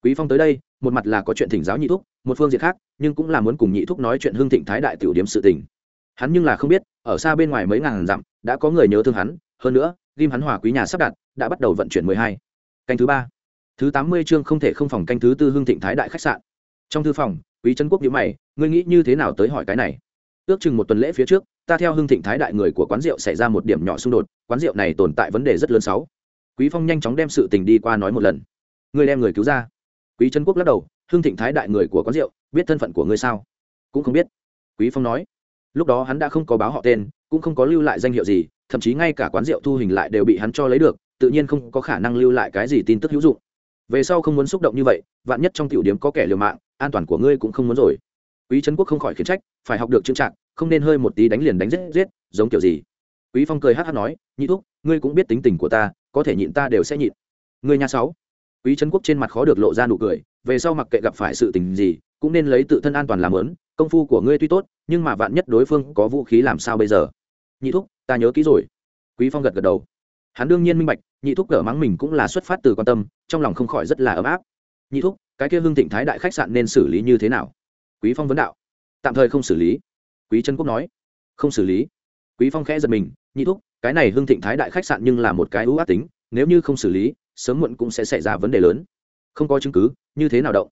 Quý phong tới đây, một mặt là có chuyện thỉnh giáo nhị thúc, một phương diện khác, nhưng cũng là muốn cùng nhị thúc nói chuyện hương thịnh thái đại tiểu điểm sự tình. Hắn nhưng là không biết, ở xa bên ngoài mấy ngàn dặm, đã có người nhớ thương hắn, hơn nữa, ghim hắn hòa quý nhà sắp đặt, đã bắt đầu vận chuyển mười hai. Canh thứ ba. Thứ tám mươi chương không thể không phòng canh thứ tư hương thịnh thái đại khách sạn. Trong thư phòng, quý trấn quốc nhíu mày, ngươi nghĩ như thế nào tới hỏi cái này? Ước chừng một tuần lễ phía trước, ta theo hưng thịnh thái đại người của quán rượu xảy ra một điểm nhỏ xung đột, quán rượu này tồn tại vấn đề rất lớn sáu quý phong nhanh chóng đem sự tình đi qua nói một lần. Ngươi đem người cứu ra. Quý trấn quốc lắc đầu Hương thịnh thái đại người của quán rượu, biết thân phận của ngươi sao? Cũng không biết. Quý phong nói. Lúc đó hắn đã không có báo họ tên, cũng không có lưu lại danh hiệu gì, thậm chí ngay cả quán rượu thu hình lại đều bị hắn cho lấy được, tự nhiên không có khả năng lưu lại cái gì tin tức hữu dụng. Về sau không muốn xúc động như vậy, vạn nhất trong tiểu điểm có kẻ liều mạng, an toàn của ngươi cũng không muốn rồi. Quý trấn quốc không khỏi khiển trách, phải học được trưng trạng không nên hơi một tí đánh liền đánh giết giết, giống kiểu gì. Quý phong cười hát hát nói, nhị thúc, ngươi cũng biết tính tình của ta có thể nhịn ta đều sẽ nhịn. Người nhà sáu. Quý trấn quốc trên mặt khó được lộ ra nụ cười, về sau mặc kệ gặp phải sự tình gì, cũng nên lấy tự thân an toàn làm lớn công phu của ngươi tuy tốt, nhưng mà vạn nhất đối phương có vũ khí làm sao bây giờ? Nhị thúc, ta nhớ kỹ rồi. Quý phong gật gật đầu. Hắn đương nhiên minh bạch, nhị thúc cỡ mắng mình cũng là xuất phát từ quan tâm, trong lòng không khỏi rất là ấm áp. Nhị thúc, cái kia hương thịnh thái đại khách sạn nên xử lý như thế nào? Quý phong vấn đạo. Tạm thời không xử lý. Quý trân quốc nói. Không xử lý. Quý phong khẽ giật mình, nhị thúc cái này hương thịnh thái đại khách sạn nhưng là một cái ưu ác tính, nếu như không xử lý, sớm muộn cũng sẽ xảy ra vấn đề lớn. Không có chứng cứ, như thế nào động?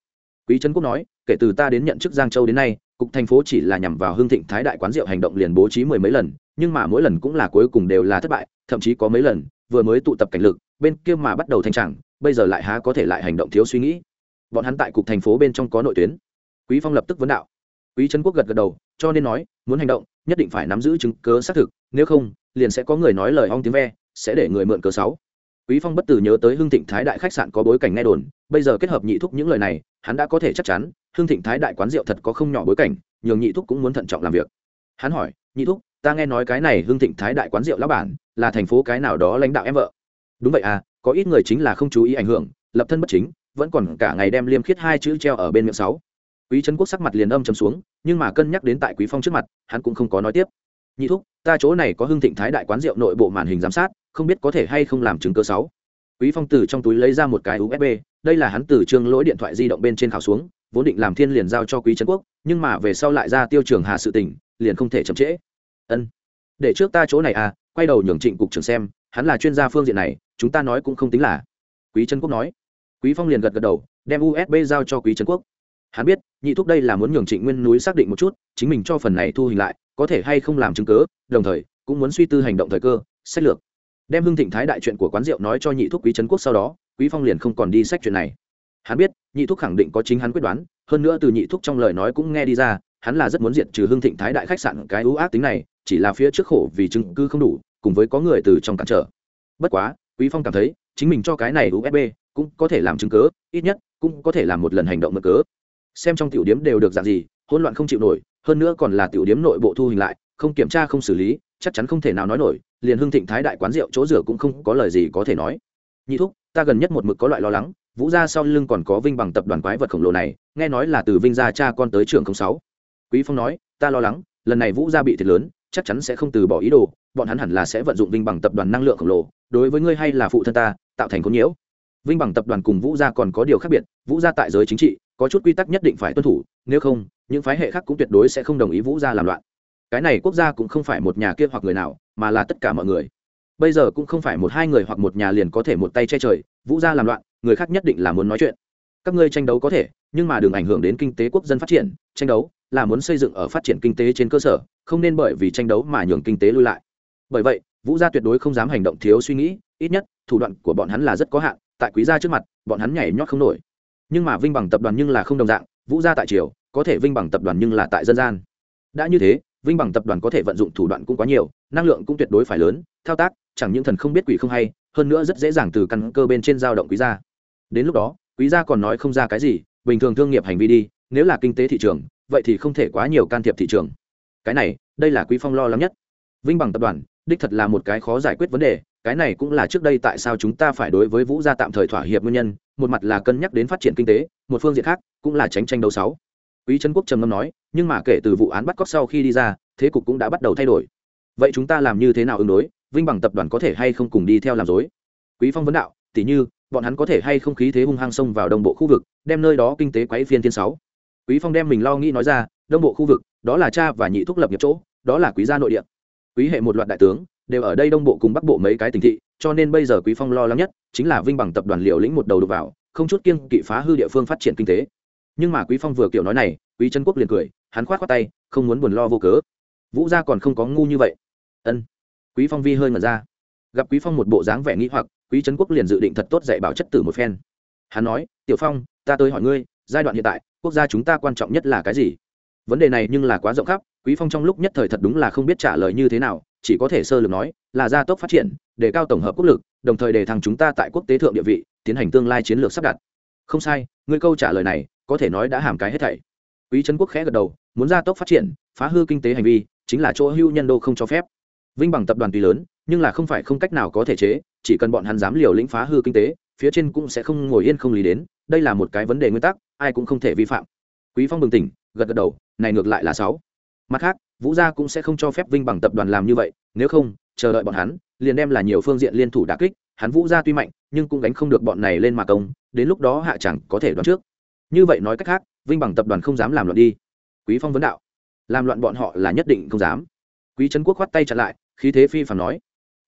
Quý trấn quốc nói, kể từ ta đến nhận chức giang châu đến nay, cục thành phố chỉ là nhằm vào hương thịnh thái đại quán rượu hành động liền bố trí mười mấy lần, nhưng mà mỗi lần cũng là cuối cùng đều là thất bại, thậm chí có mấy lần, vừa mới tụ tập cảnh lực, bên kia mà bắt đầu thanh trạng bây giờ lại há có thể lại hành động thiếu suy nghĩ. Bọn hắn tại cục thành phố bên trong có nội tuyến. Quý phong lập tức vấn đạo. Quý trấn quốc gật gật đầu, cho nên nói, muốn hành động, nhất định phải nắm giữ chứng cớ xác thực nếu không, liền sẽ có người nói lời ong tiếng ve, sẽ để người mượn cớ sáu. Quý phong bất tử nhớ tới hưng thịnh thái đại khách sạn có bối cảnh nghe đồn, bây giờ kết hợp nhị thúc những lời này, hắn đã có thể chắc chắn, hưng thịnh thái đại quán rượu thật có không nhỏ bối cảnh, nhường nhị thúc cũng muốn thận trọng làm việc. Hắn hỏi, nhị thúc, ta nghe nói cái này hưng thịnh thái đại quán rượu lão bản, là thành phố cái nào đó lãnh đạo em vợ? Đúng vậy à có ít người chính là không chú ý ảnh hưởng, lập thân bất chính, vẫn còn cả ngày đem liêm khiết hai chữ treo ở bên miệng sáu. Quý trấn quốc sắc mặt liền âm chấm xuống, nhưng mà cân nhắc đến tại quý phong trước mặt, hắn cũng không có nói tiếp nhị thúc, ta chỗ này có hưng thịnh thái đại quán rượu nội bộ màn hình giám sát, không biết có thể hay không làm chứng cơ sáu. Quý phong từ trong túi lấy ra một cái usb đây là hắn từ trương lỗi điện thoại di động bên trên khảo xuống, vốn định làm thiên liền giao cho quý trấn quốc, nhưng mà về sau lại ra tiêu trường hà sự tình, liền không thể chậm trễ. Ân, để trước ta chỗ này à quay đầu nhường trịnh cục trưởng xem, hắn là chuyên gia phương diện này, chúng ta nói cũng không tính là. Quý trấn quốc nói. Quý phong liền gật gật đầu, đem usb giao cho quý trấn quốc. Hắn biết, nhị thúc đây là muốn nhường trịnh nguyên núi xác định một chút, chính mình cho phần này thu hình lại có thể hay không làm chứng cớ đồng thời, cũng muốn suy tư hành động thời cơ, sách lược. Đem hưng thịnh thái đại chuyện của quán rượu nói cho nhị thúc quý trấn quốc sau đó, quý phong liền không còn đi sách chuyện này. Hắn biết, nhị thúc khẳng định có chính hắn quyết đoán, hơn nữa từ nhị thúc trong lời nói cũng nghe đi ra, hắn là rất muốn diệt trừ hưng thịnh thái đại khách sạn cái ưu ác tính này, chỉ là phía trước khổ vì chứng cứ không đủ, cùng với có người từ trong cản trở. Bất quá, quý phong cảm thấy, chính mình cho cái này usb cũng có thể làm chứng cớ ít nhất, cũng có thể làm một lần hành động mực cớ. Xem trong tiểu điếm đều được dạng gì, hỗn loạn không chịu nổi hơn nữa còn là tiểu điếm nội bộ thu hình lại, không kiểm tra không xử lý, chắc chắn không thể nào nói nổi, liền hưng thịnh thái đại quán rượu chỗ rửa cũng không có lời gì có thể nói. Nhị thúc, ta gần nhất một mực có loại lo lắng, vũ gia sau lưng còn có vinh bằng tập đoàn quái vật khổng lồ này, nghe nói là từ vinh gia cha con tới trường sáu. Quý phong nói, ta lo lắng, lần này vũ gia bị thiệt lớn, chắc chắn sẽ không từ bỏ ý đồ, bọn hắn hẳn là sẽ vận dụng vinh bằng tập đoàn năng lượng khổng lồ, đối với ngươi hay là phụ thân ta, tạo thành khốn nhiễu. Vinh bằng tập đoàn cùng vũ gia còn có điều khác biệt, vũ gia tại giới chính trị, có chút quy tắc nhất định phải tuân thủ, nếu không những phái hệ khác cũng tuyệt đối sẽ không đồng ý vũ gia làm loạn. Cái này quốc gia cũng không phải một nhà kia hoặc người nào, mà là tất cả mọi người. Bây giờ cũng không phải một hai người hoặc một nhà liền có thể một tay che trời, vũ gia làm loạn, người khác nhất định là muốn nói chuyện. Các ngươi tranh đấu có thể, nhưng mà đừng ảnh hưởng đến kinh tế quốc dân phát triển, tranh đấu là muốn xây dựng ở phát triển kinh tế trên cơ sở, không nên bởi vì tranh đấu mà nhường kinh tế lui lại. Bởi vậy, vũ gia tuyệt đối không dám hành động thiếu suy nghĩ, ít nhất, thủ đoạn của bọn hắn là rất có hạn, tại quý gia trước mặt, bọn hắn nhảy nhót không nổi. Nhưng mà vinh bằng tập đoàn nhưng là không đồng dạng, vũ gia tại triều có thể vinh bằng tập đoàn nhưng là tại dân gian. Đã như thế, vinh bằng tập đoàn có thể vận dụng thủ đoạn cũng quá nhiều, năng lượng cũng tuyệt đối phải lớn, thao tác, chẳng những thần không biết quỷ không hay, hơn nữa rất dễ dàng từ căn cơ bên trên dao động quý gia. Đến lúc đó, quý gia còn nói không ra cái gì, bình thường thương nghiệp hành vi đi, nếu là kinh tế thị trường, vậy thì không thể quá nhiều can thiệp thị trường. Cái này, đây là quý phong lo lắng nhất. Vinh bằng tập đoàn, đích thật là một cái khó giải quyết vấn đề, cái này cũng là trước đây tại sao chúng ta phải đối với vũ gia tạm thời thỏa hiệp nguyên nhân, một mặt là cân nhắc đến phát triển kinh tế, một phương diện khác, cũng là tránh tranh đấu sáu quý trấn quốc trầm ngâm nói, nhưng mà kể từ vụ án bắt cóc sau khi đi ra, thế cục cũng đã bắt đầu thay đổi. Vậy chúng ta làm như thế nào ứng đối? Vinh bằng tập đoàn có thể hay không cùng đi theo làm dối? Quý phong vấn đạo, tỉ như, bọn hắn có thể hay không khí thế hung hăng xông vào đông bộ khu vực, đem nơi đó kinh tế quấy phiên thiên sáu. Quý phong đem mình lo nghĩ nói ra, đông bộ khu vực, đó là cha và nhị thúc lập nghiệp chỗ, đó là quý gia nội địa. Quý hệ một loạt đại tướng, đều ở đây đông bộ cùng bắc bộ mấy cái tỉnh thị, cho nên bây giờ quý phong lo lắng nhất chính là vinh bằng tập đoàn liều lĩnh một đầu đục vào, không chút kiêng kỵ phá hư địa phương phát triển kinh tế nhưng mà quý phong vừa kiểu nói này, quý trấn quốc liền cười, hắn khoát khoát tay, không muốn buồn lo vô cớ. Vũ gia còn không có ngu như vậy. Ân. Quý phong vi hơi ngẩn ra. Gặp quý phong một bộ dáng vẻ nghĩ hoặc, quý trấn quốc liền dự định thật tốt dạy bảo chất tử một phen. Hắn nói, tiểu phong, ta tới hỏi ngươi, giai đoạn hiện tại, quốc gia chúng ta quan trọng nhất là cái gì? Vấn đề này nhưng là quá rộng khắp, quý phong trong lúc nhất thời thật đúng là không biết trả lời như thế nào, chỉ có thể sơ lược nói, là gia tốc phát triển để cao tổng hợp quốc lực, đồng thời để thằng chúng ta tại quốc tế thượng địa vị, tiến hành tương lai chiến lược sắp đặt. Không sai, ngươi câu trả lời này có thể nói đã hàm cái hết thảy. Quý trấn quốc khẽ gật đầu, muốn gia tốc phát triển, phá hư kinh tế hành vi, chính là chỗ hưu nhân đô không cho phép. Vinh bằng tập đoàn tuy lớn, nhưng là không phải không cách nào có thể chế, chỉ cần bọn hắn dám liều lĩnh phá hư kinh tế, phía trên cũng sẽ không ngồi yên không lý đến, đây là một cái vấn đề nguyên tắc, ai cũng không thể vi phạm. Quý phong bừng tỉnh, gật gật đầu, này ngược lại là sáu. Mặt khác, vũ gia cũng sẽ không cho phép vinh bằng tập đoàn làm như vậy, nếu không, chờ đợi bọn hắn, liền đem là nhiều phương diện liên thủ đả kích, hắn vũ gia tuy mạnh, nhưng cũng gánh không được bọn này lên mà công, đến lúc đó hạ chẳng có thể đoán trước như vậy nói cách khác, vinh bằng tập đoàn không dám làm loạn đi. Quý phong vấn đạo. Làm loạn bọn họ là nhất định không dám. Quý trấn quốc khoát tay chặn lại, khí thế phi phàm nói.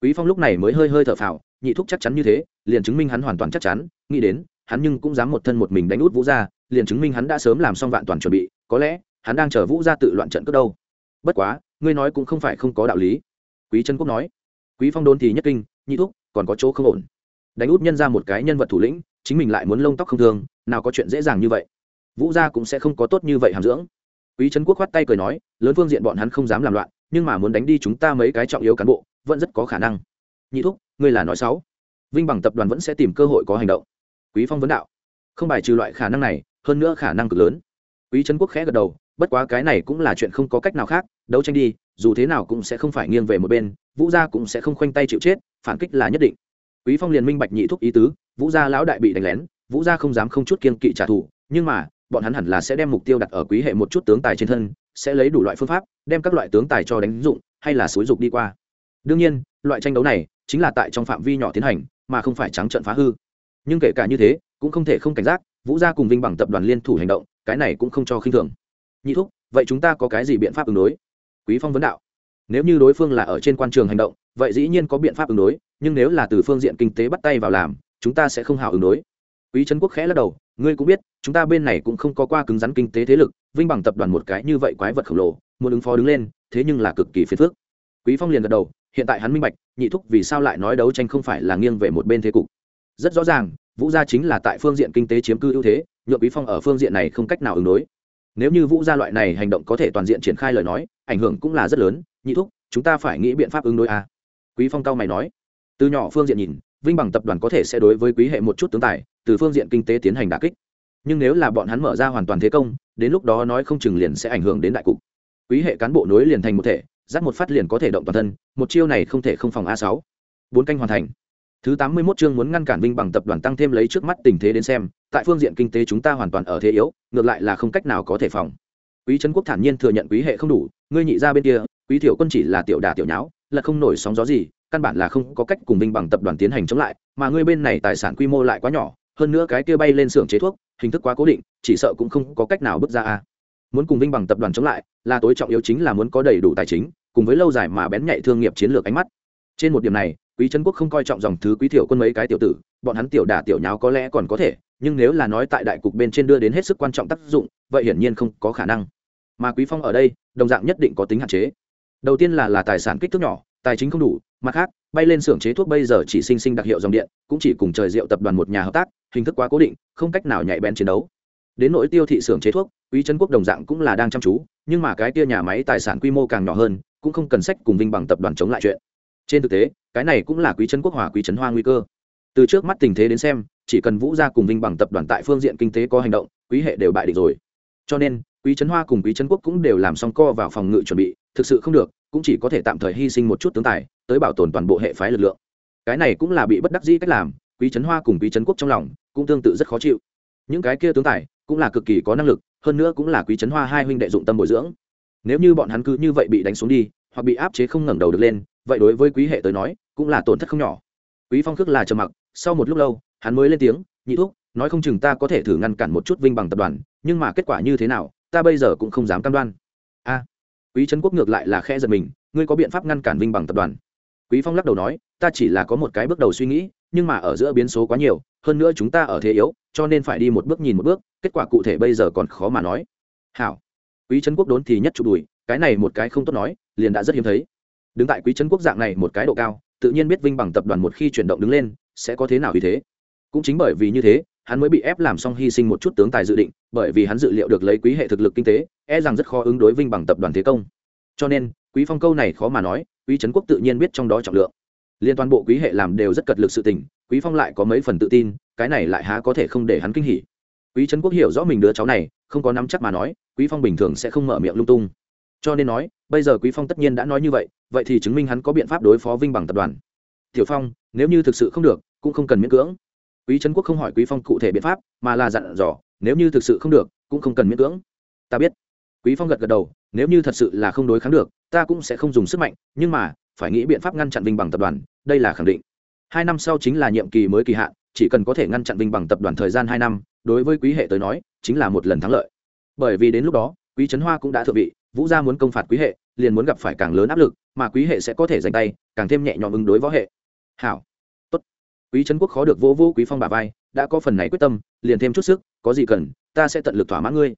Quý phong lúc này mới hơi hơi thở phào, nhị thúc chắc chắn như thế, liền chứng minh hắn hoàn toàn chắc chắn, nghĩ đến, hắn nhưng cũng dám một thân một mình đánh út vũ gia, liền chứng minh hắn đã sớm làm xong vạn toàn chuẩn bị, có lẽ, hắn đang chờ vũ gia tự loạn trận cướp đâu. Bất quá, ngươi nói cũng không phải không có đạo lý. Quý trấn quốc nói. Quý phong đôn thì nhất kinh, nhị thúc, còn có chỗ không ổn. Đánh út nhân ra một cái nhân vật thủ lĩnh chính mình lại muốn lông tóc không thương, nào có chuyện dễ dàng như vậy. Vũ gia cũng sẽ không có tốt như vậy hàm dưỡng. Quý trấn quốc khoát tay cười nói, lớn phương diện bọn hắn không dám làm loạn, nhưng mà muốn đánh đi chúng ta mấy cái trọng yếu cán bộ, vẫn rất có khả năng. Nhị thúc, ngươi là nói sáu vinh bằng tập đoàn vẫn sẽ tìm cơ hội có hành động. Quý phong vấn đạo. Không bài trừ loại khả năng này, hơn nữa khả năng cực lớn. Quý trấn quốc khẽ gật đầu, bất quá cái này cũng là chuyện không có cách nào khác, đấu tranh đi, dù thế nào cũng sẽ không phải nghiêng về một bên, vũ gia cũng sẽ không khoanh tay chịu chết, phản kích là nhất định. Quý phong liền minh bạch nhị thúc ý tứ vũ gia lão đại bị đánh lén, vũ gia không dám không chút kiên kỵ trả thù, nhưng mà, bọn hắn hẳn là sẽ đem mục tiêu đặt ở quý hệ một chút tướng tài trên thân, sẽ lấy đủ loại phương pháp, đem các loại tướng tài cho đánh dụng, hay là xúi dục đi qua. Đương nhiên, loại tranh đấu này chính là tại trong phạm vi nhỏ tiến hành, mà không phải trắng trận phá hư. Nhưng kể cả như thế, cũng không thể không cảnh giác, vũ gia cùng vinh bằng tập đoàn liên thủ hành động, cái này cũng không cho khinh thường. Nhị thúc, vậy chúng ta có cái gì biện pháp ứng đối? Quý phong vấn đạo. Nếu như đối phương là ở trên quan trường hành động, vậy dĩ nhiên có biện pháp ứng đối, nhưng nếu là từ phương diện kinh tế bắt tay vào làm chúng ta sẽ không hào ứng đối. Quý trấn quốc khẽ lắc đầu, ngươi cũng biết, chúng ta bên này cũng không có qua cứng rắn kinh tế thế lực, vinh bằng tập đoàn một cái như vậy quái vật khổng lồ, muốn ứng phó đứng lên, thế nhưng là cực kỳ phiền phức. Quý phong liền gật đầu, hiện tại hắn minh bạch, nhị thúc vì sao lại nói đấu tranh không phải là nghiêng về một bên thế cục. Rất rõ ràng, vũ gia chính là tại phương diện kinh tế chiếm cư ưu thế, nhượng quý phong ở phương diện này không cách nào ứng đối. Nếu như vũ gia loại này hành động có thể toàn diện triển khai lời nói, ảnh hưởng cũng là rất lớn, nhị thúc, chúng ta phải nghĩ biện pháp ứng đối a à? quý phong cao mày nói. Từ nhỏ phương diện nhìn vinh bằng tập đoàn có thể sẽ đối với quý hệ một chút tướng tài, từ phương diện kinh tế tiến hành đả kích. Nhưng nếu là bọn hắn mở ra hoàn toàn thế công, đến lúc đó nói không chừng liền sẽ ảnh hưởng đến đại cục. Quý hệ cán bộ nối liền thành một thể dắt một phát liền có thể động toàn thân, một chiêu này không thể không phòng a sáu. Bốn canh hoàn thành. Thứ tám mươi 81 chương muốn ngăn cản vinh bằng tập đoàn tăng thêm lấy trước mắt tình thế đến xem, tại phương diện kinh tế chúng ta hoàn toàn ở thế yếu, ngược lại là không cách nào có thể phòng. Quý trấn quốc thản nhiên thừa nhận quý hệ không đủ, ngươi nhị ra bên kia, quý tiểu quân chỉ là tiểu đà tiểu nháo, là không nổi sóng gió gì căn bản là không có cách cùng vinh bằng tập đoàn tiến hành chống lại, mà ngươi bên này tài sản quy mô lại quá nhỏ, hơn nữa cái kia bay lên xưởng chế thuốc, hình thức quá cố định, chỉ sợ cũng không có cách nào bước ra a. Muốn cùng vinh bằng tập đoàn chống lại, là tối trọng yếu chính là muốn có đầy đủ tài chính, cùng với lâu dài mà bén nhạy thương nghiệp chiến lược ánh mắt. Trên một điểm này, quý trấn quốc không coi trọng dòng thứ quý thiểu quân mấy cái tiểu tử, bọn hắn tiểu đả tiểu nháo có lẽ còn có thể, nhưng nếu là nói tại đại cục bên trên đưa đến hết sức quan trọng tác dụng, vậy hiển nhiên không có khả năng. Mà quý phong ở đây, đồng dạng nhất định có tính hạn chế. Đầu tiên là là tài sản kích thước nhỏ tài chính không đủ, mặt khác, bay lên xưởng chế thuốc bây giờ chỉ sinh sinh đặc hiệu dòng điện, cũng chỉ cùng trời rượu tập đoàn một nhà hợp tác, hình thức quá cố định, không cách nào nhạy bén chiến đấu. Đến nỗi tiêu thị xưởng chế thuốc, quý trấn quốc đồng dạng cũng là đang chăm chú, nhưng mà cái kia nhà máy tài sản quy mô càng nhỏ hơn, cũng không cần sách cùng vinh bằng tập đoàn chống lại chuyện. Trên thực tế, cái này cũng là quý trấn quốc hòa quý trấn hoa nguy cơ. Từ trước mắt tình thế đến xem, chỉ cần vũ gia cùng vinh bằng tập đoàn tại phương diện kinh tế có hành động, quý hệ đều bại địch rồi. Cho nên, quý trấn hoa cùng quý trấn quốc cũng đều làm xong co vào phòng ngự chuẩn bị thực sự không được, cũng chỉ có thể tạm thời hy sinh một chút tướng tài, tới bảo tồn toàn bộ hệ phái lực lượng. Cái này cũng là bị bất đắc dĩ cách làm, quý trấn hoa cùng quý trấn quốc trong lòng cũng tương tự rất khó chịu. Những cái kia tướng tài cũng là cực kỳ có năng lực, hơn nữa cũng là quý trấn hoa hai huynh đệ dụng tâm bồi dưỡng. Nếu như bọn hắn cứ như vậy bị đánh xuống đi, hoặc bị áp chế không ngẩng đầu được lên, vậy đối với quý hệ tới nói, cũng là tổn thất không nhỏ. Quý phong khước là trầm mặc, sau một lúc lâu, hắn mới lên tiếng, nhị thúc, nói không chừng ta có thể thử ngăn cản một chút vinh bằng tập đoàn, nhưng mà kết quả như thế nào, ta bây giờ cũng không dám cam đoan. A quý trấn quốc ngược lại là khe giật mình, ngươi có biện pháp ngăn cản vinh bằng tập đoàn? Quý phong lắc đầu nói, ta chỉ là có một cái bước đầu suy nghĩ, nhưng mà ở giữa biến số quá nhiều, hơn nữa chúng ta ở thế yếu, cho nên phải đi một bước nhìn một bước, kết quả cụ thể bây giờ còn khó mà nói. Hảo. Quý trấn quốc đốn thì nhất chụp đùi, cái này một cái không tốt nói, liền đã rất hiếm thấy. Đứng tại quý trấn quốc dạng này một cái độ cao, tự nhiên biết vinh bằng tập đoàn một khi chuyển động đứng lên, sẽ có thế nào vì thế. Cũng chính bởi vì như thế hắn mới bị ép làm xong hy sinh một chút tướng tài dự định, bởi vì hắn dự liệu được lấy quý hệ thực lực kinh tế e rằng rất khó ứng đối vinh bằng tập đoàn thế công. Cho nên, quý phong câu này khó mà nói, quý trấn quốc tự nhiên biết trong đó trọng lượng. Liên toàn bộ quý hệ làm đều rất cật lực sự tình, quý phong lại có mấy phần tự tin, cái này lại há có thể không để hắn kinh hỉ. Quý trấn quốc hiểu rõ mình đứa cháu này, không có nắm chắc mà nói, quý phong bình thường sẽ không mở miệng lung tung. Cho nên nói, bây giờ quý phong tất nhiên đã nói như vậy vậy thì chứng minh hắn có biện pháp đối phó vinh bằng tập đoàn. Tiểu phong, nếu như thực sự không được, cũng không cần miễn cưỡng quý trấn quốc không hỏi quý phong cụ thể biện pháp, mà là dặn dò, nếu như thực sự không được, cũng không cần miễn cưỡng. Ta biết. Quý phong gật gật đầu, nếu như thật sự là không đối kháng được, ta cũng sẽ không dùng sức mạnh, nhưng mà, phải nghĩ biện pháp ngăn chặn vinh bằng tập đoàn, đây là khẳng định. Hai năm sau chính là nhiệm kỳ mới kỳ hạn, chỉ cần có thể ngăn chặn vinh bằng tập đoàn thời gian hai năm, đối với quý hệ tới nói, chính là một lần thắng lợi. Bởi vì đến lúc đó, quý trấn hoa cũng đã thượng vị, vũ gia muốn công phạt quý hệ, liền muốn gặp phải càng lớn áp lực, mà quý hệ sẽ có thể giành tay, càng thêm nhẹ nhõm ứng đối võ hệ. Hảo quý trấn quốc khó được vô vô quý phong bà vai, đã có phần này quyết tâm, liền thêm chút sức, có gì cần, ta sẽ tận lực thỏa mãn ngươi.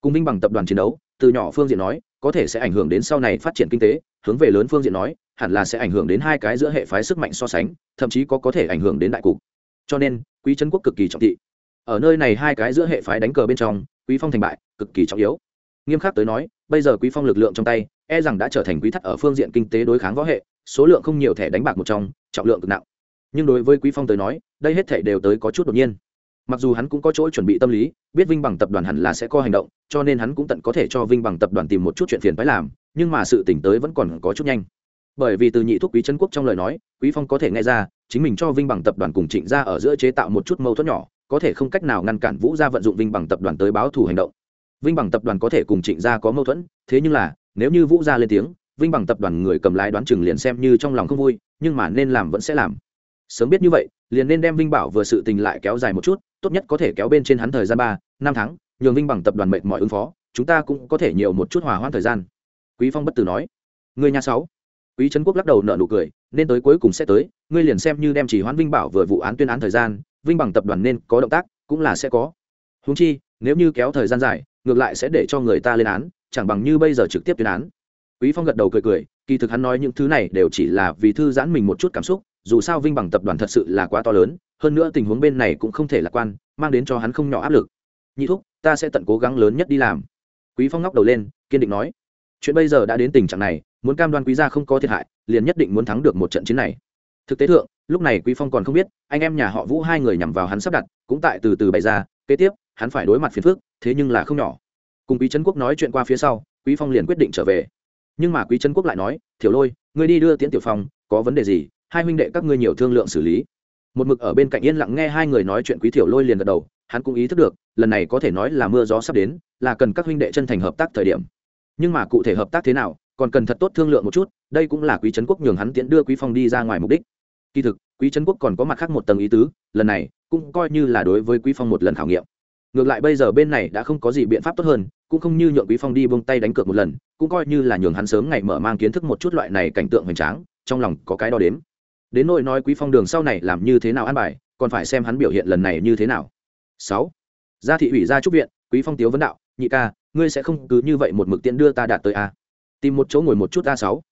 Cùng vinh bằng tập đoàn chiến đấu, từ nhỏ phương diện nói, có thể sẽ ảnh hưởng đến sau này phát triển kinh tế, hướng về lớn phương diện nói, hẳn là sẽ ảnh hưởng đến hai cái giữa hệ phái sức mạnh so sánh, thậm chí có có thể ảnh hưởng đến đại cục. Cho nên, quý trấn quốc cực kỳ trọng thị. Ở nơi này hai cái giữa hệ phái đánh cờ bên trong, quý phong thành bại, cực kỳ trọng yếu. Nghiêm khắc tới nói, bây giờ quý phong lực lượng trong tay e rằng đã trở thành quý thắt ở phương diện kinh tế đối kháng võ hệ, số lượng không nhiều thẻ đánh bạc một trong, trọng lượng cực nặng nhưng đối với quý phong tới nói, đây hết thảy đều tới có chút đột nhiên. Mặc dù hắn cũng có chỗ chuẩn bị tâm lý, biết vinh bằng tập đoàn hẳn là sẽ có hành động, cho nên hắn cũng tận có thể cho vinh bằng tập đoàn tìm một chút chuyện phiền phải làm, nhưng mà sự tỉnh tới vẫn còn có chút nhanh. Bởi vì từ nhị thuốc quý trấn quốc trong lời nói, quý phong có thể nghe ra, chính mình cho vinh bằng tập đoàn cùng trịnh ra ở giữa chế tạo một chút mâu thuẫn nhỏ, có thể không cách nào ngăn cản vũ gia vận dụng vinh bằng tập đoàn tới báo thù hành động. Vinh bằng tập đoàn có thể cùng trịnh gia có mâu thuẫn, thế nhưng là, nếu như vũ gia lên tiếng, vinh bằng tập đoàn người cầm lái đoán chừng liền xem như trong lòng không vui, nhưng mà nên làm vẫn sẽ làm sớm biết như vậy, liền nên đem vinh bảo vừa sự tình lại kéo dài một chút, tốt nhất có thể kéo bên trên hắn thời gian ba, năm tháng, nhường vinh bằng tập đoàn mệt mọi ứng phó, chúng ta cũng có thể nhiều một chút hòa hoãn thời gian. Quý phong bất tử nói. Người nhà sáu. Quý trấn quốc lắc đầu nợ nụ cười, nên tới cuối cùng sẽ tới, ngươi liền xem như đem chỉ hoãn vinh bảo vừa vụ án tuyên án thời gian, vinh bằng tập đoàn nên có động tác, cũng là sẽ có. Húng chi, nếu như kéo thời gian dài, ngược lại sẽ để cho người ta lên án, chẳng bằng như bây giờ trực tiếp tuyên án. Quý phong gật đầu cười cười, kỳ thực hắn nói những thứ này đều chỉ là vì thư giãn mình một chút cảm xúc dù sao vinh bằng tập đoàn thật sự là quá to lớn, hơn nữa tình huống bên này cũng không thể lạc quan, mang đến cho hắn không nhỏ áp lực. Nhị thúc, ta sẽ tận cố gắng lớn nhất đi làm. Quý phong ngóc đầu lên, kiên định nói. Chuyện bây giờ đã đến tình trạng này, muốn cam đoan quý gia không có thiệt hại, liền nhất định muốn thắng được một trận chiến này. Thực tế thượng, lúc này quý phong còn không biết, anh em nhà họ vũ hai người nhằm vào hắn sắp đặt, cũng tại từ từ bày ra, kế tiếp, hắn phải đối mặt phiền phức, thế nhưng là không nhỏ. Cùng quý trấn quốc nói chuyện qua phía sau, quý phong liền quyết định trở về. Nhưng mà quý trấn quốc lại nói, thiểu lôi, ngươi đi đưa tiễn tiểu phong, có vấn đề gì hai huynh đệ các ngươi nhiều thương lượng xử lý. Một mực ở bên cạnh yên lặng nghe hai người nói chuyện quý thiểu lôi liền gật đầu, hắn cũng ý thức được, lần này có thể nói là mưa gió sắp đến, là cần các huynh đệ chân thành hợp tác thời điểm. Nhưng mà cụ thể hợp tác thế nào, còn cần thật tốt thương lượng một chút, đây cũng là quý trấn quốc nhường hắn tiễn đưa quý phong đi ra ngoài mục đích. Kỳ thực, quý trấn quốc còn có mặt khác một tầng ý tứ, lần này cũng coi như là đối với quý phong một lần khảo nghiệm. Ngược lại bây giờ bên này đã không có gì biện pháp tốt hơn, cũng không như nhượng quý phong đi buông tay đánh cược một lần, cũng coi như là nhường hắn sớm ngày mở mang kiến thức một chút loại này cảnh tượng hoành tráng, trong lòng có cái đo đếm đến nỗi nói quý phong đường sau này làm như thế nào an bài, còn phải xem hắn biểu hiện lần này như thế nào. Sáu, gia thị ủy gia trúc viện, quý phong tiếu vấn đạo, nhị ca, ngươi sẽ không cứ như vậy một mực tiện đưa ta đạt tới a. Tìm một chỗ ngồi một chút a sáu.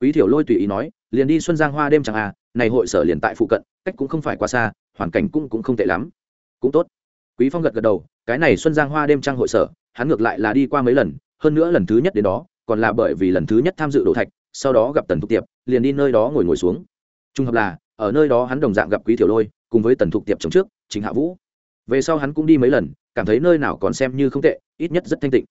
Quý thiểu lôi tùy ý nói, liền đi xuân giang hoa đêm chẳng a, này hội sở liền tại phụ cận, cách cũng không phải quá xa, hoàn cảnh cũng cũng không tệ lắm. Cũng tốt. Quý phong gật gật đầu, cái này xuân giang hoa đêm trăng hội sở, hắn ngược lại là đi qua mấy lần, hơn nữa lần thứ nhất đến đó, còn là bởi vì lần thứ nhất tham dự đổ thạch, sau đó gặp tần Thúc tiệp, liền đi nơi đó ngồi ngồi xuống trung hợp là, ở nơi đó hắn đồng dạng gặp quý tiểu lôi, cùng với tần thục tiệp chống trước, chính hạ vũ. Về sau hắn cũng đi mấy lần, cảm thấy nơi nào còn xem như không tệ, ít nhất rất thanh tịnh.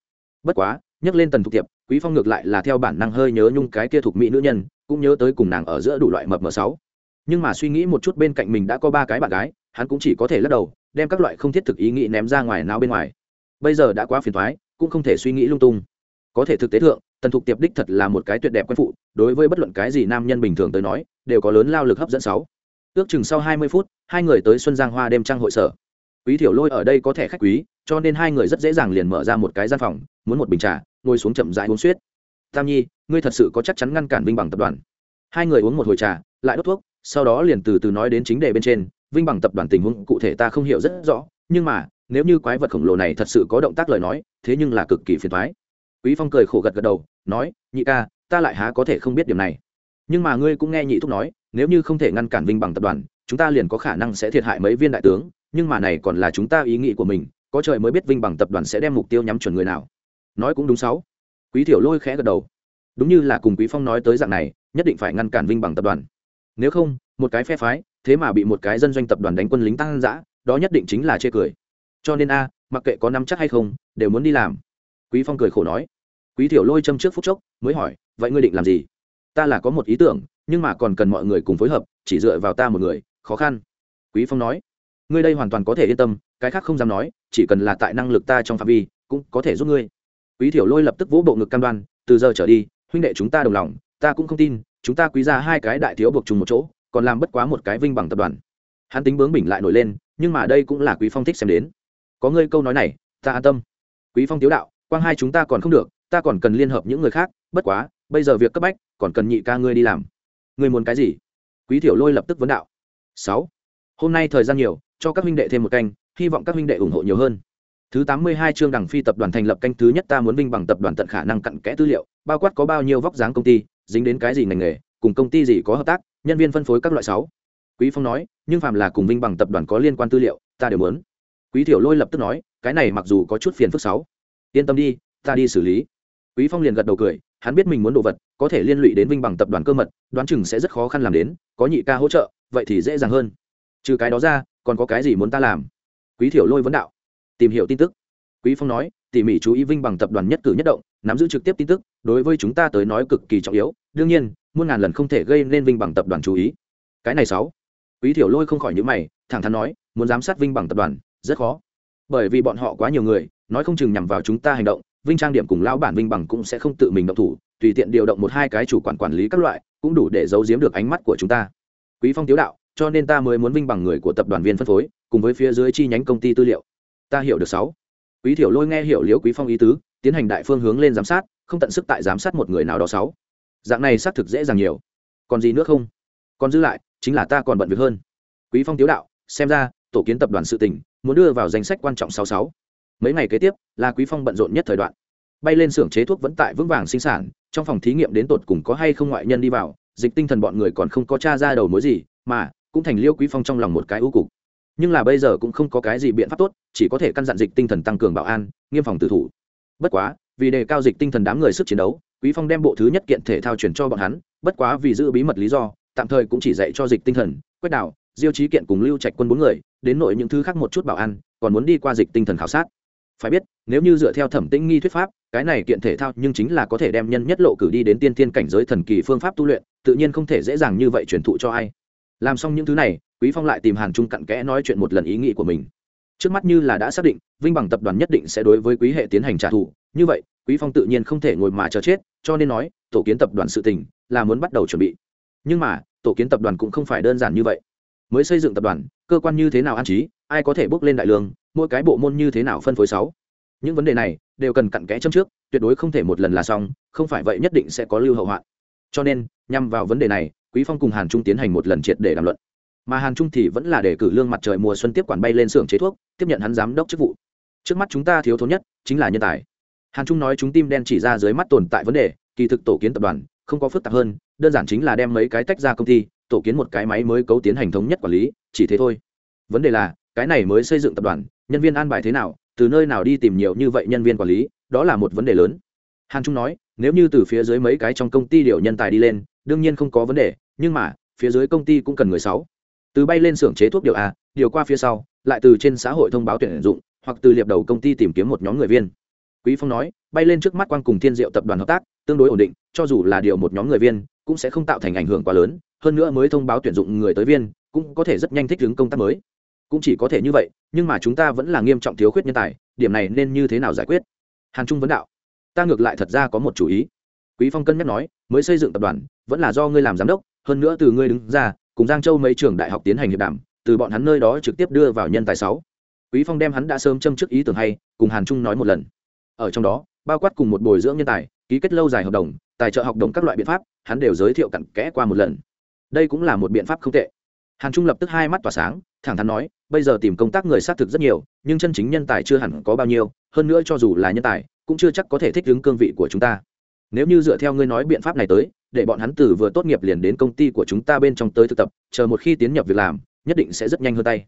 Bất quá, nhắc lên tần thục tiệp, quý phong ngược lại là theo bản năng hơi nhớ nhung cái kia thuộc mỹ nữ nhân, cũng nhớ tới cùng nàng ở giữa đủ loại mập mờ sáu. Nhưng mà suy nghĩ một chút bên cạnh mình đã có ba cái bạn gái, hắn cũng chỉ có thể lắc đầu, đem các loại không thiết thực ý nghĩ ném ra ngoài nào bên ngoài. Bây giờ đã quá phiền thoái cũng không thể suy nghĩ lung tung. Có thể thực tế thượng tần thục tiệp đích thật là một cái tuyệt đẹp quen phụ, đối với bất luận cái gì nam nhân bình thường tới nói, đều có lớn lao lực hấp dẫn sáu. Ước chừng sau hai mươi phút, hai người tới xuân giang hoa đêm trăng hội sở. Quý thiểu lôi ở đây có thẻ khách quý, cho nên hai người rất dễ dàng liền mở ra một cái gian phòng, muốn một bình trà, ngồi xuống chậm rãi uống suýt tam nhi, ngươi thật sự có chắc chắn ngăn cản vinh bằng tập đoàn. Hai người uống một hồi trà, lại đốt thuốc, sau đó liền từ từ nói đến chính đề bên trên, vinh bằng tập đoàn tình huống cụ thể ta không hiểu rất rõ, nhưng mà, nếu như quái vật khổng lồ này thật sự có động tác lời nói, thế nhưng là cực kỳ phiền thoái quý phong cười khổ gật gật đầu, nói, nhị ca, ta lại há có thể không biết điểm này. Nhưng mà ngươi cũng nghe nhị thúc nói, nếu như không thể ngăn cản vinh bằng tập đoàn, chúng ta liền có khả năng sẽ thiệt hại mấy viên đại tướng, nhưng mà này còn là chúng ta ý nghĩ của mình, có trời mới biết vinh bằng tập đoàn sẽ đem mục tiêu nhắm chuẩn người nào. Nói cũng đúng sáu. Quý tiểu lôi khẽ gật đầu. Đúng như là cùng quý phong nói tới dạng này, nhất định phải ngăn cản vinh bằng tập đoàn. Nếu không, một cái phe phái, thế mà bị một cái dân doanh tập đoàn đánh quân lính tăng dã, đó nhất định chính là chê cười. Cho nên a, mặc kệ có nắm chắc hay không, đều muốn đi làm. Quý phong cười khổ nói quý thiểu lôi châm trước phút chốc, mới hỏi, vậy ngươi định làm gì? Ta là có một ý tưởng, nhưng mà còn cần mọi người cùng phối hợp, chỉ dựa vào ta một người, khó khăn. Quý phong nói, ngươi đây hoàn toàn có thể yên tâm, cái khác không dám nói, chỉ cần là tại năng lực ta trong phạm vi, cũng có thể giúp ngươi. Quý thiểu lôi lập tức vỗ bộ ngực cam đoan, từ giờ trở đi, huynh đệ chúng ta đồng lòng, ta cũng không tin, chúng ta quý ra hai cái đại thiếu buộc chung một chỗ, còn làm bất quá một cái vinh bằng tập đoàn. Hắn tính bướng bỉnh lại nổi lên, nhưng mà đây cũng là quý phong thích xem đến. Có ngươi câu nói này, ta an tâm. Quý phong tiếu đạo, quang hai chúng ta còn không được ta còn cần liên hợp những người khác, bất quá, bây giờ việc cấp bách, còn cần nhị ca ngươi đi làm. Ngươi muốn cái gì? Quý thiểu lôi lập tức vấn đạo. Sáu. Hôm nay thời gian nhiều, cho các huynh đệ thêm một canh, hy vọng các huynh đệ ủng hộ nhiều hơn. Thứ tám mươi hai chương đằng phi tập đoàn thành lập canh thứ nhất ta muốn vinh bằng tập đoàn tận khả năng cặn kẽ tư liệu, bao quát có bao nhiêu vóc dáng công ty, dính đến cái gì ngành nghề, cùng công ty gì có hợp tác, nhân viên phân phối các loại sáu. Quý phong nói, nhưng phạm là cùng vinh bằng tập đoàn có liên quan tư liệu, ta đều muốn. Quý thiểu lôi lập tức nói, cái này mặc dù có chút phiền phức sáu. Yên tâm đi, ta đi xử lý quý phong liền gật đầu cười, hắn biết mình muốn đồ vật, có thể liên lụy đến vinh bằng tập đoàn cơ mật, đoán chừng sẽ rất khó khăn làm đến, có nhị ca hỗ trợ, vậy thì dễ dàng hơn. Trừ cái đó ra, còn có cái gì muốn ta làm? Quý thiểu lôi vấn đạo. Tìm hiểu tin tức. Quý phong nói, tỉ mỉ chú ý vinh bằng tập đoàn nhất cử nhất động, nắm giữ trực tiếp tin tức, đối với chúng ta tới nói cực kỳ trọng yếu, đương nhiên, muôn ngàn lần không thể gây nên vinh bằng tập đoàn chú ý. Cái này sáu. Quý thiểu lôi không khỏi những mày, thẳng thắn nói, muốn giám sát vinh bằng tập đoàn, rất khó. Bởi vì bọn họ quá nhiều người, nói không chừng nhằm vào chúng ta hành động vinh trang điểm cùng lão bản vinh bằng cũng sẽ không tự mình động thủ, tùy tiện điều động một hai cái chủ quản quản lý các loại, cũng đủ để giấu giếm được ánh mắt của chúng ta. Quý phong tiếu đạo, cho nên ta mới muốn vinh bằng người của tập đoàn viên phân phối, cùng với phía dưới chi nhánh công ty tư liệu. Ta hiểu được sáu. Quý thiểu lôi nghe hiểu liễu quý phong ý tứ, tiến hành đại phương hướng lên giám sát, không tận sức tại giám sát một người nào đó sáu. Dạng này xác thực dễ dàng nhiều. Còn gì nữa không? Còn giữ lại, chính là ta còn bận việc hơn. Quý phong tiếu đạo, xem ra, tổ kiến tập đoàn sự tình, muốn đưa vào danh sách quan trọng sáu sáu mấy ngày kế tiếp là quý phong bận rộn nhất thời đoạn. Bay lên xưởng chế thuốc vẫn tại vững vàng sinh sản, trong phòng thí nghiệm đến tột cùng có hay không ngoại nhân đi vào, dịch tinh thần bọn người còn không có tra ra đầu mối gì, mà cũng thành liêu quý phong trong lòng một cái ưu cục. Nhưng là bây giờ cũng không có cái gì biện pháp tốt, chỉ có thể căn dặn dịch tinh thần tăng cường bảo an, nghiêm phòng tử thủ. Bất quá, vì đề cao dịch tinh thần đám người sức chiến đấu, quý phong đem bộ thứ nhất kiện thể thao chuyển cho bọn hắn, bất quá vì giữ bí mật lý do, tạm thời cũng chỉ dạy cho dịch tinh thần quét đảo diêu trí kiện cùng lưu trạch quân bốn người, đến nội những thứ khác một chút bảo an, còn muốn đi qua dịch tinh thần khảo sát phải biết, nếu như dựa theo thẩm tĩnh nghi thuyết pháp, cái này kiện thể thao nhưng chính là có thể đem nhân nhất lộ cử đi đến tiên thiên cảnh giới thần kỳ phương pháp tu luyện, tự nhiên không thể dễ dàng như vậy truyền thụ cho ai. Làm xong những thứ này, quý phong lại tìm hàn trung cặn kẽ nói chuyện một lần ý nghĩ của mình. Trước mắt như là đã xác định, vinh bằng tập đoàn nhất định sẽ đối với quý hệ tiến hành trả thù. Như vậy, quý phong tự nhiên không thể ngồi mà chờ chết, cho nên nói, tổ kiến tập đoàn sự tình là muốn bắt đầu chuẩn bị. Nhưng mà, tổ kiến tập đoàn cũng không phải đơn giản như vậy. Mới xây dựng tập đoàn, cơ quan như thế nào an trí, ai có thể bước lên đại lương mỗi cái bộ môn như thế nào phân phối sáu. Những vấn đề này đều cần cặn kẽ châm trước, tuyệt đối không thể một lần là xong, không phải vậy nhất định sẽ có lưu hậu hoạn. Cho nên, nhằm vào vấn đề này, quý phong cùng hàn trung tiến hành một lần triệt để đàm luận. Mà hàn trung thì vẫn là để cử lương mặt trời mùa xuân tiếp quản bay lên xưởng chế thuốc, tiếp nhận hắn giám đốc chức vụ. Trước mắt chúng ta thiếu thốn nhất chính là nhân tài. Hàn trung nói chúng tim đen chỉ ra dưới mắt tồn tại vấn đề, kỳ thực tổ kiến tập đoàn không có phức tạp hơn, đơn giản chính là đem mấy cái tách ra công ty, tổ kiến một cái máy mới cấu tiến hành thống nhất quản lý, chỉ thế thôi. Vấn đề là, cái này mới xây dựng tập đoàn nhân viên an bài thế nào, từ nơi nào đi tìm nhiều như vậy nhân viên quản lý, đó là một vấn đề lớn. Hàn trung nói, nếu như từ phía dưới mấy cái trong công ty điều nhân tài đi lên, đương nhiên không có vấn đề, nhưng mà, phía dưới công ty cũng cần người sáu. Từ bay lên xưởng chế thuốc điều a, điều qua phía sau, lại từ trên xã hội thông báo tuyển dụng, hoặc từ liệp đầu công ty tìm kiếm một nhóm người viên. Quý phong nói, bay lên trước mắt quang cùng thiên diệu tập đoàn hợp tác, tương đối ổn định, cho dù là điều một nhóm người viên, cũng sẽ không tạo thành ảnh hưởng quá lớn, hơn nữa mới thông báo tuyển dụng người tới viên, cũng có thể rất nhanh thích ứng công tác mới cũng chỉ có thể như vậy, nhưng mà chúng ta vẫn là nghiêm trọng thiếu khuyết nhân tài, điểm này nên như thế nào giải quyết? Hàn trung vấn đạo. Ta ngược lại thật ra có một chủ ý. Quý phong cân nhắc nói, mới xây dựng tập đoàn, vẫn là do ngươi làm giám đốc, hơn nữa từ ngươi đứng ra, cùng giang châu mấy trường đại học tiến hành hiệp đàm, từ bọn hắn nơi đó trực tiếp đưa vào nhân tài sáu. Quý phong đem hắn đã sớm châm trước ý tưởng hay, cùng hàn trung nói một lần. Ở trong đó, bao quát cùng một bồi dưỡng nhân tài, ký kết lâu dài hợp đồng, tài trợ học đồng các loại biện pháp, hắn đều giới thiệu cặn kẽ qua một lần. Đây cũng là một biện pháp không tệ. Hàn trung lập tức hai mắt tỏa sáng, thẳng thắn nói bây giờ tìm công tác người xác thực rất nhiều, nhưng chân chính nhân tài chưa hẳn có bao nhiêu, hơn nữa cho dù là nhân tài, cũng chưa chắc có thể thích ứng cương vị của chúng ta. Nếu như dựa theo ngươi nói biện pháp này tới, để bọn hắn từ vừa tốt nghiệp liền đến công ty của chúng ta bên trong tới thực tập, chờ một khi tiến nhập việc làm, nhất định sẽ rất nhanh hơn tay.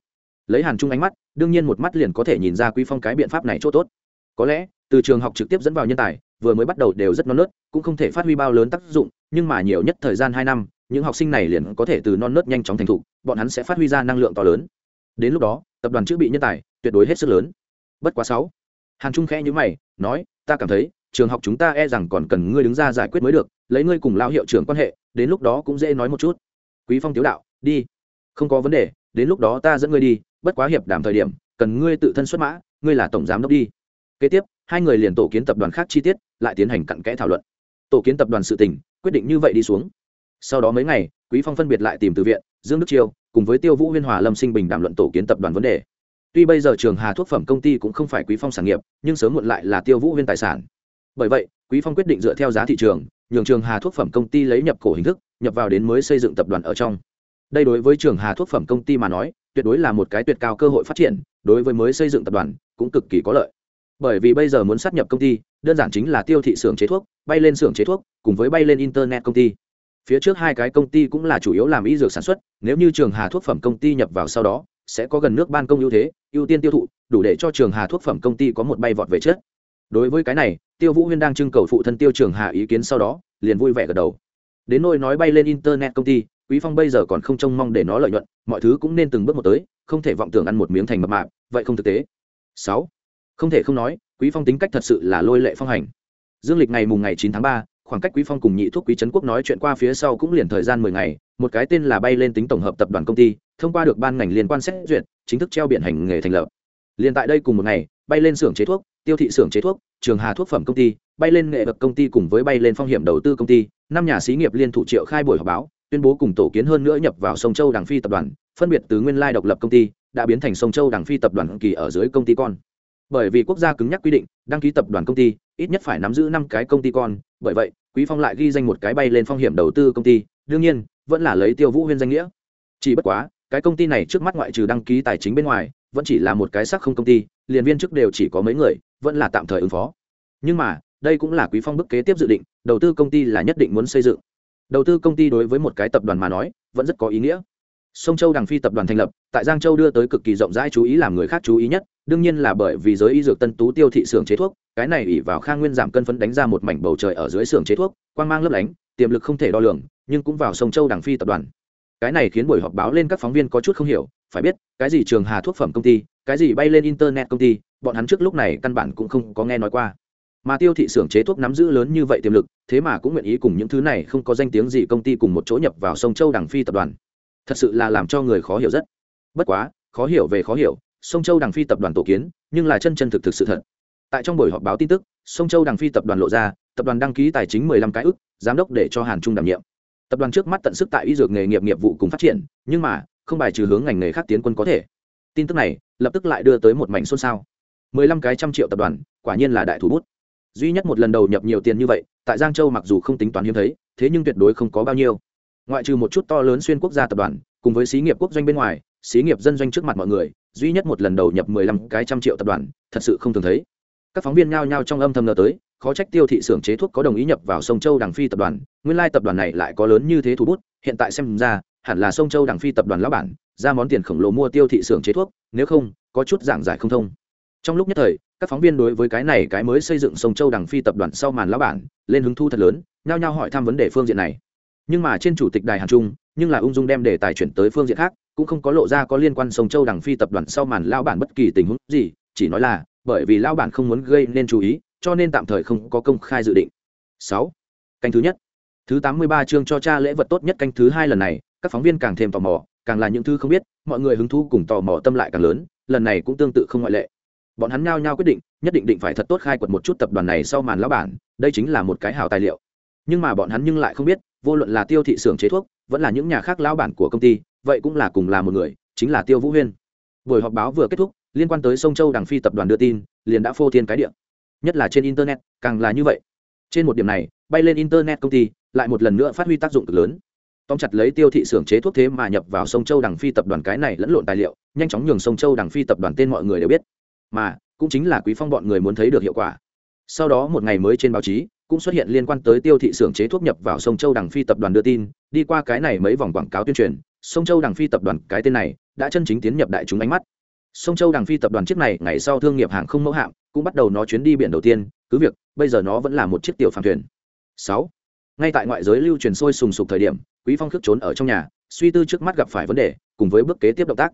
Lấy hàn trung ánh mắt, đương nhiên một mắt liền có thể nhìn ra quý phong cái biện pháp này chỗ tốt. Có lẽ, từ trường học trực tiếp dẫn vào nhân tài, vừa mới bắt đầu đều rất non nớt, cũng không thể phát huy bao lớn tác dụng, nhưng mà nhiều nhất thời gian hai năm, những học sinh này liền có thể từ non nớt nhanh chóng thành thục, bọn hắn sẽ phát huy ra năng lượng to lớn đến lúc đó, tập đoàn chữ bị nhân tài tuyệt đối hết sức lớn. Bất quá sáu. Hàn trung khẽ nhữ mày, nói, ta cảm thấy, trường học chúng ta e rằng còn cần ngươi đứng ra giải quyết mới được, lấy ngươi cùng lao hiệu trưởng quan hệ, đến lúc đó cũng dễ nói một chút. Quý phong tiếu đạo, đi, không có vấn đề, đến lúc đó ta dẫn ngươi đi, bất quá hiệp đảm thời điểm, cần ngươi tự thân xuất mã, ngươi là tổng giám đốc đi. Kế tiếp, hai người liền tổ kiến tập đoàn khác chi tiết, lại tiến hành cặn kẽ thảo luận. Tổ kiến tập đoàn sự tình, quyết định như vậy đi xuống. Sau đó mấy ngày, quý phong phân biệt lại tìm từ viện, dương đức chiêu cùng với tiêu vũ huyên hòa lâm sinh bình đàm luận tổ kiến tập đoàn vấn đề. Tuy bây giờ trường hà thuốc phẩm công ty cũng không phải quý phong sản nghiệp, nhưng sớm muộn lại là tiêu vũ huyên tài sản. Bởi vậy, quý phong quyết định dựa theo giá thị trường, nhường trường hà thuốc phẩm công ty lấy nhập cổ hình thức, nhập vào đến mới xây dựng tập đoàn ở trong. Đây đối với trường hà thuốc phẩm công ty mà nói, tuyệt đối là một cái tuyệt cao cơ hội phát triển, đối với mới xây dựng tập đoàn, cũng cực kỳ có lợi. Bởi vì bây giờ muốn sát nhập công ty, đơn giản chính là tiêu thị xưởng chế thuốc, bay lên xưởng chế thuốc, cùng với bay lên internet công ty phía trước hai cái công ty cũng là chủ yếu làm y dược sản xuất nếu như trường hà thuốc phẩm công ty nhập vào sau đó sẽ có gần nước ban công ưu thế ưu tiên tiêu thụ đủ để cho trường hà thuốc phẩm công ty có một bay vọt về chết đối với cái này tiêu vũ huyên đang trưng cầu phụ thân tiêu trường hà ý kiến sau đó liền vui vẻ gật đầu. Đến nôi nói bay lên internet công ty quý phong bây giờ còn không trông mong để nó lợi nhuận mọi thứ cũng nên từng bước một tới không thể vọng tưởng ăn một miếng thành mập mạp vậy không thực tế. Sáu không thể không nói quý phong tính cách thật sự là lôi lệ phong hành. Dương lịch ngày mùng ngày 9 tháng 3, khoảng cách quý phong cùng nhị thuốc quý trấn quốc nói chuyện qua phía sau cũng liền thời gian 10 ngày, một cái tên là bay lên tính tổng hợp tập đoàn công ty, thông qua được ban ngành liên quan xét duyệt, chính thức treo biển hành nghề thành lập. Liền tại đây cùng một ngày, bay lên xưởng chế thuốc, tiêu thị xưởng chế thuốc, trường hà thuốc phẩm công ty, bay lên nghệ vật công ty cùng với bay lên phong hiểm đầu tư công ty, năm nhà xí nghiệp liên thủ triệu khai buổi họp báo, tuyên bố cùng tổ kiến hơn nữa nhập vào sông châu đảng phi tập đoàn, phân biệt từ nguyên lai độc lập công ty, đã biến thành sông châu đảng phi tập đoàn kỳ ở dưới công ty con. Bởi vì quốc gia cứng nhắc quy định, đăng ký tập đoàn công ty, ít nhất phải nắm giữ năm cái công ty con, bởi vậy quý phong lại ghi danh một cái bay lên phong hiểm đầu tư công ty, đương nhiên, vẫn là lấy tiêu vũ huyên danh nghĩa. Chỉ bất quá, cái công ty này trước mắt ngoại trừ đăng ký tài chính bên ngoài, vẫn chỉ là một cái sắc không công ty, liền viên chức đều chỉ có mấy người, vẫn là tạm thời ứng phó. Nhưng mà, đây cũng là quý phong bức kế tiếp dự định, đầu tư công ty là nhất định muốn xây dựng. Đầu tư công ty đối với một cái tập đoàn mà nói, vẫn rất có ý nghĩa sông châu đằng phi tập đoàn thành lập, tại giang châu đưa tới cực kỳ rộng rãi chú ý làm người khác chú ý nhất, đương nhiên là bởi vì giới y dược tân tú tiêu thị xưởng chế thuốc, cái này ỉ vào khang nguyên giảm cân phấn đánh ra một mảnh bầu trời ở dưới xưởng chế thuốc, quang mang lấp lánh, tiềm lực không thể đo lường, nhưng cũng vào sông châu đằng phi tập đoàn. Cái này khiến buổi họp báo lên các phóng viên có chút không hiểu, phải biết, cái gì trường hà thuốc phẩm công ty, cái gì bay lên internet công ty, bọn hắn trước lúc này căn bản cũng không có nghe nói qua. Mà tiêu thị xưởng chế thuốc nắm giữ lớn như vậy tiềm lực, thế mà cũng nguyện ý cùng những thứ này không có danh tiếng gì công ty cùng một chỗ nhập vào sông châu đằng phi tập đoàn thật sự là làm cho người khó hiểu rất. Bất quá, khó hiểu về khó hiểu, sông châu đằng phi tập đoàn tổ kiến, nhưng là chân chân thực thực sự thật. Tại trong buổi họp báo tin tức, sông châu đằng phi tập đoàn lộ ra, tập đoàn đăng ký tài chính mười lăm cái ức, giám đốc để cho hàn trung đảm nhiệm. Tập đoàn trước mắt tận sức tại y dược nghề nghiệp nghiệp vụ cùng phát triển, nhưng mà, không bài trừ hướng ngành nghề khác tiến quân có thể. Tin tức này, lập tức lại đưa tới một mảnh xôn xao. mười lăm cái trăm triệu tập đoàn, quả nhiên là đại thủ bút. Duy nhất một lần đầu nhập nhiều tiền như vậy, tại giang châu mặc dù không tính toán hiếm thấy, thế nhưng tuyệt đối không có bao nhiêu ngoại trừ một chút to lớn xuyên quốc gia tập đoàn, cùng với xí nghiệp quốc doanh bên ngoài, xí nghiệp dân doanh trước mặt mọi người, duy nhất một lần đầu nhập mười lăm cái trăm triệu tập đoàn, thật sự không thường thấy. Các phóng viên nhao nhao trong âm thầm ngờ tới, khó trách tiêu thị xưởng chế thuốc có đồng ý nhập vào sông châu đằng phi tập đoàn, nguyên lai tập đoàn này lại có lớn như thế thủ bút, hiện tại xem ra, hẳn là sông châu đằng phi tập đoàn lão bản, ra món tiền khổng lồ mua tiêu thị xưởng chế thuốc, nếu không, có chút giảng giải không thông. Trong lúc nhất thời, các phóng viên đối với cái này cái mới xây dựng sông châu đằng phi tập đoàn sau màn lão bản, lên hứng thu thật lớn, nhao nhao hỏi thăm vấn đề phương diện này nhưng mà trên chủ tịch đài hàn trung, nhưng là ung dung đem đề tài chuyển tới phương diện khác, cũng không có lộ ra có liên quan sông châu đằng phi tập đoàn sau màn lao bản bất kỳ tình huống gì, chỉ nói là, bởi vì lao bản không muốn gây nên chú ý, cho nên tạm thời không có công khai dự định. Sáu, canh thứ nhất. Thứ tám mươi ba chương cho cha lễ vật tốt nhất canh thứ hai lần này, các phóng viên càng thêm tò mò, càng là những thứ không biết, mọi người hứng thú cùng tò mò tâm lại càng lớn, lần này cũng tương tự không ngoại lệ. Bọn hắn nhao nhao quyết định, nhất định định phải thật tốt khai quật một chút tập đoàn này sau màn lão bản, đây chính là một cái hào tài liệu. Nhưng mà bọn hắn nhưng lại không biết vô luận là tiêu thị xưởng chế thuốc, vẫn là những nhà khác lao bản của công ty, vậy cũng là cùng là một người, chính là tiêu vũ huyên. Buổi họp báo vừa kết thúc, liên quan tới sông châu đằng phi tập đoàn đưa tin, liền đã phô thiên cái điện nhất là trên internet, càng là như vậy. Trên một điểm này, bay lên internet công ty, lại một lần nữa phát huy tác dụng cực lớn. Tóm chặt lấy tiêu thị xưởng chế thuốc thế mà nhập vào sông châu đằng phi tập đoàn cái này lẫn lộn tài liệu, nhanh chóng nhường sông châu đằng phi tập đoàn tên mọi người đều biết. Mà, cũng chính là quý phong bọn người muốn thấy được hiệu quả. Sau đó một ngày mới trên báo chí cũng xuất hiện liên quan tới tiêu thị xưởng chế thuốc nhập vào sông châu đằng phi tập đoàn đưa tin, đi qua cái này mấy vòng quảng cáo tuyên truyền, sông châu đằng phi tập đoàn, cái tên này, đã chân chính tiến nhập đại chúng ánh mắt. Sông châu đằng phi tập đoàn chiếc này, ngày sau thương nghiệp hàng không mẫu hạm, cũng bắt đầu nó chuyến đi biển đầu tiên, cứ việc, bây giờ nó vẫn là một chiếc tiểu phàm thuyền. Sáu, ngay tại ngoại giới lưu truyền sôi sùng sục thời điểm, quý phong khước trốn ở trong nhà, suy tư trước mắt gặp phải vấn đề, cùng với bước kế tiếp động tác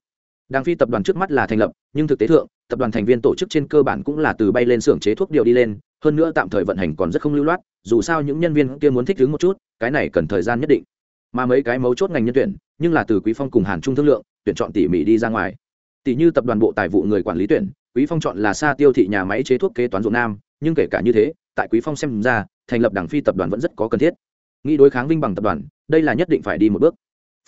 đàng phi tập đoàn trước mắt là thành lập, nhưng thực tế thượng, tập đoàn thành viên tổ chức trên cơ bản cũng là từ bay lên xưởng chế thuốc điều đi lên, hơn nữa tạm thời vận hành còn rất không lưu loát, dù sao những nhân viên kia muốn thích ứng một chút, cái này cần thời gian nhất định. Mà mấy cái mấu chốt ngành nhân tuyển, nhưng là từ quý phong cùng hàn trung thương lượng, tuyển chọn tỉ mỉ đi ra ngoài. Tỷ như tập đoàn bộ tài vụ người quản lý tuyển, quý phong chọn là xa tiêu thị nhà máy chế thuốc kế toán ruộng nam, nhưng kể cả như thế, tại quý phong xem ra, thành lập đảng phi tập đoàn vẫn rất có cần thiết. Nghĩ đối kháng vinh bằng tập đoàn, đây là nhất định phải đi một bước.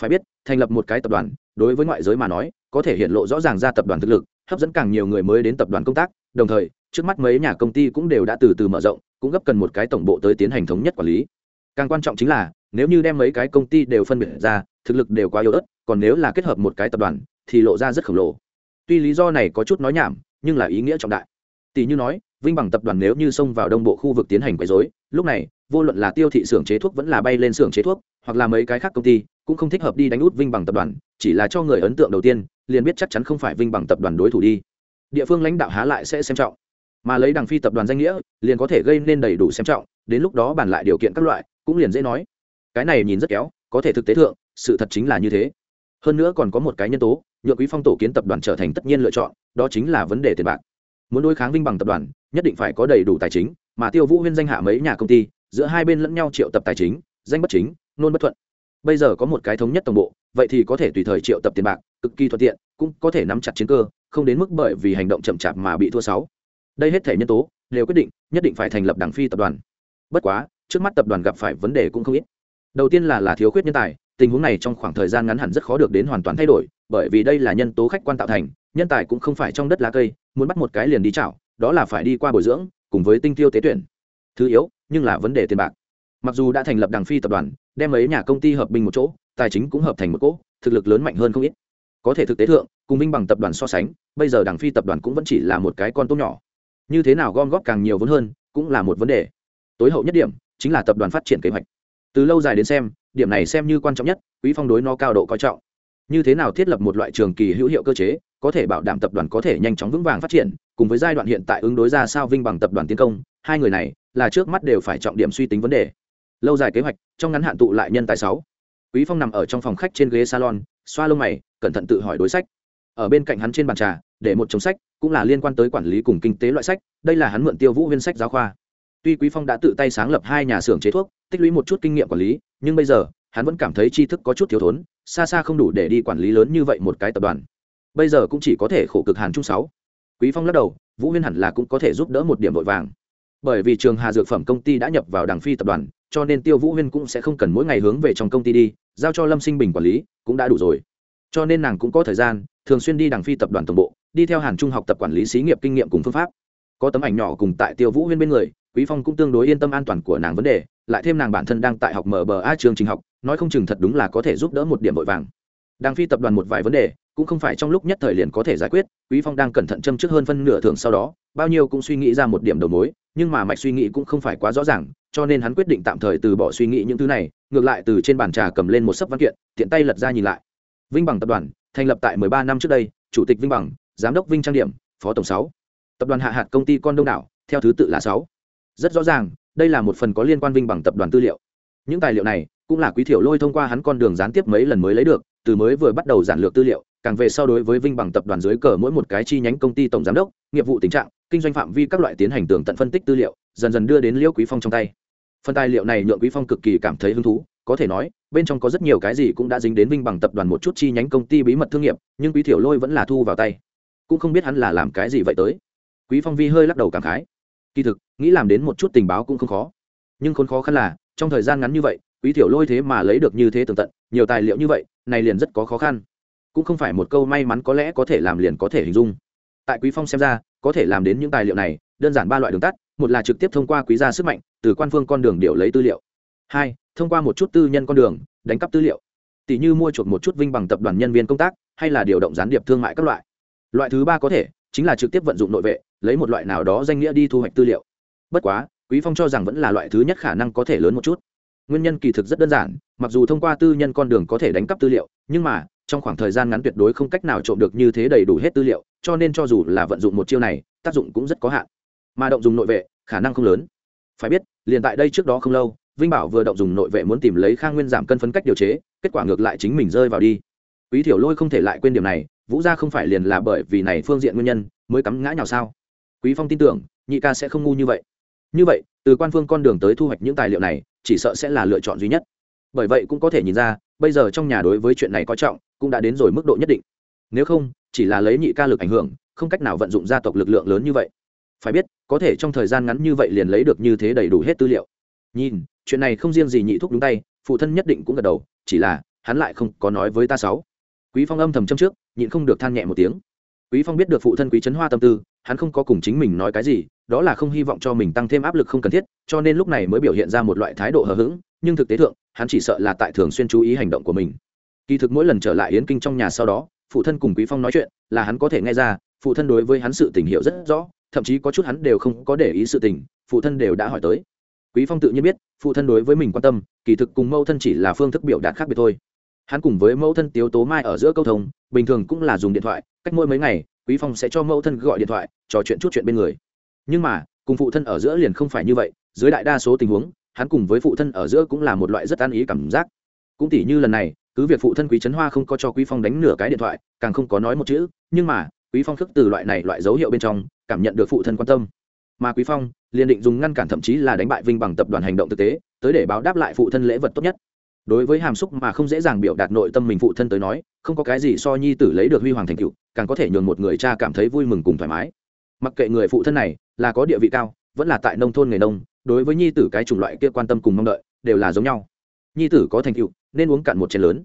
Phải biết, thành lập một cái tập đoàn, đối với ngoại giới mà nói có thể hiện lộ rõ ràng ra tập đoàn thực lực, hấp dẫn càng nhiều người mới đến tập đoàn công tác. Đồng thời, trước mắt mấy nhà công ty cũng đều đã từ từ mở rộng, cũng gấp cần một cái tổng bộ tới tiến hành thống nhất quản lý. Càng quan trọng chính là, nếu như đem mấy cái công ty đều phân biệt ra, thực lực đều quá yếu ớt, còn nếu là kết hợp một cái tập đoàn, thì lộ ra rất khổng lồ. Tuy lý do này có chút nói nhảm, nhưng là ý nghĩa trọng đại. Tỷ như nói, vinh bằng tập đoàn nếu như xông vào đông bộ khu vực tiến hành quấy dối lúc này, vô luận là tiêu thị xưởng chế thuốc vẫn là bay lên xưởng chế thuốc, hoặc là mấy cái khác công ty, cũng không thích hợp đi đánh út vinh bằng tập đoàn chỉ là cho người ấn tượng đầu tiên, liền biết chắc chắn không phải vinh bằng tập đoàn đối thủ đi. Địa phương lãnh đạo há lại sẽ xem trọng. Mà lấy đằng phi tập đoàn danh nghĩa, liền có thể gây nên đầy đủ xem trọng, đến lúc đó bàn lại điều kiện các loại, cũng liền dễ nói. Cái này nhìn rất kéo, có thể thực tế thượng, sự thật chính là như thế. Hơn nữa còn có một cái nhân tố, nhượng quý phong tổ kiến tập đoàn trở thành tất nhiên lựa chọn, đó chính là vấn đề tiền bạc. Muốn đối kháng vinh bằng tập đoàn, nhất định phải có đầy đủ tài chính, mà tiêu vũ huyên danh hạ mấy nhà công ty, giữa hai bên lẫn nhau triệu tập tài chính, danh bất chính, nôn bất thuận bây giờ có một cái thống nhất tổng bộ, vậy thì có thể tùy thời triệu tập tiền bạc, cực kỳ thuận tiện, cũng có thể nắm chặt chiến cơ, không đến mức bởi vì hành động chậm chạp mà bị thua sáu. Đây hết thể nhân tố, đều quyết định, nhất định phải thành lập đảng phi tập đoàn. Bất quá, trước mắt tập đoàn gặp phải vấn đề cũng không ít. Đầu tiên là là thiếu khuyết nhân tài, tình huống này trong khoảng thời gian ngắn hẳn rất khó được đến hoàn toàn thay đổi, bởi vì đây là nhân tố khách quan tạo thành, nhân tài cũng không phải trong đất lá cây, muốn bắt một cái liền đi chảo, đó là phải đi qua bồi dưỡng, cùng với tinh tiêu tế tuyển. Thứ yếu, nhưng là vấn đề tiền bạc mặc dù đã thành lập đảng phi tập đoàn, đem mấy nhà công ty hợp bình một chỗ, tài chính cũng hợp thành một cỗ, thực lực lớn mạnh hơn không ít. Có thể thực tế thượng, cùng vinh bằng tập đoàn so sánh, bây giờ đảng phi tập đoàn cũng vẫn chỉ là một cái con tốt nhỏ. Như thế nào gom góp càng nhiều vốn hơn, cũng là một vấn đề. Tối hậu nhất điểm, chính là tập đoàn phát triển kế hoạch. Từ lâu dài đến xem, điểm này xem như quan trọng nhất, quý phong đối nó cao độ coi trọng. Như thế nào thiết lập một loại trường kỳ hữu hiệu cơ chế, có thể bảo đảm tập đoàn có thể nhanh chóng vững vàng phát triển, cùng với giai đoạn hiện tại ứng đối ra sao vinh bằng tập đoàn tiến công, hai người này là trước mắt đều phải trọng điểm suy tính vấn đề lâu dài kế hoạch, trong ngắn hạn tụ lại nhân tài sáu. Quý phong nằm ở trong phòng khách trên ghế salon, xoa lông mày, cẩn thận tự hỏi đối sách. Ở bên cạnh hắn trên bàn trà, để một chồng sách, cũng là liên quan tới quản lý cùng kinh tế loại sách, đây là hắn mượn tiêu vũ viên sách giáo khoa. Tuy quý phong đã tự tay sáng lập hai nhà xưởng chế thuốc, tích lũy một chút kinh nghiệm quản lý, nhưng bây giờ, hắn vẫn cảm thấy tri thức có chút thiếu thốn, xa xa không đủ để đi quản lý lớn như vậy một cái tập đoàn. Bây giờ cũng chỉ có thể khổ cực hàn trung sáu. Quý phong lắc đầu, vũ huyên hẳn là cũng có thể giúp đỡ một điểm vội vàng. Bởi vì trường hà dược phẩm công ty đã nhập vào đảng phi tập đoàn cho nên tiêu vũ huyên cũng sẽ không cần mỗi ngày hướng về trong công ty đi, giao cho lâm sinh bình quản lý, cũng đã đủ rồi. Cho nên nàng cũng có thời gian, thường xuyên đi đảng phi tập đoàn tổng bộ, đi theo hàn trung học tập quản lý xí nghiệp kinh nghiệm cùng phương pháp. Có tấm ảnh nhỏ cùng tại tiêu vũ huyên bên người, quý phong cũng tương đối yên tâm an toàn của nàng vấn đề, lại thêm nàng bản thân đang tại học mở bờ a trường trình học, nói không chừng thật đúng là có thể giúp đỡ một điểm vội vàng. Đảng phi tập đoàn một vài vấn đề, cũng không phải trong lúc nhất thời liền có thể giải quyết, quý phong đang cẩn thận châm trước hơn phân nửa thường sau đó, bao nhiêu cũng suy nghĩ ra một điểm đầu mối, nhưng mà mạch suy nghĩ cũng không phải quá rõ ràng cho nên hắn quyết định tạm thời từ bỏ suy nghĩ những thứ này, ngược lại từ trên bàn trà cầm lên một sấp văn kiện, tiện tay lật ra nhìn lại vinh bằng tập đoàn, thành lập tại 13 năm trước đây, chủ tịch vinh bằng, giám đốc vinh trang điểm, phó tổng Sáu. tập đoàn hạ hạt công ty con đông đảo, theo thứ tự là sáu. rất rõ ràng, đây là một phần có liên quan vinh bằng tập đoàn tư liệu những tài liệu này cũng là quý thiểu lôi thông qua hắn con đường gián tiếp mấy lần mới lấy được, từ mới vừa bắt đầu giản lược tư liệu, càng về sau đối với vinh bằng tập đoàn dưới cờ mỗi một cái chi nhánh công ty tổng giám đốc, nghiệp vụ tình trạng, kinh doanh phạm vi các loại tiến hành tường tận phân tích tư liệu, dần dần đưa đến liễu quý phong trong tay phần tài liệu này nhượng quý phong cực kỳ cảm thấy hứng thú, có thể nói, bên trong có rất nhiều cái gì cũng đã dính đến vinh bằng tập đoàn một chút chi nhánh công ty bí mật thương nghiệp, nhưng quý thiểu lôi vẫn là thu vào tay. Cũng không biết hắn là làm cái gì vậy tới. Quý phong vi hơi lắc đầu cảm khái. Kỳ thực, nghĩ làm đến một chút tình báo cũng không khó. Nhưng khốn khó khăn là, trong thời gian ngắn như vậy, quý thiểu lôi thế mà lấy được như thế tường tận, nhiều tài liệu như vậy, này liền rất có khó khăn. Cũng không phải một câu may mắn có lẽ có thể làm liền có thể hình dung. Tại quý phong xem ra, có thể làm đến những tài liệu này, đơn giản ba loại đường tắt một là trực tiếp thông qua quý gia sức mạnh, từ quan phương con đường điều lấy tư liệu. Hai, thông qua một chút tư nhân con đường, đánh cắp tư liệu. Tỷ như mua chuộc một chút vinh bằng tập đoàn nhân viên công tác, hay là điều động gián điệp thương mại các loại. Loại thứ ba có thể, chính là trực tiếp vận dụng nội vệ, lấy một loại nào đó danh nghĩa đi thu hoạch tư liệu. Bất quá, quý phong cho rằng vẫn là loại thứ nhất khả năng có thể lớn một chút. Nguyên nhân kỳ thực rất đơn giản, mặc dù thông qua tư nhân con đường có thể đánh cắp tư liệu, nhưng mà, trong khoảng thời gian ngắn tuyệt đối không cách nào trộm được như thế đầy đủ hết tư liệu, cho nên cho dù là vận dụng một chiêu này, tác dụng cũng rất có hạn mà động dùng nội vệ, khả năng không lớn. Phải biết, liền tại đây trước đó không lâu, vinh bảo vừa động dùng nội vệ muốn tìm lấy khang nguyên giảm cân phấn cách điều chế, kết quả ngược lại chính mình rơi vào đi. Quý thiểu lôi không thể lại quên điểm này, vũ gia không phải liền là bởi vì này phương diện nguyên nhân mới cắm ngã nhào sao? Quý phong tin tưởng, nhị ca sẽ không ngu như vậy. Như vậy, từ quan phương con đường tới thu hoạch những tài liệu này, chỉ sợ sẽ là lựa chọn duy nhất. Bởi vậy cũng có thể nhìn ra, bây giờ trong nhà đối với chuyện này có trọng, cũng đã đến rồi mức độ nhất định. Nếu không, chỉ là lấy nhị ca lực ảnh hưởng, không cách nào vận dụng gia tộc lực lượng lớn như vậy phải biết, có thể trong thời gian ngắn như vậy liền lấy được như thế đầy đủ hết tư liệu. Nhìn, chuyện này không riêng gì nhị thúc đúng tay, phụ thân nhất định cũng gật đầu, chỉ là, hắn lại không có nói với ta sáu. Quý phong âm thầm châm trước, nhịn không được than nhẹ một tiếng. Quý phong biết được phụ thân quý trấn hoa tâm tư, hắn không có cùng chính mình nói cái gì, đó là không hy vọng cho mình tăng thêm áp lực không cần thiết, cho nên lúc này mới biểu hiện ra một loại thái độ hờ hững, nhưng thực tế thượng, hắn chỉ sợ là tại thường xuyên chú ý hành động của mình. Kỳ thực mỗi lần trở lại yến kinh trong nhà sau đó, phụ thân cùng quý phong nói chuyện, là hắn có thể nghe ra, phụ thân đối với hắn sự tình hiểu rất rõ thậm chí có chút hắn đều không có để ý sự tình, phụ thân đều đã hỏi tới. Quý phong tự nhiên biết, phụ thân đối với mình quan tâm, kỳ thực cùng mâu thân chỉ là phương thức biểu đạt khác biệt thôi. Hắn cùng với mẫu thân tiếu tố mai ở giữa câu thông, bình thường cũng là dùng điện thoại, cách mỗi mấy ngày, quý phong sẽ cho mẫu thân gọi điện thoại, trò chuyện chút chuyện bên người. Nhưng mà, cùng phụ thân ở giữa liền không phải như vậy, dưới đại đa số tình huống, hắn cùng với phụ thân ở giữa cũng là một loại rất an ý cảm giác. Cũng tỉ như lần này, cứ việc phụ thân quý trấn hoa không có cho quý phong đánh nửa cái điện thoại, càng không có nói một chữ, nhưng mà, quý phong thức từ loại này loại dấu hiệu bên trong cảm nhận được phụ thân quan tâm. Mà quý phong liền định dùng ngăn cản thậm chí là đánh bại vinh bằng tập đoàn hành động thực tế, tới để báo đáp lại phụ thân lễ vật tốt nhất. Đối với hàm xúc mà không dễ dàng biểu đạt nội tâm mình phụ thân tới nói, không có cái gì so nhi tử lấy được huy hoàng thành tựu, càng có thể nhường một người cha cảm thấy vui mừng cùng thoải mái. Mặc kệ người phụ thân này là có địa vị cao, vẫn là tại nông thôn nghề nông, đối với nhi tử cái chủng loại kia quan tâm cùng mong đợi, đều là giống nhau. Nhi tử có thành tựu, nên uống cạn một chén lớn.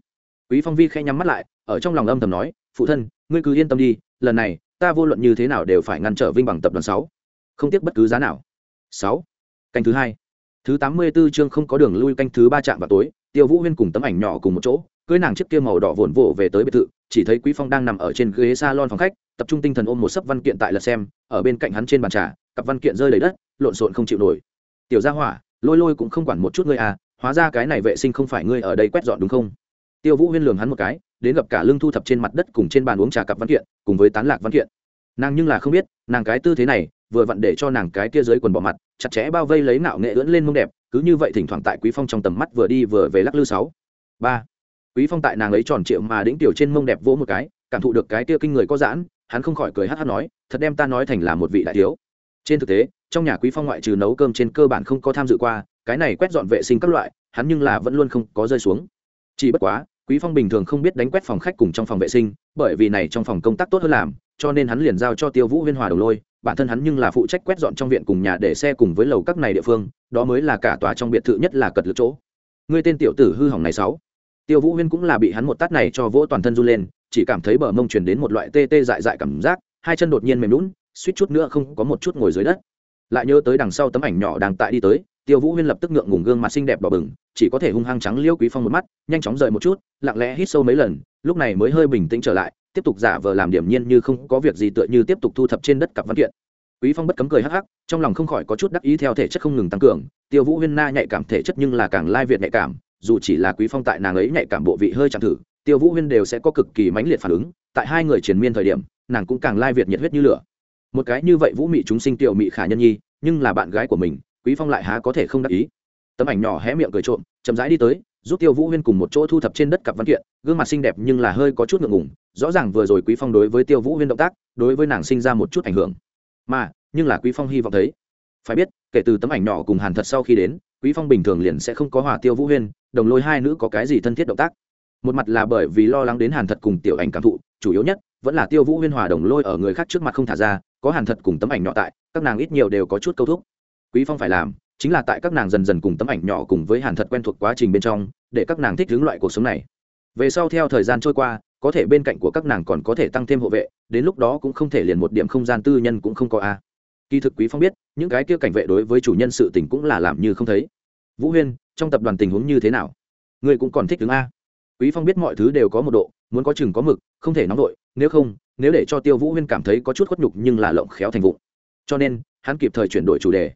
Quý phong vi khẽ nhắm mắt lại, ở trong lòng âm thầm nói, phụ thân, ngươi cứ yên tâm đi, lần này ta vô luận như thế nào đều phải ngăn trở vinh bằng tập đoàn sáu. Không tiếc bất cứ giá nào. Sáu. Canh thứ hai. Thứ tám mươi 84 chương không có đường lui canh thứ ba chạm vào tối, tiêu vũ huyên cùng tấm ảnh nhỏ cùng một chỗ, cưới nàng chiếc kia màu đỏ vồn vộ về tới biệt thự, chỉ thấy quý phong đang nằm ở trên ghế salon phòng khách, tập trung tinh thần ôm một sấp văn kiện tại lật xem, ở bên cạnh hắn trên bàn trà, cặp văn kiện rơi đầy đất, lộn xộn không chịu nổi. Tiểu gia hỏa, lôi lôi cũng không quản một chút ngươi à hóa ra cái này vệ sinh không phải ngươi ở đây quét dọn đúng không? Tiêu vũ huyên lường hắn một cái đến gặp cả lưng thu thập trên mặt đất cùng trên bàn uống trà cặp văn kiện, cùng với tán lạc văn kiện. Nàng nhưng là không biết, nàng cái tư thế này, vừa vặn để cho nàng cái kia dưới quần bỏ mặt, chặt chẽ bao vây lấy nạo nghệ ưỡn lên mông đẹp, cứ như vậy thỉnh thoảng tại quý phong trong tầm mắt vừa đi vừa về lắc lư sáu. Ba. Quý phong tại nàng ấy tròn triệu mà đĩnh tiểu trên mông đẹp vỗ một cái, cảm thụ được cái kia kinh người có giãn, hắn không khỏi cười hát hát nói, thật đem ta nói thành là một vị đại thiếu. Trên thực tế, trong nhà quý phong ngoại trừ nấu cơm trên cơ bản không có tham dự qua, cái này quét dọn vệ sinh các loại, hắn nhưng là vẫn luôn không có rơi xuống. Chỉ bất quá quý phong bình thường không biết đánh quét phòng khách cùng trong phòng vệ sinh, bởi vì này trong phòng công tác tốt hơn làm, cho nên hắn liền giao cho tiêu vũ huyên hòa đầu lôi, bản thân hắn nhưng là phụ trách quét dọn trong viện cùng nhà để xe cùng với lầu các này địa phương, đó mới là cả tòa trong biệt thự nhất là cật lực chỗ. Người tên tiểu tử hư hỏng này sáu. Tiêu vũ huyên cũng là bị hắn một tát này cho vỗ toàn thân run lên, chỉ cảm thấy bờ mông truyền đến một loại tê tê dại dại cảm giác, hai chân đột nhiên mềm lún suýt chút nữa không có một chút ngồi dưới đất. Lại nhớ tới đằng sau tấm ảnh nhỏ đang tại đi tới tiêu vũ huyên lập tức ngượng ngùng gương mặt xinh đẹp đỏ bừng, chỉ có thể hung hăng trắng liêu quý phong một mắt, nhanh chóng rời một chút, lặng lẽ hít sâu mấy lần, lúc này mới hơi bình tĩnh trở lại, tiếp tục giả vờ làm điểm nhiên như không có việc gì tựa như tiếp tục thu thập trên đất cặp văn kiện. Quý phong bất cấm cười hắc hắc, trong lòng không khỏi có chút đắc ý theo thể chất không ngừng tăng cường, tiêu vũ huyên na nhạy cảm thể chất nhưng là càng lai việt nhạy cảm, dù chỉ là quý phong tại nàng ấy nhạy cảm bộ vị hơi chẳng thử, tiêu vũ huyên đều sẽ có cực kỳ mãnh liệt phản ứng, tại hai người triền miên thời điểm, nàng cũng càng lai việt nhiệt huyết như lửa. Một cái như vậy vũ mị chúng sinh tiểu mị khả nhân nhi, nhưng là bạn gái của mình quý phong lại há có thể không đắc ý. Tấm ảnh nhỏ hé miệng cười trộm, chậm rãi đi tới, giúp tiêu vũ huyên cùng một chỗ thu thập trên đất cặp văn kiện, gương mặt xinh đẹp nhưng là hơi có chút ngượng ngùng, rõ ràng vừa rồi quý phong đối với tiêu vũ huyên động tác, đối với nàng sinh ra một chút ảnh hưởng. Mà, nhưng là quý phong hy vọng thấy. Phải biết, kể từ tấm ảnh nhỏ cùng hàn thật sau khi đến, quý phong bình thường liền sẽ không có hòa tiêu vũ huyên, đồng lôi hai nữ có cái gì thân thiết động tác. Một mặt là bởi vì lo lắng đến hàn thật cùng tiểu ảnh cảm thụ, chủ yếu nhất, vẫn là tiêu vũ huyên hòa đồng lôi ở người khác trước mặt không thả ra, có hàn thật cùng tấm ảnh nhỏ tại, các nàng ít nhiều đều có chút câu thúc quý phong phải làm chính là tại các nàng dần dần cùng tấm ảnh nhỏ cùng với hàn thật quen thuộc quá trình bên trong, để các nàng thích hướng loại cuộc sống này. Về sau theo thời gian trôi qua, có thể bên cạnh của các nàng còn có thể tăng thêm hộ vệ, đến lúc đó cũng không thể liền một điểm không gian tư nhân cũng không có a. Kỳ thực quý phong biết, những cái kia cảnh vệ đối với chủ nhân sự tình cũng là làm như không thấy. Vũ huyên, trong tập đoàn tình huống như thế nào? Người cũng còn thích đứng a. Quý phong biết mọi thứ đều có một độ, muốn có chừng có mực, không thể nóng vội, nếu không, nếu để cho tiêu vũ huyên cảm thấy có chút khuất nhục nhưng là lộng khéo thành vụng. Cho nên, hắn kịp thời chuyển đổi chủ đề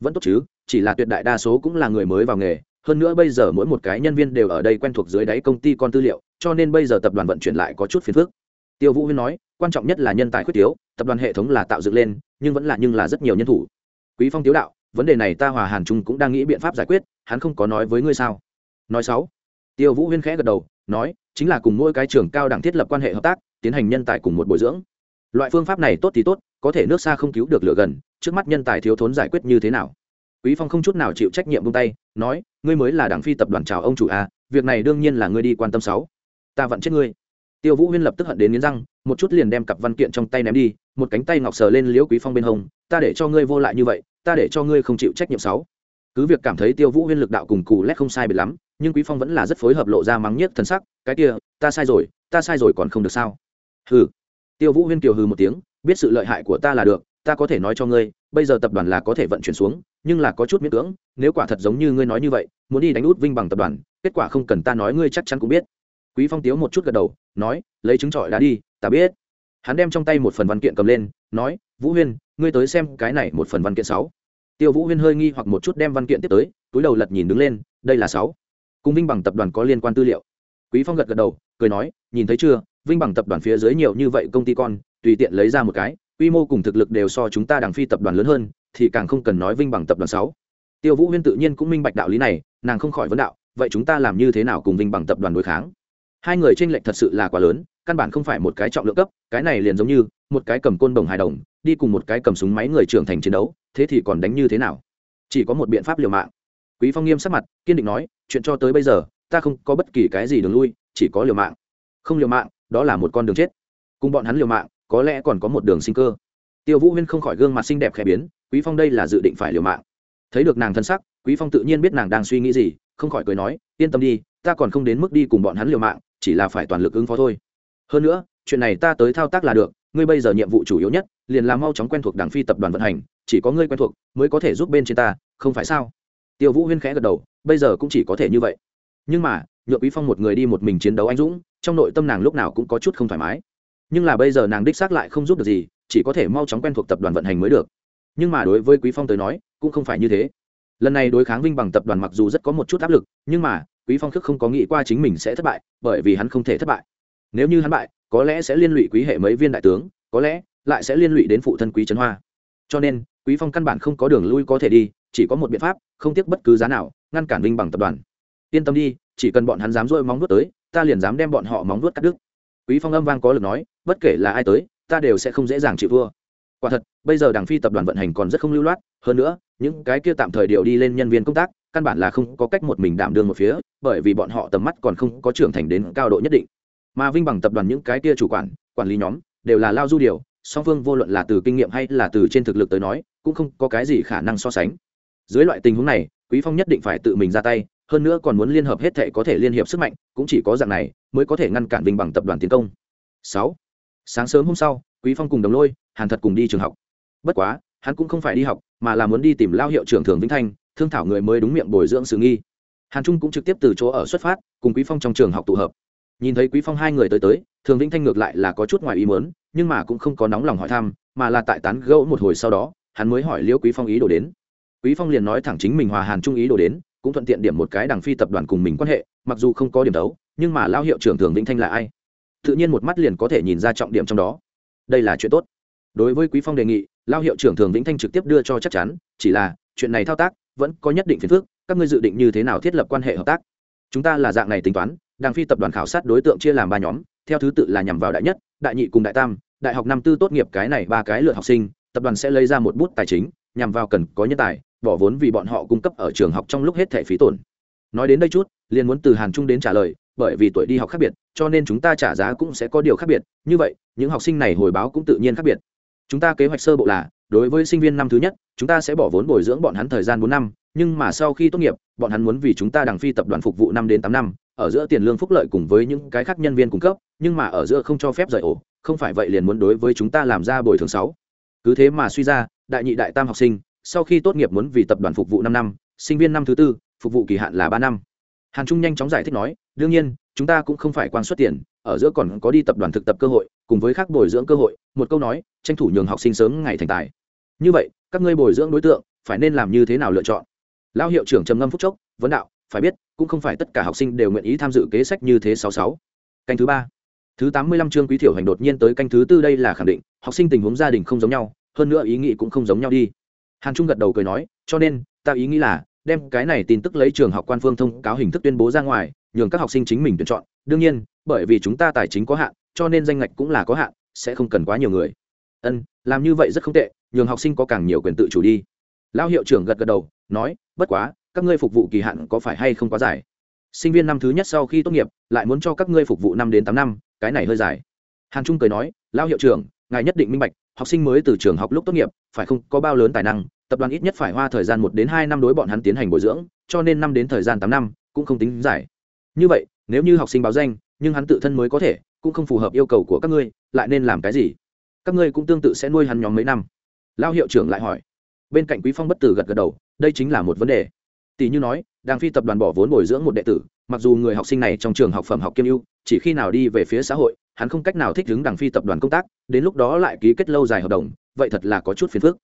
vẫn tốt chứ, chỉ là tuyệt đại đa số cũng là người mới vào nghề, hơn nữa bây giờ mỗi một cái nhân viên đều ở đây quen thuộc dưới đáy công ty con tư liệu, cho nên bây giờ tập đoàn vận chuyển lại có chút phiền phức. Tiêu vũ huyên nói, quan trọng nhất là nhân tài khuyết thiếu, tập đoàn hệ thống là tạo dựng lên, nhưng vẫn là nhưng là rất nhiều nhân thủ. Quý phong tiếu đạo, vấn đề này ta hòa hàn trung cũng đang nghĩ biện pháp giải quyết, hắn không có nói với ngươi sao? Nói sáu. Tiêu vũ huyên khẽ gật đầu, nói, chính là cùng mỗi cái trường cao đẳng thiết lập quan hệ hợp tác, tiến hành nhân tài cùng một bồi dưỡng. Loại phương pháp này tốt thì tốt, có thể nước xa không cứu được lửa gần trước mắt nhân tài thiếu thốn giải quyết như thế nào? Quý phong không chút nào chịu trách nhiệm buông tay, nói, ngươi mới là đảng phi tập đoàn chào ông chủ a việc này đương nhiên là ngươi đi quan tâm sáu. Ta vẫn chết ngươi. Tiêu vũ huyên lập tức hận đến nghiến răng, một chút liền đem cặp văn kiện trong tay ném đi, một cánh tay ngọc sờ lên liễu quý phong bên hông, ta để cho ngươi vô lại như vậy, ta để cho ngươi không chịu trách nhiệm sáu. Cứ việc cảm thấy tiêu vũ huyên lực đạo cùng cù lét không sai biệt lắm, nhưng quý phong vẫn là rất phối hợp lộ ra mắng nhiếc thần sắc, cái kia, ta sai rồi, ta sai rồi còn không được sao? Hừ. Tiêu vũ huyên kiều hừ một tiếng, biết sự lợi hại của ta là được ta có thể nói cho ngươi, bây giờ tập đoàn là có thể vận chuyển xuống, nhưng là có chút miễn cưỡng, nếu quả thật giống như ngươi nói như vậy, muốn đi đánh út vinh bằng tập đoàn, kết quả không cần ta nói ngươi chắc chắn cũng biết. Quý phong tiếu một chút gật đầu, nói, lấy chứng trọi đã đi, ta biết. Hắn đem trong tay một phần văn kiện cầm lên, nói, vũ huyên, ngươi tới xem cái này một phần văn kiện sáu. Tiêu vũ huyên hơi nghi hoặc một chút đem văn kiện tiếp tới, túi đầu lật nhìn đứng lên, đây là sáu. Cùng vinh bằng tập đoàn có liên quan tư liệu. Quý phong gật gật đầu, cười nói, nhìn thấy chưa, vinh bằng tập đoàn phía dưới nhiều như vậy công ty con, tùy tiện lấy ra một cái quy mô cùng thực lực đều so chúng ta đằng phi tập đoàn lớn hơn, thì càng không cần nói vinh bằng tập đoàn sáu. Tiêu vũ huyên tự nhiên cũng minh bạch đạo lý này, nàng không khỏi vấn đạo, vậy chúng ta làm như thế nào cùng vinh bằng tập đoàn đối kháng? Hai người tranh lệch thật sự là quá lớn, căn bản không phải một cái trọng lượng cấp, cái này liền giống như, một cái cầm côn đồng hài đồng, đi cùng một cái cầm súng máy người trưởng thành chiến đấu, thế thì còn đánh như thế nào? Chỉ có một biện pháp liều mạng. Quý phong nghiêm sắc mặt, kiên định nói, chuyện cho tới bây giờ, ta không có bất kỳ cái gì đường lui, chỉ có liều mạng. Không liều mạng, đó là một con đường chết. Cùng bọn hắn liều mạng có lẽ còn có một đường sinh cơ. Tiêu vũ huyên không khỏi gương mặt xinh đẹp khẽ biến, quý phong đây là dự định phải liều mạng. Thấy được nàng thân sắc, quý phong tự nhiên biết nàng đang suy nghĩ gì, không khỏi cười nói, yên tâm đi, ta còn không đến mức đi cùng bọn hắn liều mạng, chỉ là phải toàn lực ứng phó thôi. Hơn nữa, chuyện này ta tới thao tác là được, ngươi bây giờ nhiệm vụ chủ yếu nhất, liền là mau chóng quen thuộc đảng phi tập đoàn vận hành, chỉ có ngươi quen thuộc mới có thể giúp bên trên ta, không phải sao? Tiêu vũ huyên khẽ gật đầu, bây giờ cũng chỉ có thể như vậy. Nhưng mà nhựa quý phong một người đi một mình chiến đấu anh dũng, trong nội tâm nàng lúc nào cũng có chút không thoải mái nhưng là bây giờ nàng đích xác lại không giúp được gì, chỉ có thể mau chóng quen thuộc tập đoàn vận hành mới được. Nhưng mà đối với quý phong tới nói, cũng không phải như thế. Lần này đối kháng vinh bằng tập đoàn mặc dù rất có một chút áp lực, nhưng mà, quý phong thức không có nghĩ qua chính mình sẽ thất bại, bởi vì hắn không thể thất bại. Nếu như hắn bại, có lẽ sẽ liên lụy quý hệ mấy viên đại tướng, có lẽ lại sẽ liên lụy đến phụ thân quý trấn hoa. Cho nên, quý phong căn bản không có đường lui có thể đi, chỉ có một biện pháp, không tiếc bất cứ giá nào, ngăn cản vinh bằng tập đoàn. Yên tâm đi, chỉ cần bọn hắn dám rôi móng vuốt tới, ta liền dám đem bọn họ móng vuốt cắt đứt quý phong âm vang có lực nói, bất kể là ai tới, ta đều sẽ không dễ dàng chịu thua. Quả thật, bây giờ đảng phi tập đoàn vận hành còn rất không lưu loát, hơn nữa, những cái kia tạm thời điều đi lên nhân viên công tác, căn bản là không có cách một mình đảm đương một phía, bởi vì bọn họ tầm mắt còn không có trưởng thành đến cao độ nhất định. Mà vinh bằng tập đoàn những cái kia chủ quản quản lý nhóm, đều là lao du điều, song phương vô luận là từ kinh nghiệm hay là từ trên thực lực tới nói, cũng không có cái gì khả năng so sánh. Dưới loại tình huống này, quý phong nhất định phải tự mình ra tay hơn nữa còn muốn liên hợp hết thệ có thể liên hiệp sức mạnh, cũng chỉ có dạng này mới có thể ngăn cản vinh bằng tập đoàn tiến công. 6. sáng sớm hôm sau, quý phong cùng đồng lôi, hàn thật cùng đi trường học. Bất quá, hắn cũng không phải đi học, mà là muốn đi tìm lao hiệu trưởng thường vĩnh thanh, thương thảo người mới đúng miệng bồi dưỡng sự nghi. Hàn trung cũng trực tiếp từ chỗ ở xuất phát, cùng quý phong trong trường học tụ hợp. Nhìn thấy quý phong hai người tới tới, thường vĩnh thanh ngược lại là có chút ngoài ý muốn, nhưng mà cũng không có nóng lòng hỏi thăm, mà là tại tán gẫu một hồi sau đó, hắn mới hỏi liễu quý phong ý đồ đến. Quý phong liền nói thẳng chính mình hòa hàn trung ý đồ đến cũng thuận tiện điểm một cái đằng phi tập đoàn cùng mình quan hệ, mặc dù không có điểm đấu, nhưng mà lao hiệu trưởng thường vĩnh thanh là ai? Tự nhiên một mắt liền có thể nhìn ra trọng điểm trong đó. Đây là chuyện tốt. Đối với quý phong đề nghị lao hiệu trưởng thường vĩnh thanh trực tiếp đưa cho chắc chắn, chỉ là, chuyện này thao tác, vẫn có nhất định phiền phức, các ngươi dự định như thế nào thiết lập quan hệ hợp tác? Chúng ta là dạng này tính toán, đằng phi tập đoàn khảo sát đối tượng chia làm ba nhóm, theo thứ tự là nhằm vào đại nhất, đại nhị cùng đại tam, đại học năm tư tốt nghiệp cái này ba cái lượt học sinh, tập đoàn sẽ lấy ra một bút tài chính, nhằm vào cần có nhân tài bỏ vốn vì bọn họ cung cấp ở trường học trong lúc hết thẻ phí tổn. Nói đến đây chút, liền muốn từ hàn trung đến trả lời, bởi vì tuổi đi học khác biệt, cho nên chúng ta trả giá cũng sẽ có điều khác biệt. Như vậy, những học sinh này hồi báo cũng tự nhiên khác biệt. Chúng ta kế hoạch sơ bộ là, đối với sinh viên năm thứ nhất, chúng ta sẽ bỏ vốn bồi dưỡng bọn hắn thời gian bốn năm, nhưng mà sau khi tốt nghiệp, bọn hắn muốn vì chúng ta đằng phi tập đoàn phục vụ năm đến tám năm, ở giữa tiền lương phúc lợi cùng với những cái khác nhân viên cung cấp, nhưng mà ở giữa không cho phép rời ổ, không phải vậy liền muốn đối với chúng ta làm ra bồi thường sáu. Cứ thế mà suy ra, đại nhị đại tam học sinh sau khi tốt nghiệp muốn vì tập đoàn phục vụ năm năm, sinh viên năm thứ tư, phục vụ kỳ hạn là ba năm. Hàn trung nhanh chóng giải thích nói, đương nhiên, chúng ta cũng không phải quan xuất tiền, ở giữa còn có đi tập đoàn thực tập cơ hội, cùng với khác bồi dưỡng cơ hội, một câu nói, tranh thủ nhường học sinh sớm ngày thành tài. Như vậy, các ngươi bồi dưỡng đối tượng, phải nên làm như thế nào lựa chọn? Lão hiệu trưởng trầm ngâm phúc chốc, vấn đạo, phải biết, cũng không phải tất cả học sinh đều nguyện ý tham dự kế sách như thế sáu sáu. Canh thứ ba. Thứ tám mươi lăm chương quý thiểu hành đột nhiên tới canh thứ tư đây là khẳng định, học sinh tình huống gia đình không giống nhau, hơn nữa ý nghĩ cũng không giống nhau đi hàn trung gật đầu cười nói, cho nên, ta ý nghĩ là, đem cái này tin tức lấy trường học quan phương thông cáo hình thức tuyên bố ra ngoài, nhường các học sinh chính mình tuyển chọn. Đương nhiên, bởi vì chúng ta tài chính có hạn, cho nên danh ngạch cũng là có hạn, sẽ không cần quá nhiều người. Ân, làm như vậy rất không tệ, nhường học sinh có càng nhiều quyền tự chủ đi. Lão hiệu trưởng gật gật đầu, nói, bất quá, các ngươi phục vụ kỳ hạn có phải hay không quá dài? Sinh viên năm thứ nhất sau khi tốt nghiệp, lại muốn cho các ngươi phục vụ năm đến tám năm, cái này hơi dài. Hàn trung cười nói, lão hiệu trưởng, ngài nhất định minh bạch học sinh mới từ trường học lúc tốt nghiệp, phải không, có bao lớn tài năng, tập đoàn ít nhất phải hoa thời gian một đến hai năm đối bọn hắn tiến hành bồi dưỡng, cho nên năm đến thời gian tám năm cũng không tính giải như vậy, nếu như học sinh báo danh, nhưng hắn tự thân mới có thể, cũng không phù hợp yêu cầu của các ngươi, lại nên làm cái gì? Các ngươi cũng tương tự sẽ nuôi hắn nhóm mấy năm. Lao hiệu trưởng lại hỏi. Bên cạnh quý phong bất tử gật gật đầu, đây chính là một vấn đề tỷ như nói đàng phi tập đoàn bỏ vốn bồi dưỡng một đệ tử mặc dù người học sinh này trong trường học phẩm học kiêm ưu chỉ khi nào đi về phía xã hội hắn không cách nào thích ứng đàng phi tập đoàn công tác đến lúc đó lại ký kết lâu dài hợp đồng vậy thật là có chút phiền phức.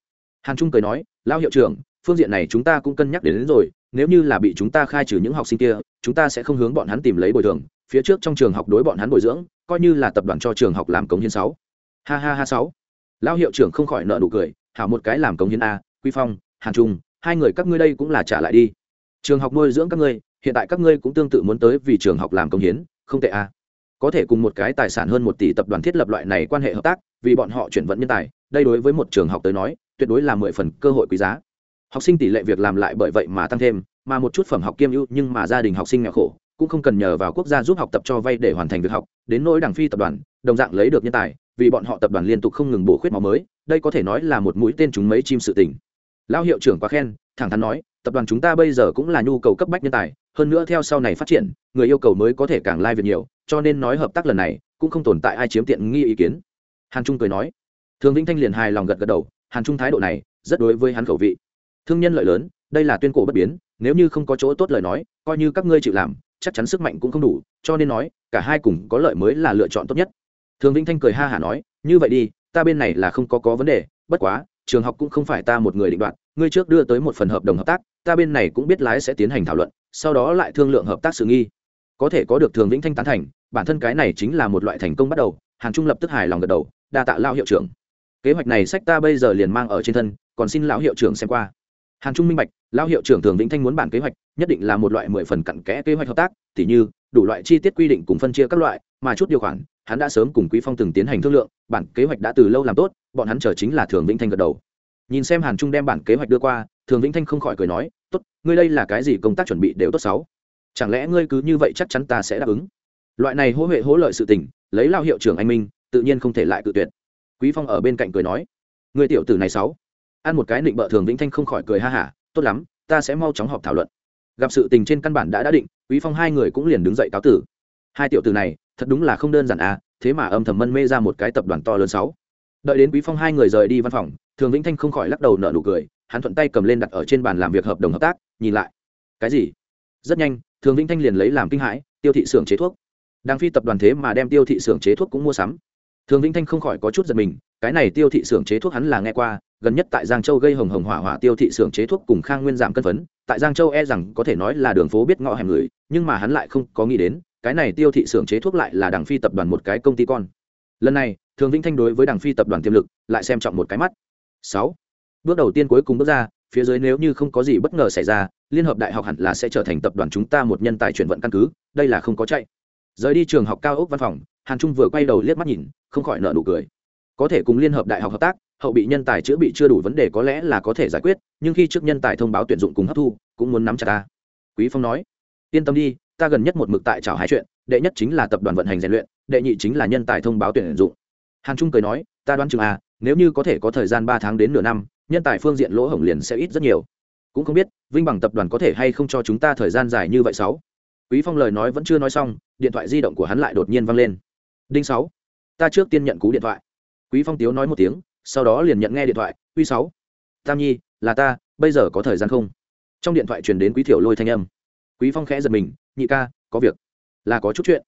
Hàn trung cười nói lao hiệu trưởng phương diện này chúng ta cũng cân nhắc đến, đến rồi nếu như là bị chúng ta khai trừ những học sinh kia chúng ta sẽ không hướng bọn hắn tìm lấy bồi thường phía trước trong trường học đối bọn hắn bồi dưỡng coi như là tập đoàn cho trường học làm cống hiến sáu. Ha ha ha sáu. Lao hiệu trưởng không khỏi nợ nụ cười hảo một cái làm cống hiến a quy phong hàn trung hai người các ngươi đây cũng là trả lại đi trường học nuôi dưỡng các ngươi, hiện tại các ngươi cũng tương tự muốn tới vì trường học làm công hiến, không tệ à. có thể cùng một cái tài sản hơn một tỷ tập đoàn thiết lập loại này quan hệ hợp tác, vì bọn họ chuyển vận nhân tài, đây đối với một trường học tới nói, tuyệt đối là mười phần cơ hội quý giá học sinh tỷ lệ việc làm lại bởi vậy mà tăng thêm, mà một chút phẩm học kiêm ưu nhưng mà gia đình học sinh nghèo khổ, cũng không cần nhờ vào quốc gia giúp học tập cho vay để hoàn thành việc học, đến nỗi đảng phi tập đoàn, đồng dạng lấy được nhân tài, vì bọn họ tập đoàn liên tục không ngừng bổ khuyết máu mới, đây có thể nói là một mũi tên chúng mấy chim sự tình lão hiệu trưởng quá khen, thẳng thắn nói tập đoàn chúng ta bây giờ cũng là nhu cầu cấp bách nhân tài, hơn nữa theo sau này phát triển, người yêu cầu mới có thể càng lai、like、việc nhiều, cho nên nói hợp tác lần này cũng không tồn tại ai chiếm tiện nghi ý kiến. Hàn trung cười nói. Thường vĩnh thanh liền hài lòng gật gật đầu, hàn trung thái độ này rất đối với hắn khẩu vị. Thương nhân lợi lớn, đây là tuyên cổ bất biến, nếu như không có chỗ tốt lời nói, coi như các ngươi chịu làm, chắc chắn sức mạnh cũng không đủ, cho nên nói, cả hai cùng có lợi mới là lựa chọn tốt nhất. Thường vĩnh thanh cười ha hả nói, như vậy đi, ta bên này là không có có vấn đề, bất quá, trường học cũng không phải ta một người định đoạt, ngươi trước đưa tới một phần hợp đồng hợp tác ta bên này cũng biết lái sẽ tiến hành thảo luận, sau đó lại thương lượng hợp tác sự nghi. Có thể có được thường vĩnh thanh tán thành, bản thân cái này chính là một loại thành công bắt đầu, hàn trung lập tức hài lòng gật đầu, đa tạ lao hiệu trưởng. Kế hoạch này sách ta bây giờ liền mang ở trên thân, còn xin lão hiệu trưởng xem qua. Hàn trung minh bạch, lão hiệu trưởng thường vĩnh thanh muốn bản kế hoạch, nhất định là một loại mười phần cặn kẽ kế hoạch hợp tác t h như, đủ loại chi tiết quy định cùng phân chia các loại, mà chút điều khoản, hắn đã sớm cùng quý phong từng tiến hành thương lượng, bản kế hoạch đã từ lâu làm tốt, bọn hắn chờ chính là thường vĩnh thanh gật đầu. Nhìn xem hàn trung đem bản kế hoạch đưa qua thường vĩnh thanh không khỏi cười nói, tốt, ngươi đây là cái gì công tác chuẩn bị đều tốt sáu chẳng lẽ ngươi cứ như vậy chắc chắn ta sẽ đáp ứng? Loại này hỗ huệ hỗ lợi sự tình, lấy lao hiệu trưởng anh minh, tự nhiên không thể lại cự tuyệt. Quý phong ở bên cạnh cười nói người tiểu tử này sáu ăn một cái định bợ thường vĩnh thanh không khỏi cười ha hả, tốt lắm, ta sẽ mau chóng họp thảo luận. Gặp sự tình trên căn bản đã đã định, quý phong hai người cũng liền đứng dậy cáo tử. Hai tiểu tử này, thật đúng là không đơn giản à thế mà âm thầm mân mê ra một cái tập đoàn to lớn sáu đợi đến quý phong hai người rời đi văn phòng, thường vĩnh thanh không khỏi lắc đầu nở nụ cười hắn thuận tay cầm lên đặt ở trên bàn làm việc hợp đồng hợp tác, nhìn lại. Cái gì? Rất nhanh, thường vĩnh thanh liền lấy làm kinh hãi, tiêu thị xưởng chế thuốc. Đang phi tập đoàn thế mà đem tiêu thị xưởng chế thuốc cũng mua sắm. Thường vĩnh thanh không khỏi có chút giật mình, cái này tiêu thị xưởng chế thuốc hắn là nghe qua, gần nhất tại giang châu gây hồng hồng hỏa hỏa tiêu thị xưởng chế thuốc cùng khang nguyên giảm cân phấn, tại giang châu e rằng có thể nói là đường phố biết ngõ hẻm người, nhưng mà hắn lại không có nghĩ đến, cái này tiêu thị xưởng chế thuốc lại là đảng phi tập đoàn một cái công ty con. Lần này, thường vĩnh thanh đối với đảng phi tập đoàn tiềm lực lại xem trọng một cái mắt. Sáu bước đầu tiên cuối cùng bước ra, phía dưới nếu như không có gì bất ngờ xảy ra, liên hợp đại học hẳn là sẽ trở thành tập đoàn chúng ta một nhân tài chuyển vận căn cứ, đây là không có chạy. Rời đi trường học cao ốc văn phòng, hàn trung vừa quay đầu liếc mắt nhìn, không khỏi nợ nụ cười. Có thể cùng liên hợp đại học hợp tác, hậu bị nhân tài chữa bị chưa đủ vấn đề có lẽ là có thể giải quyết, nhưng khi trước nhân tài thông báo tuyển dụng cùng hấp thu, cũng muốn nắm chặt ta. Quý phong nói, yên tâm đi, ta gần nhất một mực tại chào hai chuyện, đệ nhất chính là tập đoàn vận hành rèn luyện, đệ nhị chính là nhân tài thông báo tuyển dụng. Hàn trung cười nói, ta đoán chừng à nếu như có thể có thời gian ba tháng đến nửa năm nhân tài phương diện lỗ hổng liền sẽ ít rất nhiều. Cũng không biết, vinh bằng tập đoàn có thể hay không cho chúng ta thời gian dài như vậy sáu? Quý phong lời nói vẫn chưa nói xong, điện thoại di động của hắn lại đột nhiên vang lên. Đinh sáu, ta trước tiên nhận cú điện thoại. Quý phong tiếu nói một tiếng, sau đó liền nhận nghe điện thoại quý sáu, tam nhi, là ta, bây giờ có thời gian không? Trong điện thoại truyền đến quý thiểu lôi thanh âm. Quý phong khẽ giật mình, nhị ca, có việc. Là có chút chuyện.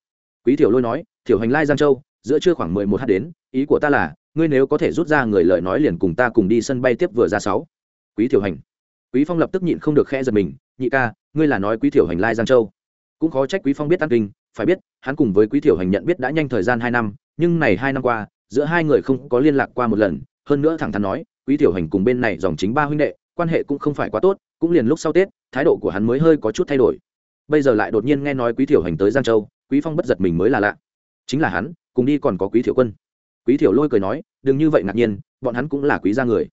Quý thiểu lôi nói, thiểu hành lai giang châu, giữa trưa khoảng mười một h đến, ý của ta là ngươi nếu có thể rút ra người lời nói liền cùng ta cùng đi sân bay tiếp vừa ra sáu. Quý thiểu hành. Quý phong lập tức nhịn không được khẽ giật mình, nhị ca, ngươi là nói quý thiểu hành lai giang châu? Cũng khó trách quý phong biết tan kinh, phải biết, hắn cùng với quý thiểu hành nhận biết đã nhanh thời gian hai năm, nhưng này hai năm qua, giữa hai người không có liên lạc qua một lần, hơn nữa thẳng thắn nói, quý tiểu hành cùng bên này dòng chính ba huynh đệ, quan hệ cũng không phải quá tốt, cũng liền lúc sau tết, thái độ của hắn mới hơi có chút thay đổi. Bây giờ lại đột nhiên nghe nói quý tiểu hành tới giang châu, quý phong bất giật mình mới là lạ. Chính là hắn, cùng đi còn có quý tiểu quân quý tiểu lôi cười nói, đừng như vậy ngạc nhiên, bọn hắn cũng là quý gia người.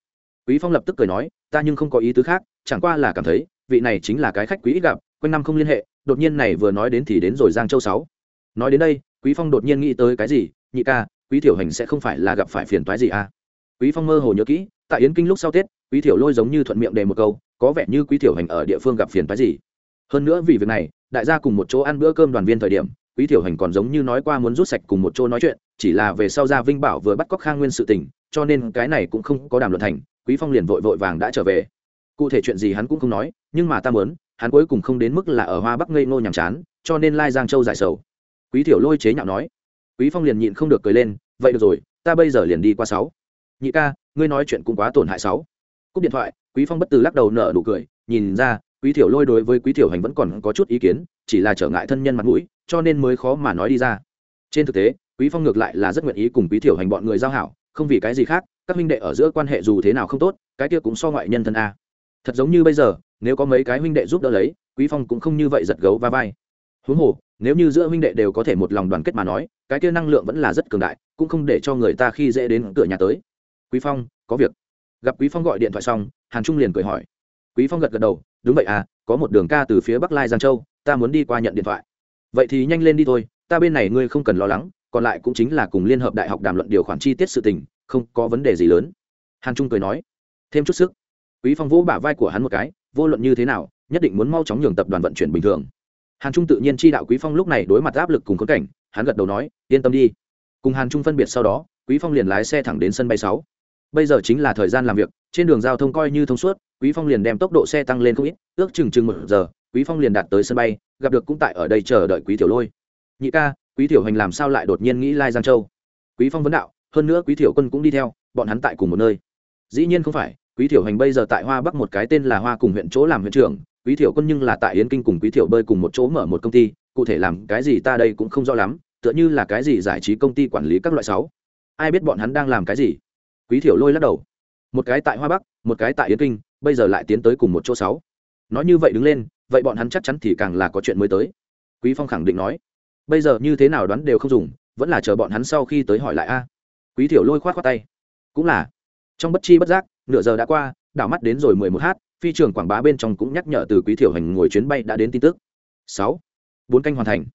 Quý phong lập tức cười nói, ta nhưng không có ý tứ khác, chẳng qua là cảm thấy, vị này chính là cái khách quý ít gặp, quanh năm không liên hệ, đột nhiên này vừa nói đến thì đến rồi giang châu sáu. Nói đến đây, quý phong đột nhiên nghĩ tới cái gì, nhị ca, quý tiểu hành sẽ không phải là gặp phải phiền toái gì à? Quý phong mơ hồ nhớ kỹ, tại yến kinh lúc sau tết, quý tiểu lôi giống như thuận miệng đề một câu, có vẻ như quý tiểu hành ở địa phương gặp phiền toái gì. Hơn nữa vì việc này, đại gia cùng một chỗ ăn bữa cơm đoàn viên thời điểm quý tiểu hành còn giống như nói qua muốn rút sạch cùng một chỗ nói chuyện, chỉ là về sau ra vinh bảo vừa bắt cóc khang nguyên sự tình, cho nên cái này cũng không có đàm luận thành, quý phong liền vội vội vàng đã trở về. Cụ thể chuyện gì hắn cũng không nói, nhưng mà ta muốn, hắn cuối cùng không đến mức là ở hoa bắc ngây ngô nhàm chán, cho nên lai giang châu giải sầu. Quý tiểu lôi chế nhạo nói. Quý phong liền nhịn không được cười lên, vậy được rồi, ta bây giờ liền đi qua sáu. Nhị ca, ngươi nói chuyện cũng quá tổn hại sáu. Cúp điện thoại, quý phong bất từ lắc đầu nở nụ cười, nhìn ra quý tiểu lôi đối với quý tiểu hành vẫn còn có chút ý kiến, chỉ là trở ngại thân nhân mặt mũi, cho nên mới khó mà nói đi ra. Trên thực tế, quý phong ngược lại là rất nguyện ý cùng quý tiểu hành bọn người giao hảo, không vì cái gì khác, các huynh đệ ở giữa quan hệ dù thế nào không tốt, cái kia cũng so ngoại nhân thân a. Thật giống như bây giờ, nếu có mấy cái huynh đệ giúp đỡ lấy, quý phong cũng không như vậy giật gấu va vai. Huống hồ, nếu như giữa huynh đệ đều có thể một lòng đoàn kết mà nói, cái kia năng lượng vẫn là rất cường đại, cũng không để cho người ta khi dễ đến cửa nhà tới. Quý phong, có việc. Gặp quý phong gọi điện thoại xong, hàn trung liền cười hỏi. Quý phong gật gật đầu đúng vậy à có một đường ca từ phía bắc lai giang châu, ta muốn đi qua nhận điện thoại. Vậy thì nhanh lên đi thôi, ta bên này ngươi không cần lo lắng, còn lại cũng chính là cùng liên hợp đại học đàm luận điều khoản chi tiết sự tình, không có vấn đề gì lớn. Hàn trung cười nói, thêm chút sức. Quý phong vỗ bả vai của hắn một cái, vô luận như thế nào, nhất định muốn mau chóng nhường tập đoàn vận chuyển bình thường. Hàn trung tự nhiên chi đạo quý phong lúc này đối mặt áp lực cùng khốn cảnh, hắn gật đầu nói, yên tâm đi. Cùng hàn trung phân biệt sau đó, quý phong liền lái xe thẳng đến sân bay sáu. Bây giờ chính là thời gian làm việc, trên đường giao thông coi như thông suốt quý phong liền đem tốc độ xe tăng lên không ít, ước chừng chừng một giờ, quý phong liền đạt tới sân bay, gặp được cũng tại ở đây chờ đợi quý tiểu lôi. Nhị ca, quý Tiểu hành làm sao lại đột nhiên nghĩ lai giang châu? Quý phong vấn đạo, hơn nữa quý Tiểu quân cũng đi theo, bọn hắn tại cùng một nơi. Dĩ nhiên không phải, quý Tiểu hành bây giờ tại hoa bắc một cái tên là hoa cùng huyện chỗ làm huyện trưởng, quý Tiểu quân nhưng là tại yến kinh cùng quý Tiểu bơi cùng một chỗ mở một công ty, cụ thể làm cái gì ta đây cũng không rõ lắm, tựa như là cái gì giải trí công ty quản lý các loại sáu. Ai biết bọn hắn đang làm cái gì? Quý Tiểu lôi lắc đầu một cái tại hoa bắc, một cái tại yến kinh, bây giờ lại tiến tới cùng một chỗ sáu. Nói như vậy đứng lên, vậy bọn hắn chắc chắn thì càng là có chuyện mới tới. Quý phong khẳng định nói. Bây giờ như thế nào đoán đều không dùng, vẫn là chờ bọn hắn sau khi tới hỏi lại a. Quý thiểu lôi khoát khoát tay. Cũng là. Trong bất chi bất giác, nửa giờ đã qua, đảo mắt đến rồi mười một h phi trường quảng bá bên trong cũng nhắc nhở từ quý thiểu hành ngồi chuyến bay đã đến tin tức. Sáu. Bốn canh hoàn thành.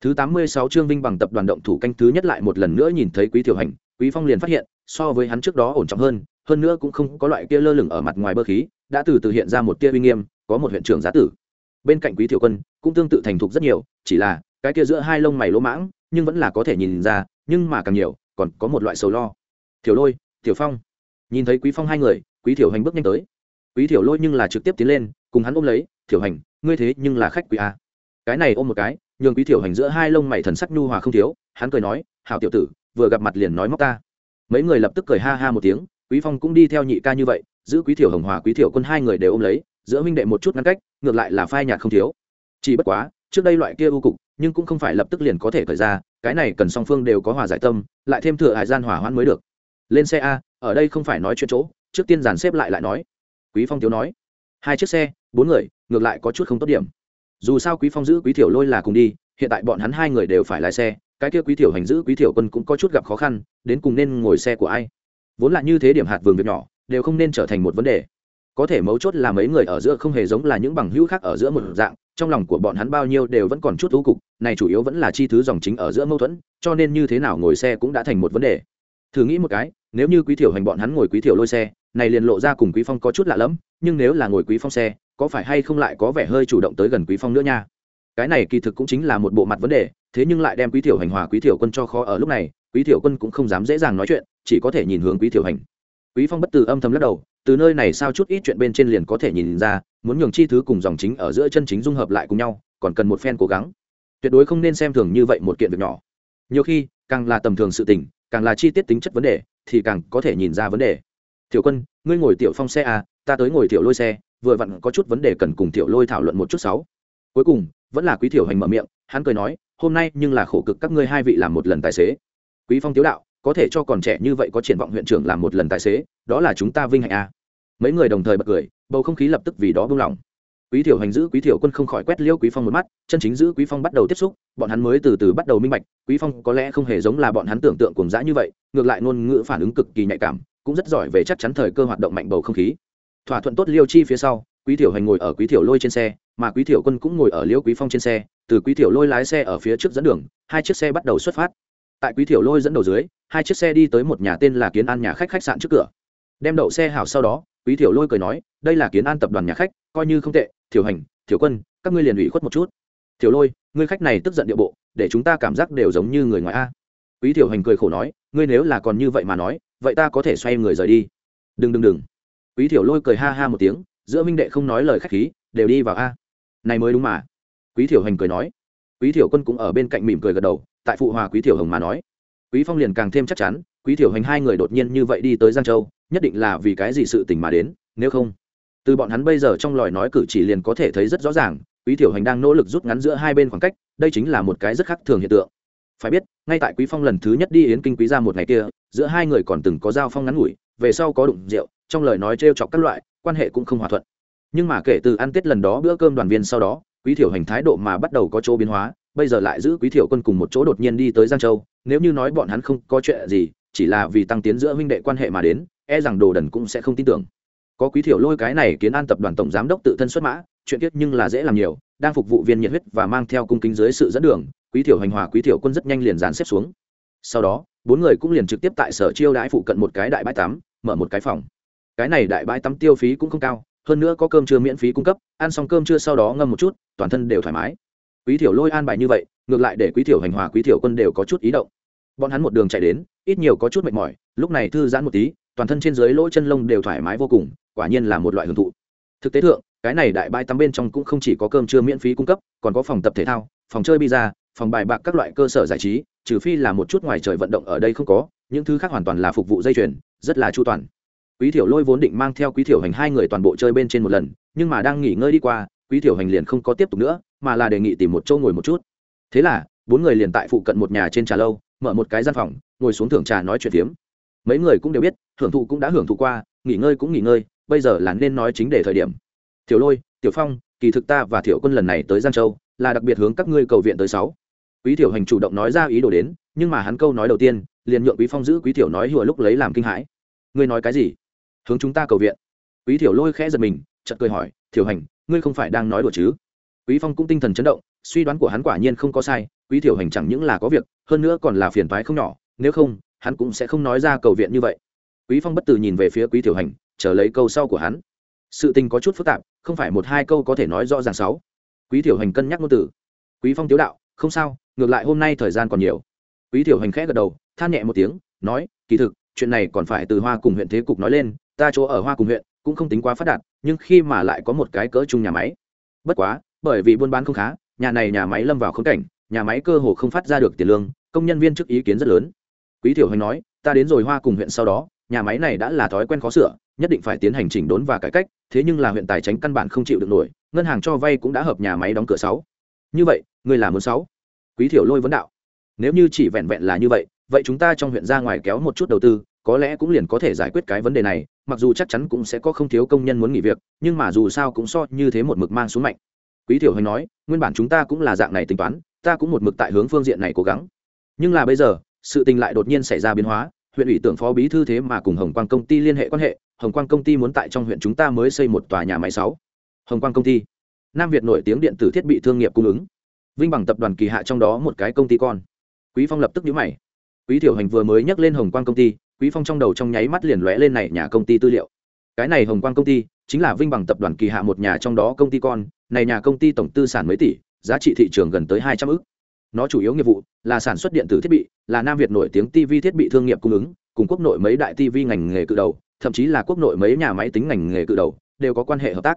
Thứ tám mươi sáu chương vinh bằng tập đoàn động thủ canh thứ nhất lại một lần nữa nhìn thấy quý thiểu hành, quý phong liền phát hiện, so với hắn trước đó ổn trọng hơn hơn nữa cũng không có loại kia lơ lửng ở mặt ngoài bơ khí, đã từ từ hiện ra một tia uy nghiêm, có một huyện trưởng giá tử. Bên cạnh quý thiểu quân, cũng tương tự thành thục rất nhiều, chỉ là, cái kia giữa hai lông mày lỗ mãng, nhưng vẫn là có thể nhìn ra, nhưng mà càng nhiều, còn có một loại sầu lo. Thiểu lôi, thiểu phong. Nhìn thấy quý phong hai người, quý thiểu hành bước nhanh tới. Quý thiểu lôi nhưng là trực tiếp tiến lên, cùng hắn ôm lấy, thiểu hành, ngươi thế nhưng là khách quý a cái này ôm một cái, nhường quý thiểu hành giữa hai lông mày thần sắc nhu hòa không thiếu, hắn cười nói, hảo tiểu tử, vừa gặp mặt liền nói móc ta. Mấy người lập tức cười ha ha một tiếng quý phong cũng đi theo nhị ca như vậy, giữ quý thiểu hồng hòa, quý thiểu quân hai người đều ôm lấy, giữa minh đệ một chút ngăn cách, ngược lại là phai nhạt không thiếu. Chỉ bất quá, trước đây loại kia ưu cục, nhưng cũng không phải lập tức liền có thể khởi ra, cái này cần song phương đều có hòa giải tâm, lại thêm thừa hải gian hỏa hoãn mới được. Lên xe a, ở đây không phải nói chuyện chỗ, trước tiên dàn xếp lại lại nói. Quý phong thiếu nói. Hai chiếc xe, bốn người, ngược lại có chút không tốt điểm. Dù sao quý phong giữ quý thiểu lôi là cùng đi, hiện tại bọn hắn hai người đều phải lái xe, cái kia quý thiểu hành giữ quý thiểu quân cũng có chút gặp khó khăn, đến cùng nên ngồi xe của ai? Vốn là như thế điểm hạt vườn việc nhỏ, đều không nên trở thành một vấn đề. Có thể mấu chốt là mấy người ở giữa không hề giống là những bằng hữu khác ở giữa một dạng, trong lòng của bọn hắn bao nhiêu đều vẫn còn chút thú cục, này chủ yếu vẫn là chi thứ dòng chính ở giữa mâu thuẫn, cho nên như thế nào ngồi xe cũng đã thành một vấn đề. Thử nghĩ một cái, nếu như quý thiểu hành bọn hắn ngồi quý thiểu lôi xe, này liền lộ ra cùng quý phong có chút lạ lẫm, nhưng nếu là ngồi quý phong xe, có phải hay không lại có vẻ hơi chủ động tới gần quý phong nữa nha? Cái này kỳ thực cũng chính là một bộ mặt vấn đề, thế nhưng lại đem quý thiểu hành hòa quý thiểu quân cho khó ở lúc này, quý thiểu quân cũng không dám dễ dàng nói chuyện chỉ có thể nhìn hướng quý thiểu hành. Quý phong bất từ âm thầm lắc đầu, từ nơi này sao chút ít chuyện bên trên liền có thể nhìn ra, muốn nhường chi thứ cùng dòng chính ở giữa chân chính dung hợp lại cùng nhau, còn cần một phen cố gắng. Tuyệt đối không nên xem thường như vậy một kiện việc nhỏ. Nhiều khi, càng là tầm thường sự tình, càng là chi tiết tính chất vấn đề, thì càng có thể nhìn ra vấn đề. Tiểu quân, ngươi ngồi tiểu phong xe à ta tới ngồi tiểu lôi xe, vừa vặn có chút vấn đề cần cùng tiểu lôi thảo luận một chút sáu. Cuối cùng, vẫn là quý tiểu hành mở miệng, hắn cười nói, hôm nay nhưng là khổ cực các ngươi hai vị làm một lần tài xế. Quý phong tiếu đạo có thể cho còn trẻ như vậy có triển vọng huyện trưởng làm một lần tài xế, đó là chúng ta vinh hạnh à. mấy người đồng thời bật cười, bầu không khí lập tức vì đó buông lỏng. Quý thiểu hành giữ, quý thiểu quân không khỏi quét liêu quý phong một mắt, chân chính giữ quý phong bắt đầu tiếp xúc, bọn hắn mới từ từ bắt đầu minh bạch, quý phong có lẽ không hề giống là bọn hắn tưởng tượng cùng dã như vậy, ngược lại ngôn ngữ phản ứng cực kỳ nhạy cảm, cũng rất giỏi về chắc chắn thời cơ hoạt động mạnh bầu không khí. Thỏa thuận tốt liêu chi phía sau, quý thiểu hành ngồi ở quý thiểu lôi trên xe, mà quý thiểu quân cũng ngồi ở liêu quý phong trên xe, từ quý thiểu lôi lái xe ở phía trước dẫn đường, hai chiếc xe bắt đầu xuất phát tại quý thiểu lôi dẫn đầu dưới, hai chiếc xe đi tới một nhà tên là kiến an nhà khách khách sạn trước cửa. Đem đậu xe hảo sau đó, quý thiểu lôi cười nói, đây là kiến an tập đoàn nhà khách, coi như không tệ, thiểu hành, thiểu quân, các ngươi liền ủy khuất một chút. Thiểu lôi, ngươi khách này tức giận địa bộ, để chúng ta cảm giác đều giống như người ngoài a. Quý thiểu hành cười khổ nói, ngươi nếu là còn như vậy mà nói, vậy ta có thể xoay người rời đi. Đừng đừng đừng. Quý thiểu lôi cười ha ha một tiếng, giữa minh đệ không nói lời khách khí, đều đi vào a. Này mới đúng mà. Quý thiểu hành cười nói. Quý thiểu quân cũng ở bên cạnh mỉm cười gật đầu tại phụ hòa quý thiểu hồng mà nói. Quý phong liền càng thêm chắc chắn, quý thiểu hành hai người đột nhiên như vậy đi tới giang châu, nhất định là vì cái gì sự tình mà đến, nếu không. Từ bọn hắn bây giờ trong lời nói cử chỉ liền có thể thấy rất rõ ràng, quý thiểu hành đang nỗ lực rút ngắn giữa hai bên khoảng cách, đây chính là một cái rất khác thường hiện tượng. Phải biết, ngay tại quý phong lần thứ nhất đi yến kinh quý ra một ngày kia, giữa hai người còn từng có giao phong ngắn ngủi, về sau có đụng rượu, trong lời nói trêu chọc các loại, quan hệ cũng không hòa thuận. Nhưng mà kể từ ăn tết lần đó bữa cơm đoàn viên sau đó, quý thiểu hành thái độ mà bắt đầu có chỗ biến hóa bây giờ lại giữ quý thiểu quân cùng một chỗ đột nhiên đi tới giang châu, nếu như nói bọn hắn không có chuyện gì, chỉ là vì tăng tiến giữa huynh đệ quan hệ mà đến e rằng đồ đần cũng sẽ không tin tưởng. Có quý thiểu lôi cái này kiến an tập đoàn tổng giám đốc tự thân xuất mã, chuyện tiết nhưng là dễ làm nhiều, đang phục vụ viên nhiệt huyết và mang theo cung kính dưới sự dẫn đường, quý thiểu hành hòa quý thiểu quân rất nhanh liền dán xếp xuống. Sau đó, bốn người cũng liền trực tiếp tại sở chiêu đãi phụ cận một cái đại bãi tắm, mở một cái phòng. Cái này đại bãi tắm tiêu phí cũng không cao, hơn nữa có cơm trưa miễn phí cung cấp, ăn xong cơm trưa sau đó ngâm một chút, toàn thân đều thoải mái quý thiểu lôi an bài như vậy ngược lại để quý thiểu hành hòa quý thiểu quân đều có chút ý động. Bọn hắn một đường chạy đến ít nhiều có chút mệt mỏi lúc này thư giãn một tí toàn thân trên dưới lỗ chân lông đều thoải mái vô cùng quả nhiên là một loại hưởng thụ. Thực tế thượng cái này đại bãi tắm bên trong cũng không chỉ có cơm trưa miễn phí cung cấp còn có phòng tập thể thao phòng chơi bida, phòng bài bạc các loại cơ sở giải trí trừ phi là một chút ngoài trời vận động ở đây không có những thứ khác hoàn toàn là phục vụ dây chuyền rất là chu toàn. Quý thiểu lôi vốn định mang theo quý thiểu hành hai người toàn bộ chơi bên trên một lần nhưng mà đang nghỉ ngơi đi qua quý thiểu hành liền không có tiếp tục nữa mà là đề nghị tìm một chỗ ngồi một chút. Thế là, bốn người liền tại phụ cận một nhà trên trà lâu, mở một cái gian phòng, ngồi xuống thưởng trà nói chuyện phiếm. Mấy người cũng đều biết hưởng thụ cũng đã hưởng thụ qua, nghỉ ngơi cũng nghỉ ngơi, bây giờ là nên nói chính để thời điểm. Tiểu lôi, tiểu phong, kỳ thực ta và Tiểu quân lần này tới giang châu, là đặc biệt hướng các ngươi cầu viện tới sáu. Quý Tiểu hành chủ động nói ra ý đồ đến, nhưng mà hắn câu nói đầu tiên, liền nhượng quý phong giữ quý Tiểu nói hùa lúc lấy làm kinh hãi. Ngươi nói cái gì? Hướng chúng ta cầu viện. Quý Tiểu lôi khẽ giật mình, chợt cười hỏi Tiểu hành, ngươi không phải đang nói đùa chứ? Quý phong cũng tinh thần chấn động, suy đoán của hắn quả nhiên không có sai, quý thiểu hành chẳng những là có việc, hơn nữa còn là phiền toái không nhỏ, nếu không, hắn cũng sẽ không nói ra cầu viện như vậy. Quý phong bất từ nhìn về phía quý thiểu hành, chờ lấy câu sau của hắn. Sự tình có chút phức tạp, không phải một hai câu có thể nói rõ ràng sáu. Quý thiểu hành cân nhắc ngôn từ. Quý phong tiếu đạo, không sao, ngược lại hôm nay thời gian còn nhiều. Quý thiểu hành khẽ gật đầu, than nhẹ một tiếng, nói, kỳ thực, chuyện này còn phải từ hoa cùng huyện thế cục nói lên, ta chỗ ở hoa cùng huyện cũng không tính quá phát đạt, nhưng khi mà lại có một cái cỡ chung nhà máy. Bất quá bởi vì buôn bán không khá, nhà này nhà máy lâm vào khống cảnh, nhà máy cơ hồ không phát ra được tiền lương, công nhân viên trước ý kiến rất lớn. Quý thiểu Hoành nói, ta đến rồi hoa cùng huyện sau đó, nhà máy này đã là thói quen khó sửa, nhất định phải tiến hành chỉnh đốn và cải cách, thế nhưng là huyện tài chính căn bản không chịu được nổi, ngân hàng cho vay cũng đã hợp nhà máy đóng cửa sáu. Như vậy người là muốn sáu? Quý thiểu lôi vấn đạo. Nếu như chỉ vẹn vẹn là như vậy vậy chúng ta trong huyện ra ngoài kéo một chút đầu tư, có lẽ cũng liền có thể giải quyết cái vấn đề này, mặc dù chắc chắn cũng sẽ có không thiếu công nhân muốn nghỉ việc, nhưng mà dù sao cũng so như thế một mực mang xuống mạnh quý thiểu hành nói, nguyên bản chúng ta cũng là dạng này tính toán, ta cũng một mực tại hướng phương diện này cố gắng. Nhưng là bây giờ, sự tình lại đột nhiên xảy ra biến hóa, huyện ủy tưởng phó bí thư thế mà cùng hồng quang công ty liên hệ quan hệ, hồng quang công ty muốn tại trong huyện chúng ta mới xây một tòa nhà máy sáu. Hồng quang công ty, nam việt nổi tiếng điện tử thiết bị thương nghiệp cung ứng. Vinh bằng tập đoàn kỳ hạ trong đó một cái công ty con. Quý phong lập tức nhíu mày. Quý tiểu hành vừa mới nhắc lên hồng quang công ty, quý phong trong đầu trong nháy mắt liền lóe lên này nhà công ty tư liệu cái này hồng quang công ty chính là vinh bằng tập đoàn kỳ hạ một nhà trong đó công ty con, này nhà công ty tổng tư sản mấy tỷ, giá trị thị trường gần tới hai trăm ức. Nó chủ yếu nghiệp vụ là sản xuất điện tử thiết bị, là nam việt nổi tiếng tv thiết bị thương nghiệp cung ứng, cùng quốc nội mấy đại tv ngành nghề cự đầu, thậm chí là quốc nội mấy nhà máy tính ngành nghề cự đầu, đều có quan hệ hợp tác.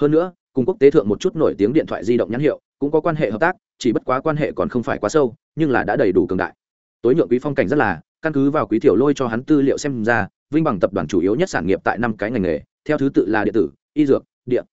Hơn nữa, cùng quốc tế thượng một chút nổi tiếng điện thoại di động nhãn hiệu cũng có quan hệ hợp tác, chỉ bất quá quan hệ còn không phải quá sâu, nhưng là đã đầy đủ cường đại. Tối nhượng quý phong cảnh rất là căn cứ vào quý tiểu lôi cho hắn tư liệu xem ra, vinh bằng tập đoàn chủ yếu nhất sản nghiệp tại năm cái ngành nghề, theo thứ tự là điện tử, y dược, điện